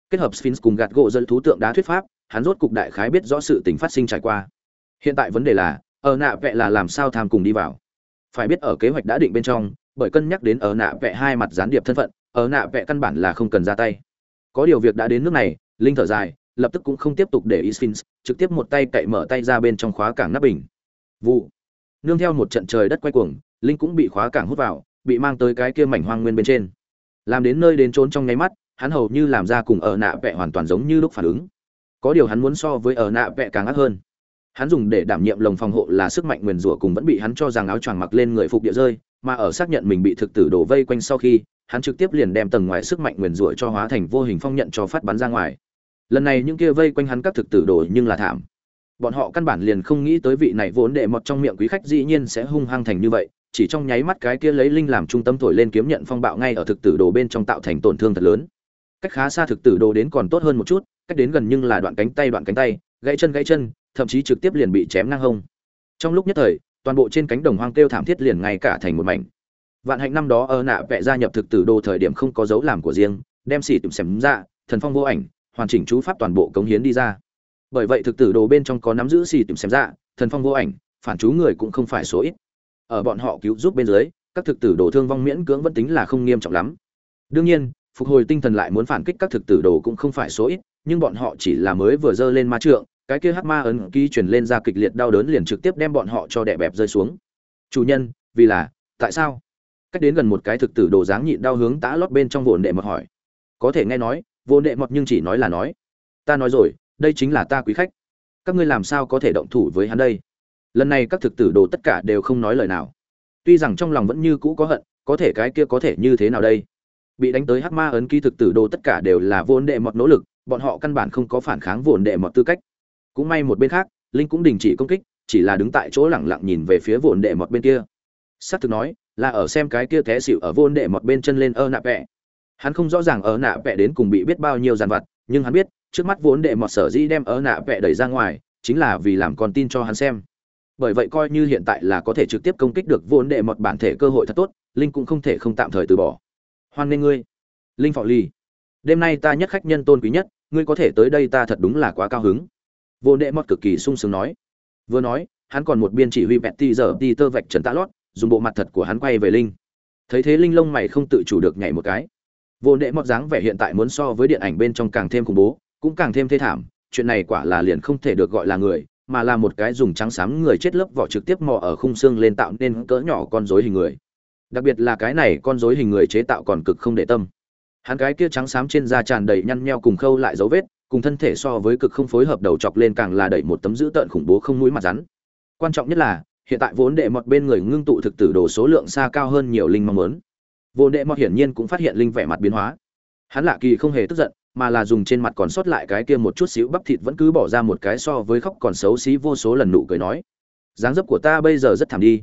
Kết hợp Sphinx cùng gạt gỗ dân thú tượng đá thuyết pháp, hắn rốt cục đại khái biết rõ sự tình phát sinh trải qua. Hiện tại vấn đề là, ở nạ vẽ là làm sao tham cùng đi vào. Phải biết ở kế hoạch đã định bên trong, bởi cân nhắc đến ở nạ vẽ hai mặt gián điệp thân phận, ở nạ vẽ căn bản là không cần ra tay. Có điều việc đã đến nước này, Linh thở dài, lập tức cũng không tiếp tục để ý Sphinx, trực tiếp một tay cậy mở tay ra bên trong khóa cảng nắp bình. Vụ. Nương theo một trận trời đất quay cuồng, linh cũng bị khóa cảng hút vào, bị mang tới cái kia mảnh hoang nguyên bên trên. Làm đến nơi đến trốn trong nháy mắt, hắn hầu như làm ra cùng ở nạ vẽ hoàn toàn giống như lúc phản ứng. Có điều hắn muốn so với ở nạ vẽ càng ác hơn. Hắn dùng để đảm nhiệm lồng phòng hộ là sức mạnh nguyên rủa cùng vẫn bị hắn cho rằng áo choàng mặc lên người phục địa rơi, mà ở xác nhận mình bị thực tử đổ vây quanh sau khi, hắn trực tiếp liền đem tầng ngoài sức mạnh nguyền rủa cho hóa thành vô hình phong nhận cho phát bắn ra ngoài. Lần này những kia vây quanh hắn các thực tử đồ nhưng là thảm. Bọn họ căn bản liền không nghĩ tới vị này vốn đệ mọt trong miệng quý khách dĩ nhiên sẽ hung hăng thành như vậy chỉ trong nháy mắt cái kia lấy linh làm trung tâm thổi lên kiếm nhận phong bạo ngay ở thực tử đồ bên trong tạo thành tổn thương thật lớn. Cách khá xa thực tử đồ đến còn tốt hơn một chút cách đến gần nhưng là đoạn cánh tay đoạn cánh tay gãy chân gãy chân thậm chí trực tiếp liền bị chém ngang hông. Trong lúc nhất thời toàn bộ trên cánh đồng hoang kêu thảm thiết liền ngay cả thành một mảnh. Vạn hạnh năm đó ơ nạ vẽ gia nhập thực tử đồ thời điểm không có dấu làm của riêng, đem xỉ tụm xẻm ra, thần phong vô ảnh, hoàn chỉnh chú pháp toàn bộ cống hiến đi ra. Bởi vậy thực tử đồ bên trong có nắm giữ xỉ tụm xẻm ra, thần phong vô ảnh, phản chú người cũng không phải số ít. Ở bọn họ cứu giúp bên dưới, các thực tử đồ thương vong miễn cưỡng vẫn tính là không nghiêm trọng lắm. Đương nhiên, phục hồi tinh thần lại muốn phản kích các thực tử đồ cũng không phải số ít, nhưng bọn họ chỉ là mới vừa dơ lên ma trượng cái kia hắc ma ấn ký truyền lên ra kịch liệt đau đớn liền trực tiếp đem bọn họ cho đè bẹp rơi xuống. Chủ nhân, vì là, tại sao? Cách đến gần một cái thực tử đồ dáng nhịn đau hướng tã lót bên trong vồn đệ mật hỏi. Có thể nghe nói vô đệ mật nhưng chỉ nói là nói. Ta nói rồi, đây chính là ta quý khách. Các ngươi làm sao có thể động thủ với hắn đây? Lần này các thực tử đồ tất cả đều không nói lời nào. Tuy rằng trong lòng vẫn như cũ có hận, có thể cái kia có thể như thế nào đây? Bị đánh tới hắc ma ấn ký thực tử đồ tất cả đều là vốn đệ mọt nỗ lực, bọn họ căn bản không có phản kháng vốn đệ mọt tư cách cũng may một bên khác, linh cũng đình chỉ công kích, chỉ là đứng tại chỗ lẳng lặng nhìn về phía vốn đệ mọt bên kia. S thực nói, là ở xem cái kia té xịu ở vốn đệ mọt bên chân lên ơ nạ vẹ hắn không rõ ràng ơ nạ vẹ đến cùng bị biết bao nhiêu dàn vặt, nhưng hắn biết, trước mắt vốn đệ mọt sở dĩ đem ơ nạ vẹ đẩy ra ngoài, chính là vì làm con tin cho hắn xem. Bởi vậy coi như hiện tại là có thể trực tiếp công kích được vốn đệ mọt bản thể cơ hội thật tốt, linh cũng không thể không tạm thời từ bỏ. Hoan nghênh ngươi. Linh phò ly đêm nay ta nhất khách nhân tôn quý nhất, ngươi có thể tới đây ta thật đúng là quá cao hứng vô đệ mọt cực kỳ sung sướng nói. Vừa nói, hắn còn một biên chỉ huy bẹt ti giờ ti tơ vạch trần tạ lót, dùng bộ mặt thật của hắn quay về linh. Thấy thế linh lông mày không tự chủ được nhảy một cái. Vô đệ mọt dáng vẻ hiện tại muốn so với điện ảnh bên trong càng thêm khủng bố, cũng càng thêm thê thảm, chuyện này quả là liền không thể được gọi là người, mà là một cái dùng trắng xám người chết lớp vỏ trực tiếp mò ở khung xương lên tạo nên cỡ nhỏ con rối hình người. Đặc biệt là cái này con rối hình người chế tạo còn cực không để tâm. Hắn cái kia trắng xám trên da tràn đầy nhăn nheo cùng khâu lại dấu vết cùng thân thể so với cực không phối hợp đầu chọc lên càng là đẩy một tấm dữ tợn khủng bố không mũi mặt rắn. Quan trọng nhất là, hiện tại vốn đệ mọt bên người ngưng tụ thực tử đồ số lượng xa cao hơn nhiều linh mong muốn. Vốn đệ mọt hiển nhiên cũng phát hiện linh vẻ mặt biến hóa. Hắn lạ kỳ không hề tức giận, mà là dùng trên mặt còn sót lại cái kia một chút xíu bắp thịt vẫn cứ bỏ ra một cái so với khóc còn xấu xí vô số lần nụ cười nói, dáng dấp của ta bây giờ rất thảm đi.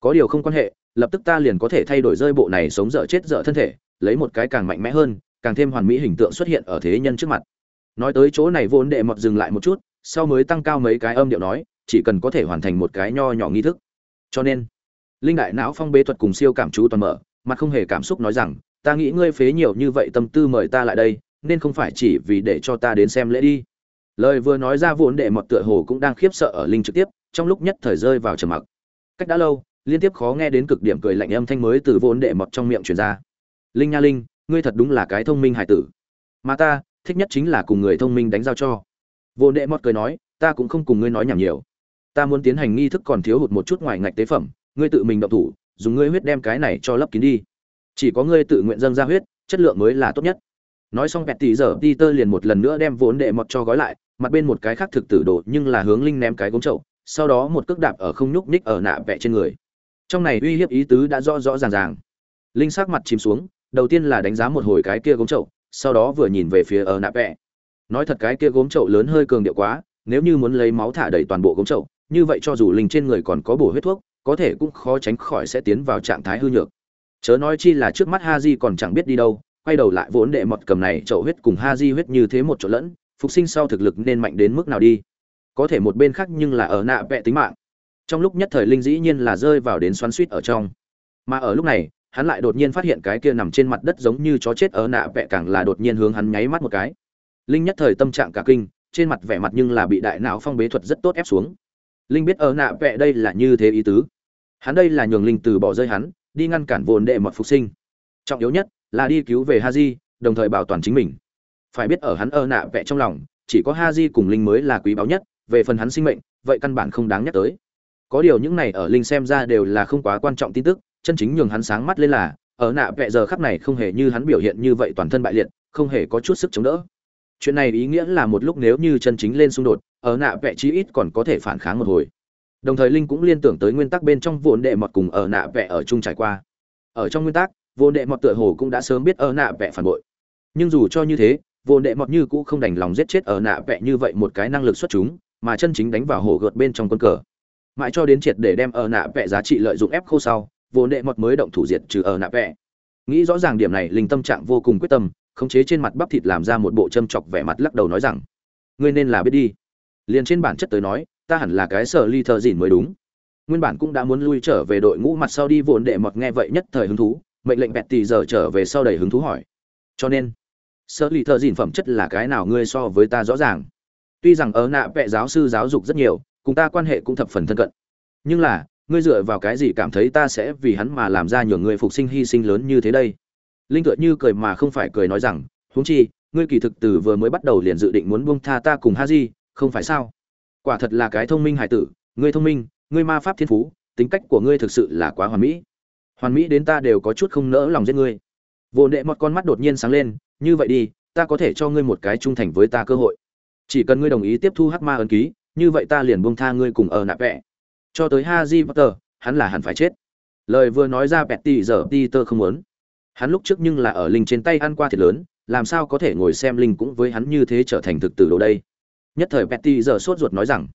Có điều không quan hệ, lập tức ta liền có thể thay đổi rơi bộ này sống dở chết dở thân thể, lấy một cái càng mạnh mẽ hơn, càng thêm hoàn mỹ hình tượng xuất hiện ở thế nhân trước mặt nói tới chỗ này vốn đệ mọt dừng lại một chút, sau mới tăng cao mấy cái âm điệu nói, chỉ cần có thể hoàn thành một cái nho nhỏ nghi thức. Cho nên, linh đại não phong bế thuật cùng siêu cảm chú toàn mở, mặt không hề cảm xúc nói rằng, ta nghĩ ngươi phế nhiều như vậy tâm tư mời ta lại đây, nên không phải chỉ vì để cho ta đến xem lễ đi. Lời vừa nói ra vốn đệ mọt tựa hồ cũng đang khiếp sợ ở linh trực tiếp, trong lúc nhất thời rơi vào trầm mặc. Cách đã lâu, liên tiếp khó nghe đến cực điểm cười lạnh âm thanh mới từ vốn đệ mọt trong miệng truyền ra. Linh nha linh, ngươi thật đúng là cái thông minh hải tử. Mà ta thích nhất chính là cùng người thông minh đánh giao cho. Vô đệ mọt cười nói, ta cũng không cùng ngươi nói nhảm nhiều. Ta muốn tiến hành nghi thức còn thiếu hụt một chút ngoài ngạch tế phẩm, ngươi tự mình động thủ, dùng ngươi huyết đem cái này cho lấp kín đi. Chỉ có ngươi tự nguyện dâng ra huyết, chất lượng mới là tốt nhất. Nói xong bẹt tỷ giờ đi tơ liền một lần nữa đem vốn đệ mọt cho gói lại, mặt bên một cái khác thực tử đồ nhưng là hướng linh ném cái gống trậu sau đó một cước đạp ở không nhúc ních ở nạ vẹ trên người. Trong này uy hiếp ý tứ đã rõ rõ ràng ràng. Linh sắc mặt chìm xuống, đầu tiên là đánh giá một hồi cái kia gống trậu sau đó vừa nhìn về phía ở nạ vẽ nói thật cái kia gốm trậu lớn hơi cường điệu quá, nếu như muốn lấy máu thả đầy toàn bộ gốm trậu như vậy cho dù linh trên người còn có bổ huyết thuốc, có thể cũng khó tránh khỏi sẽ tiến vào trạng thái hư nhược. Chớ nói chi là trước mắt ha di còn chẳng biết đi đâu, quay đầu lại vốn đệ mọt cầm này, chậu huyết cùng ha di huyết như thế một chỗ lẫn, phục sinh sau thực lực nên mạnh đến mức nào đi? Có thể một bên khác nhưng là ở nạ vẽ tính mạng. Trong lúc nhất thời linh dĩ nhiên là rơi vào đến xoắn suýt ở trong. Mà ở lúc này hắn lại đột nhiên phát hiện cái kia nằm trên mặt đất giống như chó chết ở nạ vẹ càng là đột nhiên hướng hắn nháy mắt một cái. Linh nhất thời tâm trạng cả kinh, trên mặt vẻ mặt nhưng là bị đại não phong bế thuật rất tốt ép xuống. Linh biết ở nạ vẹ đây là như thế ý tứ. Hắn đây là nhường linh từ bỏ rơi hắn, đi ngăn cản vồn đệ mọt phục sinh. Trọng yếu nhất là đi cứu về haji, đồng thời bảo toàn chính mình. Phải biết ở hắn ở nạ vẹ trong lòng, chỉ có haji cùng linh mới là quý báu nhất, về phần hắn sinh mệnh, vậy căn bản không đáng nhắc tới. Có điều những này ở linh xem ra đều là không quá quan trọng tin tức chân chính nhường hắn sáng mắt lên là, ở nạ vẹ giờ khắc này không hề như hắn biểu hiện như vậy toàn thân bại liệt, không hề có chút sức chống đỡ. Chuyện này ý nghĩa là một lúc nếu như chân chính lên xung đột, ở nạ vẹ chí ít còn có thể phản kháng một hồi. Đồng thời linh cũng liên tưởng tới nguyên tắc bên trong vốn đệ mọt cùng ở nạ vẹ ở chung trải qua. Ở trong nguyên tắc, vốn đệ mọt tựa hồ cũng đã sớm biết ở nạ vẹ phản bội. Nhưng dù cho như thế, vốn đệ mọt như cũ không đành lòng giết chết ở nạ vẹ như vậy một cái năng lực xuất chúng, mà chân chính đánh vào hồ gợt bên trong quân cờ. Mãi cho đến triệt để đem ở nạ vẹ giá trị lợi dụng ép khô sau vô đệ mọt mới động thủ diệt trừ ở nạ vẽ nghĩ rõ ràng điểm này, linh tâm trạng vô cùng quyết tâm, khống chế trên mặt bắp thịt làm ra một bộ châm chọc vẻ mặt lắc đầu nói rằng, ngươi nên là biết đi. Liền trên bản chất tới nói, ta hẳn là cái sở ly thợ dỉn mới đúng. Nguyên bản cũng đã muốn lui trở về đội ngũ mặt sau đi vồn đệ mọt nghe vậy nhất thời hứng thú, mệnh lệnh bẹt tì giờ trở về sau đầy hứng thú hỏi, cho nên, sở ly thợ dỉn phẩm chất là cái nào ngươi so với ta rõ ràng? Tuy rằng ở nạ vẽ giáo sư giáo dục rất nhiều, cùng ta quan hệ cũng thập phần thân cận, nhưng là ngươi dựa vào cái gì cảm thấy ta sẽ vì hắn mà làm ra nhường ngươi phục sinh hy sinh lớn như thế đây? Linh tựa như cười mà không phải cười nói rằng, huống chi, ngươi kỳ thực từ vừa mới bắt đầu liền dự định muốn buông tha ta cùng ha di không phải sao? Quả thật là cái thông minh hải tử, ngươi thông minh, ngươi ma pháp thiên phú, tính cách của ngươi thực sự là quá hoàn mỹ. Hoàn mỹ đến ta đều có chút không nỡ lòng giết ngươi. Vô nệ một con mắt đột nhiên sáng lên, như vậy đi, ta có thể cho ngươi một cái trung thành với ta cơ hội. Chỉ cần ngươi đồng ý tiếp thu hắc ma ấn ký, như vậy ta liền buông tha ngươi cùng ở nạp vẽ cho tới Haji Potter, hắn là hẳn phải chết. Lời vừa nói ra Betty giờ Peter không muốn. Hắn lúc trước nhưng là ở linh trên tay ăn qua thiệt lớn, làm sao có thể ngồi xem linh cũng với hắn như thế trở thành thực tử đồ đây. Nhất thời Betty giờ sốt ruột nói rằng,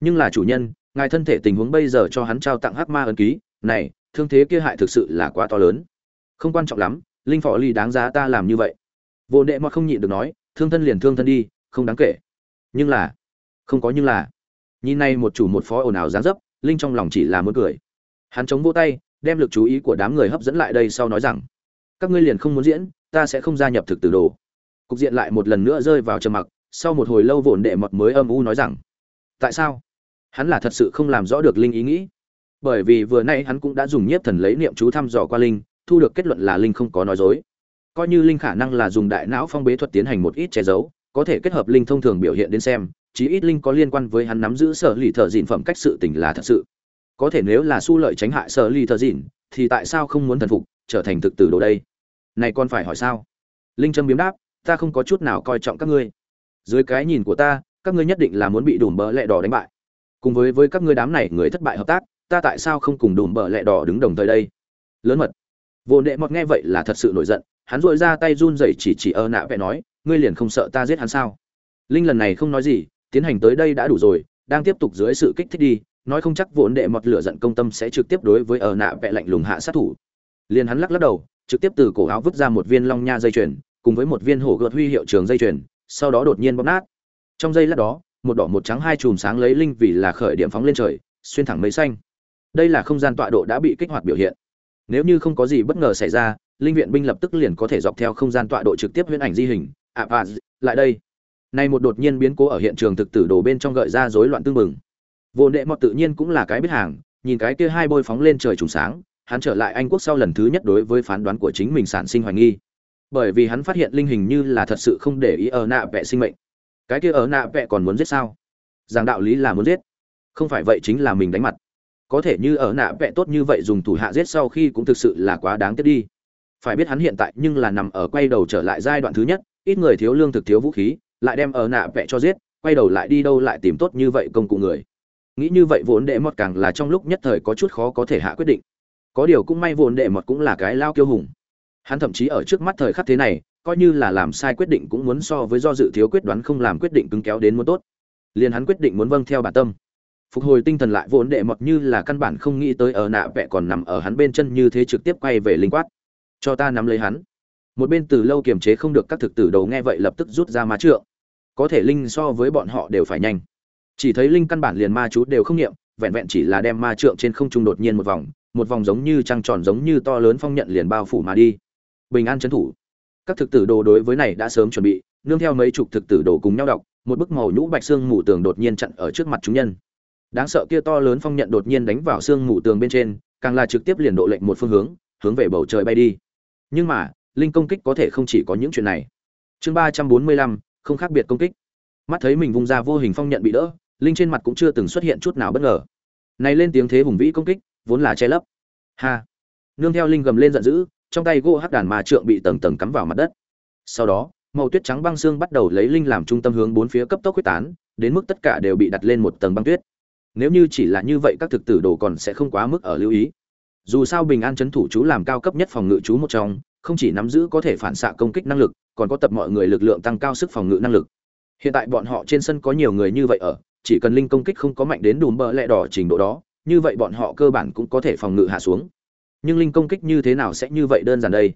nhưng là chủ nhân, ngài thân thể tình huống bây giờ cho hắn trao tặng hắc ma ấn ký, này, thương thế kia hại thực sự là quá to lớn. Không quan trọng lắm, linh phò ly đáng giá ta làm như vậy. Vô đệ mọt không nhịn được nói, thương thân liền thương thân đi, không đáng kể. Nhưng là, không có nhưng là. Nhìn này một chủ một phó ồn ào dáng dấp, linh trong lòng chỉ là muốn cười. Hắn chống vỗ tay, đem lực chú ý của đám người hấp dẫn lại đây sau nói rằng, các ngươi liền không muốn diễn, ta sẽ không gia nhập thực tử đồ. Cục diện lại một lần nữa rơi vào trầm mặc, sau một hồi lâu vồn đệ mọt mới âm u nói rằng, tại sao? Hắn là thật sự không làm rõ được linh ý nghĩ. Bởi vì vừa nay hắn cũng đã dùng nhiếp thần lấy niệm chú thăm dò qua linh, thu được kết luận là linh không có nói dối. Coi như linh khả năng là dùng đại não phong bế thuật tiến hành một ít che giấu, có thể kết hợp linh thông thường biểu hiện đến xem chí ít linh có liên quan với hắn nắm giữ sở lì thợ dịn phẩm cách sự tình là thật sự. Có thể nếu là su lợi tránh hại sở lì thợ dịn thì tại sao không muốn thần phục, trở thành thực tử đồ đây? Này còn phải hỏi sao? Linh trâm biếm đáp, ta không có chút nào coi trọng các ngươi. Dưới cái nhìn của ta, các ngươi nhất định là muốn bị đùm bỡ lẹ đỏ đánh bại. Cùng với với các ngươi đám này người thất bại hợp tác, ta tại sao không cùng đùm bỡ lẹ đỏ đứng đồng thời đây? Lớn mật. Vô nệ mọt nghe vậy là thật sự nổi giận, hắn dội ra tay run rẩy chỉ chỉ ơ nạ vẽ nói, ngươi liền không sợ ta giết hắn sao? Linh lần này không nói gì tiến hành tới đây đã đủ rồi đang tiếp tục dưới sự kích thích đi nói không chắc vốn đệ mọt lửa giận công tâm sẽ trực tiếp đối với ở nạ vẽ lạnh lùng hạ sát thủ. Liền hắn lắc lắc đầu trực tiếp từ cổ áo vứt ra một viên long nha dây chuyền cùng với một viên hổ gợt huy hiệu trường dây chuyền sau đó đột nhiên bóp nát. Trong giây lát đó một đỏ một trắng hai chùm sáng lấy linh vì là khởi điểm phóng lên trời xuyên thẳng mấy xanh. Đây là không gian tọa độ đã bị kích hoạt biểu hiện. Nếu như không có gì bất ngờ xảy ra linh viện binh lập tức liền có thể dọc theo không gian tọa độ trực tiếp huyễn ảnh di hình. Ạ à, lại đây nay một đột nhiên biến cố ở hiện trường thực tử đồ bên trong gợi ra rối loạn tương mừng. Vô đệ Mọt tự nhiên cũng là cái biết hàng, nhìn cái kia hai bôi phóng lên trời trùng sáng, hắn trở lại Anh quốc sau lần thứ nhất đối với phán đoán của chính mình sản sinh hoài nghi. Bởi vì hắn phát hiện linh hình như là thật sự không để ý ở nạ vẽ sinh mệnh. Cái kia ở nạ vẽ còn muốn giết sao? Giảng đạo lý là muốn giết. Không phải vậy chính là mình đánh mặt. Có thể như ở nạ vẽ tốt như vậy dùng thủ hạ giết sau khi cũng thực sự là quá đáng tiếc đi. Phải biết hắn hiện tại nhưng là nằm ở quay đầu trở lại giai đoạn thứ nhất, ít người thiếu lương thực thiếu vũ khí, lại đem ở nạ vẽ cho giết, quay đầu lại đi đâu lại tìm tốt như vậy công cụ người. Nghĩ như vậy vốn đệ mọt càng là trong lúc nhất thời có chút khó có thể hạ quyết định. Có điều cũng may vốn đệ mọt cũng là cái lao kiêu hùng. Hắn thậm chí ở trước mắt thời khắc thế này, coi như là làm sai quyết định cũng muốn so với do dự thiếu quyết đoán không làm quyết định cứng kéo đến muốn tốt. Liền hắn quyết định muốn vâng theo bản tâm. Phục hồi tinh thần lại vốn đệ mọt như là căn bản không nghĩ tới ở nạ vẽ còn nằm ở hắn bên chân như thế trực tiếp quay về linh quát. Cho ta nắm lấy hắn. Một bên từ lâu kiềm chế không được các thực tử đầu nghe vậy lập tức rút ra má trượng có thể linh so với bọn họ đều phải nhanh. Chỉ thấy linh căn bản liền ma chú đều không nghiệm, vẹn vẹn chỉ là đem ma trượng trên không trung đột nhiên một vòng một vòng giống như trăng tròn giống như to lớn phong nhận liền bao phủ mà đi. Bình an trấn thủ. Các thực tử đồ đối với này đã sớm chuẩn bị, nương theo mấy chục thực tử đồ cùng nhau đọc, một bức màu nhũ bạch xương mù tường đột nhiên chặn ở trước mặt chúng nhân. Đáng sợ kia to lớn phong nhận đột nhiên đánh vào xương mù tường bên trên, càng là trực tiếp liền độ lệnh một phương hướng hướng về bầu trời bay đi. Nhưng mà, linh công kích có thể không chỉ có những chuyện này. Chương ba trăm bốn mươi lăm không khác biệt công kích. Mắt thấy mình vung ra vô hình phong nhận bị đỡ, linh trên mặt cũng chưa từng xuất hiện chút nào bất ngờ. Này lên tiếng thế hùng vĩ công kích, vốn là che lấp. Ha! Nương theo linh gầm lên giận dữ, trong tay gỗ hắc đàn ma trượng bị tầng tầng cắm vào mặt đất. Sau đó, màu tuyết trắng băng xương bắt đầu lấy linh làm trung tâm hướng bốn phía cấp tốc quyết tán, đến mức tất cả đều bị đặt lên một tầng băng tuyết. Nếu như chỉ là như vậy, các thực tử đồ còn sẽ không quá mức ở lưu ý. Dù sao bình an chấn thủ chú làm cao cấp nhất phòng ngự chú một trong không chỉ nắm giữ có thể phản xạ công kích năng lực, còn có tập mọi người lực lượng tăng cao sức phòng ngự năng lực. Hiện tại bọn họ trên sân có nhiều người như vậy ở, chỉ cần linh công kích không có mạnh đến đùm bờ lẹ đỏ trình độ đó, như vậy bọn họ cơ bản cũng có thể phòng ngự hạ xuống. Nhưng linh công kích như thế nào sẽ như vậy đơn giản đây?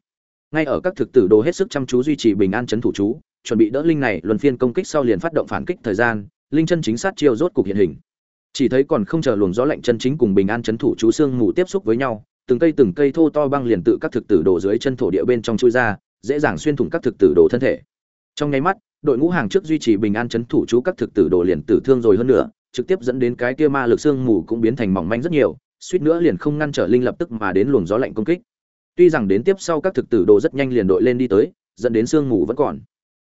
Ngay ở các thực tử đồ hết sức chăm chú duy trì bình an chấn thủ chú, chuẩn bị đỡ linh này, luân phiên công kích sau liền phát động phản kích thời gian, linh chân chính sát chiêu rốt cục hiện hình. Chỉ thấy còn không chờ luồng gió lạnh chân chính cùng bình an chấn thủ chú xương mù tiếp xúc với nhau từng cây từng cây thô to băng liền tự các thực tử đồ dưới chân thổ địa bên trong chui ra, dễ dàng xuyên thủng các thực tử đồ thân thể. Trong nháy mắt, đội ngũ hàng trước duy trì bình an chấn thủ chú các thực tử đồ liền tử thương rồi hơn nữa trực tiếp dẫn đến cái kia ma lực xương mù cũng biến thành mỏng manh rất nhiều, suýt nữa liền không ngăn trở linh lập tức mà đến luồng gió lạnh công kích. Tuy rằng đến tiếp sau các thực tử đồ rất nhanh liền đội lên đi tới, dẫn đến xương mù vẫn còn,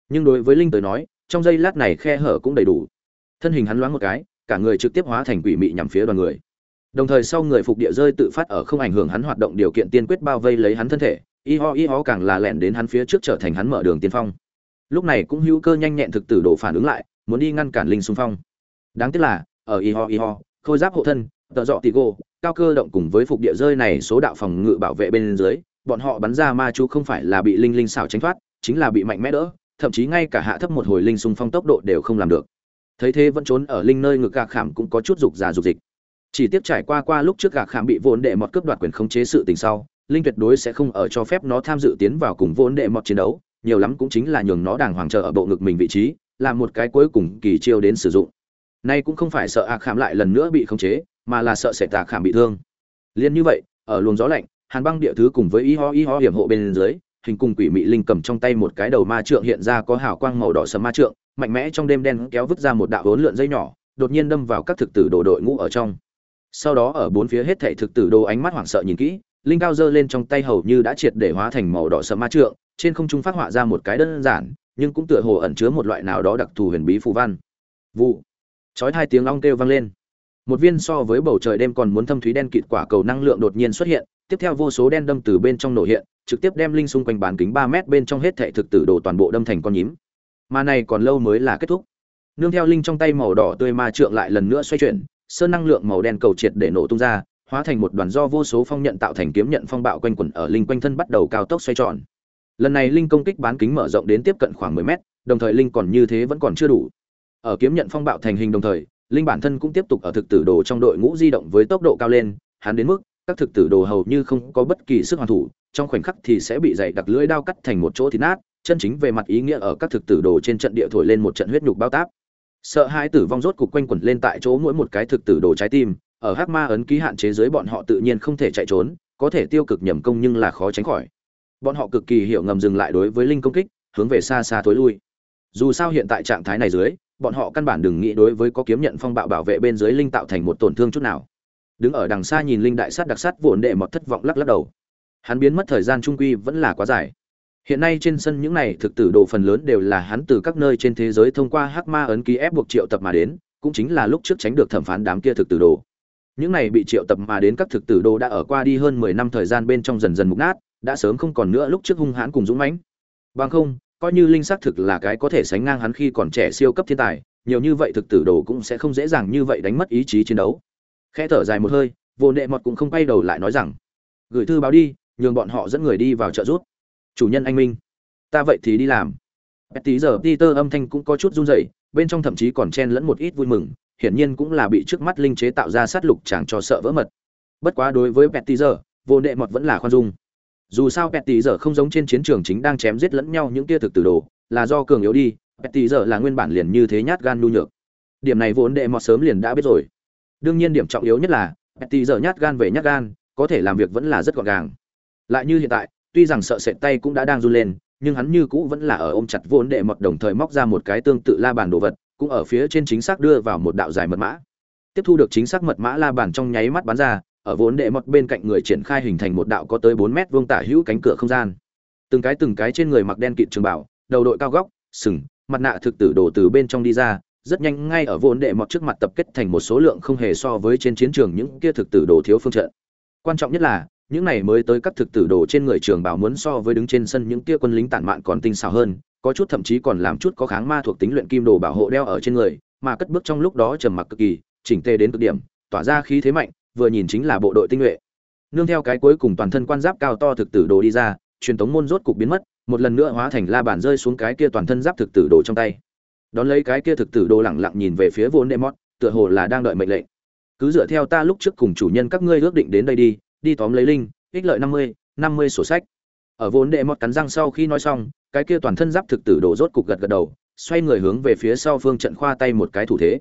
nhưng đối với linh tới nói, trong giây lát này khe hở cũng đầy đủ. Thân hình hắn loáng một cái, cả người trực tiếp hóa thành quỷ mị nhằm phía đoàn người đồng thời sau người phục địa rơi tự phát ở không ảnh hưởng hắn hoạt động điều kiện tiên quyết bao vây lấy hắn thân thể, y ho y ho càng là lẻn đến hắn phía trước trở thành hắn mở đường tiên phong. Lúc này cũng hữu cơ nhanh nhẹn thực tử đổ phản ứng lại, muốn đi ngăn cản linh xung phong. Đáng tiếc là, ở y ho y ho, khôi giáp hộ thân, tợ dọ tì gô cao cơ động cùng với phục địa rơi này số đạo phòng ngự bảo vệ bên dưới, bọn họ bắn ra ma chú không phải là bị linh linh xảo tránh thoát, chính là bị mạnh mẽ đỡ, thậm chí ngay cả hạ thấp một hồi linh xung phong tốc độ đều không làm được. Thấy thế vẫn trốn ở linh nơi ngực gạc khảm cũng có chút dục già dục dịch chỉ tiếp trải qua qua lúc trước gạc khảm bị vốn đệ mọt cướp đoạt quyền khống chế sự tình sau, linh tuyệt đối sẽ không ở cho phép nó tham dự tiến vào cùng vốn đệ mọt chiến đấu, nhiều lắm cũng chính là nhường nó đàng hoàng chờ ở bộ ngực mình vị trí làm một cái cuối cùng kỳ chiêu đến sử dụng. Nay cũng không phải sợ ạc khảm lại lần nữa bị khống chế, mà là sợ sẽ tạ khảm bị thương. Liên như vậy, ở luồng gió lạnh, hàn băng địa thứ cùng với y ho y ho hiểm hộ bên dưới, hình cùng quỷ mị linh cầm trong tay một cái đầu ma trượng hiện ra có hào quang màu đỏ sầm ma trượng, mạnh mẽ trong đêm đen kéo vứt ra một đạo hỗn lượn dây nhỏ, đột nhiên đâm vào các thực tử đổ đội ngũ ở trong sau đó ở bốn phía hết thảy thực tử đồ ánh mắt hoảng sợ nhìn kỹ, linh cao giơ lên trong tay hầu như đã triệt để hóa thành màu đỏ sẫm ma trượng, trên không trung phát họa ra một cái đơn giản, nhưng cũng tựa hồ ẩn chứa một loại nào đó đặc thù huyền bí phù văn. Vụ. Chói hai tiếng long kêu vang lên. Một viên so với bầu trời đêm còn muốn thâm thúy đen kịt quả cầu năng lượng đột nhiên xuất hiện, tiếp theo vô số đen đâm từ bên trong nổ hiện, trực tiếp đem linh xung quanh bán kính ba mét bên trong hết thảy thực tử đồ toàn bộ đâm thành con nhím. Mà này còn lâu mới là kết thúc. Nương theo linh trong tay màu đỏ tươi ma trượng lại lần nữa xoay chuyển sơn năng lượng màu đen cầu triệt để nổ tung ra, hóa thành một đoàn do vô số phong nhận tạo thành kiếm nhận phong bạo quanh quẩn ở linh quanh thân bắt đầu cao tốc xoay tròn. Lần này linh công kích bán kính mở rộng đến tiếp cận khoảng 10 mét, đồng thời linh còn như thế vẫn còn chưa đủ. Ở kiếm nhận phong bạo thành hình đồng thời, linh bản thân cũng tiếp tục ở thực tử đồ trong đội ngũ di động với tốc độ cao lên, hắn đến mức, các thực tử đồ hầu như không có bất kỳ sức hoàn thủ, trong khoảnh khắc thì sẽ bị dày đặc lưỡi đao cắt thành một chỗ thịt nát, chân chính về mặt ý nghĩa ở các thực tử đồ trên trận địa thổi lên một trận huyết nhục bao táp sợ hai tử vong rốt cục quanh quẩn lên tại chỗ mỗi một cái thực tử đồ trái tim, ở hắc ma ấn ký hạn chế dưới bọn họ tự nhiên không thể chạy trốn, có thể tiêu cực nhầm công nhưng là khó tránh khỏi. Bọn họ cực kỳ hiểu ngầm dừng lại đối với linh công kích, hướng về xa xa thối lui. Dù sao hiện tại trạng thái này dưới, bọn họ căn bản đừng nghĩ đối với có kiếm nhận phong bạo bảo vệ bên dưới linh tạo thành một tổn thương chút nào. Đứng ở đằng xa nhìn linh đại sát đặc sát vụn đệ mọt thất vọng lắc lắc đầu. Hắn biến mất thời gian trung quy vẫn là quá dài hiện nay trên sân những này thực tử đồ phần lớn đều là hắn từ các nơi trên thế giới thông qua hắc ma ấn ký ép buộc triệu tập mà đến, cũng chính là lúc trước tránh được thẩm phán đám kia thực tử đồ. Những này bị triệu tập mà đến các thực tử đồ đã ở qua đi hơn mười năm thời gian bên trong dần dần mục nát, đã sớm không còn nữa lúc trước hung hãn cùng dũng mãnh. Bằng không, coi như linh xác thực là cái có thể sánh ngang hắn khi còn trẻ siêu cấp thiên tài, nhiều như vậy thực tử đồ cũng sẽ không dễ dàng như vậy đánh mất ý chí chiến đấu. Khẽ thở dài một hơi, vô nệ mọt cũng không quay đầu lại nói rằng, gửi thư báo đi, nhường bọn họ dẫn người đi vào trợ giúp chủ nhân anh minh, ta vậy thì đi làm. Tí giờ peter âm thanh cũng có chút run rẩy, bên trong thậm chí còn chen lẫn một ít vui mừng, hiển nhiên cũng là bị trước mắt linh chế tạo ra sát lục chẳng cho sợ vỡ mật. Bất quá đối với petty giờ, vô đệ mọt vẫn là khoan dung. Dù sao petty giờ không giống trên chiến trường chính đang chém giết lẫn nhau những tia thực tử đồ, là do cường yếu đi petty giờ là nguyên bản liền như thế nhát gan nhu nhược. Điểm này vốn đệ mọt sớm liền đã biết rồi. Đương nhiên điểm trọng yếu nhất là petty giờ nhát gan về nhát gan, có thể làm việc vẫn là rất gọn gàng. Lại như hiện tại tuy rằng sợ sệt tay cũng đã đang run lên, nhưng hắn như cũ vẫn là ở ôm chặt vốn đệ mọt đồng thời móc ra một cái tương tự la bàn đồ vật, cũng ở phía trên chính xác đưa vào một đạo dài mật mã. Tiếp thu được chính xác mật mã la bàn trong nháy mắt bắn ra, ở vốn đệ mọt bên cạnh người triển khai hình thành một đạo có tới bốn mét vuông tả hữu cánh cửa không gian. Từng cái từng cái trên người mặc đen kịt trường bảo, đầu đội cao góc, sừng, mặt nạ thực tử đổ từ bên trong đi ra, rất nhanh ngay ở vốn đệ mọt trước mặt tập kết thành một số lượng không hề so với trên chiến trường những kia thực tử đồ thiếu phương trận. Quan trọng nhất là những này mới tới các thực tử đồ trên người trường bảo muốn so với đứng trên sân những kia quân lính tản mạn còn tinh xảo hơn, có chút thậm chí còn làm chút có kháng ma thuộc tính luyện kim đồ bảo hộ đeo ở trên người, mà cất bước trong lúc đó trầm mặc cực kỳ, chỉnh tề đến cực điểm, tỏa ra khí thế mạnh, vừa nhìn chính là bộ đội tinh nhuệ. Nương theo cái cuối cùng toàn thân quan giáp cao to thực tử đồ đi ra, truyền thống môn rốt cục biến mất, một lần nữa hóa thành la bàn rơi xuống cái kia toàn thân giáp thực tử đồ trong tay. Đón lấy cái kia thực tử đồ lẳng lặng nhìn về phía vốn đệ mót tựa hồ là đang đợi mệnh lệnh. Cứ dựa theo ta lúc trước cùng chủ nhân các ngươi ước định đến đây đi đi tóm lấy linh, ích lợi năm mươi năm mươi sổ sách. Ở vốn đệ mọt cắn răng sau khi nói xong, cái kia toàn thân giáp thực tử đổ rốt cục gật gật đầu, xoay người hướng về phía sau phương trận khoa tay một cái thủ thế.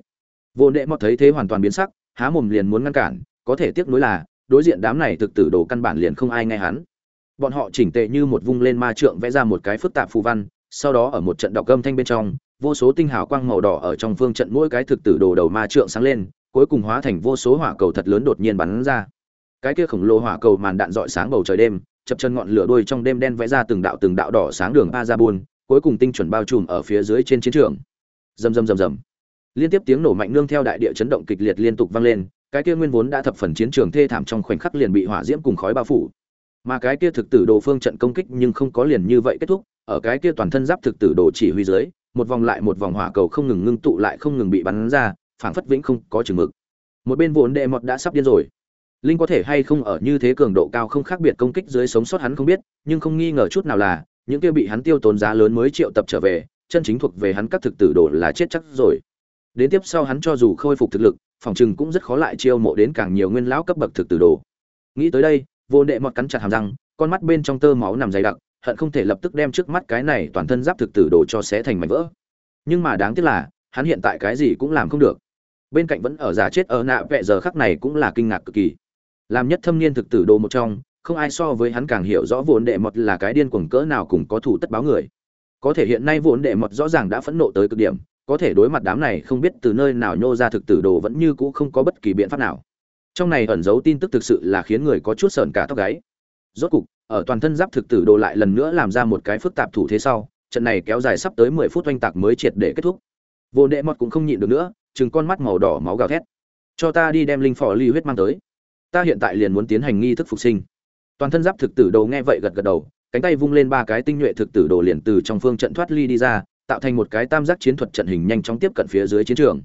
Vốn đệ mọt thấy thế hoàn toàn biến sắc, há mồm liền muốn ngăn cản, có thể tiếc nuối là, đối diện đám này thực tử đồ căn bản liền không ai nghe hắn. Bọn họ chỉnh tệ như một vung lên ma trượng vẽ ra một cái phức tạp phù văn, sau đó ở một trận đọc âm thanh bên trong, vô số tinh hào quang màu đỏ ở trong phương trận mỗi cái thực tử đồ đầu ma trượng sáng lên, cuối cùng hóa thành vô số hỏa cầu thật lớn đột nhiên bắn ra cái kia khổng lồ hỏa cầu màn đạn dọi sáng bầu trời đêm chập chân ngọn lửa đuôi trong đêm đen vẽ ra từng đạo từng đạo đỏ sáng đường Azabun, cuối cùng tinh chuẩn bao trùm ở phía dưới trên chiến trường. Rầm rầm rầm rầm. Liên tiếp tiếng nổ mạnh nương theo đại địa chấn động kịch liệt liên tục vang lên, cái kia nguyên vốn đã thập phần chiến trường thê thảm trong khoảnh khắc liền bị hỏa diễm cùng khói bao phủ. Mà cái kia thực tử đồ phương trận công kích nhưng không có liền như vậy kết thúc, ở cái kia toàn thân giáp thực tử đồ chỉ huy dưới, một vòng lại một vòng hỏa cầu không ngừng ngưng tụ lại không ngừng bị bắn ra, phảng phất vĩnh không có chừng mực. Một bên vốn đệ mọt đã sắp điên rồi linh có thể hay không ở như thế cường độ cao không khác biệt công kích dưới sống sót hắn không biết, nhưng không nghi ngờ chút nào là, những kia bị hắn tiêu tốn giá lớn mới triệu tập trở về, chân chính thuộc về hắn các thực tử đồ là chết chắc rồi. Đến tiếp sau hắn cho dù khôi phục thực lực, phòng chừng cũng rất khó lại chiêu mộ đến càng nhiều nguyên lão cấp bậc thực tử đồ. Nghĩ tới đây, vô đệ mọt cắn chặt hàm răng, con mắt bên trong tơ máu nằm dày đặc, hận không thể lập tức đem trước mắt cái này toàn thân giáp thực tử đồ cho xé thành mảnh vỡ. Nhưng mà đáng tiếc là, hắn hiện tại cái gì cũng làm không được. Bên cạnh vẫn ở giả chết ở nạ vẹ giờ khắc này cũng là kinh ngạc cực kỳ làm nhất thâm niên thực tử đồ một trong, không ai so với hắn càng hiểu rõ vốn đệ mật là cái điên cuồng cỡ nào cùng có thủ tất báo người. Có thể hiện nay vốn đệ mật rõ ràng đã phẫn nộ tới cực điểm, có thể đối mặt đám này không biết từ nơi nào nhô ra thực tử đồ vẫn như cũ không có bất kỳ biện pháp nào. Trong này ẩn giấu tin tức thực sự là khiến người có chút sợn cả tóc gáy. Rốt cục, ở toàn thân giáp thực tử đồ lại lần nữa làm ra một cái phức tạp thủ thế sau, trận này kéo dài sắp tới mười phút oanh tạc mới triệt để kết thúc. Vô đệ mọt cũng không nhịn được nữa chừng con mắt màu đỏ máu gào thét. Cho ta đi đem linh phò ly huyết mang tới ta hiện tại liền muốn tiến hành nghi thức phục sinh. Toàn thân giáp thực tử đồ nghe vậy gật gật đầu, cánh tay vung lên ba cái tinh nhuệ thực tử đồ liền từ trong phương trận thoát ly đi ra, tạo thành một cái tam giác chiến thuật trận hình nhanh chóng tiếp cận phía dưới chiến trường.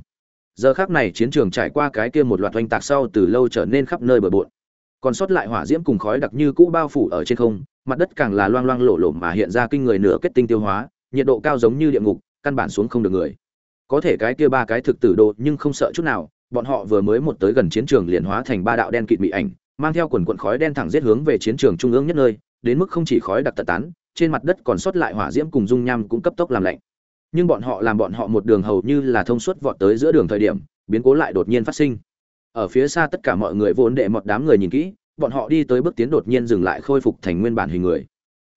Giờ khác này chiến trường trải qua cái kia một loạt oanh tạc sau từ lâu trở nên khắp nơi bờ bộn. Còn sót lại hỏa diễm cùng khói đặc như cũ bao phủ ở trên không, mặt đất càng là loang loang lộ lộ mà hiện ra kinh người nửa kết tinh tiêu hóa, nhiệt độ cao giống như địa ngục, căn bản xuống không được người. Có thể cái kia ba cái thực tử đồ nhưng không sợ chút nào bọn họ vừa mới một tới gần chiến trường liền hóa thành ba đạo đen kịt mị ảnh, mang theo quần quần khói đen thẳng giết hướng về chiến trường trung ương nhất nơi, đến mức không chỉ khói đặc tật tán, trên mặt đất còn sót lại hỏa diễm cùng dung nham cũng cấp tốc làm lạnh. Nhưng bọn họ làm bọn họ một đường hầu như là thông suốt vọt tới giữa đường thời điểm, biến cố lại đột nhiên phát sinh. Ở phía xa tất cả mọi người vốn đệ một đám người nhìn kỹ, bọn họ đi tới bước tiến đột nhiên dừng lại khôi phục thành nguyên bản hình người.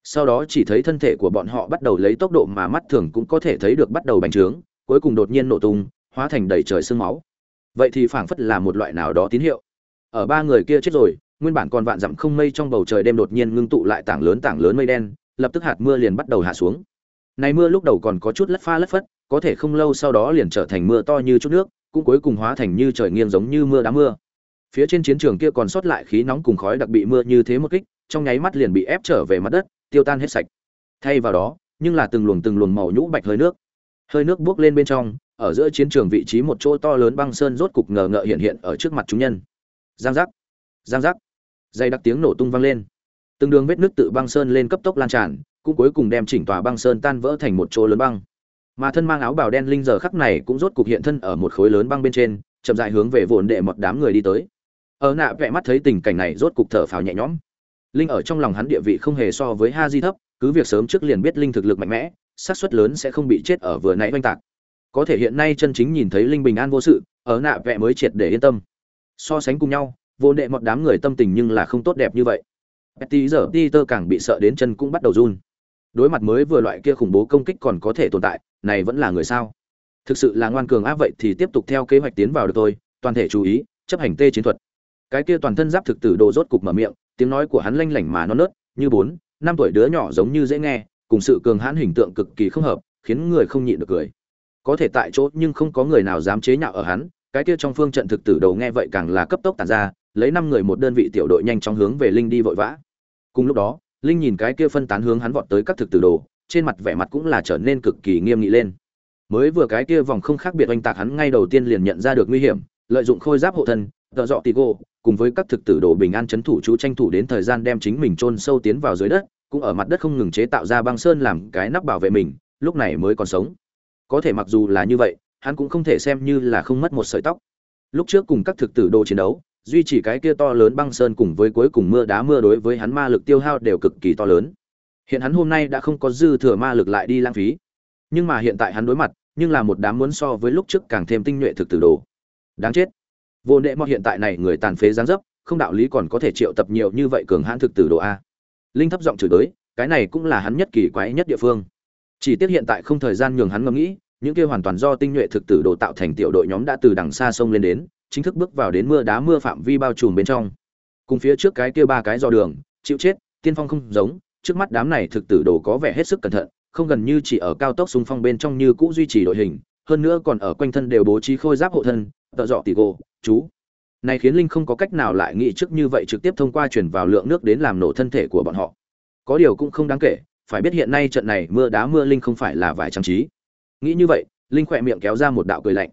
Sau đó chỉ thấy thân thể của bọn họ bắt đầu lấy tốc độ mà mắt thường cũng có thể thấy được bắt đầu bành trướng, cuối cùng đột nhiên nổ tung, hóa thành đầy trời sương máu vậy thì phảng phất là một loại nào đó tín hiệu. Ở ba người kia chết rồi, nguyên bản còn vạn dặm không mây trong bầu trời đêm đột nhiên ngưng tụ lại tảng lớn tảng lớn mây đen, lập tức hạt mưa liền bắt đầu hạ xuống. Này mưa lúc đầu còn có chút lất pha lất phất, có thể không lâu sau đó liền trở thành mưa to như chút nước, cũng cuối cùng hóa thành như trời nghiêng giống như mưa đá mưa. Phía trên chiến trường kia còn sót lại khí nóng cùng khói đặc bị mưa như thế một kích, trong nháy mắt liền bị ép trở về mặt đất, tiêu tan hết sạch. Thay vào đó, nhưng là từng luồng từng luồng màu nhũ bạch hơi nước. Hơi nước buốc lên bên trong ở giữa chiến trường vị trí một chỗ to lớn băng sơn rốt cục ngờ ngợ hiện hiện ở trước mặt chúng nhân. Giang giác giang giác. Dây đặc tiếng nổ tung vang lên. Từng đường vết nước tự băng sơn lên cấp tốc lan tràn, cũng cuối cùng đem chỉnh tòa băng sơn tan vỡ thành một chỗ lớn băng. Mà thân mang áo bào đen linh giờ khắc này cũng rốt cục hiện thân ở một khối lớn băng bên trên, chậm dại hướng về vồn đệ một đám người đi tới. Ở nạ vẽ mắt thấy tình cảnh này rốt cục thở phào nhẹ nhõm. Linh ở trong lòng hắn địa vị không hề so với ha di thấp, cứ việc sớm trước liền biết linh thực lực mạnh mẽ, xác suất lớn sẽ không bị chết ở vừa nãy oanh tạc có thể hiện nay chân chính nhìn thấy linh bình an vô sự, ở nạ vẽ mới triệt để yên tâm. So sánh cùng nhau, vô đệ một đám người tâm tình nhưng là không tốt đẹp như vậy. Betty giờ Peter càng bị sợ đến chân cũng bắt đầu run. Đối mặt mới vừa loại kia khủng bố công kích còn có thể tồn tại, này vẫn là người sao? Thực sự là ngoan cường áp vậy thì tiếp tục theo kế hoạch tiến vào được thôi, toàn thể chú ý, chấp hành tê chiến thuật. Cái kia toàn thân giáp thực tử đồ rốt cục mở miệng, tiếng nói của hắn lanh lảnh mà non nớt, như bốn, năm tuổi đứa nhỏ giống như dễ nghe, cùng sự cường hãn hình tượng cực kỳ không hợp, khiến người không nhịn được cười có thể tại chỗ nhưng không có người nào dám chế nhạo ở hắn, cái kia trong phương trận thực tử đầu nghe vậy càng là cấp tốc tàn ra, lấy năm người một đơn vị tiểu đội nhanh chóng hướng về linh đi vội vã. Cùng lúc đó, linh nhìn cái kia phân tán hướng hắn vọt tới các thực tử đồ, trên mặt vẻ mặt cũng là trở nên cực kỳ nghiêm nghị lên. Mới vừa cái kia vòng không khác biệt oanh tạc hắn ngay đầu tiên liền nhận ra được nguy hiểm, lợi dụng khôi giáp hộ thân, tợ dọ tì gô, cùng với các thực tử đồ bình an chấn thủ chú tranh thủ đến thời gian đem chính mình chôn sâu tiến vào dưới đất, cũng ở mặt đất không ngừng chế tạo ra băng sơn làm cái nắp bảo vệ mình, lúc này mới còn sống có thể mặc dù là như vậy, hắn cũng không thể xem như là không mất một sợi tóc. Lúc trước cùng các thực tử đồ chiến đấu, duy chỉ cái kia to lớn băng sơn cùng với cuối cùng mưa đá mưa đối với hắn ma lực tiêu hao đều cực kỳ to lớn. Hiện hắn hôm nay đã không có dư thừa ma lực lại đi lãng phí. Nhưng mà hiện tại hắn đối mặt, nhưng là một đám muốn so với lúc trước càng thêm tinh nhuệ thực tử đồ. Đáng chết. Vô nệ mọt hiện tại này người tàn phế giáng dấp, không đạo lý còn có thể triệu tập nhiều như vậy cường hãn thực tử đồ a. Linh thấp giọng chửi tới, cái này cũng là hắn nhất kỳ quái nhất địa phương chỉ tiếc hiện tại không thời gian nhường hắn ngẫm nghĩ, những kia hoàn toàn do tinh nhuệ thực tử đồ tạo thành tiểu đội nhóm đã từ đằng xa sông lên đến, chính thức bước vào đến mưa đá mưa phạm vi bao trùm bên trong. Cùng phía trước cái kia ba cái do đường, chịu chết, tiên phong không giống, trước mắt đám này thực tử đồ có vẻ hết sức cẩn thận, không gần như chỉ ở cao tốc xung phong bên trong như cũ duy trì đội hình, hơn nữa còn ở quanh thân đều bố trí khôi giáp hộ thân, tợ dọ tỷ gỗ chú. Này khiến linh không có cách nào lại nghĩ trước như vậy trực tiếp thông qua chuyển vào lượng nước đến làm nổ thân thể của bọn họ. Có điều cũng không đáng kể phải biết hiện nay trận này mưa đá mưa linh không phải là vải trang trí. Nghĩ như vậy, linh khỏe miệng kéo ra một đạo cười lạnh.